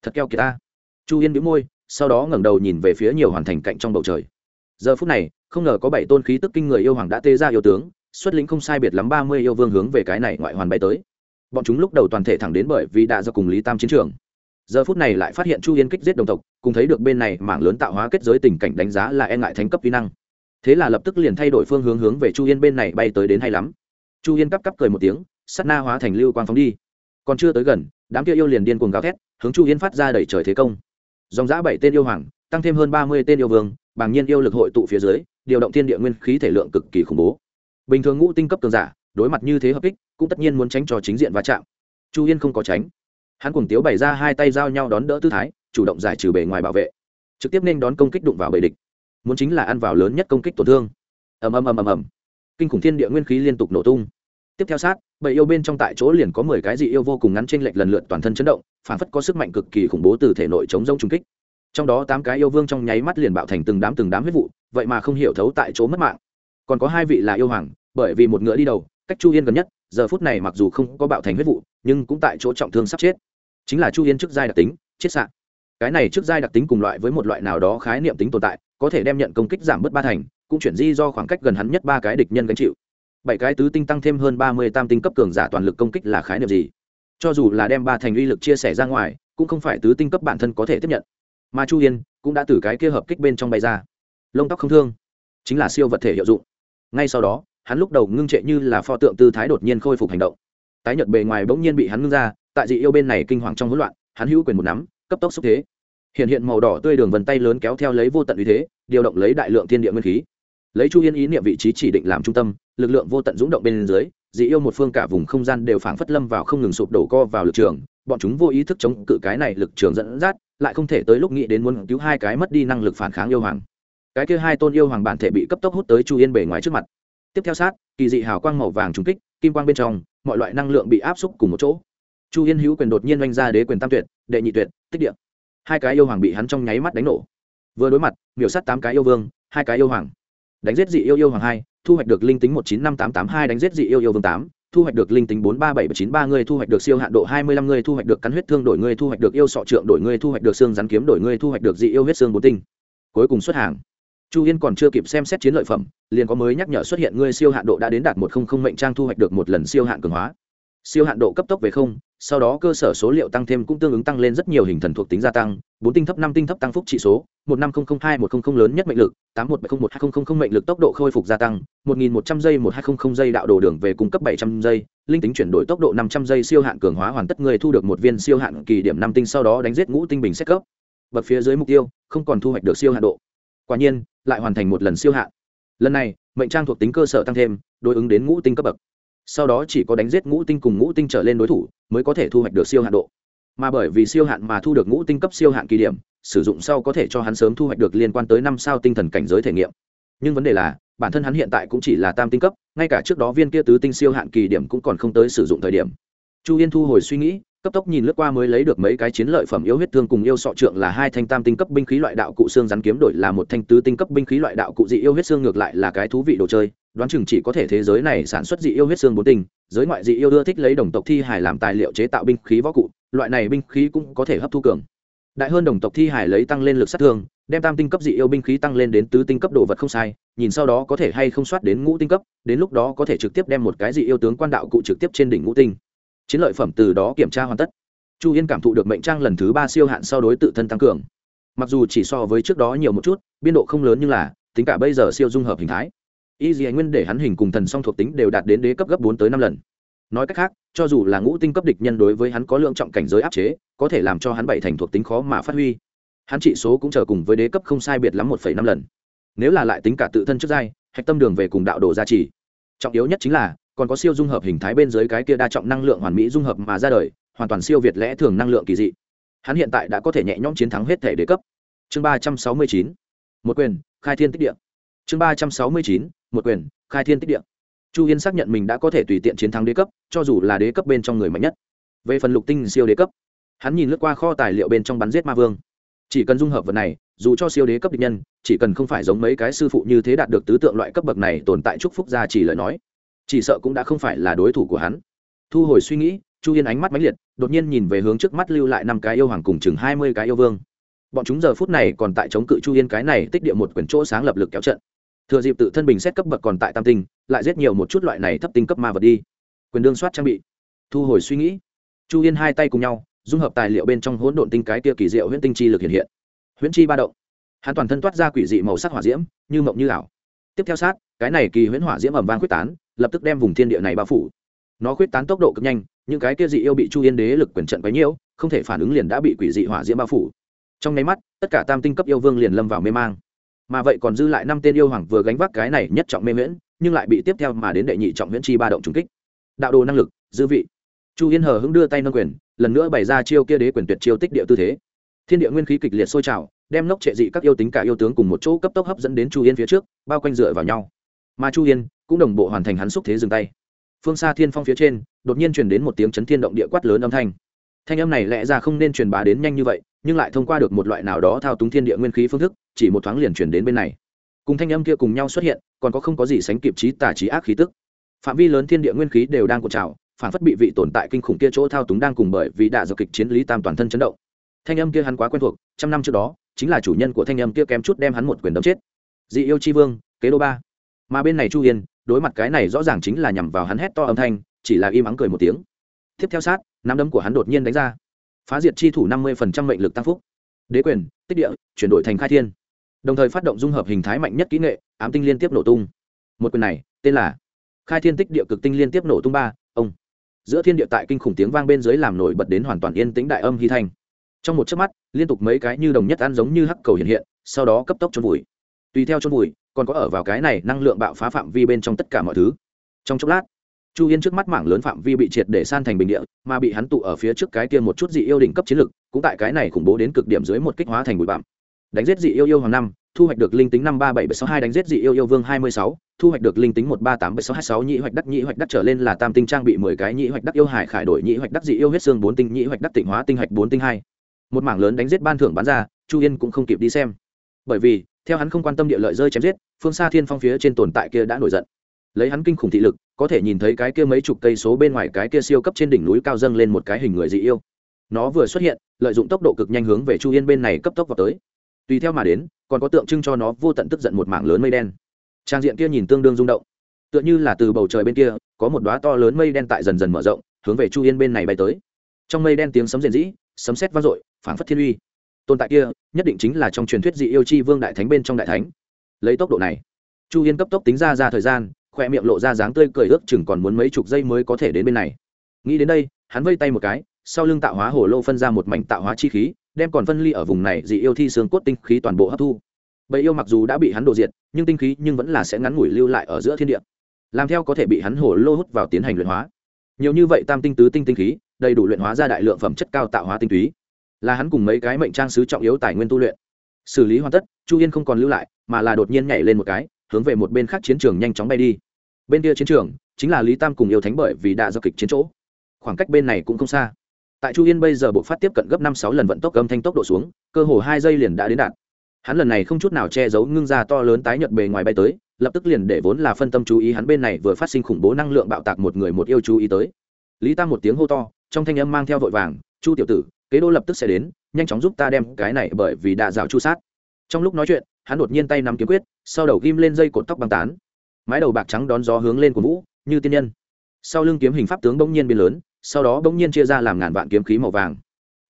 Thật keo kìa ta. Chu yên biếu môi, sau đó ngẩng đầu nhìn về phía nhiều hoàn thành cạnh trong bầu trời. Giờ phút này, không ngờ có bảy tôn khí tức kinh người yêu hoàng đã tê ra yêu tướng, xuất lĩnh không sai biệt lắm ba mươi yêu vương hướng về cái này ngoại hoàn bay tới. Bọn chúng lúc đầu toàn thể thẳng đến bởi vì đã do cùng lý tam chiến trường. Giờ phút này lại phát hiện chu yên kích giết đồng tộc, cùng thấy được bên này mảng lớn tạo hóa kết giới tình cảnh đánh giá là e ngại thánh cấp kỹ năng. Thế là lập tức liền thay đổi phương hướng hướng về chu yên bên này bay tới đến hay lắm chu yên cắp cắp cười một tiếng sắt na hóa thành lưu quang phóng đi. Còn chưa tới gần, đám kia yêu liền điên cuồng gào thét, hướng chu yên phát ra đẩy trời thế công. Dòng giã bảy tên yêu hoàng, tăng thêm hơn ba mươi tên yêu vương, bàng nhiên yêu lực hội tụ phía dưới, điều động thiên địa nguyên khí thể lượng cực kỳ khủng bố. Bình thường ngũ tinh cấp cường giả, đối mặt như thế hợp kích, cũng tất nhiên muốn tránh cho chính diện va chạm. Chu yên không có tránh. Hắn cùng tiếu bày ra hai tay giao nhau đón đỡ tư thái, chủ động giải trừ bề ngoài bảo vệ. Trực tiếp nên đón công kích đụng vào bầy địch. Muốn chính là ăn vào lớn nhất công kích tổn thương. Ầm ầm ầm ầm ầm kinh khủng thiên địa nguyên khí liên tục nổ tung. Tiếp theo sát, bầy yêu bên trong tại chỗ liền có mười cái dị yêu vô cùng ngắn trên lệch lần lượt toàn thân chấn động, phản phất có sức mạnh cực kỳ khủng bố từ thể nội chống rông trung kích. Trong đó tám cái yêu vương trong nháy mắt liền bạo thành từng đám từng đám huyết vụ, vậy mà không hiểu thấu tại chỗ mất mạng. Còn có hai vị là yêu hoàng, bởi vì một ngựa đi đầu, cách chu yên gần nhất, giờ phút này mặc dù không có bạo thành huyết vụ, nhưng cũng tại chỗ trọng thương sắp chết. Chính là chu yên trước giai đặc tính, chết sạn cái này trước giai đặc tính cùng loại với một loại nào đó khái niệm tính tồn tại, có thể đem nhận công kích giảm bớt ba thành cũng chuyển di do khoảng cách gần hắn nhất ba cái địch nhân gánh chịu. Bảy cái tứ tinh tăng thêm hơn ba mươi tam tinh cấp cường giả toàn lực công kích là khái niệm gì? Cho dù là đem ba thành uy lực chia sẻ ra ngoài, cũng không phải tứ tinh cấp bản thân có thể tiếp nhận. Mà chu yên cũng đã từ cái kia hợp kích bên trong bay ra. Lông tóc không thương, chính là siêu vật thể hiệu dụng. Ngay sau đó, hắn lúc đầu ngưng trệ như là pho tượng tư thái đột nhiên khôi phục hành động. Tái nhợt bề ngoài bỗng nhiên bị hắn ngưng ra, tại dị yêu bên này kinh hoàng trong hỗn loạn, hắn hữu quyền một nắm, cấp tốc xúc thế. Hiện hiện màu đỏ tươi đường vân tay lớn kéo theo lấy vô tận uy thế, điều động lấy đại lượng thiên địa nguyên khí lấy chu yên ý niệm vị trí chỉ định làm trung tâm, lực lượng vô tận dũng động bên dưới, dị yêu một phương cả vùng không gian đều phảng phất lâm vào không ngừng sụp đổ co vào lực trường, bọn chúng vô ý thức chống cự cái này lực trường dẫn dắt, lại không thể tới lúc nghĩ đến muốn cứu hai cái mất đi năng lực phản kháng yêu hoàng. Cái kia hai tôn yêu hoàng bản thể bị cấp tốc hút tới chu yên bề ngoài trước mặt. Tiếp theo sát, kỳ dị hào quang màu vàng trúng kích, kim quang bên trong, mọi loại năng lượng bị áp xúc cùng một chỗ. Chu yên hữu quyền đột nhiên oanh ra đế quyền tam tuyệt, đệ nhị tuyệt, tích điện hai cái yêu hoàng bị hắn trong nháy mắt đánh nổ. Vừa đối mặt, miểu sát tám cái yêu vương, hai cái yêu hoàng đánh giết dị yêu yêu hoàng hai, thu hoạch được linh tính một chín năm tám tám hai, đánh giết dị yêu yêu vương tám, thu hoạch được linh tính bốn ba bảy chín ba người thu hoạch được siêu hạn độ hai mươi lăm người thu hoạch được cắn huyết thương đổi người thu hoạch được yêu sọ trượng đổi người thu hoạch được xương rắn kiếm đổi người thu hoạch được dị yêu huyết xương bốn tinh. Cuối cùng xuất hàng. Chu yên còn chưa kịp xem xét chiến lợi phẩm, liền có mới nhắc nhở xuất hiện, ngươi siêu hạn độ đã đến đạt một không không mệnh trang thu hoạch được một lần siêu hạn cường hóa. Siêu hạn độ cấp tốc về không sau đó cơ sở số liệu tăng thêm cũng tương ứng tăng lên rất nhiều hình thần thuộc tính gia tăng, bốn tinh thấp, năm tinh thấp tăng phúc trị số, một năm không không hai, một không không lớn nhất mệnh lực, tám một bảy không một hai không không không mệnh lực tốc độ khôi phục gia tăng, một nghìn một trăm giây, một hai không không giây đạo đồ đường về cung cấp bảy trăm giây, linh tính chuyển đổi tốc độ năm trăm giây siêu hạn cường hóa hoàn tất người thu được một viên siêu hạn kỳ điểm năm tinh sau đó đánh giết ngũ tinh bình xét cấp. Bậc phía dưới mục tiêu, không còn thu hoạch được siêu hạn độ. Quả nhiên, lại hoàn thành một lần siêu hạn. Lần này, mệnh trang thuộc tính cơ sở tăng thêm, đối ứng đến ngũ tinh cấp bậc. Sau đó chỉ có đánh giết ngũ tinh cùng ngũ tinh trở lên đối thủ mới có thể thu hoạch được siêu hạn độ. Mà bởi vì siêu hạn mà thu được ngũ tinh cấp siêu hạn kỳ điểm, sử dụng sau có thể cho hắn sớm thu hoạch được liên quan tới năm sao tinh thần cảnh giới thể nghiệm. Nhưng vấn đề là, bản thân hắn hiện tại cũng chỉ là tam tinh cấp, ngay cả trước đó viên kia tứ tinh siêu hạn kỳ điểm cũng còn không tới sử dụng thời điểm. Chu yên thu hồi suy nghĩ cấp tốc nhìn lướt qua mới lấy được mấy cái chiến lợi phẩm yếu huyết thương cùng yêu sọ trượng là hai thanh tam tinh cấp binh khí loại đạo cụ xương rắn kiếm đổi là một thanh tứ tinh cấp binh khí loại đạo cụ dị yêu huyết xương ngược lại là cái thú vị đồ chơi, đoán chừng chỉ có thể thế giới này sản xuất dị yêu huyết xương bốn tinh, giới ngoại dị yêu ưa thích lấy đồng tộc thi hải làm tài liệu chế tạo binh khí võ cụ, loại này binh khí cũng có thể hấp thu cường. Đại hơn đồng tộc thi hải lấy tăng lên lực sát thương, đem tam tinh cấp dị yêu binh khí tăng lên đến tứ tinh cấp đồ vật không sai, nhìn sau đó có thể hay không soát đến ngũ tinh cấp, đến lúc đó có thể trực tiếp đem một cái dị yêu tướng quan đạo cụ trực tiếp trên đỉnh ngũ tinh chiến lợi phẩm từ đó kiểm tra hoàn tất. Chu yên cảm thụ được mệnh trang lần thứ ba siêu hạn so đối tự thân tăng cường. Mặc dù chỉ so với trước đó nhiều một chút, biên độ không lớn nhưng là, tính cả bây giờ siêu dung hợp hình thái, y dì nguyên để hắn hình cùng thần song thuộc tính đều đạt đến đế cấp gấp bốn tới năm lần. Nói cách khác, cho dù là ngũ tinh cấp địch nhân đối với hắn có lượng trọng cảnh giới áp chế, có thể làm cho hắn bảy thành thuộc tính khó mà phát huy. Hắn trị số cũng chờ cùng với đế cấp không sai biệt lắm một phẩy năm lần. Nếu là lại tính cả tự thân trước giai, hạch tâm đường về cùng đạo đồ gia trì. Trọng yếu nhất chính là còn có siêu dung hợp hình thái bên dưới cái kia đa trọng năng lượng hoàn mỹ dung hợp mà ra đời, hoàn toàn siêu việt lẽ thường năng lượng kỳ dị. Hắn hiện tại đã có thể nhẹ nhõm chiến thắng hết thể đế cấp. Chương ba trăm sáu mươi chín, một quyền, khai thiên tích địa. Chương ba trăm sáu mươi chín, một quyền, khai thiên tích địa. Chu yên xác nhận mình đã có thể tùy tiện chiến thắng đế cấp, cho dù là đế cấp bên trong người mạnh nhất. Về phần lục tinh siêu đế cấp, hắn nhìn lướt qua kho tài liệu bên trong bắn giết ma vương. Chỉ cần dung hợp vật này, dù cho siêu đế cấp địch nhân, chỉ cần không phải giống mấy cái sư phụ như thế đạt được tứ tượng loại cấp bậc này tồn tại chúc phúc gia chỉ lời nói chỉ sợ cũng đã không phải là đối thủ của hắn. Thu hồi suy nghĩ, chu yên ánh mắt mãnh liệt, đột nhiên nhìn về hướng trước mắt lưu lại năm cái yêu hoàng cùng chừng hai mươi cái yêu vương. Bọn chúng giờ phút này còn tại chống cự chu yên cái này tích địa một quyển chỗ sáng lập lực kéo trận. Thừa dịp tự thân bình xét cấp bậc còn tại tam tinh, lại giết nhiều một chút loại này thấp tinh cấp ma vật đi. Quyền đương soát trang bị. Thu hồi suy nghĩ, chu yên hai tay cùng nhau, dung hợp tài liệu bên trong hỗn độn tinh cái kia kỳ diệu huyễn tinh chi lực hiện hiện. Huyễn chi ba động. Hắn toàn thân toát ra quỷ dị màu sắc hỏa diễm, như mộng như ảo. Tiếp theo sát, cái này kỳ huyễn hỏa diễm ẩm vang quyết tán lập tức đem vùng thiên địa này bao phủ. Nó khuyết tán tốc độ cực nhanh, những cái kia dị yêu bị chu yên đế lực quyền trận quấy nhiễu, không thể phản ứng liền đã bị quỷ dị hỏa diễm bao phủ. Trong nháy mắt, tất cả tam tinh cấp yêu vương liền lâm vào mê mang. Mà vậy còn dư lại năm tên yêu hoàng vừa gánh vác cái này nhất trọng mê miễn nhưng lại bị tiếp theo mà đến đệ nhị trọng miễn chi ba động trùng kích. Đạo đồ năng lực, dư vị. Chu yên hờ hững đưa tay nâng quyền, lần nữa bày ra chiêu kia đế quyền tuyệt chiêu tích địa tư thế. Thiên địa nguyên khí kịch liệt sôi trào, đem lốc trệ dị các yêu tính cả yêu tướng cùng một chỗ cấp tốc hấp dẫn đến chu yên phía trước, bao quanh dựa vào nhau. Mà chu yên cũng đồng bộ hoàn thành hắn xúc thế dừng tay. Phương xa thiên phong phía trên, đột nhiên truyền đến một tiếng chấn thiên động địa quát lớn âm thanh. Thanh âm này lẽ ra không nên truyền bá đến nhanh như vậy, nhưng lại thông qua được một loại nào đó thao túng thiên địa nguyên khí phương thức, chỉ một thoáng liền truyền đến bên này. Cùng thanh âm kia cùng nhau xuất hiện, còn có không có gì sánh kịp trí, tà trí ác khí tức. Phạm vi lớn thiên địa nguyên khí đều đang cột trào, phản phất bị vị tồn tại kinh khủng kia chỗ thao túng đang cùng bởi vì đã dược kịch chiến lý tam toàn thân chấn động. Thanh âm kia hắn quá quen thuộc, trăm năm trước đó, chính là chủ nhân của thanh âm kia kém chút đem hắn một quyền đấm chết. Dị yêu chi vương, kế đô ba. Mà bên này chu yên đối mặt cái này rõ ràng chính là nhằm vào hắn hét to âm thanh, chỉ là im ắng cười một tiếng. Tiếp theo sát, nắm đấm của hắn đột nhiên đánh ra. Phá diệt chi thủ năm mươi mệnh lực tăng phúc. Đế quyền, tích địa, chuyển đổi thành khai thiên. Đồng thời phát động dung hợp hình thái mạnh nhất kỹ nghệ, ám tinh liên tiếp nổ tung. Một quyền này, tên là khai thiên tích địa cực tinh liên tiếp nổ tung ba, ông. Giữa thiên địa tại kinh khủng tiếng vang bên dưới làm nổi bật đến hoàn toàn yên tĩnh đại âm hy thanh. Trong một chớp mắt, liên tục mấy cái như đồng nhất ăn giống như hắc cầu hiện hiện, sau đó cấp tốc trôn vùi tùy theo chôn vùi, còn có ở vào cái này năng lượng bạo phá phạm vi bên trong tất cả mọi thứ. Trong chốc lát, chu yên trước mắt mảng lớn phạm vi bị triệt để san thành bình địa, mà bị hắn tụ ở phía trước cái kia một chút dị yêu đỉnh cấp chiến lực, cũng tại cái này khủng bố đến cực điểm dưới một kích hóa thành bụi bặm. Đánh giết dị yêu yêu hoàng năm, thu hoạch được linh tính năm ba bảy bảy sáu hai, đánh giết dị yêu yêu vương hai mươi sáu, thu hoạch được linh tính một ba tám bảy sáu hai sáu, nhị hoạch đắc, nhị hoạch đắc trở lên là tam tinh trang bị mười cái, nhị hoạch đắc yêu hải khải đổi, nhị hoạch đắc dị yêu huyết xương bốn tinh, nhị hoạch đắc tịnh hóa tinh hạch bốn tinh hai. Một mảng lớn đánh giết ban thưởng bán ra, chu yên cũng không kịp đi xem. Bởi vì theo hắn không quan tâm địa lợi rơi chém giết, phương xa thiên phong phía trên tồn tại kia đã nổi giận. Lấy hắn kinh khủng thị lực, có thể nhìn thấy cái kia mấy chục cây số bên ngoài cái kia siêu cấp trên đỉnh núi cao dâng lên một cái hình người dị yêu. Nó vừa xuất hiện, lợi dụng tốc độ cực nhanh hướng về chu yên bên này cấp tốc vào tới. Tùy theo mà đến, còn có tượng trưng cho nó vô tận tức giận một mảng lớn mây đen. Trang diện kia nhìn tương đương rung động. Tựa như là từ bầu trời bên kia, có một đoá to lớn mây đen tại dần dần mở rộng, hướng về chu yên bên này bay tới. Trong mây đen tiếng sấm rền rĩ, sấm sét vang dội, phảng phất thiên uy tồn tại kia nhất định chính là trong truyền thuyết dị yêu chi vương đại thánh bên trong đại thánh. Lấy tốc độ này, chu yên cấp tốc tính ra ra thời gian, khoe miệng lộ ra dáng tươi cười ước chừng còn muốn mấy chục giây mới có thể đến bên này. Nghĩ đến đây, hắn vây tay một cái, sau lưng tạo hóa hồ lô phân ra một mảnh tạo hóa chi khí, đem còn phân ly ở vùng này dị yêu thi xương cốt tinh khí toàn bộ hấp thu. Bầy yêu mặc dù đã bị hắn đổ diệt, nhưng tinh khí nhưng vẫn là sẽ ngắn ngủi lưu lại ở giữa thiên địa, làm theo có thể bị hắn hồ lô hút vào tiến hành luyện hóa. Nhiều như vậy tam tinh tứ tinh tinh khí, đầy đủ luyện hóa ra đại lượng phẩm chất cao tạo hóa tinh túy là hắn cùng mấy cái mệnh trang sứ trọng yếu tài nguyên tu luyện. Xử lý hoàn tất, chu yên không còn lưu lại, mà là đột nhiên nhảy lên một cái, hướng về một bên khác chiến trường nhanh chóng bay đi. Bên kia chiến trường, chính là lý tam cùng yêu thánh bởi vì đã do kịch chiến chỗ. Khoảng cách bên này cũng không xa. Tại chu yên bây giờ buộc phát tiếp cận gấp năm sáu lần vận tốc âm thanh tốc độ xuống, cơ hồ hai giây liền đã đến đạt. Hắn lần này không chút nào che giấu ngưng ra to lớn tái nhợt bề ngoài bay tới, lập tức liền để vốn là phân tâm chú ý hắn bên này vừa phát sinh khủng bố năng lượng bạo tạc một người một yêu chú ý tới. Lý tam một tiếng hô to, trong thanh âm mang theo vội vàng, chu tiểu tử kế đô lập tức sẽ đến, nhanh chóng giúp ta đem cái này bởi vì đạ rào chu sát. Trong lúc nói chuyện, hắn đột nhiên tay nắm kiếm quyết, sau đầu ghim lên dây cột tóc băng tán. Mái đầu bạc trắng đón gió hướng lên của vũ, như tiên nhân. Sau lưng kiếm hình pháp tướng bỗng nhiên biến lớn, sau đó bỗng nhiên chia ra làm ngàn vạn kiếm khí màu vàng.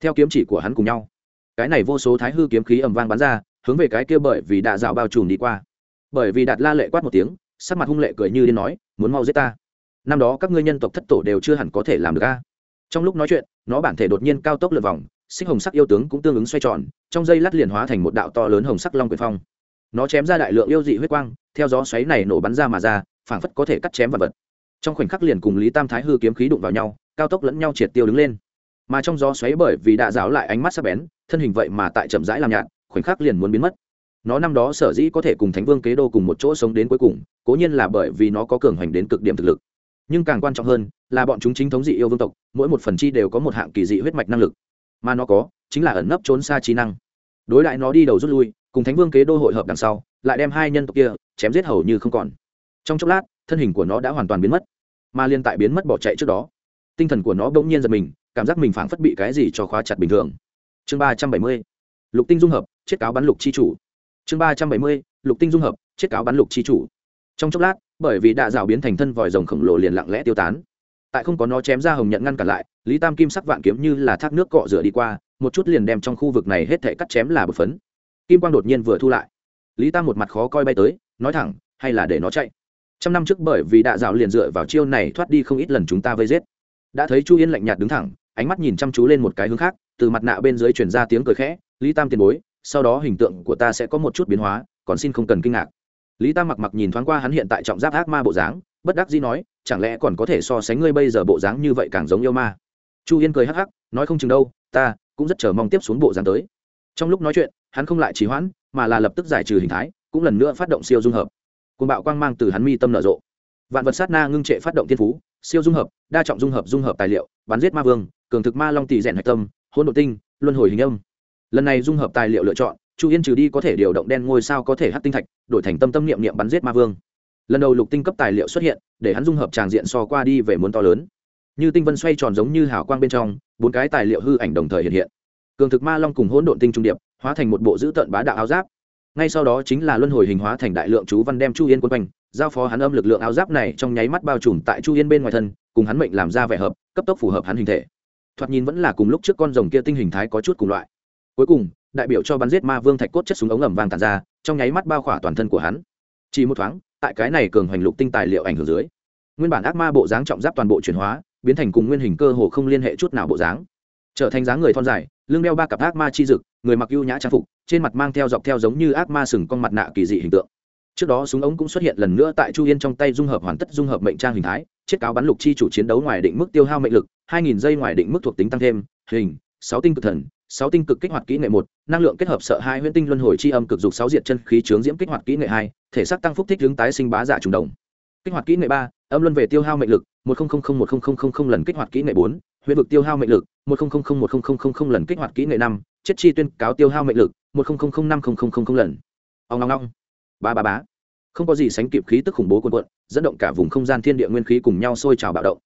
Theo kiếm chỉ của hắn cùng nhau, cái này vô số thái hư kiếm khí ầm vang bắn ra, hướng về cái kia bởi vì đạ dạo bao trùm đi qua. Bởi vì đạt la lệ quát một tiếng, sắc mặt hung lệ cười như điên nói, muốn mau giết ta. Năm đó các ngươi nhân tộc thất tổ đều chưa hẳn có thể làm được a. Trong lúc nói chuyện nó bản thể đột nhiên cao tốc lượt vòng, xích hồng sắc yêu tướng cũng tương ứng xoay tròn, trong dây lát liền hóa thành một đạo to lớn hồng sắc long quyền phong. Nó chém ra đại lượng yêu dị huyết quang, theo gió xoáy này nổ bắn ra mà ra, phảng phất có thể cắt chém vật vật. Trong khoảnh khắc liền cùng lý tam thái hư kiếm khí đụng vào nhau, cao tốc lẫn nhau triệt tiêu đứng lên. Mà trong gió xoáy bởi vì đã giáo lại ánh mắt sắc bén, thân hình vậy mà tại chậm rãi làm nhạt, khoảnh khắc liền muốn biến mất. Nó năm đó sở dĩ có thể cùng thánh vương kế đô cùng một chỗ sống đến cuối cùng, cố nhiên là bởi vì nó có cường hành đến cực điểm thực lực nhưng càng quan trọng hơn là bọn chúng chính thống dị yêu vương tộc, mỗi một phần chi đều có một hạng kỳ dị huyết mạch năng lực. Mà nó có, chính là ẩn nấp trốn xa trí năng. Đối lại nó đi đầu rút lui, cùng thánh vương kế đô hội hợp đằng sau, lại đem hai nhân tộc kia chém giết hầu như không còn. Trong chốc lát, thân hình của nó đã hoàn toàn biến mất, mà liên tại biến mất bỏ chạy trước đó, tinh thần của nó bỗng nhiên giật mình, cảm giác mình phảng phất bị cái gì cho khóa chặt bình thường. Chương ba trăm bảy mươi, lục tinh dung hợp chiết cáo bắn lục chi chủ. Chương ba trăm bảy mươi, lục tinh dung hợp chiết cáo bắn lục chi chủ. Trong chốc lát bởi vì đạ rào biến thành thân vòi rồng khổng lồ liền lặng lẽ tiêu tán. Tại không có nó chém ra hồng nhận ngăn cản lại, lý tam kim sắc vạn kiếm như là thác nước cọ rửa đi qua, một chút liền đem trong khu vực này hết thể cắt chém là bột phấn. Kim quang đột nhiên vừa thu lại. Lý tam một mặt khó coi bay tới, nói thẳng, hay là để nó chạy. Trăm năm trước bởi vì đạ dạo liền dựa vào chiêu này thoát đi không ít lần chúng ta vây giết. Đã thấy chu yên lạnh nhạt đứng thẳng, ánh mắt nhìn chăm chú lên một cái hướng khác, từ mặt nạ bên dưới truyền ra tiếng cười khẽ, lý tam tiền bối, sau đó hình tượng của ta sẽ có một chút biến hóa, còn xin không cần kinh ngạc lý tam mặc mặc nhìn thoáng qua hắn hiện tại trọng giáp ác ma bộ dáng, bất đắc dĩ nói, chẳng lẽ còn có thể so sánh ngươi bây giờ bộ dáng như vậy càng giống yêu ma? Chu yên cười hắc hắc, nói không chừng đâu, ta cũng rất chờ mong tiếp xuống bộ dáng tới. Trong lúc nói chuyện, hắn không lại trì hoãn, mà là lập tức giải trừ hình thái, cũng lần nữa phát động siêu dung hợp. Côn bạo quang mang từ hắn mi tâm nở rộ. Vạn vật sát na ngưng trệ phát động thiên phú, siêu dung hợp, đa trọng dung hợp dung hợp tài liệu, bắn giết ma vương, cường thực ma long tỷ rèn hạch tâm hôn độ tinh, luân hồi hình âm. Lần này dung hợp tài liệu lựa chọn chu yên trừ đi có thể điều động đen ngôi sao có thể hát tinh thạch, đổi thành tâm tâm niệm niệm bắn giết ma vương. Lần đầu lục tinh cấp tài liệu xuất hiện, để hắn dung hợp tràng diện so qua đi về muốn to lớn. Như tinh vân xoay tròn giống như hào quang bên trong, bốn cái tài liệu hư ảnh đồng thời hiện hiện. Cường thực ma long cùng hỗn độn tinh trung điệp, hóa thành một bộ dữ tợn bá đạo áo giáp. Ngay sau đó chính là luân hồi hình hóa thành đại lượng chú văn đem chu yên quân quanh, giao phó hắn âm lực lượng áo giáp này trong nháy mắt bao trùm tại chu yên bên ngoài thân, cùng hắn mệnh làm ra vẻ hợp, cấp tốc phù hợp hắn hình thể. Thoạt nhìn vẫn là cùng lúc trước con rồng kia tinh hình thái có chút cùng loại. Cuối cùng đại biểu cho bắn giết ma vương thạch cốt chất súng ống ẩm vàng tàn ra, trong nháy mắt bao khỏa toàn thân của hắn. Chỉ một thoáng, tại cái này cường hoành lục tinh tài liệu ảnh hưởng dưới, nguyên bản ác ma bộ dáng trọng giáp toàn bộ chuyển hóa, biến thành cùng nguyên hình cơ hồ không liên hệ chút nào bộ dáng. Trở thành dáng người thon dài, lưng đeo ba cặp ác ma chi dực, người mặc ưu nhã trang phục, trên mặt mang theo dọc theo giống như ác ma sừng con mặt nạ kỳ dị hình tượng. Trước đó súng ống cũng xuất hiện lần nữa tại chu yên trong tay dung hợp hoàn tất dung hợp mệnh trang hình thái chiết cáo bắn lục chi chủ chiến đấu ngoài định mức tiêu hao mệnh lực, hai nghìn giây ngoài định mức thuộc tính tăng thêm, hình, sáu tinh cực thần sáu tinh cực kích hoạt kỹ nghệ một năng lượng kết hợp sợ hai huyễn tinh luân hồi chi âm cực dục sáu diệt chân khí chướng diễm kích hoạt kỹ nghệ hai thể xác tăng phúc thích hướng tái sinh bá giả trùng đồng kích hoạt kỹ nghệ ba âm luân về tiêu hao mệnh lực một một lần kích hoạt kỹ nghệ bốn huyễn vực tiêu hao mệnh lực một một lần kích hoạt kỹ nghệ năm chết chi tuyên cáo tiêu hao mệnh lực một năm lần ông long long ba ba bá không có gì sánh kịp khí tức khủng bố cuồn cuộn dẫn động cả vùng không gian thiên địa nguyên khí cùng nhau sôi trào bạo động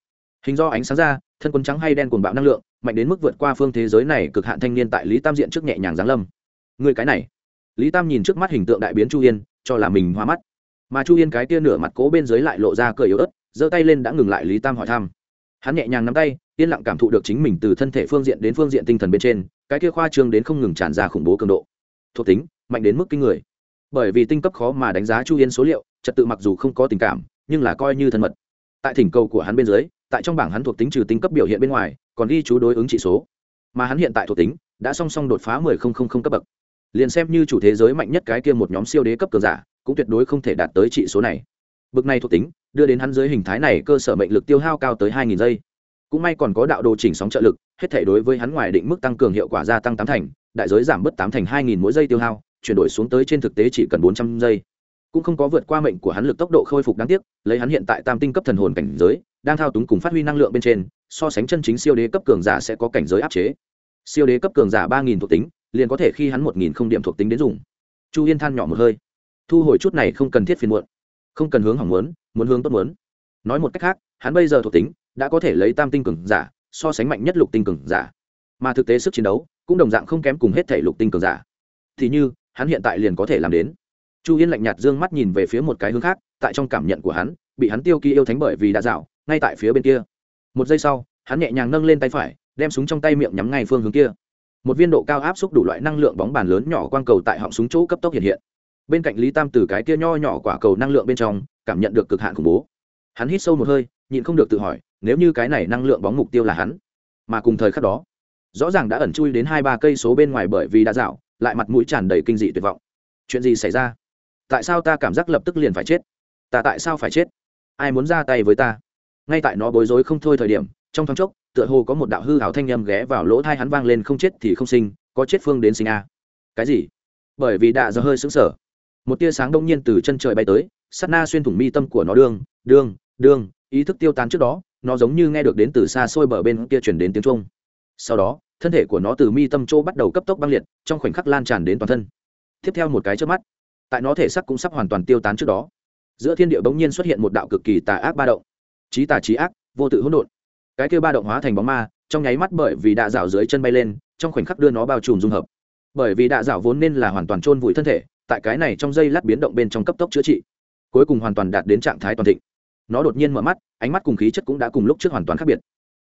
hình do ánh sáng ra thân quân trắng hay đen cuồng bạo năng lượng mạnh đến mức vượt qua phương thế giới này cực hạn thanh niên tại lý tam diện trước nhẹ nhàng giáng lâm. Người cái này. Lý tam nhìn trước mắt hình tượng đại biến chu yên cho là mình hoa mắt. Mà chu yên cái tia nửa mặt cố bên dưới lại lộ ra cười yếu ớt, giơ tay lên đã ngừng lại lý tam hỏi thăm. Hắn nhẹ nhàng nắm tay, yên lặng cảm thụ được chính mình từ thân thể phương diện đến phương diện tinh thần bên trên, cái kia khoa trương đến không ngừng tràn ra khủng bố cường độ. Thuộc tính, mạnh đến mức kinh người. Bởi vì tinh cấp khó mà đánh giá chu yên số liệu, trật tự mặc dù không có tình cảm, nhưng là coi như thân mật. Tại thỉnh cầu của hắn bên dưới, tại trong bảng hắn thuộc tính trừ tinh cấp biểu hiện bên ngoài còn ghi chú đối ứng trị số. Mà hắn hiện tại thuộc tính, đã song song đột phá mười không không không cấp bậc. Liền xem như chủ thế giới mạnh nhất cái kia một nhóm siêu đế cấp cường giả, cũng tuyệt đối không thể đạt tới trị số này. Bậc này thuộc tính, đưa đến hắn dưới hình thái này cơ sở mệnh lực tiêu hao cao tới hai nghìn giây. Cũng may còn có đạo đồ chỉnh sóng trợ lực, hết thể đối với hắn ngoài định mức tăng cường hiệu quả gia tăng tám thành, đại giới giảm bớt tám thành hai nghìn mỗi giây tiêu hao, chuyển đổi xuống tới trên thực tế chỉ cần bốn trăm giây. Cũng không có vượt qua mệnh của hắn lực tốc độ khôi phục đáng tiếc, lấy hắn hiện tại tam tinh cấp thần hồn cảnh giới đang thao túng cùng phát huy năng lượng bên trên, so sánh chân chính siêu đế cấp cường giả sẽ có cảnh giới áp chế. Siêu đế cấp cường giả ba nghìn thuộc tính, liền có thể khi hắn một nghìn không điểm thuộc tính đến dùng. Chu yên than nhỏ một hơi. Thu hồi chút này không cần thiết phiền muộn. Không cần hướng hỏng muốn muốn hướng tốt muốn. Nói một cách khác, hắn bây giờ thuộc tính đã có thể lấy tam tinh cường giả, so sánh mạnh nhất lục tinh cường giả. Mà thực tế sức chiến đấu cũng đồng dạng không kém cùng hết thể lục tinh cường giả. Thì như, hắn hiện tại liền có thể làm đến. Chu yên lạnh nhạt d ư ơ n g mắt nhìn về phía một cái hướng khác, tại trong cảm nhận của hắn, bị hắn tiêu kỳ yêu thánh bởi vì đã dạo ngay tại phía bên kia. Một giây sau, hắn nhẹ nhàng nâng lên tay phải, đem súng trong tay miệng nhắm ngay phương hướng kia. Một viên độ cao áp xúc đủ loại năng lượng bóng bàn lớn nhỏ quang cầu tại họng súng chỗ cấp tốc hiện hiện. Bên cạnh lý tam từ cái kia nho nhỏ quả cầu năng lượng bên trong, cảm nhận được cực hạn khủng bố. Hắn hít sâu một hơi, nhịn không được tự hỏi, nếu như cái này năng lượng bóng mục tiêu là hắn, mà cùng thời khắc đó, rõ ràng đã ẩn chui đến hai ba cây số bên ngoài bởi vì đã dạo, lại mặt mũi tràn đầy kinh dị tuyệt vọng. Chuyện gì xảy ra? Tại sao ta cảm giác lập tức liền phải chết? Ta tại sao phải chết? Ai muốn ra tay với ta? Ngay tại nó bối rối không thôi thời điểm, trong thoáng chốc, tựa hồ có một đạo hư hảo thanh â m ghé vào lỗ thai hắn vang lên không chết thì không sinh, có chết phương đến sinh a. Cái gì? Bởi vì đạ giờ hơi xứng sở một tia sáng đông nhiên từ chân trời bay tới sắt na xuyên thủng mi tâm của nó đương đương đương, ý thức tiêu tán trước đó, nó giống như nghe được đến từ xa xôi bờ bên kia chuyển đến tiếng trung sau đó, thân thể của nó từ mi tâm chỗ bắt đầu cấp tốc băng liệt, trong khoảnh khắc lan tràn đến toàn thân. Tiếp theo một cái trước mắt, tại nó thể sắc cũng sắp hoàn toàn tiêu tán trước đó. Giữa thiên địa bỗng nhiên xuất hiện một đạo cực kỳ tà ác ba động trí tà trí ác, vô tự hỗn độn. Cái kêu ba động hóa thành bóng ma, trong nháy mắt bởi vì đạ dạo dưới chân bay lên, trong khoảnh khắc đưa nó bao trùm dung hợp. Bởi vì đạ dạo vốn nên là hoàn toàn chôn vùi thân thể, tại cái này trong dây lát biến động bên trong cấp tốc chữa trị, cuối cùng hoàn toàn đạt đến trạng thái toàn thịnh. Nó đột nhiên mở mắt, ánh mắt cùng khí chất cũng đã cùng lúc trước hoàn toàn khác biệt.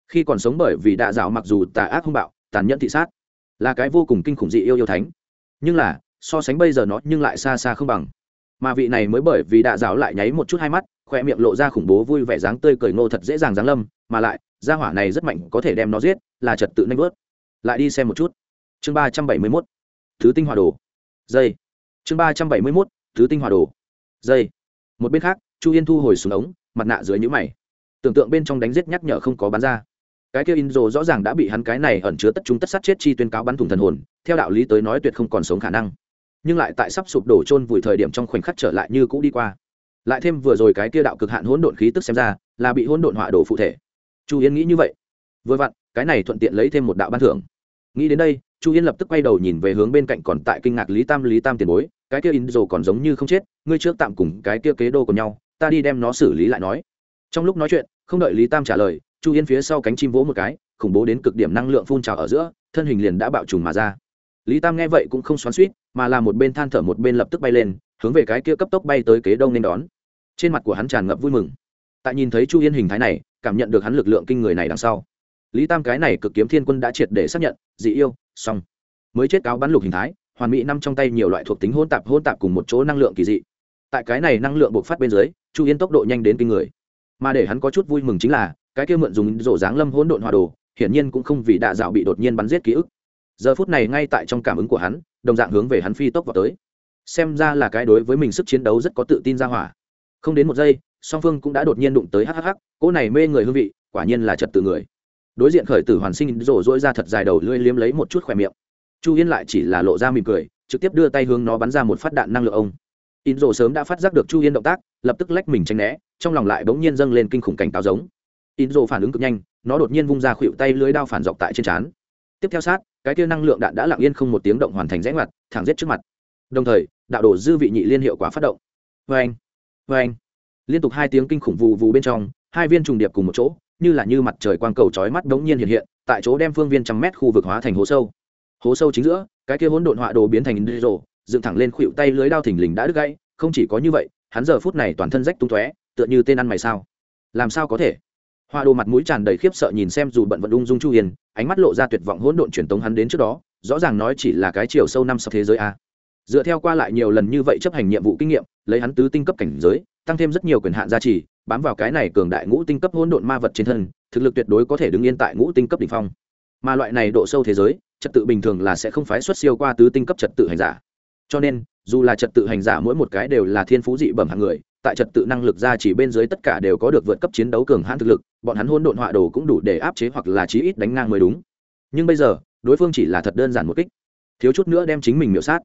Khi còn sống bởi vì đạ dạo mặc dù tà ác hung bạo, tàn nhẫn thị sát, là cái vô cùng kinh khủng dị yêu yêu thánh. Nhưng là, so sánh bây giờ nó nhưng lại xa xa không bằng. Mà vị này mới bởi vì đạ dạo lại nháy một chút hai mắt khoe miệng lộ ra khủng bố vui vẻ dáng tươi cười ngô thật dễ dàng dáng lâm, mà lại, gia hỏa này rất mạnh, có thể đem nó giết, là trật tự nanh vớt. Lại đi xem một chút. Chương ba trăm bảy mươi mốt. Thứ tinh hòa đồ. Dây chương ba trăm bảy mươi mốt, thứ tinh hòa đồ. Dây một bên khác, chu yên thu hồi xuống ống, mặt nạ dưới nhũ mày. Tưởng tượng bên trong đánh giết nhắc nhở không có bán ra. Cái kia in rồ rõ ràng đã bị hắn cái này ẩn chứa tất chúng tất sát chết chi tuyên cáo bắn thủng thần hồn, theo đạo lý tới nói tuyệt không còn sống khả năng. Nhưng lại tại sắp sụp đổ chôn vùi thời điểm trong khoảnh khắc trở lại như cũ đi qua lại thêm vừa rồi cái kia đạo cực hạn hỗn độn khí tức xem ra, là bị hỗn độn hỏa đổ phụ thể. Chu yên nghĩ như vậy. Vừa vặn, cái này thuận tiện lấy thêm một đạo ban thưởng. Nghĩ đến đây, chu yên lập tức quay đầu nhìn về hướng bên cạnh còn tại kinh ngạc lý tam lý tam tiền bối, cái kia in rồ còn giống như không chết, ngươi trước tạm cùng cái kia kế đô của nhau, ta đi đem nó xử lý lại nói. Trong lúc nói chuyện, không đợi lý tam trả lời, chu yên phía sau cánh chim vỗ một cái, khủng bố đến cực điểm năng lượng phun trào ở giữa, thân hình liền đã bạo trùng mà ra. Lý tam nghe vậy cũng không xoắn suýt mà là một bên than thở một bên lập tức bay lên, hướng về cái kia cấp tốc bay tới kế đông nên đón trên mặt của hắn tràn ngập vui mừng. Tại nhìn thấy chu yên hình thái này, cảm nhận được hắn lực lượng kinh người này đằng sau. Lý tam cái này cực kiếm thiên quân đã triệt để xác nhận, dị yêu, xong. Mới chết cáo bắn lục hình thái, hoàn mỹ năm trong tay nhiều loại thuộc tính hôn tạp hôn tạp cùng một chỗ năng lượng kỳ dị. Tại cái này năng lượng bộc phát bên dưới, chu yên tốc độ nhanh đến kinh người. Mà để hắn có chút vui mừng chính là, cái kia mượn dùng rổ dáng lâm hỗn độn hòa đồ, hiển nhiên cũng không vì đạ dạo bị đột nhiên bắn giết ký ức. Giờ phút này ngay tại trong cảm ứng của hắn, đồng dạng hướng về hắn phi tốc vào tới. Xem ra là cái đối với mình sức chiến đấu rất có tự tin ra hỏa không đến một giây, song phương cũng đã đột nhiên đụng tới hhh cỗ này mê người hương vị, quả nhiên là trật tự người. Đối diện khởi tử hoàn sinh rổ rỗi ra thật dài đầu lưỡi liếm lấy một chút khỏe miệng. Chu yên lại chỉ là lộ ra mỉm cười, trực tiếp đưa tay hướng nó bắn ra một phát đạn năng lượng ông. In rổ sớm đã phát giác được chu yên động tác, lập tức lách mình tranh né, trong lòng lại bỗng nhiên dâng lên kinh khủng cảnh cáo giống. In rổ phản ứng cực nhanh, nó đột nhiên vung ra khuỵu tay lưới đao phản dọc tại trên trán. Tiếp theo sát, cái kia năng lượng đạn đã lặng yên không một tiếng động hoàn thành rẽ ngoặt, thẳng giết trước mặt. Đồng thời, đạo đổ dư vị nhị liên hiệu quả phát động. Vê anh vê anh. Liên tục hai tiếng kinh khủng vù vù bên trong, hai viên trùng điệp cùng một chỗ, như là như mặt trời quang cầu chói mắt đống nhiên hiện hiện, tại chỗ đem phương viên trăm mét khu vực hóa thành hố sâu. Hố sâu chính giữa, cái kia hỗn độn họa đồ biến thành đi rồ, dựng thẳng lên khuỵu tay lưới đao thình lình đã đứt gãy, không chỉ có như vậy, hắn giờ phút này toàn thân rách tung tóe, tựa như tên ăn mày sao. Làm sao có thể? Họa đồ mặt mũi tràn đầy khiếp sợ nhìn xem dù bận vận ung dung chu hiền, ánh mắt lộ ra tuyệt vọng hỗn độn truyền tống hắn đến trước đó, rõ ràng nói chỉ là cái chiều sâu năm sau thế giới a dựa theo qua lại nhiều lần như vậy chấp hành nhiệm vụ kinh nghiệm, lấy hắn tứ tinh cấp cảnh giới, tăng thêm rất nhiều quyền hạn gia trì, bám vào cái này cường đại ngũ tinh cấp hỗn độn ma vật trên thân, thực lực tuyệt đối có thể đứng yên tại ngũ tinh cấp đ ỉ n h phong. Mà loại này độ sâu thế giới, trật tự bình thường là sẽ không phái xuất siêu qua tứ tinh cấp trật tự hành giả. Cho nên, dù là trật tự hành giả mỗi một cái đều là thiên phú dị bẩm hạng người, tại trật tự năng lực ra chỉ bên dưới tất cả đều có được vượt cấp chiến đấu cường hãn thực lực, bọn hắn hôn độn họa đồ cũng đủ để áp chế hoặc là chí ít đánh ngang mới đúng. Nhưng bây giờ, đối phương chỉ là thật đơn giản một kích, thiếu chút nữa đem chính mình miểu sát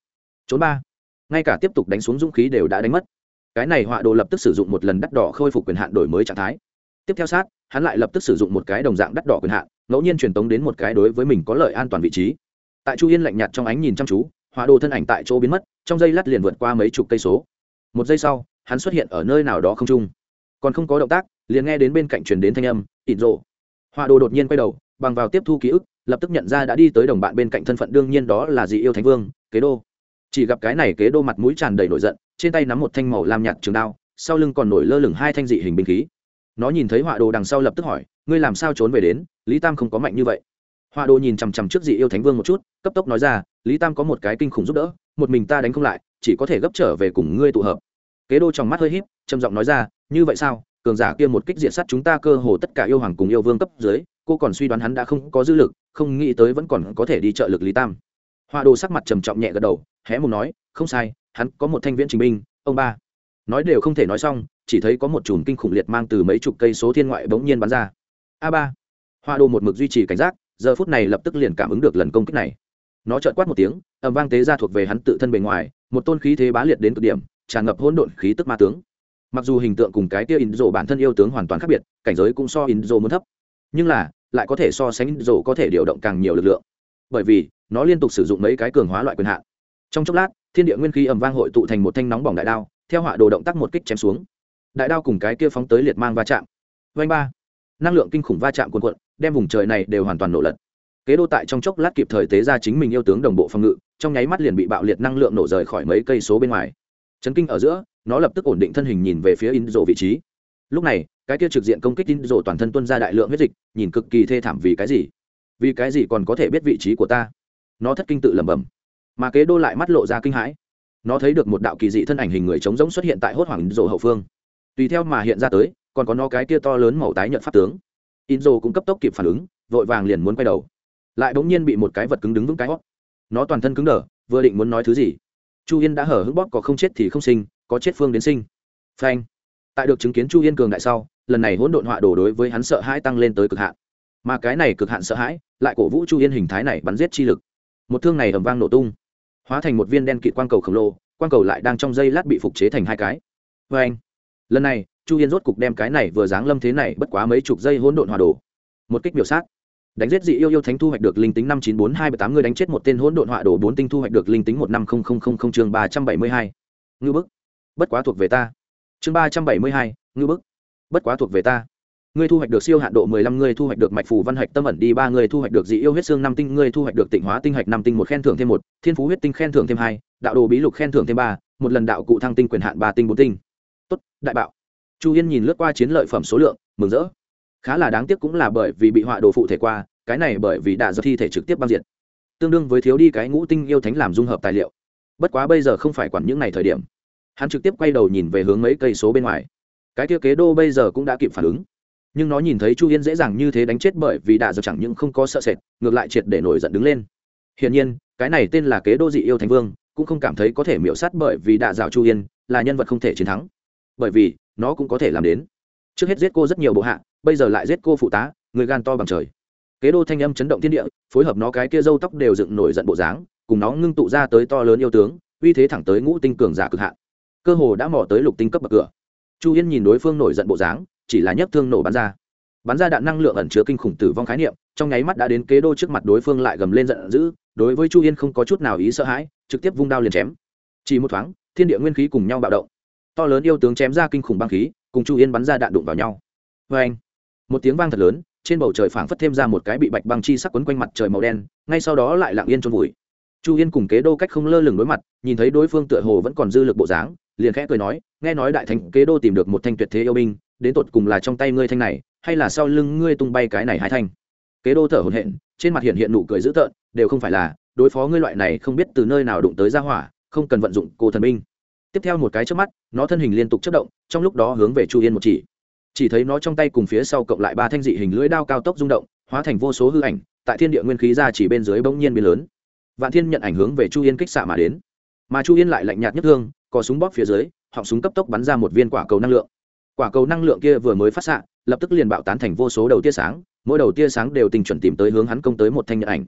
trốn ba. Ngay cả tiếp tục đánh xuống dũng khí đều đã đánh mất. Cái này họa đồ lập tức sử dụng một lần đắt đỏ khôi phục quyền hạn đổi mới trạng thái. Tiếp theo sát, hắn lại lập tức sử dụng một cái đồng dạng đắt đỏ quyền hạn, ngẫu nhiên truyền tống đến một cái đối với mình có lợi an toàn vị trí. Tại chu yên lạnh nhạt trong ánh nhìn chăm chú, họa đồ thân ảnh tại chỗ biến mất, trong giây lát liền vượt qua mấy chục cây số. Một giây sau, hắn xuất hiện ở nơi nào đó không trung. Còn không có động tác, liền nghe đến bên cạnh truyền đến thanh âm ịn rộ họa đồ đột nhiên quay đầu, bằng vào tiếp thu ký ức, lập tức nhận ra đã đi tới đồng bạn bên cạnh thân phận đương nhiên đó là dị yêu thánh vương, kế đô chỉ gặp cái này kế đô mặt mũi tràn đầy nổi giận, trên tay nắm một thanh màu lam nhạt trường đao, sau lưng còn nổi lơ lửng hai thanh dị hình binh khí. Nó nhìn thấy họa đồ đằng sau lập tức hỏi, ngươi làm sao trốn về đến? Lý tam không có mạnh như vậy. Họa đồ nhìn chằm chằm trước dị yêu thánh vương một chút, cấp tốc nói ra, lý tam có một cái kinh khủng giúp đỡ, một mình ta đánh không lại, chỉ có thể gấp trở về cùng ngươi tụ hợp. Kế đô trong mắt hơi híp, trầm giọng nói ra, như vậy sao? Cường giả kia một kích diện sát chúng ta cơ hồ tất cả yêu hoàng cùng yêu vương cấp dưới, cô còn suy đoán hắn đã không có dư lực, không nghĩ tới vẫn còn có thể đi trợ lực lý tam. Họa đồ sắc mặt trầm trọng nhẹ gật đầu hé mồm nói, không sai, hắn có một thanh viễn trình binh, ông ba. Nói đều không thể nói xong, chỉ thấy có một chùm kinh khủng liệt mang từ mấy chục cây số thiên ngoại bỗng nhiên bắn ra. A ba. Hoa đồ một mực duy trì cảnh giác, giờ phút này lập tức liền cảm ứng được lần công kích này. Nó trợn quát một tiếng ẩm vang tế ra thuộc về hắn tự thân bề ngoài, một tôn khí thế bá liệt đến cực điểm, tràn ngập hỗn độn khí tức ma tướng. Mặc dù hình tượng cùng cái kia in bản thân yêu tướng hoàn toàn khác biệt, cảnh giới cũng so in muốn thấp, nhưng là, lại có thể so sánh in có thể điều động càng nhiều lực lượng. Bởi vì, nó liên tục sử dụng mấy cái cường hóa loại quyền hạn trong chốc lát, thiên địa nguyên khí ẩm vang hội tụ thành một thanh nóng bỏng đại đao, theo họa đồ động tác một kích chém xuống. Đại đao cùng cái kia phóng tới liệt mang va chạm. Vanh ba. Năng lượng kinh khủng va chạm cuồn cuộn, đem vùng trời này đều hoàn toàn nổ lật. Kế đô tại trong chốc lát kịp thời tế ra chính mình yêu tướng đồng bộ phòng ngự, trong nháy mắt liền bị bạo liệt năng lượng nổ rời khỏi mấy cây số bên ngoài. Chấn kinh ở giữa, nó lập tức ổn định thân hình nhìn về phía in rộ vị trí. Lúc này, cái kia trực diện công kích in rộ toàn thân tuân ra đại lượng huyết dịch, nhìn cực kỳ thê thảm vì cái gì? Vì cái gì còn có thể biết vị trí của ta? Nó thất kinh tự lẩm bẩm mà kế đô lại mắt lộ ra kinh hãi. Nó thấy được một đạo kỳ dị thân ảnh hình người trống rỗng xuất hiện tại hốt hoảng rồ hậu phương. Tùy theo mà hiện ra tới, còn có nó cái kia to lớn màu tái nhợt pháp tướng. In rồ cũng cấp tốc kịp phản ứng, vội vàng liền muốn quay đầu. Lại bỗng nhiên bị một cái vật cứng đứng vững cái hót. Nó toàn thân cứng đờ, vừa định muốn nói thứ gì. Chu yên đã hở hứng bóp có không chết thì không sinh, có chết phương đến sinh. Phanh. Tại được chứng kiến chu yên cường đại sau, lần này hỗn độn họa đổ đối với hắn sợ hãi tăng lên tới cực hạn. Mà cái này cực hạn sợ hãi, lại cổ vũ chu yên hình thái này bắn giết chi lực. Một thương này ầm vang nổ tung hóa thành một viên đen kịt quang cầu khổng lồ, quang cầu lại đang trong dây lát bị phục chế thành hai cái. Vê anh, lần này, chu yên rốt cục đem cái này vừa giáng lâm thế này bất quá mấy chục giây hỗn độn hòa đồ một kích biểu sát. Đánh giết dị yêu yêu thánh thu hoạch được linh tính năm chín bốn hai bảy tám, người đánh chết một tên hỗn độn họa đổ bốn tinh thu hoạch được linh tính một năm không không không không chương ba trăm bảy mươi hai. Ngư bức. Bất quá thuộc về ta. Chương ba trăm bảy mươi hai ngư bức. Bất quá thuộc về ta ngươi thu hoạch được siêu hạn độ mười lăm, ngươi thu hoạch được mạch phù văn hạch tâm ẩn đi ba, ngươi thu hoạch được dị yêu huyết xương năm tinh, ngươi thu hoạch được tịnh hóa tinh hạch năm tinh, một khen thưởng thêm một, thiên phú huyết tinh khen thưởng thêm hai, đạo đồ bí lục khen thưởng thêm ba, một lần đạo cụ thăng tinh quyền hạn ba tinh, bốn tinh. Tốt, đại bạo. Chu yên nhìn lướt qua chiến lợi phẩm số lượng, mừng rỡ. Khá là đáng tiếc cũng là bởi vì bị họa đồ phụ thể qua, cái này bởi vì đã giật thi thể trực tiếp băng diệt. Tương đương với thiếu đi cái ngũ tinh yêu thánh làm dung hợp tài liệu. Bất quá bây giờ không phải quản những ngày thời điểm. Hắn trực tiếp quay đầu nhìn về hướng mấy cây số bên ngoài. Cái kia kế đô bây giờ cũng đã kịp phản ứng nhưng nó nhìn thấy chu yên dễ dàng như thế đánh chết bởi vì đạ dược chẳng những không có sợ sệt, ngược lại triệt để nổi giận đứng lên. Hiển nhiên, cái này tên là kế đô dị yêu thánh vương, cũng không cảm thấy có thể miễu sát bởi vì đạ dạo chu yên, là nhân vật không thể chiến thắng. Bởi vì, nó cũng có thể làm đến. Trước hết giết cô rất nhiều bộ hạ, bây giờ lại giết cô phụ tá, người gan to bằng trời. Kế đô thanh âm chấn động thiên địa, phối hợp nó cái kia râu tóc đều dựng nổi giận bộ dáng, cùng nó ngưng tụ ra tới to lớn yêu tướng, uy thế thẳng tới ngũ tinh cường giả cực hạn. Cơ hồ đã mò tới lục tinh cấp bậc cửa. Chu yên nhìn đối phương nổi giận bộ dáng chỉ là nhấp thương nổ bắn ra. Bắn ra đạn năng lượng ẩn chứa kinh khủng tử vong khái niệm, trong nháy mắt đã đến kế đô trước mặt đối phương lại gầm lên giận dữ, đối với chu yên không có chút nào ý sợ hãi, trực tiếp vung đao liền chém. Chỉ một thoáng, thiên địa nguyên khí cùng nhau bạo động. To lớn yêu tướng chém ra kinh khủng băng khí, cùng chu yên bắn ra đạn đụng vào nhau. Vê anh, một tiếng vang thật lớn, trên bầu trời phảng phất thêm ra một cái bị bạch băng chi sắc quấn quanh mặt trời màu đen, ngay sau đó lại lặng yên trôn vùi. Chu yên cùng kế đô cách không lơ lửng đối mặt, nhìn thấy đối phương tựa hồ vẫn còn dư lực bộ dáng, liền khẽ cười nói, nghe nói đại thành kế đô tìm được một thanh tuyệt thế yêu binh đến tột cùng là trong tay ngươi thanh này, hay là sau lưng ngươi tung bay cái này hai thanh? Kế đô thở hổn hển, trên mặt hiện hiện nụ cười dữ tợn, đều không phải là, đối phó ngươi loại này không biết từ nơi nào đụng tới ra hỏa, không cần vận dụng cô thần binh. Tiếp theo một cái trước mắt, nó thân hình liên tục chất động, trong lúc đó hướng về chu yên một chỉ. Chỉ thấy nó trong tay cùng phía sau cộng lại ba thanh dị hình lưỡi đao cao tốc rung động, hóa thành vô số hư ảnh, tại thiên địa nguyên khí ra chỉ bên dưới bỗng nhiên biến lớn. Vạn thiên nhận ảnh hướng về chu yên kích xạ mà đến. Mà chu yên lại lạnh nhạt nhất thương có súng bóp phía dưới, họng súng cấp tốc bắn ra một viên quả cầu năng lượng quả cầu năng lượng kia vừa mới phát xạ, lập tức liền bạo tán thành vô số đầu tia sáng, mỗi đầu tia sáng đều tình chuẩn tìm tới hướng hắn công tới một thanh nhật ảnh.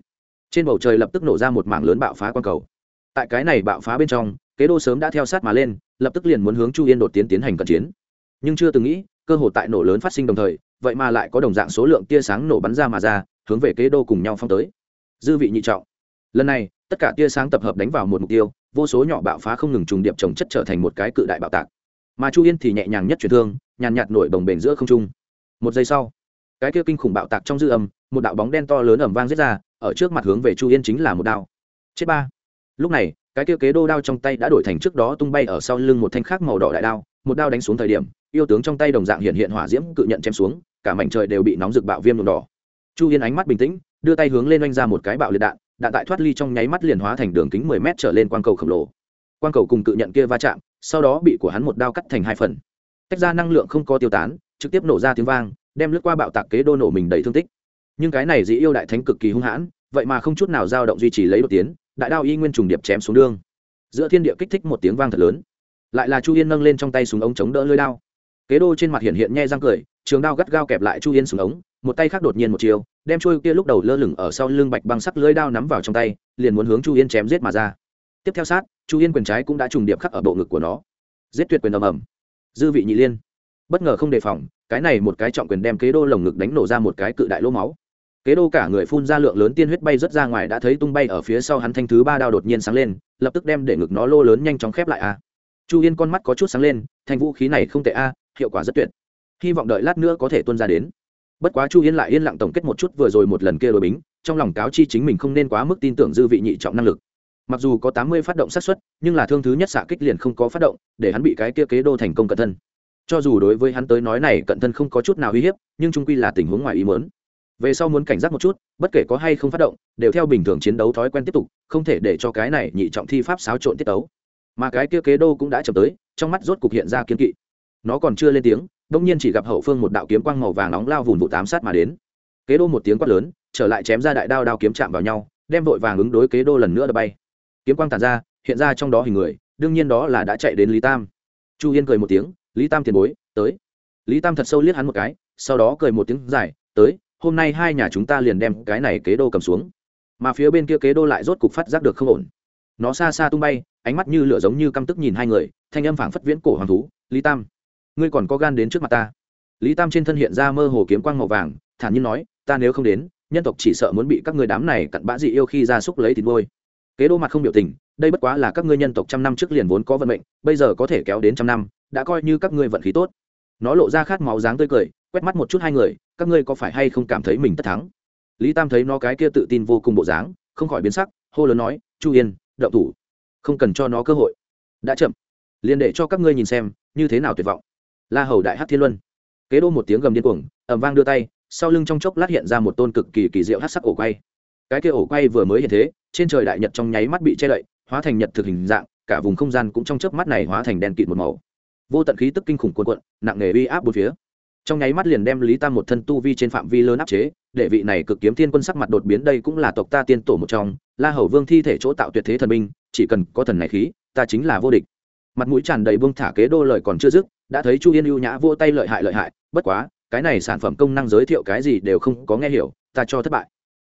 Trên bầu trời lập tức nổ ra một mảng lớn bạo phá quang cầu. Tại cái này bạo phá bên trong, kế đô sớm đã theo sát mà lên, lập tức liền muốn hướng chu yên đột tiến tiến hành cận chiến. Nhưng chưa từng nghĩ, cơ hội tại nổ lớn phát sinh đồng thời, vậy mà lại có đồng dạng số lượng tia sáng nổ bắn ra mà ra, hướng về kế đô cùng nhau phong tới. Dư vị nhị trọng. Lần này, tất cả tia sáng tập hợp đánh vào một mục tiêu, vô số nhỏ bạo phá không ngừng trùng điệp trồng chất trở thành một cái cự đại bạo tạc mà chu yên thì nhẹ nhàng nhất truyền thương, nhàn nhạt nổi bồng bềnh giữa không trung. Một giây sau, cái kia kinh khủng bạo tạc trong dư âm, một đạo bóng đen to lớn ẩm vang giết ra, ở trước mặt hướng về chu yên chính là một đao chết ba. Lúc này, cái kia kế đô đao trong tay đã đổi thành trước đó tung bay ở sau lưng một thanh khác màu đỏ đại đao, một đao đánh xuống thời điểm, yêu tướng trong tay đồng dạng hiện hiện hỏa diễm cự nhận chém xuống, cả mảnh trời đều bị nóng rực bạo viêm nhuộm đỏ. Chu yên ánh mắt bình tĩnh, đưa tay hướng lên oanh ra một cái bạo liệt đạn đạn tại thoát ly trong nháy mắt liền hóa thành đường kính mười mét trở lên quang cầu khổng lồ quang cầu cùng cự nhận kia va chạm, sau đó bị của hắn một đao cắt thành hai phần. Tách ra năng lượng không có tiêu tán, trực tiếp nổ ra tiếng vang, đem lướt qua bạo tạc kế đô nổ mình đầy thương tích. Nhưng cái này dĩ yêu đại thánh cực kỳ hung hãn, vậy mà không chút nào dao động duy trì lấy đột tiến, đại đao y nguyên trùng điệp chém xuống đương giữa thiên địa kích thích một tiếng vang thật lớn. Lại là chu yên nâng lên trong tay súng ống chống đỡ lưới đao. Kế đô trên mặt hiện hiện nhe răng cười, trường đao gắt gao kẹp lại chu yên súng ống, một tay khác đột nhiên một chiều, đem trôi kia lúc đầu lơ lửng ở sau lưng bạch băng sắc lưới đao nắm vào trong tay, liền muốn hướng chu yên chém giết mà ra. Tiếp theo sát chu yên quyền trái cũng đã trùng điệp khắc ở bộ ngực của nó. Giết tuyệt quyền ầm ầm. Dư vị nhị liên. Bất ngờ không đề phòng, cái này một cái trọng quyền đem kế đô lồng ngực đánh nổ ra một cái cự đại lỗ máu. Kế đô cả người phun ra lượng lớn tiên huyết bay rớt ra ngoài đã thấy tung bay ở phía sau hắn thanh thứ ba đao đột nhiên sáng lên, lập tức đem để ngực nó lô lớn nhanh chóng khép lại a. Chu yên con mắt có chút sáng lên, thanh vũ khí này không tệ a, hiệu quả rất tuyệt. Hy vọng đợi lát nữa có thể tuân ra đến. Bất quá chu yên lại yên lặng tổng kết một chút vừa rồi một lần kia đội bính, trong lòng cáo chi chính mình không nên quá mức tin tưởng dư vị nhị trọng năng lực mặc dù có tám mươi phát động sát xuất, nhưng là thương thứ nhất xạ kích liền không có phát động, để hắn bị cái kia kế đô thành công cận thân. Cho dù đối với hắn tới nói này cận thân không có chút nào uy hiếp, nhưng trung quy là tình huống ngoài ý mớn về sau muốn cảnh giác một chút, bất kể có hay không phát động, đều theo bình thường chiến đấu thói quen tiếp tục, không thể để cho cái này nhị trọng thi pháp xáo trộn tiết tấu. Mà cái kia kế đô cũng đã chậm tới, trong mắt rốt cục hiện ra kiên kỵ. Nó còn chưa lên tiếng đông nhiên chỉ gặp hậu phương một đạo kiếm quang màu vàng nóng lao vùn vụ tám sát mà đến. Kế đô một tiếng quát lớn, trở lại chém ra đại đao đao kiếm chạm vào nhau, đem vội vàng ứng đối kế đô lần nữa đập bay kiếm quang tàn ra, hiện ra trong đó hình người, đương nhiên đó là đã chạy đến lý tam. Chu yên cười một tiếng, lý tam tiền bối, tới. Lý tam thật sâu liếc hắn một cái, sau đó cười một tiếng dài, tới, hôm nay hai nhà chúng ta liền đem cái này kế đô cầm xuống. Mà phía bên kia kế đô lại rốt cục phát giác được không ổn. Nó xa xa tung bay, ánh mắt như lửa giống như căm tức nhìn hai người, thanh âm phảng phất viễn cổ hoàng thú, lý tam, ngươi còn có gan đến trước mặt ta. Lý tam trên thân hiện ra mơ hồ kiếm quang màu vàng, thản nhiên nói, ta nếu không đến, nhân tộc chỉ sợ muốn bị các ngươi đám này cặn bã dị yêu khi ra xúc lấy thịt môi kế đô mặt không biểu tình, đây bất quá là các ngươi nhân tộc trăm năm trước liền vốn có vận mệnh, bây giờ có thể kéo đến trăm năm, đã coi như các ngươi vận khí tốt. Nó lộ ra khát máu dáng tươi cười, quét mắt một chút hai người, các ngươi có phải hay không cảm thấy mình tất thắng? Lý tam thấy nó cái kia tự tin vô cùng bộ dáng, không khỏi biến sắc, hô lớn nói, chu yên đậu thủ. Không cần cho nó cơ hội. Đã chậm. Liền để cho các ngươi nhìn xem, như thế nào tuyệt vọng. La hầu đại hát thiên luân. Kế đô một tiếng gầm điên cuồng ẩm vang đưa tay, sau lưng trong chốc lát hiện ra một tôn cực kỳ kỳ diệu hát sắc ổ quay cái kia ổ quay vừa mới hiện thế trên trời đại nhật trong nháy mắt bị che đậy hóa thành nhật thực hình dạng cả vùng không gian cũng trong chớp mắt này hóa thành đen kịt một màu. Vô tận khí tức kinh khủng cuồn cuộn nặng nề uy áp bốn phía. Trong nháy mắt liền đem lý tam một thân tu vi trên phạm vi lớn áp chế để vị này cực kiếm thiên quân sắc mặt đột biến đây cũng là tộc ta tiên tổ một trong la hầu vương thi thể chỗ tạo tuyệt thế thần minh, chỉ cần có thần này khí ta chính là vô địch. Mặt mũi tràn đầy buông thả kế đô lời còn chưa dứt đã thấy chu yên ưu nhã vô tay lợi hại lợi hại bất quá cái này sản phẩm công năng giới thiệu cái gì đều không có nghe hiểu ta cho thất bại.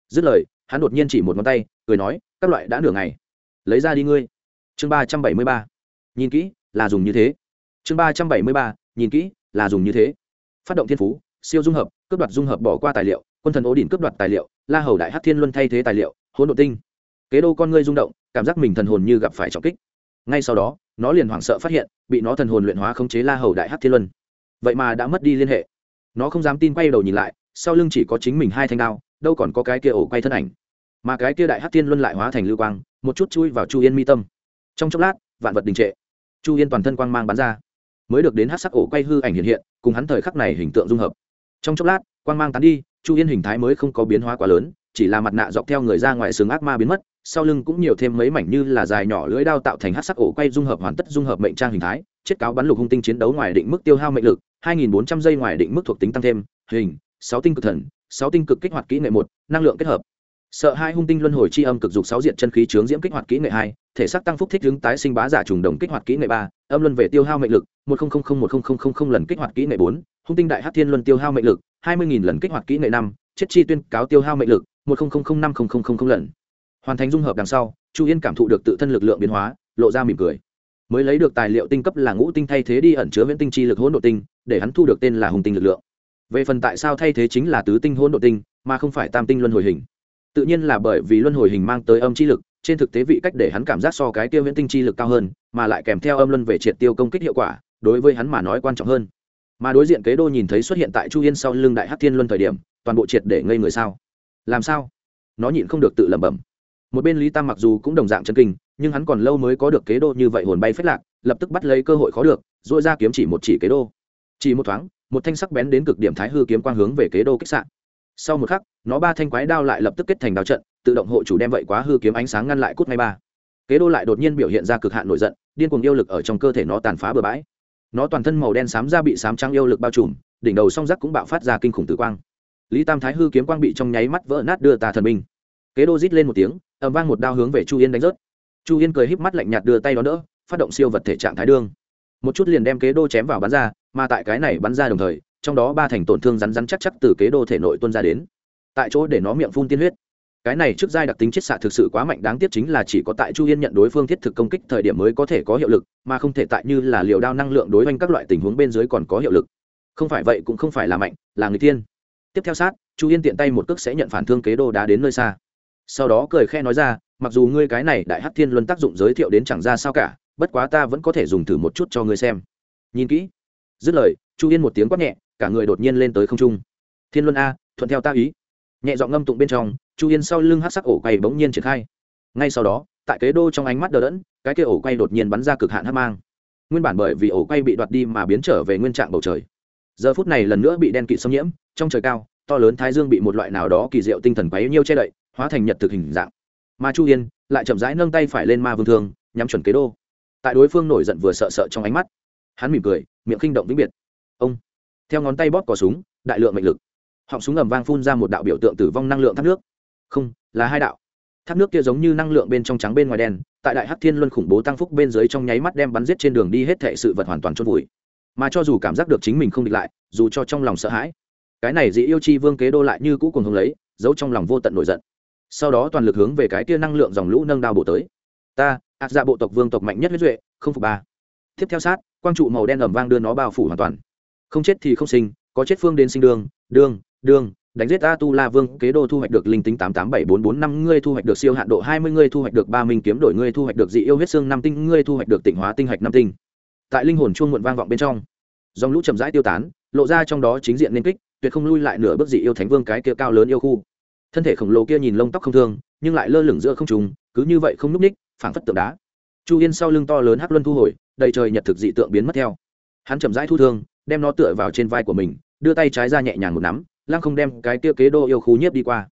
Dứt lời hắn đột nhiên chỉ một ngón tay, cười nói, các loại đã nửa ngày. Lấy ra đi ngươi. Chương ba trăm bảy mươi ba. Nhìn kỹ, là dùng như thế. Chương ba trăm bảy mươi ba, nhìn kỹ, là dùng như thế. Phát động thiên phú, siêu dung hợp, cướp đoạt dung hợp bỏ qua tài liệu, quân thần ố đỉnh cướp đoạt tài liệu, la hầu đại hát thiên luân thay thế tài liệu, hỗn độ tinh. Kế đô con ngươi rung động, cảm giác mình thần hồn như gặp phải trọng kích. Ngay sau đó, nó liền hoảng sợ phát hiện, bị nó thần hồn luyện hóa khống chế la hầu đại hát thiên luân. Vậy mà đã mất đi liên hệ. Nó không dám tin quay đầu nhìn lại, sau lưng chỉ có chính mình hai thanh đao đâu còn có cái kia ổ quay thân ảnh. Mà cái kia đại hát thiên luân lại hóa thành lưu quang, một chút chui vào chu yên mi tâm. Trong chốc lát, vạn vật đình trệ. Chu yên toàn thân quang mang bắn ra. Mới được đến hát sắc ổ quay hư ảnh hiện hiện, cùng hắn thời khắc này hình tượng dung hợp. Trong chốc lát, quang mang tán đi, chu yên hình thái mới không có biến hóa quá lớn, chỉ là mặt nạ dọc theo người ra ngoài sừng ác ma biến mất, sau lưng cũng nhiều thêm mấy mảnh như là dài nhỏ lưỡi đao tạo thành hát sắc ổ quay dung hợp hoàn tất dung hợp mệnh trang hình thái chiết cáo bắn lục hung tinh chiến đấu ngoài định mức tiêu hao mệnh lực 2.400 giây ngoài định mức thuộc tính tăng thêm, hình, sáu tinh cực thần sáu tinh cực kích hoạt kỹ nghệ một năng lượng kết hợp sợ hai hung tinh luân hồi chi âm cực dục sáu diện chân khí chướng diễm kích hoạt kỹ nghệ hai thể xác tăng phúc thích hướng tái sinh bá giả trùng đồng kích hoạt kỹ nghệ ba âm luân về tiêu hao mệnh lực một một lần kích hoạt kỹ nghệ bốn hung tinh đại hát thiên luân tiêu hao mệnh lực hai mươi lần kích hoạt kỹ nghệ năm chết chi tuyên cáo tiêu hao mệnh lực một năm lần hoàn thành dung hợp đằng sau chu yên cảm thụ được tự thân lực lượng biến hóa lộ ra mỉm cười mới lấy được tài liệu tinh cấp là ngũ tinh thay thế đi ẩn chứa viễn tinh chi lực hỗn độ tinh để hắn thu được tên là hùng tinh lực lượng về phần tại sao thay thế chính là tứ tinh hỗn độ tinh, mà không phải tam tinh luân hồi hình. Tự nhiên là bởi vì luân hồi hình mang tới âm chi lực, trên thực tế vị cách để hắn cảm giác so cái tiêu viễn tinh chi lực cao hơn, mà lại kèm theo âm luân về triệt tiêu công kích hiệu quả, đối với hắn mà nói quan trọng hơn. Mà đối diện kế đô nhìn thấy xuất hiện tại chu yên sau lưng đại hát thiên luân thời điểm, toàn bộ triệt để ngây người sao? Làm sao? Nó nhịn không được tự lẩm bẩm. Một bên lý tam mặc dù cũng đồng dạng chân kinh, nhưng hắn còn lâu mới có được kế đô như vậy hồn bay phết lạc, lập tức bắt lấy cơ hội khó được dội ra kiếm chỉ một chỉ kế đô. Chỉ một thoáng một thanh sắc bén đến cực điểm thái hư kiếm quang hướng về kế đô kích sạn. Sau một khắc, nó ba thanh quái đao lại lập tức kết thành đao trận, tự động hộ chủ đem vậy quá hư kiếm ánh sáng ngăn lại cút ngay ba. Kế đô lại đột nhiên biểu hiện ra cực hạn nổi giận, điên cuồng yêu lực ở trong cơ thể nó tàn phá bừa bãi. Nó toàn thân màu đen xám ra bị xám trắng yêu lực bao trùm, đỉnh đầu song rắc cũng bạo phát ra kinh khủng tử quang. Lý tam thái hư kiếm quang bị trong nháy mắt vỡ nát đưa tà thần binh. Kế đô rít lên một tiếng, ầm vang một đao hướng về chu yên đánh rớt. Chu yên cười híp mắt lạnh nhạt đưa tay đó đỡ, phát động siêu vật thể trạng thái đương một chút liền đem kế đô chém vào bắn ra, mà tại cái này bắn ra đồng thời, trong đó ba thành tổn thương rắn rắn chắc chắc từ kế đô thể nội tuân ra đến. Tại chỗ để nó miệng phun tiên huyết. Cái này trước giai đặc tính chiết xạ thực sự quá mạnh, đáng tiếc chính là chỉ có tại chu yên nhận đối phương thiết thực công kích thời điểm mới có thể có hiệu lực, mà không thể tại như là liều đao năng lượng đối với các loại tình huống bên dưới còn có hiệu lực. Không phải vậy cũng không phải là mạnh, là người tiên. Tiếp theo sát, chu yên tiện tay một cước sẽ nhận phản thương kế đô đá đến nơi xa. Sau đó cười khe nói ra, mặc dù ngươi cái này đại hát thiên luân tác dụng giới thiệu đến chẳng ra sao cả bất quá ta vẫn có thể dùng thử một chút cho ngươi xem. Nhìn kỹ. Dứt lời, chu yên một tiếng quát nhẹ, cả người đột nhiên lên tới không trung. Thiên luân a, thuận theo ta ý. Nhẹ dọn ngâm tụng bên trong, chu yên sau lưng hát sắc ổ quay bỗng nhiên triển khai. Ngay sau đó, tại kế đô trong ánh mắt đờ đẫn, cái kia ổ quay đột nhiên bắn ra cực hạn hát mang. Nguyên bản bởi vì ổ quay bị đoạt đi mà biến trở về nguyên trạng bầu trời. Giờ phút này lần nữa bị đen kịt xâm nhiễm, trong trời cao, to lớn thái dương bị một loại nào đó kỳ diệu tinh thần quấy nhiêu che đậy, hóa thành nhật thực hình dạng. Mà chu yên lại chậm rãi nâng tay phải lên ma vương thương, nhắm chuẩn kế đô tại đối phương nổi giận vừa sợ sợ trong ánh mắt. Hắn mỉm cười, miệng khinh động vĩnh biệt. Ông, theo ngón tay bóp cò súng, đại lượng mệnh lực. Họng súng ầm vang phun ra một đạo biểu tượng tử vong năng lượng thác nước. Không, là hai đạo. Thác nước kia giống như năng lượng bên trong trắng bên ngoài đen, tại đại hắc thiên luân khủng bố tăng phúc bên dưới trong nháy mắt đem bắn giết trên đường đi hết thệ sự vật hoàn toàn chôn vùi. Mà cho dù cảm giác được chính mình không địch lại, dù cho trong lòng sợ hãi, cái này dị yêu chi vương kế đô lại như cũ cùng hùng lấy, giấu trong lòng vô tận nổi giận. Sau đó toàn lực hướng về cái kia năng lượng dòng lũ nâng đao bổ tới. Ta ạt dạ bộ tộc vương tộc mạnh nhất huyết duệ, không phục ba. Tiếp theo sát, quang trụ màu đen ẩm vang đưa nó bao phủ hoàn toàn. Không chết thì không sinh, có chết phương đến sinh đường đương đương đánh giết a tu la vương, kế đô thu hoạch được linh tính tám tám bảy bốn bốn năm, ngươi thu hoạch được siêu hạn độ hai mươi, ngươi thu hoạch được ba minh kiếm đổi, ngươi thu hoạch được dị yêu huyết xương năm tinh, ngươi thu hoạch được tịnh hóa tinh hạch năm tinh. Tại linh hồn chuông muộn vang vọng bên trong, dòng lũ chậm rãi tiêu tán, lộ ra trong đó chính diện nên kích, tuyệt không lui lại nửa bước dị yêu thánh vương cái kia cao lớn yêu khu. Thân thể khổng lồ kia nhìn lông tóc không thương, nhưng lại lơ lửng giữa không trùng cứ như vậy không n ú c ních phảng phất tượng đá. Chu yên sau lưng to lớn hắc luân thu hồi, đầy trời nhật thực dị tượng biến mất theo. Hắn chậm rãi thu thương, đem nó tựa vào trên vai của mình, đưa tay trái ra nhẹ nhàng một nắm, lăng không đem cái kia kế đô yêu khu nhiếp đi qua.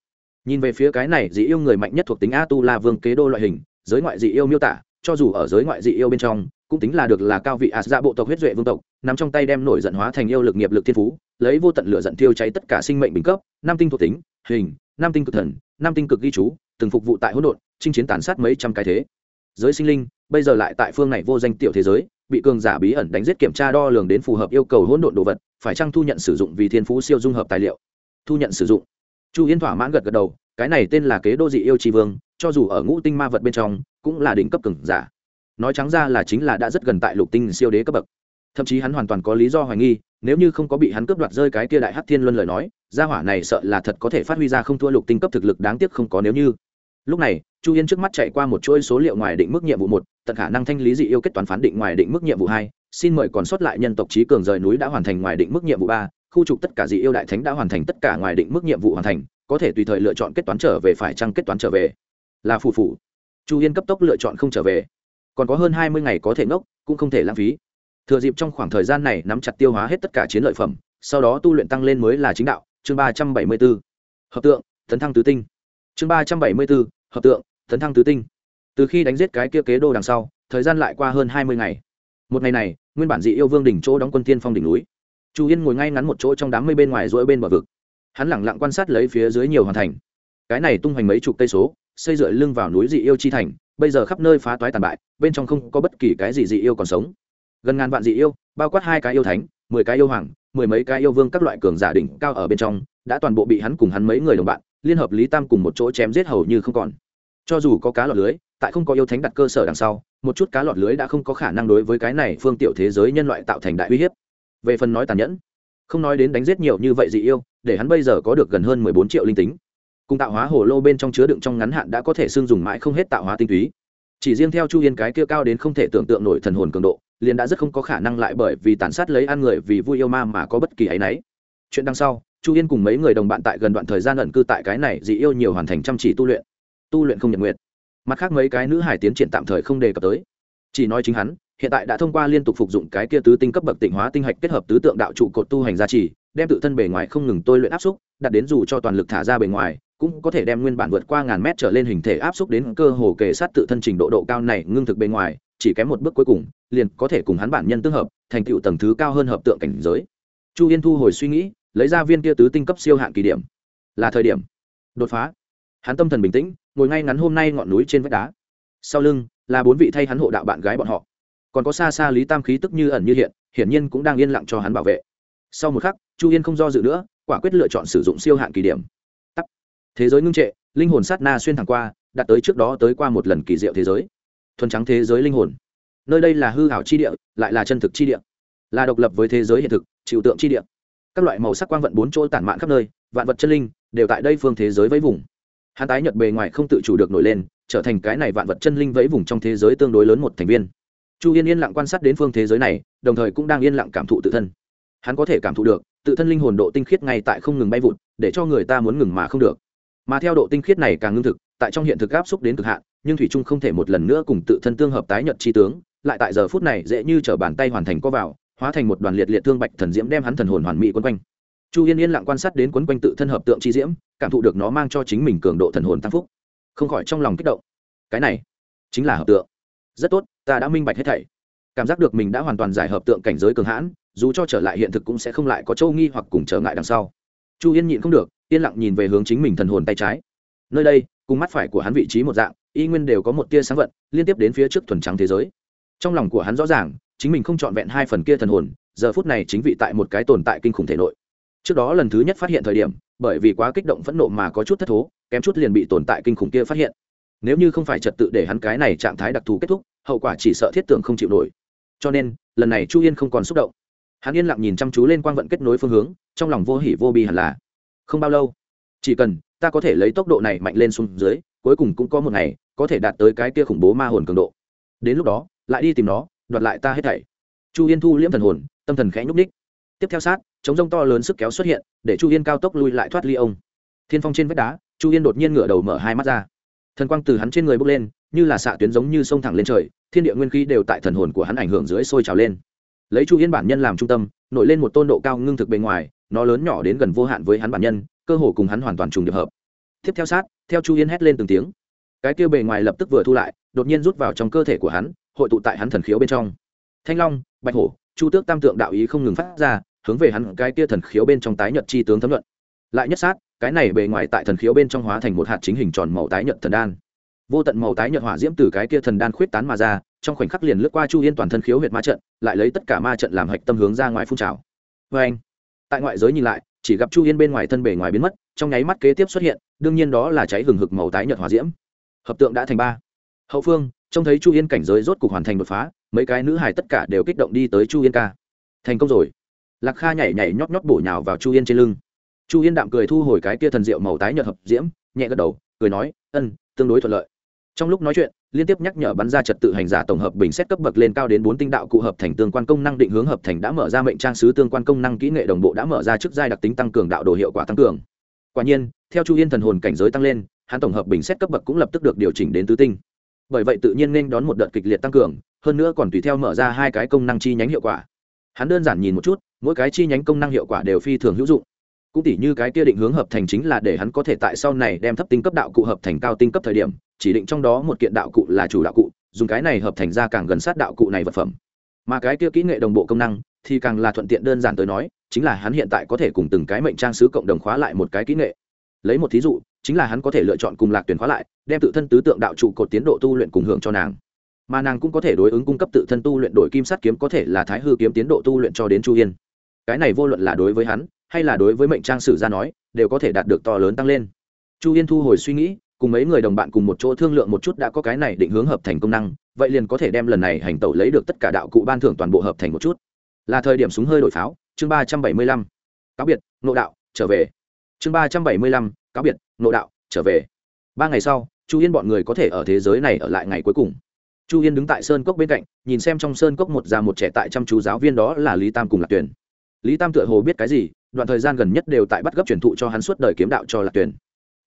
Nhìn về phía cái này dị yêu người mạnh nhất thuộc tính a tu la vương kế đô loại hình, giới ngoại dị yêu miêu tả, cho dù ở giới ngoại dị yêu bên trong, cũng tính là được là cao vị ạt dạ bộ tộc huyết duệ vương tộc nằm trong tay đem nổi giận hóa thành yêu lực nghiệp lực thiên phú, lấy vô tận lửa giận thiêu cháy tất cả sinh mệnh bình cấp, năm tinh thuộc tính, hình, năm tinh cực thần, năm tinh cực ghi chú từng phục vụ tại hỗn độn, chinh chiến tàn sát mấy trăm cái thế. Giới sinh linh, bây giờ lại tại phương này vô danh tiểu thế giới, bị cường giả bí ẩn đánh giết kiểm tra đo lường đến phù hợp yêu cầu hỗn độn đồ vật, phải chăng thu nhận sử dụng vì thiên phú siêu dung hợp tài liệu? Thu nhận sử dụng. Chu yên thỏa mãn gật gật đầu, cái này tên là kế đô dị yêu tri vương, cho dù ở ngũ tinh ma vật bên trong, cũng là đỉnh cấp cường giả. Nói trắng ra là chính là đã rất gần tại lục tinh siêu đế cấp bậc. Thậm chí hắn hoàn toàn có lý do hoài nghi, nếu như không có bị hắn cướp đoạt rơi cái kia đại hắc thiên luân lời nói, gia hỏa này sợ là thật có thể phát huy ra không thua lục tinh cấp thực lực đáng tiếc không có nếu như lúc này, chu yên trước mắt chạy qua một chuỗi số liệu ngoài định mức nhiệm vụ một, tận khả năng thanh lý dị yêu kết toán phán định ngoài định mức nhiệm vụ hai. Xin mời còn sót lại nhân tộc trí cường rời núi đã hoàn thành ngoài định mức nhiệm vụ ba. Khu trục tất cả dị yêu đại thánh đã hoàn thành tất cả ngoài định mức nhiệm vụ hoàn thành, có thể tùy thời lựa chọn kết toán trở về phải chăng kết toán trở về. Là phù phủ chu yên cấp tốc lựa chọn không trở về. Còn có hơn hai mươi ngày có thể ngốc, cũng không thể lãng phí. Thừa dịp trong khoảng thời gian này nắm chặt tiêu hóa hết tất cả chiến lợi phẩm, sau đó tu luyện tăng lên mới là chính đạo, chương ba trăm bảy mươi b ố hợp tượng, tấn thăng tứ tinh chương ba trăm bảy mươi bốn, hợp tượng tấn thăng tứ tinh. Từ khi đánh giết cái kia kế đô đằng sau thời gian lại qua hơn hai mươi ngày. Một ngày này nguyên bản dị yêu vương đỉnh chỗ đóng quân tiên phong đỉnh núi. Chu yên ngồi ngay ngắn một chỗ trong đám mây bên ngoài rỗi bên bờ vực. Hắn lẳng lặng quan sát lấy phía dưới nhiều hoàn thành. Cái này tung hoành mấy chục cây số xây dựa lưng vào núi dị yêu chi thành bây giờ khắp nơi phá toái tàn bại bên trong không có bất kỳ cái gì dị yêu còn sống. Gần ngàn vạn dị yêu bao quát hai cái yêu thánh mười cái yêu hoàng mười mấy cái yêu vương các loại cường giả đỉnh cao ở bên trong đã toàn bộ bị hắn cùng hắn mấy người đồng bạn liên hợp lý tam cùng một chỗ chém giết hầu như không còn. Cho dù có cá lọt lưới, tại không có yêu thánh đặt cơ sở đằng sau, một chút cá lọt lưới đã không có khả năng đối với cái này phương tiểu thế giới nhân loại tạo thành đại uy hiếp. Về phần nói tàn nhẫn, không nói đến đánh giết nhiều như vậy dị yêu, để hắn bây giờ có được gần hơn mười bốn triệu linh tính. Cùng tạo hóa hồ lô bên trong chứa đựng trong ngắn hạn đã có thể xương dùng mãi không hết tạo hóa tinh túy. Chỉ riêng theo chu yên cái kia cao đến không thể tưởng tượng nổi thần hồn cường độ, liền đã rất không có khả năng lại bởi vì tàn sát lấy ăn người vì vui yêu ma mà có bất kỳ áy náy. Chuyện đằng sau chu yên cùng mấy người đồng bạn tại gần đoạn thời gian ẩn cư tại cái này dị yêu nhiều hoàn thành chăm chỉ tu luyện. Tu luyện không nhận nguyện mặt khác mấy cái nữ hải tiến triển tạm thời không đề cập tới. Chỉ nói chính hắn, hiện tại đã thông qua liên tục phục dụng cái kia tứ tinh cấp bậc tịnh hóa tinh hạch kết hợp tứ tượng đạo trụ cột tu hành gia trì, đem tự thân bề ngoài không ngừng tôi luyện áp xúc, đặt đến dù cho toàn lực thả ra bề ngoài, cũng có thể đem nguyên bản vượt qua ngàn mét trở lên hình thể áp xúc đến cơ hồ kề sát tự thân trình độ độ cao này ngưng thực bề ngoài, chỉ kém một bước cuối cùng, liền có thể cùng hắn bản nhân tương hợp, thành tựu tầng thứ cao hơn hợp tượng cảnh giới. Chu yên thu hồi suy nghĩ lấy ra viên kia tứ tinh cấp siêu hạn kỳ điểm. Là thời điểm. Đột phá. Hắn tâm thần bình tĩnh, ngồi ngay ngắn hôm nay ngọn núi trên vách đá. Sau lưng, là bốn vị thay hắn hộ đạo bạn gái bọn họ. Còn có xa xa lý tam khí tức như ẩn như hiện, hiển nhiên cũng đang yên lặng cho hắn bảo vệ. Sau một khắc, chu yên không do dự nữa, quả quyết lựa chọn sử dụng siêu hạn kỳ điểm. Tắc. thế giới ngưng trệ, linh hồn sát na xuyên thẳng qua, đạt tới trước đó tới qua một lần kỳ diệu thế giới. Thuần trắng thế giới linh hồn. Nơi đây là hư hảo chi địa, lại là chân thực chi địa. Là độc lập với thế giới hiện thực, chịu tượng chi địa các loại màu sắc quang vận bốn chỗ tản mạn khắp nơi, vạn vật chân linh đều tại đây phương thế giới với vùng. Hắn tái nhật bề ngoài không tự chủ được nổi lên, trở thành cái này vạn vật chân linh vẫy vùng trong thế giới tương đối lớn một thành viên. Chu yên yên lặng quan sát đến phương thế giới này, đồng thời cũng đang yên lặng cảm thụ tự thân. Hắn có thể cảm thụ được, tự thân linh hồn độ tinh khiết ngay tại không ngừng bay vụt, để cho người ta muốn ngừng mà không được. Mà theo độ tinh khiết này càng ngưng thực, tại trong hiện thực áp xúc đến cực hạn, nhưng thủy trung không thể một lần nữa cùng tự thân tương hợp tái nhật chi tướng, lại tại giờ phút này dễ như t bàn tay hoàn thành có vào hóa thành một đoàn liệt liệt thương bạch thần diễm đem hắn thần hồn hoàn mỹ quấn quanh. Chu yên yên lặng quan sát đến quấn quanh tự thân hợp tượng chi diễm, cảm thụ được nó mang cho chính mình cường độ thần hồn tăng phúc. Không khỏi trong lòng kích động. Cái này chính là hợp tượng. Rất tốt, ta đã minh bạch hết thảy. Cảm giác được mình đã hoàn toàn giải hợp tượng cảnh giới cường hãn, dù cho trở lại hiện thực cũng sẽ không lại có châu nghi hoặc cùng trở ngại đằng sau. Chu yên nhịn không được, yên lặng nhìn về hướng chính mình thần hồn tay trái. Nơi đây, cùng mắt phải của hắn vị trí một dạng, y nguyên đều có một tia sáng vận, liên tiếp đến phía trước thuần trắng thế giới. Trong lòng của hắn rõ ràng chính mình không trọn vẹn hai phần kia thần hồn, giờ phút này chính vị tại một cái tồn tại kinh khủng thể nội. Trước đó lần thứ nhất phát hiện thời điểm, bởi vì quá kích động phẫn nộ mà có chút thất thố, kém chút liền bị tồn tại kinh khủng kia phát hiện. Nếu như không phải trật tự để hắn cái này trạng thái đặc thù kết thúc, hậu quả chỉ sợ thiết tưởng không chịu nổi. Cho nên, lần này chu yên không còn xúc động. Hắn yên lặng nhìn chăm chú lên quang vận kết nối phương hướng, trong lòng vô hỉ vô bi hẳn là. Không bao lâu, chỉ cần ta có thể lấy tốc độ này mạnh lên xuống dưới, cuối cùng cũng có một ngày, có thể đạt tới cái kia khủng bố ma hồn cường độ. Đến lúc đó, lại đi tìm nó đoạt lại ta hết thảy. Chu yên thu liễm thần hồn, tâm thần khẽ nhúc ních tiếp theo sát chống rông to lớn sức kéo xuất hiện, để chu yên cao tốc lui lại thoát ly ông. Thiên phong trên vách đá, chu yên đột nhiên ngửa đầu mở hai mắt ra. Thần quang từ hắn trên người bốc lên, như là xạ tuyến giống như sông thẳng lên trời, thiên địa nguyên khí đều tại thần hồn của hắn ảnh hưởng dưới sôi trào lên. Lấy chu yên bản nhân làm trung tâm, nổi lên một tôn độ cao ngưng thực bề ngoài, nó lớn nhỏ đến gần vô hạn với hắn bản nhân, cơ hồ cùng hắn hoàn toàn trùng điệp hợp. Tiếp theo sát, theo chu yên hét lên từng tiếng. Cái kia bề ngoài lập tức vừa thu lại, đột nhiên rút vào trong cơ thể của hắn hội tụ tại hắn thần khiếu bên trong. Thanh long, bạch hổ, chu tước tam tượng đạo ý không ngừng phát ra, hướng về hắn cái kia thần khiếu bên trong tái nhật chi tướng thấm luận lại nhất sát, cái này bề ngoài tại thần khiếu bên trong hóa thành một hạt chính hình tròn màu tái nhật thần đan. Vô tận màu tái nhật hỏa diễm từ cái kia thần đan khuyết tán mà ra, trong khoảnh khắc liền lướt qua chu yên toàn thân khiếu huyệt ma trận, lại lấy tất cả ma trận làm hạch tâm hướng ra ngoài phun trào. Vê anh tại ngoại giới nhìn lại, chỉ gặp chu yên bên ngoài thân bề ngoài biến mất, trong nháy mắt kế tiếp xuất hiện, đương nhiên đó là cháy hừng hực màu tái nhật hỏa diễm. Hợp tượng đã thành ba. Hậu phương trông thấy chu yên cảnh giới rốt cục hoàn thành đột phá, mấy cái nữ hài tất cả đều kích động đi tới chu yên ca. Thành công rồi. Lạc kha nhảy nhảy nhót nhót bổ nhào vào chu yên trên lưng. Chu yên đạm cười thu hồi cái kia thần diệu màu tái nhợt hợp diễm, nhẹ gật đầu, cười nói, ân, tương đối thuận lợi. Trong lúc nói chuyện, liên tiếp nhắc nhở bắn ra trật tự hành giả tổng hợp bình xét cấp bậc lên cao đến bốn tinh đạo cụ hợp thành tương quan công năng định hướng hợp thành đã mở ra mệnh trang sứ tương quan công năng kỹ nghệ đồng bộ đã mở ra chức giai đặc tính tăng cường đạo đồ hiệu quả tăng cường. Quả nhiên, theo chu yên thần hồn cảnh giới tăng lên, hắn tổng hợp bình xét cấp bậc cũng lập tức được điều chỉnh đến tứ tinh bởi vậy tự nhiên nên đón một đợt kịch liệt tăng cường, hơn nữa còn tùy theo mở ra hai cái công năng chi nhánh hiệu quả. Hắn đơn giản nhìn một chút, mỗi cái chi nhánh công năng hiệu quả đều phi thường hữu dụng. Cũng tỉ như cái kia định hướng hợp thành chính là để hắn có thể tại sau này đem thấp tinh cấp đạo cụ hợp thành cao tinh cấp thời điểm, chỉ định trong đó một kiện đạo cụ là chủ đạo cụ, dùng cái này hợp thành ra càng gần sát đạo cụ này vật phẩm. Mà cái kia kỹ nghệ đồng bộ công năng thì càng là thuận tiện đơn giản tới nói, chính là hắn hiện tại có thể cùng từng cái mệnh trang sứ cộng đồng khóa lại một cái kỹ nghệ. Lấy một thí dụ chính là hắn có thể lựa chọn cùng lạc tuyển khóa lại, đem tự thân tứ tượng đạo trụ cột tiến độ tu luyện cùng hưởng cho nàng. Mà nàng cũng có thể đối ứng cung cấp tự thân tu luyện đổi kim sắt kiếm có thể là thái hư kiếm tiến độ tu luyện cho đến chu yên. Cái này vô luận là đối với hắn, hay là đối với mệnh trang sử ra nói, đều có thể đạt được to lớn tăng lên. Chu yên thu hồi suy nghĩ, cùng mấy người đồng bạn cùng một chỗ thương lượng một chút đã có cái này định hướng hợp thành công năng, vậy liền có thể đem lần này hành tẩu lấy được tất cả đạo cụ ban thưởng toàn bộ hợp thành một chút. Là thời điểm súng hơi đổi pháo, chương ba trăm bảy mươi lăm. Cáo biệt nộ đạo, trở về. Chương ba trăm bảy mươi lăm cáo biệt nộ đạo, trở về. Ba ngày sau, chu yên bọn người có thể ở thế giới này ở lại ngày cuối cùng. Chu yên đứng tại sơn cốc bên cạnh, nhìn xem trong sơn cốc một già một trẻ tại chăm chú giáo viên đó là lý tam cùng lạc tuyển lý tam tựa hồ biết cái gì, đoạn thời gian gần nhất đều tại bắt gấp truyền thụ cho hắn suốt đời kiếm đạo cho lạc tuyển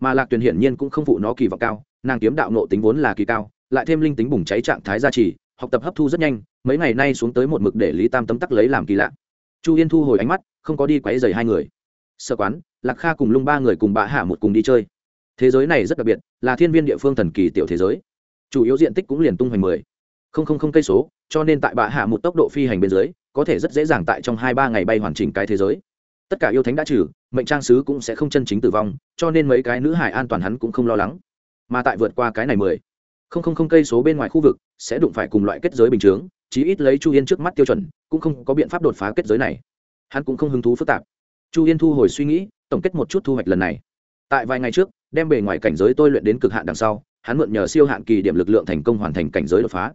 mà lạc tuyển hiển nhiên cũng không phụ nó kỳ vọng cao, nàng kiếm đạo nộ tính vốn là kỳ cao, lại thêm linh tính bùng cháy trạng thái gia trì, học tập hấp thu rất nhanh, mấy ngày nay xuống tới một mực để lý tam tấm tắc lấy làm kỳ lạ. Chu yên thu hồi ánh mắt, không có đi quấy dày hai người. Sợ quán lạc kha cùng lung ba người cùng bạ hạ một cùng đi chơi. Thế giới này rất đặc biệt, là thiên viên địa phương thần kỳ tiểu thế giới. Chủ yếu diện tích cũng liền tung hoành mười. Không không không cây số, cho nên tại bạ hạ một tốc độ phi hành bên dưới, có thể rất dễ dàng tại trong hai ba ngày bay hoàn chỉnh cái thế giới. Tất cả yêu thánh đã trừ, mệnh trang sứ cũng sẽ không chân chính tử vong, cho nên mấy cái nữ hải an toàn hắn cũng không lo lắng. Mà tại vượt qua cái này mười, không không không cây số bên ngoài khu vực, sẽ đụng phải cùng loại kết giới bình chướng, chí ít lấy chu yên trước mắt tiêu chuẩn, cũng không có biện pháp đột phá kết giới này. Hắn cũng không hứng thú phức tạp chu yên thu hồi suy nghĩ, tổng kết một chút thu hoạch lần này. Tại vài ngày trước, đem bề ngoài cảnh giới tôi luyện đến cực hạn đằng sau, hắn mượn nhờ siêu hạn kỳ điểm lực lượng thành công hoàn thành cảnh giới đột phá.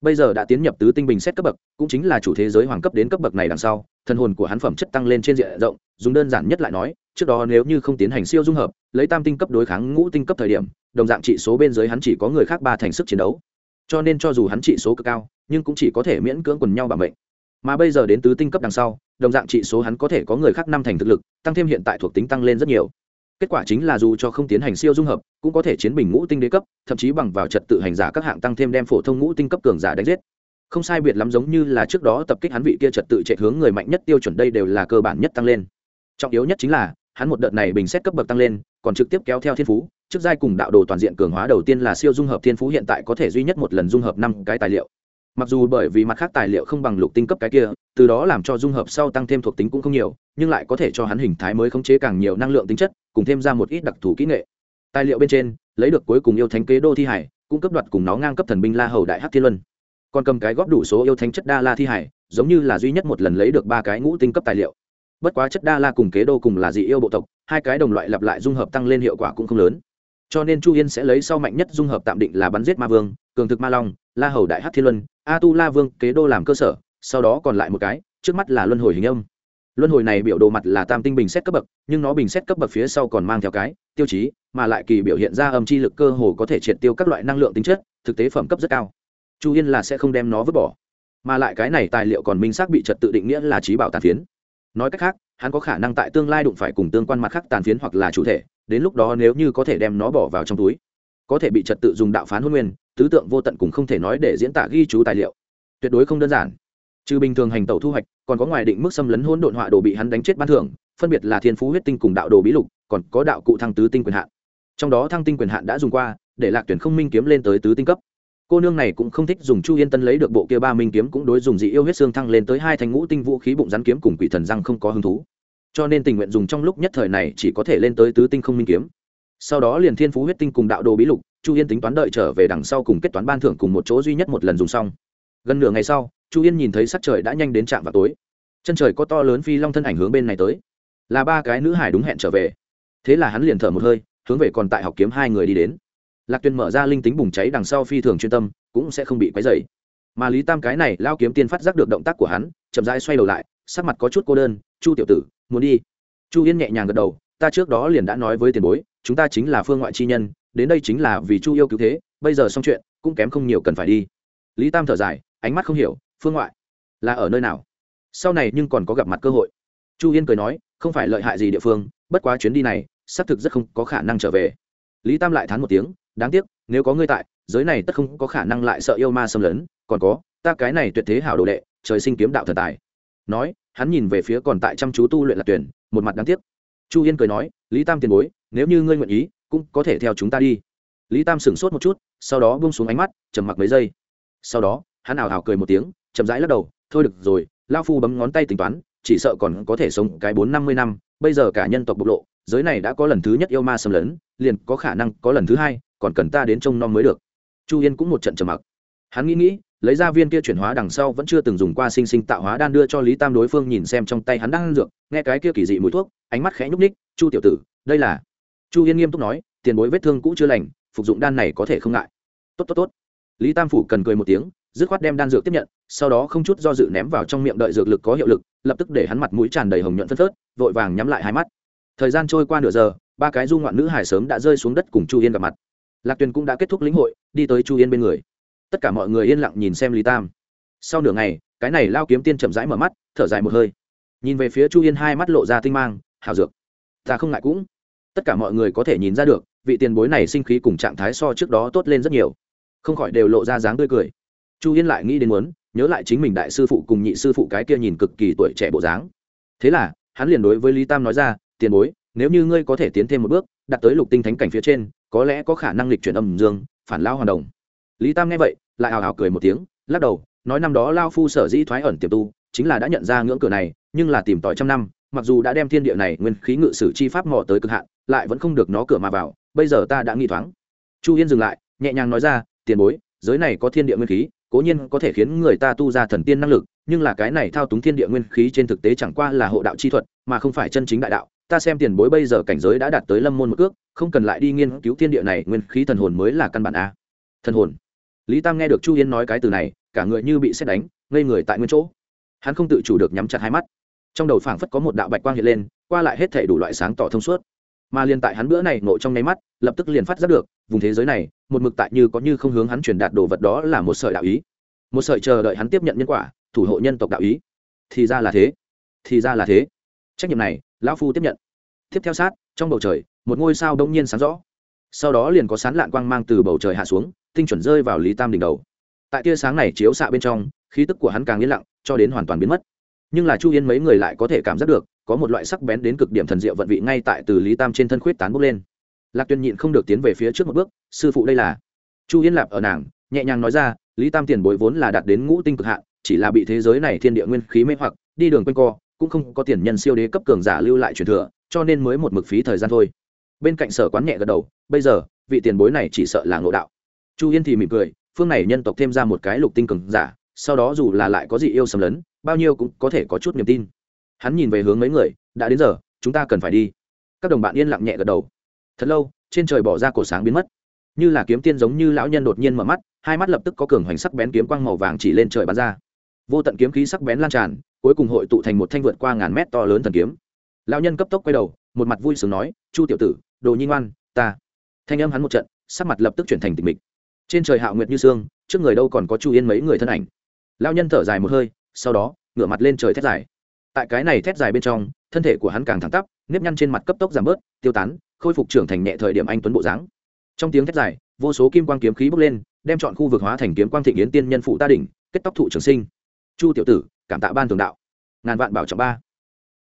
Bây giờ đã tiến nhập tứ tinh bình xét cấp bậc, cũng chính là chủ thế giới hoàng cấp đến cấp bậc này đằng sau thân hồn của hắn phẩm chất tăng lên trên diện rộng, dùng đơn giản nhất lại nói, trước đó nếu như không tiến hành siêu dung hợp, lấy tam tinh cấp đối kháng ngũ tinh cấp thời điểm, đồng dạng trị số bên dưới hắn chỉ có người khác ba thành sức chiến đấu. Cho nên cho dù hắn trị số cực cao, nhưng cũng chỉ có thể miễn cưỡng quần nhau bằng bệnh mà bây giờ đến tứ tinh cấp đằng sau, đồng dạng trị số hắn có thể có người khác năm thành thực lực, tăng thêm hiện tại thuộc tính tăng lên rất nhiều. Kết quả chính là dù cho không tiến hành siêu dung hợp, cũng có thể chiến bình ngũ tinh đế cấp, thậm chí bằng vào trật tự hành giả các hạng tăng thêm đem phổ thông ngũ tinh cấp cường giả đánh giết. Không sai biệt lắm giống như là trước đó tập kích hắn vị kia trật tự chạy hướng người mạnh nhất tiêu chuẩn đây đều là cơ bản nhất tăng lên. Trọng yếu nhất chính là, hắn một đợt này bình xét cấp bậc tăng lên, còn trực tiếp kéo theo thiên phú, trước giai cùng đạo đồ toàn diện cường hóa đầu tiên là siêu dung hợp thiên phú hiện tại có thể duy nhất một lần dung hợp năm cái tài liệu mặc dù bởi vì mặt khác tài liệu không bằng lục tinh cấp cái kia, từ đó làm cho dung hợp sau tăng thêm thuộc tính cũng không nhiều, nhưng lại có thể cho hắn hình thái mới khống chế càng nhiều năng lượng tính chất, cùng thêm ra một ít đặc thù kỹ nghệ. Tài liệu bên trên, lấy được cuối cùng yêu thánh kế đô thi hải cũng cấp đoạt cùng nó ngang cấp thần binh la hầu đại hát thiên luân. Còn cầm cái góp đủ số yêu thánh chất đa la thi hải, giống như là duy nhất một lần lấy được ba cái ngũ tinh cấp tài liệu. Bất quá chất đa la cùng kế đô cùng là dị yêu bộ tộc, hai cái đồng loại lặp lại dung hợp tăng lên hiệu quả cũng không lớn cho nên chu yên sẽ lấy sau mạnh nhất dung hợp tạm định là bắn giết ma vương, cường thực ma long, la hầu đại hát thiên luân, a tu la vương kế đô làm cơ sở, sau đó còn lại một cái, trước mắt là luân hồi hình âm. Luân hồi này biểu đồ mặt là tam tinh bình xét cấp bậc, nhưng nó bình xét cấp bậc phía sau còn mang theo cái, tiêu chí, mà lại kỳ biểu hiện ra âm chi lực cơ hồ có thể triệt tiêu các loại năng lượng tính chất, thực tế phẩm cấp rất cao. Chu yên là sẽ không đem nó vứt bỏ. Mà lại cái này tài liệu còn minh xác bị trật tự định nghĩa là trí bảo tàn phiến. Nói cách khác, hắn có khả năng tại tương lai đụng phải cùng tương quan mặt khác tàn phiến hoặc là chủ thể đến lúc đó nếu như có thể đem nó bỏ vào trong túi, có thể bị trật tự dùng đạo phán hôn nguyên, tứ tượng vô tận cùng không thể nói để diễn tả ghi chú tài liệu. Tuyệt đối không đơn giản. Trừ bình thường hành tẩu thu hoạch, còn có ngoài định mức xâm lấn hỗn độn họa đồ bị hắn đánh chết ban thưởng, phân biệt là thiên phú huyết tinh cùng đạo đồ bí lục, còn có đạo cụ thăng tứ tinh quyền hạn. Trong đó thăng tinh quyền hạn đã dùng qua, để lạc tuyển không minh kiếm lên tới tứ tinh cấp. Cô nương này cũng không thích dùng chu yên tân lấy được bộ kia ba minh kiếm, cũng đối dùng dị yêu huyết xương thăng lên tới hai thành ngũ tinh vũ khí bụng rắn kiếm cùng quỷ thần răng không có hứng thú cho nên tình nguyện dùng trong lúc nhất thời này chỉ có thể lên tới tứ tinh không minh kiếm. Sau đó liền thiên phú huyết tinh cùng đạo đồ bí lục, chu yên tính toán đợi trở về đằng sau cùng kết toán ban thưởng cùng một chỗ duy nhất một lần dùng xong. Gần nửa ngày sau, chu yên nhìn thấy sắc trời đã nhanh đến trạm vào tối. Chân trời có to lớn phi long thân ảnh hướng bên này tới. Là ba cái nữ hải đúng hẹn trở về. Thế là hắn liền thở một hơi, hướng về còn tại học kiếm hai người đi đến. Lạc tuyền mở ra linh tính bùng cháy đằng sau phi thường chuyên tâm, cũng sẽ không bị quấy dày mà lý tam cái này, lao kiếm tiên phát giác được động tác của hắn, chậm rãi xoay đầu lại, sắc mặt có chút cô đơn, chu tiểu tử muốn đi. Chu yên nhẹ nhàng gật đầu, ta trước đó liền đã nói với tiền bối, chúng ta chính là phương ngoại chi nhân, đến đây chính là vì chu yêu cứu thế, bây giờ xong chuyện, cũng kém không nhiều cần phải đi. Lý tam thở dài, ánh mắt không hiểu, phương ngoại là ở nơi nào? Sau này nhưng còn có gặp mặt cơ hội. Chu yên cười nói, không phải lợi hại gì địa phương, bất quá chuyến đi này, xác thực rất không có khả năng trở về. Lý tam lại thán một tiếng, đáng tiếc, nếu có ngươi tại, giới này tất không có khả năng lại sợ yêu ma xâm lấn, còn có, ta cái này tuyệt thế hảo đồ đệ, trời sinh kiếm đạo thần tài. Nói hắn nhìn về phía còn tại chăm chú tu luyện lạc tuyển, một mặt đáng tiếc. Chu yên cười nói, lý tam tiền bối, nếu như ngươi nguyện ý, cũng có thể theo chúng ta đi. Lý tam sửng sốt một chút, sau đó bung xuống ánh mắt, trầm mặc mấy giây. Sau đó, hắn ảo ảo cười một tiếng, chậm rãi lắc đầu, thôi được rồi lao phu bấm ngón tay tính toán, chỉ sợ còn có thể sống cái bốn năm mươi năm, bây giờ cả nhân tộc bộc lộ, giới này đã có lần thứ nhất yêu ma xâm lấn, liền có khả năng có lần thứ hai, còn cần ta đến trông nom mới được. Chu yên cũng một trận trầm mặc. Hắn nghĩ nghĩ lấy ra viên kia chuyển hóa đằng sau vẫn chưa từng dùng qua sinh sinh tạo hóa đan đưa cho lý tam đối phương nhìn xem trong tay hắn đang dược, nghe cái kia kỳ dị mùi thuốc, ánh mắt khẽ nhúc ních chu tiểu tử, đây là chu yên nghiêm túc nói, tiền bối vết thương cũ chưa lành, phục dụng đan này có thể không ngại. Tốt tốt tốt. Lý tam phủ cần cười một tiếng, dứt khoát đem đan dược tiếp nhận, sau đó không chút do dự ném vào trong miệng đợi dược lực có hiệu lực, lập tức để hắn mặt mũi tràn đầy hồng nhuận phân phớt, vội vàng nhắm lại hai mắt. Thời gian trôi qua nửa giờ, ba cái du ngoạn nữ hải sớm đã rơi xuống đất cùng chu yên gặp mặt. Lạc tuyền cũng đã kết thúc lĩnh hội, đi tới chu yên bên người tất cả mọi người yên lặng nhìn xem lý tam. Sau nửa ngày, cái này lao kiếm tiên chậm rãi mở mắt, thở dài một hơi. Nhìn về phía chu yên hai mắt lộ ra tinh mang hào dược, ta không ngại cũng. Tất cả mọi người có thể nhìn ra được, vị tiền bối này sinh khí cùng trạng thái so trước đó tốt lên rất nhiều. Không khỏi đều lộ ra dáng tươi cười. Chu yên lại nghĩ đến muốn, nhớ lại chính mình đại sư phụ cùng nhị sư phụ cái kia nhìn cực kỳ tuổi trẻ bộ dáng. Thế là, hắn liền đối với lý tam nói ra, tiền bối, nếu như ngươi có thể tiến thêm một bước, đạt tới lục tinh thánh cảnh phía trên, có lẽ có khả năng lịch chuyển âm dương, phản lao hoàn đồng. Lý tam nghe vậy lại hào hào cười một tiếng, lắc đầu, nói năm đó lao phu sở dĩ thoái ẩn tiềm tu, chính là đã nhận ra ngưỡng cửa này, nhưng là tìm tòi trăm năm, mặc dù đã đem thiên địa này nguyên khí ngự sử chi pháp mò tới cực hạn, lại vẫn không được nó cửa mà vào, bây giờ ta đã nghi thoáng. Chu yên dừng lại, nhẹ nhàng nói ra, tiền bối, giới này có thiên địa nguyên khí, cố nhiên có thể khiến người ta tu ra thần tiên năng lực, nhưng là cái này thao túng thiên địa nguyên khí trên thực tế chẳng qua là hộ đạo chi thuật, mà không phải chân chính đại đạo. Ta xem tiền bối bây giờ cảnh giới đã đạt tới lâm môn một cước, không cần lại đi nghiên cứu thiên địa này nguyên khí thần hồn mới là căn bản a. Thần hồn lý tam nghe được chu yên nói cái từ này, cả người như bị xét đánh, ngây người tại nguyên chỗ. Hắn không tự chủ được nhắm chặt hai mắt. Trong đầu phảng phất có một đạo bạch quang hiện lên, qua lại hết thể đủ loại sáng tỏ thông suốt. Mà liền tại hắn bữa này ngộ trong nháy mắt, lập tức liền phát giác được, vùng thế giới này, một mực tại như có như không hướng hắn truyền đạt đồ vật đó là một sợi đạo ý. Một sợi chờ đợi hắn tiếp nhận nhân quả, thủ hộ nhân tộc đạo ý. Thì ra là thế. Thì ra là thế. Trách nhiệm này, lão phu tiếp nhận. Tiếp theo sát, trong bầu trời, một ngôi sao đông nhiên sáng rõ. Sau đó liền có sán lạn quang mang từ bầu trời hạ xuống tinh chuẩn rơi vào lý tam đỉnh đầu. Tại tia sáng này chiếu xạ bên trong, khí tức của hắn càng yên lặng, cho đến hoàn toàn biến mất. Nhưng là chu yên mấy người lại có thể cảm giác được, có một loại sắc bén đến cực điểm thần diệu vận vị ngay tại từ lý tam trên thân khuyết tán bốc lên. Lạc tuyên nhịn không được tiến về phía trước một bước, sư phụ đây là chu yên lạp ở nàng, nhẹ nhàng nói ra, lý tam tiền bối vốn là đạt đến ngũ tinh cực hạn, chỉ là bị thế giới này thiên địa nguyên khí mê hoặc, đi đường quanh co, cũng không có tiền nhân siêu đế cấp cường giả lưu lại truyền thừa, cho nên mới một mực phí thời gian thôi. Bên cạnh sở quán nhẹ gật đầu, bây giờ, vị tiền bối này chỉ sợ là ngộ đạo chu yên thì mỉm cười, phương này nhân tộc thêm ra một cái lục tinh cường giả, sau đó dù là lại có gì yêu xâm lấn, bao nhiêu cũng có thể có chút niềm tin. Hắn nhìn về hướng mấy người, đã đến giờ, chúng ta cần phải đi. Các đồng bạn yên lặng nhẹ gật đầu. Thật lâu, trên trời bỏ ra cổ sáng biến mất. Như là kiếm tiên giống như lão nhân đột nhiên mở mắt, hai mắt lập tức có cường hoành sắc bén kiếm quang màu vàng chỉ lên trời bắn ra. Vô tận kiếm khí sắc bén lan tràn, cuối cùng hội tụ thành một thanh vượt qua ngàn mét to lớn thần kiếm. Lão nhân cấp tốc quay đầu, một mặt vui sướng nói, chu tiểu tử, đồ nhi ngoan, ta. Thanh âm hắn một trận, sắc mặt lập tức chuyển thành tịch mịch trên trời hạo nguyệt như sương, trước người đâu còn có chu yên mấy người thân ảnh. Lão nhân thở dài một hơi, sau đó, ngửa mặt lên trời thét dài. Tại cái này thét dài bên trong, thân thể của hắn càng thẳng tắp, nếp nhăn trên mặt cấp tốc giảm bớt, tiêu tán, khôi phục trưởng thành nhẹ thời điểm anh tuấn bộ dáng. Trong tiếng thét dài, vô số kim quang kiếm khí bốc lên, đem chọn khu vực hóa thành kiếm quang thịnh yến tiên nhân phụ ta đỉnh, kết tóc thụ trường sinh. Chu tiểu tử, cảm tạ ban thường đạo. Ngàn vạn bảo trọng ba.